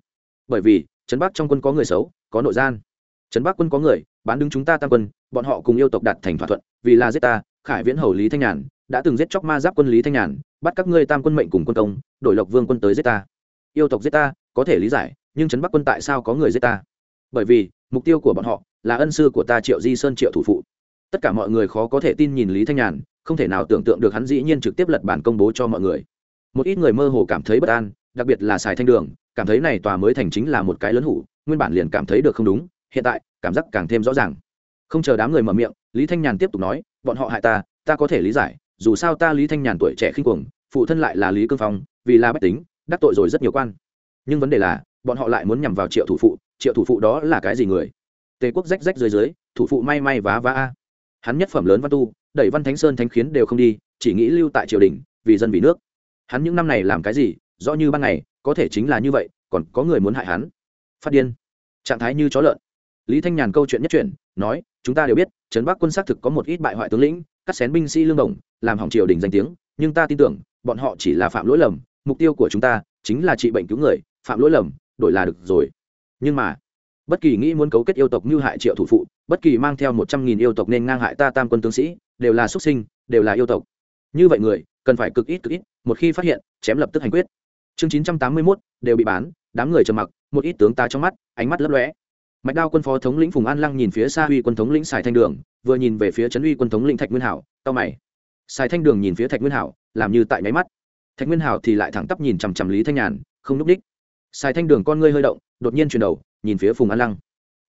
Bởi vì, trấn bắc trong quân có người xấu, có nội gian. Trấn bắc quân có người, bán đứng chúng ta tam quân, bọn họ cùng yêu tộc đạt thành thỏa thuận, vì là giết ta, khải viễn hầu lý thanh nhàn, đã từng giết chóc ma giáp quân lý thanh nhàn, bắt các ngươi tam quân mệnh cùng quân công, đổi lộc vương quân tới giết ta. Yêu tộc giết ta, có thể lý giải, nhưng trấn bắc quân tại sao có người giết ta? Bởi vì, mục tiêu của bọn họ là ân sư của ta triệu di sơn triệu thủ phụ. Tất cả mọi người khó có thể tin nhìn lý thanh nhàn, không thể nào tưởng tượng được hắn dĩ nhiên trực tiếp lật bản công bố cho mọi người một ít người mơ hồ cảm thấy bất an, đặc biệt là xài thanh đường, cảm thấy này tòa mới thành chính là một cái lớn hủ, nguyên bản liền cảm thấy được không đúng, hiện tại, cảm giác càng thêm rõ ràng. Không chờ đám người mở miệng, lý thanh nhàn tiếp tục nói, bọn họ hại ta ta có thể lý giải, dù sao ta lý thanh nhàn tuổi trẻ khinh cuồng, phụ thân lại là lý cương phong, vì là bách tính, đắc tội rồi rất nhiều quan. Nhưng vấn đề là, bọn họ lại muốn nhằm vào triệu thủ phụ, triệu thủ phụ đó là cái gì người? Tề quốc rách rách dưới dưới, thủ phụ may may vá vá a. Hắn nhất phẩm lớn văn tu, đẩy văn thánh sơn thánh khiến đều không đi, chỉ nghĩ lưu tại triều đình, vì dân vì nước hắn những năm này làm cái gì, rõ như ban ngày, có thể chính là như vậy, còn có người muốn hại hắn. Phát điên. Trạng thái như chó lợn. Lý thanh nhàn câu chuyện nhất chuyện nói, chúng ta đều biết, trấn bắc quân xác thực có một ít bại hoại tướng lĩnh cắt xén binh sĩ lương đồng, làm hỏng triều đình danh tiếng, nhưng ta tin tưởng, bọn họ chỉ là phạm lỗi lầm, mục tiêu của chúng ta chính là trị bệnh cứu người, phạm lỗi lầm, đổi là được rồi. Nhưng mà, bất kỳ nghĩ muốn cấu kết yêu tộc như hại triệu thủ phụ, bất kỳ mang theo một trăm nghìn yêu tộc nên ngang hại ta tam quân tướng sĩ, đều là xuất sinh, đều là yêu tộc như vậy người, cần phải cực ít cực ít, một khi phát hiện, chém lập tức hành quyết. Chương chín trăm tám mươi mốt, đều bị bán, đám người trầm mặc, một ít tướng ta trong mắt, ánh mắt lấp lóe. Mạch đao quân phó thống lĩnh phùng an lăng nhìn phía xa uy quân thống lĩnh sài thanh đường, vừa nhìn về phía trấn uy quân thống lĩnh thạch nguyên hảo tao mày. Sài thanh đường nhìn phía thạch nguyên hảo, làm như tại nháy mắt. Thạch nguyên hảo thì lại thẳng tắp nhìn chằm chằm lý thanh nhàn, không núp đích sài thanh đường con ngươi hơi động, đột nhiên chuyển đầu, nhìn phía phùng an lăng.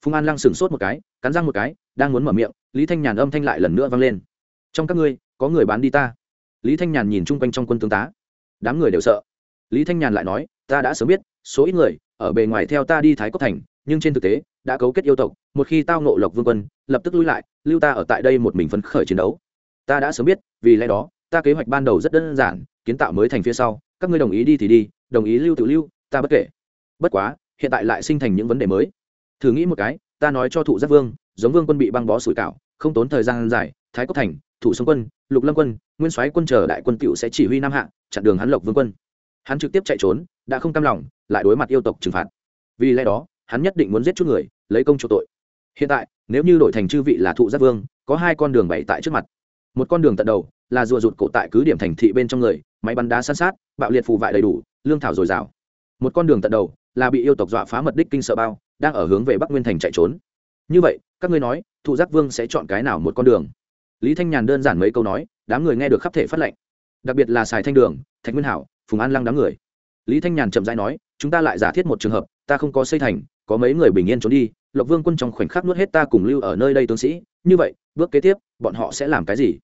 Phùng an lăng sửng sốt một cái, cắn răng một cái, đang muốn mở miệng, lý thanh nhàn âm thanh lại lần nữa vang lên. Trong các ngươi, có người bán đi ta lý thanh nhàn nhìn chung quanh trong quân tướng tá. Đám người đều sợ. Lý thanh nhàn lại nói, ta đã sớm biết, số ít người ở bề ngoài theo ta đi thái cốc thành, nhưng trên thực tế, đã cấu kết yêu tộc, một khi tao nộ lộc vương quân, lập tức lui lại, lưu ta ở tại đây một mình phấn khởi chiến đấu. Ta đã sớm biết, vì lẽ đó, ta kế hoạch ban đầu rất đơn giản, kiến tạo mới thành phía sau, các ngươi đồng ý đi thì đi, đồng ý lưu tự lưu, ta bất kể. Bất quá, hiện tại lại sinh thành những vấn đề mới. Thử nghĩ một cái, ta nói cho thụ giác vương, giống vương quân bị băng bó sủi cảo, không tốn thời gian dài, thái cốc thành thủ sông quân, lục lâm quân, nguyên soái quân chờ đại quân cựu sẽ chỉ huy nam hạ, chặn đường hắn lộc vương quân. Hắn trực tiếp chạy trốn, đã không cam lòng, lại đối mặt yêu tộc trừng phạt. Vì lẽ đó, hắn nhất định muốn giết chút người, lấy công cho tội. Hiện tại, nếu như đổi thành chư vị là thụ giác vương, có hai con đường bày tại trước mặt. Một con đường tận đầu, là rùa rụt cổ tại cứ điểm thành thị bên trong người, máy bắn đá san sát, bạo liệt phù vại đầy đủ, lương thảo dồi dào. Một con đường tận đầu, là bị yêu tộc dọa phá mật đích kinh sợ bao, đang ở hướng về bắc nguyên thành chạy trốn. Như vậy, các ngươi nói, thụ giác vương sẽ chọn cái nào một con đường? Lý thanh nhàn đơn giản mấy câu nói, đám người nghe được khắp thể phát lệnh. Đặc biệt là xài thanh đường, thạch nguyên hảo, phùng an lăng đám người. Lý thanh nhàn chậm rãi nói, chúng ta lại giả thiết một trường hợp, ta không có xây thành, có mấy người bình yên trốn đi, lộc vương quân trong khoảnh khắc nuốt hết ta cùng lưu ở nơi đây tướng sĩ, như vậy, bước kế tiếp, bọn họ sẽ làm cái gì?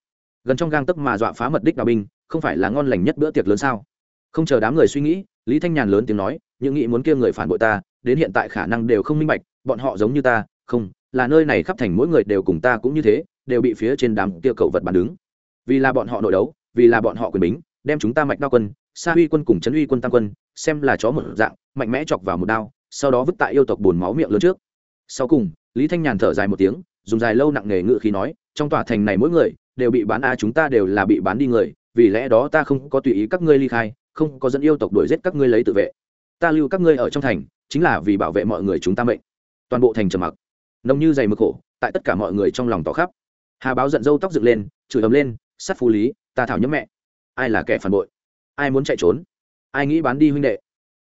Gần trong gang tấc mà dọa phá mật đích đào binh, không phải là ngon lành nhất bữa tiệc lớn sao? Không chờ đám người suy nghĩ, lý thanh nhàn lớn tiếng nói, những nghĩ muốn kia người phản bội ta, đến hiện tại khả năng đều không minh bạch, bọn họ giống như ta, không là nơi này khắp thành mỗi người đều cùng ta cũng như thế, đều bị phía trên đám kia cậu vật bàn đứng. Vì là bọn họ nội đấu, vì là bọn họ quyền bính, đem chúng ta mạch đao quân, sa huy quân cùng trấn uy quân tam quân, xem là chó một dạng, mạnh mẽ chọc vào một đao, sau đó vứt tại yêu tộc bùn máu miệng lớn trước. Sau cùng, lý thanh nhàn thở dài một tiếng, dùng dài lâu nặng nề ngự khí nói, trong tòa thành này mỗi người, đều bị bán a chúng ta đều là bị bán đi người, vì lẽ đó ta không có tùy ý các ngươi ly khai, không có dẫn yêu tộc đuổi giết các ngươi lấy tự vệ. Ta lưu các ngươi ở trong thành, chính là vì bảo vệ mọi người chúng ta mệnh. Toàn bộ thành trầm mặc nông như dày mực khổ, tại tất cả mọi người trong lòng tỏ khắp. Hà báo giận dâu tóc dựng lên, chửi ấm lên sắt phú lý, ta thảo nhấm mẹ. Ai là kẻ phản bội? Ai muốn chạy trốn? Ai nghĩ bán đi huynh đệ?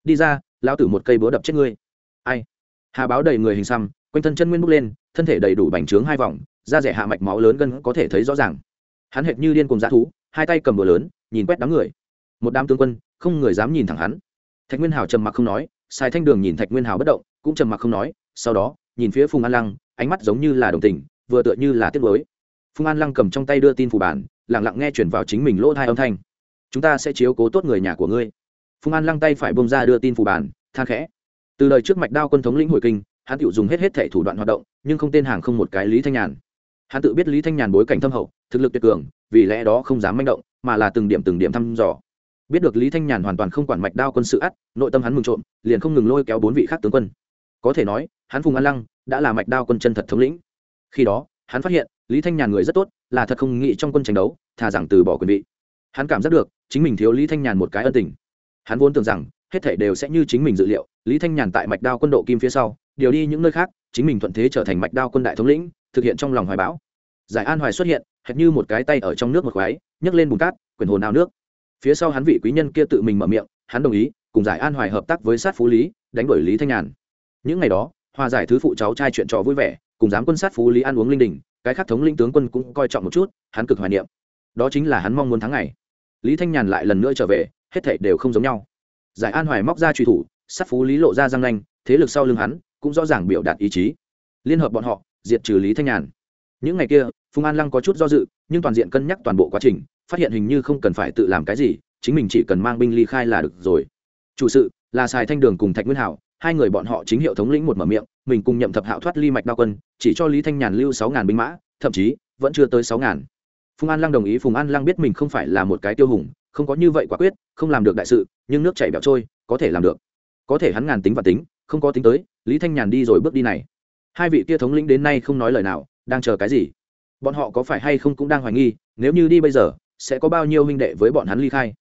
Đi ra, lão tử một cây búa đập chết ngươi. Ai? Hà báo đầy người hình xăm, quanh thân chân nguyên bốc lên, thân thể đầy đủ bành trướng hai vòng, da rẻ hạ mạch máu lớn gân có thể thấy rõ ràng. Hắn hệt như điên cùng dã thú, hai tay cầm búa lớn, nhìn quét đám người. Một đám tướng quân, không người dám nhìn thẳng hắn. Thạch nguyên hào trầm mặc không nói, sai thanh đường nhìn thạch nguyên hào bất động, cũng trầm mặc không nói, sau đó nhìn phía phùng an lăng, ánh mắt giống như là đồng tình, vừa tựa như là tiếc mới phùng an lăng cầm trong tay đưa tin phủ bản lẳng lặng nghe chuyển vào chính mình lỗ thai âm thanh. Chúng ta sẽ chiếu cố tốt người nhà của ngươi. Phùng an lăng tay phải bông ra đưa tin phủ bản, than khẽ. Từ lời trước mạch đao quân thống lĩnh hồi kinh, hắn tự dùng hết hết thể thủ đoạn hoạt động, nhưng không tên hàng không một cái lý thanh nhàn. Hắn tự biết lý thanh nhàn bối cảnh thâm hậu, thực lực tuyệt cường, vì lẽ đó không dám manh động, mà là từng điểm từng điểm thăm dò. Biết được lý thanh nhàn hoàn toàn không quản mạch đao quân sự ắt, nội tâm hắn mừng trộm, liền không ngừng lôi kéo bốn vị khác tướng quân. Có thể nói, hắn phùng an lăng đã là mạch đao quân chân thật thống lĩnh. Khi đó, hắn phát hiện, lý thanh nhàn người rất tốt, là thật không nghĩ trong quân tranh đấu, thà rằng từ bỏ quyền vị. Hắn cảm giác được, chính mình thiếu lý thanh nhàn một cái ân tình. Hắn vốn tưởng rằng, hết thể đều sẽ như chính mình dự liệu, lý thanh nhàn tại mạch đao quân độ kim phía sau, điều đi những nơi khác, chính mình thuận thế trở thành mạch đao quân đại thống lĩnh, thực hiện trong lòng hoài bão. Giải an hoài xuất hiện, hệt như một cái tay ở trong nước một khoái, nhấc lên bùn cát, quyền hồn ao nước. Phía sau hắn vị quý nhân kia tự mình mở miệng, hắn đồng ý, cùng giải an hoài hợp tác với sát phú lý, đánh đuổi lý thanh nhàn. Những ngày đó hòa giải thứ phụ cháu trai chuyện trò vui vẻ, cùng giám quân sát phú lý ăn uống linh đình, cái khác thống linh tướng quân cũng coi trọng một chút, hắn cực hoài niệm. Đó chính là hắn mong muốn tháng ngày. Lý thanh nhàn lại lần nữa trở về, hết thảy đều không giống nhau. Giải an hoài móc ra truy thủ, sát phú lý lộ ra răng nanh, thế lực sau lưng hắn cũng rõ ràng biểu đạt ý chí. Liên hợp bọn họ, diệt trừ lý thanh nhàn. Những ngày kia, phùng an lăng có chút do dự, nhưng toàn diện cân nhắc toàn bộ quá trình, phát hiện hình như không cần phải tự làm cái gì, chính mình chỉ cần mang binh ly khai là được rồi. Chủ sự, là xài thanh đường cùng thạch nguyên hảo hai người bọn họ chính hiệu thống lĩnh một mở miệng, mình cùng nhậm thập hạo thoát ly mạch đao quân, chỉ cho lý thanh nhàn lưu sáu ngàn binh mã, thậm chí vẫn chưa tới sáu ngàn. Phùng an lăng đồng ý, phùng an lăng biết mình không phải là một cái tiêu hùng, không có như vậy quả quyết, không làm được đại sự, nhưng nước chảy bẹo trôi, có thể làm được. Có thể hắn ngàn tính và tính, không có tính tới, lý thanh nhàn đi rồi bước đi này. Hai vị kia thống lĩnh đến nay không nói lời nào, đang chờ cái gì? Bọn họ có phải hay không cũng đang hoài nghi, nếu như đi bây giờ, sẽ có bao nhiêu huynh đệ với bọn hắn ly khai?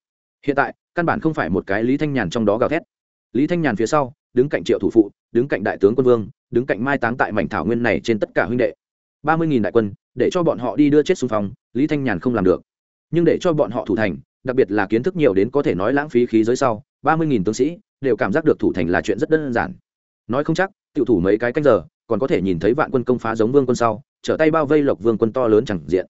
Hiện tại, căn bản không phải một cái lý thanh nhàn trong đó gào thét. Lý thanh nhàn phía sau đứng cạnh triệu thủ phụ, đứng cạnh đại tướng quân vương, đứng cạnh mai táng tại mảnh thảo nguyên này trên tất cả huynh đệ. Ba mươi nghìn đại quân, để cho bọn họ đi đưa chết xung phong, lý thanh nhàn không làm được. Nhưng để cho bọn họ thủ thành, đặc biệt là kiến thức nhiều đến có thể nói lãng phí khí giới sau, ba mươi nghìn tướng sĩ đều cảm giác được thủ thành là chuyện rất đơn giản. Nói không chắc tự thủ mấy cái canh giờ, còn có thể nhìn thấy vạn quân công phá giống vương quân sau, trở tay bao vây lộc vương quân to lớn chẳng diện.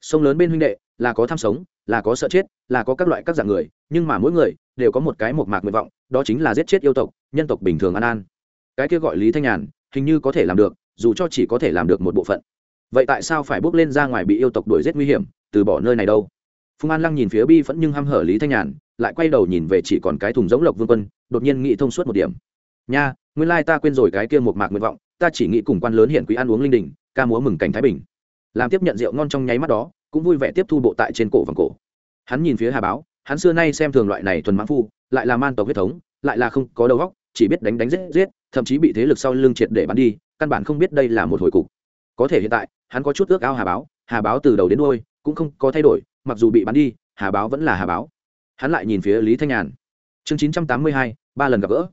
Sông lớn bên huynh đệ, là có tham sống, là có sợ chết, là có các loại các dạng người, nhưng mà mỗi người đều có một cái một mạc nguyện vọng, đó chính là giết chết yêu tộc nhân tộc bình thường an an. Cái kia gọi lý thanh nhàn, hình như có thể làm được, dù cho chỉ có thể làm được một bộ phận. Vậy tại sao phải bước lên ra ngoài bị yêu tộc đuổi giết nguy hiểm, từ bỏ nơi này đâu? Phùng an lăng nhìn phía bi vẫn nhưng hăm hở lý thanh nhàn, lại quay đầu nhìn về chỉ còn cái thùng giống lộc vương quân, đột nhiên nghĩ thông suốt một điểm. Nha, nguyên lai ta quên rồi cái kia một mạc nguyện vọng, ta chỉ nghĩ cùng quan lớn hiện quý ăn uống linh đình, ca múa mừng cảnh thái bình. Làm tiếp nhận rượu ngon trong nháy mắt đó, cũng vui vẻ tiếp thu bộ tại trên cổ vòng cổ. Hắn nhìn phía hà báo, hắn xưa nay xem thường loại này thuần mãn phu, lại là man tộc huyết thống, lại là không có đầu góc chỉ biết đánh đánh giết giết, thậm chí bị thế lực sau lưng triệt để bắn đi, căn bản không biết đây là một hồi cục. Có thể hiện tại, hắn có chút ước ao hà báo hà báo từ đầu đến đôi cũng không có thay đổi, mặc dù bị bắn đi, hà báo vẫn là hà báo. Hắn lại nhìn phía lý thanh nhàn. Chương chín trăm tám mươi hai, ba lần gặp gỡ.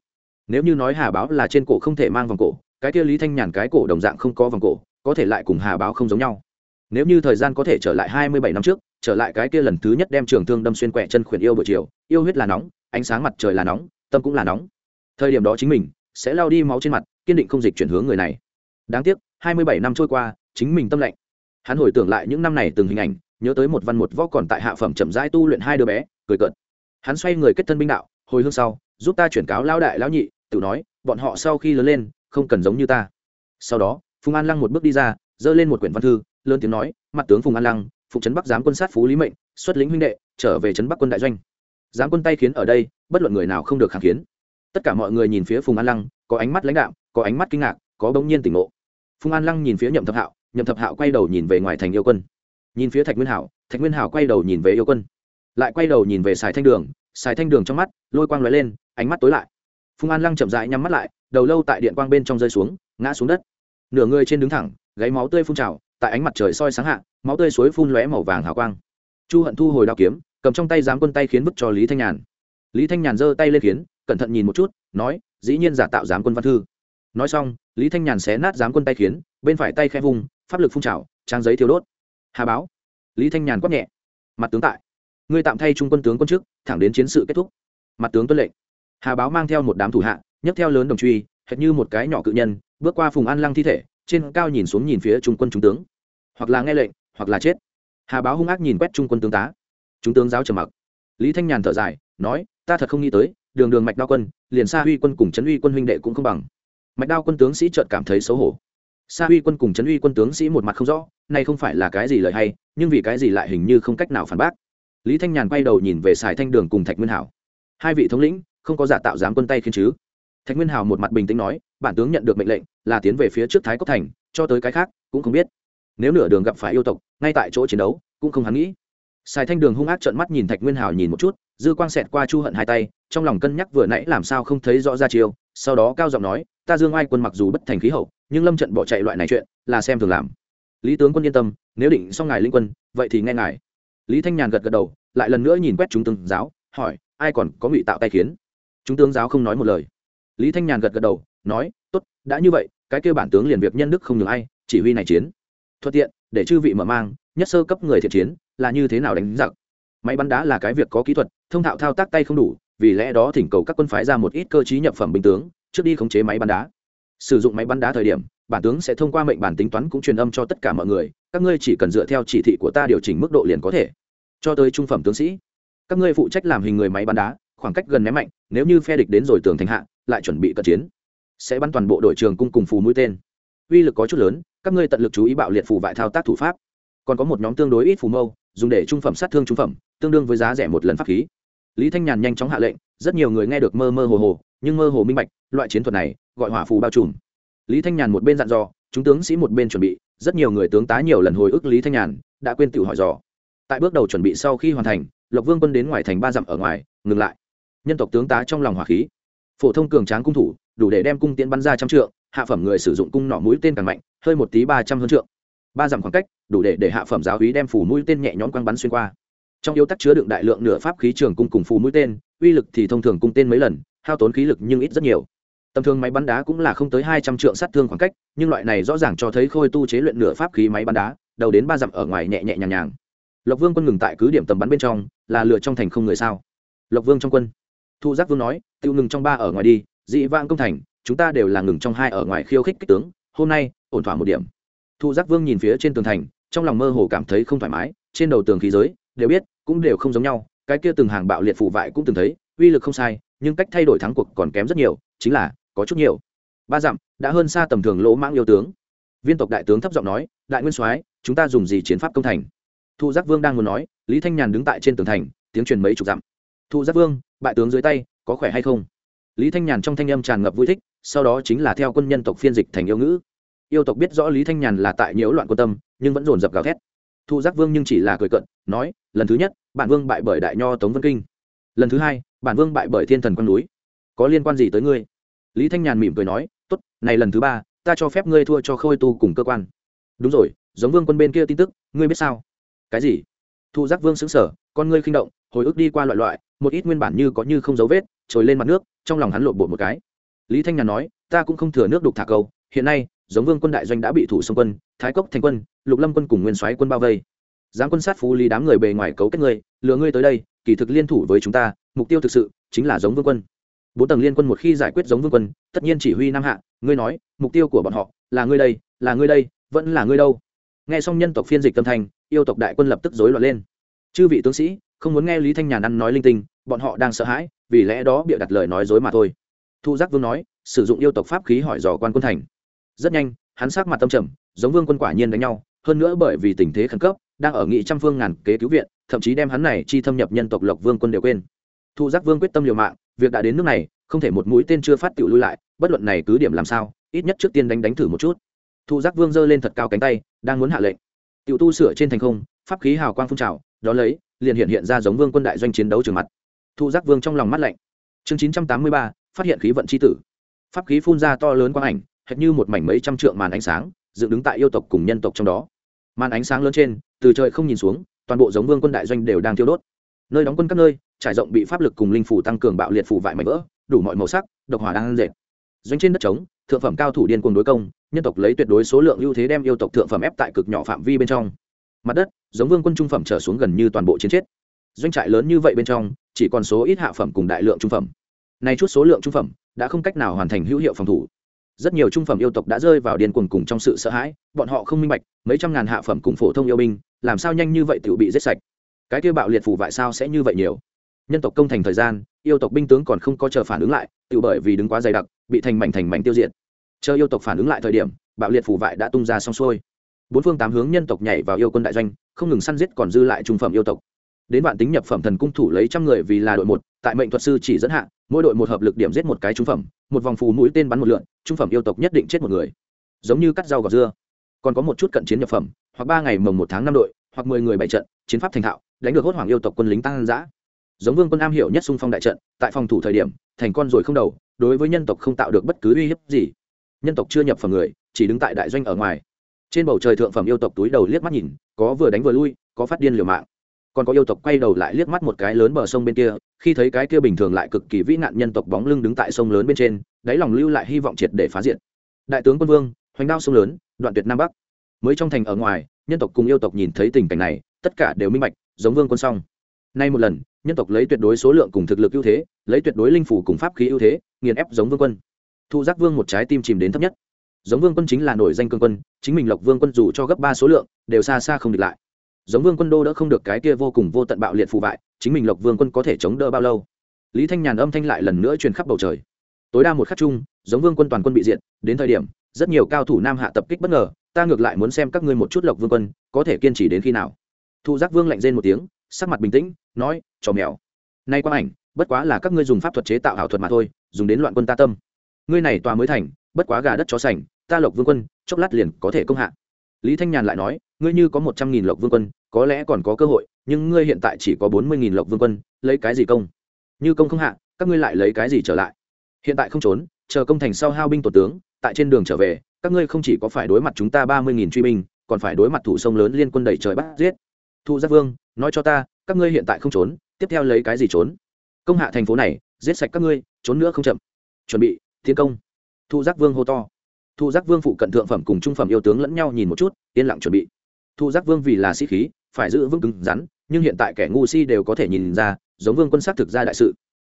Nếu như nói hà báo là trên cổ không thể mang vòng cổ, cái kia lý thanh nhàn cái cổ đồng dạng không có vòng cổ, có thể lại cùng hà báo không giống nhau. Nếu như thời gian có thể trở lại hai mươi bảy năm trước, trở lại cái kia lần thứ nhất đem trường thương đâm xuyên quẹ chân khuyển yêu buổi chiều, yêu huyết là nóng, ánh sáng mặt trời là nóng, tâm cũng là nóng thời điểm đó chính mình sẽ lao đi máu trên mặt, kiên định không dịch chuyển hướng người này. Đáng tiếc, hai mươi bảy năm trôi qua, chính mình tâm lạnh. Hắn hồi tưởng lại những năm này từng hình ảnh, nhớ tới một văn một võ còn tại hạ phẩm chậm rãi tu luyện hai đứa bé, cười cợt. Hắn xoay người kết thân binh đạo, hồi hương sau, giúp ta chuyển cáo lao đại lão nhị, tự nói, bọn họ sau khi lớn lên, không cần giống như ta. Sau đó, phùng an lăng một bước đi ra, giơ lên một quyển văn thư, lớn tiếng nói, mặt tướng phùng an lăng, phụ trấn bắc giám quân sát phú lý mệnh, xuất lĩnh huynh đệ, trở về trấn bắc quân đại doanh. Giám quân tay khiến ở đây, bất luận người nào không được kháng kiến tất cả mọi người nhìn phía phùng an lăng, có ánh mắt lãnh đạo có ánh mắt kinh ngạc, có bỗng nhiên tỉnh ngộ. Phùng an lăng nhìn phía nhậm thập hạo, nhậm thập hạo quay đầu nhìn về ngoài thành yêu quân. Nhìn phía thạch nguyên hảo, thạch nguyên hảo quay đầu nhìn về yêu quân. Lại quay đầu nhìn về sài thanh đường, sài thanh đường trong mắt, lôi quang lóe lên, ánh mắt tối lại. Phùng an lăng chậm dại nhắm mắt lại, đầu lâu tại điện quang bên trong rơi xuống, ngã xuống đất. Nửa người trên đứng thẳng, gáy máu tươi phun trào, tại ánh mặt trời soi sáng hạ, máu tươi suối phun lóe màu vàng hào quang. Chu hận thu hồi đao kiếm, cầm trong tay dám quân tay khiến bức cho lý thanh nhàn. Lý thanh nhàn giơ tay lên khiến cẩn thận nhìn một chút, nói, dĩ nhiên giả tạo giám quân văn thư. Nói xong, lý thanh nhàn xé nát giám quân tay khiến, bên phải tay khe vùng, pháp lực phun trào, trang giấy thiếu đốt. Hà báo. Lý thanh nhàn quát nhẹ, mặt tướng tại. Ngươi tạm thay trung quân tướng quân chức, thẳng đến chiến sự kết thúc. Mặt tướng tuân lệnh. Hà báo mang theo một đám thủ hạ, nhấc theo lớn đồng truy, hệt như một cái nhỏ cự nhân, bước qua phùng an lăng thi thể, trên cao nhìn xuống nhìn phía trung quân trung tướng. Hoặc là nghe lệnh, hoặc là chết. Hà báo hung ác nhìn quét trung quân tướng tá. Trung tướng giáo trầm mặc. Lý thanh nhàn thở dài, nói, ta thật không nghĩ tới đường đường mạch đao quân, liền sa huy quân cùng trấn uy quân huynh đệ cũng không bằng. Mạch đao quân tướng sĩ trợt cảm thấy xấu hổ. Sa huy quân cùng trấn uy quân tướng sĩ một mặt không rõ, này không phải là cái gì lợi hay, nhưng vì cái gì lại hình như không cách nào phản bác. Lý thanh nhàn quay đầu nhìn về sài thanh đường cùng thạch nguyên hảo. Hai vị thống lĩnh, không có giả tạo dám quân tay khiến chứ? Thạch nguyên hảo một mặt bình tĩnh nói, bản tướng nhận được mệnh lệnh, là tiến về phía trước thái cốc thành, cho tới cái khác, cũng không biết. Nếu nửa đường gặp phải yêu tộc, ngay tại chỗ chiến đấu, cũng không hắn nghĩ. Sài thanh đường hung ác trợn mắt nhìn thạch nguyên hảo nhìn một chút dư quang xẹt qua chu hận hai tay, trong lòng cân nhắc vừa nãy làm sao không thấy rõ ra chiêu, sau đó cao giọng nói, ta dương ai quân mặc dù bất thành khí hậu, nhưng lâm trận bỏ chạy loại này chuyện, là xem thường làm. Lý tướng quân yên tâm, nếu định xong ngài linh quân, vậy thì nghe ngài. Lý thanh nhàn gật gật đầu, lại lần nữa nhìn quét chúng tướng giáo, hỏi, ai còn có ngụy tạo tay khiến chúng tướng giáo không nói một lời. Lý thanh nhàn gật gật đầu, nói, tốt, đã như vậy, cái kêu bản tướng liền việc nhân đức không ngừng ai, chỉ huy này chiến. Thuận tiện, để chư vị mở mang, nhất sơ cấp người thiện chiến, là như thế nào đánh giặc? Máy bắn đá là cái việc có kỹ thuật thông thạo thao tác tay không đủ, vì lẽ đó thỉnh cầu các quân phái ra một ít cơ chí nhập phẩm binh tướng, trước đi khống chế máy bắn đá. Sử dụng máy bắn đá thời điểm, bản tướng sẽ thông qua mệnh bản tính toán cũng truyền âm cho tất cả mọi người, các ngươi chỉ cần dựa theo chỉ thị của ta điều chỉnh mức độ liền có thể. Cho tới trung phẩm tướng sĩ, các ngươi phụ trách làm hình người máy bắn đá, khoảng cách gần ném mạnh, nếu như phe địch đến rồi tường thành hạ, lại chuẩn bị cận chiến, sẽ bắn toàn bộ đội trường cung cùng phù mũi tên. Uy lực có chút lớn, các ngươi tận lực chú ý bạo liệt phù vại thao tác thủ pháp. Còn có một nhóm tương đối ít phù mâu, dùng để trung phẩm sát thương trung phẩm, tương đương với giá rẻ một lần pháp khí lý thanh nhàn nhanh chóng hạ lệnh, rất nhiều người nghe được mơ mơ hồ hồ, nhưng mơ hồ minh bạch, loại chiến thuật này, gọi hỏa phù bao trùm. Lý thanh nhàn một bên dặn dò, chúng tướng sĩ một bên chuẩn bị, rất nhiều người tướng tá nhiều lần hồi ức lý thanh nhàn, đã quên tự hỏi dò. Tại bước đầu chuẩn bị sau khi hoàn thành, lộc vương quân đến ngoài thành ba dặm ở ngoài, ngừng lại. Nhân tộc tướng tá trong lòng hỏa khí. Phổ thông cường tráng cung thủ, đủ để đem cung tiễn bắn ra trăm trượng, hạ phẩm người sử dụng cung nỏ mũi tên càng mạnh, hơi một tí ba trăm hơn trượng. Ba dặm khoảng cách, đủ để để hạ phẩm giáo hí đem phủ mũi tên nhẹ nhõm quăng bắn xuyên qua trong yếu tắc chứa đựng đại lượng nửa pháp khí trường cung cùng phù mũi tên, uy lực thì thông thường cung tên mấy lần, hao tốn khí lực nhưng ít rất nhiều. Tầm thường máy bắn đá cũng là không tới hai trăm trượng sát thương khoảng cách, nhưng loại này rõ ràng cho thấy khôi tu chế luyện nửa pháp khí máy bắn đá, đầu đến ba dặm ở ngoài nhẹ nhẹ nhàng nhàng. Lộc vương quân ngừng tại cứ điểm tầm bắn bên trong, là lựa trong thành không người sao? Lộc vương trong quân. Thu giác vương nói tự ngừng trong ba ở ngoài đi, dị vãng công thành, chúng ta đều là ngừng trong hai ở ngoài khiêu khích kích tướng, hôm nay, ổn thỏa một điểm. Thu giác vương nhìn phía trên tường thành, trong lòng mơ hồ cảm thấy không thoải mái, trên đầu tường khí giới đều biết, cũng đều không giống nhau. Cái kia từng hàng bạo liệt phủ vại cũng từng thấy, uy lực không sai, nhưng cách thay đổi thắng cuộc còn kém rất nhiều, chính là có chút nhiều. Ba dặm, đã hơn xa tầm thường lỗ mãng yêu tướng. Viên tộc đại tướng thấp giọng nói, đại nguyên soái, chúng ta dùng gì chiến pháp công thành? Thu giác vương đang muốn nói, lý thanh nhàn đứng tại trên tường thành, tiếng truyền mấy chục dặm. Thu giác vương, bại tướng dưới tay, có khỏe hay không? Lý thanh nhàn trong thanh âm tràn ngập vui thích, sau đó chính là theo quân nhân tộc phiên dịch thành yêu ngữ. Yêu tộc biết rõ lý thanh nhàn là tại nhiễu loạn quân tâm, nhưng vẫn dồn dập gào thét thu giác vương nhưng chỉ là cười cận nói, lần thứ nhất, bản vương bại bởi đại nho tống vân kinh. Lần thứ hai, bản vương bại bởi thiên thần quan núi. Có liên quan gì tới ngươi? Lý thanh nhàn mỉm cười nói t ố t này lần thứ ba, ta cho phép ngươi thua cho khôi tu cùng cơ quan. Đúng rồi, giống vương quân bên kia tin tức, ngươi biết sao? Cái gì? Thu giác vương xứng sở con ngươi khinh động, hồi ức đi qua loại loại, một ít nguyên bản như có như không dấu vết, trồi lên mặt nước, trong lòng hắn lộn bột một cái. Lý thanh nhàn nói, ta cũng không thừa nước đục thả câu, hiện nay giống vương quân đại doanh đã bị thủ sông quân thái cốc thành quân lục lâm quân cùng nguyên soái quân bao vây. Giáng quân sát phú lý đám người bề ngoài cấu kết ngươi lừa ngươi tới đây kỳ thực liên thủ với chúng ta mục tiêu thực sự chính là giống vương quân. Bốn tầng liên quân một khi giải quyết giống vương quân tất nhiên chỉ huy nam hạ ngươi nói mục tiêu của bọn họ là ngươi đây là ngươi đây vẫn là ngươi đâu? Nghe xong nhân tộc phiên dịch tâm thành, yêu tộc đại quân lập tức rối loạn lên. Chư vị tướng sĩ không muốn nghe lý thanh nhàn ăn nói linh tinh bọn họ đang sợ hãi vì lẽ đó bịa đặt lời nói dối mà thôi. Thu giác vương nói sử dụng yêu tộc pháp khí hỏi dò quan quân thành rất nhanh, hắn sát mặt tâm trầm, giống vương quân quả nhiên đánh nhau, hơn nữa bởi vì tình thế khẩn cấp, đang ở nghị trăm phương ngàn kế cứu viện, thậm chí đem hắn này chi thâm nhập nhân tộc lộc vương quân đều quên. Thu giác vương quyết tâm liều mạng, việc đã đến nước này, không thể một mũi tên chưa phát tiểu lui lại, bất luận này cứ điểm làm sao, ít nhất trước tiên đánh đánh thử một chút. Thu giác vương giơ lên thật cao cánh tay, đang muốn hạ lệnh. Tiểu tu sửa trên thành không, pháp khí hào quang phun trào đó lấy, liền hiện hiện ra giống vương quân đại doanh chiến đấu trường mặt. Thu giác vương trong lòng mắt lạnh. Chương chín trăm tám mươi ba, phát hiện khí vận c h i tử. Pháp khí phun ra to lớn quang ảnh hệt như một mảnh mấy trăm trượng màn ánh sáng, dựng đứng tại yêu tộc cùng nhân tộc trong đó. Màn ánh sáng lớn trên, từ trời không nhìn xuống, toàn bộ giống vương quân đại doanh đều đang thiêu đốt. Nơi đóng quân các nơi, trải rộng bị pháp lực cùng linh phủ tăng cường bạo liệt phủ vải mảnh vỡ, đủ mọi màu sắc, độc hỏa đang ăn dệt. Doanh trên đất trống, thượng phẩm cao thủ điên cùng đối công, nhân tộc lấy tuyệt đối số lượng ưu thế đem yêu tộc thượng phẩm ép tại cực nhỏ phạm vi bên trong. Mặt đất, giống vương quân trung phẩm trở xuống gần như toàn bộ chiến chết. Doanh trại lớn như vậy bên trong, chỉ còn số ít hạ phẩm cùng đại lượng trung phẩm. Này chút số lượng trung phẩm, đã không cách nào hoàn thành hữu hiệu phòng thủ rất nhiều trung phẩm yêu tộc đã rơi vào điên cuồng cùng trong sự sợ hãi, bọn họ không minh bạch, mấy trăm ngàn hạ phẩm cùng phổ thông yêu binh, làm sao nhanh như vậy tự bị giết sạch? Cái kia bạo liệt phủ vại sao sẽ như vậy nhiều? Nhân tộc công thành thời gian, yêu tộc binh tướng còn không có chờ phản ứng lại, tự bởi vì đứng quá dày đặc, bị thành mảnh thành mảnh tiêu diệt. Chờ yêu tộc phản ứng lại thời điểm, bạo liệt phủ vại đã tung ra xong xuôi. Bốn phương tám hướng nhân tộc nhảy vào yêu quân đại doanh, không ngừng săn giết còn dư lại trung phẩm yêu tộc. Đến bạn tính nhập phẩm thần cung thủ lấy trăm người vì là đội một, tại mệnh thuật sư chỉ dẫn hạ, mỗi đội một hợp lực điểm giết một cái trung phẩm một vòng phù mũi tên bắn một lượn, trung phẩm yêu tộc nhất định chết một người. Giống như cắt rau gọt dưa. Còn có một chút cận chiến nhập phẩm, hoặc ba ngày mồng một tháng năm đội, hoặc mười người bảy trận, chiến pháp thành thạo, đánh được hốt hoàng yêu tộc quân lính tăng giã giống vương quân am hiểu nhất xung phong đại trận, tại phòng thủ thời điểm, thành con rồi không đầu, đối với nhân tộc không tạo được bất cứ uy hiếp gì. Nhân tộc chưa nhập phẩm người, chỉ đứng tại đại doanh ở ngoài. Trên bầu trời thượng phẩm yêu tộc túi đầu liếc mắt nhìn, có vừa đánh vừa lui, có phát điên liều mạng còn có yêu tộc quay đầu lại liếc mắt một cái lớn bờ sông bên kia, khi thấy cái kia bình thường lại cực kỳ vĩ nạn nhân tộc bóng lưng đứng tại sông lớn bên trên, đáy lòng lưu lại hy vọng triệt để phá diện đại tướng quân vương, hoành đao sông lớn, đoạn tuyệt nam bắc. Mới trong thành ở ngoài, nhân tộc cùng yêu tộc nhìn thấy tình cảnh này, tất cả đều minh bạch, giống vương quân xong nay một lần, nhân tộc lấy tuyệt đối số lượng cùng thực lực ưu thế, lấy tuyệt đối linh phủ cùng pháp khí ưu thế, nghiền ép giống vương quân. Thu giác vương một trái tim chìm đến thấp nhất. Giống vương quân chính là nổi danh cương quân, chính mình lộc vương quân dù cho gấp ba số lượng, đều xa xa không địch lại giống vương quân đô đỡ không được cái kia vô cùng vô tận bạo liệt phù vại, chính mình lộc vương quân có thể chống đỡ bao lâu? Lý thanh nhàn âm thanh lại lần nữa truyền khắp bầu trời. Tối đa một khắc chung, giống vương quân toàn quân bị diện đến thời điểm, rất nhiều cao thủ nam hạ tập kích bất ngờ, ta ngược lại muốn xem các ngươi một chút lộc vương quân, có thể kiên trì đến khi nào? Thụ giác vương lạnh rên một tiếng, sắc mặt bình tĩnh, nói trò mèo, nay quang ảnh, bất quá là các ngươi dùng pháp thuật chế tạo ảo thuật mà thôi, dùng đến loạn quân ta tâm. Ngươi này tòa mới thành, bất quá gà đất chó sành, ta lộc vương quân, chốc lát liền có thể công hạ. Lý thanh nhàn lại nói, ngươi như có một trăm nghìn lộc vương quân có lẽ còn có cơ hội, nhưng ngươi hiện tại chỉ có bốn mươi nghìn lộc vương quân, lấy cái gì công? Như công không hạ, các ngươi lại lấy cái gì trở lại? Hiện tại không trốn, chờ công thành sau hao binh tổ tướng, tại trên đường trở về, các ngươi không chỉ có phải đối mặt chúng ta ba mươi nghìn truy binh, còn phải đối mặt thủ sông lớn liên quân đẩy trời bắt giết. Thu giác vương, nói cho ta, các ngươi hiện tại không trốn, tiếp theo lấy cái gì trốn? Công hạ thành phố này, giết sạch các ngươi, trốn nữa không chậm. Chuẩn bị thiên công. Thu giác vương hô to. Thu giác vương phụ cận thượng phẩm cùng trung phẩm yêu tướng lẫn nhau nhìn một chút, yên lặng chuẩn bị. Thu giác vương vì là sĩ khí phải giữ vững cứng rắn, nhưng hiện tại kẻ ngu si đều có thể nhìn ra, giống vương quân xác thực ra đại sự.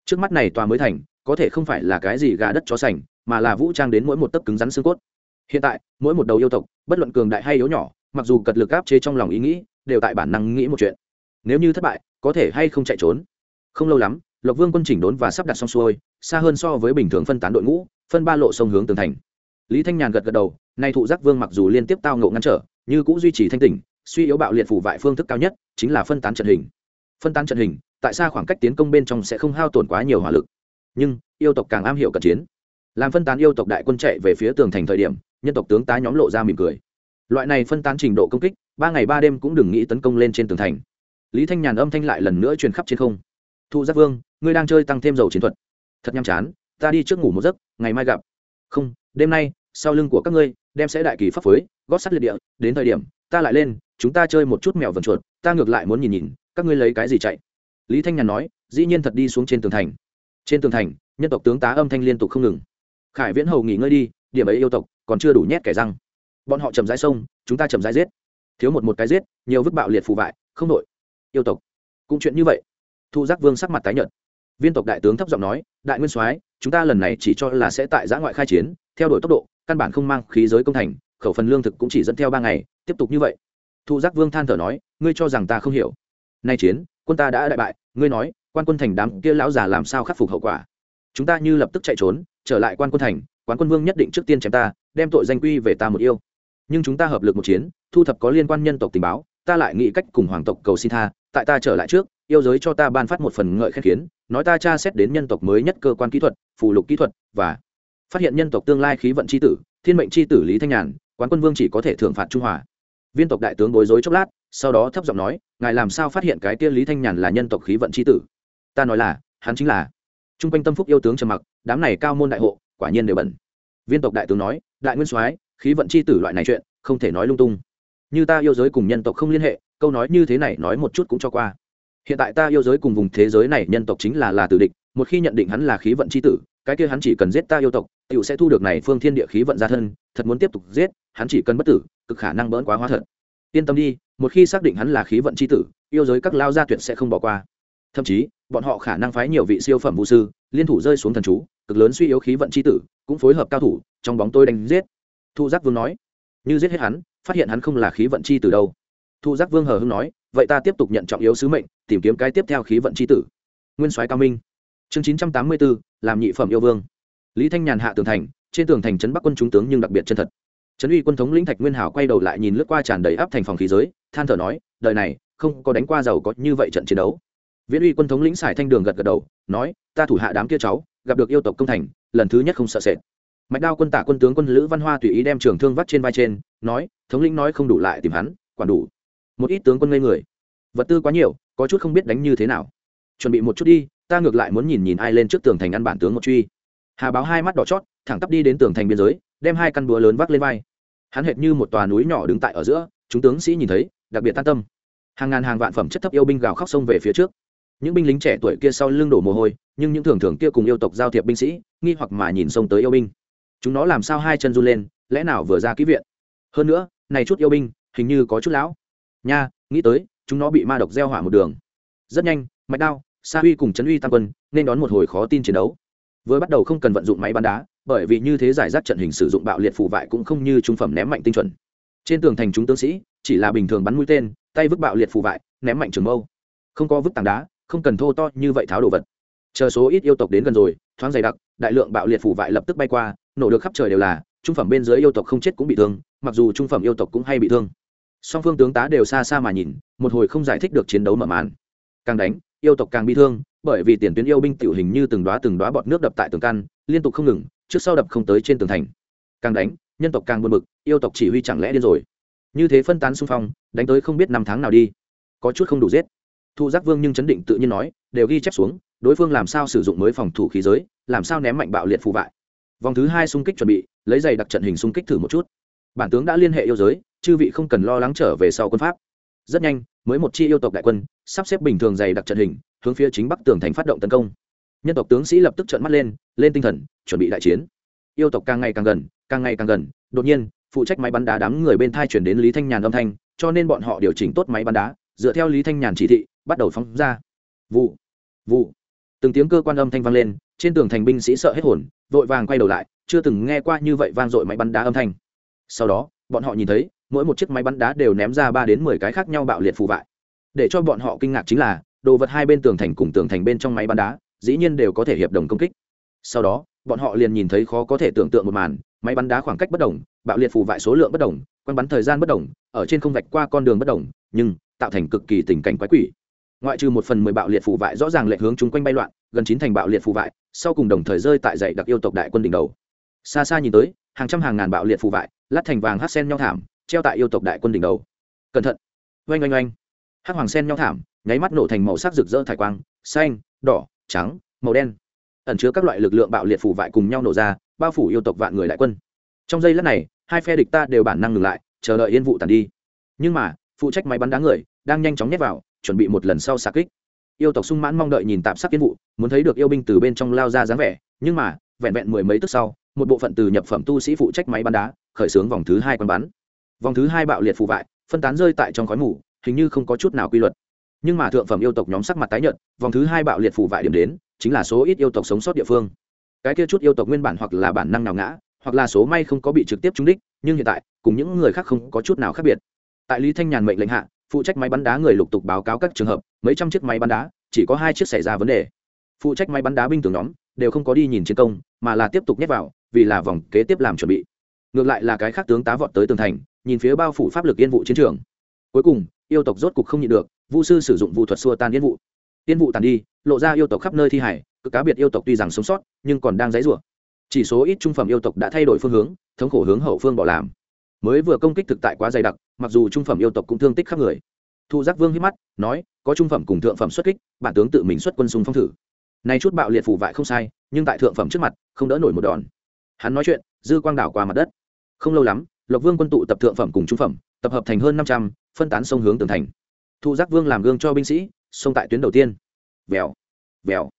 Trước mắt này tòa mới thành, có thể không phải là cái gì gà đất chó sành, mà là vũ trang đến mỗi một tấc cứng rắn xương cốt. Hiện tại, mỗi một đầu yêu tộc, bất luận cường đại hay yếu nhỏ, mặc dù cật lực áp chế trong lòng ý nghĩ, đều tại bản năng nghĩ một chuyện. Nếu như thất bại, có thể hay không chạy trốn? Không lâu lắm, lộc vương quân chỉnh đốn và sắp đặt xong xuôi, xa hơn so với bình thường phân tán đội ngũ, phân ba lộ sông hướng tường thành. Lý thanh nhàn gật gật đầu, nay thụ giác vương mặc dù liên tiếp tao ngộ ngăn trở, như cũng duy trì thanh tỉnh suy yếu bạo liệt phủ vại phương thức cao nhất chính là phân tán trận hình. Phân tán trận hình, tại sao khoảng cách tiến công bên trong sẽ không hao tổn quá nhiều hỏa lực. Nhưng, yêu tộc càng am hiểu cận chiến. Làm phân tán yêu tộc đại quân chạy về phía tường thành thời điểm, nhân tộc tướng tá nhóm lộ ra mỉm cười. Loại này phân tán trình độ công kích, ba ngày ba đêm cũng đừng nghĩ tấn công lên trên tường thành. Lý thanh nhàn âm thanh lại lần nữa truyền khắp trên không. Thu giác vương, ngươi đang chơi tăng thêm dầu chiến thuật. Thật nhàm chán, ta đi trước ngủ một giấc, ngày mai gặp. Không, đêm nay, sau lưng của các ngươi, đem sẽ đại kỳ pháp phối, gót sắt liệt địa, đến thời điểm ta lại lên, chúng ta chơi một chút mèo vần chuột, ta ngược lại muốn nhìn nhìn, các ngươi lấy cái gì chạy? Lý thanh nhàn nói, dĩ nhiên thật đi xuống trên tường thành. Trên tường thành, nhân tộc tướng tá âm thanh liên tục không ngừng. Khải viễn hầu nghỉ ngơi đi, điểm ấy yêu tộc, còn chưa đủ nhét kẻ răng. Bọn họ chầm rãi sông chúng ta chầm rãi giết. Thiếu một một cái giết, nhiều vứt bạo liệt phù vại, không nội yêu tộc. Cũng chuyện như vậy. Thu giác vương sắc mặt tái nhợt. Viên tộc đại tướng thấp giọng nói, đại nguyên soái, chúng ta lần này chỉ cho là sẽ tại giã ngoại khai chiến, theo đuổi tốc độ, căn bản không mang khí giới công thành, khẩu phần lương thực cũng chỉ dẫn theo ba ngày tiếp tục như vậy. Thụ giác vương than thở nói, ngươi cho rằng ta không hiểu. Nay chiến, quân ta đã đại bại, ngươi nói, quan quân thành đám kia lão già làm sao khắc phục hậu quả? Chúng ta như lập tức chạy trốn, trở lại quan quân thành quan quân vương nhất định trước tiên chém ta, đem tội danh quy về ta một yêu. Nhưng chúng ta hợp lực một chiến, thu thập có liên quan nhân tộc tình báo, ta lại nghĩ cách cùng hoàng tộc cầu xin tha, tại ta trở lại trước, yêu giới cho ta ban phát một phần ngợi khen khiến nói ta tra xét đến nhân tộc mới nhất cơ quan kỹ thuật, phù lục kỹ thuật, và phát hiện nhân tộc tương lai khí vận c h i tử, thiên mệnh c h i tử lý thanh nhàn, quán quân vương chỉ có thể thưởng phạt trung hòa viên tộc đại tướng bối rối chốc lát, sau đó thấp giọng nói, ngài làm sao phát hiện cái kia lý thanh nhàn là nhân tộc khí vận c h i tử? Ta nói là, hắn chính là. T r u n g quanh tâm phúc yêu tướng trầm mặc, đám này cao môn đại hộ, quả nhiên đều bẩn. Viên tộc đại tướng nói, đại nguyên soái, khí vận c h i tử loại này chuyện, không thể nói lung tung. Như ta yêu giới cùng nhân tộc không liên hệ, câu nói như thế này nói một chút cũng cho qua. Hiện tại ta yêu giới cùng vùng thế giới này nhân tộc chính là là tử địch, một khi nhận định hắn là khí vận c h i tử, cái kia hắn chỉ cần giết ta yêu tộc t i ể u sẽ thu được này phương thiên địa khí vận ra thân thật muốn tiếp tục giết, hắn chỉ cần bất tử, cực khả năng bỡn quá hóa thật. Yên tâm đi, một khi xác định hắn là khí vận c h i tử, yêu giới các lao gia tuyệt sẽ không bỏ qua. Thậm chí, bọn họ khả năng phái nhiều vị siêu phẩm vũ sư, liên thủ rơi xuống thần chú, cực lớn suy yếu khí vận c tử, cũng phối hợp cao thủ, trong bóng tôi đánh giết. Thu giác vương nói, như giết hết hắn, phát hiện hắn không là khí vận chi tử đâu. Thu giác vương hờ hưng nói, vậy ta tiếp tục nhận trọng yếu sứ mệnh, tìm kiếm cái tiếp theo khí vận c h i tử. Nguyên soái cao minh. Chương chín trăm tám mươi b ố làm nhị phẩm yêu vương. Lý thanh nhàn hạ tường thành trên tường thành trấn bắc quân chúng tướng nhưng đặc biệt chân thật. Trấn uy quân thống lĩnh thạch nguyên hảo quay đầu lại nhìn lướt qua tràn đầy áp thành phòng khí giới, than thở nói, đời này, không có đánh qua giàu có như vậy trận chiến đấu. Viễn uy quân thống lĩnh xài thanh đường gật gật đầu, nói, ta thủ hạ đám kia cháu, gặp được yêu tộc công thành, lần thứ nhất không sợ sệt. Mạch đao quân tả quân tướng quân lữ văn hoa tùy ý đem trường thương vắt trên vai trên, nói, thống lĩnh nói không đủ lại tìm hắn, quản đủ. Một ít tướng quân ngây người. Vật tư quá nhiều, có chút không biết đánh như thế nào. Chuẩn bị một chút đi, ta ngược lại muốn nhìn nhìn ai lên trước tường thành ăn bản tướng một truy. Hà báo hai mắt đỏ chót thẳng tắp đi đến tường thành biên giới, đem hai căn búa lớn vác lên vai. Hắn hệt như một tòa núi nhỏ đứng tại ở giữa, chúng tướng sĩ nhìn thấy, đặc biệt tan tâm. Hàng ngàn hàng vạn phẩm chất thấp yêu binh gào khóc sông về phía trước. Những binh lính trẻ tuổi kia sau lưng đổ mồ hôi, nhưng những thường thường kia cùng yêu tộc giao thiệp binh sĩ, nghi hoặc mà nhìn sông tới yêu binh. Chúng nó làm sao hai chân run lên, lẽ nào vừa ra ký viện? Hơn nữa, này chút yêu binh, hình như có chút lão. Nha, nghĩ tới, chúng nó bị ma độc gieo hỏa một đường. Rất nhanh, mạch đao, sa huy cùng trấn uy tam quân, nên đón một hồi khó tin chiến đấu. Vừa bắt đầu không cần vận dụng máy bắn đá bởi vì như thế giải rác trận hình sử dụng bạo liệt phủ vại cũng không như trung phẩm ném mạnh tinh chuẩn. Trên tường thành chúng tướng sĩ, chỉ là bình thường bắn mũi tên, tay vứt bạo liệt phủ vại, ném mạnh trường mâu. Không có vứt tảng đá, không cần thô to như vậy tháo đồ vật. Chờ số ít yêu tộc đến gần rồi, thoáng dày đặc, đại lượng bạo liệt phủ vại lập tức bay qua, nổ được khắp trời đều là, trung phẩm bên dưới yêu tộc không chết cũng bị thương, mặc dù trung phẩm yêu tộc cũng hay bị thương. Song phương tướng tá đều xa xa mà nhìn, một hồi không giải thích được chiến đấu mở màn. Càng đánh, yêu tộc càng bị thương, bởi vì tiền tuyến yêu binh tiểu hình như từng đoá từng đoá bọt nước đập tại tường căn, liên tục không ngừng trước sau đập không tới trên tường thành. Càng đánh, nhân tộc càng buồn bực, yêu tộc chỉ huy chẳng lẽ điên rồi. Như thế phân tán xung phong, đánh tới không biết năm tháng nào đi. Có chút không đủ giết. Thu giác vương nhưng chấn định tự nhiên nói, đều ghi chép xuống, đối phương làm sao sử dụng mới phòng thủ khí giới, làm sao ném mạnh bạo liệt phù vại. Vòng thứ hai xung kích chuẩn bị, lấy giày đặc trận hình xung kích thử một chút. Bản tướng đã liên hệ yêu giới, chư vị không cần lo lắng trở về sau quân pháp. Rất nhanh, mới một chi yêu tộc đại quân, sắp xếp bình thường dày đặc trận hình, hướng phía chính bắc tường thành phát động tấn công nhân tộc tướng sĩ lập tức trợn mắt lên lên tinh thần, chuẩn bị đại chiến. Yêu tộc càng ngày càng gần, càng ngày càng gần, đột nhiên, phụ trách máy bắn đá đám người bên thai chuyển đến lý thanh nhàn âm thanh, cho nên bọn họ điều chỉnh tốt máy bắn đá, dựa theo lý thanh nhàn chỉ thị, bắt đầu phóng ra. Vụ vụ. Từng tiếng cơ quan âm thanh vang lên, trên tường thành binh sĩ sợ hết hồn, vội vàng quay đầu lại, chưa từng nghe qua như vậy vang dội máy bắn đá âm thanh. Sau đó, bọn họ nhìn thấy, mỗi một chiếc máy bắn đá đều ném ra ba đến mười cái khác nhau bạo liệt phù vại. Để cho bọn họ kinh ngạc chính là, đồ vật hai bên tường thành cùng tường thành bên trong máy bắn đá dĩ nhiên đều có thể hiệp đồng công kích. Sau đó, bọn họ liền nhìn thấy khó có thể tưởng tượng một màn, máy bắn đá khoảng cách bất đồng, bạo liệt phù vại số lượng bất đồng quăng bắn thời gian bất đồng, ở trên không vạch qua con đường bất đồng, nhưng tạo thành cực kỳ tình cảnh quái quỷ. Ngoại trừ một phần mười bạo liệt phù vại rõ ràng lệ hướng chúng quanh bay loạn, gần chín thành bạo liệt phù vại sau cùng đồng thời rơi tại dãy đặc yêu tộc đại quân đỉnh đầu. Xa xa nhìn tới, hàng trăm hàng ngàn bạo liệt phù vại, lát thành vàng hát sen nhau thảm, treo tại yêu tộc đại quân đỉnh đầu. Cẩn thận! Oanh oanh oanh! Hắc hoàng sen nhau thảm, nháy mắt nổ thành màu sắc rực rỡ thải quang, xanh, đỏ trắng, màu đen. Ẩn chứa các loại lực lượng bạo liệt phủ vại cùng nhau nổ ra, bao phủ yêu tộc vạn người đại quân. Trong giây lát này, hai phe địch ta đều bản năng ngừng lại, chờ đợi yên vụ tàn đi. Nhưng mà, phụ trách máy bắn đá người, đang nhanh chóng nhét vào, chuẩn bị một lần sau xạ kích. Yêu tộc sung mãn mong đợi nhìn tạm sắc yên vụ, muốn thấy được yêu binh từ bên trong lao ra dáng vẻ, nhưng mà, vẹn vẹn mười mấy tức sau, một bộ phận từ nhập phẩm tu sĩ phụ trách máy bắn đá, khởi xướng vòng thứ hai quân bắn. Vòng thứ hai bạo liệt phủ vại phân tán rơi tại trong khói mù, hình như không có chút nào quy luật nhưng mà thượng phẩm yêu tộc nhóm sắc mặt tái nhợt, vòng thứ hai bạo liệt phủ vại điểm đến, chính là số ít yêu tộc sống sót địa phương. Cái kia chút yêu tộc nguyên bản hoặc là bản năng nào ngã, hoặc là số may không có bị trực tiếp trúng đích, nhưng hiện tại, cùng những người khác không có chút nào khác biệt. Tại lý thanh nhàn mệnh lệnh hạ, phụ trách máy bắn đá người lục tục báo cáo các trường hợp, mấy trăm chiếc máy bắn đá, chỉ có hai chiếc xảy ra vấn đề. Phụ trách máy bắn đá binh tướng nhóm, đều không có đi nhìn chiến công, mà là tiếp tục nhét vào, vì là vòng kế tiếp làm chuẩn bị. Ngược lại là cái khác tướng tá vọt tới tường thành, nhìn phía bao phủ pháp lực yên vụ chiến trường. Cuối cùng, yêu tộc rốt cục không nhịn được vu sư sử dụng vụ thuật xua tan yên vụ yên vụ tàn đi, lộ ra yêu tộc khắp nơi thi hải, cực cá biệt yêu tộc tuy rằng sống sót, nhưng còn đang dãy rủa. Chỉ số ít trung phẩm yêu tộc đã thay đổi phương hướng, thống khổ hướng hậu phương bỏ làm. Mới vừa công kích thực tại quá dày đặc, mặc dù trung phẩm yêu tộc cũng thương tích khắp người. Thu giác vương hít mắt, nói, có trung phẩm cùng thượng phẩm xuất kích, bản tướng tự mình xuất quân xung phong thử. Nay chút bạo liệt phủ vại không sai, nhưng tại thượng phẩm trước mặt, không đỡ nổi một đòn. Hắn nói chuyện, dư quang đảo qua mặt đất. Không lâu lắm, lộc vương quân tụ tập thượng phẩm cùng trung phẩm, tập hợp thành hơn năm trăm, phân tán sông hướng tường thành thu giác vương làm gương cho binh sĩ, xông tại tuyến đầu tiên. Vèo vèo.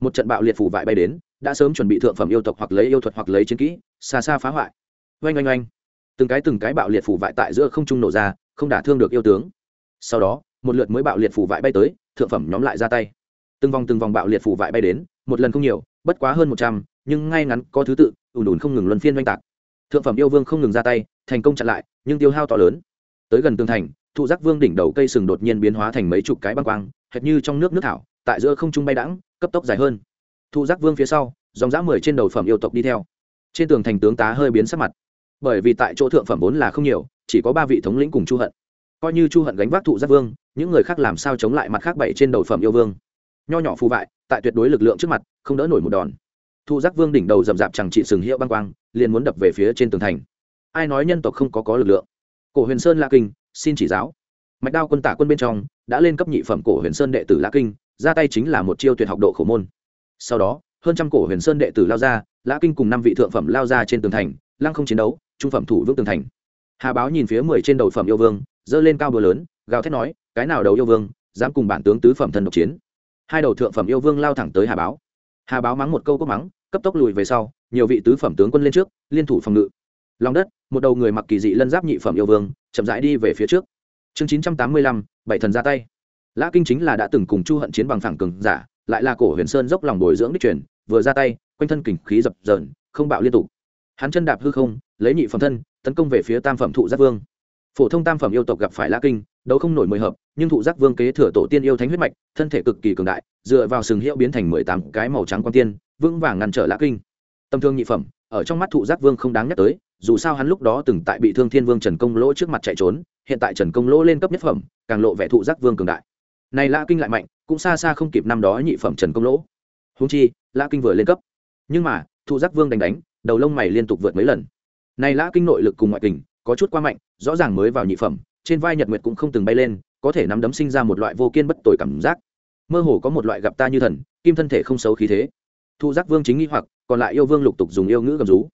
Một trận bạo liệt phủ vại bay đến, đã sớm chuẩn bị thượng phẩm yêu tộc hoặc lấy yêu thuật hoặc lấy chiến kỹ, xa xa phá hoại. Oanh oanh oanh. Từng cái từng cái bạo liệt phủ vại tại giữa không trung nổ ra, không đả thương được yêu tướng. Sau đó, một lượt mới bạo liệt phủ vại bay tới, thượng phẩm nhóm lại ra tay. Từng vòng từng vòng bạo liệt phủ vại bay đến, một lần không nhiều, bất quá hơn một trăm, nhưng ngay ngắn có thứ tự, ùn ùn không ngừng luân phiên oanh tạc. Thượng phẩm yêu vương không ngừng ra tay, thành công chặn lại, nhưng tiêu hao to lớn. Tới gần tường thành thụ giác vương đỉnh đầu cây sừng đột nhiên biến hóa thành mấy chục cái băng quang, hệt như trong nước nước thảo, tại giữa không trung bay đãng, cấp tốc dài hơn. Thụ giác vương phía sau, dòng dã mười trên đầu phẩm yêu tộc đi theo. Trên tường thành tướng tá hơi biến sắc mặt. Bởi vì tại chỗ thượng phẩm vốn là không nhiều, chỉ có ba vị thống lĩnh cùng chu hận. Coi như chu hận gánh vác thụ giác vương, những người khác làm sao chống lại mặt khác bảy trên đầu phẩm yêu vương? Nho nhỏ phù vại, tại tuyệt đối lực lượng trước mặt, không đỡ nổi một đòn. Thụ giác vương đỉnh đầu rậm rạp chẳng trị sừng hiệu băng quang, liền muốn đập về phía trên tường thành. Ai nói nhân tộc không có có lực lượng? Cổ huyền sơn la kinh xin chỉ giáo. Mạch đao quân tả quân bên trong, đã lên cấp nhị phẩm cổ huyền sơn đệ tử lã kinh, ra tay chính là một chiêu tuyệt học độ khổ môn. Sau đó, hơn trăm cổ huyền sơn đệ tử lao ra, lã kinh cùng năm vị thượng phẩm lao ra trên tường thành, lăng không chiến đấu, trung phẩm thủ vững tường thành. Hà báo nhìn phía mười trên đầu phẩm yêu vương, giơ lên cao bờ lớn, gào thét nói, cái nào đầu yêu vương, dám cùng bản tướng tứ phẩm thần độc chiến? Hai đầu thượng phẩm yêu vương lao thẳng tới hà báo. Hà báo mắng một câu cốc mắng, cấp tốc lùi về sau, nhiều vị tứ phẩm tướng quân lên trước, liên thủ phòng ngự lòng đất, một đầu người mặc kỳ dị lân giáp nhị phẩm yêu vương, chậm rãi đi về phía trước. Chương chín trăm tám mươi lăm, bảy thần ra tay. Lã kinh chính là đã từng cùng chu hận chiến bằng phẳng cường giả, lại là cổ huyền sơn dốc lòng bồi dưỡng đích truyền, vừa ra tay, quanh thân kình khí dập dờn, không bạo liên tục. Hắn chân đạp hư không, lấy nhị phẩm thân, tấn công về phía tam phẩm thụ giác vương. Phổ thông tam phẩm yêu tộc gặp phải lã kinh, đấu không nổi mười hợp, nhưng thụ giác vương kế thừa tổ tiên yêu thánh huyết mạch, thân thể cực kỳ cường đại, dựa vào sừng hiệu biến thành mười tám cái màu trắng quan tiên, vững vàng ngăn trở lã kinh tâm thương nhị phẩm, ở trong mắt thụ giác vương không đáng nhắc tới, dù sao hắn lúc đó từng tại bị thương thiên vương trần công lỗ trước mặt chạy trốn, hiện tại trần công lỗ lên cấp nhất phẩm, càng lộ vẻ thụ giác vương cường đại. Này lã kinh lại mạnh, cũng xa xa không kịp năm đó nhị phẩm trần công lỗ. Húng chi, lã kinh vừa lên cấp. Nhưng mà, thụ giác vương đánh đánh, đầu lông mày liên tục vượt mấy lần. Này lã kinh nội lực cùng ngoại kình, có chút qua mạnh, rõ ràng mới vào nhị phẩm, trên vai nhật nguyệt cũng không từng bay lên, có thể nắm đấm sinh ra một loại vô kiên bất tồi cảm giác. Mơ hồ có một loại gặp ta như thần, kim thân thể không xấu khí thế thu giác vương chính nghi hoặc, còn lại yêu vương lục tục dùng yêu ngữ gầm rú.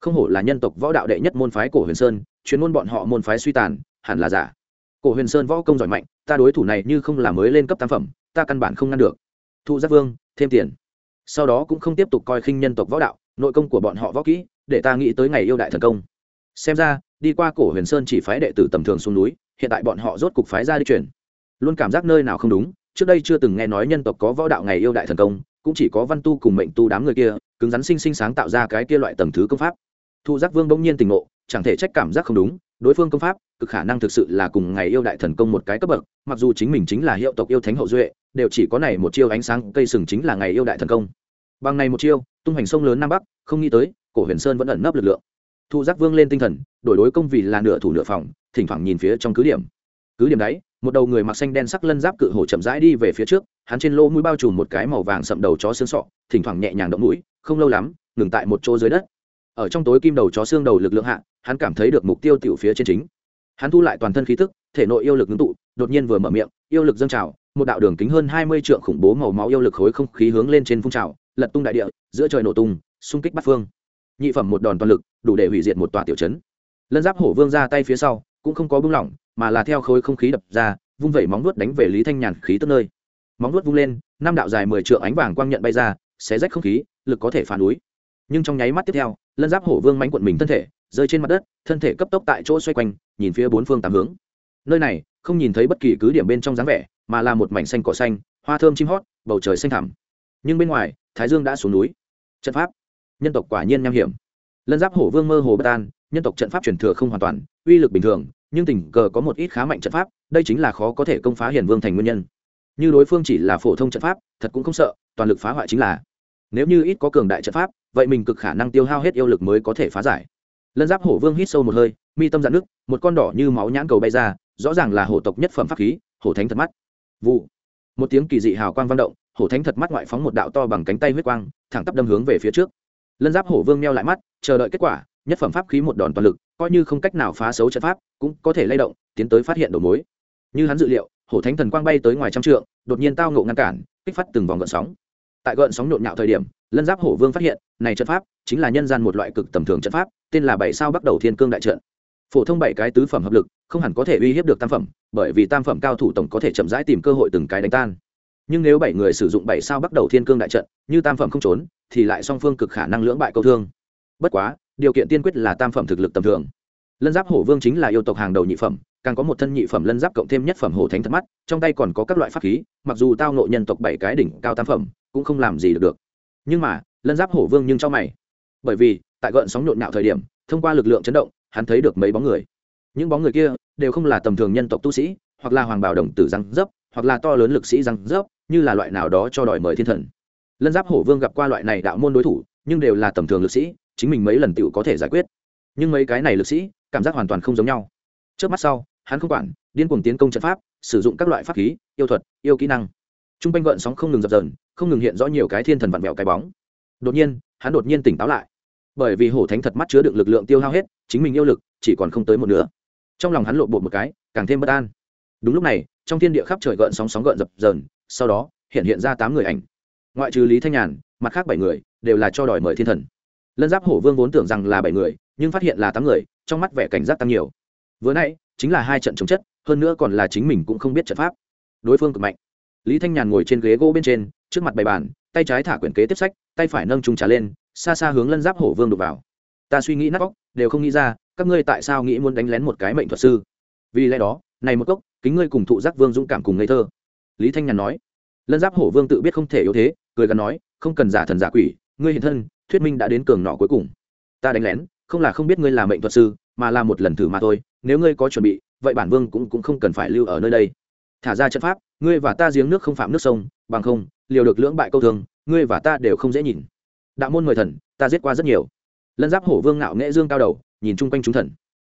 Không hổ là nhân tộc võ đạo đệ nhất môn phái cổ huyền sơn, chuyên môn bọn họ môn phái suy tàn, hẳn là giả. Cổ huyền sơn võ công giỏi mạnh, ta đối thủ này như không là mới lên cấp tam phẩm, ta căn bản không ngăn được. Thu giác vương, thêm tiền. Sau đó cũng không tiếp tục coi khinh nhân tộc võ đạo, nội công của bọn họ võ kỹ, để ta nghĩ tới ngày yêu đại thần công. Xem ra, đi qua cổ huyền sơn chỉ phái đệ tử tầm thường xuống núi, hiện tại bọn họ rốt cục phái ra đi chuyển luôn cảm giác nơi nào không đúng, trước đây chưa từng nghe nói nhân tộc có võ đạo ngày yêu đại thần công cũng chỉ có văn tu cùng mệnh tu đám người kia, cứng rắn sinh sinh sáng tạo ra cái kia loại tầng thứ công pháp. Thu giác vương bỗng nhiên tình ngộ, chẳng thể trách cảm giác không đúng, đối phương công pháp, cực khả năng thực sự là cùng ngày yêu đại thần công một cái cấp bậc, mặc dù chính mình chính là hiệu tộc yêu thánh hậu duệ, đều chỉ có này một chiêu ánh sáng, cây sừng chính là ngày yêu đại thần công. Bằng này một chiêu, tung hành sông lớn nam bắc, không nghĩ tới, cổ huyền sơn vẫn ẩn nấp lực lượng. Thu giác vương lên tinh thần, đổi đối công vì là nửa thủ nửa phòng, thỉnh thoảng nhìn phía trong cứ điểm. Cứ điểm đấy một đầu người mặc xanh đen sắc lân giáp cự hổ chậm rãi đi về phía trước, hắn trên lỗ mũi bao trùm một cái màu vàng sậm đầu chó xương sọ, thỉnh thoảng nhẹ nhàng động mũi, không lâu lắm, ngừng tại một chỗ dưới đất. Ở trong tối kim đầu chó xương đầu lực lượng hạ, hắn cảm thấy được mục tiêu tiểu phía trên chính. Hắn thu lại toàn thân khí tức, thể nội yêu lực ngưng tụ, đột nhiên vừa mở miệng, yêu lực dâng trào, một đạo đường kính hơn hai mươi trượng khủng bố màu máu yêu lực khối không khí hướng lên trên phun trào, lật tung đại địa, giữa trời nổ tung, xung kích bắt phương. Nhị phẩm một đòn toàn lực, đủ để hủy diệt một tòa tiểu trấn. Lân giáp hổ vương ra tay phía sau, cũng không có bưng lỏng mà là theo khối không khí đập ra, vung vẩy móng vuốt đánh về lý thanh nhàn khí tức nơi. Móng vuốt vung lên, năm đạo dài mười trượng ánh vàng quang nhận bay ra, xé rách không khí, lực có thể phản núi nhưng trong nháy mắt tiếp theo, lân giáp hổ vương mánh quận mình thân thể, rơi trên mặt đất, thân thể cấp tốc tại chỗ xoay quanh, nhìn phía bốn phương tám hướng. Nơi này, không nhìn thấy bất kỳ cứ điểm bên trong dáng vẻ, mà là một mảnh xanh cỏ xanh, hoa thơm chim hót, bầu trời xanh thẳm. Nhưng bên ngoài, thái dương đã xuống núi. Trận pháp. Nhân tộc quả nhiên nham hiểm. Lân giáp hổ vương mơ hồ bất an, nhân tộc trận pháp truyền thừa không hoàn toàn, uy lực bình thường nhưng tình cờ có một ít khá mạnh trận pháp, đây chính là khó có thể công phá hiền vương thành nguyên nhân. Như đối phương chỉ là phổ thông trận pháp, thật cũng không sợ, toàn lực phá hoại chính là. Nếu như ít có cường đại trận pháp, vậy mình cực khả năng tiêu hao hết yêu lực mới có thể phá giải. Lân giáp hổ vương hít sâu một hơi, mi tâm dạn nước một con đỏ như máu nhãn cầu bay ra, rõ ràng là hổ tộc nhất phẩm pháp khí, hổ thánh thật mắt. Vụ. Một tiếng kỳ dị hào quang vang động, hổ thánh thật mắt ngoại phóng một đạo to bằng cánh tay huyết quang, thẳng tắp đâm hướng về phía trước. Lân giáp hổ vương meo lại mắt, chờ đợi kết quả, nhất phẩm pháp khí một đòn toàn lực coi như không cách nào phá xấu trận pháp, cũng có thể lay động, tiến tới phát hiện đầu mối. Như hắn dự liệu, hổ thánh thần quang bay tới ngoài trăm trượng, đột nhiên tao ngộ ngăn cản, kích phát từng vòng gợn sóng. Tại gợn sóng nhộn nhạo thời điểm, lân giáp hổ vương phát hiện, này trận pháp chính là nhân gian một loại cực tầm thường trận pháp, tên là bảy sao bắt đầu thiên cương đại trận. Phổ thông bảy cái tứ phẩm hợp lực, không hẳn có thể uy hiếp được tam phẩm, bởi vì tam phẩm cao thủ tổng có thể chậm rãi tìm cơ hội từng cái đánh tan. Nhưng nếu bảy người sử dụng bảy sao bắt đầu thiên cương đại trận, như tam phẩm không trốn, thì lại song phương cực khả năng lưỡng bại câu thương. Bất quá điều kiện tiên quyết là tam phẩm thực lực tầm thường. Lân giáp hổ vương chính là yêu tộc hàng đầu nhị phẩm càng có một thân nhị phẩm lân giáp cộng thêm nhất phẩm hổ thánh thật mắt trong tay còn có các loại pháp khí mặc dù tao nộ nhân tộc bảy cái đỉnh cao tam phẩm cũng không làm gì được, được. nhưng mà lân giáp hổ vương nhưng cho mày. Bởi vì tại gợn sóng nhộn nhạo thời điểm thông qua lực lượng chấn động hắn thấy được mấy bóng người. Những bóng người kia đều không là tầm thường nhân tộc tu sĩ hoặc là hoàng bảo đồng tử răng dấp hoặc là to lớn lực sĩ răng dấp như là loại nào đó cho đòi mời thiên thần. Lân giáp hổ vương gặp qua loại này đạo môn đối thủ nhưng đều là tầm thường lực sĩ chính mình mấy lần tựu có thể giải quyết. Nhưng mấy cái này lực sĩ, cảm giác hoàn toàn không giống nhau. Trước mắt sau, hắn không quản, điên cuồng tiến công trận pháp, sử dụng các loại pháp khí, yêu thuật, yêu kỹ năng. T r u n g quanh gợn sóng không ngừng dập dờn, không ngừng hiện rõ nhiều cái thiên thần vặn vẹo cái bóng. Đột nhiên, hắn đột nhiên tỉnh táo lại. Bởi vì hổ thánh thật mắt chứa được lực lượng tiêu hao hết, chính mình yêu lực chỉ còn không tới một nửa. Trong lòng hắn lộn bột một cái, càng thêm bất an. Đúng lúc này, trong thiên địa khắp trời gợn sóng sóng gợn dập dờn, sau đó, hiện hiện ra tám người ảnh. Ngoại trừ lý thanh nhàn, mặt khác bảy người, đều là cho đòi mời thiên thần lân giáp hổ vương vốn tưởng rằng là bảy người, nhưng phát hiện là tám người, trong mắt vẻ cảnh giác tăng nhiều. Vừa nãy, chính là hai trận chống chất, hơn nữa còn là chính mình cũng không biết trận pháp. Đối phương cực mạnh. Lý thanh nhàn ngồi trên ghế gỗ bên trên, trước mặt bày bàn, tay trái thả quyển kế tiếp sách, tay phải nâng trung trà lên, xa xa hướng lân giáp hổ vương đục vào. Ta suy nghĩ nát óc, đều không nghĩ ra, các ngươi tại sao nghĩ muốn đánh lén một cái mệnh thuật sư? Vì lẽ đó, này một cốc, kính ngươi cùng thụ giác vương dũng cảm cùng ngây thơ. Lý thanh nhàn nói. Lân giáp hổ vương tự biết không thể yếu thế, cười gắn nói, không cần giả thần giả quỷ ngươi hiện thân thuyết minh đã đến cường nọ cuối cùng. Ta đánh lén không là không biết ngươi là mệnh thuật sư mà là một lần thử mà thôi nếu ngươi có chuẩn bị vậy bản vương cũng cũng không cần phải lưu ở nơi đây. Thả ra trận pháp ngươi và ta giếng nước không phạm nước sông bằng không liều được lưỡng bại câu thường ngươi và ta đều không dễ nhìn. Đạo môn mời thần ta giết qua rất nhiều. Lân giáp hổ vương ngạo nghệ dương cao đầu nhìn chung quanh chúng thần.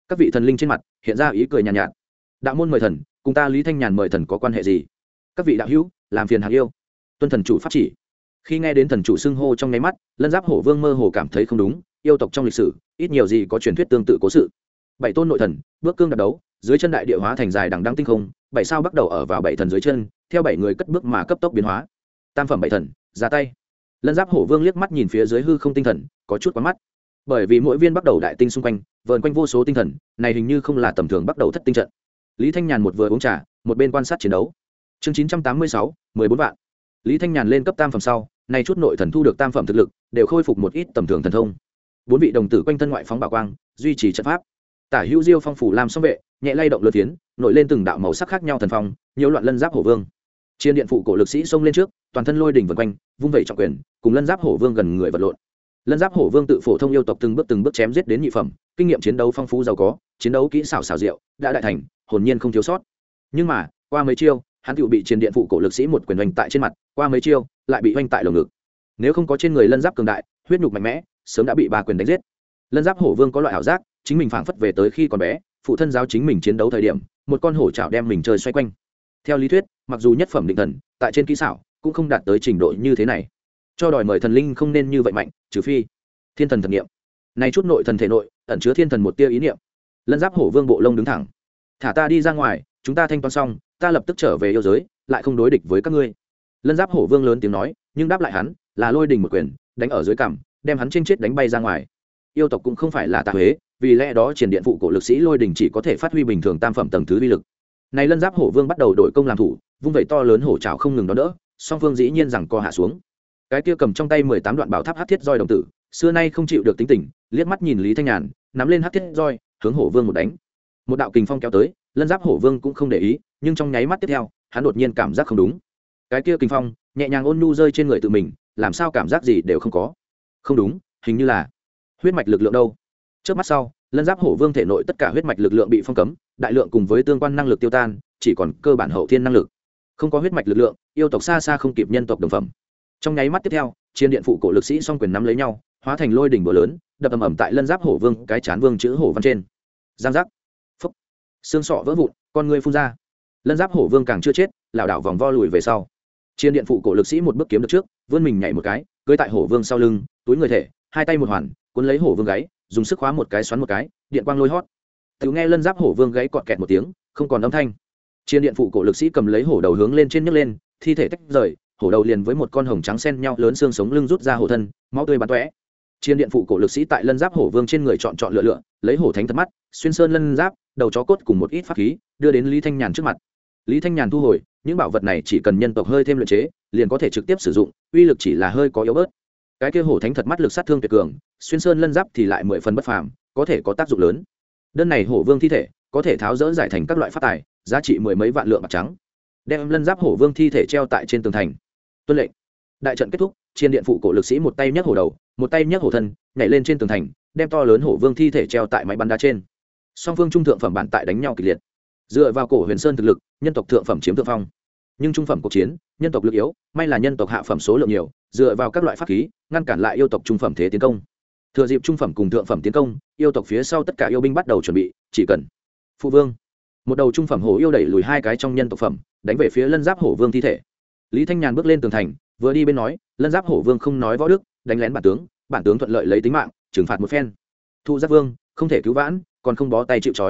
Các vị thần linh trên mặt hiện ra ý cười nhàn nhạt, nhạt. Đạo môn mời thần cùng ta lý thanh nhàn mời thần có quan hệ gì? Các vị đạo hữu làm phiền hàng yêu. Tuân thần chủ pháp chỉ khi nghe đến thần chủ xưng hô trong nháy mắt, lân giáp hổ vương mơ hồ cảm thấy không đúng, yêu tộc trong lịch sử, ít nhiều gì có truyền thuyết tương tự cố sự. Bảy tôn nội thần, bước cương đặt đấu, dưới chân đại địa hóa thành dài đằng đăng tinh không, bảy sao bắt đầu ở vào bảy thần dưới chân, theo bảy người cất bước mà cấp tốc biến hóa. Tam phẩm bảy thần, ra tay. Lân giáp hổ vương liếc mắt nhìn phía dưới hư không tinh thần, có chút quá mắt. Bởi vì mỗi viên bắt đầu đại tinh xung quanh, vờn quanh vô số tinh thần, này hình như không là tầm thường bắt đầu thất tinh trận. Lý thanh nhàn một vừa uống trà, một bên quan sát chiến đấu. Chương chín trăm tám mươi sáu, mười bốn vạn. Lý thanh nhàn lên cấp tam phẩm sau nay chút nội thần thu được tam phẩm thực lực, đều khôi phục một ít tầm thường thần thông. Bốn vị đồng tử quanh thân ngoại phóng bảo quang, duy trì trận pháp. Tả hữu diêu phong phủ làm song vệ, nhẹ lay động lượt tiến nổi lên từng đạo màu sắc khác nhau thần phong nhiều loạn lân giáp hổ vương. Chiến điện phụ cổ lực sĩ xông lên trước, toàn thân lôi đỉnh vần quanh, vung vẩy trọng quyền, cùng lân giáp hổ vương gần người vật lộn. Lân giáp hổ vương tự phổ thông yêu tộc từng bước từng bước chém giết đến nhị phẩm, kinh nghiệm chiến đấu phong phú giàu có, chiến đấu kỹ xảo xảo diệu, đã đại thành, hồn nhiên không thiếu sót. Nhưng mà, qua mấy chiêu hắn tự bị chiến điện phụ cổ lực sĩ một quyền oanh tại trên mặt, qua mấy chiêu, lại bị oanh tại lồng ngực. Nếu không có trên người lân giáp cường đại, huyết nhục mạnh mẽ, sớm đã bị ba quyền đánh giết. Lân giáp hổ vương có loại ảo giác, chính mình phảng phất về tới khi còn bé, phụ thân giáo chính mình chiến đấu thời điểm, một con hổ chảo đem mình chơi xoay quanh. Theo lý thuyết, mặc dù nhất phẩm định thần, tại trên kỹ xảo cũng không đạt tới trình độ như thế này. Cho đòi mời thần linh không nên như vậy mạnh, trừ phi thiên thần thần niệm. Này chút nội thần thể nội, ẩn chứa thiên thần một tia ý niệm. Lân giáp hổ vương bộ lông đứng thẳng. Thả ta đi ra ngoài, chúng ta thanh toán xong ta lập tức trở về yêu giới, lại không đối địch với các ngươi. Lân giáp hổ vương lớn tiếng nói, nhưng đáp lại hắn, là lôi đình một quyền, đánh ở dưới cằm, đem hắn trên chết đánh bay ra ngoài. Yêu tộc cũng không phải là tạ huế, vì lẽ đó triển điện phụ cổ lực sĩ lôi đình chỉ có thể phát huy bình thường tam phẩm tầng thứ vi lực. Này lân giáp hổ vương bắt đầu đổi công làm thủ, vung vẩy to lớn hổ trào không ngừng đón đỡ, song phương dĩ nhiên rằng co hạ xuống. Cái kia cầm trong tay mười tám đoạn bảo tháp hát thiết roi đồng tử, xưa nay không chịu được tính tình, liếc mắt nhìn lý thanh nhàn, nắm lên hát thiết roi, hướng hổ vương một đánh một đạo kình phong kéo tới, lân giáp hổ vương cũng không để ý, nhưng trong nháy mắt tiếp theo, hắn đột nhiên cảm giác không đúng. Cái kia kình phong, nhẹ nhàng ôn nhu rơi trên người tự mình, làm sao cảm giác gì đều không có. Không đúng, hình như là huyết mạch lực lượng đâu. Trước mắt sau, lân giáp hổ vương thể nội tất cả huyết mạch lực lượng bị phong cấm, đại lượng cùng với tương quan năng lực tiêu tan, chỉ còn cơ bản hậu thiên năng lực. Không có huyết mạch lực lượng, yêu tộc xa xa không kịp nhân tộc đồng phẩm. Trong nháy mắt tiếp theo, chiến điện phụ cổ lực sĩ song quyền nắm lấy nhau, hóa thành lôi đỉnh bờ lớn, đập ầm ầm tại lân giáp hổ vương cái chán vương chữ hổ văn trên. Giang giác xương sọ vỡ vụn, con người phun ra. Lân giáp hổ vương càng chưa chết, lảo đảo vòng vo lùi về sau. Chiến điện phụ cổ lực sĩ một bước kiếm được trước, vươn mình nhảy một cái cưới tại hổ vương sau lưng, túi người thể, hai tay một hoàn, cuốn lấy hổ vương gáy, dùng sức khóa một cái xoắn một cái, điện quang lôi hót. Tự nghe lân giáp hổ vương gáy cọt kẹt một tiếng, không còn âm thanh. Chiến điện phụ cổ lực sĩ cầm lấy hổ đầu hướng lên trên nhấc lên, thi thể tách rời, hổ đầu liền với một con hồng trắng sen nhau lớn xương sống lưng rút ra hổ thân, máu tươi bắn tóe chiến điện phụ cổ lực sĩ tại lân giáp hổ vương trên người chọn chọn lựa lựa, lấy hổ thánh thật mắt, xuyên sơn lân giáp, đầu chó cốt cùng một ít pháp khí, đưa đến lý thanh nhàn trước mặt. Lý thanh nhàn thu hồi, những bảo vật này chỉ cần nhân tộc hơi thêm luyện chế, liền có thể trực tiếp sử dụng, uy lực chỉ là hơi có yếu bớt. Cái kia hổ thánh thật mắt lực sát thương tuyệt cường, xuyên sơn lân giáp thì lại mười phần bất phàm, có thể có tác dụng lớn. Đơn này hổ vương thi thể, có thể tháo rỡ giải thành các loại phát tài, giá trị mười mấy vạn lượng bạc trắng. Đem lân giáp hổ vương thi thể treo tại trên tường thành. Tuân lệnh. Đại trận kết thúc chiên điện phụ cổ lực sĩ một tay nhấc hổ đầu, một tay nhấc hổ thân, nhảy lên trên tường thành, đem to lớn hổ vương thi thể treo tại máy bắn đá trên. Song phương trung thượng phẩm bản tại đánh nhau kịch liệt. Dựa vào cổ huyền sơn thực lực, nhân tộc thượng phẩm chiếm thượng phong. Nhưng trung phẩm cuộc chiến, nhân tộc lực yếu, may là nhân tộc hạ phẩm số lượng nhiều, dựa vào các loại pháp khí, ngăn cản lại yêu tộc trung phẩm thế tiến công. Thừa dịp trung phẩm cùng thượng phẩm tiến công, yêu tộc phía sau tất cả yêu binh bắt đầu chuẩn bị, chỉ cần phụ vương. Một đầu trung phẩm hổ yêu đẩy lùi hai cái trong nhân tộc phẩm, đánh về phía lân giáp hổ vương thi thể. Lý thanh nhàn bước lên tường thành vừa đi bên nói, lân giáp hổ vương không nói võ đức, đánh lén bản tướng bản tướng thuận lợi lấy tính mạng, trừng phạt một phen. Thu giác vương, không thể cứu vãn, còn không bó tay chịu c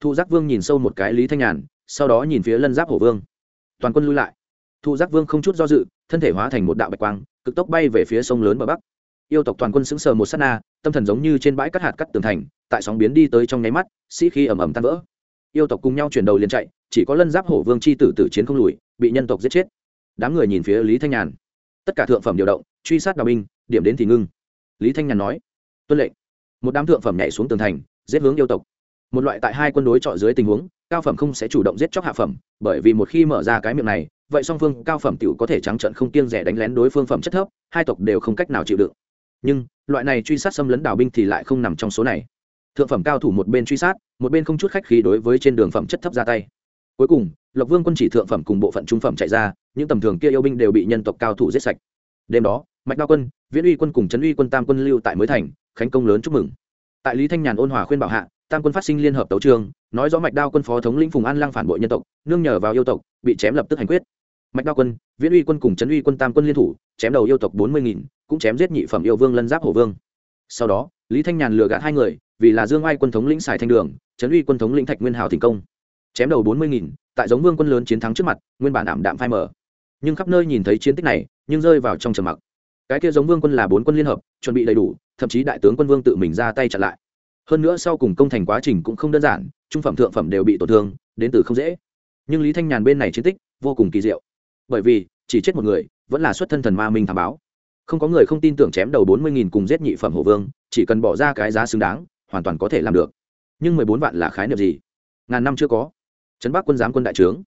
thu giác vương nhìn sâu một cái lý thanh nhàn, sau đó nhìn phía lân giáp hổ vương. Toàn quân lui lại. Thu giác vương không chút do dự, thân thể hóa thành một đạo bạch quang, cực tốc bay về phía sông lớn bờ bắc. Yêu tộc toàn quân sững sờ một s á t na, tâm thần giống như trên bãi cắt hạt cắt tường thành, tại sóng biến đi tới trong nháy mắt, sĩ khi ẩm ẩm tan vỡ. Yêu tộc cùng nhau chuyển đầu liền chạy, chỉ có lân giáp hổ vương c h i tử tử chiến không lùi, bị nhân tộc giết chết. Đám người nhìn phía lý thanh nhàn tất cả thượng phẩm điều động, truy sát đào binh, điểm đến thì ngưng. Lý thanh nhàn nói, tuân lệnh. Một đám thượng phẩm nhảy xuống tường thành, giết hướng yêu tộc. Một loại tại hai quân đối chọi dưới tình huống, cao phẩm không sẽ chủ động giết chóc hạ phẩm, bởi vì một khi mở ra cái miệng này, vậy song phương cao phẩm t i ể u có thể trắng trận không kiêng rẻ đánh lén đối phương phẩm chất thấp, hai tộc đều không cách nào chịu đựng. Nhưng, loại này truy sát xâm lấn đào binh thì lại không nằm trong số này. Thượng phẩm cao thủ một bên truy sát, một bên không chút khách khí đối với trên đường phẩm chất thấp ra tay. Cuối cùng, lộc vương quân chỉ thượng phẩm cùng bộ phận trung phẩm chạy ra những tầm thường kia yêu binh đều bị nhân tộc cao thủ giết sạch. Đêm đó, mạch đao quân, viễn uy quân cùng trấn uy quân tam quân lưu tại mới thành, khánh công lớn chúc mừng. Tại lý thanh nhàn ôn hòa khuyên bảo hạ, tam quân phát sinh liên hợp tấu trường, nói rõ mạch đao quân phó thống lĩnh phùng an lăng phản bội nhân tộc, nương nhờ vào yêu tộc, bị chém lập tức hành quyết. Mạch đao quân, viễn uy quân cùng trấn uy quân tam quân liên thủ, chém đầu yêu tộc bốn mươi nghìn, cũng chém giết nhị phẩm yêu vương lân giáp hổ vương. Sau đó, lý thanh nhàn lừa gạt hai người, vì là dương ai quân thống lĩnh xài thanh đường, trấn uy quân thống lĩnh thạch nguyên hào thành công, chém đầu bốn mươi nghìn, tại giống vương quân lớn chiến thắng trước mặt, nguyên bản ảm đạm phai mở nhưng khắp nơi nhìn thấy chiến tích này, nhưng rơi vào trong trầm mặc. Cái kia giống vương quân là bốn quân liên hợp, chuẩn bị đầy đủ, thậm chí đại tướng quân vương tự mình ra tay chặn lại. Hơn nữa sau cùng công thành quá trình cũng không đơn giản, trung phẩm thượng phẩm đều bị tổn thương, đến từ không dễ. Nhưng lý thanh nhàn bên này chiến tích, vô cùng kỳ diệu. Bởi vì, chỉ chết một người, vẫn là xuất thân thần ma minh thảm báo. Không có người không tin tưởng chém đầu bốn mươi nghìn cùng giết nhị phẩm hổ vương, chỉ cần bỏ ra cái giá xứng đáng, hoàn toàn có thể làm được. Nhưng mười bốn vạn là khái niệm gì? Ngàn năm chưa có. Trấn bắc quân giám quân đại trướng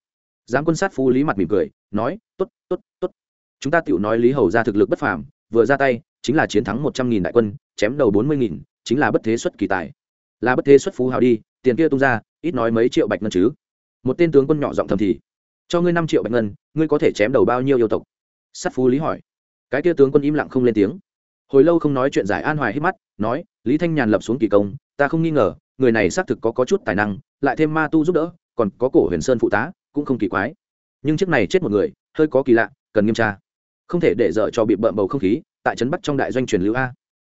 giám quân sát phú lý mặt mỉm cười nói t ố t t ố t t ố t chúng ta tự nói lý hầu ra thực lực bất phàm vừa ra tay chính là chiến thắng một trăm nghìn đại quân chém đầu bốn mươi nghìn chính là bất thế xuất kỳ tài. Là bất thế xuất phú hào đi tiền kia tung ra ít nói mấy triệu bạch ngân chứ. Một tên tướng quân nhỏ giọng thầm thì cho ngươi năm triệu bạch ngân ngươi có thể chém đầu bao nhiêu yêu tộc? Sát phú lý hỏi. Cái kia tướng quân im lặng không lên tiếng. Hồi lâu không nói chuyện giải an hoài hít mắt nói lý thanh nhàn lập xuống kỳ công ta không nghi ngờ người này xác thực có, có chút tài năng lại thêm ma tu giúp đỡ còn có cổ huyền sơn phụ tá cũng không kỳ quái. Nhưng chiếc này chết một người, hơi có kỳ lạ, cần nghiêm tra. Không thể để dở cho bị bợm bầu không khí, tại trấn bắc trong đại doanh truyền lưu a.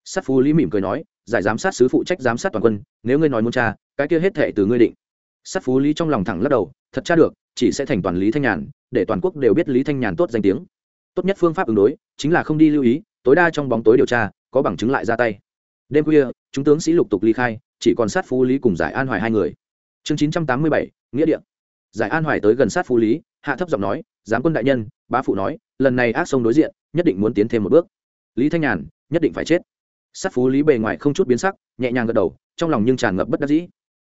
Sát phú lý mỉm cười nói, giải giám sát sứ phụ trách giám sát toàn quân, nếu ngươi nói muốn cha cái kia hết thệ từ ngươi định. Sát phú lý trong lòng thẳng lắc đầu, thật cha được, chỉ sẽ thành toàn lý thanh nhàn, để toàn quốc đều biết lý thanh nhàn tốt danh tiếng. Tốt nhất phương pháp ứng đối, chính là không đi lưu ý, tối đa trong bóng tối điều tra, có bằng chứng lại ra tay. Đêm khuya, chúng tướng sĩ lục tục ly khai, chỉ còn sát phú lý cùng giải an hoài hai người. Chương chín trăm tám mươi bảy, nghĩa điện giải an hoài tới gần sát phú lý, hạ thấp giọng nói, giám quân đại nhân, bá phụ nói, lần này ác sông đối diện, nhất định muốn tiến thêm một bước. Lý thanh nhàn, nhất định phải chết. Sát phú lý bề ngoài không chút biến sắc, nhẹ nhàng gật đầu, trong lòng nhưng tràn ngập bất đắc dĩ.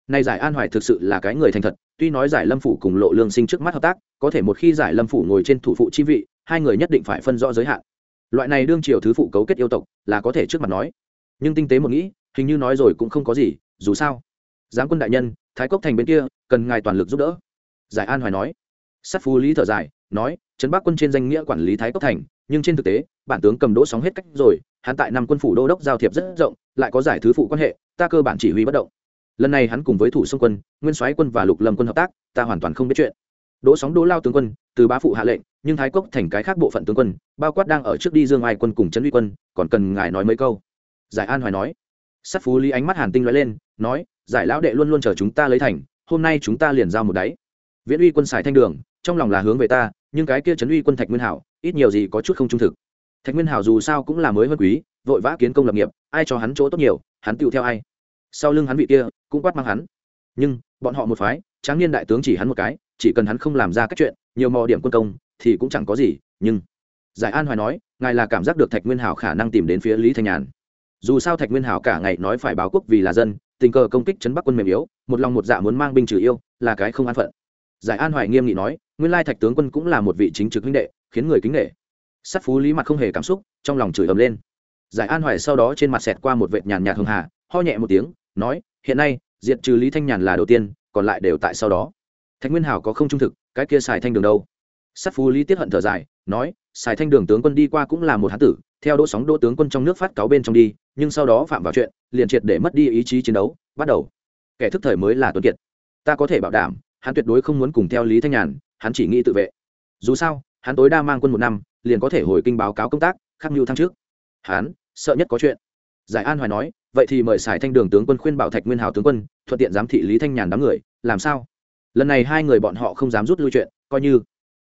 Nay giải an hoài thực sự là cái người thành thật, tuy nói giải lâm phủ cùng lộ lương sinh trước mắt hợp tác, có thể một khi giải lâm phủ ngồi trên thủ phụ chi vị, hai người nhất định phải phân rõ giới hạn. Loại này đương triều thứ phụ cấu kết yêu tộc, là có thể trước mặt nói. Nhưng tinh tế một nghĩ, hình như nói rồi cũng không có gì, dù sao. Giáng quân đại nhân, thái cốc thành bên kia, cần ngài toàn lực giúp đỡ giải an hoài nói. Sát phú lý thở dài, nói, trấn bắc quân trên danh nghĩa quản lý thái cốc thành, nhưng trên thực tế, bản tướng cầm đỗ sóng hết cách rồi, hắn tại năm quân phủ đô đốc giao thiệp rất rộng, lại có giải thứ phụ quan hệ, ta cơ bản chỉ huy bất động. Lần này hắn cùng với thủ sông quân, nguyên soái quân và lục lâm quân hợp tác, ta hoàn toàn không biết chuyện. Đỗ sóng đỗ lao tướng quân, từ bá phụ hạ lệnh, nhưng thái cốc thành cái khác bộ phận tướng quân, bao quát đang ở trước đi dương ai quân cùng trấn uy quân, còn cần ngài nói mấy câu. Giải an hoài nói. Sắt phú lý ánh mắt hàn tinh nói lên, nói, giải lão đệ luôn luôn chờ chúng ta lấy thành, hôm nay chúng ta liền giao một đáy viễn uy quân xài thanh đường, trong lòng là hướng về ta, nhưng cái kia trấn uy quân thạch nguyên hảo, ít nhiều gì có chút không trung thực. Thạch nguyên hảo dù sao cũng là mới hơn quý, vội vã kiến công lập nghiệp, ai cho hắn chỗ tốt nhiều, hắn tựu theo ai. Sau lưng hắn vị kia, cũng quát mang hắn. Nhưng, bọn họ một phái, tráng niên đại tướng chỉ hắn một cái, chỉ cần hắn không làm ra các chuyện, nhiều mò điểm quân công, thì cũng chẳng có gì, nhưng, giải an hoài nói, ngài là cảm giác được thạch nguyên hảo khả năng tìm đến phía lý thanh nhàn. Dù sao thạch nguyên hảo cả ngày nói phải báo quốc vì là dân, tình cờ công kích chấn bắc quân mềm yếu, một lòng một dạ muốn mang binh trừ yêu, là cái không an phận giải an hoài nghiêm nghị nói, nguyên lai thạch tướng quân cũng là một vị chính trực huynh đệ, khiến người kính nghệ sắt phú lý mặt không hề cảm xúc, trong lòng chửi ầm lên. Giải an hoài sau đó trên mặt xẹt qua một vệt nhàn nhạt hường hà, ho nhẹ một tiếng, nói, hiện nay, diệt trừ lý thanh nhàn là đầu tiên, còn lại đều tại sau đó. Thạch nguyên hảo có không trung thực, cái kia xài thanh đường đâu? Sắt phú lý tiết hận thở dài, nói, xài thanh đường tướng quân đi qua cũng là một hán tử, theo đỗ sóng đỗ tướng quân trong nước phát cáo bên trong đi, nhưng sau đó phạm vào chuyện, liền triệt để mất đi ý chí chiến đấu, bắt đầu. Kẻ thức thời mới là tuấn kiệt. Ta có thể bảo đảm hắn tuyệt đối không muốn cùng theo lý thanh nhàn, hắn chỉ nghĩ tự vệ. Dù sao, hắn tối đa mang quân một năm, liền có thể hồi kinh báo cáo công tác, khắc mưu thăng trước. Hắn, sợ nhất có chuyện. Giải an hoài nói, vậy thì mời sài thanh đường tướng quân khuyên bảo thạch nguyên hào tướng quân, thuận tiện giám thị lý thanh nhàn đám người, làm sao? Lần này hai người bọn họ không dám rút lui chuyện, coi như.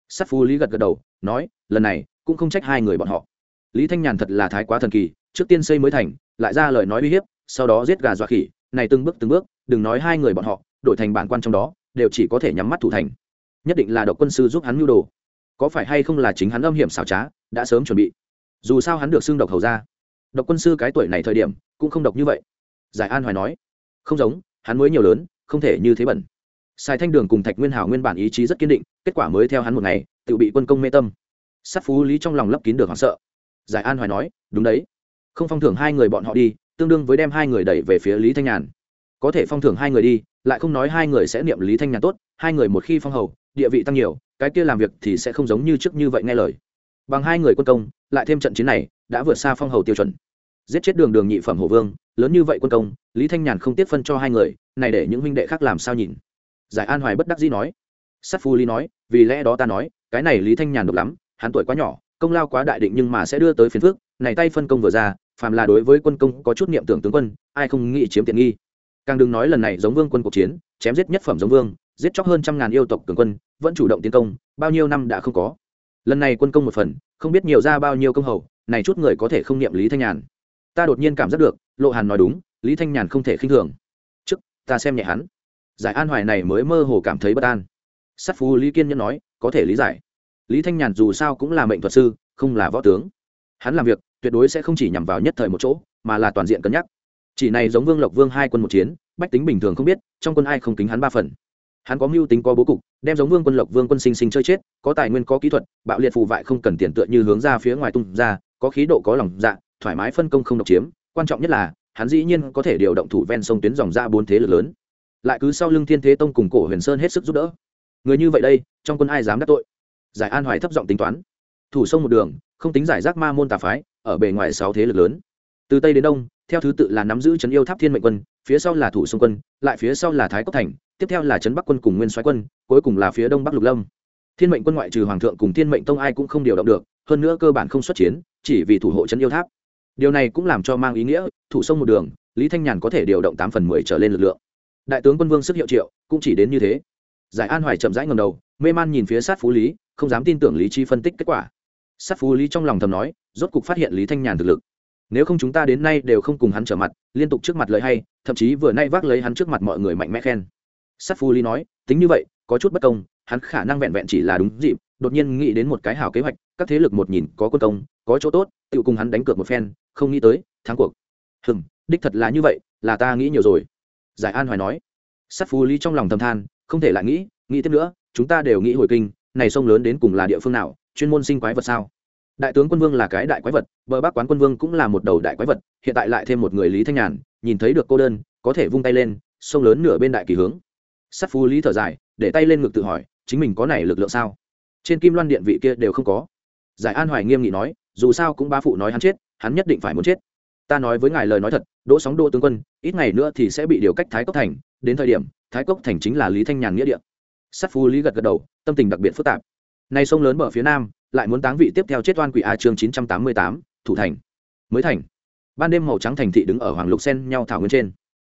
Sắt phu lý gật gật đầu, nói, lần này, cũng không trách hai người bọn họ. Lý thanh nhàn thật là thái quá thần kỳ, trước tiên xây mới thành, lại ra lời nói uy hiếp, sau đó giết gà dọa khỉ, này từng bước từng bước, đừng nói hai người bọn họ, đổi thành bản quan trong đó đều chỉ có thể nhắm mắt thủ thành. Nhất định là độc quân sư giúp hắn mưu đồ. Có phải hay không là chính hắn âm hiểm xảo trá đã sớm chuẩn bị? Dù sao hắn được xưng độc hầu ra độc quân sư cái tuổi này thời điểm cũng không độc như vậy. Giải an hoài nói không giống hắn mới nhiều lớn không thể như thế bẩn. Sai Thanh Đường cùng Thạch Nguyên Hảo nguyên bản ý chí rất kiên định, kết quả mới theo hắn một ngày, tự bị quân công mê tâm. Sát Phú Lý trong lòng lấp kín được hoảng sợ. Giải An Hoài nói, đúng đấy, không phong thưởng hai người bọn họ đi, tương đương với đem hai người đẩy về phía Lý Thanh Nhàn. Có thể phong thưởng hai người đi, lại không nói hai người sẽ niệm Lý Thanh Nhàn tốt, hai người một khi phong hầu, địa vị tăng nhiều, cái kia làm việc thì sẽ không giống như trước như vậy nghe lời. Bằng hai người quân công, lại thêm trận chiến này, đã vượt xa phong hầu tiêu chuẩn. Giết chết đường đường nhị phẩm hổ vương, lớn như vậy quân công, Lý Thanh Nhàn không tiếp phân cho hai người, này để những huynh đệ khác làm sao nhìn giải an hoài bất đắc dĩ nói sắt phu lý nói vì lẽ đó ta nói cái này lý thanh nhàn độc lắm hắn tuổi quá nhỏ công lao quá đại định nhưng mà sẽ đưa tới phiền phước này tay phân công vừa ra phàm là đối với quân công có chút niệm tưởng tướng quân ai không nghĩ chiếm tiện nghi càng đừng nói lần này giống vương quân cuộc chiến, chém giết nhất phẩm giống vương, giết chóc hơn trăm ngàn yêu tộc cường quân, vẫn chủ động tiến công, bao nhiêu năm đã không có. Lần này quân công một phần, không biết nhiều ra bao nhiêu công hầu, này chút người có thể không niệm lý thanh nhàn. Ta đột nhiên cảm giác được, lộ hàn nói đúng, lý thanh nhàn không thể khinh thường. Trước, ta xem nhẹ hắn. Giải an hoài này mới mơ hồ cảm thấy bất an. Sắt phú lý kiên nhân nói, có thể lý giải. Lý thanh nhàn dù sao cũng là mệnh thuật sư, không là võ tướng. Hắn làm việc, tuyệt đối sẽ không chỉ nhằm vào nhất thời một chỗ, mà là toàn diện cân nhắc chỉ này giống vương lộc vương hai quân một chiến, bách tính bình thường không biết, trong quân ai không kính hắn ba phần. Hắn có mưu tính có bố cục, đem giống vương quân lộc vương quân sinh sinh chơi chết, có tài nguyên có kỹ thuật, bạo liệt phù vại không cần tiền tựa như hướng ra phía ngoài tung ra, có khí độ có lòng dạ thoải mái phân công không độc chiếm. Quan trọng nhất là, hắn dĩ nhiên có thể điều động thủ ven sông tuyến dòng ra bốn thế lực lớn. Lại cứ sau lưng thiên thế tông cùng cổ huyền sơn hết sức giúp đỡ. Người như vậy đây, trong quân ai dám đắc tội? Giải an hoài thấp giọng tính toán. Thủ sông một đường, không tính giải rác ma môn tà phái, ở bề ngoài sáu thế lực lớn. Từ tây đến đông theo thứ tự là nắm giữ trấn yêu tháp thiên mệnh quân, phía sau là thủ sông quân, lại phía sau là thái cốc thành, tiếp theo là trấn bắc quân cùng nguyên soái quân, cuối cùng là phía đông bắc lục lâm. Thiên mệnh quân ngoại trừ hoàng thượng cùng thiên mệnh tông ai cũng không điều động được, hơn nữa cơ bản không xuất chiến, chỉ vì thủ hộ trấn yêu tháp. Điều này cũng làm cho mang ý nghĩa, thủ sông một đường, lý thanh nhàn có thể điều động tám phần mười trở lên lực lượng. Đại tướng quân vương sức hiệu triệu, cũng chỉ đến như thế. Giải an hoài chậm rãi ngầm đầu, mê man nhìn phía sát phú lý, không dám tin tưởng lý chi phân tích kết quả. Sát phú lý trong lòng thầm nói, rốt cục phát hiện lý thanh nhàn thực lực nếu không chúng ta đến nay đều không cùng hắn trở mặt, liên tục trước mặt lời hay, thậm chí vừa nay vác lấy hắn trước mặt mọi người mạnh mẽ khen. Sắt phu ly nói, tính như vậy, có chút bất công, hắn khả năng vẹn vẹn chỉ là đúng dịp, đột nhiên nghĩ đến một cái hảo kế hoạch, các thế lực một nhìn, có quân công, có chỗ tốt tự cùng hắn đánh cược một phen, không nghĩ tới, thắng cuộc. Hừng đích thật là như vậy, là ta nghĩ nhiều rồi. Giải an hoài nói. Sắt phu ly trong lòng thầm than, không thể lại nghĩ nghĩ tiếp nữa, chúng ta đều nghĩ hồi kinh, này sông lớn đến cùng là địa phương nào, chuyên môn sinh quái vật sao? Đại tướng quân vương là cái đại quái vật, bờ bắc quán quân vương cũng là một đầu đại quái vật, hiện tại lại thêm một người lý thanh nhàn, nhìn thấy được cô đơn, có thể vung tay lên, sông lớn nửa bên đại kỳ hướng. Sắt phú lý thở dài, để tay lên ngực tự hỏi, chính mình có này lực lượng sao? Trên kim loan điện vị kia đều không có. Giải an hoài nghiêm nghị nói, dù sao cũng ba phụ nói hắn chết, hắn nhất định phải muốn chết. Ta nói với ngài lời nói thật, đỗ sóng Đô tướng quân, ít ngày nữa thì sẽ bị điều cách thái cốc thành, đến thời điểm, thái cốc thành chính là lý thanh nhàn nghĩa địa. Sắt phú lý gật gật đầu, tâm tình đặc biệt phức tạp nay sông lớn mở phía nam, lại muốn táng vị tiếp theo chết oan quỷ a chương chín trăm tám mươi tám, thủ thành. Mới thành. Ban đêm màu trắng thành thị đứng ở hoàng lục sen nhau thảo nguyên trên.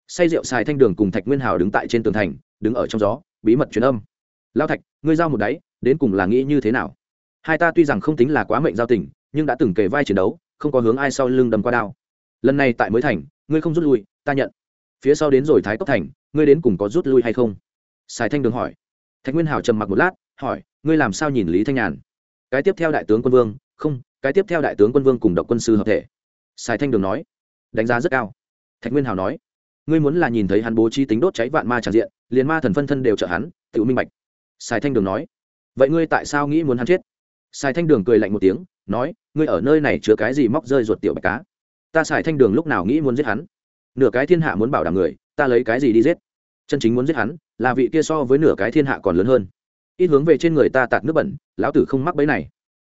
Say rượu xài thanh đường cùng thạch nguyên hào đứng tại trên tường thành, đứng ở trong gió, bí mật truyền âm. Lao thạch, ngươi giao một đáy, đến cùng là nghĩ như thế nào? Hai ta tuy rằng không tính là quá mệnh giao tình, nhưng đã từng kể vai chiến đấu, không có hướng ai sau lưng đâm qua đao. Lần này tại mới thành, ngươi không rút lui, ta nhận. Phía sau đến rồi thái cốc thành, ngươi đến cùng có rút lui hay không? Sài thanh đường hỏi. Thạch nguyên hào trầm mặc một lát hỏi, ngươi làm sao nhìn lý thanh nhàn? Cái tiếp theo đại tướng quân vương, không, cái tiếp theo đại tướng quân vương cùng độc quân sư hợp thể. Sài thanh đường nói. Đánh giá rất cao. Thạch nguyên hào nói. Ngươi muốn là nhìn thấy hắn bố trí tính đốt cháy vạn ma tràn diện, liền ma thần phân thân đều trợ hắn tự minh bạch. Sài thanh đường nói. Vậy ngươi tại sao nghĩ muốn hắn chết? Sài thanh đường cười lạnh một tiếng, nói, ngươi ở nơi này chứa cái gì móc rơi ruột tiểu bạch cá? Ta sài thanh đường lúc nào nghĩ muốn giết hắn? Nửa cái thiên hạ muốn bảo đảm người, ta lấy cái gì đi giết? Chân chính muốn giết hắn, là vị kia so với nửa cái thiên hạ còn lớn hơn ít hướng về trên người ta tạt nước bẩn, lão tử không mắc bẫy này.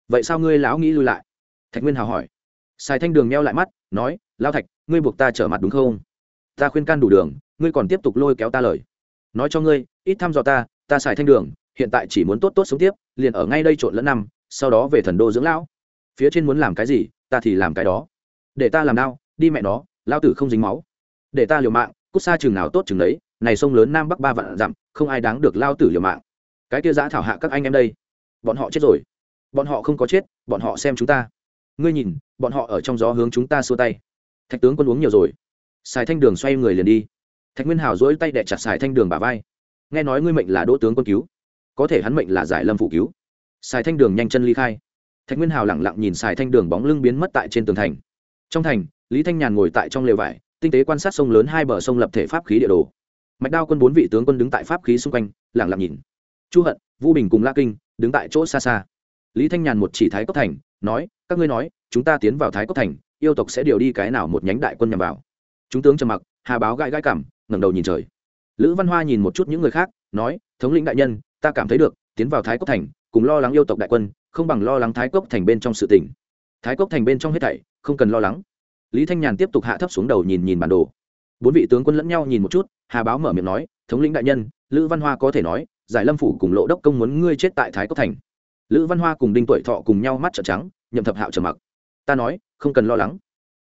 Vậy sao ngươi lão nghĩ lui lại? Thạch nguyên hào hỏi. Sài thanh đường meo lại mắt, nói lao thạch, ngươi buộc ta trở mặt đúng không? Ta khuyên can đủ đường, ngươi còn tiếp tục lôi kéo ta lời. Nói cho ngươi, ít thăm dò ta ta xài thanh đường, hiện tại chỉ muốn tốt tốt sống tiếp, liền ở ngay đây trộn lẫn năm, sau đó về thần đô dưỡng lão. Phía trên muốn làm cái gì, ta thì làm cái đó. Để ta làm đau, đi mẹ nó lao tử không dính máu. Để ta liều mạng, cút xa chừng nào tốt chừng đấy này sông lớn nam bắc ba vạn dặm, không ai đáng được lao tử liều mạng cái kia giã thảo hạ các anh em đây. Bọn họ chết rồi. Bọn họ không có chết, bọn họ xem chúng ta. Ngươi nhìn, bọn họ ở trong gió hướng chúng ta xua tay. Thạch tướng quân uống nhiều rồi. Sài thanh đường xoay người liền đi. Thạch nguyên hào dỗi tay đẻ chặt sài thanh đường bà vai. Nghe nói ngươi mệnh là đỗ tướng quân cứu. Có thể hắn mệnh là giải lâm phụ cứu. Sài thanh đường nhanh chân ly khai. Thạch nguyên hào lẳng lặng nhìn sài thanh đường bóng lưng biến mất tại trên tường thành. Trong thành, lý thanh nhàn ngồi tại trong lều vải, tinh tế quan sát sông lớn hai bờ sông lập thể pháp khí địa đồ. Mạch đao quân bốn vị tướng quân đứng tại pháp khí xung quanh lẳng lặng nhìn chu hận, vu bình cùng la kinh đứng tại chỗ xa xa. Lý thanh nhàn một chỉ thái cốc thành, nói, các ngươi nói, chúng ta tiến vào thái cốc thành, yêu tộc sẽ điều đi cái nào một nhánh đại quân nhằm vào? Chúng tướng trầm mặc, hà báo gãi gãi cảm ngẩng đầu nhìn trời. Lữ văn hoa nhìn một chút những người khác, nói, thống lĩnh đại nhân, ta cảm thấy được, tiến vào thái cốc thành, cùng lo lắng yêu tộc đại quân, không bằng lo lắng thái cốc thành bên trong sự tỉnh thái cốc thành bên trong hết thảy, không cần lo lắng. Lý thanh nhàn tiếp tục hạ thấp xuống đầu nhìn nhìn bản đồ. Bốn vị tướng quân lẫn nhau nhìn một chút, hà báo mở miệng nói, thống lĩnh đại nhân, lữ văn hoa có thể nói giải lâm phủ cùng lộ đốc công muốn ngươi chết tại thái cốc thành. Lữ văn hoa cùng đinh tuổi thọ cùng nhau mắt trợn trắng, nhậm thập hạo trầm mặc. Ta nói, không cần lo lắng.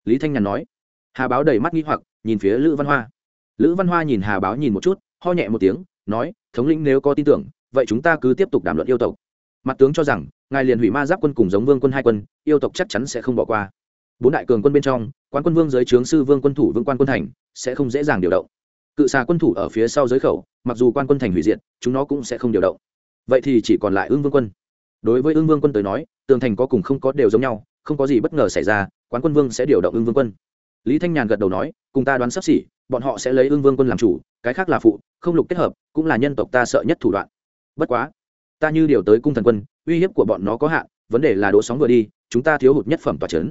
Lý thanh nhàn nói. Hà báo đầy mắt nghi hoặc, nhìn phía lữ văn hoa. Lữ văn hoa nhìn hà báo nhìn một chút, ho nhẹ một tiếng, nói, thống lĩnh nếu có tin tưởng, vậy chúng ta cứ tiếp tục đàm luận yêu tộc. Mặt tướng cho rằng, ngài liền hủy ma giáp quân cùng giống vương quân hai quân, yêu tộc chắc chắn sẽ không bỏ qua. Bốn đại cường quân bên trong quan quân vương giới trướng sư vương quân thủ vương quan quân thành, sẽ không dễ dàng điều động cự xà quân thủ ở phía sau giới khẩu, mặc dù quan quân thành hủy diệt, chúng nó cũng sẽ không điều động. Vậy thì chỉ còn lại ương vương quân. Đối với ương vương quân tới nói, tường thành có cùng không có đều giống nhau, không có gì bất ngờ xảy ra, quán quân vương sẽ điều động ương vương quân. Lý thanh nhàn gật đầu nói, cùng ta đoán sắp xỉ, bọn họ sẽ lấy ương vương quân làm chủ, cái khác là phụ, không lục kết hợp, cũng là nhân tộc ta sợ nhất thủ đoạn. Bất quá, ta như điều tới cung thần quân, uy hiếp của bọn nó có hạn, vấn đề là đỗ sóng vừa đi, chúng ta thiếu hụt nhất phẩm tòa c h ấ n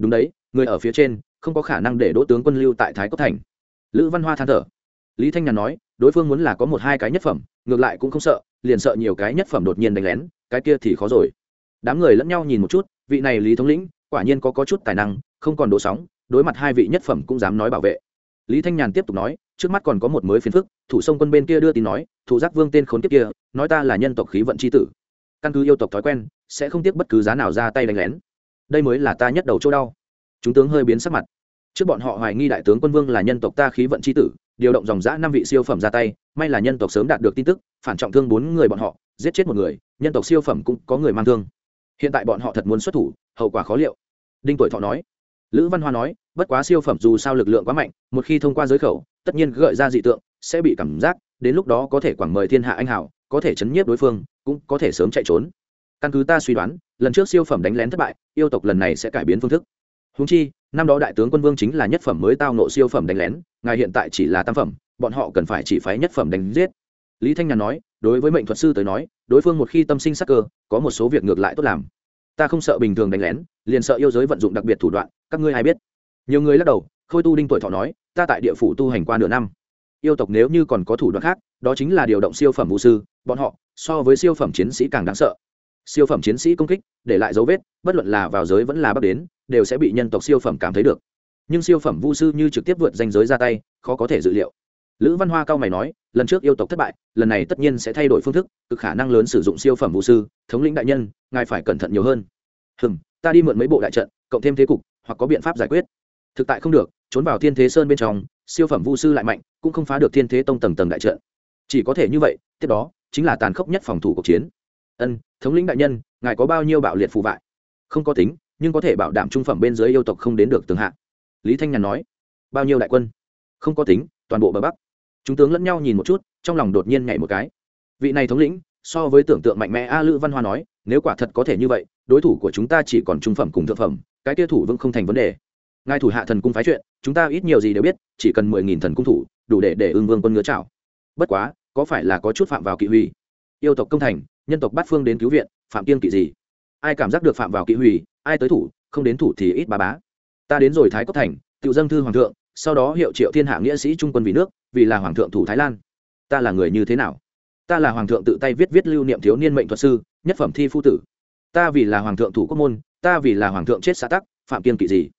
đúng đấy, người ở phía trên, không có khả năng để đỗ tướng quân lưu tại thái cốc thành. Lữ văn hoa than thở lý thanh nhàn nói đối phương muốn là có một hai cái nhất phẩm ngược lại cũng không sợ liền sợ nhiều cái nhất phẩm đột nhiên đánh lén cái kia thì khó rồi. Đám người lẫn nhau nhìn một chút vị này lý thống lĩnh quả nhiên có, có chút tài năng không còn đỗ sóng đối mặt hai vị nhất phẩm cũng dám nói bảo vệ. Lý thanh nhàn tiếp tục nói trước mắt còn có một mới phiền phức thủ sông quân bên kia đưa tin nói thủ giác vương tên khốn kiếp kia nói ta là nhân tộc khí vận c h i tử. Căn cứ yêu tộc thói quen sẽ không tiếc bất cứ giá nào ra tay đánh lén. Đây mới là ta nhất đầu chỗ đau. Chúng tướng hơi biến sắc mặt. Trước bọn họ hoài nghi đại tướng quân vương là nhân tộc ta khí vận c h i tử điều động dòng giã năm vị siêu phẩm ra tay, may là nhân tộc sớm đạt được tin tức, phản trọng thương bốn người bọn họ, giết chết một người, nhân tộc siêu phẩm cũng có người mang thương. Hiện tại bọn họ thật muốn xuất thủ, hậu quả khó liệu. Đinh tuổi thọ nói. Lữ văn hoa nói, bất quá siêu phẩm dù sao lực lượng quá mạnh, một khi thông qua giới khẩu, tất nhiên gợi ra dị tượng, sẽ bị cảm giác, đến lúc đó có thể quảng mời thiên hạ anh hảo có thể chấn nhiếp đối phương, cũng có thể sớm chạy trốn. Căn cứ ta suy đoán, lần trước siêu phẩm đánh lén thất bại, yêu tộc lần này sẽ cải biến phương thức. Húng chi năm đó đại tướng quân vương chính là nhất phẩm mới tao nộ siêu phẩm đánh lén, ngài hiện tại chỉ là tam phẩm, bọn họ cần phải chỉ phái nhất phẩm đánh giết. Lý thanh nhàn nói, đối với mệnh thuật sư tới nói, đối phương một khi tâm sinh sắc cơ, có một số việc ngược lại tốt làm. Ta không sợ bình thường đánh lén, liền sợ yêu giới vận dụng đặc biệt thủ đoạn, các ngươi hay biết? Nhiều người lắc đầu, khôi tu đinh tuổi thọ nói, ta tại địa phủ tu hành qua nửa năm. Yêu tộc nếu như còn có thủ đoạn khác, đó chính là điều động siêu phẩm vũ sư, bọn họ, so với siêu phẩm chiến sĩ càng đáng sợ. Siêu phẩm chiến sĩ công kích, để lại dấu vết, bất luận là vào giới vẫn là bắt đến đều sẽ bị nhân tộc siêu phẩm cảm thấy được. Nhưng siêu phẩm vu sư như trực tiếp vượt danh giới ra tay, khó có thể dự liệu. Lữ văn hoa cao mày nói, lần trước yêu tộc thất bại, lần này tất nhiên sẽ thay đổi phương thức, cực khả năng lớn sử dụng siêu phẩm vũ sư, thống lĩnh đại nhân, ngài phải cẩn thận nhiều hơn. Hừm, ta đi mượn mấy bộ đại trận, cộng thêm thế cục, hoặc có biện pháp giải quyết. Thực tại không được, trốn vào thiên thế sơn bên trong, siêu phẩm vu sư lại mạnh, cũng không phá được thiên thế tông tầng tầng đại trận. Chỉ có thể như vậy, tiếp đó, chính là tàn khốc nhất phòng thủ cuộc chiến. Ân, thống lĩnh đại nhân, ngài có bao nhiêu bạo liệt phù vại? Không có tính nhưng có thể bảo đảm trung phẩm bên dưới yêu tộc không đến được tường hạ. Lý thanh nhàn nói, bao nhiêu đại quân? Không có tính, toàn bộ bờ bắc. Chúng tướng lẫn nhau nhìn một chút, trong lòng đột nhiên nhảy một cái. Vị này thống lĩnh, so với tưởng tượng mạnh mẽ a lữ văn hoa nói, nếu quả thật có thể như vậy, đối thủ của chúng ta chỉ còn trung phẩm cùng thượng phẩm, cái kia thủ vững không thành vấn đề. Ngài thủ hạ thần cung phái chuyện, chúng ta ít nhiều gì đều biết, chỉ cần mười nghìn thần cung thủ, đủ để để ưng vương quân ngứa chảo. Bất quá, có phải là có chút phạm vào kỵ huy? Yêu tộc công thành, nhân tộc bắt phương đến cứu viện, phạm kiên kỵ gì? Ai cảm giác được phạm vào kỵ huy ai tới thủ, không đến thủ thì ít bà bá. Ta đến rồi thái cốc thành tự dâng thư hoàng thượng, sau đó hiệu triệu thiên hạ nghĩa sĩ trung quân vì nước, vì là hoàng thượng thủ thái lan. Ta là người như thế nào? Ta là hoàng thượng tự tay viết viết lưu niệm thiếu niên mệnh thuật sư, nhất phẩm thi phu tử. Ta vì là hoàng thượng thủ quốc môn, ta vì là hoàng thượng chết xã tắc, phạm kiên kỵ gì?